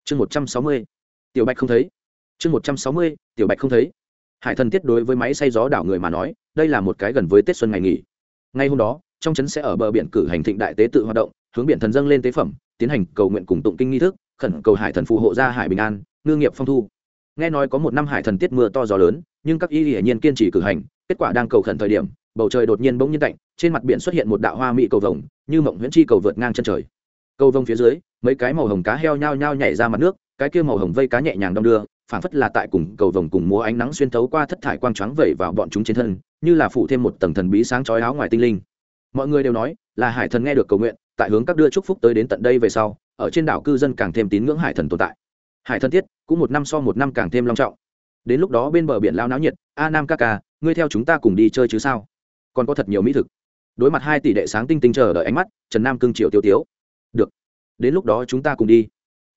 Chương một trăm sáu mươi. Tiểu bạch không thấy. Chương một trăm sáu mươi, tiểu bạch không thấy. Hải thần tiết đối với máy xay gió đảo người mà nói, đây là một cái gần với tết xuân ngày nghỉ. Ngay hôm đó, trong trấn sẽ ở bờ biển cử hành thịnh đại tế tự hoạt động, hướng biển thần dâng lên tế phẩm tiến hành cầu nguyện cùng tụng kinh nghi thức khẩn cầu hải thần phù hộ ra hải bình an ngư nghiệp phong thu. Nghe nói có một năm hải thần tiết mưa to gió lớn nhưng các y hiển nhiên kiên trì cử hành kết quả đang cầu khẩn thời điểm bầu trời đột nhiên bỗng nhiên tạnh, trên mặt biển xuất hiện một đạo hoa mỹ cầu vồng như mộng huyễn chi cầu vượt ngang chân trời. Cầu vồng phía dưới mấy cái màu hồng cá heo nhao nhao nhảy ra mặt nước cái kia màu hồng vây cá nhẹ nhàng đong đưa phảng phất là tại cùng cầu vồng cùng múa ánh nắng xuyên thấu qua thất thải quang trắng vẩy vào bọn chúng trên thân như là phủ thêm một tầng thần bí sáng chói áo ngoài tinh linh. Mọi người đều nói là hải thần nghe được cầu nguyện tại hướng các đưa chúc phúc tới đến tận đây về sau, ở trên đảo cư dân càng thêm tín ngưỡng hải thần tồn tại. Hải thần tiết cũng một năm so một năm càng thêm long trọng. Đến lúc đó bên bờ biển lao náo nhiệt, a nam ca ca, ngươi theo chúng ta cùng đi chơi chứ sao? Còn có thật nhiều mỹ thực. Đối mặt hai tỷ đệ sáng tinh tinh chờ đợi ánh mắt, trần nam cưng triệu tiêu tiếu. Được. Đến lúc đó chúng ta cùng đi.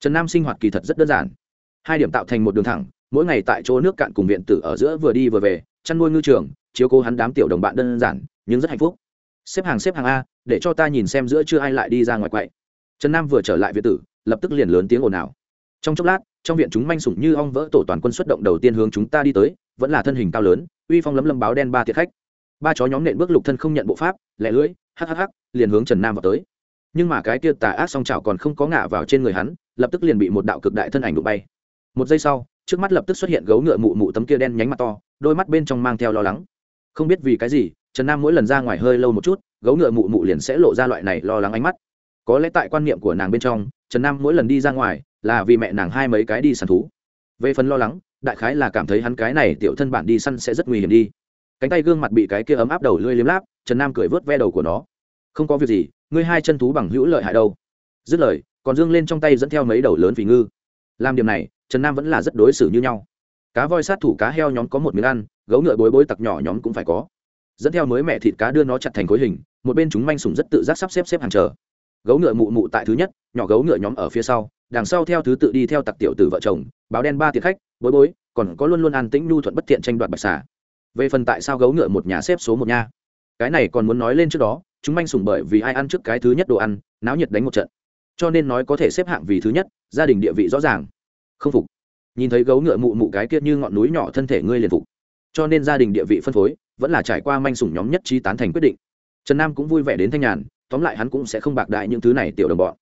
Trần nam sinh hoạt kỳ thật rất đơn giản. Hai điểm tạo thành một đường thẳng, mỗi ngày tại chỗ nước cạn cùng viện tử ở giữa vừa đi vừa về, chăn nuôi ngư trường, chiếu cố hắn đám tiểu đồng bạn đơn giản, nhưng rất hạnh phúc xếp hàng xếp hàng a, để cho ta nhìn xem giữa chưa ai lại đi ra ngoài quậy. Trần nam vừa trở lại viện tử, lập tức liền lớn tiếng ồn ào. Trong chốc lát, trong viện chúng manh sủng như ong vỡ tổ toàn quân xuất động đầu tiên hướng chúng ta đi tới, vẫn là thân hình cao lớn, uy phong lấm lấm báo đen ba thiệt khách. Ba chó nhóm nện bước lục thân không nhận bộ pháp lẹ lưỡi hhh liền hướng trần nam vào tới. Nhưng mà cái kia tà ác song chảo còn không có ngả vào trên người hắn, lập tức liền bị một đạo cực đại thân ảnh đụng bay. Một giây sau, trước mắt lập tức xuất hiện gấu ngựa mụ mụ tấm kia đen nhánh mặt to, đôi mắt bên trong mang theo lo lắng. Không biết vì cái gì trần nam mỗi lần ra ngoài hơi lâu một chút, gấu ngựa mụ mụ liền sẽ lộ ra loại này lo lắng ánh mắt. Có lẽ tại quan niệm của nàng bên trong, trần nam mỗi lần đi ra ngoài là vì mẹ nàng hai mấy cái đi săn thú. Về phần lo lắng, đại khái là cảm thấy hắn cái này tiểu thân bản đi săn sẽ rất nguy hiểm đi. Cánh tay gương mặt bị cái kia ấm áp đầu lưỡi liếm láp, trần nam cười vớt ve đầu của nó. Không có việc gì, ngươi hai chân thú bằng hữu lợi hại đâu. Dứt lời, còn dương lên trong tay dẫn theo mấy đầu lớn vì ngư. Làm điểm này, trần nam vẫn là rất đối xử như nhau. Cá voi sát thủ cá heo nhóm có một miếng ăn, gấu ngựa bối bối tặc nhỏ nhóm cũng phải có dẫn theo mới mẹ thịt cá đưa nó chặt thành khối hình, một bên chúng manh sùng rất tự giác sắp xếp xếp hàng chờ. Gấu ngựa mụ mụ tại thứ nhất, nhỏ gấu ngựa nhóm ở phía sau, đằng sau theo thứ tự đi theo tặc tiểu từ vợ chồng, báo đen ba tiệc khách, bối bối, còn có luôn luôn an tĩnh nhu thuận bất thiện tranh đoạt bạch xà. Về phần tại sao gấu ngựa một nhà xếp số một nha? Cái này còn muốn nói lên trước đó, chúng manh sùng bởi vì ai ăn trước cái thứ nhất đồ ăn, náo nhiệt đánh một trận. Cho nên nói có thể xếp hạng vì thứ nhất, gia đình địa vị rõ ràng. Không phục. Nhìn thấy gấu ngựa mụ mụ cái kia như ngọn núi nhỏ thân thể ngươi liền phục. Cho nên gia đình địa vị phân phối vẫn là trải qua manh sủng nhóm nhất trí tán thành quyết định. Trần nam cũng vui vẻ đến thanh nhàn, tóm lại hắn cũng sẽ không bạc đại những thứ này tiểu đồng bọn.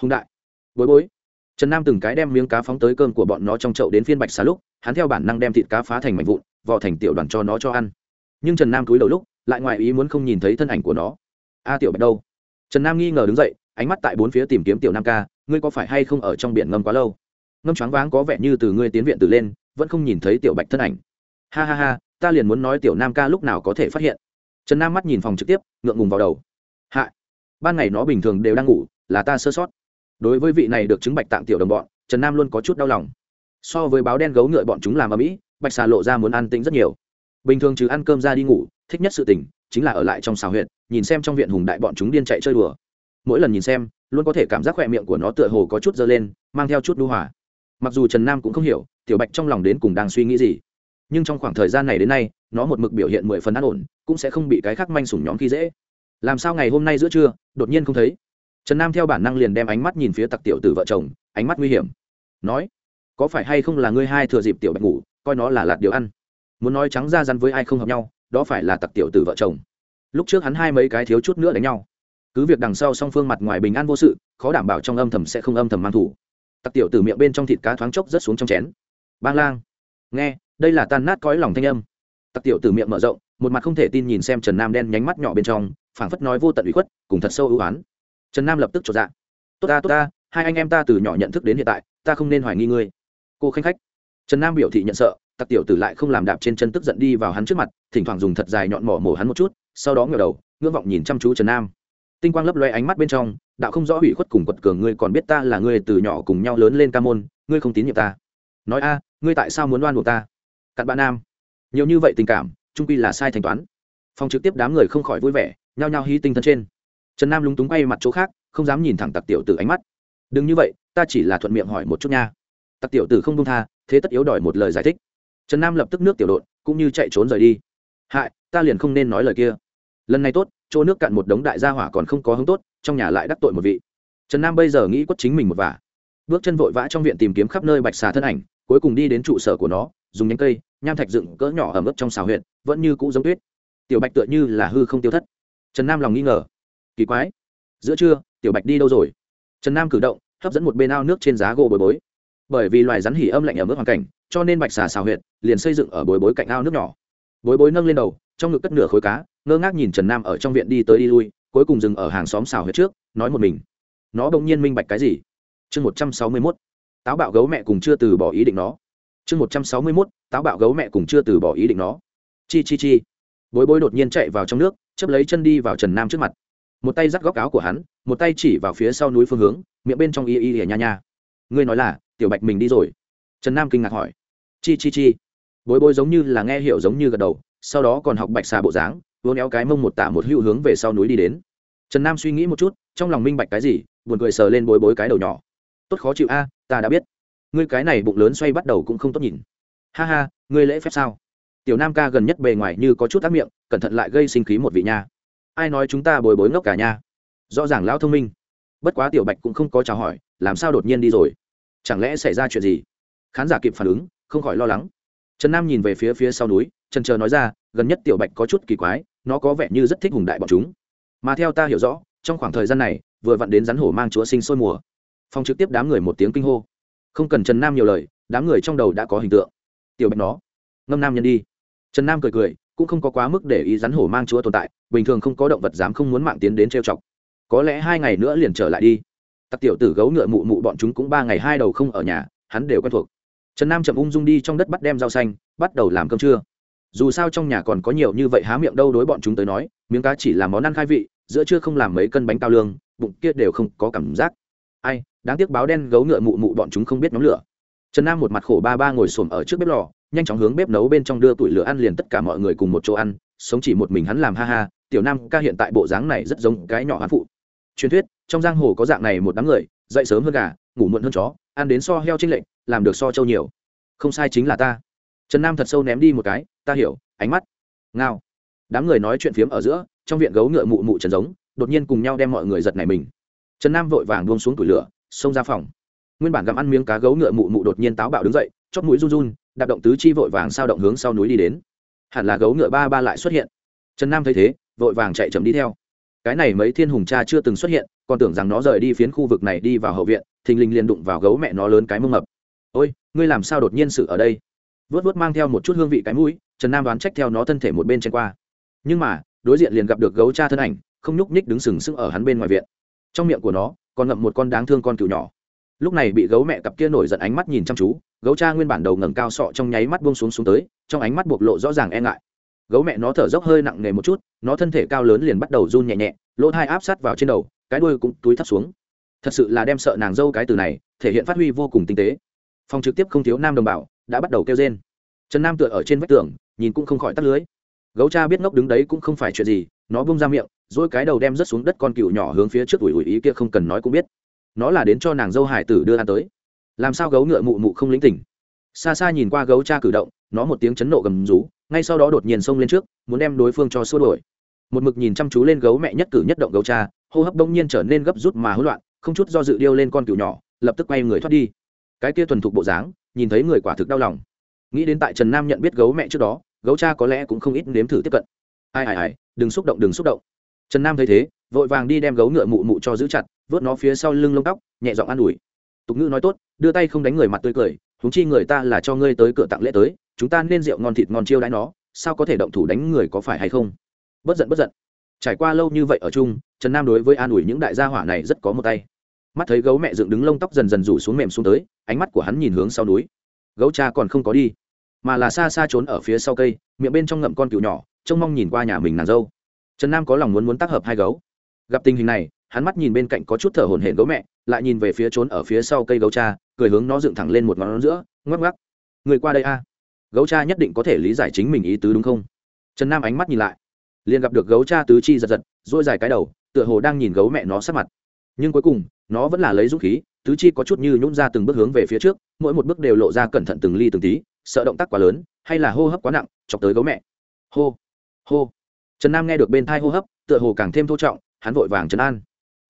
Hùng đại. Bối bối. Trần nam từng cái đem miếng cá phóng tới cơm của bọn nó trong chậu đến phiên bạch xá lúc, hắn theo bản năng đem thịt cá phá thành mảnh vụn, vò thành tiểu đoàn cho nó cho ăn. Nhưng trần nam cúi đầu lúc, lại ngoài ý muốn không nhìn thấy thân ảnh của nó. A tiểu bạch đâu? Trần nam nghi ngờ đứng dậy, ánh mắt tại bốn phía tìm kiếm tiểu nam ca, ngươi có phải hay không ở trong biển ngâm quá lâu? Ngâm choáng váng có vẻ như từ ngươi tiến viện từ lên, vẫn không nhìn thấy tiểu bạch thân ảnh. Ha ha ha ta liền muốn nói tiểu nam ca lúc nào có thể phát hiện. Trần nam mắt nhìn phòng trực tiếp, ngượng ngùng vào đầu. Hạ, ban ngày nó bình thường đều đang ngủ, là ta sơ sót. Đối với vị này được chứng bạch tạng tiểu đồng bọn, trần nam luôn có chút đau lòng. So với báo đen gấu ngựa bọn chúng làm ở mỹ bạch xà lộ ra muốn ăn tĩnh rất nhiều. Bình thường chứ ăn cơm ra đi ngủ, thích nhất sự tỉnh chính là ở lại trong xào huyện nhìn xem trong viện hùng đại bọn chúng điên chạy chơi đùa. Mỗi lần nhìn xem, luôn có thể cảm giác khỏe miệng của nó tựa hồ có chút dơ lên, mang theo chút đu hỏa mặc dù trần nam cũng không hiểu, tiểu bạch trong lòng đến cùng đang suy nghĩ gì nhưng trong khoảng thời gian này đến nay, nó một mực biểu hiện mười phần an ổn, cũng sẽ không bị cái khác manh sủng nhóm khi dễ. Làm sao ngày hôm nay giữa trưa, đột nhiên không thấy? Trần nam theo bản năng liền đem ánh mắt nhìn phía tặc tiểu từ vợ chồng, ánh mắt nguy hiểm. Nói, có phải hay không là ngươi hai thừa dịp tiểu bạch ngủ, coi nó là lạt điều ăn? Muốn nói trắng ra rắn với ai không hợp nhau, đó phải là tặc tiểu từ vợ chồng. Lúc trước hắn hai mấy cái thiếu chút nữa đánh nhau. Cứ việc đằng sau song phương mặt ngoài bình an vô sự, khó đảm bảo trong âm thầm sẽ không âm thầm mang thủ. Tặc tiểu từ miệng bên trong thịt cá thoáng chốc rớt xuống trong chén. Bang lang, nghe đây là tan nát cõi lòng thanh âm. Tặc tiểu từ miệng mở rộng, một mặt không thể tin nhìn xem trần nam đen nhánh mắt nhỏ bên trong, phảng phất nói vô tận ủy khuất, cùng thật sâu ưu oán trần nam lập tức trột dạ. Tốt ta tốt ta, hai anh em ta từ nhỏ nhận thức đến hiện tại, ta không nên hoài nghi ngươi. Cô khanh khách. Trần nam biểu thị nhận sợ, tặc tiểu tử lại không làm đạp trên chân tức giận đi vào hắn trước mặt, thỉnh thoảng dùng thật dài nhọn mỏ mổ hắn một chút, sau đó ngửa đầu, ngưỡng vọng nhìn chăm chú trần nam. Tinh quang lấp loe ánh mắt bên trong, đạo không rõ hủy khuất cùng quật cường ngươi còn biết ta là ngươi từ nhỏ cùng nhau lớn lên ca môn, ngươi không tín nhiệm ta. Nói a, ngươi tại sao muốn đoan buộc ta? Cặn bạn nam. Nhiều như vậy tình cảm trung quy là sai thanh toán. Phòng trực tiếp đám người không khỏi vui vẻ, nhao nhao hy tinh thân trên. Trần nam lúng túng bay mặt chỗ khác, không dám nhìn thẳng tặc tiểu tử ánh mắt. Đừng như vậy, ta chỉ là thuận miệng hỏi một chút nha. Tặc tiểu tử không đông tha, thế tất yếu đòi một lời giải thích. Trần nam lập tức nước tiểu đột cũng như chạy trốn rời đi. Hại, ta liền không nên nói lời kia. Lần này tốt, chỗ nước cạn một đống đại gia hỏa còn không có hứng tốt, trong nhà lại đắc tội một vị. Trần nam bây giờ nghĩ quất chính mình một vả. Bước chân vội vã trong viện tìm kiếm khắp nơi bạch xà thân ảnh, cuối cùng đi đến trụ sở của nó, dùng nhánh cây nham thạch dựng cỡ nhỏ ở mức trong xào huyện vẫn như cũ giống tuyết. Tiểu bạch tựa như là hư không tiêu thất. Trần nam lòng nghi ngờ. Kỳ quái. Giữa trưa, tiểu bạch đi đâu rồi? Trần nam cử động, hấp dẫn một bên ao nước trên giá gỗ bồi bối. Bởi vì loài rắn hỉ âm lạnh ở mức hoàn cảnh, cho nên bạch xà xào huyệt, liền xây dựng ở bồi bối cạnh ao nước nhỏ. Bối bối nâng lên đầu, trong ngực cất nửa khối cá, ngơ ngác nhìn trần nam ở trong viện đi tới đi lui, cuối cùng dừng ở hàng xóm xào huyệt trước, nói một mình. Nó bỗng nhiên minh bạch cái gì? Chương một trăm sáu mươi mốt. Táo bạo gấu mẹ cùng chưa từ bỏ ý định nó chương một trăm sáu mươi mốt, táo bạo gấu mẹ cùng chưa từ bỏ ý định nó. Chi chi chi. Bối bối đột nhiên chạy vào trong nước chấp lấy chân đi vào trần nam trước mặt. Một tay dắt góc áo của hắn, một tay chỉ vào phía sau núi phương hướng, miệng bên trong y y ỉa nha nha. Ngươi nói là, tiểu bạch mình đi rồi. Trần nam kinh ngạc hỏi. Chi chi chi. Bối bối giống như là nghe hiểu giống như gật đầu, sau đó còn học bạch xà bộ dáng vốn éo cái mông một tả một hữu hướng về sau núi đi đến. Trần nam suy nghĩ một chút, trong lòng minh bạch cái gì, buồn cười sờ lên bối bối cái đầu nhỏ. Tốt khó chịu a, ta đã biết ngươi cái này bụng lớn xoay bắt đầu cũng không tốt nhìn. Ha ha, ngươi lễ phép sao? Tiểu nam ca gần nhất bề ngoài như có chút ác miệng, cẩn thận lại gây sinh khí một vị nha. Ai nói chúng ta bồi bối ngốc cả nha? Rõ ràng lão thông minh. Bất quá tiểu bạch cũng không có chào hỏi, làm sao đột nhiên đi rồi? Chẳng lẽ xảy ra chuyện gì? Khán giả kịp phản ứng, không khỏi lo lắng. Trần nam nhìn về phía phía sau núi, trần chờ nói ra, gần nhất tiểu bạch có chút kỳ quái, nó có vẻ như rất thích hùng đại bọn chúng. Mà theo ta hiểu rõ, trong khoảng thời gian này, vừa vặn đến rắn hổ mang chúa sinh sôi mùa. Phong trực tiếp đám người một tiếng kinh hô không cần trần nam nhiều lời đám người trong đầu đã có hình tượng tiểu bạch nó ngâm nam nhân đi trần nam cười cười cũng không có quá mức để ý rắn hổ mang chúa tồn tại bình thường không có động vật dám không muốn mạng tiến đến trêu chọc có lẽ hai ngày nữa liền trở lại đi tặc tiểu tử gấu ngựa mụ mụ bọn chúng cũng ba ngày hai đầu không ở nhà hắn đều quen thuộc trần nam chậm ung dung đi trong đất bắt đem rau xanh bắt đầu làm cơm trưa dù sao trong nhà còn có nhiều như vậy há miệng đâu đối bọn chúng tới nói miếng cá chỉ là món ăn khai vị giữa trưa không làm mấy cân bánh cao lương bụng kia đều không có cảm giác ai, đáng tiếc báo đen gấu ngựa mụ mụ bọn chúng không biết nhóm lửa. Trần nam một mặt khổ ba ba ngồi xổm ở trước bếp lò, nhanh chóng hướng bếp nấu bên trong đưa tủi lửa ăn liền tất cả mọi người cùng một chỗ ăn, sống chỉ một mình hắn làm ha ha, tiểu nam ca hiện tại bộ dáng này rất giống cái nhỏ hắn phụ. Truyền thuyết, trong giang hồ có dạng này một đám người, dậy sớm hơn gà, ngủ muộn hơn chó, ăn đến so heo trinh lệnh làm được so trâu nhiều. Không sai chính là ta. Trần nam thật sâu ném đi một cái, ta hiểu, ánh mắt. Ngao. Đám người nói chuyện phiếm ở giữa, trong viện gấu ngựa mụ mụ trần giống, đột nhiên cùng nhau đem mọi người giật này mình trần nam vội vàng buông xuống tủi lửa, xông ra phòng. Nguyên bản gặm ăn miếng cá gấu ngựa mụ mụ đột nhiên táo bạo đứng dậy chót mũi run run, đạp động tứ chi vội vàng sao động hướng sau núi đi đến. Hẳn là gấu ngựa ba ba lại xuất hiện. Trần nam thấy thế, vội vàng chạy chậm đi theo. Cái này mấy thiên hùng cha chưa từng xuất hiện, còn tưởng rằng nó rời đi phiến khu vực này đi vào hậu viện, thình lình liền đụng vào gấu mẹ nó lớn cái mông mập. Ôi, ngươi làm sao đột nhiên sự ở đây? Vớt vớt mang theo một chút hương vị cái mũi, trần nam đoán trách theo nó thân thể một bên trên qua. Nhưng mà, đối diện liền gặp được gấu cha thân ảnh, không nhúc nhích đứng sừng sững ở hắn bên ngoài viện trong miệng của nó, còn ngậm một con đáng thương con cừu nhỏ. Lúc này bị gấu mẹ cặp kia nổi giận ánh mắt nhìn chăm chú, gấu cha nguyên bản đầu ngẩng cao sọ trong nháy mắt buông xuống xuống tới, trong ánh mắt bộc lộ rõ ràng e ngại. Gấu mẹ nó thở dốc hơi nặng nề một chút, nó thân thể cao lớn liền bắt đầu run nhẹ nhẹ, lỗ thai áp sát vào trên đầu, cái đuôi cũng túi thấp xuống. Thật sự là đem sợ nàng dâu cái từ này, thể hiện phát huy vô cùng tinh tế. Phòng trực tiếp không thiếu nam đồng bào, đã bắt đầu kêu rên. Trần nam tựa ở trên vách tường, nhìn cũng không khỏi tắt lưới. Gấu cha biết ngốc đứng đấy cũng không phải chuyện gì, nó bung ra miệng dỗi cái đầu đem rớt xuống đất con cừu nhỏ hướng phía trước ủi ủi ý kia không cần nói cũng biết. Nó là đến cho nàng dâu hải tử đưa ăn tới. Làm sao gấu ngựa mụ mụ không lĩnh tỉnh? Xa xa nhìn qua gấu cha cử động, nó một tiếng chấn nộ gầm rú, ngay sau đó đột nhiên xông lên trước, muốn đem đối phương cho xua đổi một mực nhìn chăm chú lên gấu mẹ nhất cử nhất động gấu cha, hô hấp đông nhiên trở nên gấp rút mà hỗn loạn, không chút do dự điêu lên con cừu nhỏ, lập tức quay người thoát đi. Cái kia thuần thục bộ dáng, nhìn thấy người quả thực đau lòng. Nghĩ đến tại trần nam nhận biết gấu mẹ trước đó, gấu cha có lẽ cũng không ít nếm thử tiếp cận. Ai ai ai, đừng xúc động, đừng xúc động trần nam thấy thế, vội vàng đi đem gấu ngựa mụ mụ cho giữ chặt, vớt nó phía sau lưng lông tóc, nhẹ giọng an ủi. Tục ngữ nói tốt, đưa tay không đánh người mặt tươi cười húng chi người ta là cho ngươi tới cửa tặng lễ tới, chúng ta nên rượu ngon thịt ngon chiêu đãi nó, sao có thể động thủ đánh người có phải hay không? Bất giận bất giận. Trải qua lâu như vậy ở chung, trần nam đối với an ủi những đại gia hỏa này rất có một tay. Mắt thấy gấu mẹ dựng đứng lông tóc dần dần rủ xuống mềm xuống tới, ánh mắt của hắn nhìn hướng sau núi. Gấu cha còn không có đi, mà là xa xa trốn ở phía sau cây, miệng bên trong ngậm con cừu nhỏ, trông mong nhìn qua nhà mình nàng dâu trần nam có lòng muốn muốn tác hợp hai gấu. Gặp tình hình này, hắn mắt nhìn bên cạnh có chút thở hổn hển gấu mẹ, lại nhìn về phía trốn ở phía sau cây gấu cha, cười hướng nó dựng thẳng lên một ngón giữa, ngoắc ngoắc. Người qua đây a. Gấu cha nhất định có thể lý giải chính mình ý tứ đúng không? Trần nam ánh mắt nhìn lại. Liền gặp được gấu cha tứ chi giật giật dỗi dài cái đầu, tựa hồ đang nhìn gấu mẹ nó sát mặt. Nhưng cuối cùng, nó vẫn là lấy dũng khí, tứ chi có chút như nhún ra từng bước hướng về phía trước, mỗi một bước đều lộ ra cẩn thận từng ly từng tí, sợ động tác quá lớn, hay là hô hấp quá nặng, chọc tới gấu mẹ. Hô hô trần nam nghe được bên thai hô hấp, tựa hồ càng thêm thô trọng, hắn vội vàng trấn an.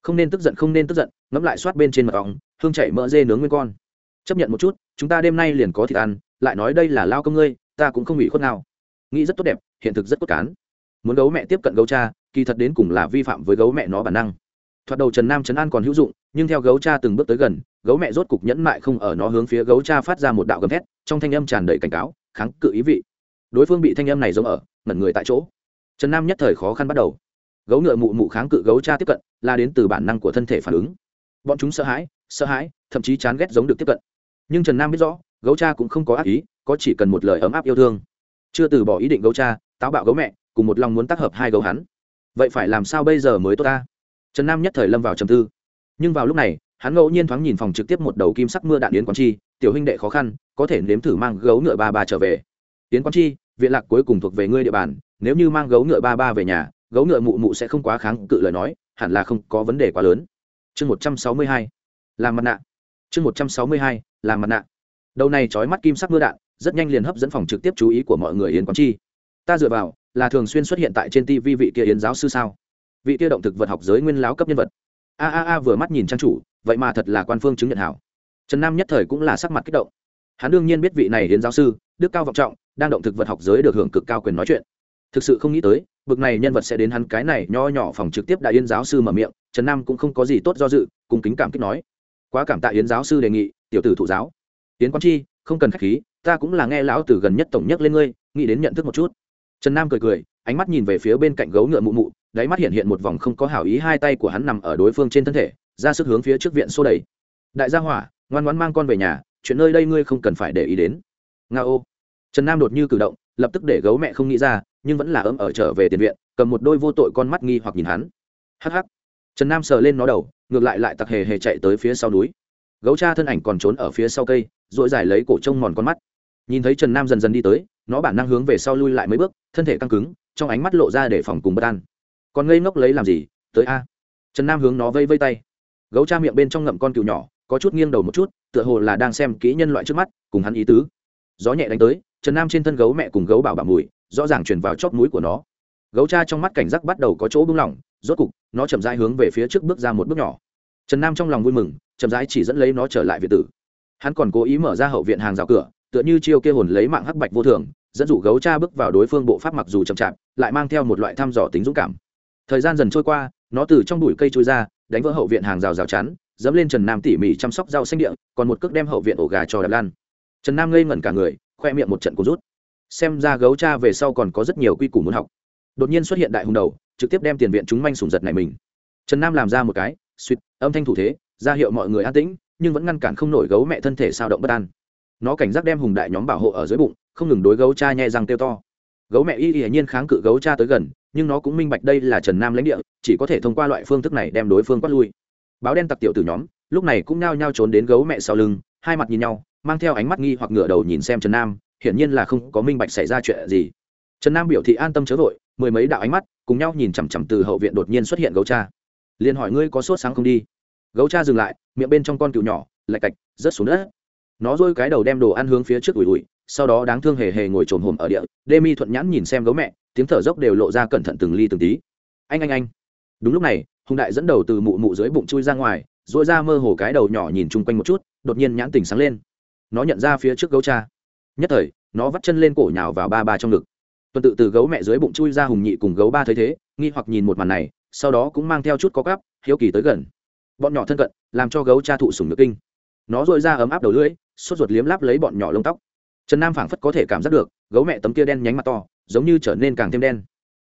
Không nên tức giận, không nên tức giận, ngẫm lại soát bên trên mật ong, hương chảy mỡ dê nướng nguyên con. Chấp nhận một chút, chúng ta đêm nay liền có thịt ăn, lại nói đây là lao công ngươi, ta cũng không bị khuất nào. Nghĩ rất tốt đẹp, hiện thực rất cốt cán. Muốn gấu mẹ tiếp cận gấu cha, kỳ thật đến cùng là vi phạm với gấu mẹ nó bản năng. Thoạt đầu trần nam trấn an còn hữu dụng, nhưng theo gấu cha từng bước tới gần, gấu mẹ rốt cục nhẫn mại không ở nó hướng phía gấu cha phát ra một đạo gầm thét, trong thanh âm tràn đầy cảnh cáo, kháng cự ý vị. Đối phương bị thanh âm này giống ở, ngẩn người tại chỗ trần nam nhất thời khó khăn bắt đầu. Gấu ngựa mụ mụ kháng cự gấu cha tiếp cận, là đến từ bản năng của thân thể phản ứng. Bọn chúng sợ hãi sợ hãi, thậm chí chán ghét giống được tiếp cận. Nhưng trần nam biết rõ, gấu cha cũng không có ác ý, có chỉ cần một lời ấm áp yêu thương. Chưa từ bỏ ý định gấu cha, táo bạo gấu mẹ, cùng một lòng muốn tác hợp hai gấu hắn. Vậy phải làm sao bây giờ mới tốt ta? Trần nam nhất thời lâm vào trầm tư. Nhưng vào lúc này, hắn ngẫu nhiên thoáng nhìn phòng trực tiếp một đầu kim sắc mưa đạn yến quán chi, tiểu huynh đệ khó khăn, có thể nếm thử mang gấu ngựa ba ba trở về. Yến quán chi, viện lạc cuối cùng thuộc về ngươi địa bàn nếu như mang gấu ngựa ba ba về nhà, gấu ngựa mụ mụ sẽ không quá kháng cự lời nói, hẳn là không có vấn đề quá lớn. Chương một trăm sáu mươi hai, làm mặt nạ. Chương một trăm sáu mươi hai, làm mặt nạ. Đầu này trói mắt kim sắc mưa đạn, rất nhanh liền hấp dẫn phòng trực tiếp chú ý của mọi người yến quán chi. Ta dựa vào, là thường xuyên xuất hiện tại trên tv vị kia yến giáo sư sao? Vị kia động thực vật học giới nguyên láo cấp nhân vật. A a a, vừa mắt nhìn trang chủ, vậy mà thật là quan phương chứng nhận hảo. Trần nam nhất thời cũng là sắc mặt kích động. Hắn đương nhiên biết vị này yến giáo sư, đức cao vọng trọng, đang động thực vật học giới được hưởng cực cao quyền nói chuyện thực sự không nghĩ tới, bực này nhân vật sẽ đến hắn cái này nho nhỏ phòng trực tiếp đại yên giáo sư mở miệng, trần nam cũng không có gì tốt do dự cùng kính cảm kích nói. Quá cảm tạ yến giáo sư đề nghị, tiểu tử thụ giáo. Yến quan chi, không cần khách khí, ta cũng là nghe lão tử gần nhất tổng nhất lên ngươi, nghĩ đến nhận thức một chút. Trần nam cười cười, ánh mắt nhìn về phía bên cạnh gấu ngựa mụ mụ, đáy mắt hiện hiện một vòng không có hảo ý hai tay của hắn nằm ở đối phương trên thân thể, ra sức hướng phía trước viện xô đẩy. Đại gia hỏa, ngoan ngoãn mang con về nhà, chuyện nơi đây ngươi không cần phải để ý đến. Nga ô. Trần nam đột như cử động, lập tức để gấu mẹ không nghĩ ra nhưng vẫn là ấm ở trở về tiền viện, cầm một đôi vô tội con mắt nghi hoặc nhìn hắn. Hắc hắc. Trần nam sờ lên nó đầu, ngược lại lại tặc hề hề chạy tới phía sau núi. Gấu cha thân ảnh còn trốn ở phía sau cây dội dài lấy cổ trông mòn con mắt. Nhìn thấy trần nam dần dần đi tới, nó bản năng hướng về sau lui lại mấy bước, thân thể căng cứng, trong ánh mắt lộ ra để phòng cùng bất an. Còn ngây ngốc lấy làm gì? Tới a. Trần nam hướng nó vây vây tay. Gấu cha miệng bên trong ngậm con cừu nhỏ, có chút nghiêng đầu một chút, tựa hồ là đang xem kỹ nhân loại trước mắt, cùng hắn ý tứ. Gió nhẹ đánh tới, trần nam trên thân gấu mẹ cùng gấu bảo bảo mùi rõ ràng truyền vào chóp mũi của nó. Gấu cha trong mắt cảnh giác bắt đầu có chỗ bung lỏng, rốt cục, nó chậm rãi hướng về phía trước bước ra một bước nhỏ. Trần nam trong lòng vui mừng, chậm rãi chỉ dẫn lấy nó trở lại viện tử. Hắn còn cố ý mở ra hậu viện hàng rào cửa, tựa như chiêu kia hồn lấy mạng hắc bạch vô thường, dẫn dụ gấu cha bước vào đối phương bộ pháp mặc dù chậm chạp, lại mang theo một loại thăm dò tính dũng cảm. Thời gian dần trôi qua, nó từ trong bụi cây trôi ra, đánh vỡ hậu viện hàng rào rào chắn, dẫm lên trần nam tỉ mỉ chăm sóc rau xanh địa, còn một cước đem hậu viện ổ gà cho đạp lan. Trần nam ngây ngẩn cả người, khoe miệng một trận cú rút xem ra gấu cha về sau còn có rất nhiều quy củ muốn học. Đột nhiên xuất hiện đại hùng đầu, trực tiếp đem tiền viện chúng manh sùng giật này mình. Trần nam làm ra một cái, suýt, âm thanh thủ thế, ra hiệu mọi người an tĩnh, nhưng vẫn ngăn cản không nổi gấu mẹ thân thể sao động bất an. Nó cảnh giác đem hùng đại nhóm bảo hộ ở dưới bụng, không ngừng đối gấu cha nhẹ răng kêu to. Gấu mẹ y y nhiên kháng cự gấu cha tới gần, nhưng nó cũng minh bạch đây là trần nam lãnh địa, chỉ có thể thông qua loại phương thức này đem đối phương quát lui. Báo đen tặc tiểu từ nhóm, lúc này cũng nao nhao trốn đến gấu mẹ sau lưng, hai mặt nhìn nhau, mang theo ánh mắt nghi hoặc ngửa đầu nhìn xem trần nam hiển nhiên là không có minh bạch xảy ra chuyện gì. Trần nam biểu thị an tâm chớ vội, mười mấy đạo ánh mắt cùng nhau nhìn chằm chằm từ hậu viện đột nhiên xuất hiện gấu cha. Liền hỏi ngươi có sốt sáng không đi? Gấu cha dừng lại, miệng bên trong con cừu nhỏ, lạch cạch, rớt xuống đất. Nó dôi cái đầu đem đồ ăn hướng phía trước ủi ủi, sau đó đáng thương hề hề ngồi trồm hồm ở địa, đê mi thuận nhãn nhìn xem gấu mẹ, tiếng thở dốc đều lộ ra cẩn thận từng ly từng tí. Anh anh anh. Đúng lúc này hùng đại dẫn đầu từ mụ mụ dưới bụng chui ra ngoài dội ra mơ hồ cái đầu nhỏ nhìn chung quanh một chút, đột nhiên nhãn tỉnh sáng lên. Nó nhận ra phía trước gấu cha nhất thời, nó vắt chân lên cổ nhào vào ba ba trong ngực. Tuần tự từ gấu mẹ dưới bụng chui ra hùng nhị cùng gấu ba thấy thế, nghi hoặc nhìn một màn này, sau đó cũng mang theo chút có cắp, hiếu kỳ tới gần. Bọn nhỏ thân cận, làm cho gấu cha thụ sùng nước kinh. Nó dội ra ấm áp đầu lưỡi, sốt ruột liếm láp lấy bọn nhỏ lông tóc. Trần nam phảng phất có thể cảm giác được, gấu mẹ tấm kia đen nhánh mặt to, giống như trở nên càng thêm đen.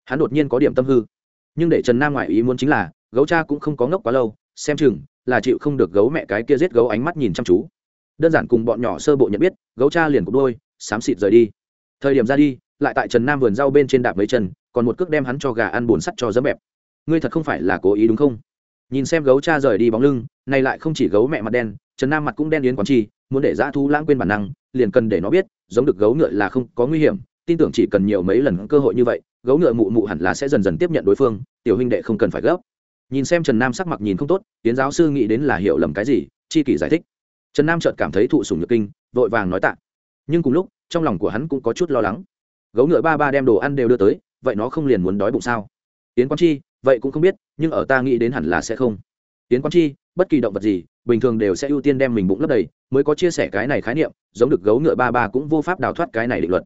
Hắn đột nhiên có điểm tâm hư. Nhưng để trần nam ngoại ý muốn chính là, gấu cha cũng không có ngốc quá lâu, xem chừng là chịu không được gấu mẹ cái kia giết gấu ánh mắt nhìn chăm chú đơn giản cùng bọn nhỏ sơ bộ nhận biết, gấu cha liền cục đôi, xám xịt rời đi. Thời điểm ra đi, lại tại trần nam vườn rau bên trên đạp mấy chân, còn một cước đem hắn cho gà ăn bùn sắt cho dấm bẹp. Ngươi thật không phải là cố ý đúng không? Nhìn xem gấu cha rời đi bóng lưng, này lại không chỉ gấu mẹ mặt đen, trần nam mặt cũng đen yến quán chi, muốn để dã thu lãng quên bản năng, liền cần để nó biết, giống được gấu ngựa là không có nguy hiểm, tin tưởng chỉ cần nhiều mấy lần cơ hội như vậy, gấu ngựa mụ mụ hẳn là sẽ dần dần tiếp nhận đối phương, tiểu huynh đệ không cần phải gấp. Nhìn xem trần nam sắc mặt nhìn không tốt tiến giáo sư nghĩ đến là hiểu lầm cái gì, chi kỷ giải thích trần nam chợt cảm thấy thụ sùng nhược kinh, vội vàng nói tạ. Nhưng cùng lúc, trong lòng của hắn cũng có chút lo lắng. Gấu ngựa ba ba đem đồ ăn đều đưa tới, vậy nó không liền muốn đói bụng sao? Tiến quan chi, vậy cũng không biết, nhưng ở ta nghĩ đến hẳn là sẽ không. Tiến quan chi, bất kỳ động vật gì, bình thường đều sẽ ưu tiên đem mình bụng lấp đầy, mới có chia sẻ cái này khái niệm, giống được gấu ngựa ba ba cũng vô pháp đào thoát cái này định luật.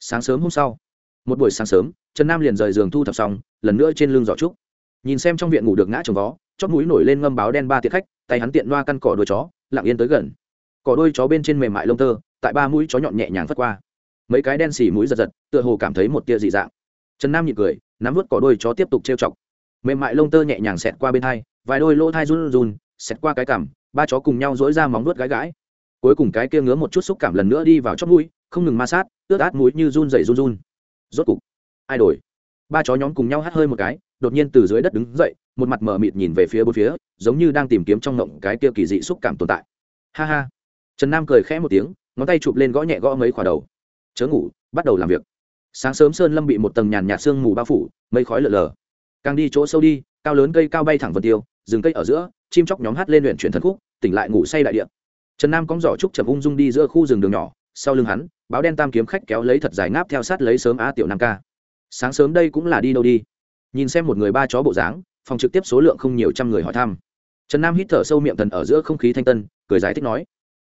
Sáng sớm hôm sau, một buổi sáng sớm, trần nam liền rời giường thu thập xong, lần nữa trên lưng giỏ trúc. Nhìn xem trong viện ngủ được ngã trồng vó, chót mũi nổi lên ngâm báo đen ba tiệc khách, tay hắn tiện loa căn cỏ đuôi chó lặng yên tới gần. Cỏ đôi chó bên trên mềm mại lông tơ, tại ba mũi chó nhọn nhẹ nhàng phất qua. Mấy cái đen xì mũi giật giật, tựa hồ cảm thấy một tia dị dạng. Trần nam nhịn cười, nắm vớt cỏ đôi chó tiếp tục trêu chọc. Mềm mại lông tơ nhẹ nhàng xẹt qua bên thai vài đôi lỗ thai run run, xẹt qua cái cằm, ba chó cùng nhau dỗi ra móng vuốt gãi gãi. Cuối cùng cái kia ngứa một chút xúc cảm lần nữa đi vào chót mũi, không ngừng ma sát, ướt át mũi như run dày run run. Rốt cục, ai đổi? Ba chó nhóm cùng nhau hắt hơi một cái, đột nhiên từ dưới đất đứng dậy, một mặt mờ mịt nhìn về phía bốn phía, giống như đang tìm kiếm trong ngộng cái kia kỳ dị xúc cảm tồn tại. Ha ha. Trần nam cười khẽ một tiếng, ngón tay chụp lên gõ nhẹ gõ mấy khỏa đầu. Chớ ngủ, bắt đầu làm việc. Sáng sớm sơn lâm bị một tầng nhàn nhạt sương mù bao phủ, mây khói lở lờ. Càng đi chỗ sâu đi, cao lớn cây cao bay thẳng vân tiêu, rừng cây ở giữa, chim chóc nhóm hát lên luyện chuyển thần khúc, tỉnh lại ngủ say đại điện trần nam cóng giỏ trúc chậm ung dung đi giữa khu rừng đường nhỏ, sau lưng hắn, báo đen tam kiếm khách kéo lấy thật dài ngáp theo sát lấy sớm á tiểu nam ca sáng sớm đây cũng là đi đâu đi. Nhìn xem một người ba chó bộ dáng, phòng trực tiếp số lượng không nhiều trăm người hỏi thăm. Trần nam hít thở sâu miệng thần ở giữa không khí thanh tân, cười giải thích nói,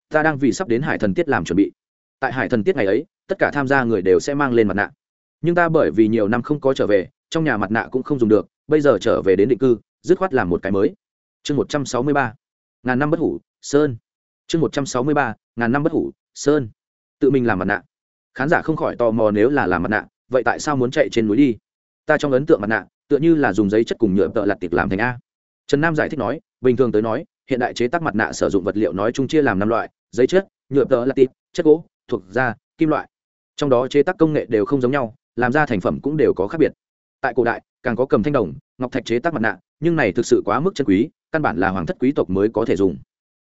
ta đang vì sắp đến hải thần tiết làm chuẩn bị. Tại hải thần tiết ngày ấy, tất cả tham gia người đều sẽ mang lên mặt nạ. Nhưng ta bởi vì nhiều năm không có trở về, trong nhà mặt nạ cũng không dùng được, bây giờ trở về đến định cư, dứt khoát làm một cái mới. Chương một trăm sáu mươi ba, ngàn năm bất hủ, sơn. Chương một trăm sáu mươi ba, ngàn năm bất hủ, sơn. Tự mình làm mặt nạ. Khán giả không khỏi tò mò nếu là làm mặt nạ vậy tại sao muốn chạy trên núi đi? Ta trong ấn tượng mặt nạ, tựa như là dùng giấy chất cùng nhựa tợ lặt tiệc làm thành a. Trần nam giải thích nói, bình thường tới nói, hiện đại chế tác mặt nạ sử dụng vật liệu nói chung chia làm năm loại, giấy chất, nhựa tợ lặt tiệc, chất gỗ, thuộc da, kim loại. Trong đó chế tác công nghệ đều không giống nhau, làm ra thành phẩm cũng đều có khác biệt. Tại cổ đại, càng có cầm thanh đồng, ngọc thạch chế tác mặt nạ, nhưng này thực sự quá mức chân quý, căn bản là hoàng thất quý tộc mới có thể dùng.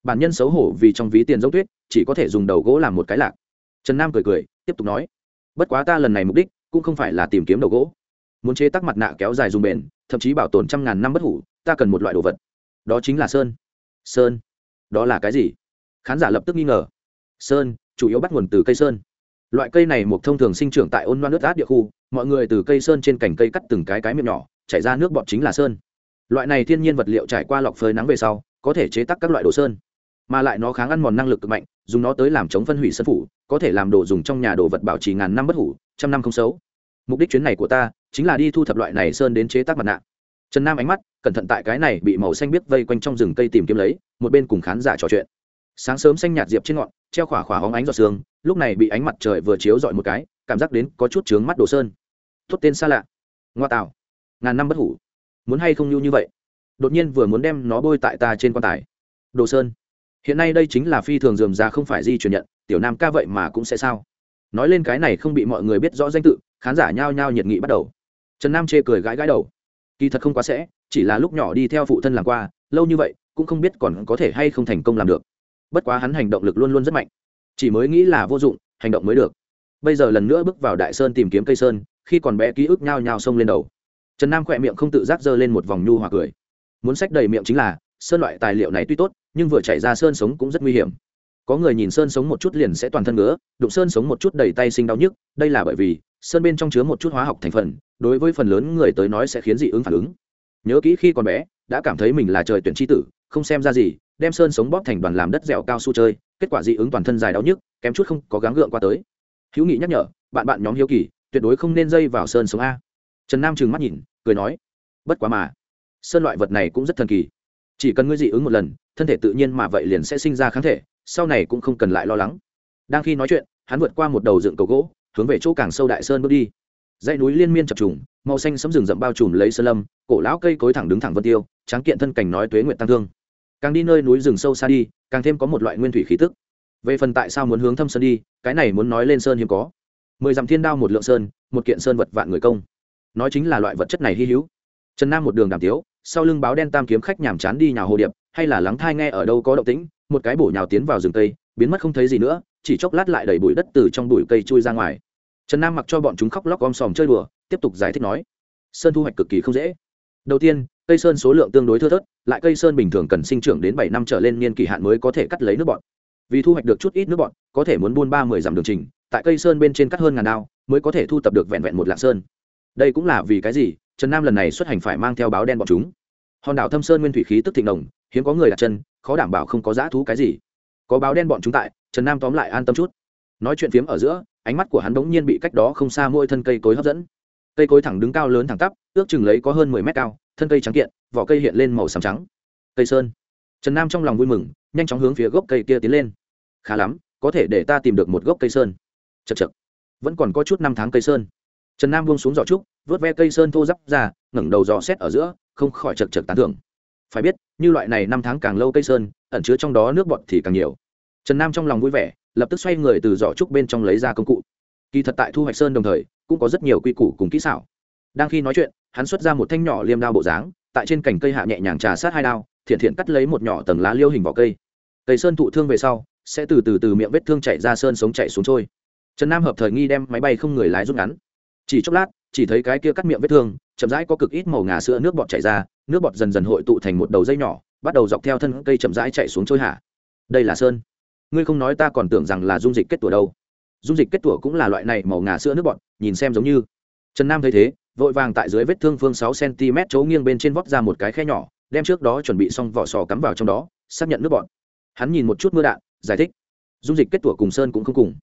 Bản nhân xấu hổ vì trong ví tiền giống tuyết, chỉ có thể dùng đầu gỗ làm một cái lạc. Trần nam cười cười, tiếp tục nói, bất quá ta lần này mục đích cũng không phải là tìm kiếm đầu gỗ. Muốn chế tác mặt nạ kéo dài dùng bền, thậm chí bảo tồn trăm ngàn năm bất hủ, ta cần một loại đồ vật. Đó chính là sơn. Sơn? Đó là cái gì? Khán giả lập tức nghi ngờ. Sơn, chủ yếu bắt nguồn từ cây sơn. Loại cây này một thông thường sinh trưởng tại ôn loan nước át địa khu, mọi người từ cây sơn trên cành cây cắt từng cái cái miệng nhỏ, chảy ra nước bọt chính là sơn. Loại này thiên nhiên vật liệu trải qua lọc phơi nắng về sau, có thể chế tác các loại đồ sơn. Mà lại nó kháng ăn mòn năng lực cực mạnh, dùng nó tới làm chống phân hủy sân phủ, có thể làm đồ dùng trong nhà đồ vật bảo trì ngàn năm bất hủ trăm năm không xấu. Mục đích chuyến này của ta chính là đi thu thập loại này sơn đến chế tác mặt nạ. Trần nam ánh mắt cẩn thận tại cái này bị màu xanh biết vây quanh trong rừng cây tìm kiếm lấy, một bên cùng khán giả trò chuyện. Sáng sớm xanh nhạt diệp trên ngọn, treo khỏa khỏa hóng ánh giọt sương, lúc này bị ánh mặt trời vừa chiếu dọi một cái, cảm giác đến có chút trướng mắt đồ sơn. Thốt tên xa lạ. Ngoa tạo. Ngàn năm bất hủ. Muốn hay không nhu như vậy? Đột nhiên vừa muốn đem nó bôi tại ta trên quan tài. Đồ sơn. Hiện nay đây chính là phi thường dườm ra không phải di chuyển nhận, tiểu nam ca vậy mà cũng sẽ sao? Nói lên cái này không bị mọi người biết rõ danh tự, khán giả nhao nhao nhiệt nghị bắt đầu. Trần nam chê cười gãi gãi đầu. Kỳ thật không quá sẽ, chỉ là lúc nhỏ đi theo phụ thân làm qua, lâu như vậy, cũng không biết còn có thể hay không thành công làm được. Bất quá hắn hành động lực luôn luôn rất mạnh. Chỉ mới nghĩ là vô dụng, hành động mới được. Bây giờ lần nữa bước vào đại sơn tìm kiếm cây sơn, khi còn bé ký ức nhao nhao xông lên đầu. Trần nam khỏe miệng không tự giác giơ lên một vòng nhu hòa cười. Muốn sách đầy miệng chính là, sơn loại tài liệu này tuy tốt, nhưng vừa chảy ra sơn sống cũng rất nguy hiểm có người nhìn sơn sống một chút liền sẽ toàn thân ngứa, đụng sơn sống một chút đầy tay sinh đau nhức, đây là bởi vì, sơn bên trong chứa một chút hóa học thành phần, đối với phần lớn người tới nói sẽ khiến dị ứng phản ứng. Nhớ kỹ khi còn bé, đã cảm thấy mình là trời tuyển tri tử, không xem ra gì, đem sơn sống bóp thành đoàn làm đất dẻo cao su chơi, kết quả dị ứng toàn thân dài đau nhức, kém chút không có gắng gượng qua tới. Hữu nghị nhắc nhở, bạn bạn nhóm hiếu kỳ, tuyệt đối không nên dây vào sơn sống a. Trần nam trừng mắt nhìn, cười nói, bất quá mà, sơn loại vật này cũng rất thần kỳ. Chỉ cần ngươi dị ứng một lần, thân thể tự nhiên mà vậy liền sẽ sinh ra kháng thể sau này cũng không cần lại lo lắng. Đang khi nói chuyện, hắn vượt qua một đầu dựng cầu gỗ, hướng về chỗ càng sâu đại sơn bước đi. Dãy núi liên miên chập trùng, màu xanh sấm rừng rậm bao trùm lấy sơn lâm, cổ lão cây cối thẳng đứng thẳng vân tiêu, tráng kiện thân cảnh nói tuế nguyện tăng thương. Càng đi nơi núi rừng sâu xa đi, càng thêm có một loại nguyên thủy khí tức. Về phần tại sao muốn hướng thâm sơn đi, cái này muốn nói lên sơn hiếm có. Mười dặm thiên đao một lượng sơn, một kiện sơn vật vạn người công. Nói chính là loại vật chất này hy hữu. Trần nam một đường đàm tiếu, sau lưng báo đen tam kiếm khách nhàm chán đi nhà hồ điệp, hay là lắng thai nghe ở đâu có động tĩnh một cái bổ nhào tiến vào rừng cây, biến mất không thấy gì nữa, chỉ chốc lát lại đẩy bụi đất từ trong bụi cây chui ra ngoài. Trần nam mặc cho bọn chúng khóc lóc om sòm chơi đùa, tiếp tục giải thích nói, sơn thu hoạch cực kỳ không dễ. Đầu tiên, cây sơn số lượng tương đối thưa thớt, lại cây sơn bình thường cần sinh trưởng đến bảy năm trở lên niên kỳ hạn mới có thể cắt lấy nước bọn vì thu hoạch được chút ít nước bọn có thể muốn buôn ba mươi dặm đường trình, tại cây sơn bên trên cắt hơn ngàn đao, mới có thể thu tập được vẹn vẹn một lạng sơn. Đây cũng là vì cái gì? Trần nam lần này xuất hành phải mang theo báo đen bọn chúng hòn đảo thâm sơn nguyên thủy khí tức thịnh đồng hiếm có người đặt chân, khó đảm bảo không có dã thú cái gì. Có báo đen bọn chúng tại, trần nam tóm lại an tâm chút. Nói chuyện phiếm ở giữa, ánh mắt của hắn bỗng nhiên bị cách đó không xa mỗi thân cây cối hấp dẫn. Cây cối thẳng đứng cao lớn thẳng tắp, ước chừng lấy có hơn mười mét cao, thân cây trắng kiện, vỏ cây hiện lên màu xám trắng. Cây sơn. Trần nam trong lòng vui mừng, nhanh chóng hướng phía gốc cây kia tiến lên. Khá lắm, có thể để ta tìm được một gốc cây sơn. Chật chật vẫn còn có chút năm tháng cây sơn. Trần nam buông xuống giỏ trúc, vớt ve cây sơn thô giáp ra, ngẩng đầu dò xét ở giữa không khỏi chật chật tán thưởng. Phải biết, như loại này năm tháng càng lâu cây sơn, ẩn chứa trong đó nước bọt thì càng nhiều. Trần nam trong lòng vui vẻ, lập tức xoay người từ giỏ trúc bên trong lấy ra công cụ. Kỳ thật tại thu hoạch sơn đồng thời, cũng có rất nhiều quy củ cùng kỹ xảo. Đang khi nói chuyện, hắn xuất ra một thanh nhỏ liêm đao bộ dáng, tại trên cành cây hạ nhẹ nhàng trà sát hai đao, thiện thiện cắt lấy một nhỏ tầng lá liêu hình vỏ cây. Cây sơn thụ thương về sau, sẽ từ từ từ miệng vết thương chạy ra sơn sống chạy xuống trôi. Trần nam hợp thời nghi đem máy bay không người lái rút ngắn. Chỉ chốc lát, chỉ thấy cái kia cắt miệng vết thương chậm rãi có cực ít màu ngà sữa nước bọt chảy ra, nước bọt dần dần hội tụ thành một đầu dây nhỏ, bắt đầu dọc theo thân cây chậm rãi chạy xuống trôi hạ. Đây là sơn. Ngươi không nói ta còn tưởng rằng là dung dịch kết tủa đâu. Dung dịch kết tủa cũng là loại này màu ngà sữa nước bọt, nhìn xem giống như. Trần nam thấy thế, vội vàng tại dưới vết thương phương sáu cm chỗ nghiêng bên trên vót ra một cái khe nhỏ, đem trước đó chuẩn bị xong vỏ sò cắm vào trong đó, xác nhận nước bọt. Hắn nhìn một chút mưa đạn, giải thích. Dung dịch kết tủa cùng sơn cũng không cùng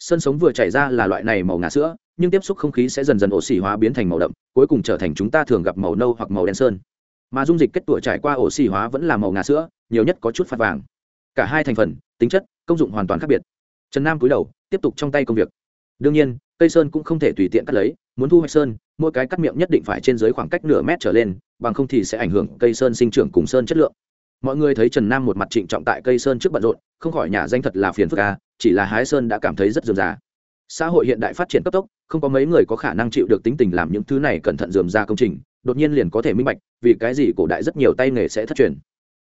sơn sống vừa chảy ra là loại này màu ngà sữa, nhưng tiếp xúc không khí sẽ dần dần ổ xỉ hóa biến thành màu đậm, cuối cùng trở thành chúng ta thường gặp màu nâu hoặc màu đen sơn. Mà dung dịch kết tủa trải qua ổ xỉ hóa vẫn là màu ngà sữa, nhiều nhất có chút phát vàng. Cả hai thành phần, tính chất, công dụng hoàn toàn khác biệt. Trần nam cúi đầu, tiếp tục trong tay công việc. Đương nhiên, cây sơn cũng không thể tùy tiện cắt lấy, muốn thu hoạch sơn, mỗi cái cắt miệng nhất định phải trên dưới khoảng cách nửa mét trở lên, bằng không thì sẽ ảnh hưởng cây sơn sinh trưởng cùng sơn chất lượng. Mọi người thấy trần nam một mặt trịnh trọng tại cây sơn trước bận rộn, không khỏi nhà danh thật là phiền phức à chỉ là hái sơn đã cảm thấy rất dườm già xã hội hiện đại phát triển cấp tốc, không có mấy người có khả năng chịu được tính tình làm những thứ này cẩn thận dườm ra công trình, đột nhiên liền có thể minh bạch, vì cái gì cổ đại rất nhiều tay nghề sẽ thất truyền.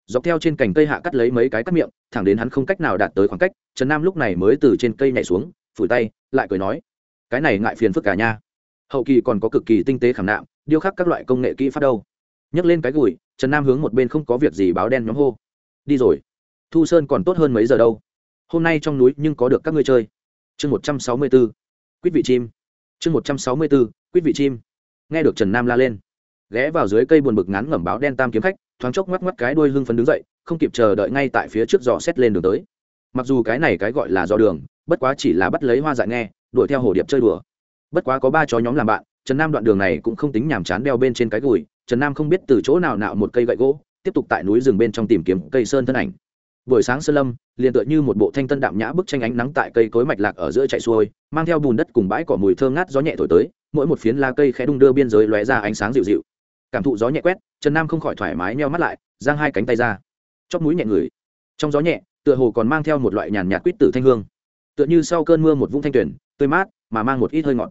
Dọc theo trên cành cây hạ cắt lấy mấy cái cắt miệng, thẳng đến hắn không cách nào đạt tới khoảng cách, trần nam lúc này mới từ trên cây nhảy xuống, phủi tay, lại cười nói, cái này ngại phiền phức cả nha hậu kỳ còn có cực kỳ tinh tế khảm nạm, điêu khắc các loại công nghệ kỹ phát đâu. Nhấc lên cái gùi, trần nam hướng một bên không có việc gì báo đen nhóm hô, đi rồi. Thu sơn còn tốt hơn mấy giờ đâu? Hôm nay trong núi nhưng có được các ngươi chơi. Chương một trăm sáu mươi bốn quýt vị chim. Chương một trăm sáu mươi bốn quýt vị chim. Nghe được trần nam la lên, ghé vào dưới cây buồn bực ngắn ngẩm báo đen tam kiếm khách, thoáng chốc ngoắc ngoắc cái đuôi hưng phấn đứng dậy, không kịp chờ đợi ngay tại phía trước dò xét lên đường tới. Mặc dù cái này cái gọi là dò đường, bất quá chỉ là bắt lấy hoa dại nghe, đuổi theo hồ điệp chơi đùa. Bất quá có ba chó nhóm làm bạn, trần nam đoạn đường này cũng không tính nhàm chán đeo bên trên cái gùi, trần nam không biết từ chỗ nào nạo một cây gậy gỗ, tiếp tục tại núi rừng bên trong tìm kiếm cây sơn thân ảnh buổi sáng sơn lâm, liền tựa như một bộ thanh tân đạm nhã bức tranh ánh nắng tại cây cối mạch lạc ở giữa chạy xuôi, mang theo bùn đất cùng bãi cỏ mùi thơm ngát gió nhẹ thổi tới, mỗi một phiến la cây khẽ đung đưa biên giới lóe ra ánh sáng dịu dịu cảm thụ gió nhẹ quét, trần nam không khỏi thoải mái nheo mắt lại, giang hai cánh tay ra, chóp mũi nhẹ người. trong gió nhẹ, tựa hồ còn mang theo một loại nhàn nhạt quýt tử thanh hương tựa như sau cơn mưa một vũng thanh tuyển, tươi mát, mà mang một ít hơi ngọt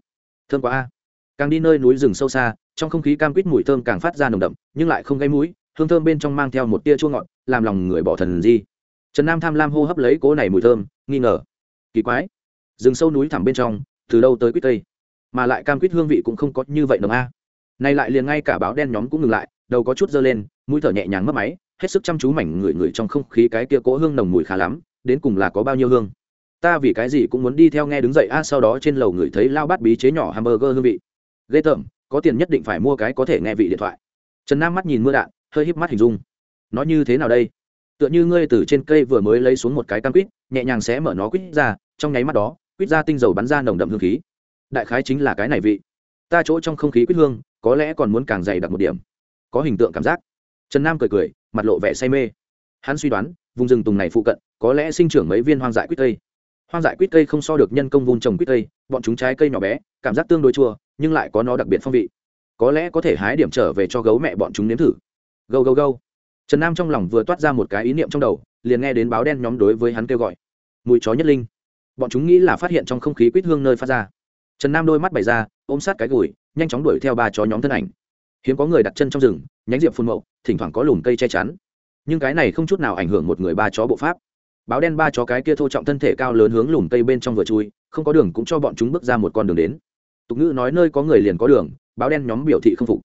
thơm quá a càng đi nơi núi rừng sâu xa, trong không khí cam quýt mùi thơm càng phát ra nồng đậm, nhưng lại không gây mũi, hương thơm bên trong mang theo một tia chua ngọt, làm lòng người bỏ thần gì trần nam tham lam hô hấp lấy cố này mùi thơm, nghi ngờ. Kỳ quái. Rừng sâu núi thẳm bên trong, từ đâu tới quýt tây? Mà lại cam quýt hương vị cũng không có như vậy nồng a. Nay lại liền ngay cả báo đen nhóm cũng ngừng lại, đầu có chút dơ lên, mũi thở nhẹ nhàng mất máy, hết sức chăm chú mảnh người người trong không khí cái kia cố hương nồng mùi khá lắm, đến cùng là có bao nhiêu hương? Ta vì cái gì cũng muốn đi theo nghe đứng dậy a, sau đó trên lầu ngửi thấy lao bát bí chế nhỏ hamburger hương vị. Ghê tởm, có tiền nhất định phải mua cái có thể nghe vị điện thoại. Trần nam mắt nhìn mưa đạn, hơi híp mắt hình dung. Nói như thế nào đây? Tựa như ngươi từ trên cây vừa mới lấy xuống một cái cam quýt, nhẹ nhàng sẽ mở nó quýt ra, trong nháy mắt đó, quýt ra tinh dầu bắn ra nồng đậm hương khí. Đại khái chính là cái này vị. Ta chỗ trong không khí quýt hương, có lẽ còn muốn càng dày đặc một điểm. Có hình tượng cảm giác. Trần nam cười cười, mặt lộ vẻ say mê. Hắn suy đoán, vùng rừng tùng này phụ cận, có lẽ sinh trưởng mấy viên hoang dại quýt cây. Hoang dại quýt cây không so được nhân công vun trồng quýt cây, bọn chúng trái cây nhỏ bé, cảm giác tương đối chua, nhưng lại có nó đặc biệt phong vị. Có lẽ có thể hái điểm trở về cho gấu mẹ bọn chúng nếm thử. Gâu gâu gâu trần nam trong lòng vừa toát ra một cái ý niệm trong đầu, liền nghe đến báo đen nhóm đối với hắn kêu gọi. Mùi chó nhất linh. Bọn chúng nghĩ là phát hiện trong không khí quýt hương nơi phát ra. Trần nam đôi mắt bày ra, ôm sát cái gùi, nhanh chóng đuổi theo ba chó nhóm thân ảnh. Hiếm có người đặt chân trong rừng, nhánh diệp phun mậu, thỉnh thoảng có lùm cây che chắn. Nhưng cái này không chút nào ảnh hưởng một người ba chó bộ pháp. Báo đen ba chó cái kia thô trọng thân thể cao lớn hướng lùm cây bên trong vừa chui, không có đường cũng cho bọn chúng bước ra một con đường đến. Tục ngữ nói nơi có người liền có đường, báo đen nhóm biểu thị không phục.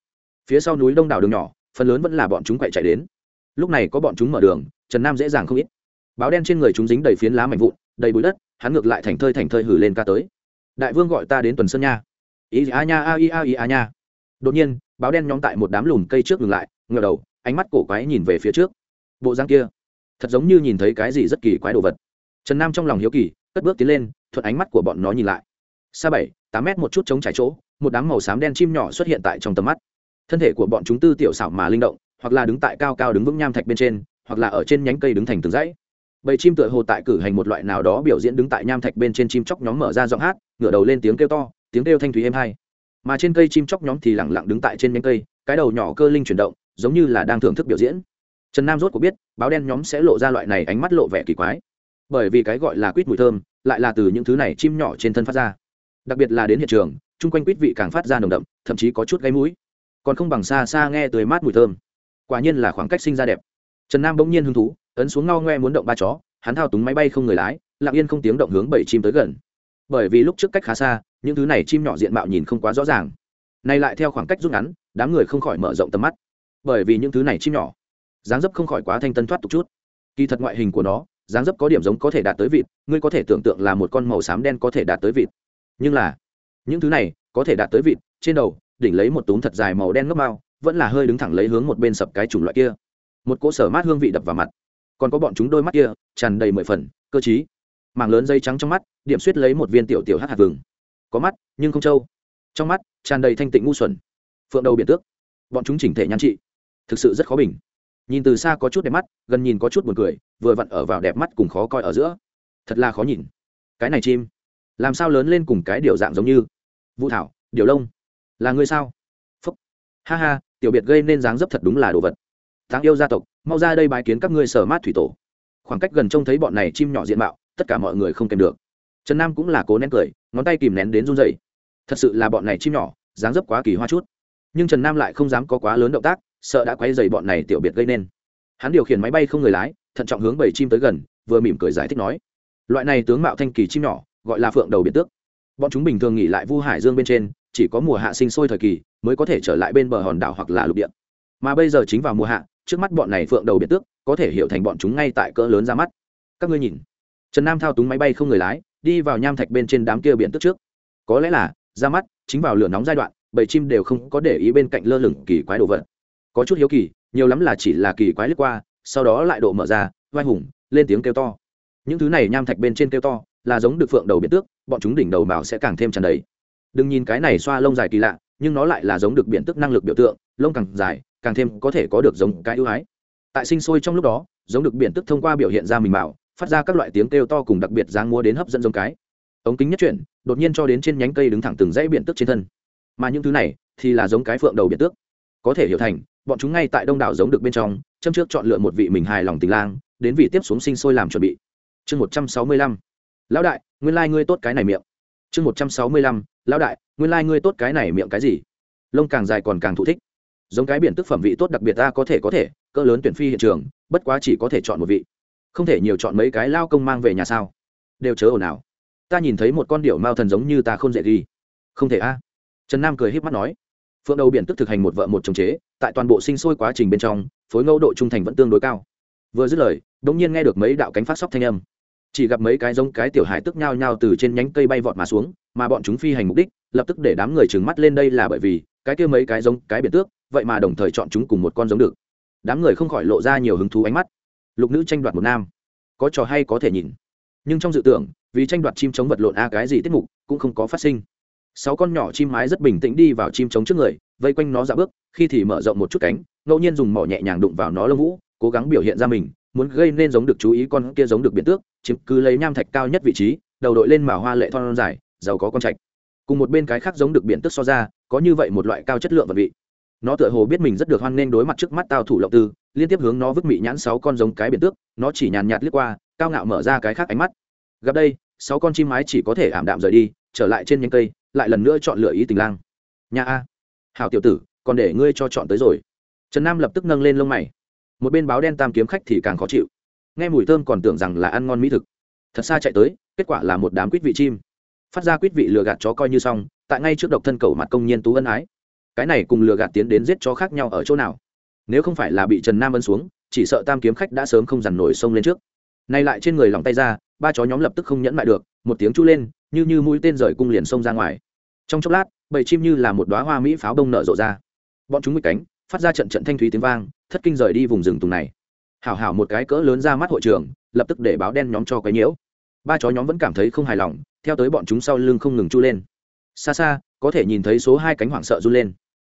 Phía sau núi đông đảo đường nhỏ, phần lớn vẫn là bọn chúng quậy chạy đến lúc này có bọn chúng mở đường, trần nam dễ dàng không ít. Báo đen trên người chúng dính đầy phiến lá mạnh vụn, đầy bụi đất, hắn ngược lại thành thơi thành thơi hử lên ca tới. Đại vương gọi ta đến tuần sơn nha. Ý a nha, a i a i, a nha. Đột nhiên, báo đen nhóm tại một đám lùm cây trước ngừng lại ngờ đầu, ánh mắt cổ quái nhìn về phía trước. Bộ răng kia, thật giống như nhìn thấy cái gì rất kỳ quái đồ vật. Trần nam trong lòng hiếu kỳ, cất bước tiến lên, thuận ánh mắt của bọn nó nhìn lại. Xa bảy, tám mét một chút chống trải chỗ, một đám màu xám đen chim nhỏ xuất hiện tại trong tầm mắt. Thân thể của bọn chúng tư tiểu xảo mà linh động hoặc là đứng tại cao cao đứng vững nham thạch bên trên, hoặc là ở trên nhánh cây đứng thành từng dãy. Bầy chim tựa hồ tại cử hành một loại nào đó biểu diễn đứng tại nham thạch bên trên chim chóc nhóm mở ra giọng hát, ngửa đầu lên tiếng kêu to, tiếng kêu thanh thúy êm hay. mà trên cây chim chóc nhóm thì lẳng lặng đứng tại trên nhánh cây, cái đầu nhỏ cơ linh chuyển động, giống như là đang thưởng thức biểu diễn. Trần nam rốt cuộc biết, báo đen nhóm sẽ lộ ra loại này ánh mắt lộ vẻ kỳ quái. Bởi vì cái gọi là quýt mùi thơm, lại là từ những thứ này chim nhỏ trên thân phát ra. Đặc biệt là đến hiện trường, chung quanh quýt vị càng phát ra nồng đậm, thậm chí có chút gáy mũi. Còn không bằng xa xa nghe tươi mát mùi thơm quả nhiên là khoảng cách sinh ra đẹp. Trần nam bỗng nhiên hứng thú, ấn xuống ngao ngoe muốn động ba chó, hắn thao túng máy bay không người lái, lặng yên không tiếng động hướng bảy chim tới gần. Bởi vì lúc trước cách khá xa, những thứ này chim nhỏ diện mạo nhìn không quá rõ ràng. Nay lại theo khoảng cách rút ngắn, đám người không khỏi mở rộng tầm mắt. Bởi vì những thứ này chim nhỏ, dáng dấp không khỏi quá thanh tân thoát tục chút. Kỳ thật ngoại hình của nó, dáng dấp có điểm giống có thể đạt tới vịt, ngươi có thể tưởng tượng là một con màu xám đen có thể đạt tới vịt. Nhưng là, những thứ này có thể đạt tới vịt, trên đầu, đỉnh lấy một túm thật dài màu đen ngốc mao vẫn là hơi đứng thẳng lấy hướng một bên sập cái chủng loại kia. Một cỗ sở mát hương vị đập vào mặt. Còn có bọn chúng đôi mắt kia, tràn đầy mười phần, cơ chí mảng lớn dây trắng trong mắt, điểm suýt lấy một viên tiểu tiểu hát hạt vừng. Có mắt, nhưng không trâu. Trong mắt, tràn đầy thanh tịnh ngu xuẩn. Phượng đầu biển tước. Bọn chúng chỉnh thể nhan trị. Thực sự rất khó bình. Nhìn từ xa có chút đẹp mắt, gần nhìn có chút buồn cười, vừa vặn ở vào đẹp mắt cùng khó coi ở giữa. Thật là khó nhìn. Cái này chim, làm sao lớn lên cùng cái điều dạng giống như? Vũ thảo, điều lông là người sao? Phúc. Ha ha tiểu biệt gây nên dáng dấp thật đúng là đồ vật. Thắng yêu gia tộc, mau ra đây bái kiến các ngươi sở mát thủy tổ. Khoảng cách gần trông thấy bọn này chim nhỏ diện mạo, tất cả mọi người không kèm được. Trần nam cũng là cố nén cười, ngón tay kìm nén đến run dày thật sự là bọn này chim nhỏ, dáng dấp quá kỳ hoa chút. Nhưng trần nam lại không dám có quá lớn động tác, sợ đã quay dày bọn này tiểu biệt gây nên. Hắn điều khiển máy bay không người lái, thận trọng hướng bảy chim tới gần, vừa mỉm cười giải thích nói. Loại này tướng mạo thanh kỳ chim nhỏ, gọi là phượng đầu biệt tước. Bọn chúng bình thường nghỉ lại vu hải dương bên trên chỉ có mùa hạ sinh sôi thời kỳ mới có thể trở lại bên bờ hòn đảo hoặc là lục địa. Mà bây giờ chính vào mùa hạ, trước mắt bọn này phượng đầu biển tước có thể hiểu thành bọn chúng ngay tại cỡ lớn ra mắt. Các ngươi nhìn, trần nam thao túng máy bay không người lái, đi vào nham thạch bên trên đám kia biển tước trước. Có lẽ là, ra mắt, chính vào lửa nóng giai đoạn, bầy chim đều không có để ý bên cạnh lơ lửng kỳ quái đồ vật. Có chút hiếu kỳ, nhiều lắm là chỉ là kỳ quái lướt qua, sau đó lại độ mở ra, vai hùng, lên tiếng kêu to. Những thứ này nham thạch bên trên kêu to, là giống được phượng đầu biển tước, bọn chúng đỉnh đầu màu sẽ càng thêm tràn đầy đừng nhìn cái này xoa lông dài kỳ lạ, nhưng nó lại là giống được biển tức năng lực biểu tượng, lông càng dài, càng thêm có thể có được giống cái ưu ái. Tại sinh sôi trong lúc đó, giống được biển tức thông qua biểu hiện ra mình bảo phát ra các loại tiếng kêu to cùng đặc biệt dáng múa đến hấp dẫn giống cái. Ống kính nhất chuyển, đột nhiên cho đến trên nhánh cây đứng thẳng từng dãy biển tức trên thân. Mà những thứ này thì là giống cái phượng đầu biển tước có thể hiểu thành, bọn chúng ngay tại đông đảo giống được bên trong, châm trước chọn lựa một vị mình hài lòng tình lang, đến vị tiếp xuống sinh sôi làm chuẩn bị. Chương một trăm sáu mươi lăm. Lão đại, nguyên lai、like、ngươi tốt cái này miệng chương một trăm sáu mươi lăm, lão đại, nguyên lai、like、ngươi tốt cái này miệng cái gì? Lông càng dài còn càng thụ thích. Giống cái biển tức phẩm vị tốt đặc biệt ta có thể có thể, cỡ lớn tuyển phi hiện trường, bất quá chỉ có thể chọn một vị. Không thể nhiều chọn mấy cái lao công mang về nhà sao? Đều chớ ồn ào. Ta nhìn thấy một con điệu mao thần giống như ta không dễ ghi. Không thể a. Trần nam cười h í p mắt nói. Phượng đầu biển tức thực hành một vợ một chồng chế, tại toàn bộ sinh sôi quá trình bên trong, phối ngẫu độ trung thành vẫn tương đối cao. Vừa dứt lời đ ỗ n g nhiên nghe được mấy đạo cánh phát sóc thanh âm chỉ gặp mấy cái giống cái tiểu hải tức nhao nhao từ trên nhánh cây bay vọt mà xuống, mà bọn chúng phi hành mục đích, lập tức để đám người trừng mắt lên đây là bởi vì, cái kia mấy cái giống cái biệt tước, vậy mà đồng thời chọn chúng cùng một con giống được. Đám người không khỏi lộ ra nhiều hứng thú ánh mắt. Lục nữ tranh đoạt một nam. Có trò hay có thể nhìn. Nhưng trong dự tưởng, vì tranh đoạt chim chống vật lộn a cái gì tiết mục, cũng không có phát sinh. Sáu con nhỏ chim mái rất bình tĩnh đi vào chim chống trước người, vây quanh nó dạo bước, khi thì mở rộng một chút cánh, ngẫu nhiên dùng mỏ nhẹ nhàng đụng vào nó lông vũ, cố gắng biểu hiện ra mình muốn gây nên giống được chú ý con kia giống được biển tước, chiếm cứ lấy nham thạch cao nhất vị trí, đầu đội lên màu hoa lệ thon dài, giàu có con trạch. Cùng một bên cái khác giống được biển tước so ra, có như vậy một loại cao chất lượng vật vị. Nó tựa hồ biết mình rất được hoan nghênh đối mặt trước mắt tao thủ lộng tư, liên tiếp hướng nó vứt mị nhãn sáu con giống cái biển tước, nó chỉ nhàn nhạt liếc qua, cao ngạo mở ra cái khác ánh mắt. Gặp đây, sáu con chim mái chỉ có thể ảm đạm rời đi, trở lại trên nhánh cây, lại lần nữa chọn lựa ý tình lang. Nhà a. Hảo tiểu tử, còn để ngươi cho chọn tới rồi. Trần nam lập tức nâng lên lông mày một bên báo đen tam kiếm khách thì càng khó chịu. Nghe mùi thơm còn tưởng rằng là ăn ngon mỹ thực. Thật xa chạy tới, kết quả là một đám quýt vị chim. Phát ra quýt vị lừa gạt chó coi như xong, tại ngay trước độc thân cầu mặt công nhiên tú ân ái. Cái này cùng lừa gạt tiến đến giết chó khác nhau ở chỗ nào? Nếu không phải là bị trần nam ân xuống, chỉ sợ tam kiếm khách đã sớm không dằn nổi sông lên trước. Nay lại trên người lòng tay ra, ba chó nhóm lập tức không nhẫn lại được, một tiếng chu lên, như như mũi tên rời cung liền xông ra ngoài. Trong chốc lát bầy chim như là một đoá hoa mỹ pháo đông nở rộ ra. Bọn chúng mịch cánh, phát ra trận trận thanh thúy tiếng vang thất kinh rời đi vùng rừng tùng này. Hảo hảo một cái cỡ lớn ra mắt hội trường, lập tức để báo đen nhóm cho cái nhiễu. Ba chó nhóm vẫn cảm thấy không hài lòng, theo tới bọn chúng sau lưng không ngừng chu lên. Xa xa, có thể nhìn thấy số hai cánh hoảng sợ run lên.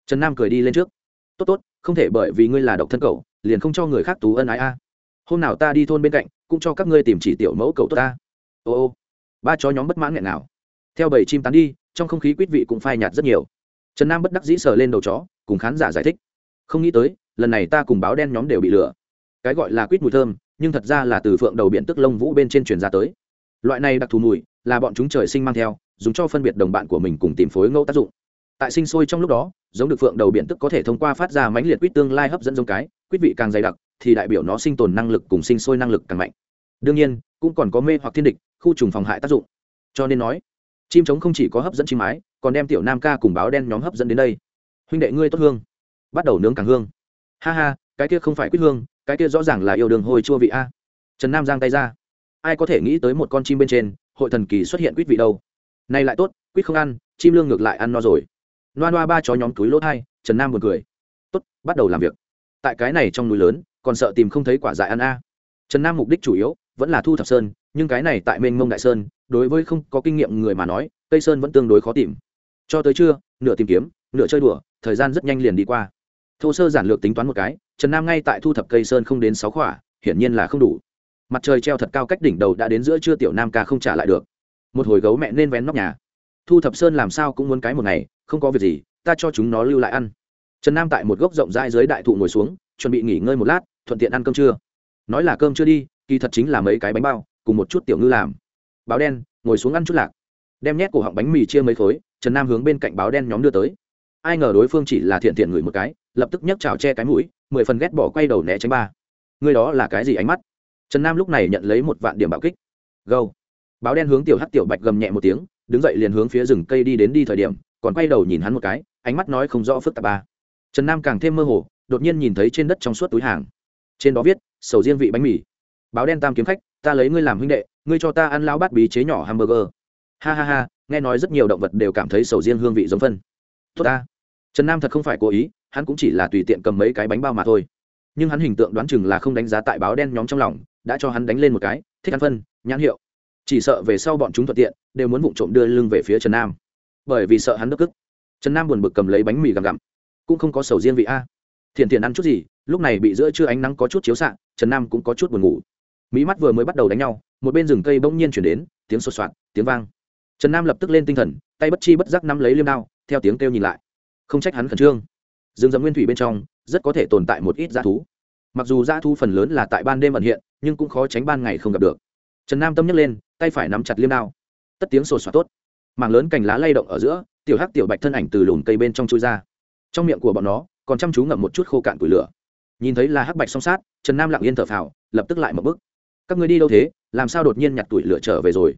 Trần nam cười đi lên trước. Tốt tốt, không thể bởi vì ngươi là độc thân cậu, liền không cho người khác tú ân ái a. Hôm nào ta đi thôn bên cạnh, cũng cho các ngươi tìm chỉ tiểu mẫu cậu tốt ta. Ô ô. Ba chó nhóm bất mãn nghẹn nào. Theo bầy chim tán đi, trong không khí quýt vị cũng phai nhạt rất nhiều. Trần nam bất đắc dĩ sờ lên đầu chó, cùng khán giả giải thích. Không nghĩ tới lần này ta cùng báo đen nhóm đều bị lừa. Cái gọi là quýt mùi thơm, nhưng thật ra là từ phượng đầu biển tức lông vũ bên trên truyền ra tới. Loại này đặc thù mùi, là bọn chúng trời sinh mang theo, dùng cho phân biệt đồng bạn của mình cùng tìm phối ngẫu tác dụng. Tại sinh sôi trong lúc đó, giống được phượng đầu biển tức có thể thông qua phát ra mãnh liệt quýt tương lai hấp dẫn giống cái, quýt vị càng dày đặc, thì đại biểu nó sinh tồn năng lực cùng sinh sôi năng lực càng mạnh. Đương nhiên, cũng còn có mê hoặc thiên địch, khu trùng phòng hại tác dụng. Cho nên nói, chim trống không chỉ có hấp dẫn chim mái, còn đem tiểu nam ca cùng báo đen nhóm hấp dẫn đến đây. Huynh đệ ngươi tốt hương, bắt đầu nướng càng hương ha ha, cái kia không phải quýt hương, cái kia rõ ràng là yêu đường hồi chua vị a. Trần nam giang tay ra. Ai có thể nghĩ tới một con chim bên trên, hội thần kỳ xuất hiện quýt vị đâu. Nay lại tốt, quýt không ăn, chim lương ngược lại ăn no rồi. Noa noa ba chó nhóm túi lỗ thai, trần nam buồn cười. Tốt, bắt đầu làm việc. Tại cái này trong núi lớn, còn sợ tìm không thấy quả dại ăn a. Trần nam mục đích chủ yếu, vẫn là thu thập sơn, nhưng cái này tại mênh mông đại sơn, đối với không có kinh nghiệm người mà nói, cây sơn vẫn tương đối khó tìm. Cho tới trưa, nửa tìm kiếm, nửa chơi đùa, thời gian rất nhanh liền đi qua thô sơ giản lược tính toán một cái, trần nam ngay tại thu thập cây sơn không đến sáu khỏa, hiển nhiên là không đủ. Mặt trời treo thật cao cách đỉnh đầu đã đến giữa trưa tiểu nam ca không trả lại được. Một hồi gấu mẹ nên vén nóc nhà. Thu thập sơn làm sao cũng muốn cái một ngày, không có việc gì, ta cho chúng nó lưu lại ăn. Trần nam tại một gốc rộng rãi dưới đại thụ ngồi xuống, chuẩn bị nghỉ ngơi một lát, thuận tiện ăn cơm trưa. Nói là cơm chưa đi, kỳ thật chính là mấy cái bánh bao, cùng một chút tiểu ngư làm. Báo đen, ngồi xuống ăn chút lạc. Đem nhét cổ họng bánh mì chia mấy khối, trần nam hướng bên cạnh báo đen nhóm đưa tới ai ngờ đối phương chỉ là thiện thiện ngửi một cái, lập tức nhấc trào che cái mũi, mười phần ghét bỏ quay đầu né tránh ba. Người đó là cái gì ánh mắt? Trần nam lúc này nhận lấy một vạn điểm bạo kích. Gâu báo đen hướng tiểu hắc tiểu bạch gầm nhẹ một tiếng, đứng dậy liền hướng phía rừng cây đi đến đi thời điểm, còn quay đầu nhìn hắn một cái, ánh mắt nói không rõ phức tạp ba. Trần nam càng thêm mơ hồ, đột nhiên nhìn thấy trên đất trong suốt túi hàng. Trên đó viết, sầu riêng vị bánh mì. Báo đen tam kiếm khách, ta lấy ngươi làm huynh đệ, ngươi cho ta ăn lao bát bí chế nhỏ hamburger. Ha ha ha, nghe nói rất nhiều động vật đều cảm thấy sầu riêng hương vị giống phân. Tốt ta trần nam thật không phải cố ý, hắn cũng chỉ là tùy tiện cầm mấy cái bánh bao mà thôi. Nhưng hắn hình tượng đoán chừng là không đánh giá tại báo đen nhóm trong lòng, đã cho hắn đánh lên một cái, thích ăn phân, nhãn hiệu. Chỉ sợ về sau bọn chúng thuận tiện, đều muốn vụng trộm đưa lưng về phía trần nam. Bởi vì sợ hắn đức cức. Trần nam buồn bực cầm lấy bánh mì gặm gặm. Cũng không có sầu riêng vị a. Thiện thiện ăn chút gì, lúc này bị giữa trưa ánh nắng có chút chiếu xạ, trần nam cũng có chút buồn ngủ. Mỹ mắt vừa mới bắt đầu đánh nhau, một bên rừng cây bỗng nhiên chuyển đến, tiếng sột soạt, tiếng vang. Trần nam lập tức lên tinh thần, tay bất chi bất giác nắm lấy liêm đao, theo tiếng kêu nhìn lại không trách hắn khẩn trương. Rừng rậm nguyên thủy bên trong, rất có thể tồn tại một ít dã thú. Mặc dù dã thú phần lớn là tại ban đêm ẩn hiện, nhưng cũng khó tránh ban ngày không gặp được. Trần nam tâm nhấc lên, tay phải nắm chặt liêm đao. Tất tiếng sột soạt tốt. Mảng lớn cành lá lay động ở giữa, tiểu hắc tiểu bạch thân ảnh từ lùn cây bên trong chui ra. Trong miệng của bọn nó, còn chăm chú ngậm một chút khô cạn củi lửa. Nhìn thấy là hắc bạch song sát, trần nam lặng yên thở phào, lập tức lại một bức các người đi đâu thế? Làm sao đột nhiên nhặt tuổi lửa trở về rồi?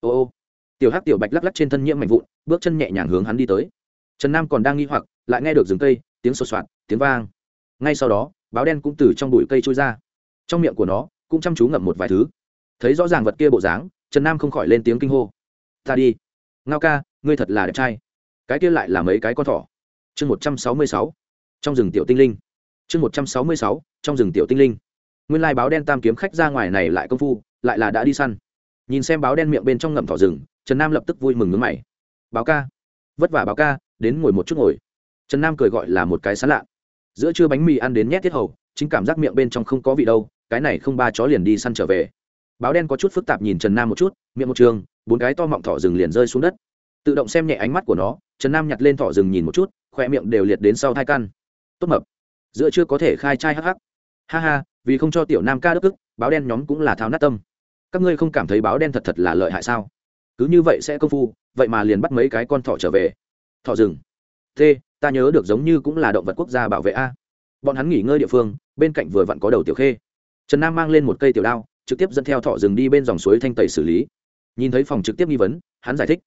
Ô ô. Tiểu hắc tiểu bạch lắc lắc trên thân nhiễm mạnh vụn, bước chân nhẹ nhàng hướng hắn đi tới trần nam còn đang nghi hoặc, lại nghe được rừng cây, tiếng sột soạt, tiếng vang. Ngay sau đó, báo đen cũng từ trong bụi cây trôi ra. Trong miệng của nó, cũng chăm chú ngậm một vài thứ. Thấy rõ ràng vật kia bộ dáng, trần nam không khỏi lên tiếng kinh hô. Ta đi. Ngao ca, ngươi thật là đẹp trai. Cái kia lại là mấy cái con thỏ? Chương một trăm sáu mươi sáu. Trong rừng tiểu tinh linh. Chương một trăm sáu mươi sáu, trong rừng tiểu tinh linh. Nguyên lai báo đen tam kiếm khách ra ngoài này lại công phu, lại là đã đi săn. Nhìn xem báo đen miệng bên trong ngậm thỏ rừng, trần nam lập tức vui mừng ngứng mày. Báo ca. Vất vả báo ca đến ngồi một chút ngồi. Trần nam cười gọi là một cái sán lạ. Giữa trưa bánh mì ăn đến nhét thiết hầu, chính cảm giác miệng bên trong không có vị đâu, cái này không ba chó liền đi săn trở về. Báo đen có chút phức tạp nhìn trần nam một chút, miệng một trường, bốn cái to mọng thỏ rừng liền rơi xuống đất. Tự động xem nhẹ ánh mắt của nó, trần nam nhặt lên thỏ rừng nhìn một chút, khoe miệng đều liệt đến sau hai căn. Tốt mập. Giữa chưa có thể khai trai hắc hắc. Ha ha, vì không cho tiểu nam ca đức ức báo đen nhóm cũng là thao nát tâm. Các ngươi không cảm thấy báo đen thật thật là lợi hại sao? Cứ như vậy sẽ công phu, vậy mà liền bắt mấy cái con thỏ trở về thỏ rừng. T, ta nhớ được giống như cũng là động vật quốc gia bảo vệ a. Bọn hắn nghỉ ngơi địa phương, bên cạnh vừa vặn có đầu tiểu khê. Trần nam mang lên một cây tiểu đao, trực tiếp dẫn theo thỏ rừng đi bên dòng suối thanh tẩy xử lý. Nhìn thấy phòng trực tiếp nghi vấn, hắn giải thích.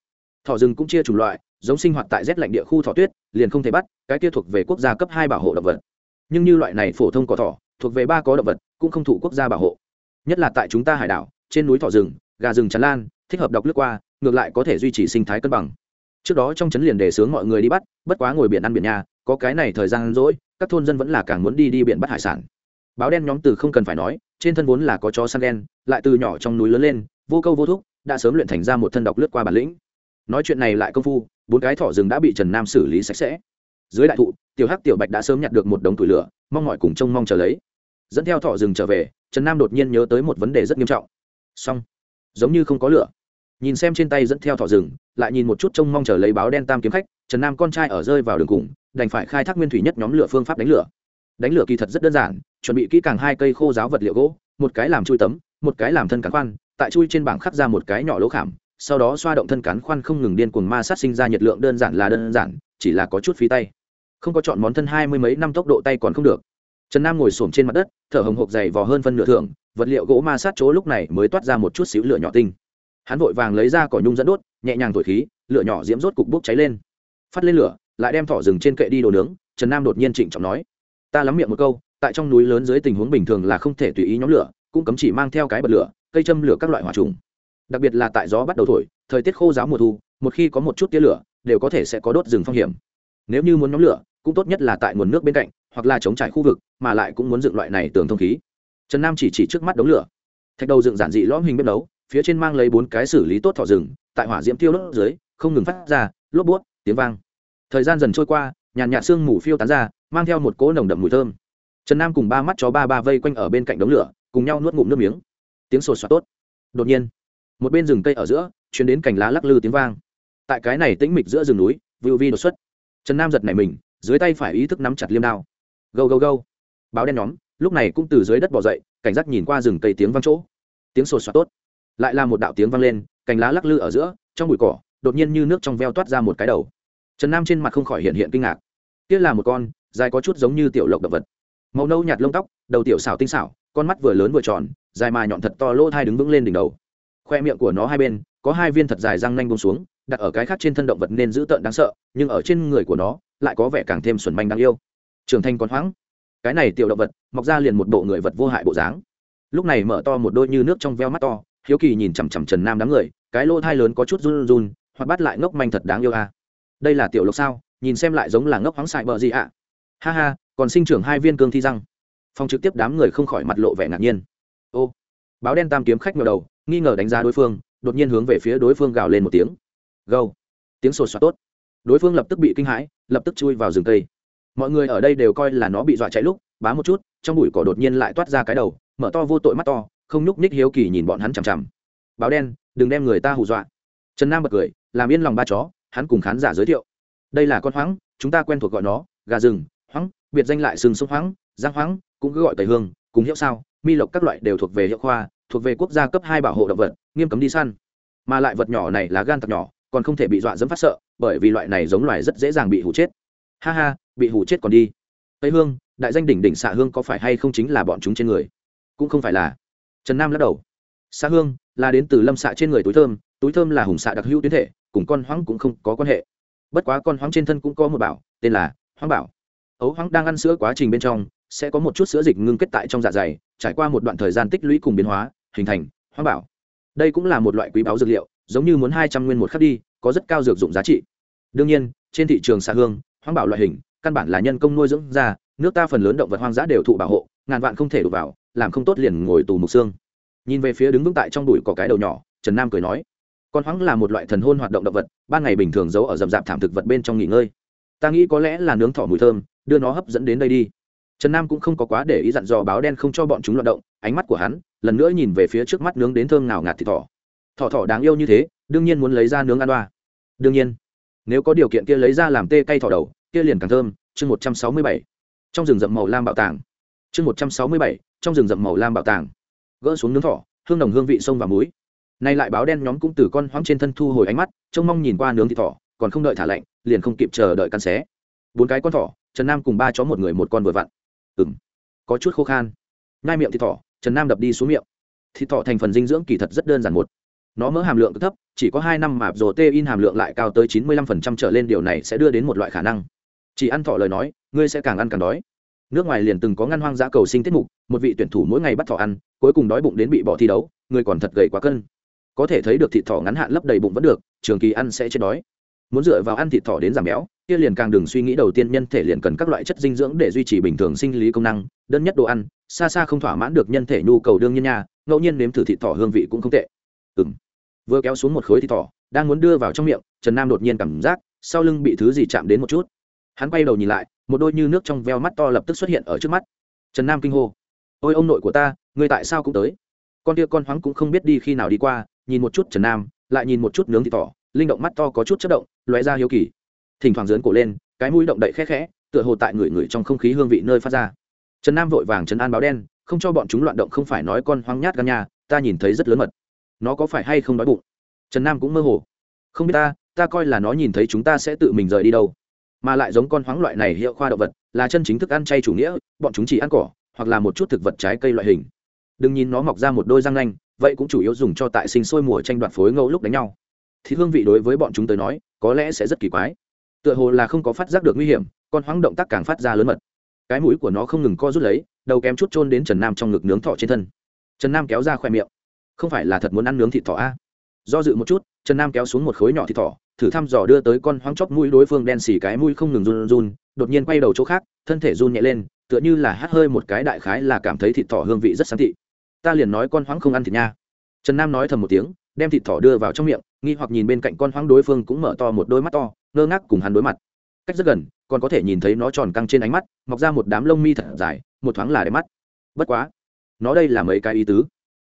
Thỏ rừng cũng chia chủng loại, giống sinh hoạt tại rét lạnh địa khu thỏ tuyết, liền không thể bắt, cái kia thuộc về quốc gia cấp hai bảo hộ động vật. Nhưng như loại này phổ thông có thỏ thuộc về ba có động vật, cũng không thụ quốc gia bảo hộ. Nhất là tại chúng ta hải đảo, trên núi thỏ rừng, gà rừng chắn lan, thích hợp đọc lướt qua, ngược lại có thể duy trì sinh thái cân bằng trước đó trong trấn liền đề xướng mọi người đi bắt, bất quá ngồi biển ăn biển nhà, có cái này thời gian rỗi, các thôn dân vẫn là càng muốn đi đi biển bắt hải sản. Báo đen nhóm từ không cần phải nói, trên thân vốn là có chó săn đen, lại từ nhỏ trong núi lớn lên, vô câu vô thúc, đã sớm luyện thành ra một thân độc lướt qua bản lĩnh. Nói chuyện này lại công phu, bốn cái thỏ rừng đã bị trần nam xử lý sạch sẽ. Dưới đại thụ, tiểu hắc tiểu bạch đã sớm nhặt được một đống tủi lửa, mong mọi cùng trông mong chờ lấy. Dẫn theo thỏ rừng trở về, trần nam đột nhiên nhớ tới một vấn đề rất nghiêm trọng. Xong, giống như không có lửa. Nhìn xem trên tay dẫn theo thỏ rừng lại nhìn một chút trông mong chờ lấy báo đen tam kiếm khách trần nam con trai ở rơi vào đường cùng đành phải khai thác nguyên thủy nhất nhóm lửa phương pháp đánh lửa. Đánh lửa kỳ thật rất đơn giản chuẩn bị kỹ càng hai cây khô giáo vật liệu gỗ một cái làm chui tấm một cái làm thân cán khoan tại chui trên bảng khắc ra một cái nhỏ lỗ khảm sau đó xoa động thân cán khoan không ngừng điên cuồng ma sát sinh ra nhiệt lượng đơn giản là đơn giản chỉ là có chút phí tay. Không có chọn món thân hai mươi mấy năm tốc độ tay còn không được. Trần nam ngồi s trên mặt đất thở hồng hộc dày vò hơn phân nửa thường, vật liệu gỗ ma sát chỗ lúc này mới toát ra một chút xíu lửa nhỏ tinh hắn vội vàng lấy ra cỏ nhung dẫn đốt, nhẹ nhàng thổi khí, lửa nhỏ diễm rốt cục bốc cháy lên. Phát lên lửa, lại đem thỏ rừng trên kệ đi đồ nướng, trần nam đột nhiên trịnh trọng nói. Ta lắm miệng một câu, tại trong núi lớn dưới tình huống bình thường là không thể tùy ý nhóm lửa, cũng cấm chỉ mang theo cái bật lửa, cây châm lửa các loại hỏa trùng. Đặc biệt là tại gió bắt đầu thổi, thời tiết khô giáo mùa thu, một khi có một chút tia lửa, đều có thể sẽ có đốt rừng phong hiểm. Nếu như muốn nhóm lửa, cũng tốt nhất là tại nguồn nước bên cạnh, hoặc là chống trải khu vực, mà lại cũng muốn dựng loại này tường thông khí. Trần nam chỉ chỉ trước mắt đống lửa. Thạch đầu dựng giản dị lõm hình bếp nấu phía trên mang lấy bốn cái xử lý tốt thỏ rừng tại hỏa diễm tiêu đốt dưới không ngừng phát ra lốp buốt, tiếng vang. Thời gian dần trôi qua nhàn nhạt sương mù phiêu tán ra mang theo một cỗ nồng đậm mùi thơm. Trần nam cùng ba mắt chó ba ba vây quanh ở bên cạnh đống lửa cùng nhau nuốt ngụm nước miếng. Tiếng sột soạt tốt. Đột nhiên một bên rừng cây ở giữa chuyển đến cành lá lắc lư tiếng vang. Tại cái này tĩnh mịch giữa rừng núi vưu vi đột xuất. Trần nam giật nảy mình dưới tay phải ý thức nắm chặt liêm đao. Gâu gâu gâu. Báo đen nhóm lúc này cũng từ dưới đất bỏ dậy cảnh giác nhìn qua rừng cây tiếng vang chỗ. Tiếng sột soạt tốt lại là một đạo tiếng vang lên, cành lá lắc lư ở giữa, trong bụi cỏ, đột nhiên như nước trong veo toát ra một cái đầu. Trần nam trên mặt không khỏi hiện hiện kinh ngạc. Kia là một con, dài có chút giống như tiểu lộc động vật. Màu nâu nhạt lông tóc, đầu tiểu xảo tinh xảo, con mắt vừa lớn vừa tròn, dài mà nhọn thật to lỗ thai đứng vững lên đỉnh đầu. Khoe miệng của nó hai bên, có hai viên thật dài răng nanh bông xuống, đặt ở cái khác trên thân động vật nên dữ tợn đáng sợ, nhưng ở trên người của nó, lại có vẻ càng thêm xuẩn manh đáng yêu. Trưởng thành còn hoãng cái này tiểu động vật, mọc ra liền một bộ người vật vô hại bộ dáng. Lúc này mở to một đôi như nước trong veo mắt to hiếu kỳ nhìn chằm chằm trần nam đám người, cái lỗ thai lớn có chút run run hoặc bắt lại ngốc manh thật đáng yêu à. đây là tiểu lộc sao, nhìn xem lại giống là ngốc hoáng xài bờ gì ạ. À? ha ha, còn sinh trưởng hai viên cương thi răng. Phong trực tiếp đám người không khỏi mặt lộ vẻ ngạc nhiên. Ô, báo đen tam kiếm khách ngờ đầu, nghi ngờ đánh giá đối phương, đột nhiên hướng về phía đối phương gào lên một tiếng. Gâu. Tiếng sột soạt tốt. Đối phương lập tức bị kinh hãi, lập tức chui vào rừng cây. Mọi người ở đây đều coi là nó bị dọa chạy lúc, bá một chút, trong bụi cỏ đột nhiên lại toát ra cái đầu, mở to vô tội mắt to không nhúc ních hiếu kỳ nhìn bọn hắn chằm chằm. Báo đen, đừng đem người ta hù dọa. Trần nam bật cười, làm yên lòng ba chó, hắn cùng khán giả giới thiệu. Đây là con hoáng, chúng ta quen thuộc gọi nó, gà rừng, hoáng, biệt danh lại sừng sông hoáng giang hoáng, cũng cứ gọi tẩy hương, cùng hiệu sao, mi lộc các loại đều thuộc về hiệu khoa, thuộc về quốc gia cấp hai bảo hộ động vật, nghiêm cấm đi săn. Mà lại vật nhỏ này là gan thật nhỏ, còn không thể bị dọa dẫm phát sợ, bởi vì loại này giống loài rất dễ dàng bị hủ chết. Ha ha, bị hủ chết còn đi. Tây hương, đại danh đỉnh đỉnh xạ hương có phải hay không chính là bọn chúng trên người? Cũng không phải là trần nam lắc đầu. Xạ hương là đến từ lâm xạ trên người túi thơm túi thơm là hùng xạ đặc hữu tuyến thể, cùng con hoáng cũng không có quan hệ. Bất quá con hoáng trên thân cũng có một bảo, tên là hoáng bảo. Ấu hoáng đang ăn sữa quá trình bên trong, sẽ có một chút sữa dịch ngưng kết tại trong dạ dày, trải qua một đoạn thời gian tích lũy cùng biến hóa, hình thành hoang bảo. Đây cũng là một loại quý báu dược liệu, giống như muốn hai trăm nguyên một khắc đi, có rất cao dược dụng giá trị. Đương nhiên, trên thị trường xa hương hoang bảo loại hình, căn bản là nhân công nuôi dưỡng ra, nước ta phần lớn động vật hoang dã đều thụ bảo hộ ngàn vạn không thể đụng vào, làm không tốt liền ngồi tù mục xương. Nhìn về phía đứng vững tại trong đùi có cái đầu nhỏ, trần nam cười nói, con hoáng là một loại thần hôn hoạt động động vật, ban ngày bình thường giấu ở rậm rạp thảm thực vật bên trong nghỉ ngơi. Ta nghĩ có lẽ là nướng thỏ mùi thơm, đưa nó hấp dẫn đến đây đi. Trần nam cũng không có quá để ý dặn dò báo đen không cho bọn chúng loạt động, ánh mắt của hắn lần nữa nhìn về phía trước mắt nướng đến thơm nào ngạt thịt thỏ. Thỏ thỏ đáng yêu như thế, đương nhiên muốn lấy ra nướng ăn đoa. Đương nhiên, nếu có điều kiện kia lấy ra làm tê cây thỏ đầu, kia liền càng thơm, chương một trăm sáu mươi bảy. Trong rừng rậm màu lam bảo tàng chương một trăm sáu mươi bảy, trong rừng rậm màu lam bảo tàng. Gỡ xuống nướng thỏ, hương nồng hương vị sông và muối. Nay lại báo đen nhóm cũng từ con hoang trên thân thu hồi ánh mắt, trông mong nhìn qua nướng thịt thỏ, còn không đợi thả lạnh, liền không kịp chờ đợi căn xé. Bốn cái con thỏ, trần nam cùng ba chó một người một con vừa vặn. Ừ m có chút khô khan. Ngai miệng thịt thỏ, trần nam đập đi xuống miệng. Thịt thỏ thành phần dinh dưỡng kỳ thật rất đơn giản một. Nó mỡ hàm lượng thấp, chỉ có hai năm mà rồ tê in hàm lượng lại cao tới chín mươi lăm phần trăm trở lên, điều này sẽ đưa đến một loại khả năng. Chỉ ăn thỏ lời nói, ngươi sẽ càng ăn càng đói nước ngoài liền từng có ngăn hoang dã cầu sinh tiết mục, một vị tuyển thủ mỗi ngày bắt thỏ ăn, cuối cùng đói bụng đến bị bỏ thi đấu, người còn thật gầy quá cân. Có thể thấy được thịt thỏ ngắn hạn lấp đầy bụng vẫn được, trường kỳ ăn sẽ chết đói. Muốn dựa vào ăn thịt thỏ đến giảm béo, kia liền càng đừng suy nghĩ đầu tiên nhân thể liền cần các loại chất dinh dưỡng để duy trì bình thường sinh lý công năng, đơn nhất đồ ăn, xa xa không thỏa mãn được nhân thể nhu cầu đương nhiên nha, ngẫu nhiên nếm thử thịt thỏ hương vị cũng không tệ. Ừ m vừa kéo xuống một khối thịt thỏ, đang muốn đưa vào trong miệng, trần nam đột nhiên cảm giác sau lưng bị thứ gì chạm đến một chút. Hắn quay đầu nhìn lại một đôi như nước trong veo mắt to lập tức xuất hiện ở trước mắt. Trần nam kinh hô ôi ông nội của ta người tại sao cũng tới? Con tia con hoáng cũng không biết đi khi nào đi qua nhìn một chút trần nam lại nhìn một chút nướng thịt tỏ, linh động mắt to có chút chất động lóe ra hiếu kỳ. Thỉnh thoảng dớn cổ lên cái mũi động đậy khẽ khẽ tựa hồ tại người người trong không khí hương vị nơi phát ra. Trần nam vội vàng trấn an báo đen không cho bọn chúng loạn động không phải nói con hoang nhát gan nhà ta nhìn thấy rất lớn mật. Nó có phải hay không đói bụng? Trần nam cũng mơ hồ không biết ta ta coi là nó nhìn thấy chúng ta sẽ tự mình rời đi đâu mà lại giống con hoáng loại này hiệu khoa động vật, là chân chính thức ăn chay chủ nghĩa, bọn chúng chỉ ăn cỏ, hoặc là một chút thực vật trái cây loại hình. Đừng nhìn nó mọc ra một đôi răng nanh, vậy cũng chủ yếu dùng cho tại sinh sôi mùa tranh đoạt phối ngẫu lúc đánh nhau. Thì hương vị đối với bọn chúng tới nói, có lẽ sẽ rất kỳ quái. Tựa hồ là không có phát giác được nguy hiểm, con hoáng động tác càng phát ra lớn mật. Cái mũi của nó không ngừng co rút lấy, đầu kém chút trôn đến trần nam trong ngực nướng thọ trên thân. Trần nam kéo ra khoe miệng. Không phải là thật muốn ăn nướng thịt thỏ a? Do dự một chút, trần nam kéo xuống một khối nhỏ thịt thỏ thử thăm dò đưa tới con hoang chóc mũi đối phương đen xì cái mũi không ngừng run run, đột nhiên quay đầu chỗ khác, thân thể run nhẹ lên, tựa như là hát hơi một cái đại khái là cảm thấy thịt thỏ hương vị rất sáng thị ta liền nói con hoang không ăn thịt nha. Trần nam nói thầm một tiếng, đem thịt thỏ đưa vào trong miệng, nghi hoặc nhìn bên cạnh con hoang đối phương cũng mở to một đôi mắt to, ngơ ngác cùng hắn đối mặt. Cách rất gần, còn có thể nhìn thấy nó tròn căng trên ánh mắt, mọc ra một đám lông mi thật dài, một thoáng là đẹp mắt. Bất quá, nó đây là mấy cái ý tứ.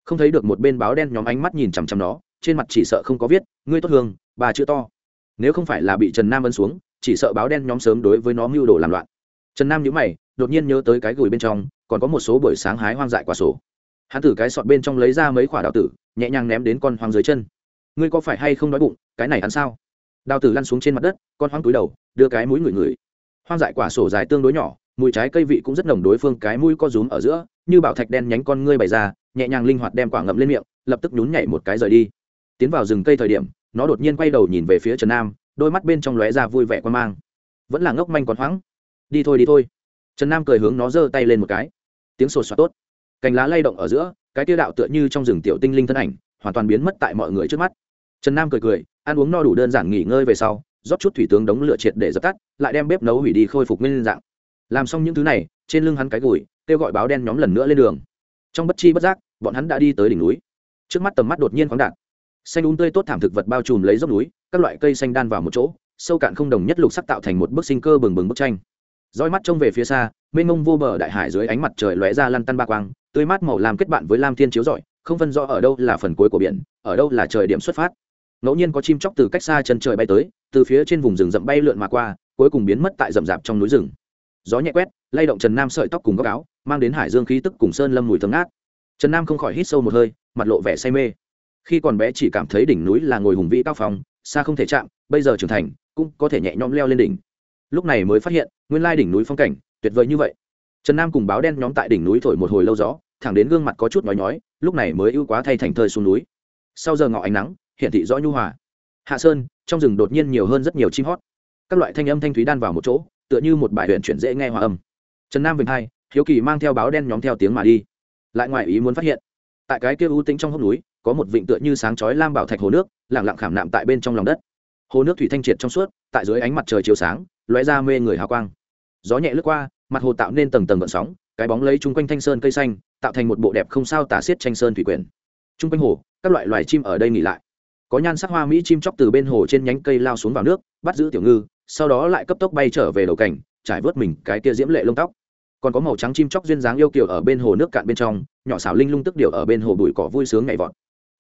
Không thấy được một bên báo đen nhóm ánh mắt nhìn chằm chằm nó, trên mặt chỉ sợ không có viết, ngươi tốt hương, bà chữ to nếu không phải là bị trần nam ân xuống, chỉ sợ báo đen nhóm sớm đối với nó mưu đồ làm loạn. Trần nam nhữ mày, đột nhiên nhớ tới cái gửi bên trong, còn có một số buổi sáng hái hoang dại quả sổ. Hắn thử cái sọt bên trong lấy ra mấy quả đào tử, nhẹ nhàng ném đến con hoang dưới chân. Ngươi có phải hay không đói bụng, cái này ăn sao? Đào tử lăn xuống trên mặt đất, con hoang túi đầu, đưa cái mũi ngửi ngửi. Hoang dại quả sổ dài tương đối nhỏ, mùi trái cây vị cũng rất nồng đối phương, cái mũi có rúm ở giữa, như bảo thạch đen nhánh con ngươi bày ra, nhẹ nhàng linh hoạt đem quả ngậm lên miệng, lập tức nhún nhảy một cái rời đi. Tiến vào rừng cây thời điểm nó đột nhiên quay đầu nhìn về phía trần nam, đôi mắt bên trong lóe ra vui vẻ quan mang. Vẫn là ngốc manh còn hoãng đi thôi đi thôi. Trần nam cười hướng nó giơ tay lên một cái. Tiếng sột soạt tốt. Cành lá lay động ở giữa, cái tiêu đạo tựa như trong rừng tiểu tinh linh thân ảnh, hoàn toàn biến mất tại mọi người trước mắt. Trần nam cười cười, ăn uống no đủ đơn giản nghỉ ngơi về sau, rót chút thủy tướng đống lửa triệt để dập tắt, lại đem bếp nấu hủy đi khôi phục nguyên dạng. Làm xong những thứ này, trên lưng hắn cái gùi, kêu gọi báo đen nhóm lần nữa lên đường. Trong bất chi bất giác, bọn hắn đã đi tới đỉnh núi. Trước mắt tầm mắt đột nhiên khoáng đạn xanh úng tươi tốt thảm thực vật bao trùm lấy dốc núi, các loại cây xanh đan vào một chỗ, sâu cạn không đồng nhất lục sắc tạo thành một bức sinh cơ bừng bừng bức tranh. Roi mắt trông về phía xa, mênh mông vô bờ đại hải dưới ánh mặt trời lóe ra lăn tăn ba quang, tươi mát màu làm kết bạn với lam thiên chiếu rọi, không phân rõ ở đâu là phần cuối của biển, ở đâu là trời điểm xuất phát. Ngẫu nhiên có chim chóc từ cách xa chân trời bay tới, từ phía trên vùng rừng rậm bay lượn mà qua, cuối cùng biến mất tại rậm rạp trong núi rừng. Gió nhẹ quét, lay động trần nam sợi tóc cùng góc áo, mang đến hải dương khí tức cùng sơn lâm mùi thơm ngát. Trần nam không khỏi hít sâu một hơi, mặt lộ vẻ say mê khi còn bé chỉ cảm thấy đỉnh núi là ngồi hùng vĩ cao phòng xa không thể chạm, bây giờ trưởng thành, cũng có thể nhẹ nhõm leo lên đỉnh. Lúc này mới phát hiện, nguyên lai đỉnh núi phong cảnh, tuyệt vời như vậy. Trần nam cùng báo đen nhóm tại đỉnh núi thổi một hồi lâu gió, thẳng đến gương mặt có chút nói nhói, lúc này mới ưu quá thay thành thơi xuống núi. Sau giờ ngọ ánh nắng hiện thị rõ nhu hòa. Hạ sơn, trong rừng đột nhiên nhiều hơn rất nhiều chim hót. Các loại thanh âm thanh thúy đan vào một chỗ, tựa như một bài huyện chuyển dễ nghe hòa âm. Trần nam vinh hai, hiếu kỳ mang theo báo đen nhóm theo tiếng mà đi. Lại ngoài ý muốn phát hiện, tại cái kia ưu tĩnh trong hốc núi có một vịnh tựa như sáng chói lam bảo thạch hồ nước lẳng lặng khảm nạm tại bên trong lòng đất. Hồ nước thủy thanh triệt trong suốt, tại dưới ánh mặt trời chiều sáng, lóe ra mê người hào quang. Gió nhẹ lướt qua, mặt hồ tạo nên tầng tầng gợn sóng, cái bóng lấy chung quanh thanh sơn cây xanh, tạo thành một bộ đẹp không sao tả xiết tranh sơn thủy quyển. Chung quanh hồ, các loại loài chim ở đây nghỉ lại. Có nhan sắc hoa mỹ chim chóc từ bên hồ trên nhánh cây lao xuống vào nước, bắt giữ tiểu ngư, sau đó lại cấp tốc bay trở về đầu cảnh, trải vớt mình cái tia diễm lệ lông tóc. Còn có màu trắng chim chóc duyên dáng yêu kiều ở bên hồ nước cạn bên trong, nhỏ xảo linh lung tức điệu ở bên hồ bụi cỏ vui sướng nhảy vọt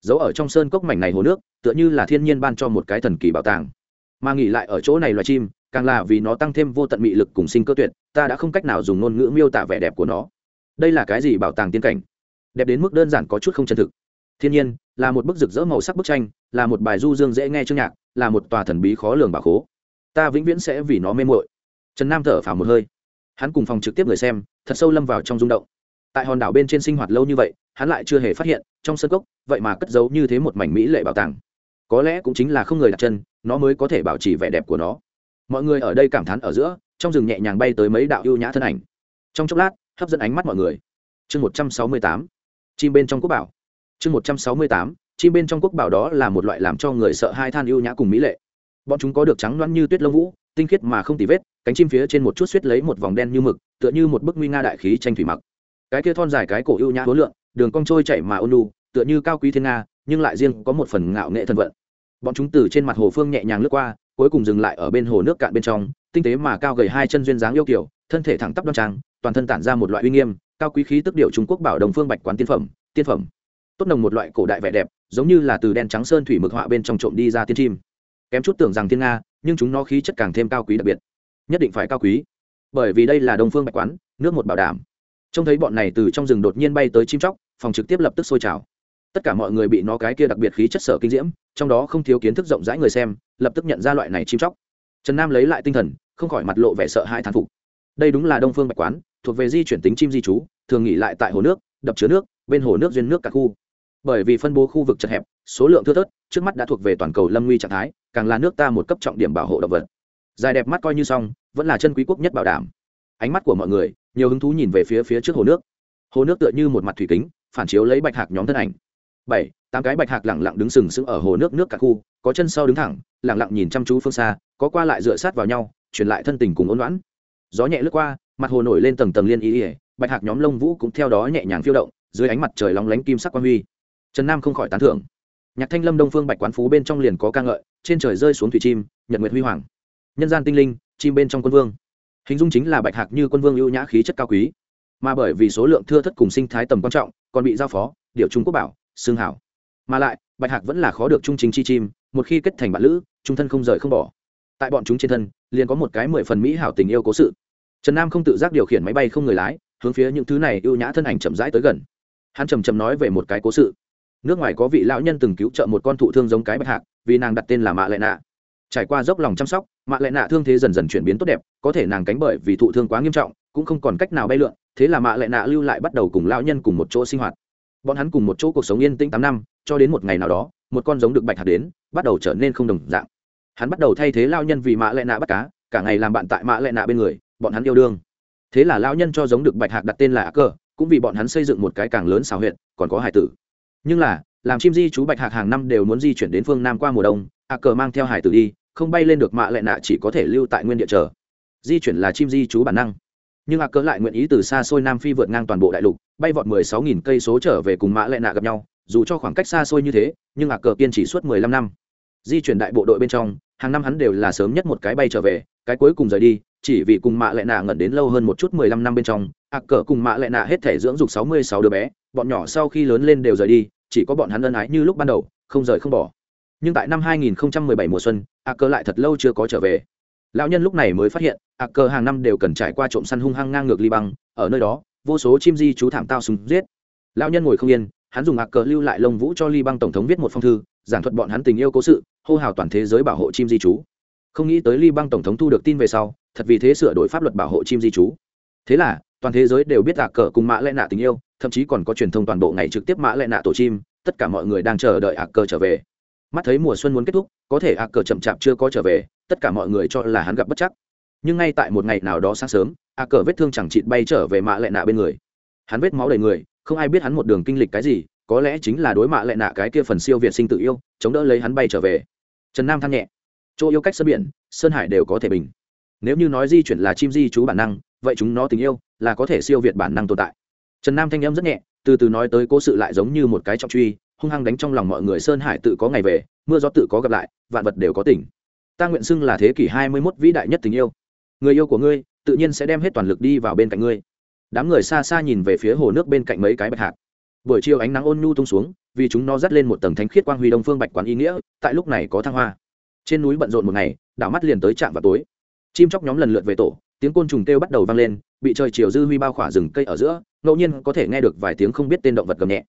giấu ở trong sơn cốc mảnh này hồ nước, tựa như là thiên nhiên ban cho một cái thần kỳ bảo tàng. Mà nghỉ lại ở chỗ này loài chim, càng là vì nó tăng thêm vô tận mị lực cùng sinh cơ tuyệt, ta đã không cách nào dùng ngôn ngữ miêu tả vẻ đẹp của nó. Đây là cái gì bảo tàng tiên cảnh? Đẹp đến mức đơn giản có chút không chân thực. Thiên nhiên, là một bức rực rỡ màu sắc bức tranh, là một bài du dương dễ nghe chương nhạc, là một tòa thần bí khó lường bà khố. Ta vĩnh viễn sẽ vì nó mê mội trần nam thở phào một hơi. Hắn cùng phòng trực tiếp người xem, thật sâu lâm vào trong rung động. Tại hòn đảo bên trên sinh hoạt lâu như vậy, hắn lại chưa hề phát hiện, trong sân cốc vậy mà cất giấu như thế một mảnh mỹ lệ bảo tàng. Có lẽ cũng chính là không người đặt chân, nó mới có thể bảo trì vẻ đẹp của nó. Mọi người ở đây cảm thán ở giữa, trong rừng nhẹ nhàng bay tới mấy đạo ưu nhã thân ảnh. Trong chốc lát, hấp dẫn ánh mắt mọi người. Chương một trăm sáu mươi tám, chim bên trong quốc bảo. Chương một trăm sáu mươi tám, chim bên trong quốc bảo đó là một loại làm cho người sợ hai than ưu nhã cùng mỹ lệ. Bọn chúng có được trắng loãng như tuyết lông vũ, tinh khiết mà không tì vết, cánh chim phía trên một chút suýt lấy một vòng đen như mực, tựa như một bức nguy nga đại khí tranh thủy mặc. Cái kia thon dài cái cổ ưu nhã hối lượng, đường cong trôi chảy mà ôn lu tựa như cao quý thiên nga, nhưng lại riêng có một phần ngạo nghệ thân vận. Bọn chúng từ trên mặt hồ phương nhẹ nhàng lướt qua, cuối cùng dừng lại ở bên hồ nước cạn bên trong, tinh tế mà cao gầy hai chân duyên dáng yêu kiểu thân thể thẳng tắp đoan trang, toàn thân tản ra một loại uy nghiêm, cao quý khí tức điệu trung quốc bảo đồng phương bạch quán tiên phẩm tiên phẩm. Tốt nồng một loại cổ đại vẻ đẹp, giống như là từ đen trắng sơn thủy mực họa bên trong trộm đi ra tiên chim. Kém chút tưởng rằng thiên nga, nhưng chúng nó khí chất càng thêm cao quý đặc biệt. Nhất định phải cao quý. Bởi vì đây là đông phương bạch quán, nước một bảo đảm. Trông thấy bọn này từ trong rừng đột nhiên bay tới chim chóc, phòng trực tiếp lập tức sôi trào tất cả mọi người bị nó cái kia đặc biệt khí chất sở kinh diễm, trong đó không thiếu kiến thức rộng rãi người xem, lập tức nhận ra loại này chim chóc. Trần nam lấy lại tinh thần, không khỏi mặt lộ vẻ sợ hai thán phục. Đây đúng là đông phương bạch quán, thuộc về di chuyển tính chim di trú thường nghỉ lại tại hồ nước, đập chứa nước, bên hồ nước duyên nước cả khu. Bởi vì phân bố khu vực chật hẹp, số lượng thưa thớt, trước mắt đã thuộc về toàn cầu lâm nguy trạng thái, càng là nước ta một cấp trọng điểm bảo hộ động vật. Dài đẹp mắt coi như xong, vẫn là chân quý quốc nhất bảo đảm. Ánh mắt của mọi người, nhiều hứng thú nhìn về phía phía trước hồ nước. Hồ nước tựa như một mặt thủy kính, phản chiếu lấy bạch hạc nhóm thân ảnh bảy, tám cái bạch hạc lẳng lặng đứng sừng sững ở hồ nước nước cả khu, có chân sau đứng thẳng, lẳng lặng nhìn chăm chú phương xa, có qua lại dựa sát vào nhau, truyền lại thân tình cùng ôn loãn gió nhẹ lướt qua, mặt hồ nổi lên tầng tầng liên ý ỉa bạch hạc nhóm lông vũ cũng theo đó nhẹ nhàng phiêu động, dưới ánh mặt trời lóng lánh kim sắc quan huy. Trần nam không khỏi tán thưởng. Nhạc thanh lâm đông phương bạch quán phú bên trong liền có ca ngợi, trên trời rơi xuống thủy chim, nhật nguyệt huy hoàng. Nhân gian tinh linh, chim bên trong quân vương. Hình dung chính là bạch hạc như quân vương ưu nhã khí chất cao quý. Mà bởi vì số lượng thưa thất cùng sinh thái tầm quan trọng, còn bị giao phó điệu trung quốc bảo xương hảo. Mà lại, bạch hạc vẫn là khó được trung chính chi chim, một khi kết thành bạn lữ, trung thân không rời không bỏ. Tại bọn chúng trên thân, liền có một cái mười phần mỹ hảo tình yêu cố sự. Trần nam không tự giác điều khiển máy bay không người lái, hướng phía những thứ này ưu nhã thân ảnh chậm rãi tới gần. Hắn trầm trầm nói về một cái cố sự. Nước ngoài có vị lão nhân từng cứu trợ một con thụ thương giống cái bạch hạc, vì nàng đặt tên là mạ lệ nạ. Trải qua dốc lòng chăm sóc, mạ lệ nạ thương thế dần dần chuyển biến tốt đẹp, có thể nàng cánh bởi vì thụ thương quá nghiêm trọng, cũng không còn cách nào bay lượn, thế là mạ lệ nạ lưu lại bắt đầu cùng lão nhân cùng một chỗ sinh hoạt bọn hắn cùng một chỗ cuộc sống yên tĩnh tám năm, cho đến một ngày nào đó, một con giống được bạch hạt đến, bắt đầu trở nên không đồng dạng. Hắn bắt đầu thay thế lao nhân vì mạ lệ nạ bắt cá, cả ngày làm bạn tại mạ lệ nạ bên người, bọn hắn yêu đương. Thế là lao nhân cho giống được bạch hạc đặt tên là ác cơ, cũng vì bọn hắn xây dựng một cái càng lớn xào huyện, còn có hải tử. Nhưng là, làm chim di chú bạch hạc hàng năm đều muốn di chuyển đến phương nam qua mùa đông ác cơ mang theo hải tử đi, không bay lên được mạ lệ nạ chỉ có thể lưu tại nguyên địa chờ. Di chuyển là chim di chú bản năng. Nhưng ác cơ lại nguyện ý từ xa xôi nam phi vượt ngang toàn bộ đại lục bay vọt mười sáu nghìn cây số trở về cùng mã lệ nạ gặp nhau, dù cho khoảng cách xa xôi như thế, nhưng ác cờ kiên trì suốt mười lăm năm. Di chuyển đại bộ đội bên trong, hàng năm hắn đều là sớm nhất một cái bay trở về, cái cuối cùng rời đi, chỉ vì cùng mạ lệ nạ ngẩn đến lâu hơn một chút mười lăm năm bên trong ác cờ cùng mạ lệ nạ hết thể dưỡng dục sáu mươi sáu đứa bé, bọn nhỏ sau khi lớn lên đều rời đi, chỉ có bọn hắn ân ái như lúc ban đầu, không rời không bỏ. Nhưng tại năm 2017 mùa xuân ác cờ lại thật lâu chưa có trở về. Lão nhân lúc này mới phát hiện ác cờ hàng năm đều cần trải qua trộm săn hung hăng ngang ngược ly băng, ở nơi đó vô số chim di chú thảm tao súng giết. Lao nhân ngồi không yên, hắn dùng ác cờ lưu lại lông vũ cho ly băng tổng thống viết một phong thư, giảng thuật bọn hắn tình yêu cố sự, hô hào toàn thế giới bảo hộ chim di chú. Không nghĩ tới ly băng tổng thống thu được tin về sau, thật vì thế sửa đổi pháp luật bảo hộ chim di chú. thế là, toàn thế giới đều biết ạc cờ cùng mã lẽ nạ tình yêu, thậm chí còn có truyền thông toàn bộ ngày trực tiếp mã lẽ nạ tổ chim, tất cả mọi người đang chờ đợi ạc cờ trở về. Mắt thấy mùa xuân muốn kết thúc, có thể ạc cờ chậm chạp chưa có trở về, tất cả mọi người cho là hắn gặp bất chắc nhưng ngay tại một ngày nào đó sáng sớm, a cờ vết thương chẳng chịt bay trở về mạ lệ nạ bên người. Hắn vết máu đầy người, không ai biết hắn một đường kinh lịch cái gì, có lẽ chính là đối mạ lại nạ cái kia phần siêu việt sinh tự yêu, chống đỡ lấy hắn bay trở về. Trần nam than nhẹ, chỗ yêu cách sân biển, sơn hải đều có thể bình. Nếu như nói di chuyển là chim di chú bản năng, vậy chúng nó tình yêu là có thể siêu việt bản năng tồn tại. Trần nam thanh âm rất nhẹ, từ từ nói tới cố sự lại giống như một cái trọng truy, hung hăng đánh trong lòng mọi người sơn hải tự có ngày về, mưa gió tự có gặp lại, vạn vật đều có tỉnh. Ta nguyện xưng là thế kỷ hai mươi mốt vĩ đại nhất tình yêu người yêu của ngươi tự nhiên sẽ đem hết toàn lực đi vào bên cạnh ngươi. Đám người xa xa nhìn về phía hồ nước bên cạnh mấy cái bạch hạt buổi chiều ánh nắng ôn nhu tung xuống, vì chúng nó dắt lên một tầng thánh khiết quang huy đông phương bạch quán ý nghĩa, tại lúc này có thăng hoa. Trên núi bận rộn một ngày, đảo mắt liền tới trạm vào tối. Chim chóc nhóm lần lượt về tổ, tiếng côn trùng kêu bắt đầu vang lên, bị trời chiều dư huy bao khỏa rừng cây ở giữa, ngẫu nhiên có thể nghe được vài tiếng không biết tên động vật gầm nhẹ.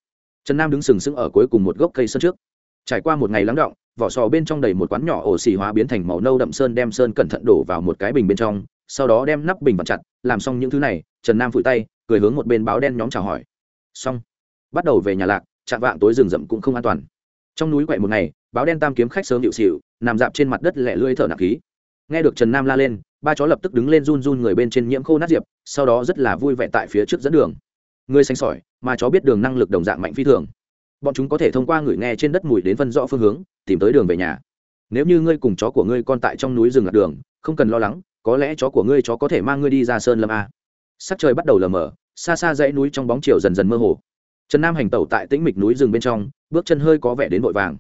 Trần nam đứng sừng sững ở cuối cùng một gốc cây sơn trước. Trải qua một ngày lắng động vỏ sò bên trong đầy một quán nhỏ ổ xì hóa biến thành màu nâu đậm sơn đem sơn cẩn thận đổ vào một cái bình bên trong, sau đó đem nắp bình vặn chặt, làm xong những thứ này, trần nam phủi tay, cười hướng một bên báo đen nhóm chào hỏi. Xong. Bắt đầu về nhà lạc, chạm vạng tối rừng rậm cũng không an toàn. Trong núi quậy một ngày, báo đen tam kiếm khách sớm hiệu xịu nằm dạp trên mặt đất lẹ lưỡi thở nặng khí. Nghe được trần nam la lên, ba chó lập tức đứng lên run run người bên trên nhiễm khô nát diệp, sau đó rất là vui vẻ tại phía trước dẫn đường. Người xanh sỏi, mà chó biết đường năng lực đồng dạng mạnh phi thường bọn chúng có thể thông qua người nghe trên đất mùi đến phân rõ phương hướng, tìm tới đường về nhà. Nếu như ngươi cùng chó của ngươi con tại trong núi rừng lạc đường, không cần lo lắng, có lẽ chó của ngươi chó có thể mang ngươi đi ra sơn lâm a. Sắc trời bắt đầu lờ mờ, xa xa dãy núi trong bóng chiều dần dần mơ hồ. Trần nam hành tẩu tại tĩnh mịch núi rừng bên trong, bước chân hơi có vẻ đến vội vàng.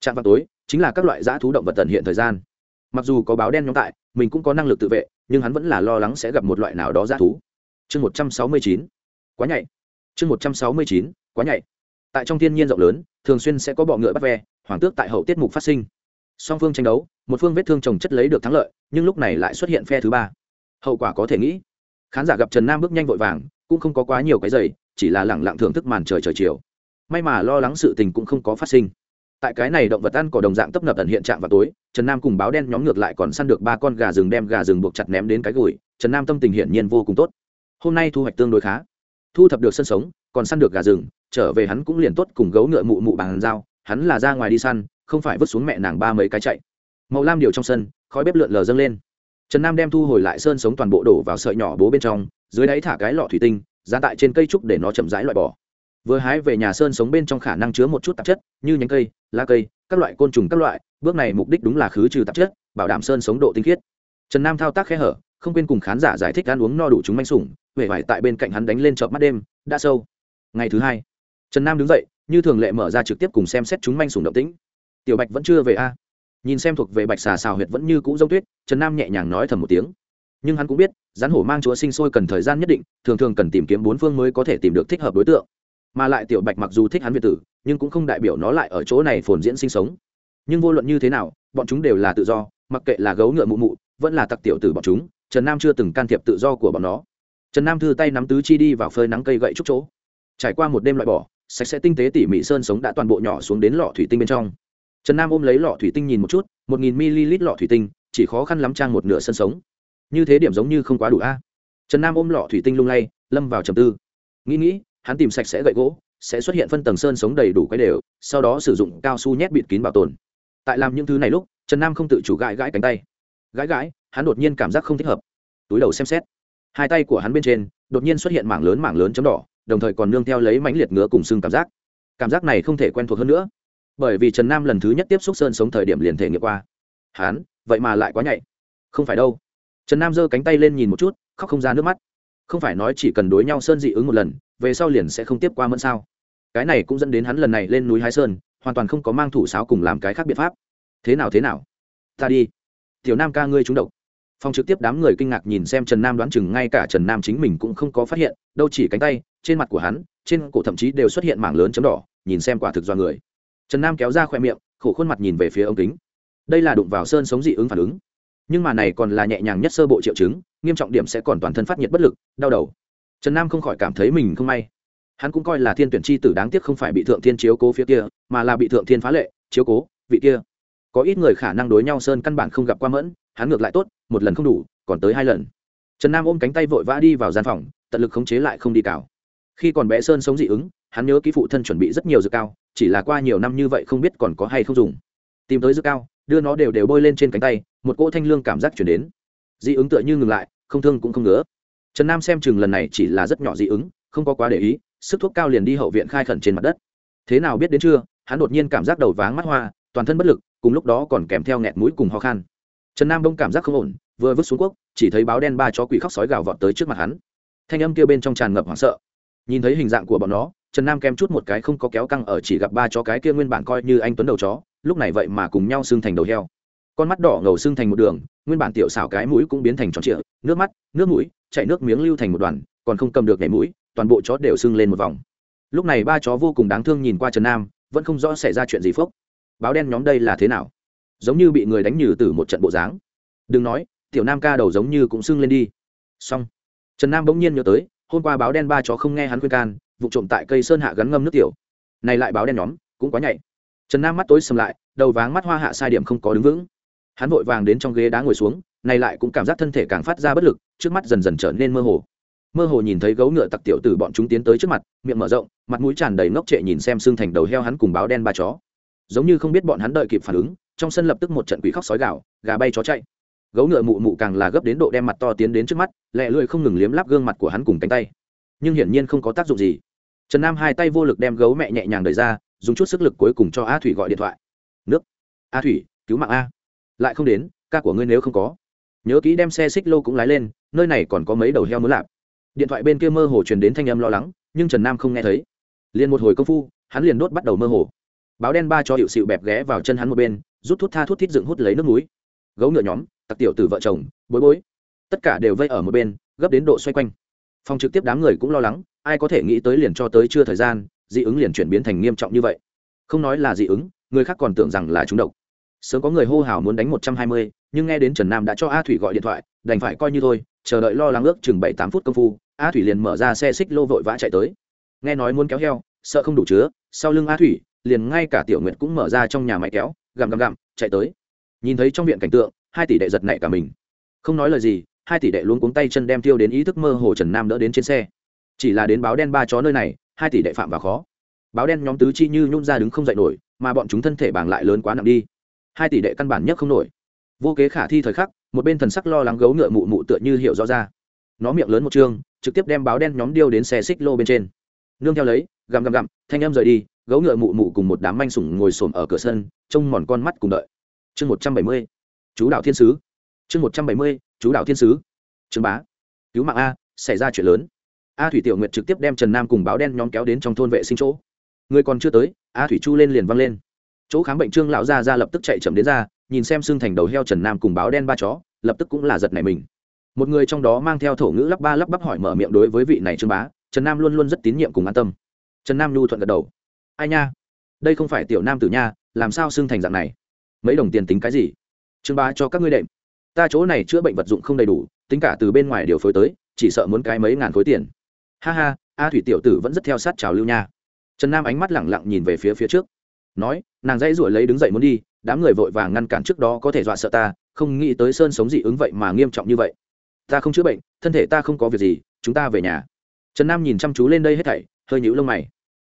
Trạm vào tối, chính là các loại dã thú động vật tận hiện thời gian. Mặc dù có báo đen nhóm tại, mình cũng có năng lực tự vệ, nhưng hắn vẫn là lo lắng sẽ gặp một loại nào đó dã thú. Chương một trăm sáu mươi chín. Quá nhạy. Chương một trăm sáu mươi chín. Quá nhạy tại trong thiên nhiên rộng lớn, thường xuyên sẽ có bọ ngựa bắt ve, hoàng tước tại hậu tiết mục phát sinh. Song phương tranh đấu, một phương vết thương trồng chất lấy được thắng lợi, nhưng lúc này lại xuất hiện phe thứ ba. Hậu quả có thể nghĩ, khán giả gặp trần nam bước nhanh vội vàng, cũng không có quá nhiều cái giày, chỉ là lẳng lặng thưởng thức màn trời trời chiều. May mà lo lắng sự tình cũng không có phát sinh. Tại cái này động vật ăn cỏ đồng dạng tấp nập tận hiện trạng vào tối, trần nam cùng báo đen nhóm ngược lại còn săn được ba con gà rừng đem gà rừng buộc chặt ném đến cái gùi, trần nam tâm tình hiển nhiên vô cùng tốt. Hôm nay thu hoạch tương đối khá. Thu thập được sân sống, còn săn được gà rừng trở về hắn cũng liền tốt cùng gấu ngựa mụ mụ bằng dao, hắn là ra ngoài đi săn, không phải vứt xuống mẹ nàng ba mấy cái chạy. Màu lam điều trong sân, khói bếp lượn lờ dâng lên. Trần nam đem thu hồi lại sơn sống toàn bộ đổ vào sợi nhỏ bố bên trong, dưới đáy thả cái lọ thủy tinh ra tại trên cây trúc để nó chậm rãi loại bỏ. Vừa hái về nhà sơn sống bên trong khả năng chứa một chút tạp chất, như nhánh cây, lá cây, các loại côn trùng các loại, bước này mục đích đúng là khứ trừ tạp chất, bảo đảm sơn sống độ tinh khiết. Trần nam thao tác khe hở, không quên cùng khán giả giải thích ăn uống no đủ chúng manh sủng huệ vải tại bên cạnh hắn đánh lên chợp mắt đêm, đã sâu. Ngày thứ hai trần nam đứng dậy, như thường lệ mở ra trực tiếp cùng xem xét chúng manh sùng động tĩnh. Tiểu bạch vẫn chưa về a. Nhìn xem thuộc về bạch xà xào huyệt vẫn như cũ giống tuyết, trần nam nhẹ nhàng nói thầm một tiếng. Nhưng hắn cũng biết rắn hổ mang chúa sinh sôi cần thời gian nhất định, thường thường cần tìm kiếm bốn phương mới có thể tìm được thích hợp đối tượng. Mà lại tiểu bạch mặc dù thích hắn việt tử, nhưng cũng không đại biểu nó lại ở chỗ này phồn diễn sinh sống. Nhưng vô luận như thế nào, bọn chúng đều là tự do, mặc kệ là gấu ngựa mụ mụ, vẫn là tặc tiểu tử bọn chúng, trần nam chưa từng can thiệp tự do của bọn nó. Trần nam thư tay nắm tứ chi đi vào phơi nắng cây gậy trúc chỗ. Trải qua một đêm loại bỏ sạch sẽ tinh tế tỉ mỉ sơn sống đã toàn bộ nhỏ xuống đến lọ thủy tinh bên trong. Trần nam ôm lấy lọ thủy tinh nhìn một chút, một nghìn ml lọ thủy tinh, chỉ khó khăn lắm trang một nửa sân sống. Như thế điểm giống như không quá đủ a. Trần nam ôm lọ thủy tinh lung lay, lâm vào trầm tư. Nghĩ nghĩ, hắn tìm sạch sẽ gậy gỗ, sẽ xuất hiện phân tầng sơn sống đầy đủ cái đều, sau đó sử dụng cao su nhét bịt kín bảo tồn. Tại làm những thứ này lúc, trần nam không tự chủ gãi gãi cánh tay. Gãi gãi, hắn đột nhiên cảm giác không thích hợp. Túi đầu xem xét. Hai tay của hắn bên trên, đột nhiên xuất hiện mảng lớn mảng lớn chấm đỏ đồng thời còn nương theo lấy mãnh liệt ngứa cùng xương cảm giác. Cảm giác này không thể quen thuộc hơn nữa. Bởi vì trần nam lần thứ nhất tiếp xúc sơn sống thời điểm liền thể nghiệm qua. Hắn vậy mà lại quá nhạy. Không phải đâu. Trần nam giơ cánh tay lên nhìn một chút, khóc không ra nước mắt. Không phải nói chỉ cần đối nhau sơn dị ứng một lần, về sau liền sẽ không tiếp qua mẫn sao. Cái này cũng dẫn đến hắn lần này lên núi hái sơn, hoàn toàn không có mang thủ sáo cùng làm cái khác biện pháp. Thế nào thế nào? Ta đi. Tiểu nam ca ngươi trúng độc phòng trực tiếp đám người kinh ngạc nhìn xem trần nam đoán chừng ngay cả trần nam chính mình cũng không có phát hiện, đâu chỉ cánh tay, trên mặt của hắn, trên cổ thậm chí đều xuất hiện mảng lớn chấm đỏ, nhìn xem quả thực do người. Trần nam kéo ra khoe miệng, khổ khuôn mặt nhìn về phía ống kính. Đây là đụng vào sơn sống dị ứng phản ứng. Nhưng mà này còn là nhẹ nhàng nhất sơ bộ triệu chứng, nghiêm trọng điểm sẽ còn toàn thân phát nhiệt bất lực, đau đầu. Trần nam không khỏi cảm thấy mình không may. Hắn cũng coi là thiên tuyển c h i tử đáng tiếc không phải bị thượng thiên chiếu cố phía kia, mà là bị thượng thiên phá lệ, chiếu cố vị kia. Có ít người khả năng đối nhau sơn căn bản không gặp qua mẫn, hắn ngược lại tốt một lần không đủ, còn tới hai lần. Trần nam ôm cánh tay vội vã đi vào gian phòng, tận lực khống chế lại không đi cào. Khi còn bé sơn sống dị ứng, hắn nhớ ký phụ thân chuẩn bị rất nhiều dược cao, chỉ là qua nhiều năm như vậy không biết còn có hay không dùng. Tìm tới dược cao, đưa nó đều đều bôi lên trên cánh tay, một cỗ thanh lương cảm giác chuyển đến. Dị ứng tựa như ngừng lại, không thương cũng không ngứa. Trần nam xem chừng lần này chỉ là rất nhỏ dị ứng, không có quá để ý, sức thuốc cao liền đi hậu viện khai khẩn trên mặt đất. Thế nào biết đến chưa hắn đột nhiên cảm giác đầu váng mắt hoa, toàn thân bất lực, cùng lúc đó còn kèm theo nghẹt mũi cùng ho khan trần nam bỗng cảm giác không ổn, vừa vứt xuống quốc, chỉ thấy báo đen ba chó quỷ khóc sói gào vọt tới trước mặt hắn. Thanh âm kia bên trong tràn ngập hoảng sợ. Nhìn thấy hình dạng của bọn nó, trần nam kém chút một cái không có kéo căng ở chỉ gặp ba chó cái kia nguyên bản coi như anh tuấn đầu chó, lúc này vậy mà cùng nhau xương thành đầu heo. Con mắt đỏ ngầu xương thành một đường, nguyên bản tiểu xảo cái mũi cũng biến thành tròn trịa, nước mắt, nước mũi, chảy nước miếng lưu thành một đoàn, còn không cầm được nhảy mũi, toàn bộ chó đều sưng lên một vòng. Lúc này ba chó vô cùng đáng thương nhìn qua trần nam, vẫn không rõ xảy ra chuyện gì phốc báo đen nhóm đây là thế nào? Giống như bị người đánh nhừ từ một trận bộ dáng. Đừng nói, tiểu nam ca đầu giống như cũng sưng lên đi. Xong. Trần nam bỗng nhiên nhớ tới, hôm qua báo đen ba chó không nghe hắn khuyên can, vụ trộm tại cây sơn hạ gắn ngâm nước tiểu. Này lại báo đen nhóm, cũng quá nhạy. Trần nam mắt tối sầm lại, đầu váng mắt hoa hạ sai điểm không có đứng vững. Hắn vội vàng đến trong ghế đá ngồi xuống, này lại cũng cảm giác thân thể càng phát ra bất lực, trước mắt dần dần trở nên mơ hồ. Mơ hồ nhìn thấy gấu ngựa tặc tiểu từ bọn chúng tiến tới trước mặt, miệng mở rộng, mặt mũi tràn đầy ngốc trệ nhìn xem xương thành đầu heo hắn cùng báo đen ba chó. Giống như không biết bọn hắn đợi kịp phản ứng trong sân lập tức một trận quỷ khóc sói gạo gà bay chó chạy. Gấu ngựa mụ mụ càng là gấp đến độ đem mặt to tiến đến trước mắt, lẹ lưỡi không ngừng liếm láp gương mặt của hắn cùng cánh tay. Nhưng hiển nhiên không có tác dụng gì. Trần nam hai tay vô lực đem gấu mẹ nhẹ nhàng đẩy ra, dùng chút sức lực cuối cùng cho a thủy gọi điện thoại. Nước, a thủy, cứu mạng a. Lại không đến, ca của ngươi nếu không có. Nhớ kỹ đem xe xích lô cũng lái lên, nơi này còn có mấy đầu heo muốn lạp. Điện thoại bên kia mơ hồ truyền đến thanh âm lo lắng, nhưng trần nam không nghe thấy. Liền một hồi công phu, hắn liền đốt bắt đầu mơ hồ báo đen ba cho hiệu xịu bẹp ghé vào chân hắn một bên, rút thuốc tha thuốc thít dựng hút lấy nước núi gấu ngựa nhóm, tặc tiểu từ vợ chồng, bối bối. Tất cả đều vây ở một bên, gấp đến độ xoay quanh. Phòng trực tiếp đám người cũng lo lắng, ai có thể nghĩ tới liền cho tới chưa thời gian, dị ứng liền chuyển biến thành nghiêm trọng như vậy. Không nói là dị ứng, người khác còn tưởng rằng là chúng độc. Sớm có người hô hào muốn đánh một trăm hai mươi, nhưng nghe đến trần nam đã cho a thủy gọi điện thoại, đành phải coi như thôi, chờ đợi lo lắng ước chừng bảy tám phút công phu, a thủy liền mở ra xe xích lô vội vã chạy tới. Nghe nói muốn kéo heo, sợ không đủ chứa, sau lưng a thủy liền ngay cả tiểu nguyệt cũng mở ra trong nhà máy kéo, gặm gặm gặm, chạy tới. Nhìn thấy trong viện cảnh tượng, hai tỷ đệ giật nảy cả mình. Không nói lời gì, hai tỷ đệ luôn cuống tay chân đem tiêu đến ý thức mơ hồ trần nam đỡ đến trên xe. Chỉ là đến báo đen ba chó nơi này, hai tỷ đệ phạm vào khó. Báo đen nhóm tứ chi như nhún ra đứng không dậy nổi, mà bọn chúng thân thể bảng lại lớn quá nặng đi. Hai tỷ đệ căn bản nhất không nổi. Vô kế khả thi thời khắc, một bên thần sắc lo lắng gấu ngựa mụ mụ tựa như hiểu rõ ra. Nó miệng lớn một chương trực tiếp đem báo đen nhóm điêu đến xe xích lô bên trên. Nương theo lấy gầm gầm gầm thanh em rời đi gấu ngựa mụ mụ cùng một đám manh sủng ngồi xổm ở cửa sân, trông mòn con mắt cùng đợi. Chương một trăm bảy mươi, chú đạo thiên sứ. Chương một trăm bảy mươi, chú đạo thiên sứ. Trương bá, cứu mạng a, xảy ra chuyện lớn. A thủy tiểu nguyệt trực tiếp đem trần nam cùng báo đen nhóm kéo đến trong thôn vệ sinh chỗ. Người còn chưa tới, a thủy chu lên liền văng lên. Chỗ khám bệnh trương lão gia ra lập tức chạy chậm đến ra, nhìn xem xương thành đầu heo trần nam cùng báo đen ba chó, lập tức cũng là giật này mình. Một người trong đó mang theo thổ ngữ lắp ba lắp bắp hỏi mở miệng đối với vị này trương bá, trần nam luôn luôn rất tín nhiệm cùng an tâm. Trần nam nhu thuận gật đầu ai nha? Đây không phải tiểu nam tử nha, làm sao xưng thành dạng này? Mấy đồng tiền tính cái gì? Trương bá cho các ngươi đệm. Ta chỗ này chữa bệnh vật dụng không đầy đủ, tính cả từ bên ngoài điều phối tới, chỉ sợ muốn cái mấy ngàn khối tiền. Ha ha, a thủy tiểu tử vẫn rất theo sát trào lưu nha. Trần nam ánh mắt lẳng lặng nhìn về phía phía trước. Nói, nàng dãy ruổi lấy đứng dậy muốn đi, đám người vội vàng ngăn cản trước đó có thể dọa sợ ta, không nghĩ tới sơn sống dị ứng vậy mà nghiêm trọng như vậy. Ta không chữa bệnh, thân thể ta không có việc gì, chúng ta về nhà. Trần nam nhìn chăm chú lên đây hết thảy, hơi nhũ lông mày.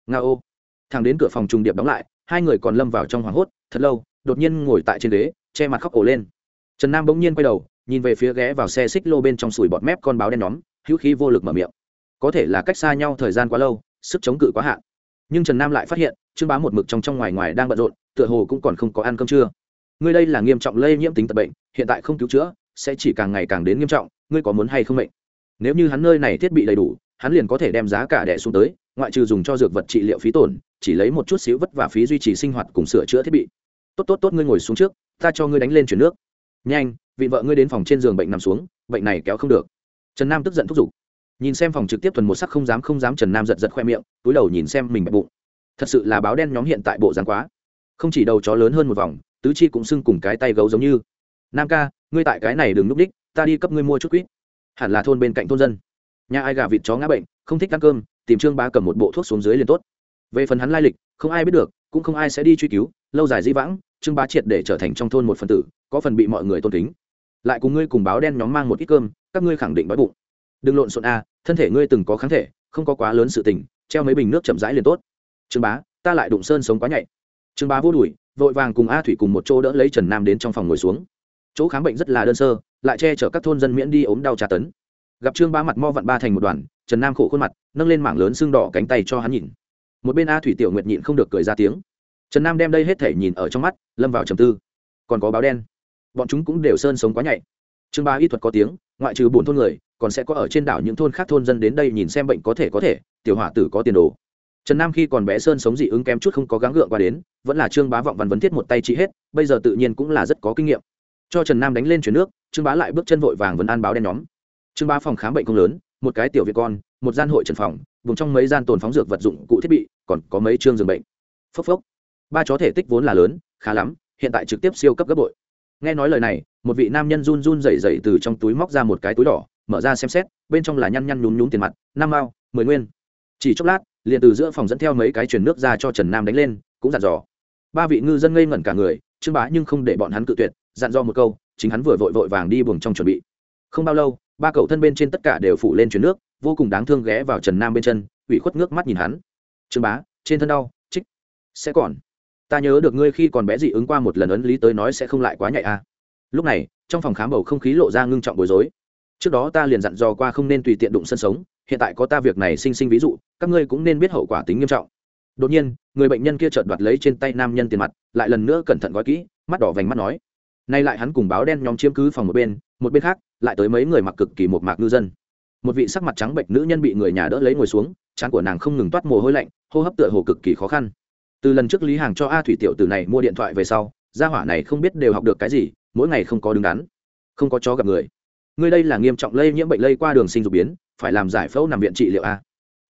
Nga ô thằng đến cửa phòng trùng điệp đóng lại, hai người còn lâm vào trong hoảng hốt, thật lâu, đột nhiên ngồi tại trên ghế, che mặt khóc ổ lên. Trần nam bỗng nhiên quay đầu, nhìn về phía ghé vào xe xích lô bên trong sủi bọt mép con báo đen nhóm, hữu khí vô lực mở miệng. Có thể là cách xa nhau thời gian quá lâu, sức chống cự quá hạn. Nhưng trần nam lại phát hiện, trương bá một mực trong trong ngoài ngoài đang bận rộn, tựa hồ cũng còn không có ăn cơm trưa. Ngươi đây là nghiêm trọng lây nhiễm tính tật bệnh, hiện tại không cứu chữa, sẽ chỉ càng ngày càng đến nghiêm trọng, ngươi có muốn hay không mệnh? Nếu như hắn nơi này thiết bị đầy đủ, hắn liền có thể đem giá cả đẻ xuống tới, ngoại trừ dùng cho dược vật trị liệu phí tổn chỉ lấy một chút xíu vất vả phí duy trì sinh hoạt cùng sửa chữa thiết bị. Tốt tốt tốt, ngươi ngồi xuống trước, ta cho ngươi đánh lên chuyển nước. Nhanh, vị vợ ngươi đến phòng trên giường bệnh nằm xuống, bệnh này kéo không được. Trần nam tức giận thúc giục. Nhìn xem phòng trực tiếp thuần một sắc không dám không dám trần nam giật giật khoe miệng, túi đầu nhìn xem mình bẹp bụng. Thật sự là báo đen nhóm hiện tại bộ dáng quá. Không chỉ đầu chó lớn hơn một vòng, tứ chi cũng sưng cùng cái tay gấu giống như. Nam ca, ngươi tại cái này đừng núp đích, ta đi cấp ngươi mua chút quýt. Hẳn là thôn bên cạnh thôn dân. Nhà ai gà vịt chó ngã bệnh, không thích ăn cơm, tìm trương bá cầm một bộ thuốc xuống dưới liền tốt về phần hắn lai lịch, không ai biết được, cũng không ai sẽ đi truy cứu, lâu dài di vãng, trương bá triệt để trở thành trong thôn một phần tử, có phần bị mọi người tôn kính. Lại cùng ngươi cùng báo đen nhóm mang một ít cơm, các ngươi khẳng định đói bụng. Đừng lộn xộn a, thân thể ngươi từng có kháng thể, không có quá lớn sự tình, treo mấy bình nước chậm rãi liền tốt. Trương bá, ta lại đụng sơn sống quá nhạy. Trương bá vô đùi vội vàng cùng a thủy cùng một chỗ đỡ lấy trần nam đến trong phòng ngồi xuống. Chỗ khám bệnh rất là đơn sơ, lại che chở các thôn dân miễn đi ốm đau tra tấn. Gặp trương bá mặt mo vặn ba thành một đoàn, trần nam khổ khuôn mặt, nâng lên mảng lớn xương đỏ cánh tay cho hắn nhìn một bên a thủy tiểu nguyệt nhịn không được cười ra tiếng. Trần nam đem đây hết thể nhìn ở trong mắt, lâm vào trầm tư. Còn có báo đen. Bọn chúng cũng đều sơn sống quá nhạy. Trương ba y thuật có tiếng, ngoại trừ bốn thôn người, còn sẽ có ở trên đảo những thôn khác thôn dân đến đây nhìn xem bệnh có thể có thể, tiểu hỏa tử có tiền đồ. Trần nam khi còn bé sơn sống dị ứng kém chút không có gắng gượng qua đến, vẫn là trương bá vọng văn vấn thiết một tay trị hết, bây giờ tự nhiên cũng là rất có kinh nghiệm. Cho trần nam đánh lên chuyển nước, trương bá lại bước chân vội vàng vẫn an báo đen nhóm. Trương bá phòng khám bệnh không lớn, một cái tiểu việt con, một gian hội trần phòng vùng trong mấy gian tồn phóng dược vật dụng cụ thiết bị, còn có mấy chương giường bệnh. Phốc phốc. Ba chó thể tích vốn là lớn, khá lắm, hiện tại trực tiếp siêu cấp gấp bội. Nghe nói lời này, một vị nam nhân run run rẩy rẩy từ trong túi móc ra một cái túi đỏ, mở ra xem xét, bên trong là nhăn nhăn nhún nhún tiền mặt, năm mao mười nguyên. Chỉ chốc lát, liền từ giữa phòng dẫn theo mấy cái truyền nước ra cho trần nam đánh lên, cũng dặn dò. Ba vị ngư dân ngây ngẩn cả người, trương bá nhưng không để bọn hắn cự tuyệt, dặn dò một câu, chính hắn vừa vội vội vàng đi buồng trong chuẩn bị. Không bao lâu, ba cậu thân bên trên tất cả đều phủ lên truyền nước vô cùng đáng thương ghé vào trần nam bên chân, ủy khuất nước mắt nhìn hắn. Trương bá, trên thân đau, trích, sẽ còn. Ta nhớ được ngươi khi còn bé dị ứng qua một lần ấn lý tới nói sẽ không lại quá nhạy a à. lúc này, trong phòng khám bầu không khí lộ ra ngưng trọng bối rối. Trước đó ta liền dặn dò qua không nên tùy tiện đụng sân sống, hiện tại có ta việc này sinh sinh ví dụ, các ngươi cũng nên biết hậu quả tính nghiêm trọng. Đột nhiên, người bệnh nhân kia chợt đoạt lấy trên tay nam nhân tiền mặt, lại lần nữa cẩn thận gói kỹ, mắt đỏ vành mắt nói. Nay lại hắn cùng báo đen nhóm chiếm cứ phòng một bên một bên khác, lại tới mấy người mặc cực kỳ một mạc ngư dân một vị sắc mặt trắng bệnh nữ nhân bị người nhà đỡ lấy ngồi xuống, trán của nàng không ngừng toát mồ hôi lạnh, hô hấp tựa hồ cực kỳ khó khăn. Từ lần trước lý hàng cho a thủy tiểu tử này mua điện thoại về sau, gia hỏa này không biết đều học được cái gì, mỗi ngày không có đứng đắn, không có chó gặp người. Ngươi đây là nghiêm trọng lây nhiễm bệnh lây qua đường sinh dục biến, phải làm giải phẫu nằm viện trị liệu a.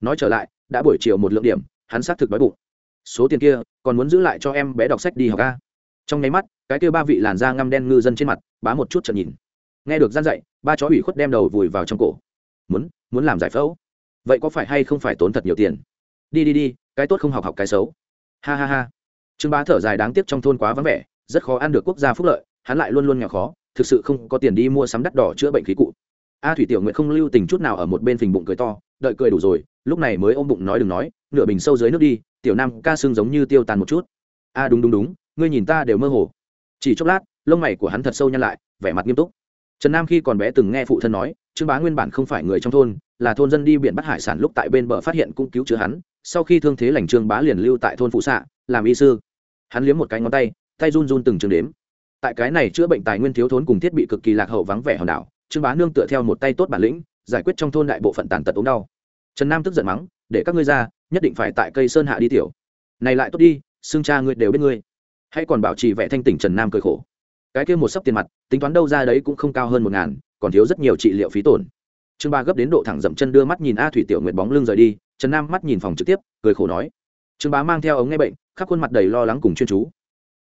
Nói trở lại, đã buổi chiều một lượng điểm, hắn xác thực đói bụng. Số tiền kia, còn muốn giữ lại cho em bé đọc sách đi học a. Trong nháy mắt, cái kia ba vị làn da ngăm đen ngư dân trên mặt, bá một chút chợt nhìn. Nghe được gian dạy, ba chó ủy khuất đem đầu vùi vào trong cổ muốn muốn làm giải phẫu. Vậy có phải hay không phải tốn thật nhiều tiền? Đi đi đi, cái tốt không học học cái xấu. Ha ha ha. Trương bá thở dài đáng tiếc trong thôn quá vắng vẻ, rất khó ăn được quốc gia phúc lợi, hắn lại luôn luôn nghèo khó, thực sự không có tiền đi mua sắm đắt đỏ chữa bệnh khí cụ. A thủy tiểu nguyện không lưu tình chút nào ở một bên phình bụng cười to, đợi cười đủ rồi, lúc này mới ôm bụng nói đừng nói, nửa bình sâu dưới nước đi, tiểu nam ca xương giống như tiêu tàn một chút. A đúng đúng đúng, ngươi nhìn ta đều mơ hồ. Chỉ chốc lát, lông mày của hắn thật sâu nhăn lại, vẻ mặt nghiêm túc. Trần nam khi còn bé từng nghe phụ thân nói trương bá nguyên bản không phải người trong thôn, là thôn dân đi biển bắt hải sản lúc tại bên bờ phát hiện cũng cứu chữa hắn, sau khi thương thế lành trương bá liền lưu tại thôn phụ xạ, làm y sư. Hắn liếm một cái ngón tay tay run run từng trường đếm. Tại cái này chữa bệnh tài nguyên thiếu thốn cùng thiết bị cực kỳ lạc hậu vắng vẻ hòn đảo, trương bá nương tựa theo một tay tốt bản lĩnh, giải quyết trong thôn đại bộ phận tàn tật ốm đau. Trần nam tức giận mắng, để các ngươi ra, nhất định phải tại cây sơn hạ đi tiểu. Này lại tốt đi, xương cha ngươi đều biết ngươi. Hay còn bảo trì vẻ thanh tỉnh trần nam cười khổ. Cái kia một sấp tiền mặt, tính toán đâu ra đấy cũng không cao hơn một ngàn còn thiếu rất nhiều trị liệu phí tổn. Trương ba gấp đến độ thẳng dậm chân đưa mắt nhìn a thủy tiểu nguyệt bóng lưng rời đi, trần nam mắt nhìn phòng trực tiếp, cười khổ nói. Trương bá mang theo ống nghe bệnh, khắp khuôn mặt đầy lo lắng cùng chuyên chú.